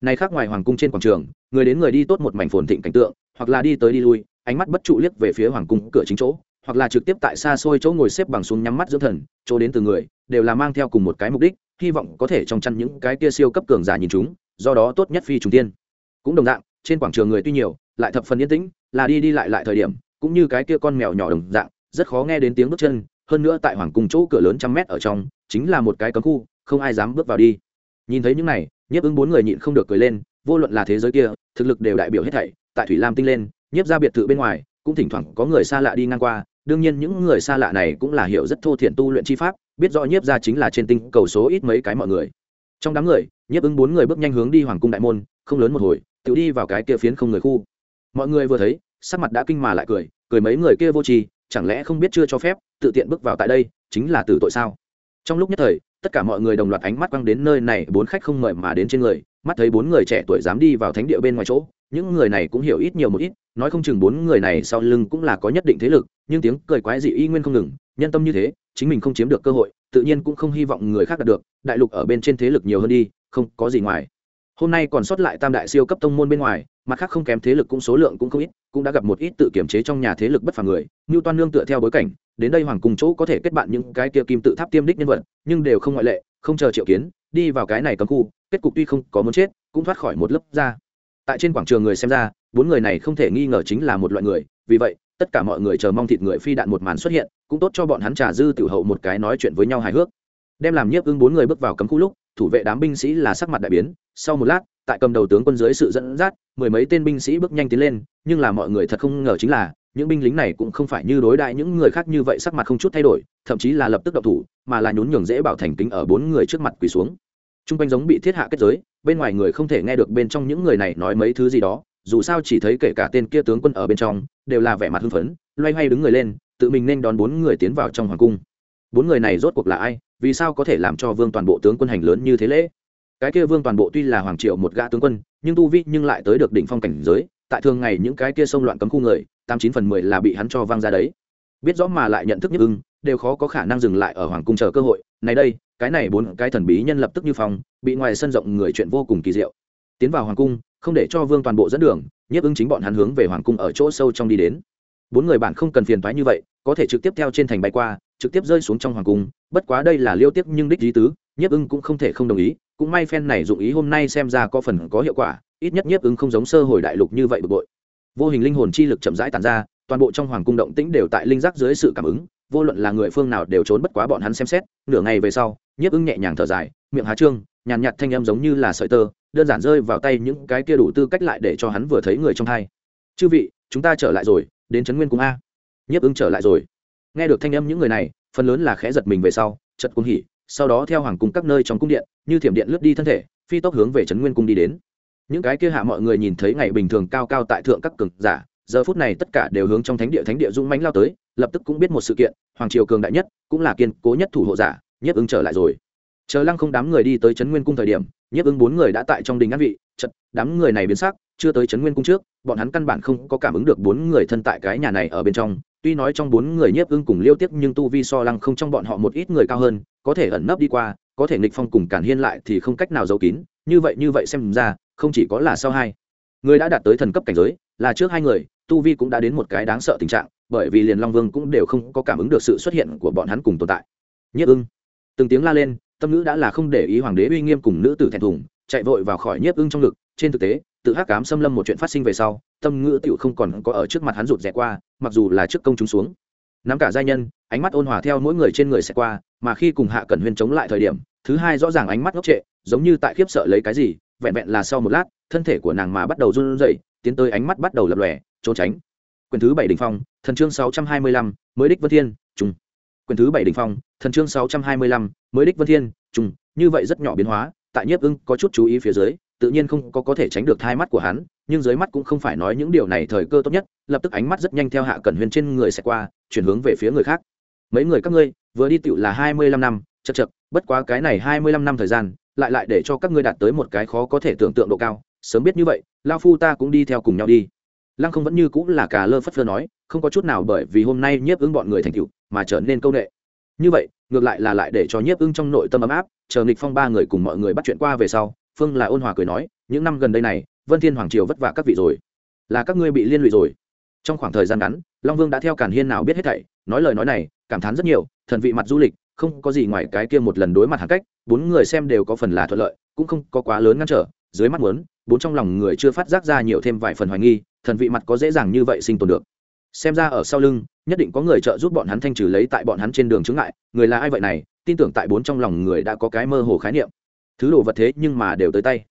Này khác ngoài hoàng cung trên quảng trường, người đến người đi tốt một mảnh phồn thịnh cảnh tượng, hoặc là đi tới đi lui, ánh mắt bất trụ liếc về phía hoàng cung cửa chính chỗ, hoặc là trực tiếp tại xa xôi chỗ ngồi xếp bằng xuống nhắm mắt dưỡng thần, chỗ đến từ người, đều là mang theo cùng một cái mục đích hy vọng có thể trong chăn những cái kia siêu cấp cường giả nhìn chúng, do đó tốt nhất phi trùng tiên. Cũng đồng dạng, trên quảng trường người tuy nhiều, lại thập phần yên tĩnh, là đi đi lại lại thời điểm, cũng như cái kia con mèo nhỏ đồng dạng, rất khó nghe đến tiếng bước chân, hơn nữa tại hoàng cung chỗ cửa lớn trăm mét ở trong, chính là một cái cấm khu, không ai dám bước vào đi. Nhìn thấy những này, nhiếp ứng bốn người nhịn không được cười lên, vô luận là thế giới kia, thực lực đều đại biểu hết thảy, tại thủy lam tinh lên, nhiếp ra biệt thự bên ngoài, cũng thỉnh thoảng có người xa lạ đi ngang qua đương nhiên những người xa lạ này cũng là hiểu rất thô thiện tu luyện chi pháp, biết rõ nhiếp ra chính là trên tinh cầu số ít mấy cái mọi người. Trong đám người, nhiếp ứng bốn người bước nhanh hướng đi hoàng cung đại môn, không lớn một hồi, tự đi vào cái kia phiến không người khu. Mọi người vừa thấy, sắc mặt đã kinh mà lại cười cười mấy người kia vô tri, chẳng lẽ không biết chưa cho phép, tự tiện bước vào tại đây, chính là tử tội sao? Trong lúc nhất thời, tất cả mọi người đồng loạt ánh mắt quăng đến nơi này, bốn khách không mời mà đến trên người, mắt thấy bốn người trẻ tuổi dám đi vào thánh địa bên ngoài chỗ những người này cũng hiểu ít nhiều một ít, nói không chừng bốn người này sau lưng cũng là có nhất định thế lực, nhưng tiếng cười quái dị y nguyên không ngừng, nhân tâm như thế, chính mình không chiếm được cơ hội, tự nhiên cũng không hy vọng người khác đạt được, đại lục ở bên trên thế lực nhiều hơn đi, không có gì ngoài. Hôm nay còn sót lại tam đại siêu cấp tông môn bên ngoài, mặt khác không kém thế lực cũng số lượng cũng không ít, cũng đã gặp một ít tự kiểm chế trong nhà thế lực bất phà người như toan nương tựa theo bối cảnh, đến đây hoàng cùng chỗ có thể kết bạn những cái kia kim tự tháp tiêm đích nhân vật, nhưng đều không ngoại lệ, không chờ triệu kiến, đi vào cái này cấm khu, kết cục tuy không có muốn chết, cũng thoát khỏi một lớp ra tại trên quảng trường người xem ra, bốn người này không thể nghi ngờ chính là một loại người, vì vậy, tất cả mọi người chờ mong thịt người phi đạn một màn xuất hiện, cũng tốt cho bọn hắn trà dư tiểu hậu một cái nói chuyện với nhau hài hước. Đem làm nhiếp ưng bốn người bước vào cấm khu lúc, thủ vệ đám binh sĩ là sắc mặt đại biến, sau một lát, tại cầm đầu tướng quân dưới sự dẫn dắt, mười mấy tên binh sĩ bước nhanh tiến lên, nhưng là mọi người thật không ngờ chính là, những binh lính này cũng không phải như đối đại những người khác như vậy sắc mặt không chút thay đổi, thậm chí là lập tức độc thủ, mà là nhún nhường dễ bảo thành kính ở bốn người trước mặt quỳ xuống t r u n g quanh giống bị thiết hạ kết giới, bên ngoài người không thể nghe được bên trong những người này nói mấy thứ gì đó, dù sao chỉ thấy kể cả tên kia tướng quân ở bên trong, đều là vẻ mặt hưng phấn, loay hoay đứng người lên, tự mình nên đón bốn người tiến vào trong hoàng cung. Bốn người này rốt cuộc là ai, vì sao có thể làm cho vương toàn bộ tướng quân hành lớn như thế lễ? Cái kia vương toàn bộ tuy là hoàng triệu một gã tướng quân, nhưng tu vi nhưng lại tới được đỉnh phong cảnh giới, tại thường ngày những cái kia xông loạn cấm khu người, tám chín phần mười là bị hắn cho văng ra đấy. Biết rõ mà lại nhận thức nhất ưng đều khó có khả năng dừng lại ở hoàng cung chờ cơ hội. Này đây, cái này bốn cái thần bí nhân lập tức như phòng bị ngoài sân rộng người chuyện vô cùng kỳ diệu. Tiến vào hoàng cung, không để cho vương toàn bộ dẫn đường, nhiếp ứng chính bọn hắn hướng về hoàng cung ở chỗ sâu trong đi đến. Bốn người bạn không cần phiền thoái như vậy, có thể trực tiếp theo trên thành bay qua, trực tiếp rơi xuống trong hoàng cung. Bất quá đây là liêu tiếp nhưng đích lý tứ, nhiếp ưng cũng không thể không đồng ý. Cũng may phen này dụng ý hôm nay xem ra có phần có hiệu quả, ít nhất nhiếp ưng không giống sơ hồi đại lục như vậy bực bội. Vô hình linh hồn chi lực chậm rãi tàn ra, toàn bộ trong hoàng cung động tĩnh đều tại linh giác dưới sự cảm ứng vô luận là người phương nào đều trốn bất quá bọn hắn xem xét, nửa ngày về sau, nhiếp ưng nhẹ nhàng thở dài, miệng há trương, nhàn nhạt thanh âm giống như là sợi tơ, đơn giản rơi vào tay những cái kia đủ tư cách lại để cho hắn vừa thấy người trong thai chư vị, chúng ta trở lại rồi, đến trấn nguyên cung a. Nhiếp ưng trở lại rồi. Nghe được thanh âm những người này, phần lớn là khẽ giật mình về sau chật cung hỉ, sau đó theo hoàng cung các nơi trong cung điện, như thiểm điện lướt đi thân thể, phi tốc hướng về trấn nguyên cung đi đến. Những cái kia hạ mọi người nhìn thấy ngày bình thường cao cao tại thượng các cường giả giờ phút này tất cả đều hướng trong thánh địa thánh địa dũng mãnh lao tới, lập tức cũng biết một sự kiện, hoàng triều cường đại nhất, cũng là kiên cố nhất thủ hộ giả nhiếp ứng trở lại rồi. Chờ lăng không đám người đi tới trấn nguyên cung thời điểm nhiếp ứng bốn người đã tại trong đình ngăn vị, chật, đám người này biến sắc, chưa tới trấn nguyên cung trước, bọn hắn căn bản không có cảm ứng được bốn người thân tại cái nhà này ở bên trong. Tuy nói trong bốn người nhiếp ưng cùng liêu tiếp nhưng tu vi so lăng không trong bọn họ một ít người cao hơn, có thể ẩn nấp đi qua, có thể nghịch phong cùng cản hiên lại thì không cách nào giấu kín, như vậy như vậy xem ra, không chỉ có là sau hai. Người đã đạt tới thần cấp cảnh giới, là trước hai người tu vi cũng đã đến một cái đáng sợ tình trạng, bởi vì liền long vương cũng đều không có cảm ứng được sự xuất hiện của bọn hắn cùng tồn tại. Nhiếp ưng. Từng tiếng la lên, tâm nữ đã là không để ý hoàng đế uy nghiêm cùng nữ tử thẹn thùng, chạy vội vào khỏi nhiếp ưng trong ngực, trên thực tế, tự hắc cám xâm lâm một chuyện phát sinh về sau, tâm ngữ tựu không còn có ở trước mặt hắn rụt rè qua, mặc dù là trước công chúng xuống. Nắm cả giai nhân, ánh mắt ôn hòa theo mỗi người trên người sẽ qua, mà khi cùng hạ cẩn huyên chống lại thời điểm, thứ hai rõ ràng ánh mắt ngốc trệ, giống như tại khiếp sợ lấy cái gì, vẹn vẹn là sau một lát, thân thể của nàng mà bắt đầu run rẩy, tiến tới ánh mắt bắt đầu lập lòe trốn tránh. Quyền thứ bảy đỉnh phong, thần chương sáu trăm hai mươi lăm, mới đích vân thiên trung quyền thứ bảy đỉnh phong, thần chương sáu trăm hai mươi lăm, mới đích vân thiên trung như vậy rất nhỏ biến hóa, tại nhiếp ưng có chút chú ý phía dưới, tự nhiên không có có thể tránh được thai mắt của hắn, nhưng dưới mắt cũng không phải nói những điều này thời cơ tốt nhất, lập tức ánh mắt rất nhanh theo hạ cẩn huyền trên người sẽ qua, chuyển hướng về phía người khác. Mấy người các ngươi, vừa đi tựu là hai mươi lăm năm chật chật bất quá cái này hai mươi lăm năm thời gian, lại lại để cho các ngươi đạt tới một cái khó có thể tưởng tượng độ cao. Sớm biết như vậy lao phu ta cũng đi theo cùng nhau đi lăng không vẫn như cũng là cà lơ phất phơ nói, không có chút nào bởi vì hôm nay nhiếp ứng bọn người thành cựu mà trở nên công nghệ như vậy, ngược lại là lại để cho nhiếp ưng trong nội tâm ấm áp, chờ nghịch phong ba người cùng mọi người bắt chuyện qua về sau, phương là ôn hòa cười nói, những năm gần đây này, vân thiên hoàng triều vất vả các vị rồi. Là các ngươi bị liên lụy rồi. Trong khoảng thời gian ngắn, long vương đã theo cản hiên nào biết hết thảy, nói lời nói này, cảm thán rất nhiều, thần vị mặt du lịch, không có gì ngoài cái kia một lần đối mặt hàn cách, bốn người xem đều có phần là thuận lợi, cũng không có quá lớn ngăn trở, dưới mắt muốn, bốn trong lòng người chưa phát giác ra nhiều thêm vài phần hoài nghi thần vị mặt có dễ dàng như vậy sinh tồn được. Xem ra ở sau lưng, nhất định có người trợ giúp bọn hắn thanh trừ lấy tại bọn hắn trên đường chứng ngại, người là ai vậy này, tin tưởng tại bốn trong lòng người đã có cái mơ hồ khái niệm. Thứ đồ vật thế nhưng mà đều tới tay.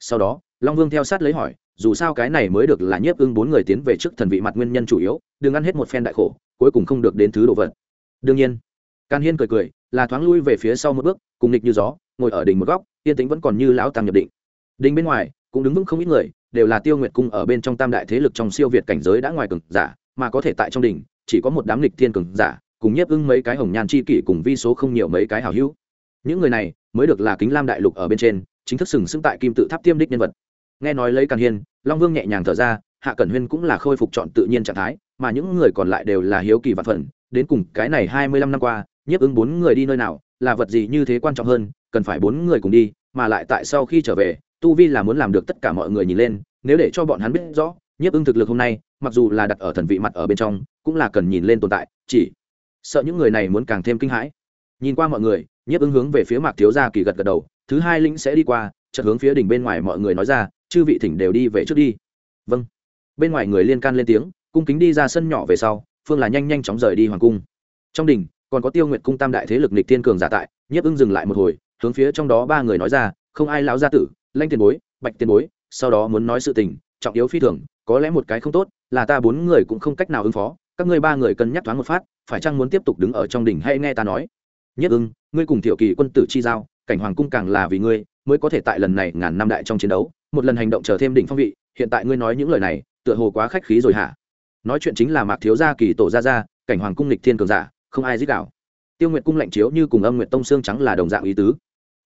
Sau đó, long vương theo sát lấy hỏi, dù sao cái này mới được là nhiếp ưng bốn người tiến về trước thần vị mặt nguyên nhân chủ yếu, đừng ăn hết một phen đại khổ, cuối cùng không được đến thứ đồ vật. Đương nhiên, can hiên cười cười, là thoáng lui về phía sau một bước, cùng nịch như gió, ngồi ở đỉnh một góc, yên tĩnh vẫn còn như lão tăng nhập định. Đỉnh bên ngoài, cũng đứng vững không ít người đều là tiêu nguyệt cung ở bên trong tam đại thế lực trong siêu việt cảnh giới đã ngoài cường giả, mà có thể tại trong đỉnh, chỉ có một đám lịch thiên cường giả, cùng nhiếp ưng mấy cái hồng nhan chi kỷ cùng vi số không nhiều mấy cái hào hữu. Những người này mới được là kính lam đại lục ở bên trên, chính thức sừng sững tại kim tự tháp tiêm đích nhân vật. Nghe nói lấy càn hiên, long vương nhẹ nhàng thở ra, hạ cẩn huyên cũng là khôi phục chọn tự nhiên trạng thái, mà những người còn lại đều là hiếu kỳ vạn phần. Đến cùng cái này hai mươi lăm năm qua, nhiếp ứng bốn người đi nơi nào, là vật gì như thế quan trọng hơn, cần phải bốn người cùng đi, mà lại tại sau khi trở về tu vi là muốn làm được tất cả mọi người nhìn lên, nếu để cho bọn hắn biết rõ, nhiếp ưng thực lực hôm nay, mặc dù là đặt ở thần vị mặt ở bên trong, cũng là cần nhìn lên tồn tại, chỉ sợ những người này muốn càng thêm kinh hãi. Nhìn qua mọi người, nhiếp Ưng hướng về phía mạc thiếu gia kỳ gật gật đầu, thứ hai lĩnh sẽ đi qua, chợt hướng phía đỉnh bên ngoài mọi người nói ra, chư vị thỉnh đều đi về trước đi. Vâng. Bên ngoài người liên can lên tiếng, cung kính đi ra sân nhỏ về sau, phương là nhanh nhanh chóng rời đi hoàng cung. Trong đỉnh, còn có tiêu nguyệt cung tam đại thế lực nịch thiên cường giả tại, nhiếp ưng dừng lại một hồi, hướng phía trong đó ba người nói ra, không ai lão gia tử lanh tiền bối, bạch tiền bối, sau đó muốn nói sự tình, trọng yếu phi thường, có lẽ một cái không tốt, là ta bốn người cũng không cách nào ứng phó, các ngươi ba người cân nhắc thoáng một phát, phải chăng muốn tiếp tục đứng ở trong đỉnh hay nghe ta nói? Nhất ưng, ngươi cùng tiểu kỳ quân tử chi giao, cảnh hoàng cung càng là vì ngươi, mới có thể tại lần này ngàn năm đại trong chiến đấu, một lần hành động trở thêm đỉnh phong vị, hiện tại ngươi nói những lời này, tựa hồ quá khách khí rồi hả? Nói chuyện chính là mạc thiếu gia kỳ tổ gia gia, cảnh hoàng cung lịch thiên cường giả, không ai dích đạo. Tiêu nguyệt cung lạnh chiếu như cùng âm nguyệt tông xương trắng là đồng dạng ý tứ.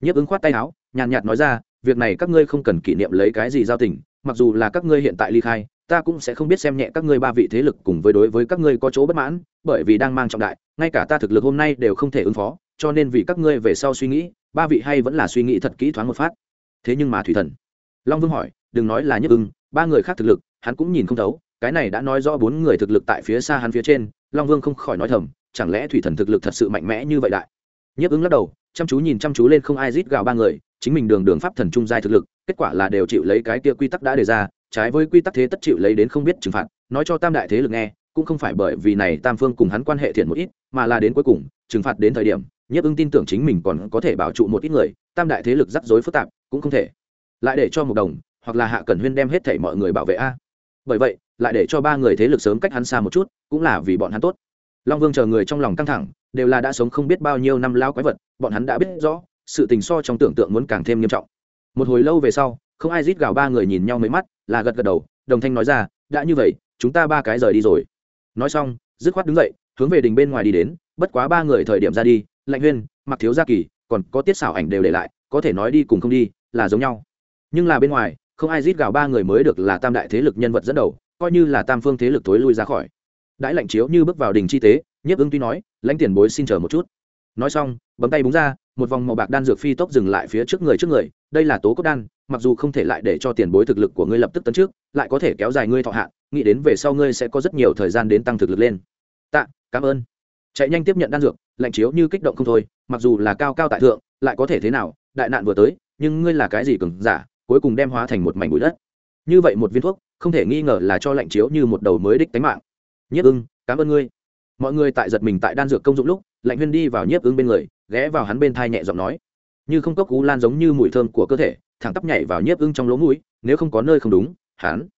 Nhiếp ứng khoát tay áo, nhàn nhạt nói ra việc này các ngươi không cần kỷ niệm lấy cái gì giao tình, mặc dù là các ngươi hiện tại ly khai, ta cũng sẽ không biết xem nhẹ các ngươi ba vị thế lực cùng với đối với các ngươi có chỗ bất mãn, bởi vì đang mang trọng đại, ngay cả ta thực lực hôm nay đều không thể ứng phó, cho nên vì các ngươi về sau suy nghĩ, ba vị hay vẫn là suy nghĩ thật kỹ thoáng một phát. Thế nhưng mà thủy thần, long vương hỏi, đừng nói là nhất ưng, ba người khác thực lực, hắn cũng nhìn không thấu, cái này đã nói rõ bốn người thực lực tại phía xa hắn phía trên. Long vương không khỏi nói thầm, chẳng lẽ thủy thần thực lực thật sự mạnh mẽ như vậy đại? Nhất ứng lắc đầu, chăm chú nhìn chăm chú lên không ai rít gào ba người chính mình đường đường pháp thần trung giai thực lực, kết quả là đều chịu lấy cái kia quy tắc đã đề ra, trái với quy tắc thế tất chịu lấy đến không biết trừng phạt. Nói cho tam đại thế lực nghe, cũng không phải bởi vì này tam phương cùng hắn quan hệ thiện một ít, mà là đến cuối cùng, trừng phạt đến thời điểm, nhiếp ưng tin tưởng chính mình còn có thể bảo trụ một ít người, tam đại thế lực rắc rối phức tạp, cũng không thể lại để cho một đồng, hoặc là hạ cần huyên đem hết thảy mọi người bảo vệ a. Bởi vậy, lại để cho ba người thế lực sớm cách hắn xa một chút, cũng là vì bọn hắn tốt. Long vương chờ người trong lòng căng thẳng, đều là đã sống không biết bao nhiêu năm lao quái vật, bọn hắn đã biết rõ sự tình so trong tưởng tượng muốn càng thêm nghiêm trọng. Một hồi lâu về sau, không ai rít gào ba người nhìn nhau mấy mắt, là gật gật đầu, đồng thanh nói ra, đã như vậy, chúng ta ba cái rời đi rồi. Nói xong, dứt khoát đứng dậy, hướng về đình bên ngoài đi đến, bất quá ba người thời điểm ra đi, lạnh huyên mặc thiếu gia kỳ, còn có tiết xảo ảnh đều để lại, có thể nói đi cùng không đi, là giống nhau. Nhưng là bên ngoài, không ai rít gào ba người mới được là tam đại thế lực nhân vật dẫn đầu, coi như là tam phương thế lực thối lui ra khỏi. Đãi lạnh chiếu như bước vào đình chi tế, nhiếp ứng tuy nói, lãnh tiền bối xin chờ một chút nói xong, bấm tay búng ra, một vòng màu bạc đan dược phi tốc dừng lại phía trước người trước người, đây là tố cốt đan, mặc dù không thể lại để cho tiền bối thực lực của ngươi lập tức tấn trước, lại có thể kéo dài ngươi thọ hạn, nghĩ đến về sau ngươi sẽ có rất nhiều thời gian đến tăng thực lực lên. Tạ, cảm ơn. Chạy nhanh tiếp nhận đan dược, lạnh chiếu như kích động không thôi, mặc dù là cao cao tại thượng, lại có thể thế nào, đại nạn vừa tới, nhưng ngươi là cái gì cứng giả, cuối cùng đem hóa thành một mảnh bụi đất. Như vậy một viên thuốc, không thể nghi ngờ là cho lạnh chiếu như một đầu mới đích tánh mạng. Nhất ưng, cảm ơn ngươi. Mọi người tại giật mình tại đan dược công dụng lúc lạnh huyên đi vào nhiếp ứng bên người, ghé vào hắn bên thai nhẹ giọng nói. Như không cốc cú lan giống như mùi thơm của cơ thể, thẳng tắp nhảy vào nhiếp ứng trong lỗ mũi, nếu không có nơi không đúng, hắn.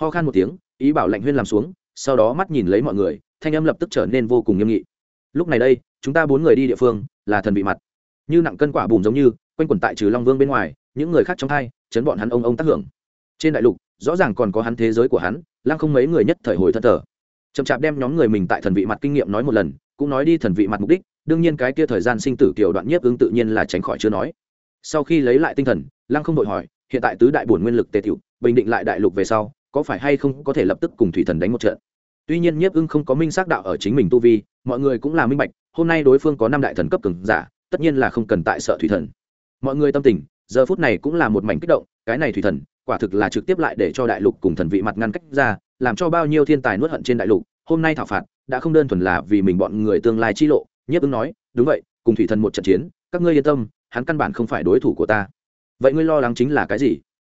Ho khan một tiếng, ý bảo lạnh huyên làm xuống, sau đó mắt nhìn lấy mọi người, thanh âm lập tức trở nên vô cùng nghiêm nghị. Lúc này đây, chúng ta bốn người đi địa phương, là thần bị mặt. Như nặng cân quả bùm giống như, quanh quẩn tại trừ long vương bên ngoài, những người khác trong thai, chấn bọn hắn ông ông tác hưởng. Trên đại lục, rõ ràng còn có hắn thế giới của hắn lan không mấy người nhất thời hồi thân thờ. Chậm chạp đem nhóm người mình tại thần vị mặt kinh nghiệm nói một lần cũng nói đi thần vị mặt mục đích, đương nhiên cái kia thời gian sinh tử kiểu đoạn nhiếp ứng tự nhiên là tránh khỏi chưa nói. Sau khi lấy lại tinh thần, lăng không đội hỏi, hiện tại tứ đại bổn nguyên lực tề tiểu, bình định lại đại lục về sau, có phải hay không có thể lập tức cùng thủy thần đánh một trận? Tuy nhiên nhiếp ưng không có minh xác đạo ở chính mình tu vi, mọi người cũng là minh bạch, hôm nay đối phương có năm đại thần cấp cường giả, tất nhiên là không cần tại sợ thủy thần. Mọi người tâm tình, giờ phút này cũng là một mảnh kích động, cái này thủy thần, quả thực là trực tiếp lại để cho đại lục cùng thần vị mặt ngăn cách ra, làm cho bao nhiêu thiên tài nuốt hận trên đại lục hôm nay thảo phạt, đã không đơn thuần là vì mình bọn người tương lai chi lộ. Nhiếp ứng nói, đúng vậy, cùng thủy thần một trận chiến, các ngươi yên tâm, hắn căn bản không phải đối thủ của ta. Vậy ngươi lo lắng chính là cái gì?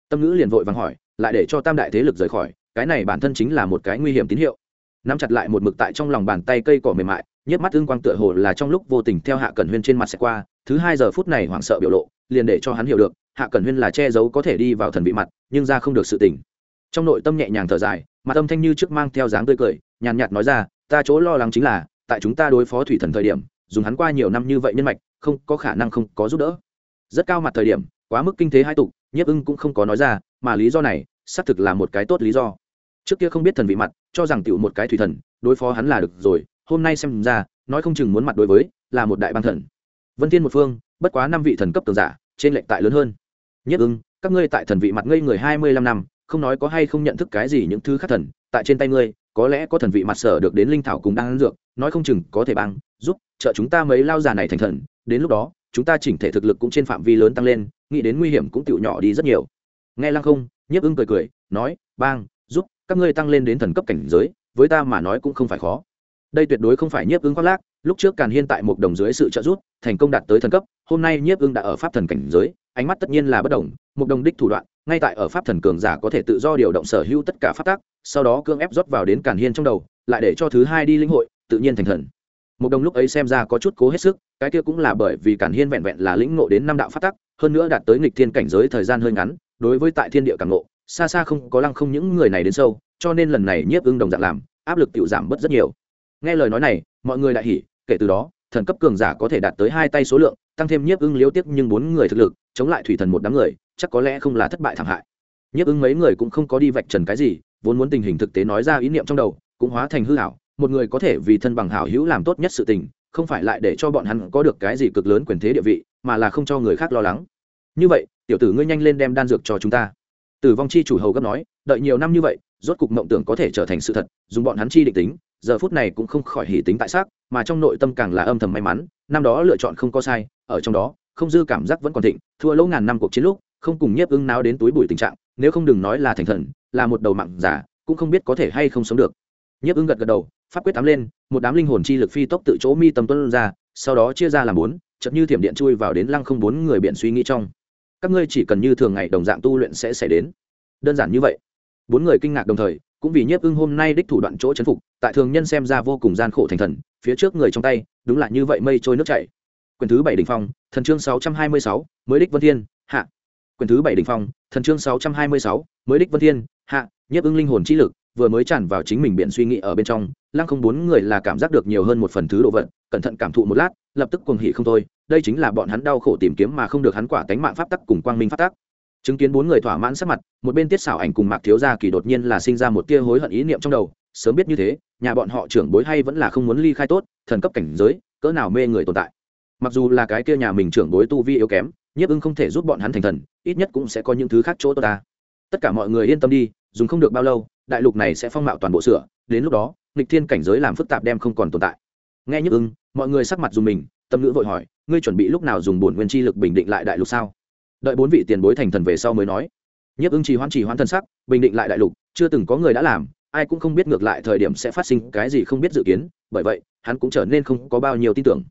Tâm ngữ liền vội vàng hỏi, lại để cho tam đại thế lực rời khỏi, cái này bản thân chính là một cái nguy hiểm tín hiệu. Nắm chặt lại một mực tại trong lòng bàn tay cây cỏ mềm mại, nhiếp mắt tương quang tựa hồ là trong lúc vô tình theo hạ cẩn huyên trên mặt sẽ qua, thứ hai giờ phút này hoảng sợ biểu lộ, liền để cho hắn hiểu được, hạ cẩn huyên là che giấu có thể đi vào thần bị mặt, nhưng ra không được sự tỉnh. trong nội tâm nhẹ nhàng thở dài mà tâm thanh như trước mang theo dáng tươi cười nhàn nhạt nói ra, ta chỗ lo lắng chính là, tại chúng ta đối phó thủy thần thời điểm, dùng hắn qua nhiều năm như vậy nhân mạch, không có khả năng không có giúp đỡ. Rất cao mặt thời điểm, quá mức kinh thế hai tục, nhiếp ưng cũng không có nói ra, mà lý do này, xác thực là một cái tốt lý do. Trước kia không biết thần vị mặt, cho rằng tiểu một cái thủy thần, đối phó hắn là được rồi, hôm nay xem ra, nói không chừng muốn mặt đối với, là một đại bang thần. Vân thiên một phương, bất quá năm vị thần cấp tường giả, trên lệnh tại lớn hơn. Nhất ưng, các ngươi tại thần vị mặt ngây người hai mươi lăm năm, không nói có hay không nhận thức cái gì những thứ khác thần, tại trên tay ngươi có lẽ có thần vị mặt sở được đến linh thảo cùng đang dược, nói không chừng có thể bằng giúp trợ chúng ta mấy lao già này thành thần, đến lúc đó, chúng ta chỉnh thể thực lực cũng trên phạm vi lớn tăng lên, nghĩ đến nguy hiểm cũng tiểu nhỏ đi rất nhiều. Nghe lăng không, nhiếp ưng cười cười, nói, bang, giúp, các ngươi tăng lên đến thần cấp cảnh giới, với ta mà nói cũng không phải khó. Đây tuyệt đối không phải nhiếp ưng khoác lác, lúc trước càn hiên tại một đồng dưới sự trợ giúp, thành công đạt tới thần cấp, hôm nay nhiếp ưng đã ở pháp thần cảnh giới, ánh mắt tất nhiên là bất đồng, một đồng đích thủ đoạn, ngay tại ở pháp thần cường giả có thể tự do điều động sở hữu tất cả pháp tắc sau đó cưỡng ép rót vào đến càn hiên trong đầu, lại để cho thứ hai đi linh hội, tự nhiên thành thần. Một đồng lúc ấy xem ra có chút cố hết sức, cái kia cũng là bởi vì càn hiên vẹn vẹn là lĩnh ngộ đến năm đạo pháp tắc, hơn nữa đạt tới nghịch thiên cảnh giới thời gian hơi ngắn, đối với tại thiên địa càng ngộ, xa xa không có lăng không những người này đến sâu, cho nên lần này nhiếp ưng đồng dạng làm, áp lực tự giảm bớt rất nhiều. Nghe lời nói này, mọi người đại hỉ, kể từ đó, thần cấp cường giả có thể đạt tới hai tay số lượng, tăng thêm nhiếp ưng liếu tiếp nhưng bốn người thực lực, chống lại thủy thần một đám người, chắc có lẽ không là thất bại thảm hại. Nhiếp ưng mấy người cũng không có đi vạch trần cái gì vốn muốn tình hình thực tế nói ra ý niệm trong đầu, cũng hóa thành hư hảo một người có thể vì thân bằng hảo hữu làm tốt nhất sự tình, không phải lại để cho bọn hắn có được cái gì cực lớn quyền thế địa vị, mà là không cho người khác lo lắng. Như vậy, tiểu tử ngươi nhanh lên đem đan dược cho chúng ta. Tử vong chi chủ hầu gấp nói, đợi nhiều năm như vậy, rốt cục mộng tưởng có thể trở thành sự thật, dùng bọn hắn chi định tính, giờ phút này cũng không khỏi hỉ tính tại xác, mà trong nội tâm càng là âm thầm may mắn, năm đó lựa chọn không có sai, ở trong đó, không dư cảm giác vẫn còn thịnh, thua lỗ ngàn năm cuộc chiến lúc, không cùng nhiếp ưng náo đến túi bụi tình trạng nếu không đừng nói là thành thần, là một đầu mạng giả, cũng không biết có thể hay không sống được. Nhiếp ưng gật gật đầu, pháp quyết tắm lên, một đám linh hồn chi lực phi tốc tự chỗ mi tầm tuân ra, sau đó chia ra làm bốn chậm như thiểm điện chui vào đến lăng không bốn người biện suy nghĩ trong. Các ngươi chỉ cần như thường ngày đồng dạng tu luyện sẽ xảy đến. Đơn giản như vậy. Bốn người kinh ngạc đồng thời, cũng vì nhiếp ưng hôm nay đích thủ đoạn chỗ chấn phục, tại thường nhân xem ra vô cùng gian khổ thành thần, phía trước người trong tay, đúng là như vậy mây trôi nước chảy. Quyển thứ bảy đỉnh phong, thần chương sáu trăm hai mươi sáu, mới đích vân thiên, hạ. Quyển thứ bảy đỉnh phong, thần chương sáu trăm hai mươi sáu, mới đích vân thiên, hạ, nhiếp ưng linh hồn chi lực, vừa mới tràn vào chính mình biện suy nghĩ ở bên trong, lăng không bốn người là cảm giác được nhiều hơn một phần thứ độ vận cẩn thận cảm thụ một lát, lập tức cuồng hỉ không thôi, đây chính là bọn hắn đau khổ tìm kiếm mà không được hắn quả tánh mạng pháp tắc cùng quang minh pháp tắc. Chứng kiến bốn người thỏa mãn sắc mặt, một bên tiết xảo ảnh cùng mạc thiếu gia kỳ đột nhiên là sinh ra một tia hối hận ý niệm trong đầu, sớm biết như thế, nhà bọn họ trưởng bối hay vẫn là không muốn ly khai tốt, thần cấp cảnh giới, cỡ nào mê người tồn tại. Mặc dù là cái kia nhà mình trưởng bối tu vi yếu kém, nhiếp ưng không thể giúp bọn hắn thành thần ít nhất cũng sẽ có những thứ khác chỗ tốt ta. Tất cả mọi người yên tâm đi, dùng không được bao lâu, đại lục này sẽ phong mạo toàn bộ sửa, đến lúc đó, nghịch thiên cảnh giới làm phức tạp đem không còn tồn tại. Nghe Nhất ưng, mọi người sắc mặt dùng mình, tâm ngữ vội hỏi, ngươi chuẩn bị lúc nào dùng bổn nguyên chi lực bình định lại đại lục sao? Đợi bốn vị tiền bối thành thần về sau mới nói. Nhiếp ưng trì hoãn trì hoãn thân sắc, bình định lại đại lục, chưa từng có người đã làm, ai cũng không biết ngược lại thời điểm sẽ phát sinh cái gì không biết dự kiến, bởi vậy, hắn cũng trở nên không có bao nhiêu tin tưởng.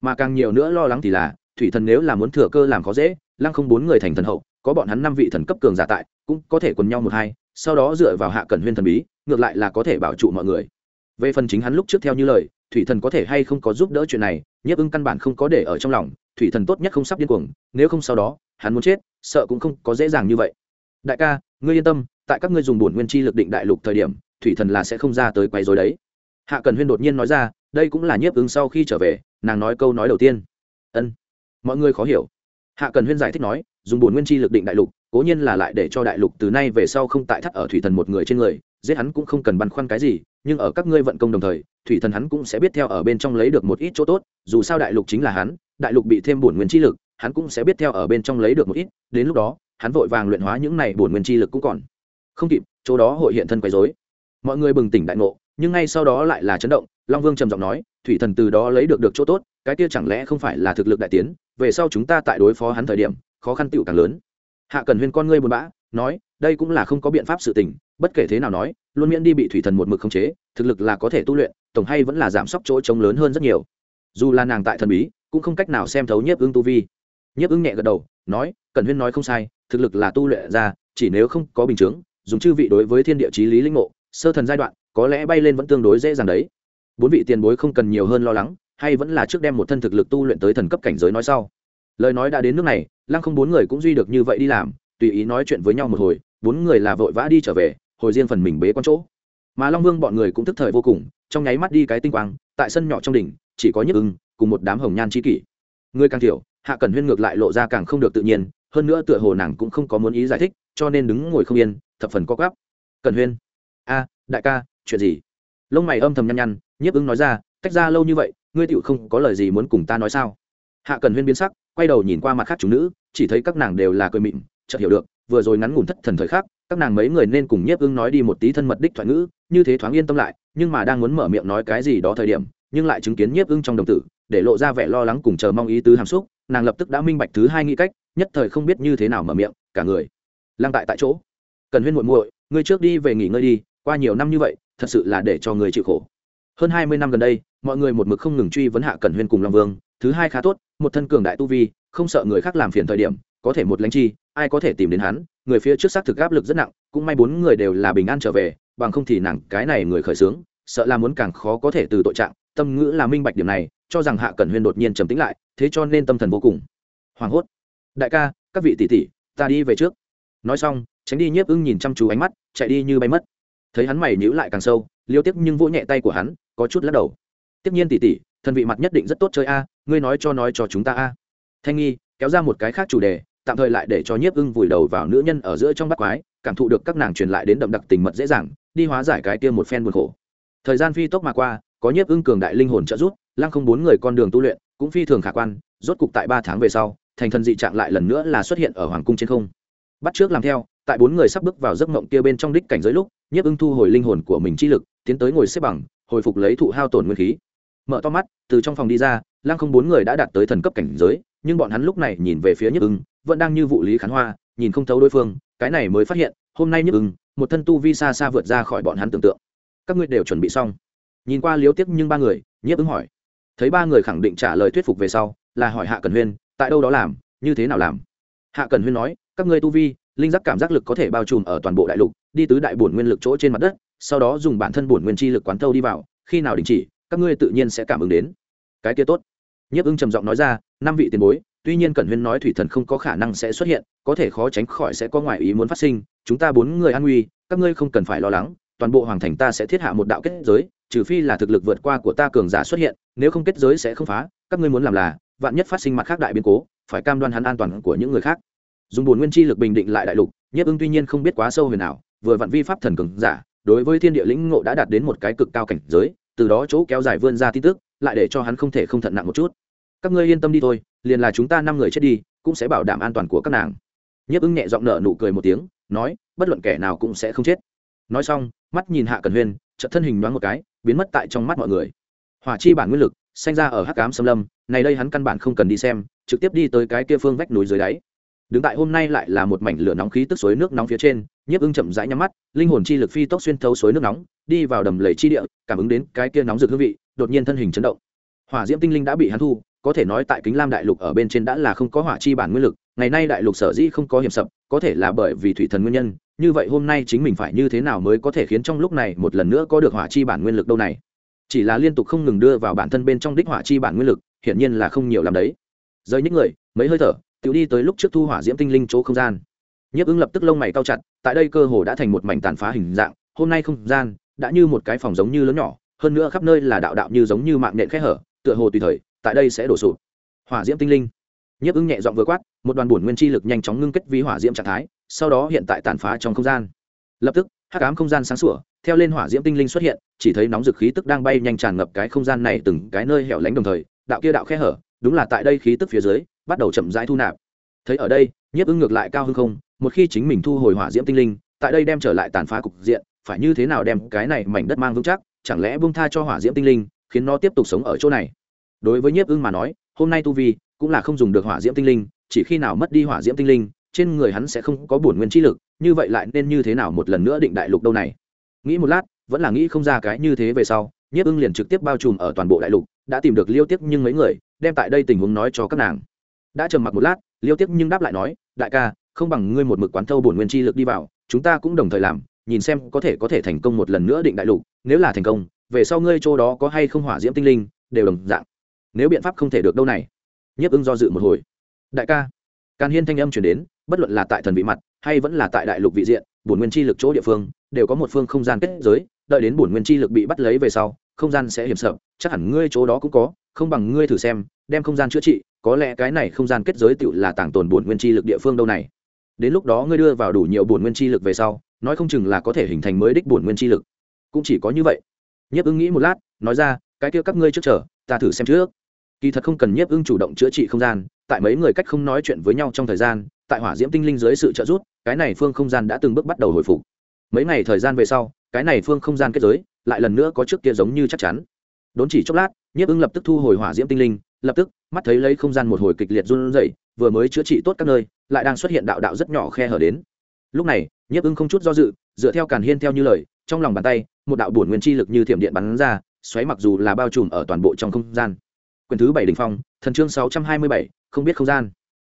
Mà càng nhiều nữa lo lắng thì là, thủy thần nếu là muốn thừa cơ làm khó dễ lăng không bốn người thành thần hậu, có bọn hắn năm vị thần cấp cường giả tại, cũng có thể quần nhau một hai, sau đó dựa vào hạ cẩn huyên thần bí, ngược lại là có thể bảo trụ mọi người. Về phần chính hắn lúc trước theo như lời, thủy thần có thể hay không có giúp đỡ chuyện này, nhiếp ưng căn bản không có để ở trong lòng, thủy thần tốt nhất không sắp điên cuồng, nếu không sau đó, hắn muốn chết, sợ cũng không có dễ dàng như vậy. Đại ca, ngươi yên tâm, tại các ngươi dùng bổn nguyên chi lực định đại lục thời điểm, thủy thần là sẽ không ra tới quấy rối đấy. Hạ cần huyên đột nhiên nói ra, đây cũng là nhiếp ứng sau khi trở về, nàng nói câu nói đầu tiên. Ân, mọi người khó hiểu hạ cần huyên giải thích nói, dùng bổn nguyên chi lực định đại lục, cố nhiên là lại để cho đại lục từ nay về sau không tại thắt ở thủy thần một người trên người, giết hắn cũng không cần băn khoăn cái gì, nhưng ở các ngươi vận công đồng thời, thủy thần hắn cũng sẽ biết theo ở bên trong lấy được một ít chỗ tốt, dù sao đại lục chính là hắn, đại lục bị thêm bổn nguyên chi lực, hắn cũng sẽ biết theo ở bên trong lấy được một ít, đến lúc đó, hắn vội vàng luyện hóa những này bổn nguyên chi lực cũng còn. Không kịp, chỗ đó hội hiện thân quấy rối. Mọi người bừng tỉnh đại ngộ, nhưng ngay sau đó lại là chấn động, long vương trầm giọng nói, thủy thần từ đó lấy được được chỗ tốt cái kia chẳng lẽ không phải là thực lực đại tiến, về sau chúng ta tại đối phó hắn thời điểm, khó khăn tựu càng lớn. Hạ cần huyên con ngươi buồn bã, nói, đây cũng là không có biện pháp sự tình, bất kể thế nào nói, luôn miễn đi bị thủy thần một mực khống chế, thực lực là có thể tu luyện, tổng hay vẫn là giảm sốc chỗ trống lớn hơn rất nhiều. Dù là nàng tại thần bí, cũng không cách nào xem thấu nhiếp ưng tu vi. Nhiếp ưng nhẹ gật đầu, nói cần huyên nói không sai, thực lực là tu luyện ra, chỉ nếu không có bình chướng, dùng chư vị đối với thiên địa chí lý linh ngộ, sơ thần giai đoạn, có lẽ bay lên vẫn tương đối dễ dàng đấy. Bốn vị tiền bối không cần nhiều hơn lo lắng hay vẫn là trước đem một thân thực lực tu luyện tới thần cấp cảnh giới nói sau? Lời nói đã đến nước này, lăng không bốn người cũng duy được như vậy đi làm, tùy ý nói chuyện với nhau một hồi, bốn người là vội vã đi trở về, hồi riêng phần mình bế con chỗ. Mà long vương bọn người cũng tức thời vô cùng, trong nháy mắt đi cái tinh quang, tại sân nhỏ trong đỉnh, chỉ có nhức ưng cùng một đám hồng nhan chi kỷ. Người càng thiểu, hạ cần huyên ngược lại lộ ra càng không được tự nhiên, hơn nữa tựa hồ nàng cũng không có muốn ý giải thích, cho nên đứng ngồi không yên, thập phần có gắp Cần huyên, a, đại ca, chuyện gì? Lông mày âm thầm nhăn nhăn nhiếp ứng nói ra, tách ra lâu như vậy ngươi tựu không có lời gì muốn cùng ta nói sao? Hạ cần huyên biến sắc, quay đầu nhìn qua mặt khác chúng nữ, chỉ thấy các nàng đều là cười mịn, chợt hiểu được, vừa rồi ngắn ngủn thất thần thời khắc, các nàng mấy người nên cùng nhiếp ưng nói đi một tí thân mật đích thoại ngữ, như thế thoáng yên tâm lại, nhưng mà đang muốn mở miệng nói cái gì đó thời điểm, nhưng lại chứng kiến nhiếp ưng trong đồng tử, để lộ ra vẻ lo lắng cùng chờ mong ý tứ hàm xúc, nàng lập tức đã minh bạch thứ hai nghĩ cách, nhất thời không biết như thế nào mở miệng, cả người lăng tại tại chỗ. Cần huyên muội muội, ngươi trước đi về nghỉ ngơi đi, qua nhiều năm như vậy, thật sự là để cho người chịu khổ hơn hai mươi năm gần đây, mọi người một mực không ngừng truy vấn hạ cẩn huyên cùng long vương, thứ hai khá tốt, một thân cường đại tu vi, không sợ người khác làm phiền thời điểm, có thể một lãnh chi, ai có thể tìm đến hắn, người phía trước xác thực áp lực rất nặng, cũng may bốn người đều là bình an trở về, bằng không thì nàng cái này người khởi sướng sợ là muốn càng khó có thể từ tội trạng, tâm ngữ là minh bạch điểm này, cho rằng hạ cẩn huyên đột nhiên trầm tĩnh lại, thế cho nên tâm thần vô cùng hoảng hốt. Đại ca, các vị tỷ tỷ, ta đi về trước. Nói xong, tránh đi nhiếp ưng nhìn chăm chú ánh mắt, chạy đi như bay mất. Thấy hắn mày nhíu lại càng sâu, liêu tiếp nhưng vỗ nhẹ tay của hắn có chút lắc đầu. Tiếp nhiên tỷ tỷ thần vị mặt nhất định rất tốt chơi a, ngươi nói cho nói cho chúng ta a. Thanh nghi, kéo ra một cái khác chủ đề, tạm thời lại để cho nhiếp ưng vùi đầu vào nữ nhân ở giữa trong bát quái, cảm thụ được các nàng truyền lại đến đậm đặc tình mật dễ dàng, đi hóa giải cái kia một phen buồn khổ. Thời gian phi tốc mà qua, có nhiếp ưng cường đại linh hồn trợ giúp, lăng không bốn người con đường tu luyện cũng phi thường khả quan, rốt cục tại ba tháng về sau, thành thần dị trạng lại lần nữa là xuất hiện ở hoàng cung trên không. Bắt trước làm theo, tại bốn người sắp bước vào giấc mộng kia bên trong đích cảnh giới lúc, nhiếp ưng thu hồi linh hồn của mình chi lực, tiến tới ngồi xếp bằng hồi phục lấy thụ hao tổn nguyên khí. Mở to mắt, từ trong phòng đi ra, lăng không bốn người đã đạt tới thần cấp cảnh giới, nhưng bọn hắn lúc này nhìn về phía nhức ưng, vẫn đang như vụ lý khán hoa, nhìn không thấu đối phương, cái này mới phát hiện, hôm nay nhức ưng, một thân tu vi xa xa vượt ra khỏi bọn hắn tưởng tượng. Các ngươi đều chuẩn bị xong. Nhìn qua liếu tiếc nhưng ba người, nhiếp ứng hỏi. Thấy ba người khẳng định trả lời thuyết phục về sau, là hỏi hạ cần huyên, tại đâu đó làm, như thế nào làm? Hạ cần huyên nói, các ngươi tu vi, linh giác cảm giác lực có thể bao trùm ở toàn bộ đại lục, đi tứ đại bổn nguyên lực chỗ trên mặt đất sau đó dùng bản thân bổn nguyên chi lực quán thâu đi vào, khi nào đình chỉ, các ngươi tự nhiên sẽ cảm ứng đến. Cái kia tốt. Nhiếp ưng trầm giọng nói ra, năm vị tiền bối, tuy nhiên cẩn huyên nói thủy thần không có khả năng sẽ xuất hiện, có thể khó tránh khỏi sẽ có ngoại ý muốn phát sinh, chúng ta bốn người an nguy, các ngươi không cần phải lo lắng, toàn bộ hoàng thành ta sẽ thiết hạ một đạo kết giới, trừ phi là thực lực vượt qua của ta cường giả xuất hiện, nếu không kết giới sẽ không phá, các ngươi muốn làm là, vạn nhất phát sinh mặt khác đại biến cố, phải cam đoan hắn an toàn của những người khác. Dùng bổn nguyên chi lực bình định lại đại lục nhất ưng tuy nhiên không biết quá sâu huyền nào vừa vạn vi pháp thần cường giả đối với thiên địa lĩnh ngộ đã đạt đến một cái cực cao cảnh giới, từ đó chỗ kéo dài vươn ra tin tức, lại để cho hắn không thể không thận nặng một chút. Các ngươi yên tâm đi thôi, liền là chúng ta năm người chết đi, cũng sẽ bảo đảm an toàn của các nàng. Nhất ứng nhẹ giọng nở nụ cười một tiếng, nói, bất luận kẻ nào cũng sẽ không chết. Nói xong, mắt nhìn hạ cần huyên, chợt thân hình nhoáng một cái, biến mất tại trong mắt mọi người. Hỏa chi bản nguyên lực, sinh ra ở hắc ám xâm lâm, này đây hắn căn bản không cần đi xem, trực tiếp đi tới cái kia phương vách núi dưới đáy đứng tại hôm nay lại là một mảnh lửa nóng khí tức suối nước nóng phía trên, nhiếp ưng chậm rãi nhắm mắt, linh hồn chi lực phi tốc xuyên thấu suối nước nóng, đi vào đầm lầy chi địa, cảm ứng đến cái kia nóng rực hương vị, đột nhiên thân hình chấn động. Hỏa diễm tinh linh đã bị hắn thu, có thể nói tại kính lam đại lục ở bên trên đã là không có hỏa chi bản nguyên lực, ngày nay đại lục sở dĩ không có hiểm sập, có thể là bởi vì thủy thần nguyên nhân, như vậy hôm nay chính mình phải như thế nào mới có thể khiến trong lúc này một lần nữa có được hỏa chi bản nguyên lực đâu này? Chỉ là liên tục không ngừng đưa vào bản thân bên trong đích hỏa chi bản nguyên lực, hiển nhiên là không nhiều làm đấy. Rơi những người, mấy hơi thở tự đi tới lúc trước thu hỏa diễm tinh linh chỗ không gian. Nhiếp ứng lập tức lông mày cao chặt, tại đây cơ hồ đã thành một mảnh tàn phá hình dạng, hôm nay không gian đã như một cái phòng giống như lớn nhỏ, hơn nữa khắp nơi là đạo đạo như giống như mạng nện khẽ hở, tựa hồ tùy thời, tại đây sẽ đổ sụp. Hỏa diễm tinh linh. Nhiếp ứng nhẹ dọn vừa quát, một đoàn bổn nguyên chi lực nhanh chóng ngưng kết vi hỏa diễm trạng thái, sau đó hiện tại tàn phá trong không gian. Lập tức, hắc ám không gian sáng sủa, theo lên hỏa diễm tinh linh xuất hiện, chỉ thấy nóng dực khí tức đang bay nhanh tràn ngập cái không gian này từng cái nơi hẻo lánh đồng thời, đạo kia đạo khe hở, đúng là tại đây khí tức phía dưới bắt đầu chậm rãi thu nạp. Thấy ở đây, nhiếp ứng ngược lại cao hơn không, một khi chính mình thu hồi hỏa diễm tinh linh, tại đây đem trở lại tàn phá cục diện, phải như thế nào đem cái này mảnh đất mang vững chắc, chẳng lẽ bung tha cho hỏa diễm tinh linh, khiến nó tiếp tục sống ở chỗ này? Đối với nhiếp ưng mà nói, hôm nay tu vi cũng là không dùng được hỏa diễm tinh linh, chỉ khi nào mất đi hỏa diễm tinh linh, trên người hắn sẽ không có bổn nguyên chi lực, như vậy lại nên như thế nào một lần nữa định đại lục đâu này? Nghĩ một lát, vẫn là nghĩ không ra cái như thế về sau, nhiếp ưng liền trực tiếp bao trùm ở toàn bộ đại lục, đã tìm được liêu tiếp nhưng mấy người, đem tại đây tình huống nói cho các nàng đã trầm mặc một lát, liêu tiếp nhưng đáp lại nói, đại ca, không bằng ngươi một mực quán thâu bổn nguyên chi lực đi vào, chúng ta cũng đồng thời làm, nhìn xem có thể có thể thành công một lần nữa định đại lục, nếu là thành công, về sau ngươi chỗ đó có hay không hỏa diễm tinh linh, đều đồng dạng. Nếu biện pháp không thể được đâu này. Nhiếp ưng do dự một hồi. Đại ca. Càn hiên thanh âm chuyển đến, bất luận là tại thần vị mặt, hay vẫn là tại đại lục vị diện, bổn nguyên chi lực chỗ địa phương, đều có một phương không gian kết giới, đợi đến bổn nguyên chi lực bị bắt lấy về sau, không gian sẽ hiểm sợ, chắc hẳn ngươi chỗ đó cũng có, không bằng ngươi thử xem, đem không gian chữa trị có lẽ cái này không gian kết giới tựu là tàng tồn bổn nguyên chi lực địa phương đâu này. Đến lúc đó ngươi đưa vào đủ nhiều bổn nguyên chi lực về sau, nói không chừng là có thể hình thành mới đích bổn nguyên chi lực. Cũng chỉ có như vậy. Nhiếp ưng nghĩ một lát, nói ra, cái kia các ngươi trước chờ, ta thử xem trước. Kỳ thật không cần nhiếp ưng chủ động chữa trị không gian, tại mấy người cách không nói chuyện với nhau trong thời gian, tại hỏa diễm tinh linh dưới sự trợ giúp, cái này phương không gian đã từng bước bắt đầu hồi phục. Mấy ngày thời gian về sau, cái này phương không gian kết giới lại lần nữa có trước kia giống như chắc chắn. Đốn chỉ chốc lát, nhiếp ưng lập tức thu hồi hỏa diễm tinh linh lập tức, mắt thấy lấy không gian một hồi kịch liệt run rẩy, vừa mới chữa trị tốt các nơi, lại đang xuất hiện đạo đạo rất nhỏ khe hở đến. Lúc này, nhiếp ưng không chút do dự, dựa theo càn hiên theo như lời, trong lòng bàn tay, một đạo bổn nguyên chi lực như thiểm điện bắn ra, xoáy mặc dù là bao trùm ở toàn bộ trong không gian. Quyển thứ bảy đỉnh phong, thần chương sáu trăm hai mươi bảy, không biết không gian.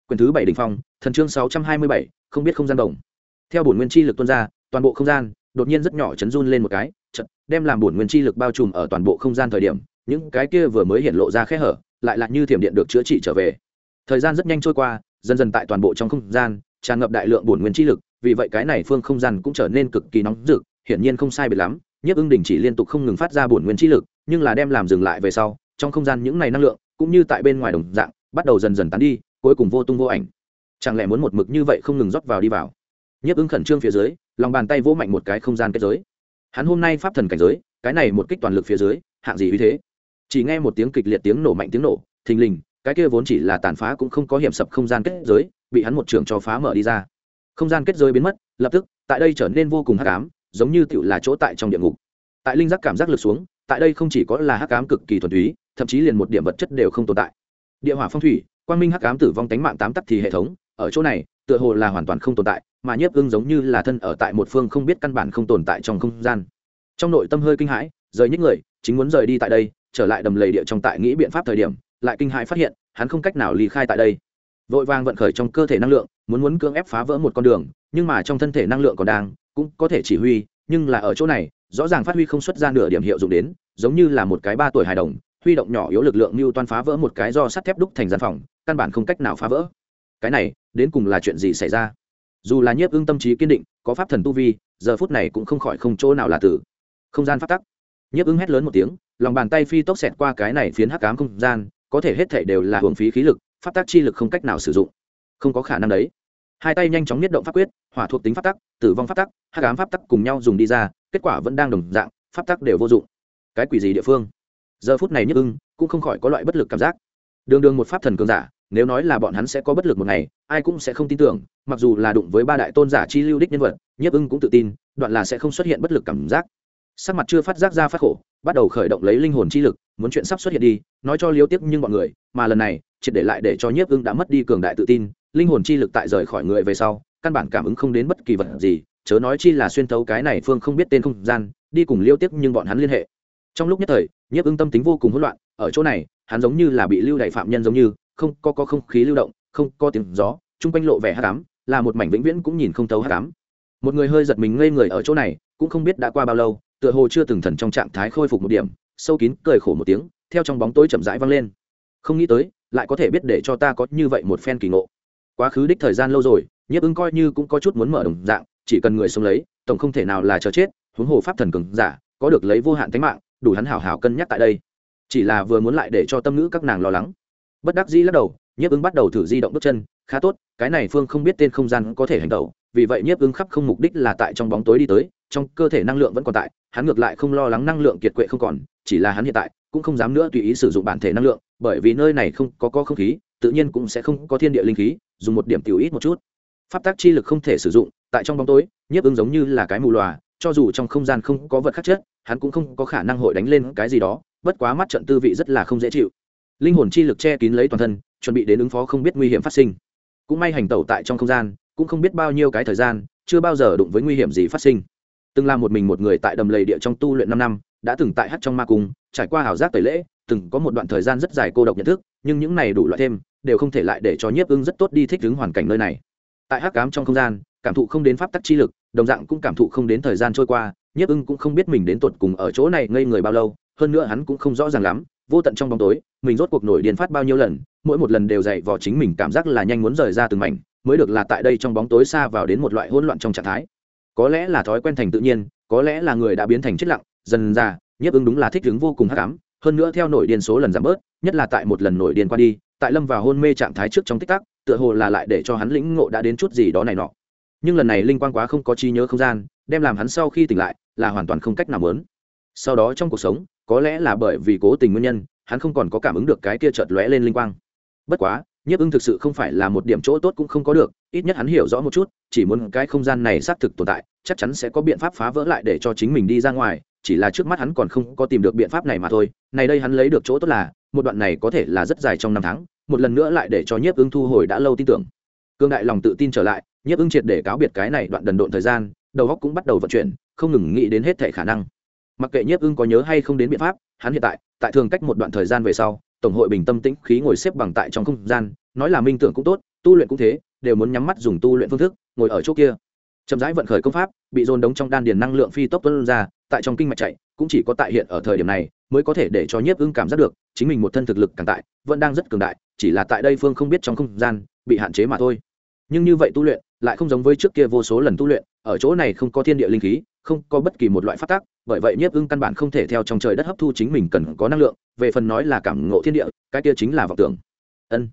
Quyển thứ bảy đỉnh phong, thần chương sáu trăm hai mươi bảy, không biết không gian đồng. Theo bổn nguyên chi lực tuôn ra, toàn bộ không gian đột nhiên rất nhỏ chấn run lên một cái chật đem làm bổn nguyên chi lực bao trùm ở toàn bộ không gian thời điểm, những cái kia vừa mới hiện lộ ra khe hở lại là như thiểm điện được chữa trị trở về. Thời gian rất nhanh trôi qua, dần dần tại toàn bộ trong không gian, tràn ngập đại lượng bổn nguyên chi lực, vì vậy cái này phương không gian cũng trở nên cực kỳ nóng rực, hiển nhiên không sai biệt lắm, nhiếp ưng đình chỉ liên tục không ngừng phát ra bổn nguyên chi lực, nhưng là đem làm dừng lại về sau, trong không gian những này năng lượng, cũng như tại bên ngoài đồng dạng, bắt đầu dần dần tán đi, cuối cùng vô tung vô ảnh. Chẳng lẽ muốn một mực như vậy không ngừng rót vào đi vào? Nhiếp ưng khẩn trương phía dưới, lòng bàn tay vỗ mạnh một cái không gian kết giới. Hắn hôm nay pháp thần cảnh giới, cái này một kích toàn lực phía dưới, hạng gì uy thế? Chỉ nghe một tiếng kịch liệt tiếng nổ mạnh tiếng nổ, thình lình, cái kia vốn chỉ là tàn phá cũng không có hiểm sập không gian kết giới, bị hắn một trường cho phá mở đi ra. Không gian kết giới biến mất, lập tức, tại đây trở nên vô cùng hắc ám, giống như tựu là chỗ tại trong địa ngục. Tại linh giác cảm giác lực xuống, tại đây không chỉ có là hắc ám cực kỳ thuần túy, thậm chí liền một điểm vật chất đều không tồn tại. Địa hỏa phong thủy, quang minh hắc ám tử vong tánh mạng tám tắc thì hệ thống, ở chỗ này, tựa hồ là hoàn toàn không tồn tại, mà nhiếp ưng giống như là thân ở tại một phương không biết căn bản không tồn tại trong không gian. Trong nội tâm hơi kinh hãi, rời nhích người, chính muốn rời đi tại đây trở lại đầm lầy địa trong tại nghĩ biện pháp thời điểm, lại kinh hãi phát hiện, hắn không cách nào ly khai tại đây. Vội vàng vận khởi trong cơ thể năng lượng, muốn muốn cưỡng ép phá vỡ một con đường, nhưng mà trong thân thể năng lượng còn đang, cũng có thể chỉ huy, nhưng là ở chỗ này, rõ ràng phát huy không xuất ra nửa điểm hiệu dụng đến, giống như là một cái ba tuổi hài đồng, huy động nhỏ yếu lực lượng mưu toan phá vỡ một cái do sắt thép đúc thành gian phòng, căn bản không cách nào phá vỡ. Cái này, đến cùng là chuyện gì xảy ra? Dù là nhiếp ưng tâm trí kiên định, có pháp thần tu vi, giờ phút này cũng không khỏi không chỗ nào là tử không gian phát tắc nhiếp ưng hét lớn một tiếng, lòng bàn tay phi tốc xẹt qua cái này phiến hắc cám không gian, có thể hết thể đều là hưởng phí khí lực, pháp tắc chi lực không cách nào sử dụng. Không có khả năng đấy. Hai tay nhanh chóng nhất động pháp quyết, hỏa thuộc tính pháp tắc, tử vong pháp tắc, hắc ám pháp tắc cùng nhau dùng đi ra, kết quả vẫn đang đồng dạng, pháp tắc đều vô dụng. Cái quỷ gì địa phương? Giờ phút này nhức ưng cũng không khỏi có loại bất lực cảm giác. Đường đường một pháp thần cường giả, nếu nói là bọn hắn sẽ có bất lực một ngày, ai cũng sẽ không tin tưởng, mặc dù là đụng với ba đại tôn giả chi lưu đích nhân vật, nhiếp ưng cũng tự tin, đoạn là sẽ không xuất hiện bất lực cảm giác sắc mặt chưa phát giác ra phát khổ bắt đầu khởi động lấy linh hồn chi lực muốn chuyện sắp xuất hiện đi nói cho liêu tiếp nhưng bọn người mà lần này triệt để lại để cho nhiếp ưng đã mất đi cường đại tự tin linh hồn chi lực tại rời khỏi người về sau căn bản cảm ứng không đến bất kỳ vật gì chớ nói chi là xuyên thấu cái này phương không biết tên không gian đi cùng liêu tiếp nhưng bọn hắn liên hệ. Trong lúc nhất thời nhiếp ưng tâm tính vô cùng hỗn loạn ở chỗ này hắn giống như là bị lưu đại phạm nhân giống như không có, có không khí lưu động không có tiếng gió chung quanh lộ vẻ hát cám là một mảnh vĩnh viễn cũng nhìn không thấu hát cám một người hơi giật mình ngây người ở chỗ này cũng không biết đã qua bao lâu tựa hồ chưa từng thần trong trạng thái khôi phục một điểm, sâu kín cười khổ một tiếng, theo trong bóng tối chậm rãi vang lên. Không nghĩ tới, lại có thể biết để cho ta có như vậy một phen kỳ ngộ. Quá khứ đích thời gian lâu rồi, nhiếp ứng coi như cũng có chút muốn mở đồng dạng, chỉ cần người sống lấy, tổng không thể nào là chờ chết, huống hồ pháp thần cường giả, có được lấy vô hạn tính mạng, đủ hắn hảo hảo cân nhắc tại đây. Chỉ là vừa muốn lại để cho tâm nữ các nàng lo lắng. Bất đắc dĩ lắc đầu, nhiếp ứng bắt đầu thử di động bước chân, khá tốt, cái này phương không biết tên không gian có thể hành động vì vậy nhiếp ứng khắp không mục đích là tại trong bóng tối đi tới, trong cơ thể năng lượng vẫn còn tại, hắn ngược lại không lo lắng năng lượng kiệt quệ không còn, chỉ là hắn hiện tại cũng không dám nữa tùy ý sử dụng bản thể năng lượng, bởi vì nơi này không có có không khí, tự nhiên cũng sẽ không có thiên địa linh khí, dùng một điểm tiểu ít một chút. Pháp tác chi lực không thể sử dụng, tại trong bóng tối, nhiếp ứng giống như là cái mù lòa cho dù trong không gian không có vật khắc chất, hắn cũng không có khả năng hội đánh lên cái gì đó, bất quá mắt trận tư vị rất là không dễ chịu. Linh hồn chi lực che kín lấy toàn thân, chuẩn bị đến ứng phó không biết nguy hiểm phát sinh. Cũng may hành tẩu tại trong không gian cũng không biết bao nhiêu cái thời gian, chưa bao giờ đụng với nguy hiểm gì phát sinh. Từng là một mình một người tại đầm lầy địa trong tu luyện năm năm, đã từng tại hát trong ma cung, trải qua hào giác tẩy lễ, từng có một đoạn thời gian rất dài cô độc nhận thức, nhưng những này đủ loại thêm, đều không thể lại để cho nhiếp ưng rất tốt đi thích ứng hoàn cảnh nơi này. Tại hắc cám trong không gian, cảm thụ không đến pháp tắc chi lực, đồng dạng cũng cảm thụ không đến thời gian trôi qua, nhiếp ưng cũng không biết mình đến tột cùng ở chỗ này ngây người bao lâu, hơn nữa hắn cũng không rõ ràng lắm, vô tận trong bóng tối, mình rốt cuộc nổi điên phát bao nhiêu lần, mỗi một lần đều dậy vò chính mình cảm giác là nhanh muốn rời ra từng mảnh mới được là tại đây trong bóng tối xa vào đến một loại hỗn loạn trong trạng thái. Có lẽ là thói quen thành tự nhiên, có lẽ là người đã biến thành chết lặng, dần ra nhiếp ứng đúng là thích ứng vô cùng hắc ám, hơn nữa theo nổi điên số lần giảm bớt, nhất là tại một lần nổi điên qua đi, tại lâm vào hôn mê trạng thái trước trong tích tắc, tựa hồ là lại để cho hắn lĩnh ngộ đã đến chút gì đó này nọ. Nhưng lần này linh quang quá không có trí nhớ không gian, đem làm hắn sau khi tỉnh lại, là hoàn toàn không cách nào lớn sau đó trong cuộc sống, có lẽ là bởi vì cố tình nguyên nhân, hắn không còn có cảm ứng được cái kia chợt lóe lên linh quang. Bất quá nhiếp ưng thực sự không phải là một điểm chỗ tốt cũng không có được, ít nhất hắn hiểu rõ một chút, chỉ muốn cái không gian này xác thực tồn tại, chắc chắn sẽ có biện pháp phá vỡ lại để cho chính mình đi ra ngoài, chỉ là trước mắt hắn còn không có tìm được biện pháp này mà thôi. Này đây hắn lấy được chỗ tốt là, một đoạn này có thể là rất dài trong năm tháng, một lần nữa lại để cho nhiếp ưng thu hồi đã lâu tin tưởng. Cương đại lòng tự tin trở lại, nhiếp ưng triệt để cáo biệt cái này đoạn đần độn thời gian, đầu óc cũng bắt đầu vận chuyển, không ngừng nghĩ đến hết thể khả năng. Mặc kệ nhiếp ưng có nhớ hay không đến biện pháp, hắn hiện tại tại thường cách một đoạn thời gian về sau tổng hội bình tâm tĩnh, khí ngồi xếp bằng tại trong không gian, nói là minh tưởng cũng tốt, tu luyện cũng thế, đều muốn nhắm mắt dùng tu luyện phương thức, ngồi ở chỗ kia. Chậm rãi vận khởi công pháp, bị dồn đống trong đan điền năng lượng phi tốc tuân ra, tại trong kinh mạch chạy, cũng chỉ có tại hiện ở thời điểm này, mới có thể để cho nhiếp ưng cảm giác được, chính mình một thân thực lực càng tại, vẫn đang rất cường đại, chỉ là tại đây phương không biết trong không gian, bị hạn chế mà thôi. Nhưng như vậy tu luyện lại không giống với trước kia vô số lần tu luyện, ở chỗ này không có thiên địa linh khí, không có bất kỳ một loại phát tác bởi vậy nhiếp ưng căn bản không thể theo trong trời đất hấp thu chính mình cần có năng lượng, về phần nói là cảm ngộ thiên địa, cái kia chính là vọng tưởng. Ân.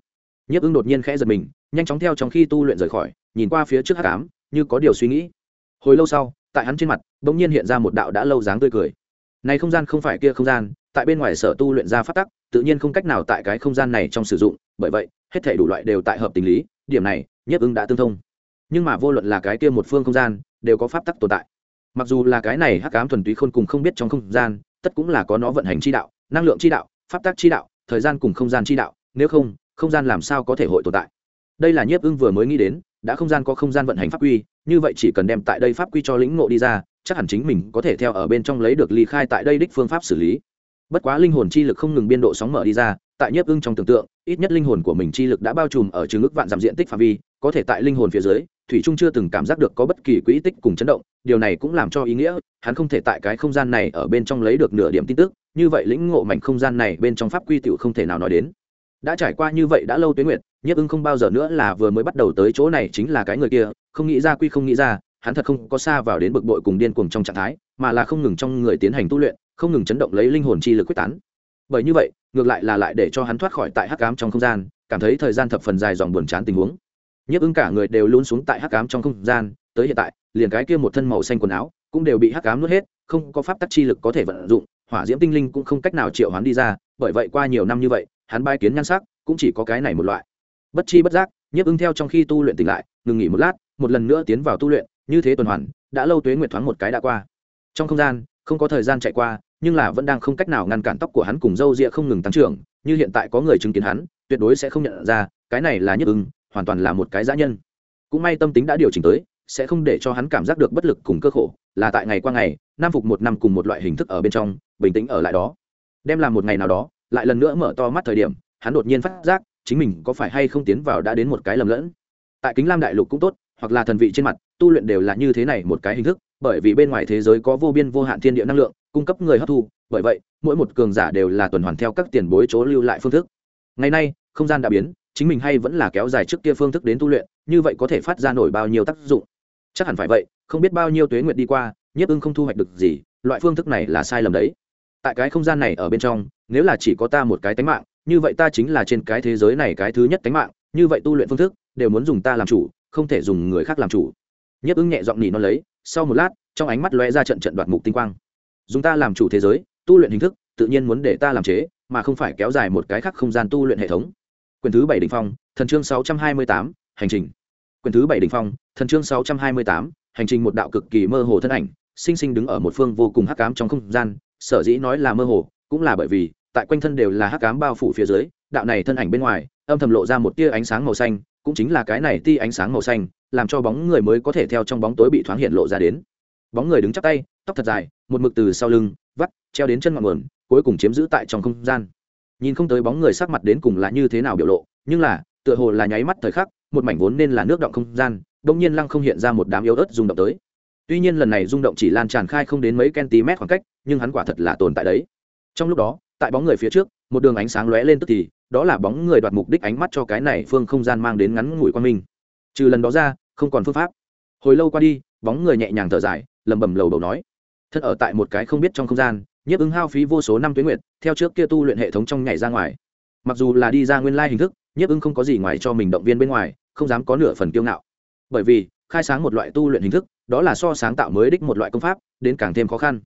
Nhiếp ưng đột nhiên khẽ giật mình, nhanh chóng theo trong khi tu luyện rời khỏi, nhìn qua phía trước hát cám như có điều suy nghĩ. Hồi lâu sau, tại hắn trên mặt, bỗng nhiên hiện ra một đạo đã lâu dáng tươi cười. Này không gian không phải kia không gian, tại bên ngoài sở tu luyện ra phát tắc, tự nhiên không cách nào tại cái không gian này trong sử dụng, bởi vậy, hết thể đủ loại đều tại hợp tình lý, điểm này, nhiếp ưng đã tương thông nhưng mà vô luận là cái kia một phương không gian, đều có pháp tắc tồn tại. Mặc dù là cái này hắc ám thuần túy khôn cùng không biết trong không gian, tất cũng là có nó vận hành chi đạo, năng lượng chi đạo, pháp tắc chi đạo, thời gian cùng không gian chi đạo, nếu không không gian làm sao có thể hội tồn tại? Đây là nhiếp ưng vừa mới nghĩ đến, đã không gian có không gian vận hành pháp quy, như vậy chỉ cần đem tại đây pháp quy cho lĩnh ngộ đi ra, chắc hẳn chính mình có thể theo ở bên trong lấy được ly khai tại đây đích phương pháp xử lý. Bất quá linh hồn chi lực không ngừng biên độ sóng mở đi ra, tại nhiếp ưng trong tưởng tượng, ít nhất linh hồn của mình chi lực đã bao trùm ở chừng ức vạn giảm diện tích phạm vi, có thể tại linh hồn phía dưới thủy trung chưa từng cảm giác được có bất kỳ quỹ tích cùng chấn động, điều này cũng làm cho ý nghĩa, hắn không thể tại cái không gian này ở bên trong lấy được nửa điểm tin tức, như vậy lĩnh ngộ mảnh không gian này bên trong pháp quy tựu không thể nào nói đến. Đã trải qua như vậy đã lâu tuyến nguyệt, nhiếp ưng không bao giờ nữa là vừa mới bắt đầu tới chỗ này chính là cái người kia, không nghĩ ra quy không nghĩ ra, hắn thật không có xa vào đến bực bội cùng điên cuồng trong trạng thái, mà là không ngừng trong người tiến hành tu luyện, không ngừng chấn động lấy linh hồn chi lực quyết tán. Bởi như vậy, ngược lại là lại để cho hắn thoát khỏi tại hắc ám trong không gian, cảm thấy thời gian thập phần dài dòng buồn chán tình huống nhiếp ưng cả người đều luôn xuống tại hắc ám trong không gian, tới hiện tại, liền cái kia một thân màu xanh quần áo cũng đều bị hắc ám nuốt hết, không có pháp tắc chi lực có thể vận dụng, hỏa diễm tinh linh cũng không cách nào triệu hoán đi ra, bởi vậy qua nhiều năm như vậy, hắn bai kiến nhan sắc cũng chỉ có cái này một loại. Bất chi bất giác, nhiếp ưng theo trong khi tu luyện tỉnh lại, ngừng nghỉ một lát, một lần nữa tiến vào tu luyện, như thế tuần hoàn, đã lâu tuế nguyệt thoáng một cái đã qua. Trong không gian, không có thời gian chạy qua, nhưng là vẫn đang không cách nào ngăn cản tóc của hắn cùng râu ria không ngừng tăng trưởng, như hiện tại có người chứng kiến hắn, tuyệt đối sẽ không nhận ra, cái này là nhiếp ưng hoàn toàn là một cái dã nhân. Cũng may tâm tính đã điều chỉnh tới, sẽ không để cho hắn cảm giác được bất lực cùng cơ khổ, là tại ngày qua ngày, nam phục một năm cùng một loại hình thức ở bên trong, bình tĩnh ở lại đó. Đem làm một ngày nào đó, lại lần nữa mở to mắt thời điểm, hắn đột nhiên phát giác, chính mình có phải hay không tiến vào đã đến một cái lầm lẫn. Tại kính lam đại lục cũng tốt, hoặc là thần vị trên mặt, tu luyện đều là như thế này một cái hình thức, bởi vì bên ngoài thế giới có vô biên vô hạn thiên địa năng lượng, cung cấp người hấp thu, bởi vậy, mỗi một cường giả đều là tuần hoàn theo các tiền bối chỗ lưu lại phương thức. Ngày nay, không gian đã biến chính mình hay vẫn là kéo dài trước kia phương thức đến tu luyện, như vậy có thể phát ra nổi bao nhiêu tác dụng? Chắc hẳn phải vậy, không biết bao nhiêu tuế nguyệt đi qua, nhiếp ưng không thu hoạch được gì, loại phương thức này là sai lầm đấy. Tại cái không gian này ở bên trong, nếu là chỉ có ta một cái tánh mạng, như vậy ta chính là trên cái thế giới này cái thứ nhất tánh mạng, như vậy tu luyện phương thức, đều muốn dùng ta làm chủ, không thể dùng người khác làm chủ. Nhiếp ưng nhẹ giọng nỉ nó lấy, sau một lát, trong ánh mắt lóe ra trận trận đoạt mục tinh quang. Dùng ta làm chủ thế giới, tu luyện hình thức, tự nhiên muốn để ta làm chế, mà không phải kéo dài một cái khác không gian tu luyện hệ thống. Quyển thứ bảy đ ỉ n h phong, thần chương sáu trăm hai mươi tám, hành trình. Quyển thứ bảy đ ỉ n h phong, thần chương sáu trăm hai mươi tám, hành trình một đạo cực kỳ mơ hồ thân ảnh, sinh sinh đứng ở một phương vô cùng hắc cám trong không gian. Sở dĩ nói là mơ hồ, cũng là bởi vì, tại quanh thân đều là hắc cám bao phủ phía dưới, đạo này thân ảnh bên ngoài, âm thầm lộ ra một tia ánh sáng màu xanh, cũng chính là cái này ti ánh sáng màu xanh, làm cho bóng người mới có thể theo trong bóng tối bị thoáng hiện lộ ra đến. Bóng người đứng chắp tay, tóc thật dài, một mực từ sau lưng, vắt, treo đến chân ngọn nguồn, cuối cùng chiếm giữ tại trong không gian nhìn không tới bóng người sắc mặt đến cùng là như thế nào biểu lộ, nhưng là, tựa hồ là nháy mắt thời khắc, một mảnh vốn nên là nước động không gian đông nhiên lăng không hiện ra một đám yếu ớt rung động tới. Tuy nhiên lần này rung động chỉ lan tràn khai không đến mấy cm khoảng cách, nhưng hắn quả thật là tồn tại đấy. Trong lúc đó, tại bóng người phía trước, một đường ánh sáng lóe lên tức thì, đó là bóng người đoạt mục đích ánh mắt cho cái này phương không gian mang đến ngắn ngủi quan minh. Trừ lần đó ra, không còn phương pháp. Hồi lâu qua đi, bóng người nhẹ nhàng thở dài lầm bầm lầu đầu nói. Thân ở tại một cái không biết trong không gian nhiếp ứng hao phí vô số năm tuyến nguyện theo trước kia tu luyện hệ thống trong nhảy ra ngoài. Mặc dù là đi ra nguyên lai hình thức, nhiếp ứng không có gì ngoài cho mình động viên bên ngoài, không dám có nửa phần kiêu ngạo. Bởi vì, khai sáng một loại tu luyện hình thức, đó là so sáng tạo mới đích một loại công pháp, đến càng thêm khó khăn.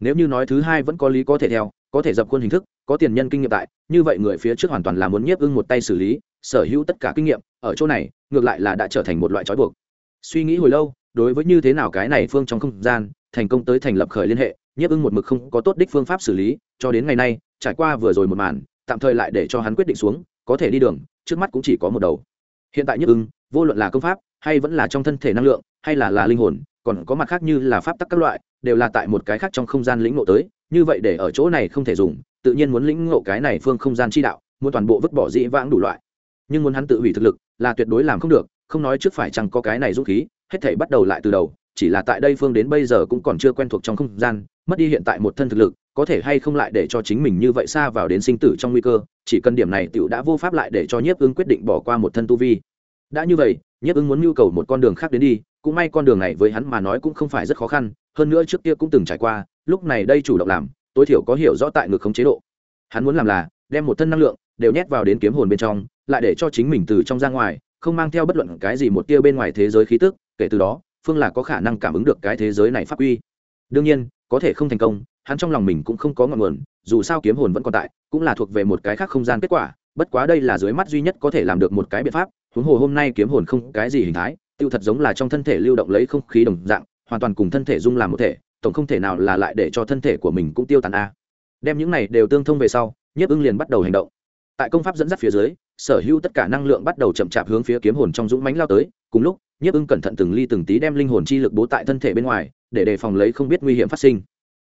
Nếu như nói thứ hai vẫn có lý có thể theo, có thể dập khuôn hình thức, có tiền nhân kinh nghiệm tại, như vậy người phía trước hoàn toàn là muốn nhiếp ưng một tay xử lý, sở hữu tất cả kinh nghiệm, ở chỗ này, ngược lại là đã trở thành một loại trói buộc. Suy nghĩ hồi lâu, đối với như thế nào cái này phương trong không gian thành công tới thành lập khởi liên hệ, nhiếp ưng một mực không có tốt đích phương pháp xử lý, cho đến ngày nay, trải qua vừa rồi một màn, tạm thời lại để cho hắn quyết định xuống, có thể đi đường, trước mắt cũng chỉ có một đầu. Hiện tại nhiếp ưng, vô luận là công pháp, hay vẫn là trong thân thể năng lượng, hay là là linh hồn, còn có mặt khác như là pháp tắc các loại, đều là tại một cái khác trong không gian lĩnh ngộ tới, như vậy để ở chỗ này không thể dùng, tự nhiên muốn lĩnh ngộ cái này phương không gian chi đạo, muốn toàn bộ vứt bỏ dĩ vãng đủ loại. Nhưng muốn hắn tự hủy thực lực, là tuyệt đối làm không được, không nói trước phải chăng có cái này dũng khí, hết thể bắt đầu lại từ đầu chỉ là tại đây phương đến bây giờ cũng còn chưa quen thuộc trong không gian, mất đi hiện tại một thân thực lực, có thể hay không lại để cho chính mình như vậy xa vào đến sinh tử trong nguy cơ, chỉ cần điểm này tiểu đã vô pháp lại để cho nhiếp ưng quyết định bỏ qua một thân tu vi. Đã như vậy, nhiếp ưng muốn nhu cầu một con đường khác đến đi, cũng may con đường này với hắn mà nói cũng không phải rất khó khăn, hơn nữa trước kia cũng từng trải qua, lúc này đây chủ động làm, tối thiểu có hiểu rõ tại ngược không chế độ. Hắn muốn làm là, đem một thân năng lượng, đều nhét vào đến kiếm hồn bên trong, lại để cho chính mình từ trong ra ngoài, không mang theo bất luận cái gì một tia bên ngoài thế giới khí tức, kể từ đó phương là có khả năng cảm ứng được cái thế giới này pháp quy, đương nhiên có thể không thành công hắn trong lòng mình cũng không có ngọn nguồn dù sao kiếm hồn vẫn còn tại cũng là thuộc về một cái khác không gian kết quả bất quá đây là dưới mắt duy nhất có thể làm được một cái biện pháp huống hồ hôm nay kiếm hồn không cái gì hình thái tiêu thật giống là trong thân thể lưu động lấy không khí đồng dạng hoàn toàn cùng thân thể dung làm một thể tổng không thể nào là lại để cho thân thể của mình cũng tiêu tàn a. Đem những này đều tương thông về sau nhiếp ưng liền bắt đầu hành động. Tại công pháp dẫn dắt phía dưới sở hữu tất cả năng lượng bắt đầu chậm chạp hướng phía kiếm hồn trong dũng mánh lao tới cùng lúc nhiếp ưng cẩn thận từng ly từng tí đem linh hồn chi lực bố tại thân thể bên ngoài, để đề phòng lấy không biết nguy hiểm phát sinh.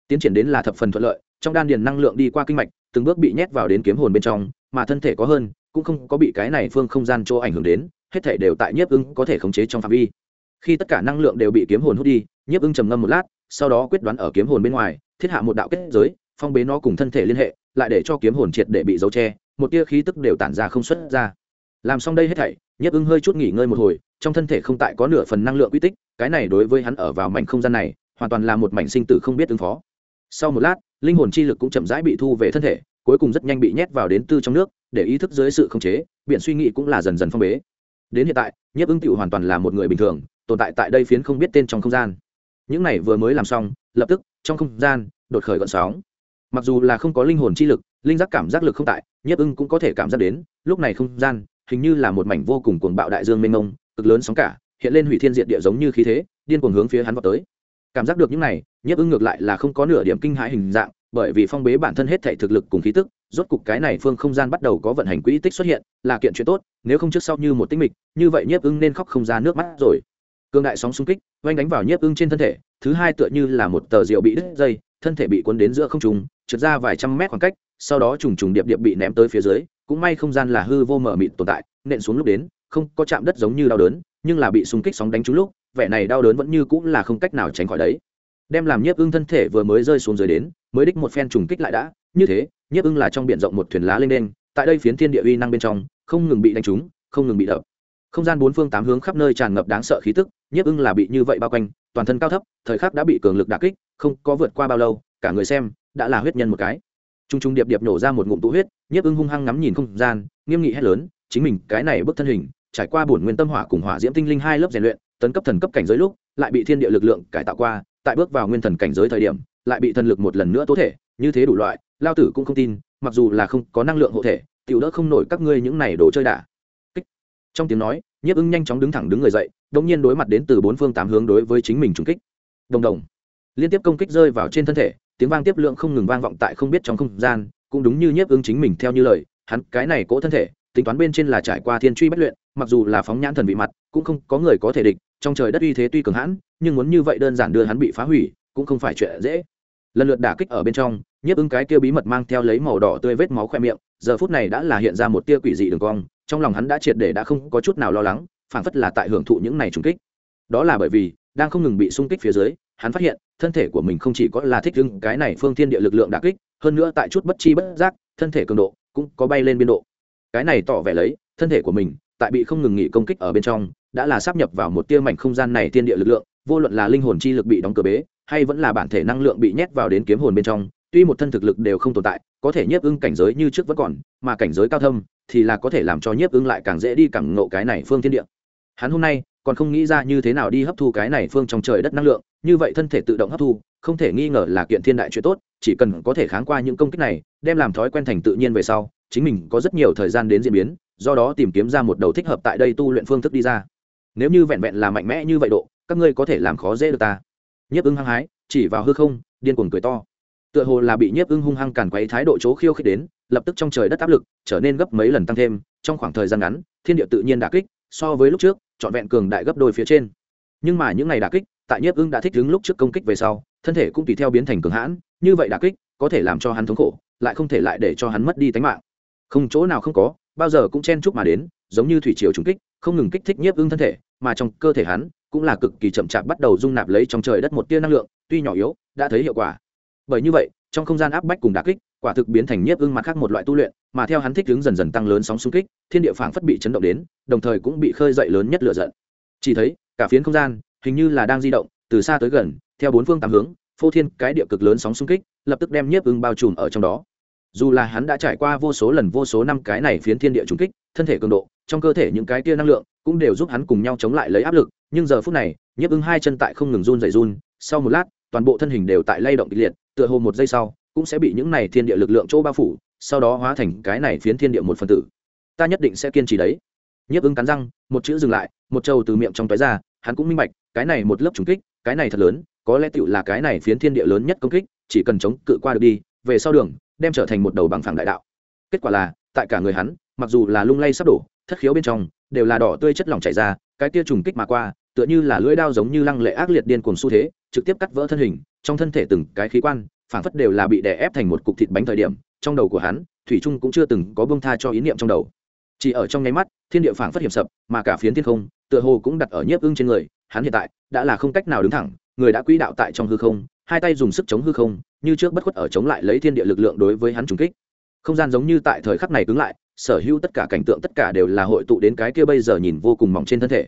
Tiến triển đến là thập phần thuận lợi, trong đan điền năng lượng đi qua kinh mạch, từng bước bị nhét vào đến kiếm hồn bên trong, mà thân thể có hơn, cũng không có bị cái này phương không gian chỗ ảnh hưởng đến, hết thể đều tại nhiếp ưng có thể khống chế trong phạm vi. Khi tất cả năng lượng đều bị kiếm hồn hút đi, nhiếp ưng trầm ngâm một lát, sau đó quyết đoán ở kiếm hồn bên ngoài, thiết hạ một đạo kết giới, phong bế nó cùng thân thể liên hệ, lại để cho kiếm hồn triệt để bị giấu che, một tia khí tức đều tản ra không xuất ra. Làm xong đây hết thảy, nhiếp ưng hơi chút nghỉ ngơi một hồi trong thân thể không tại có nửa phần năng lượng quy tích, cái này đối với hắn ở vào mảnh không gian này, hoàn toàn là một mảnh sinh tử không biết ứng phó. Sau một lát, linh hồn chi lực cũng chậm rãi bị thu về thân thể, cuối cùng rất nhanh bị nhét vào đến tư trong nước, để ý thức dưới sự khống chế biện suy nghĩ cũng là dần dần phong bế. Đến hiện tại, nhiếp ưng tựu hoàn toàn là một người bình thường, tồn tại tại đây phiến không biết tên trong không gian. Những này vừa mới làm xong, lập tức, trong không gian, đột khởi gọn sóng. Mặc dù là không có linh hồn chi lực, linh giác cảm giác lực không tại, nhiếp ưng cũng có thể cảm giác đến, lúc này không gian, hình như là một mảnh vô cùng cuồng bạo đại dương mênh mông cực lớn sóng cả, hiện lên hủy thiên diệt địa giống như khí thế, điên cuồng hướng phía hắn vào tới. Cảm giác được những này, nhiếp ưng ngược lại là không có nửa điểm kinh hãi hình dạng, bởi vì phong bế bản thân hết thể thực lực cùng khí tức, rốt cục cái này phương không gian bắt đầu có vận hành quỹ tích xuất hiện, là kiện chuyện tốt, nếu không trước sau như một tích mịch, như vậy nhiếp ưng nên khóc không ra nước mắt rồi. Cương đại sóng xung kích, oanh đánh vào nhiếp ưng trên thân thể, thứ hai tựa như là một tờ rượu bị đứt dây, thân thể bị cuốn đến giữa không trùng trượt ra vài trăm mét khoảng cách, sau đó trùng trùng điệp điệp bị ném tới phía dưới, cũng may không gian là hư vô mở mịt tồn tại, nện xuống lúc đến không có chạm đất giống như đau đớn, nhưng là bị xung kích sóng đánh trúng lúc, vẻ này đau đớn vẫn như cũng là không cách nào tránh khỏi đấy. Đem làm nhiếp ưng thân thể vừa mới rơi xuống dưới đến, mới đích một phen trùng kích lại đã. Như thế, nhiếp ưng là trong biển rộng một thuyền lá lên đen tại đây phiến thiên địa uy năng bên trong, không ngừng bị đánh trúng, không ngừng bị đập. Không gian bốn phương tám hướng khắp nơi tràn ngập đáng sợ khí tức, nhiếp ưng là bị như vậy bao quanh, toàn thân cao thấp, thời khắc đã bị cường lực đà kích, không có vượt qua bao lâu, cả người xem, đã là huyết nhân một cái. T r u n g t r u n g điệp điệp nổ ra một ngụm tụ huyết, nhiếp ưng hung hăng ngắm nhìn không gian, nghiêm nghị hét lớn, chính mình cái này bức thân hình trải qua bổn nguyên tâm hỏa cùng hỏa diễm tinh linh hai lớp rèn luyện, tấn cấp thần cấp cảnh giới lúc, lại bị thiên địa lực lượng cải tạo qua, tại bước vào nguyên thần cảnh giới thời điểm, lại bị thần lực một lần nữa tố thể, như thế đủ loại, lao tử cũng không tin, mặc dù là không có năng lượng hộ thể, tiểu đỡ không nổi các ngươi những này đồ chơi đả. Trong tiếng nói, nhiếp ưng nhanh chóng đứng thẳng đứng người dậy đống nhiên đối mặt đến từ bốn phương tám hướng đối với chính mình trùng kích. Đồng đồng. Liên tiếp công kích rơi vào trên thân thể, tiếng vang tiếp lượng không ngừng vang vọng tại không biết trong không gian, cũng đúng như nhiếp ưng chính mình theo như lời, hắn cái này cỗ thân thể tính toán bên trên là trải qua thiên truy bất luyện, mặc dù là phóng nhãn thần vị mặt, cũng không có người có thể địch, trong trời đất uy thế tuy cường hãn, nhưng muốn như vậy đơn giản đưa hắn bị phá hủy, cũng không phải chuyện dễ. Lần lượt đả kích ở bên trong, nhiếp ứng cái kia bí mật mang theo lấy màu đỏ tươi vết máu khoe miệng, giờ phút này đã là hiện ra một tia quỷ dị đường cong, trong lòng hắn đã triệt để đã không có chút nào lo lắng, phảng phất là tại hưởng thụ những này trùng kích. Đó là bởi vì, đang không ngừng bị xung kích phía dưới, hắn phát hiện, thân thể của mình không chỉ có là thích ứng cái này phương thiên địa lực lượng đả kích, hơn nữa tại chút bất chi bất giác, thân thể cường độ cũng có bay lên biên độ cái này tỏ vẻ lấy, thân thể của mình, tại bị không ngừng nghỉ công kích ở bên trong, đã là sắp nhập vào một tia mảnh không gian này thiên địa lực lượng, vô luận là linh hồn chi lực bị đóng cửa bế, hay vẫn là bản thể năng lượng bị nhét vào đến kiếm hồn bên trong, tuy một thân thực lực đều không tồn tại, có thể nhiếp ưng cảnh giới như trước vẫn còn, mà cảnh giới cao thâm thì là có thể làm cho nhiếp ưng lại càng dễ đi càng ngộ cái này phương thiên địa. Hắn hôm nay còn không nghĩ ra như thế nào đi hấp thu cái này phương trong trời đất năng lượng, như vậy thân thể tự động hấp thu, không thể nghi ngờ là kiện thiên đại chuyện tốt, chỉ cần có thể kháng qua những công kích này, đem làm thói quen thành tự nhiên về sau, chính mình có rất nhiều thời gian đến diễn biến, do đó tìm kiếm ra một đầu thích hợp tại đây tu luyện phương thức đi ra. Nếu như vẹn vẹn là mạnh mẽ như vậy độ, các ngươi có thể làm khó dễ được ta. Nhiếp ưng hăng hái, chỉ vào hư không, điên cuồng cười to. Tựa hồ là bị nhiếp ưng hung hăng càn quấy thái độ chỗ khiêu khích đến, lập tức trong trời đất áp lực trở nên gấp mấy lần tăng thêm, trong khoảng thời gian ngắn, thiên địa tự nhiên đà kích, so với lúc trước trọn vẹn cường đại gấp đôi phía trên. Nhưng mà những ngày đà kích, tại nhiếp ưng đã thích đứng lúc trước công kích về sau, thân thể cũng tùy theo biến thành cường hãn, như vậy đà kích có thể làm cho hắn thống khổ, lại không thể lại để cho hắn mất đi tính mạng. Không chỗ nào không có, bao giờ cũng chen chúc mà đến, giống như thủy triều trùng kích, không ngừng kích thích nhiếp ưng thân thể, mà trong cơ thể hắn cũng là cực kỳ chậm chạp bắt đầu dung nạp lấy trong trời đất một tia năng lượng, tuy nhỏ yếu, đã thấy hiệu quả. Bởi như vậy, trong không gian áp bách cùng đà kích quả thực biến thành nhiếp ưng mặt khác một loại tu luyện, mà theo hắn thích ứng dần dần tăng lớn sóng xung kích, thiên địa phảng phất bị chấn động đến, đồng thời cũng bị khơi dậy lớn nhất lửa giận. Chỉ thấy, cả phiến không gian hình như là đang di động, từ xa tới gần, theo bốn phương tám hướng, phô thiên cái địa cực lớn sóng xung kích, lập tức đem nhiếp ưng bao trùm ở trong đó. Dù là hắn đã trải qua vô số lần vô số năm cái này phiến thiên địa trùng kích, thân thể cường độ, trong cơ thể những cái tia năng lượng cũng đều giúp hắn cùng nhau chống lại lấy áp lực, nhưng giờ phút này, nhiếp ưng hai chân tại không ngừng run dày run, sau một lát, toàn bộ thân hình đều tại lay động kịch liệt, tựa hồ một giây sau cũng sẽ bị những này thiên địa lực lượng chỗ bao phủ, sau đó hóa thành cái này phiến thiên địa một phần tử. Ta nhất định sẽ kiên trì đấy. Nhiếp ứng cắn răng, một chữ dừng lại, một trâu từ miệng trong tói ra, hắn cũng minh bạch, cái này một lớp trùng kích, cái này thật lớn, có lẽ tựu là cái này phiến thiên địa lớn nhất công kích, chỉ cần chống cự qua được đi, về sau đường, đem trở thành một đầu bằng phẳng đại đạo. Kết quả là, tại cả người hắn, mặc dù là lung lay sắp đổ, thất khiếu bên trong, đều là đỏ tươi chất lỏng chảy ra, cái tia trùng kích mà qua, tựa như là lưỡi đao giống như lăng lệ ác liệt điên cuồng xu thế, trực tiếp cắt vỡ thân hình, trong thân thể từng cái khí quan phản phất đều là bị đè ép thành một cục thịt bánh thời điểm, trong đầu của hắn, thủy trung cũng chưa từng có bông tha cho ý niệm trong đầu. Chỉ ở trong nháy mắt, thiên địa phản phất hiểm sập, mà cả phiến thiên không, tựa hồ cũng đặt ở nhiếp ưng trên người, hắn hiện tại đã là không cách nào đứng thẳng, người đã quỹ đạo tại trong hư không, hai tay dùng sức chống hư không, như trước bất khuất ở chống lại lấy thiên địa lực lượng đối với hắn trùng kích. Không gian giống như tại thời khắc này cứng lại, sở hữu tất cả cảnh tượng tất cả đều là hội tụ đến cái kia bây giờ nhìn vô cùng mỏng trên thân thể.